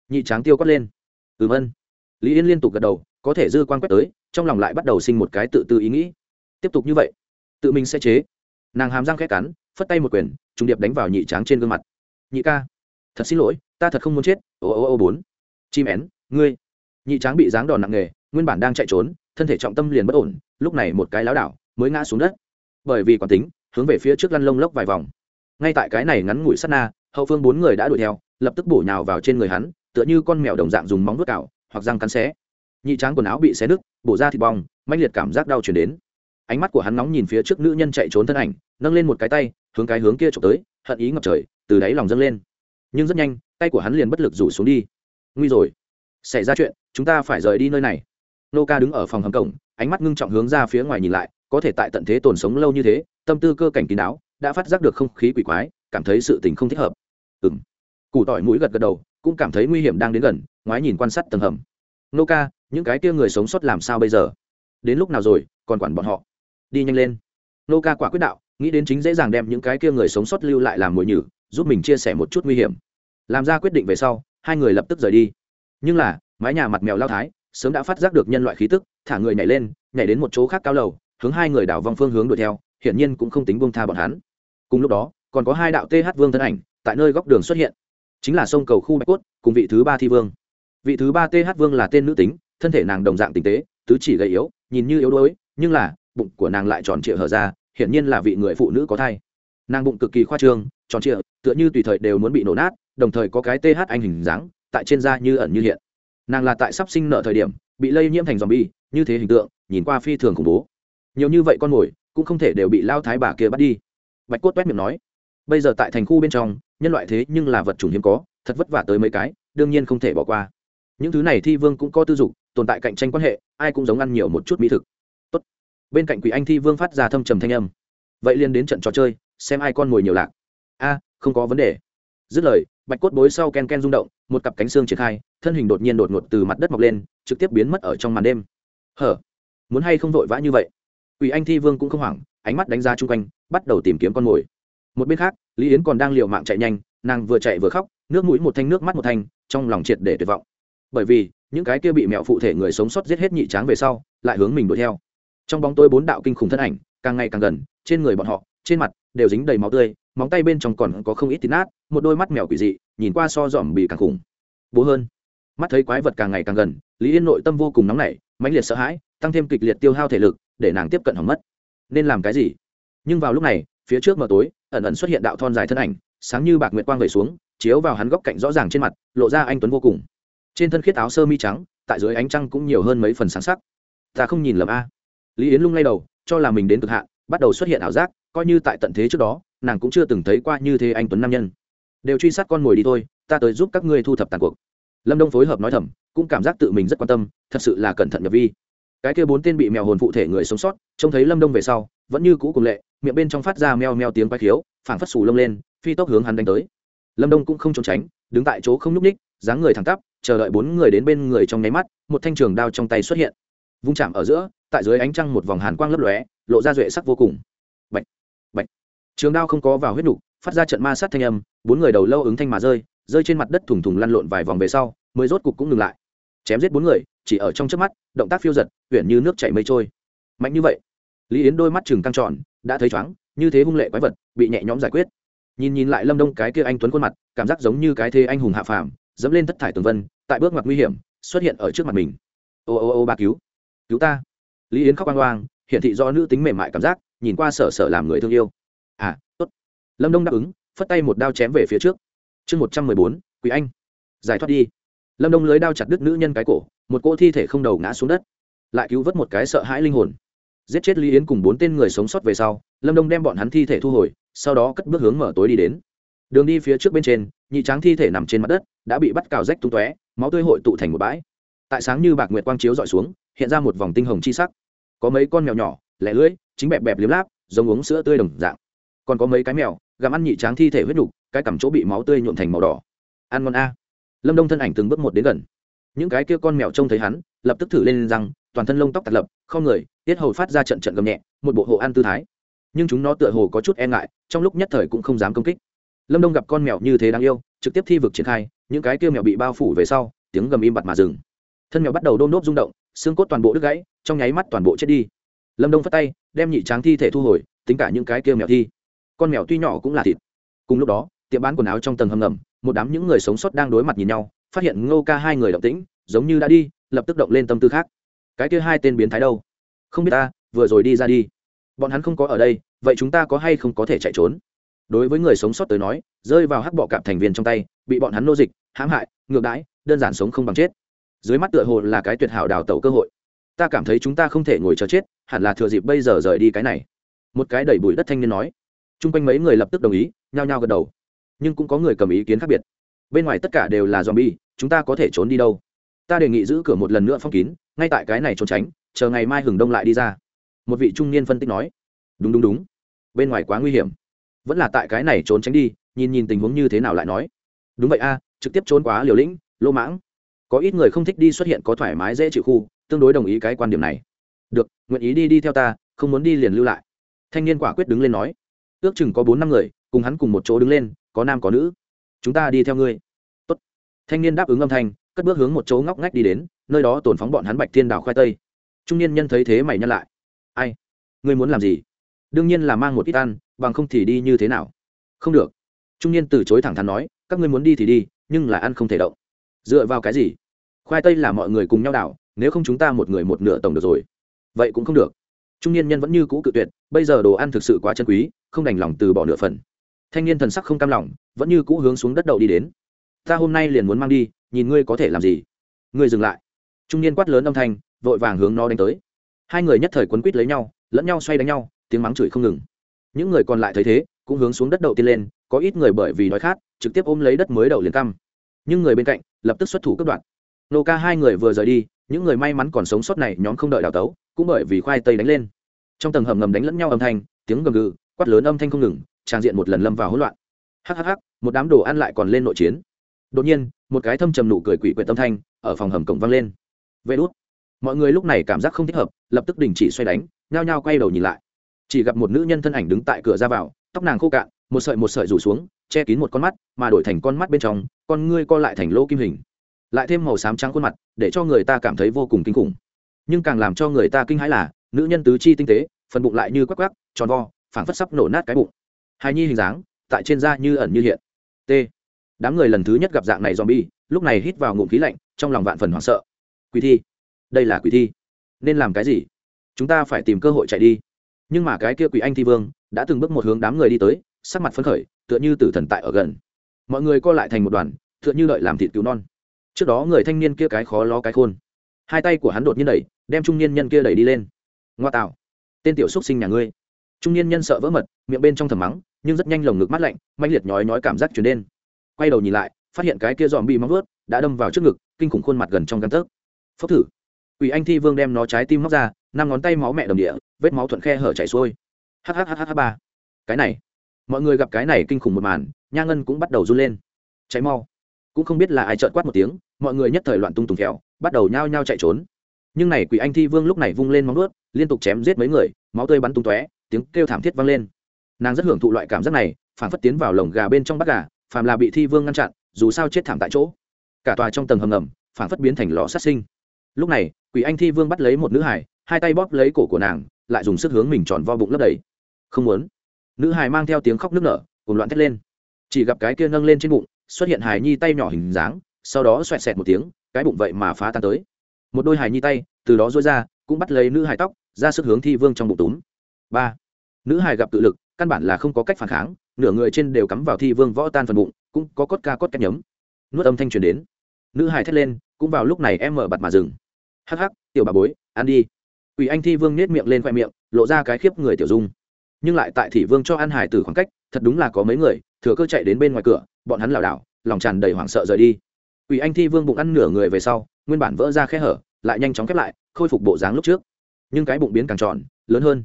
Nhị tráng tiêu quát lên. Ừm ân. Lý yên liên tục gật đầu, có thể dư quan quét tới trong lòng lại bắt đầu sinh một cái tự tư ý nghĩ. Tiếp tục như vậy, tự mình sẽ chế. Nàng hàm răng khét cắn, phất tay một quyền, trùng điệp đánh vào nhị tráng trên gương mặt. Nhị ca, thật xin lỗi, ta thật không muốn chết. Ô ô ô bốn. Chim én, ngươi. Nhị tráng bị giáng đòn nặng nề, nguyên bản đang chạy trốn, thân thể trọng tâm liền bất ổn, lúc này một cái láo đảo, mới ngã xuống đất. Bởi vì còn tính, hướng về phía trước lăn lông lốc vài vòng. Ngay tại cái này ngắn ngủi sát na, hậu phương bốn người đã đuổi theo, lập tức bổ nhào vào trên người hắn, tựa như con mèo đồng dạng dùng móng vuốt cào, hoặc răng cắn xé nhị tráng quần áo bị xé nứt, bổ ra thịt bong manh liệt cảm giác đau chuyển đến. Ánh mắt của hắn nóng nhìn phía trước nữ nhân chạy trốn thân ảnh, nâng lên một cái tay, hướng cái hướng kia trộm tới, hận ý ngập trời, từ đáy lòng dâng lên. Nhưng rất nhanh, tay của hắn liền bất lực rủ xuống đi. Nguy rồi. Xảy ra chuyện, chúng ta phải rời đi nơi này. Nô ca đứng ở phòng hầm cổng, ánh mắt ngưng trọng hướng ra phía ngoài nhìn lại, có thể tại tận thế tồn sống lâu như thế, tâm tư cơ cảnh kín đáo, đã phát giác được không khí quỷ quái, cảm thấy sự tình không thích hợp. Ừng củ tỏi mũi gật gật đầu, cũng cảm thấy nguy hiểm đang đến gần, ngoái nhìn quan sát tầng hầm nô ca, những cái kia người sống sót làm sao bây giờ? Đến lúc nào rồi, còn quản bọn họ? Đi nhanh lên. Nô ca quả quyết đạo, nghĩ đến chính dễ dàng đem những cái kia người sống sót lưu lại làm mồi nhử, giúp mình chia sẻ một chút nguy hiểm. Làm ra quyết định về sau, hai người lập tức rời đi. Nhưng là, mái nhà mặt mèo lao thái, sớm đã phát giác được nhân loại khí tức, thả người nhảy lên, nhảy đến một chỗ khác cao lầu, hướng hai người đảo vong phương hướng đuổi theo, hiển nhiên cũng không tính buông tha bọn hắn. Cùng lúc đó, còn có hai đạo th vương thân ảnh, tại nơi góc đường xuất hiện. Chính là sông cầu khu bạch cốt, cùng vị thứ ba thi vương vị thứ ba th vương là tên nữ tính, thân thể nàng đồng dạng tinh tế, tứ chỉ gầy yếu, nhìn như yếu đuối, nhưng là, bụng của nàng lại tròn trịa hở ra, hiển nhiên là vị người phụ nữ có thai. Nàng bụng cực kỳ khoa trương, tròn trịa, tựa như tùy thời đều muốn bị nổ nát, đồng thời có cái th anh hình dáng, tại trên da như ẩn như hiện. Nàng là tại sắp sinh nợ thời điểm, bị lây nhiễm thành dòm bi như thế hình tượng, nhìn qua phi thường khủng bố. Nhiều như vậy con mồi, cũng không thể đều bị lao thái bà kia bắt đi. Bạch cốt quét miệng nói, bây giờ tại thành khu bên trong, nhân loại thế nhưng là vật chủng hiếm có, thật vất vả tới mấy cái, đương nhiên không thể bỏ qua những thứ này thi vương cũng có tư dục, tồn tại cạnh tranh quan hệ, ai cũng giống ăn nhiều một chút mỹ thực. Tốt. bên cạnh quỷ anh thi vương phát ra thâm trầm thanh âm. Vậy liên đến trận trò chơi, xem ai con mồi nhiều lạc. A, không có vấn đề. Dứt lời, bạch cốt bối sau ken ken rung động, một cặp cánh xương triển khai, thân hình đột nhiên đột ngột từ mặt đất mọc lên, trực tiếp biến mất ở trong màn đêm. Hở? Muốn hay không vội vã như vậy? Quỷ anh thi vương cũng không hoảng, ánh mắt đánh ra chung quanh, bắt đầu tìm kiếm con mồi. Một bên khác, lý yến còn đang liều mạng chạy nhanh, nàng vừa chạy vừa khóc, nước mũi một thanh, nước mắt một thanh, trong lòng triệt để tuyệt vọng bởi vì, những cái kia bị mẹo phụ thể người sống sót giết hết nhị tráng về sau, lại hướng mình đuổi theo. Trong bóng tôi bốn đạo kinh khủng thân ảnh, càng ngày càng gần, trên người bọn họ, trên mặt đều dính đầy máu tươi, móng tay bên trong còn có không ít thịt nát, một đôi mắt mèo quỷ dị, nhìn qua so dòm bị càng khủng. Bố hơn. Mắt thấy quái vật càng ngày càng gần, lý yên nội tâm vô cùng nóng nảy, mãnh liệt sợ hãi, tăng thêm kịch liệt tiêu hao thể lực, để nàng tiếp cận hỏng mất. Nên làm cái gì? Nhưng vào lúc này, phía trước mờ tối, ẩn ẩn xuất hiện đạo thon dài thân ảnh, sáng như bạc nguyệt quang về xuống, chiếu vào hắn góc cạnh rõ ràng trên mặt, lộ ra anh tuấn vô cùng trên thân khiết áo sơ mi trắng, tại dưới ánh trăng cũng nhiều hơn mấy phần sáng sắc. Ta không nhìn lầm a. Lý yến lung lay đầu, cho là mình đến cực hạn, bắt đầu xuất hiện ảo giác, coi như tại tận thế trước đó, nàng cũng chưa từng thấy qua như thế anh tuấn nam nhân. Đều truy sát con mồi đi thôi, ta tới giúp các ngươi thu thập tàn cuộc. Lâm đông phối hợp nói thầm, cũng cảm giác tự mình rất quan tâm, thật sự là cẩn thận nhập vi. Cái kia bốn tên bị mèo hồn phụ thể người sống sót, trông thấy lâm đông về sau, vẫn như cũ cùng lệ, miệng bên trong phát ra meo meo tiếng quay khiếu, phảng phất xù lông lên, phi tốc hướng hắn đánh tới. Lâm đông cũng không trốn tránh, đứng tại chỗ không nhúc ních dáng người thẳng tắp chờ đợi bốn người đến bên người trong nháy mắt một thanh trường đao trong tay xuất hiện. Vung chạm ở giữa tại dưới ánh trăng một vòng hàn quang lấp lóe lộ ra duệ sắc vô cùng. Bạch, bạch. trường đao không có vào huyết nục phát ra trận ma sát thanh âm bốn người đầu lâu ứng thanh mà rơi rơi trên mặt đất thủng thủng lăn lộn vài vòng về sau mới rốt cục cũng ngừng lại. Chém giết bốn người chỉ ở trong trước mắt động tác phiêu giật huyện như nước chảy mây trôi. Mạnh như vậy lý yến đôi mắt chừng căng tròn đã thấy chóng như thế hung lệ quái vật bị nhẹ nhõm giải quyết. Nhìn nhìn lại lâm đông cái kia anh tuấn khuôn mặt cảm giác giống như cái thế anh hùng hạ phàm dẫm lên thất thải tường vân tại bước ngoặt nguy hiểm, xuất hiện ở trước mặt mình. Ô ô ô, ba cứu. Cứu ta. Lý yến khóc oang oang hiện thị do nữ tính mềm mại cảm giác, nhìn qua sở sở làm người thương yêu. À tốt. Lâm đông đáp ứng, phất tay một đao chém về phía trước. Chương một trăm mười bốn quý anh. Giải thoát đi. Lâm đông lưới đao chặt đứt nữ nhân cái cổ, một cỗ thi thể không đầu ngã xuống đất. Lại cứu vớt một cái sợ hãi linh hồn. Giết chết lý yến cùng bốn tên người sống sót về sau, lâm đông đem bọn hắn thi thể thu hồi, sau đó cất bước hướng mở tối đi đến đường đi phía trước bên trên, nhị tráng thi thể nằm trên mặt đất, đã bị bắt cào rách tung tóe, máu tươi hội tụ thành một bãi. Tại sáng như bạc nguyệt quang chiếu dọi xuống, hiện ra một vòng tinh hồng chi sắc. Có mấy con mèo nhỏ, lẻ lưỡi, chính bẹp bẹp liếm láp, giống uống sữa tươi đồng dạng. Còn có mấy cái mèo, gặm ăn nhị tráng thi thể huyết nhục cái cằm chỗ bị máu tươi nhuộm thành màu đỏ. Ăn ngon a. Lâm đông thân ảnh từng bước một đến gần. Những cái kia con mèo trông thấy hắn, lập tức thử lên rằng toàn thân lông tóc tạt lập không người, tiết hầu phát ra trận trận gầm nhẹ, một bộ hộ ăn tư thái. Nhưng chúng nó tựa hồ có chút e ngại, trong lúc nhất thời cũng không dám công kích lâm đông gặp con mèo như thế đáng yêu, trực tiếp thi vực triển khai, những cái kia mèo bị bao phủ về sau, tiếng gầm im bặt mà dừng. Thân mèo bắt đầu đôm đốp rung động, xương cốt toàn bộ đứt gãy, trong nháy mắt toàn bộ chết đi. Lâm đông phát tay, đem nhị tráng thi thể thu hồi, tính cả những cái kia mèo thi. Con mèo tuy nhỏ cũng là thịt. Cùng lúc đó, tiệm bán quần áo trong tầng hầm ngầm, một đám những người sống sót đang đối mặt nhìn nhau, phát hiện ngô ca hai người động tĩnh, giống như đã đi, lập tức động lên tâm tư khác. Cái kia hai tên biến thái đâu? Không biết ta, vừa rồi đi ra đi. Bọn hắn không có ở đây, vậy chúng ta có hay không có thể chạy trốn? Đối với người sống sót tới nói, rơi vào hắc bọ cạp thành viên trong tay, bị bọn hắn nô dịch, hãm hại, ngược đãi, đơn giản sống không bằng chết. Dưới mắt tựa hồ là cái tuyệt hảo đào tẩu cơ hội. Ta cảm thấy chúng ta không thể ngồi chờ chết, hẳn là thừa dịp bây giờ rời đi cái này. Một cái đẩy bụi đất thanh niên nói. T r u n g quanh mấy người lập tức đồng ý, nhao nhao gật đầu. Nhưng cũng có người cầm ý kiến khác biệt. Bên ngoài tất cả đều là z o m bi e chúng ta có thể trốn đi đâu? Ta đề nghị giữ cửa một lần nữa phong kín, ngay tại cái này trốn tránh, chờ ngày mai hừng đông lại đi ra. Một vị trung niên phân tích nói. Đúng đúng đúng. Bên ngoài quá nguy hiểm vẫn là tại cái này trốn tránh đi, nhìn nhìn tình huống như thế nào lại nói. Đúng vậy a, trực tiếp trốn quá liều lĩnh lô mãng. Có ít người không thích đi xuất hiện có thoải mái dễ chịu khu, tương đối đồng ý cái quan điểm này. Được, nguyện ý đi đi theo ta, không muốn đi liền lưu lại. Thanh niên quả quyết đứng lên nói. Ước chừng có bốn năm người, cùng hắn cùng một chỗ đứng lên, có nam có nữ. Chúng ta đi theo ngươi. Tốt. thanh niên đáp ứng âm thanh, cất bước hướng một chỗ ngóc ngách đi đến, nơi đó tổn phóng bọn hắn bạch thiên đảo khoai tây. Trung niên nhân thấy thế mày nhân lại. Ai? Ngươi muốn làm gì? Đương nhiên là mang một ít ăn bằng không thì đi như thế nào? Không được. Trung niên từ chối thẳng thắn nói, các ngươi muốn đi thì đi, nhưng là ăn không thể động. Dựa vào cái gì? Khoai tây là mọi người cùng nhau đảo, nếu không chúng ta một người một nửa tổng được rồi. Vậy cũng không được. Trung niên nhân vẫn như cũ cự tuyệt, bây giờ đồ ăn thực sự quá chân quý, không đành lòng từ bỏ nửa phần. Thanh niên thần sắc không cam lòng, vẫn như cũ hướng xuống đất đậu đi đến. Ta hôm nay liền muốn mang đi, nhìn ngươi có thể làm gì. Ngươi dừng lại. Trung niên quát lớn âm thanh, vội vàng hướng nó đánh tới. Hai người nhất thời quấn quýt lấy nhau, lẫn nhau xoay đánh nhau, tiếng mắng chửi không ngừng những người còn lại thấy thế, cũng hướng xuống đất đầu tiên lên, có ít người bởi vì đói khát, trực tiếp ôm lấy đất mới đậu liền căm. Nhưng người bên cạnh, lập tức xuất thủ cướp đoạt. Nô ca hai người vừa rời đi, những người may mắn còn sống sót này nhóm không đợi đào tấu, cũng bởi vì khoai tây đánh lên. Trong tầng hầm ngầm đánh lẫn nhau âm thanh, tiếng gầm gừ, quát lớn âm thanh không ngừng trang diện một lần lâm vào hỗn loạn. Hhh một đám đồ ăn lại còn lên nội chiến. Đột nhiên, một cái thâm trầm nụ cười quỷ quyệt tâm thanh ở phòng hầm cổng vang lên. Vê đốt mọi người lúc này cảm giác không thích hợp, lập tức đình chỉ xoay đánh, nhao nhao quay đầu nhìn lại chỉ gặp một nữ nhân thân ảnh đứng tại cửa ra vào, tóc nàng khô cạn, một sợi một sợi rủ xuống, che kín một con mắt, mà đổi thành con mắt bên trong, con ngươi co lại thành lỗ kim hình. Lại thêm màu xám trắng khuôn mặt, để cho người ta cảm thấy vô cùng kinh khủng. Nhưng càng làm cho người ta kinh hãi là, nữ nhân tứ chi tinh tế, phần bụng lại như quắc quắc, tròn vo, phảng phất sắp nổ nát cái bụng. Hài nhi hình dáng, tại trên da như ẩn như hiện. T. Đám người lần thứ nhất gặp dạng này zombie, lúc này hít vào ngụm khí lạnh, trong lòng vạn phần hoảng sợ. Quỷ thi. Đây là quỷ thi. Nên làm cái gì? Chúng ta phải tìm cơ hội chạy đi nhưng mà cái kia quỷ anh thi vương đã từng bước một hướng đám người đi tới sắc mặt phấn khởi tựa như tử thần tại ở gần. Mọi người co lại thành một đoàn tựa như đợi làm thịt cứu non. Trước đó người thanh niên kia cái khó lo cái khôn. Hai tay của hắn đột nhiên đẩy đem trung niên nhân kia đẩy đi lên. Ngoa tạo. Tên tiểu xúc sinh nhà ngươi. Trung niên nhân sợ vỡ mật miệng bên trong thầm mắng nhưng rất nhanh lồng ngực mắt lạnh manh liệt nhói nhói cảm giác chuyển lên. Quay đầu nhìn lại phát hiện cái kia dòm bị móng vớt đã đâm vào trước ngực kinh khủng khuôn mặt gần trong găng tấc. Phốc thử. Quỷ Anh Thi Vương đem nó trái tim móc ra, năm ngón tay máu mẹ đồng địa, vết máu thuận khe hở chảy xuôi. Hhhh ba. Cái này, mọi người gặp cái này kinh khủng một màn, Nha Ngân cũng bắt đầu run lên. Cháy mau. Cũng không biết là ai chợt quát một tiếng, mọi người nhất thời loạn tung tùng kẹo, bắt đầu nhao nhao chạy trốn. Nhưng này Quỷ Anh Thi Vương lúc này vung lên móng vuốt, liên tục chém giết mấy người, máu tươi bắn tung tóe, tiếng kêu thảm thiết vang lên. Nàng rất hưởng thụ loại cảm giác này, phản phất tiến vào lồng gà bên trong bắt gà, phàm là bị Thi Vương ngăn chặn, dù sao chết thảm tại chỗ. Cả tòa trong tầng hầm ngầm, phản phất biến thành lò sát sinh lúc này quỷ anh thi vương bắt lấy một nữ hải hai tay bóp lấy cổ của nàng lại dùng sức hướng mình tròn vo bụng lấp đầy. Không muốn. Nữ hài mang theo tiếng khóc nức nở cùng loạn thét lên. Chỉ gặp cái kia nâng lên trên bụng, xuất hiện hài nhi tay nhỏ hình dáng, sau đó xoẹt xẹt một tiếng, cái bụng vậy mà phá tan tới. Một đôi hài nhi tay, từ đó dối ra, cũng bắt lấy nữ hài tóc, ra sức hướng thi vương trong bụng túm. Ba. Nữ hài gặp tự lực, căn bản là không có cách phản kháng, nửa người trên đều cắm vào thi vương võ tan phần bụng, cũng có cốt ca cốt cách nhấm. Nuốt âm thanh truyền đến. Nữ hài thét lên, cũng vào lúc này em mở bặt mà dừng. Hắc hắc, tiểu bà bối, ăn đi. Quỷ anh thi vương nhếch miệng lên khóe miệng, lộ ra cái khiếp người tiểu dung. Nhưng lại tại thị vương cho An hải tử khoảng cách, thật đúng là có mấy người, thừa cơ chạy đến bên ngoài cửa, bọn hắn lảo đảo, lòng tràn đầy hoảng sợ rời đi. Quỷ anh thi vương bụng ăn nửa người về sau, nguyên bản vỡ ra khe hở, lại nhanh chóng khép lại, khôi phục bộ dáng lúc trước. Nhưng cái bụng biến càng tròn, lớn hơn.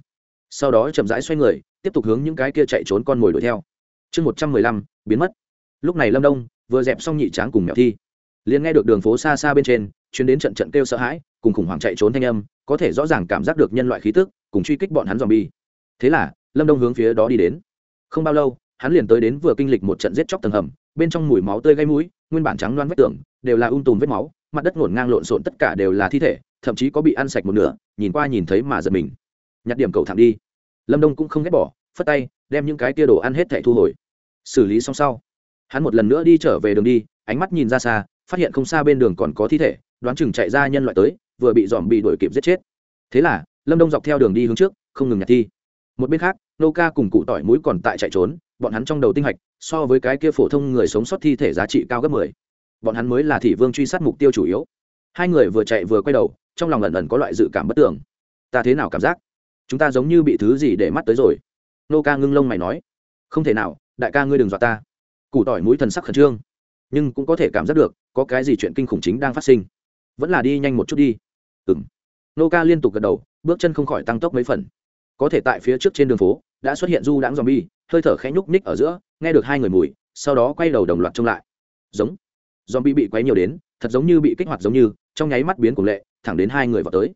Sau đó chậm rãi xoay người, tiếp tục hướng những cái kia chạy trốn con mồi đuổi theo. Chương một trăm mười lăm, biến mất. Lúc này lâm đông, vừa dẹp xong nhị tráng cùng mèo thi. Liền nghe được đường phố xa xa bên trên chuyến đến trận trận kêu sợ hãi, cùng khủng hoảng chạy trốn thanh âm, có thể rõ ràng cảm giác được nhân loại khí tức, cùng truy kích bọn hắn dòm bi thế là, lâm đông hướng phía đó đi đến. Không bao lâu, hắn liền tới đến vừa kinh lịch một trận giết chóc tầng hầm, bên trong mùi máu tươi gây mũi, nguyên bản trắng loan vết tường, đều là um tùm vết máu, mặt đất ngổn ngang lộn xộn tất cả đều là thi thể, thậm chí có bị ăn sạch một nửa, nhìn qua nhìn thấy mà giật mình. Nhặt điểm cầu thẳng đi. Lâm đông cũng không ghét bỏ, phất tay, đem những cái tia đồ ăn hết thẻ thu hồi. Xử lý xong sau, hắn một lần nữa đi trở về đường đi, ánh mắt nhìn ra xa, phát hiện không xa bên đường còn có thi thể đoán chừng chạy ra nhân loại tới, vừa bị dòm bị đuổi kịp giết chết. Thế là, lâm đông dọc theo đường đi hướng trước, không ngừng nhặt thi. Một bên khác, nô ca cùng cụ tỏi mũi còn tại chạy trốn, bọn hắn trong đầu tinh hạch, so với cái kia phổ thông người sống sót thi thể giá trị cao gấp mười. Bọn hắn mới là thị vương truy sát mục tiêu chủ yếu. Hai người vừa chạy vừa quay đầu, trong lòng ẩn ẩn có loại dự cảm bất tường. Ta thế nào cảm giác? Chúng ta giống như bị thứ gì để mắt tới rồi. Nô ca ngưng lông mày nói. Không thể nào, đại ca ngươi đừng dọa ta. Cụ tỏi mũi thần sắc khẩn trương. Nhưng cũng có thể cảm giác được, có cái gì chuyện kinh khủng chính đang phát sinh vẫn là đi nhanh một chút đi. Ừng nô ca liên tục gật đầu, bước chân không khỏi tăng tốc mấy phần. Có thể tại phía trước trên đường phố, đã xuất hiện du đãng z bi hơi thở khẽ nhúc ních ở giữa, nghe được hai người mùi, sau đó quay đầu đồng loạt trông lại. Giống. Z bi bị quấy nhiều đến, thật giống như bị kích hoạt giống như, trong nháy mắt biến cùng lệ, thẳng đến hai người vào tới.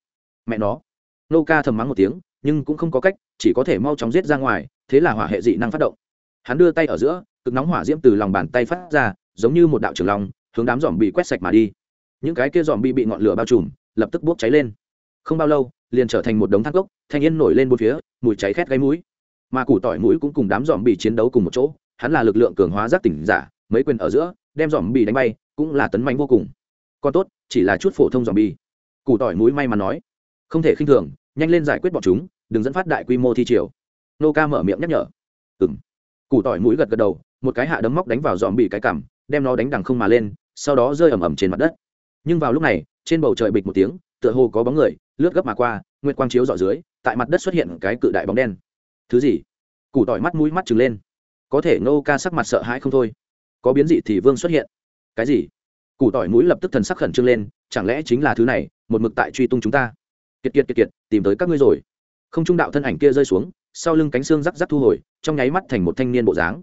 Mẹ nó. Nô ca thầm mắng một tiếng, nhưng cũng không có cách, chỉ có thể mau chóng giết ra ngoài, thế là hỏa hệ dị năng phát động. Hắn đưa tay ở giữa, cực nóng hỏa diễm từ lòng bàn tay phát ra, giống như một đạo trường long, hướng đám dòm bị quét sạch mà đi những cái kia dòm bị bị ngọn lửa bao trùm, lập tức bốc cháy lên. Không bao lâu, liền trở thành một đống thác gốc thanh yên nổi lên bốn phía, mùi cháy khét gáy mũi. Mà củ tỏi mũi cũng cùng đám dòm bị chiến đấu cùng một chỗ, hắn là lực lượng cường hóa giác tỉnh giả, mấy quyền ở giữa, đem dòm bị đánh bay, cũng là tấn mạnh vô cùng. Còn tốt, chỉ là chút phổ thông dòm bị củ tỏi mũi may mắn nói. Không thể khinh thường, nhanh lên giải quyết bọn chúng, đừng dẫn phát đại quy mô thi triều. Nô ca mở miệng nhắc nhở. Ừng củ tỏi mũi gật gật đầu, một cái hạ đấm móc đánh vào dòm bị cái cằm, đem nó đánh đằng không mà lên, sau đó rơi ầm ầm trên mặt đất nhưng vào lúc này, trên bầu trời bịch một tiếng, tựa hồ có bóng người, lướt gấp mà qua, nguyệt quang chiếu dọ dưới, tại mặt đất xuất hiện cái cự đại bóng đen. Thứ gì? Củ tỏi mắt mũi mắt trừng lên. Có thể nô ca sắc mặt sợ hãi không thôi. Có biến dị thì vương xuất hiện. Cái gì? Củ tỏi mũi lập tức thần sắc khẩn trương lên, chẳng lẽ chính là thứ này, một mực tại truy tung chúng ta? Kiệt kiệt kiệt kiệt, tìm tới các ngươi rồi. Không trung đạo thân ảnh kia rơi xuống, sau lưng cánh xương rắc rắc thu hồi, trong nháy mắt thành một thanh niên bộ dáng.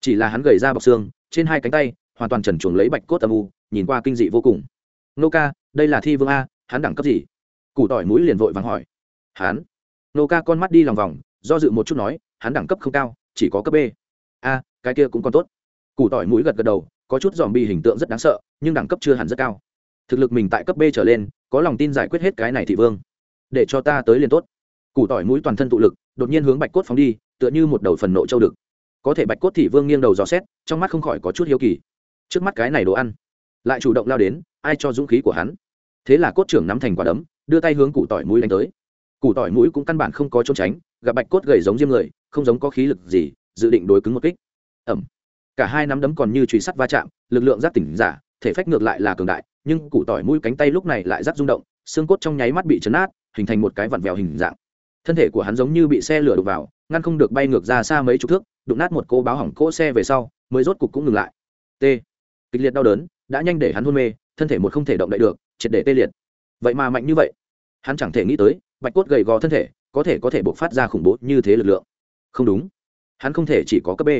Chỉ là hắn gầy ra bọc xương, trên hai cánh tay, hoàn toàn trần chuồng lấy bạch cốt âm u, nhìn qua kinh dị vô cùng nô ca, đây là thi vương a, hắn đẳng cấp gì? Củ tỏi mũi liền vội vàng hỏi. Hắn. Nô ca con mắt đi lòng vòng, do dự một chút nói, hắn đẳng cấp không cao, chỉ có cấp b. A, cái kia cũng còn tốt. Củ tỏi mũi gật gật đầu, có chút dòm bi hình tượng rất đáng sợ, nhưng đẳng cấp chưa hẳn rất cao. Thực lực mình tại cấp b trở lên, có lòng tin giải quyết hết cái này thị vương. Để cho ta tới liền tốt. Củ tỏi mũi toàn thân tụ lực, đột nhiên hướng bạch cốt phóng đi, tựa như một đầu phần nộ châu đực. Có thể bạch cốt thị vương nghiêng đầu dò xét, trong mắt không khỏi có chút hiếu kỳ. Trước mắt cái này đồ ăn, lại chủ động lao đến ai cho dũng khí của hắn? Thế là cốt trưởng nắm thành quả đấm, đưa tay hướng củ tỏi mũi đánh tới. Củ tỏi mũi cũng căn bản không có trốn tránh, gặp bạch cốt gầy giống diêm người, không giống có khí lực gì, dự định đối cứng một kích. Ẩm. Cả hai nắm đấm còn như truy sắt va chạm, lực lượng giác tỉnh giả, thể phách ngược lại là cường đại, nhưng củ tỏi mũi cánh tay lúc này lại rắc rung động, xương cốt trong nháy mắt bị chấn át, hình thành một cái vặn vẹo hình dạng. Thân thể của hắn giống như bị xe lửa đục vào, ngăn không được bay ngược ra xa mấy chục thước, đụng nát một cô báo hỏng cỗ xe về sau, mới rốt cục cũng ngừng lại. T. Kịch liệt đau đớn, đã nhanh để hắn hôn mê thân thể một không thể động đậy được, triệt để tê liệt. Vậy mà mạnh như vậy, hắn chẳng thể nghĩ tới, bạch cốt gầy gò thân thể, có thể có thể buộc phát ra khủng bố như thế lực lượng. Không đúng, hắn không thể chỉ có cấp b.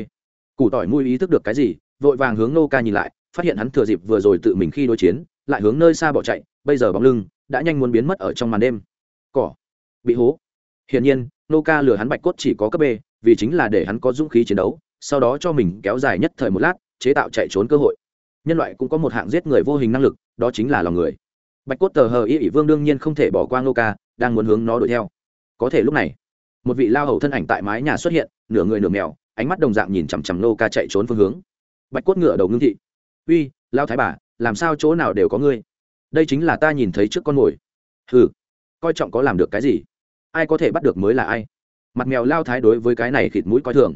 Củ tỏi mùi ý thức được cái gì, vội vàng hướng nô ca nhìn lại, phát hiện hắn thừa dịp vừa rồi tự mình khi đối chiến, lại hướng nơi xa bỏ chạy, bây giờ bóng lưng đã nhanh muốn biến mất ở trong màn đêm. Cỏ, bị hố. Hiển nhiên, nô ca lừa hắn bạch cốt chỉ có cấp b, vì chính là để hắn có dũng khí chiến đấu, sau đó cho mình kéo dài nhất thời một lát, chế tạo chạy trốn cơ hội nhân loại cũng có một hạng giết người vô hình năng lực, đó chính là lòng người. Bạch cốt tờ hờ y ỷ vương đương nhiên không thể bỏ qua nô ca, đang muốn hướng nó đuổi theo. Có thể lúc này, một vị lao hầu thân ảnh tại mái nhà xuất hiện, nửa người nửa mèo, ánh mắt đồng dạng nhìn chằm chằm nô ca chạy trốn phương hướng. Bạch cốt ngựa đầu ngưng thị. Uy, lao thái bà, làm sao chỗ nào đều có ngươi? Đây chính là ta nhìn thấy trước con mồi. Ừ coi trọng có làm được cái gì? Ai có thể bắt được mới là ai? Mặt mèo lao thái đối với cái này khịt mũi coi thường.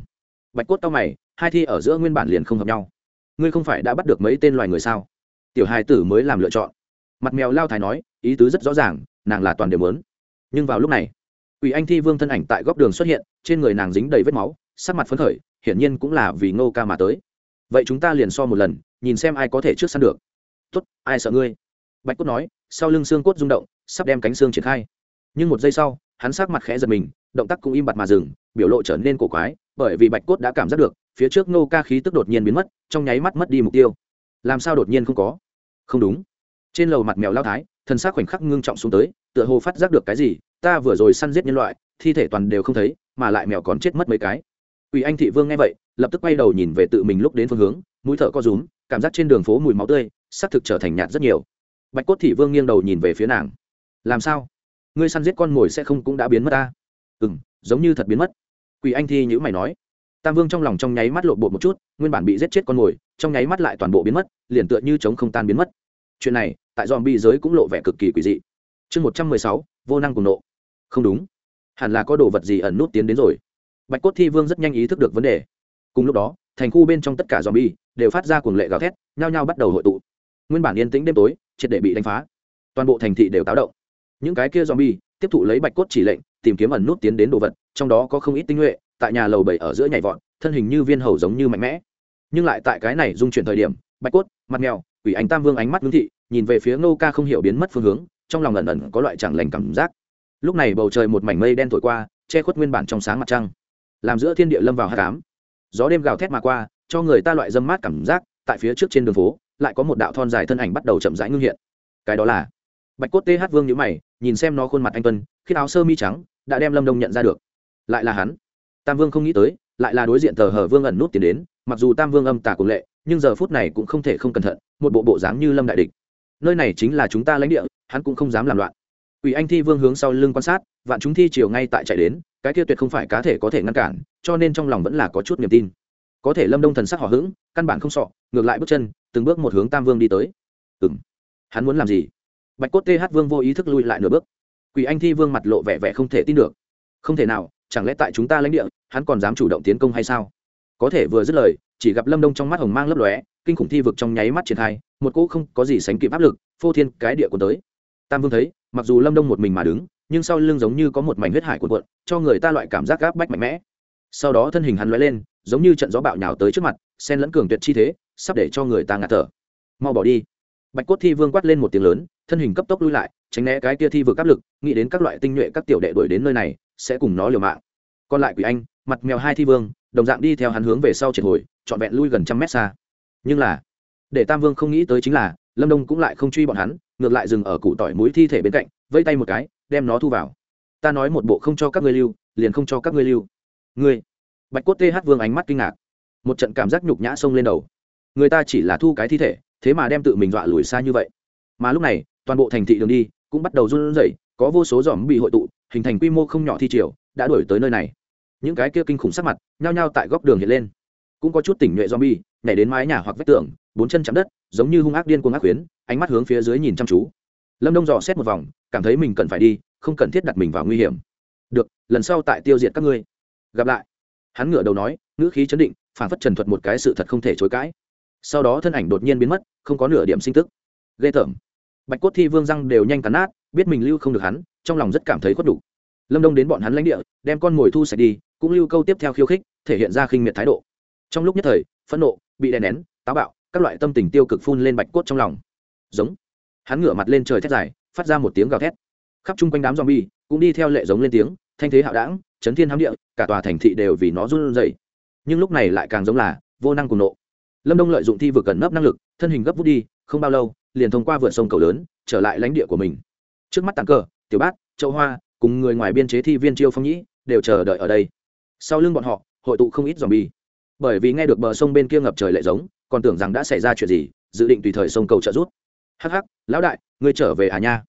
Bạch cốt tao mày, hai thi ở giữa nguyên bản liền không hợp nhau ngươi không phải đã bắt được mấy tên loài người sao tiểu hài tử mới làm lựa chọn mặt mèo lao thái nói ý tứ rất rõ ràng nàng là toàn đều lớn nhưng vào lúc này ủy Anh Thi Vương thân ảnh tại góc đường xuất hiện, trên người nàng dính đầy vết máu, sắc mặt phấn khởi, hiển nhiên cũng là vì Ngô Ca mà tới. Vậy chúng ta liền so một lần, nhìn xem ai có thể trước săn được. Tốt, ai sợ ngươi? Bạch Cốt nói, sau lưng xương cốt rung động, sắp đem cánh xương triển khai. Nhưng một giây sau, hắn sắc mặt khẽ giật mình, động tác cũng im bặt mà dừng, biểu lộ trở nên cổ quái, bởi vì Bạch Cốt đã cảm giác được, phía trước Ngô Ca khí tức đột nhiên biến mất, trong nháy mắt mất đi mục tiêu. Làm sao đột nhiên không có? Không đúng. Trên lầu mặt mèo lao thái, thân xác khoảnh khắc ngưng trọng xuống tới, tựa hồ phát giác được cái gì, ta vừa rồi săn giết nhân loại thi thể toàn đều không thấy mà lại mèo còn chết mất mấy cái Quỷ Anh thị vương nghe vậy, lập tức quay đầu nhìn về tự mình lúc đến phương hướng, mũi thở co rúm, cảm giác trên đường phố mùi máu tươi, xác thực trở thành nhạt rất nhiều. Bạch Cốt thị vương nghiêng đầu nhìn về phía nàng. "Làm sao? Ngươi săn giết con mồi sẽ không cũng đã biến mất ta?" "Ừm, giống như thật biến mất." Quỷ Anh thi nhữ mày nói. Tam Vương trong lòng trong nháy mắt lộ bộ một chút, nguyên bản bị giết chết con mồi, trong nháy mắt lại toàn bộ biến mất, liền tựa như chống không tan biến mất. Chuyện này, tại zombie giới cũng lộ vẻ cực kỳ quỷ dị. Chương một trăm mười sáu, vô năng cùng nộ không đúng hẳn là có đồ vật gì ẩn nút tiến đến rồi bạch cốt thi vương rất nhanh ý thức được vấn đề cùng lúc đó thành khu bên trong tất cả zombie bi đều phát ra cuồng lệ gào thét nhao nhao bắt đầu hội tụ nguyên bản yên tĩnh đêm tối triệt để bị đánh phá toàn bộ thành thị đều táo động những cái kia zombie bi tiếp thụ lấy bạch cốt chỉ lệnh tìm kiếm ẩn nút tiến đến đồ vật trong đó có không ít tinh nhuệ tại nhà lầu bảy ở giữa nhảy vọt, thân hình như viên hầu giống như mạnh mẽ. Nhưng lại tại cái này dung chuyển thời điểm, bạch cốt, mặt nghèo ủy anh tam vương ánh mắt ngưng thị, nhìn về phía ngô ca không hiểu biến mất phương hướng, trong lòng ẩn ẩn có loại chẳng lành cảm giác. Lúc này bầu trời một mảnh mây đen thổi qua, che khuất nguyên bản trong sáng mặt trăng. Làm giữa thiên địa lâm vào hát cám gió đêm gào thét mà qua, cho người ta loại dâm mát cảm giác, tại phía trước trên đường phố, lại có một đạo thon dài thân ảnh bắt đầu chậm rãi ngưng hiện. Cái đó là? Bạch cốt th vương nhữ mày, nhìn xem nó khuôn mặt anh tuân khi áo sơ mi trắng, đã đem lâm đông nhận ra được. Lại là hắn tam vương không nghĩ tới lại là đối diện tờ hờ vương ẩn nút tiến đến mặc dù tam vương âm tà cùng lệ nhưng giờ phút này cũng không thể không cẩn thận một bộ bộ dáng như lâm đại địch nơi này chính là chúng ta lãnh địa hắn cũng không dám làm loạn Quỷ Anh Thi Vương hướng sau lưng quan sát, vạn chúng thi chiều ngay tại chạy đến, cái kia tuyệt không phải cá thể có thể ngăn cản, cho nên trong lòng vẫn là có chút niềm tin. Có thể Lâm Đông thần sắc hò hững, căn bản không sợ, ngược lại bước chân, từng bước một hướng Tam Vương đi tới. Ừm, hắn muốn làm gì? Bạch Cốt TH Vương vô ý thức lui lại nửa bước. Quỷ Anh Thi Vương mặt lộ vẻ vẻ không thể tin được. Không thể nào, chẳng lẽ tại chúng ta lãnh địa, hắn còn dám chủ động tiến công hay sao? Có thể vừa dứt lời, chỉ gặp Lâm Đông trong mắt hồng mang lấp lóe, kinh khủng thi vực trong nháy mắt triển khai, một cỗ không có gì sánh kịp áp lực, phô thiên cái địa của tới. Tam Vương thấy, mặc dù lâm đông một mình mà đứng nhưng sau lưng giống như có một mảnh huyết hải cuộn cuộn cho người ta loại cảm giác gáp bách mạnh mẽ sau đó thân hình hắn lóe lên giống như trận gió bạo nhào tới trước mặt sen lẫn cường tuyệt chi thế sắp để cho người ta ngạt thở mau bỏ đi bạch cốt thi vương quát lên một tiếng lớn thân hình cấp tốc lui lại tránh né cái kia thi vực áp lực nghĩ đến các loại tinh nhuệ các tiểu đệ đuổi đến nơi này sẽ cùng nó liều mạng. Còn lại quỷ anh, mặt mèo hai thi vương, đồng dạng đi theo hắn hướng về sau triệt hồi, trọn vẹn lui gần trăm mét xa. Nhưng là, để tam vương không nghĩ tới chính là, lâm đông cũng lại không truy bọn hắn, ngược lại dừng ở củ tỏi mũi thi thể bên cạnh, vây tay một cái, đem nó thu vào. Ta nói một bộ không cho các ngươi lưu, liền không cho các ngươi lưu. Ngươi, bạch cốt th vương ánh mắt kinh ngạc. Một trận cảm giác nhục nhã xông lên đầu. Người ta chỉ là thu cái thi thể, thế mà đem tự mình dọa lùi xa như vậy. Mà lúc này, toàn bộ thành thị đường đi, cũng bắt đầu run rẩy, có vô số dòm bị hội tụ hình thành quy mô không nhỏ thi triều, đã đổi tới nơi này. Những cái kia kinh khủng sắc mặt, nhao nhao tại góc đường hiện lên. Cũng có chút tỉnh nhuệ zombie, nhảy đến mái nhà hoặc vách tường, bốn chân chạm đất, giống như hung ác điên cuồng ác khuyến ánh mắt hướng phía dưới nhìn chăm chú. Lâm đông dò xét một vòng, cảm thấy mình cần phải đi, không cần thiết đặt mình vào nguy hiểm. Được, lần sau tại tiêu diệt các ngươi. Gặp lại. Hắn ngửa đầu nói, ngữ khí chấn định, phản phất trần thuật một cái sự thật không thể chối cãi. Sau đó thân ảnh đột nhiên biến mất, không có nửa điểm sinh tức. Ghê tởm bạch cốt thi vương răng đều nhanh cắn nát, biết mình lưu không được hắn, trong lòng rất cảm thấy khuất đủ. Lâm đông đến bọn hắn lãnh địa, đem con mồi thu sạch đi, cũng lưu câu tiếp theo khiêu khích, thể hiện ra khinh miệt thái độ. Trong lúc nhất thời, phẫn nộ, bị đè nén, táo bạo, các loại tâm tình tiêu cực phun lên bạch cốt trong lòng. Giống. Hắn ngửa mặt lên trời thét dài, phát ra một tiếng gào thét. Khắp chung quanh đám zombie cũng đi theo lệ giống lên tiếng, thanh thế hạo đảng, chấn thiên hám địa, cả tòa thành thị đều vì nó run rẩy. Nhưng lúc này lại càng giống là vô năng cùng nộ. Lâm đông lợi dụng thi vực gần nấp năng lực, thân hình gấp vút đi, không bao lâu liền thông qua vượt sông cầu lớn, trở lại lãnh địa của mình. Trước mắt tàn cờ, tiểu bát châu hoa, cùng người ngoài biên chế thi viên chiêu phong nhĩ đều chờ đợi ở đây. Sau lưng bọn họ, hội tụ không ít dòm bi bởi vì nghe được bờ sông bên kia ngập trời lệ giống, còn tưởng rằng đã xảy ra chuyện gì, dự định tùy thời sông cầu trợ rút hắc hắc, lão đại, ngươi trở về à nha?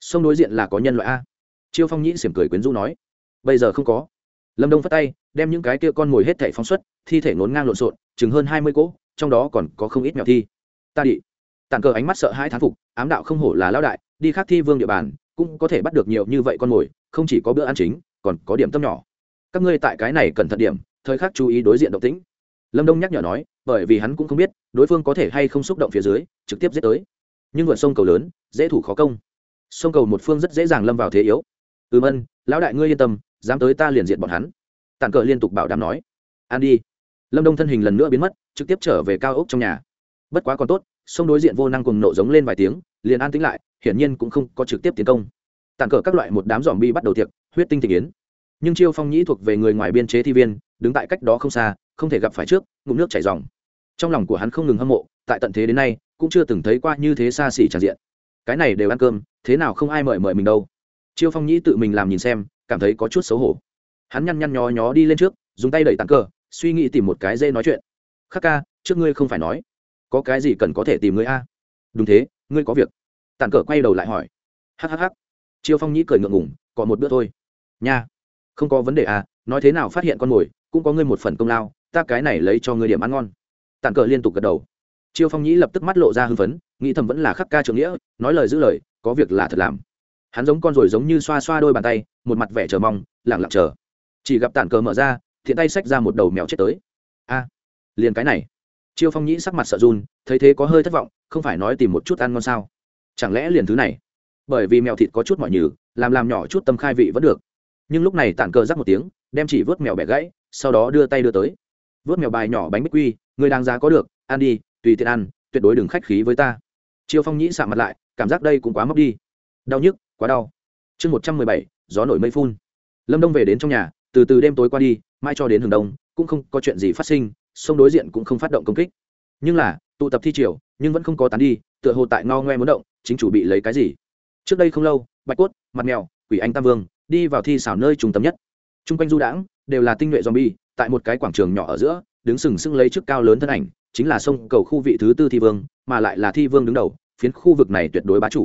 Sông đối diện là có nhân loại a. Chiêu phong nhĩ xỉm cười quyến rũ nói. Bây giờ không có. Lâm đông phát tay, đem những cái kia con mồi hết thẻ phóng xuất, thi thể nốn ngang lộn xộn, chừng hơn hai mươi cỗ, trong đó còn có không ít mèo thi. Ta đi tàn cờ ánh mắt sợ hai thán phục, ám đạo không hổ là lão đại, đi khác thi vương địa bàn, cũng có thể bắt được nhiều như vậy con mồi, không chỉ có bữa ăn chính, còn có điểm tâm nhỏ. Các ngươi tại cái này cần thận điểm, thời khắc chú ý đối diện động tĩnh. Lâm đông nhắc nhở nói, bởi vì hắn cũng không biết, đối phương có thể hay không xúc động phía dưới, trực tiếp giết tới. Nhưng vượt sông cầu lớn, dễ thủ khó công. Sông cầu một phương rất dễ dàng lâm vào thế yếu. Ừ ân lão đại ngươi yên tâm, dám tới ta liền diện bọn hắn. Tàn cờ liên tục bảo đảm nói. An đi. Lâm đông thân hình lần nữa biến mất, trực tiếp trở về cao ốc trong nhà. Bất quá còn tốt sông đối diện vô năng cùng nộ giống lên vài tiếng, liền an tĩnh lại, hiển nhiên cũng không có trực tiếp tiến công. Tàn cờ các loại một đám dòm bi bắt đầu tiệc, huyết tinh thị kiến nhưng chiêu phong nhĩ thuộc về người ngoài biên chế thi viên, đứng tại cách đó không xa, không thể gặp phải trước, ngụm nước chảy dòng. Trong lòng của hắn không ngừng hâm mộ, tại tận thế đến nay, cũng chưa từng thấy qua như thế xa xỉ tràn diện. Cái này đều ăn cơm, thế nào không ai mời mời mình đâu. Chiêu phong nhĩ tự mình làm nhìn xem, cảm thấy có chút xấu hổ. Hắn nhăn nhăn nhó nhó đi lên trước, dùng tay đẩy tàn cờ, suy nghĩ tìm một cái dây nói chuyện. Khắc ca, trước ngươi không phải nói có cái gì cần có thể tìm ngươi a? Đúng thế, ngươi có việc. Tàn cờ quay đầu lại hỏi. Hhh chiêu phong nhĩ cười ngượng ngủng còn một bữa thôi. Nha, không có vấn đề à nói thế nào phát hiện con mồi, cũng có ngươi một phần công lao, ta cái này lấy cho ngươi điểm ăn ngon. Tàn cờ liên tục gật đầu. Chiêu phong nhĩ lập tức mắt lộ ra hưng phấn, nghĩ thầm vẫn là khắc ca trưởng nghĩa, nói lời giữ lời, có việc là thật làm. Hắn giống con rồi giống như xoa xoa đôi bàn tay, một mặt vẻ chờ mong lẳng lặng chờ. Chỉ gặp tàn cờ mở ra, thiện tay xách ra một đầu mèo chết tới. A, liền cái này chiêu phong nhĩ sắc mặt sợ run, thấy thế có hơi thất vọng, không phải nói tìm một chút ăn ngon sao? Chẳng lẽ liền thứ này? Bởi vì mèo thịt có chút mọi nhừ, làm làm nhỏ chút tâm khai vị vẫn được. Nhưng lúc này tản cờ rắc một tiếng, đem chỉ vớt mèo bẻ gãy, sau đó đưa tay đưa tới. Vớt mèo bài nhỏ bánh bích quy, người đáng giá có được, ăn đi, tùy tiện ăn, tuyệt đối đừng khách khí với ta. Chiêu phong nhĩ sạ mặt lại, cảm giác đây cũng quá mốc đi. Đau nhức, quá đau. Chương một trăm mười bảy, gió nổi mây phun. Lâm đông về đến trong nhà, từ từ đêm tối qua đi, mai cho đến hừng đông, cũng không có chuyện gì phát sinh sông đối diện cũng không phát động công kích. Nhưng là, tụ tập thi triều, nhưng vẫn không có tán đi, tựa hồ tại no ngoe muốn động, chính chủ bị lấy cái gì? Trước đây không lâu, bạch cốt, mặt mèo, quỷ anh tam vương đi vào thi xảo nơi trung tâm nhất. T r u n g quanh du đãng đều là tinh nhuệ zombie, tại một cái quảng trường nhỏ ở giữa, đứng sừng sững lấy chức cao lớn thân ảnh, chính là sông cầu khu vị thứ tư thi vương, mà lại là thi vương đứng đầu, phiến khu vực này tuyệt đối bá chủ.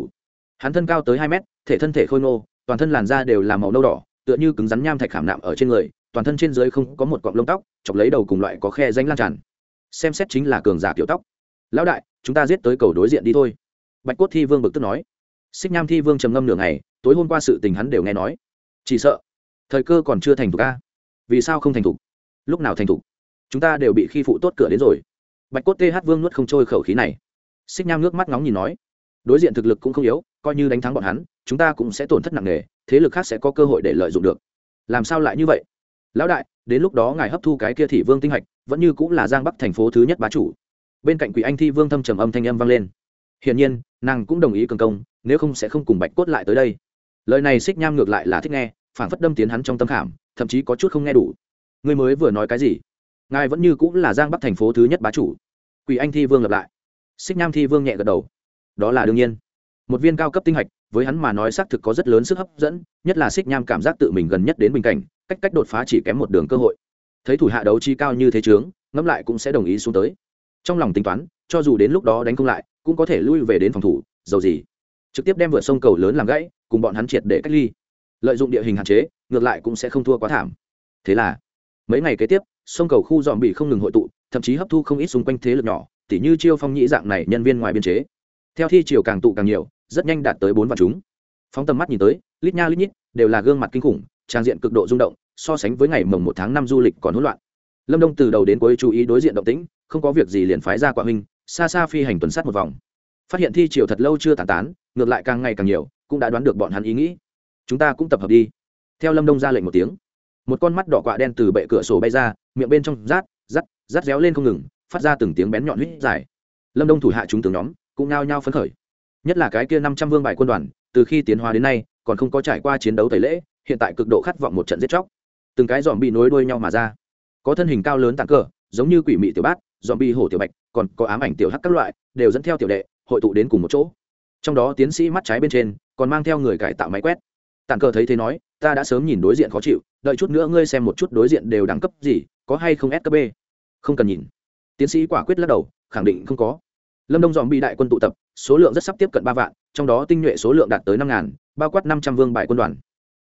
Hắn thân cao tới hai mét, thể thân thể khôi ngô, toàn thân làn da đều là màu nâu đỏ, tựa như cứng rắn nham thạch khảm nạm ở trên người toàn thân trên dưới không có một cọng lông tóc, chọc lấy đầu cùng loại có khe danh lan tràn. Xem xét chính là cường giả tiểu tóc. Lão đại, chúng ta giết tới cầu đối diện đi thôi. Bạch cốt thi vương bực tức nói. Xích nham thi vương trầm ngâm nửa ngày, tối hôm qua sự tình hắn đều nghe nói. Chỉ sợ, thời cơ còn chưa thành thục ca vì sao không thành thục? Lúc nào thành thục? Chúng ta đều bị khi phụ tốt cửa đến rồi. Bạch cốt th vương nuốt không trôi khẩu khí này. Xích nham nước mắt ngóng nhìn nói. Đối diện thực lực cũng không yếu, coi như đánh thắng bọn hắn, chúng ta cũng sẽ tổn thất nặng nề, thế lực khác sẽ có cơ hội để lợi dụng được. Làm sao lại như vậy? Lão đại, đến lúc đó ngài hấp thu cái kia thị vương tinh hạch, vẫn như cũng là giang bắc thành phố thứ nhất bá chủ. Bên cạnh quỷ anh thi vương thâm trầm âm thanh âm vang lên. Hiển nhiên, nàng cũng đồng ý cường công, nếu không sẽ không cùng bạch cốt lại tới đây. Lời này xích nham ngược lại là thích nghe phản phất đâm tiến hắn trong tâm khảm, thậm chí có chút không nghe đủ. Ngươi mới vừa nói cái gì? Ngài vẫn như cũng là giang bắc thành phố thứ nhất bá chủ. Quỷ anh thi vương lặp lại. Xích nham thi vương nhẹ gật đầu. Đó là đương nhiên. Một viên cao cấp tinh hạch, với hắn mà nói xác thực có rất lớn sức hấp dẫn, nhất là xích nham cảm giác tự mình gần nhất đến bình cảnh cách cách đột phá chỉ kém một đường cơ hội. Thấy thủ hạ đấu chi cao như thế trướng, ngẫm lại cũng sẽ đồng ý xuống tới. Trong lòng tính toán, cho dù đến lúc đó đánh không lại, cũng có thể lui về đến phòng thủ, dầu gì. Trực tiếp đem vượt sông cầu lớn làm gãy, cùng bọn hắn triệt để cách ly. Lợi dụng địa hình hạn chế, ngược lại cũng sẽ không thua quá thảm. Thế là, mấy ngày kế tiếp, sông cầu khu dòm bị không ngừng hội tụ, thậm chí hấp thu không ít xung quanh thế lực nhỏ, tỉ như chiêu phong nhĩ dạng này nhân viên ngoài biên chế. Theo thi chiều càng tụ càng nhiều, rất nhanh đạt tới bốn vạn chúng. Phóng tầm mắt nhìn tới, lít nha lít nhít, đều là gương mặt kinh khủng trang diện cực độ rung động, so sánh với ngày mồng một tháng năm du lịch còn hỗn loạn. Lâm đông từ đầu đến cuối chú ý đối diện động tĩnh, không có việc gì liền phái ra quả huynh, xa xa phi hành tuần sát một vòng. Phát hiện thi triều thật lâu chưa tàn tán, ngược lại càng ngày càng nhiều, cũng đã đoán được bọn hắn ý nghĩ. Chúng ta cũng tập hợp đi. Theo lâm đông ra lệnh một tiếng, một con mắt đỏ quạ đen từ bệ cửa sổ bay ra, miệng bên trong rát rát rát réo lên không ngừng, phát ra từng tiếng bén nhọn huýt dài. Lâm đông thủ hạ chúng tướng nhóm cũng nao nhao phấn khởi. Nhất là cái kia năm trăm vương bài quân đoàn, từ khi tiến hóa đến nay, còn không có trải qua chiến đấu tẩy lễ hiện tại cực độ khát vọng một trận giết chóc. Từng cái dòm bị nối đuôi nhau mà ra. Có thân hình cao lớn tàn cờ, giống như quỷ mị tiểu bát dòm bi hổ tiểu bạch, còn có ám ảnh tiểu hắc các loại, đều dẫn theo tiểu đệ, hội tụ đến cùng một chỗ. Trong đó tiến sĩ mắt trái bên trên, còn mang theo người cải tạo máy quét. Tàn cờ thấy thế nói, ta đã sớm nhìn đối diện khó chịu, đợi chút nữa ngươi xem một chút đối diện đều đẳng cấp gì, có hay không s cấp b? Không cần nhìn. Tiến sĩ quả quyết lắc đầu, khẳng định không có. Lâm đông dòm bị đại quân tụ tập, số lượng rất sắp tiếp cận ba vạn, trong đó tinh nhuệ số lượng đạt tới năm ngàn, bao quát năm trăm vương bài quân đoàn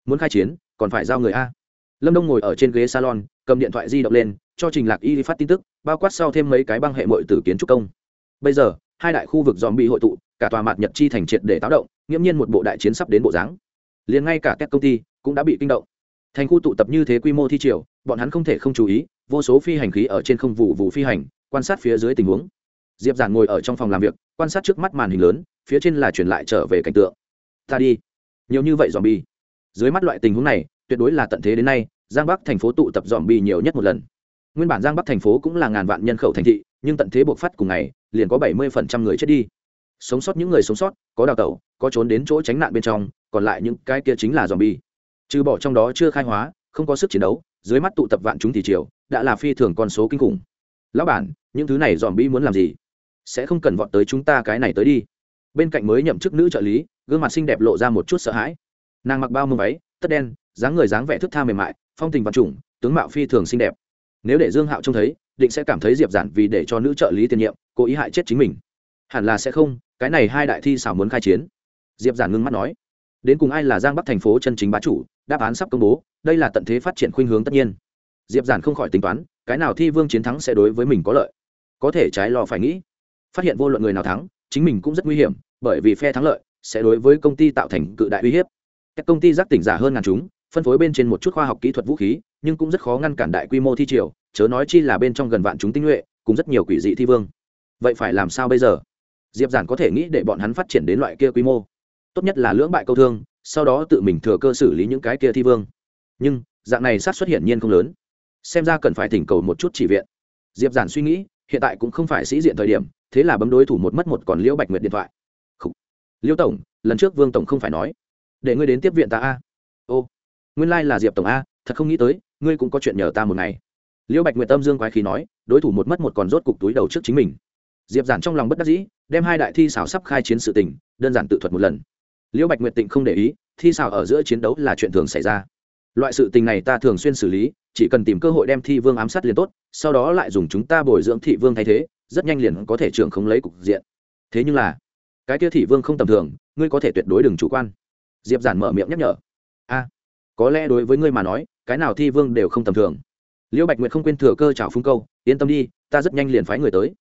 muốn khai chiến, còn phải giao người a. Lâm đông ngồi ở trên ghế salon, cầm điện thoại di động lên, cho trình lạc y phát tin tức, bao quát sau thêm mấy cái băng hệ mội từ kiến trúc công. Bây giờ, hai đại khu vực dòm bị hội tụ, cả tòa mặt nhật chi thành triệt để táo động, nghiễm nhiên một bộ đại chiến sắp đến bộ dáng. Liền ngay cả các công ty cũng đã bị kinh động. Thành khu tụ tập như thế quy mô thi triều, bọn hắn không thể không chú ý, vô số phi hành khí ở trên không vụ vụ phi hành, quan sát phía dưới tình huống. Diệp giản ngồi ở trong phòng làm việc, quan sát trước mắt màn hình lớn, phía trên là truyền lại trở về cảnh tượng. Ta đi. Nhiều như vậy dòm bi dưới mắt loại tình huống này, tuyệt đối là tận thế đến nay, giang bắc thành phố tụ tập dòm bi nhiều nhất một lần. Nguyên bản giang bắc thành phố cũng là ngàn vạn nhân khẩu thành thị, nhưng tận thế buộc phát cùng ngày, liền có bảy mươi phần trăm người chết đi. Sống sót những người sống sót, có đào tẩu, có trốn đến chỗ tránh nạn bên trong, còn lại những cái kia chính là dòm bi trừ bỏ trong đó chưa khai hóa, không có sức chiến đấu, dưới mắt tụ tập vạn chúng thì chiều đã là phi thường con số kinh khủng. Lão bản, những thứ này dòm bi muốn làm gì? Sẽ không cần vọt tới chúng ta cái này tới đi. Bên cạnh mới nhậm chức nữ trợ lý, gương mặt xinh đẹp lộ ra một chút sợ hãi nàng mặc bao mông váy, tất đen, dáng người dáng vẻ thức tha mềm mại, phong tình văn trùng, tướng mạo phi thường xinh đẹp. Nếu để dương hạo trông thấy, định sẽ cảm thấy diệp giản vì để cho nữ trợ lý tiền nhiệm, cố ý hại chết chính mình. Hẳn là sẽ không, cái này hai đại thi xảo muốn khai chiến. Diệp giản ngưng mắt nói. Đến cùng ai là giang bắc thành phố chân chính bá chủ, đáp án sắp công bố, đây là tận thế phát triển khuynh hướng tất nhiên. Diệp giản không khỏi tính toán, cái nào thi vương chiến thắng sẽ đối với mình có lợi? Có thể trái lo phải nghĩ. Phát hiện vô luận người nào thắng, chính mình cũng rất nguy hiểm, bởi vì phe thắng lợi sẽ đối với công ty tạo thành cự đại uy hiếp các công ty giác tỉnh giả hơn ngàn chúng, phân phối bên trên một chút khoa học kỹ thuật vũ khí, nhưng cũng rất khó ngăn cản đại quy mô thi triều, chớ nói chi là bên trong gần vạn chúng tinh nhuệ, cùng rất nhiều quỷ dị thi vương. Vậy phải làm sao bây giờ? Diệp giản có thể nghĩ để bọn hắn phát triển đến loại kia quy mô. Tốt nhất là lưỡng bại câu thương, sau đó tự mình thừa cơ xử lý những cái kia thi vương. Nhưng, dạng này sát xuất hiển nhiên không lớn. Xem ra cần phải thỉnh cầu một chút chỉ viện. Diệp giản suy nghĩ, hiện tại cũng không phải sĩ diện thời điểm, thế là bấm đối thủ một mất một còn liễu bạch nguyệt điện thoại. Liễu tổng, lần trước vương tổng không phải nói để ngươi đến tiếp viện ta a. Ô, nguyên lai、like、là diệp tổng a, thật không nghĩ tới, ngươi cũng có chuyện nhờ ta một ngày. Liễu bạch nguyệt tâm dương quái khí nói, đối thủ một mất một còn rốt cục túi đầu trước chính mình. Diệp giản trong lòng bất đắc dĩ, đem hai đại thi xảo sắp khai chiến sự tình, đơn giản tự thuật một lần. Liễu bạch nguyệt tịnh không để ý, thi xảo ở giữa chiến đấu là chuyện thường xảy ra. Loại sự tình này ta thường xuyên xử lý, chỉ cần tìm cơ hội đem thi vương ám sát liền tốt, sau đó lại dùng chúng ta bồi dưỡng thị vương thay thế, rất nhanh liền có thể trưởng không lấy cục diện. Thế nhưng là, cái kia thị vương không tầm thường, ngươi có thể tuyệt đối đừng chủ quan diệp giản mở miệng nhắc nhở. A, có lẽ đối với ngươi mà nói, cái nào thi vương đều không tầm thường. Liễu bạch nguyệt không quên thừa cơ trào phung câu, yên tâm đi, ta rất nhanh liền phái người tới.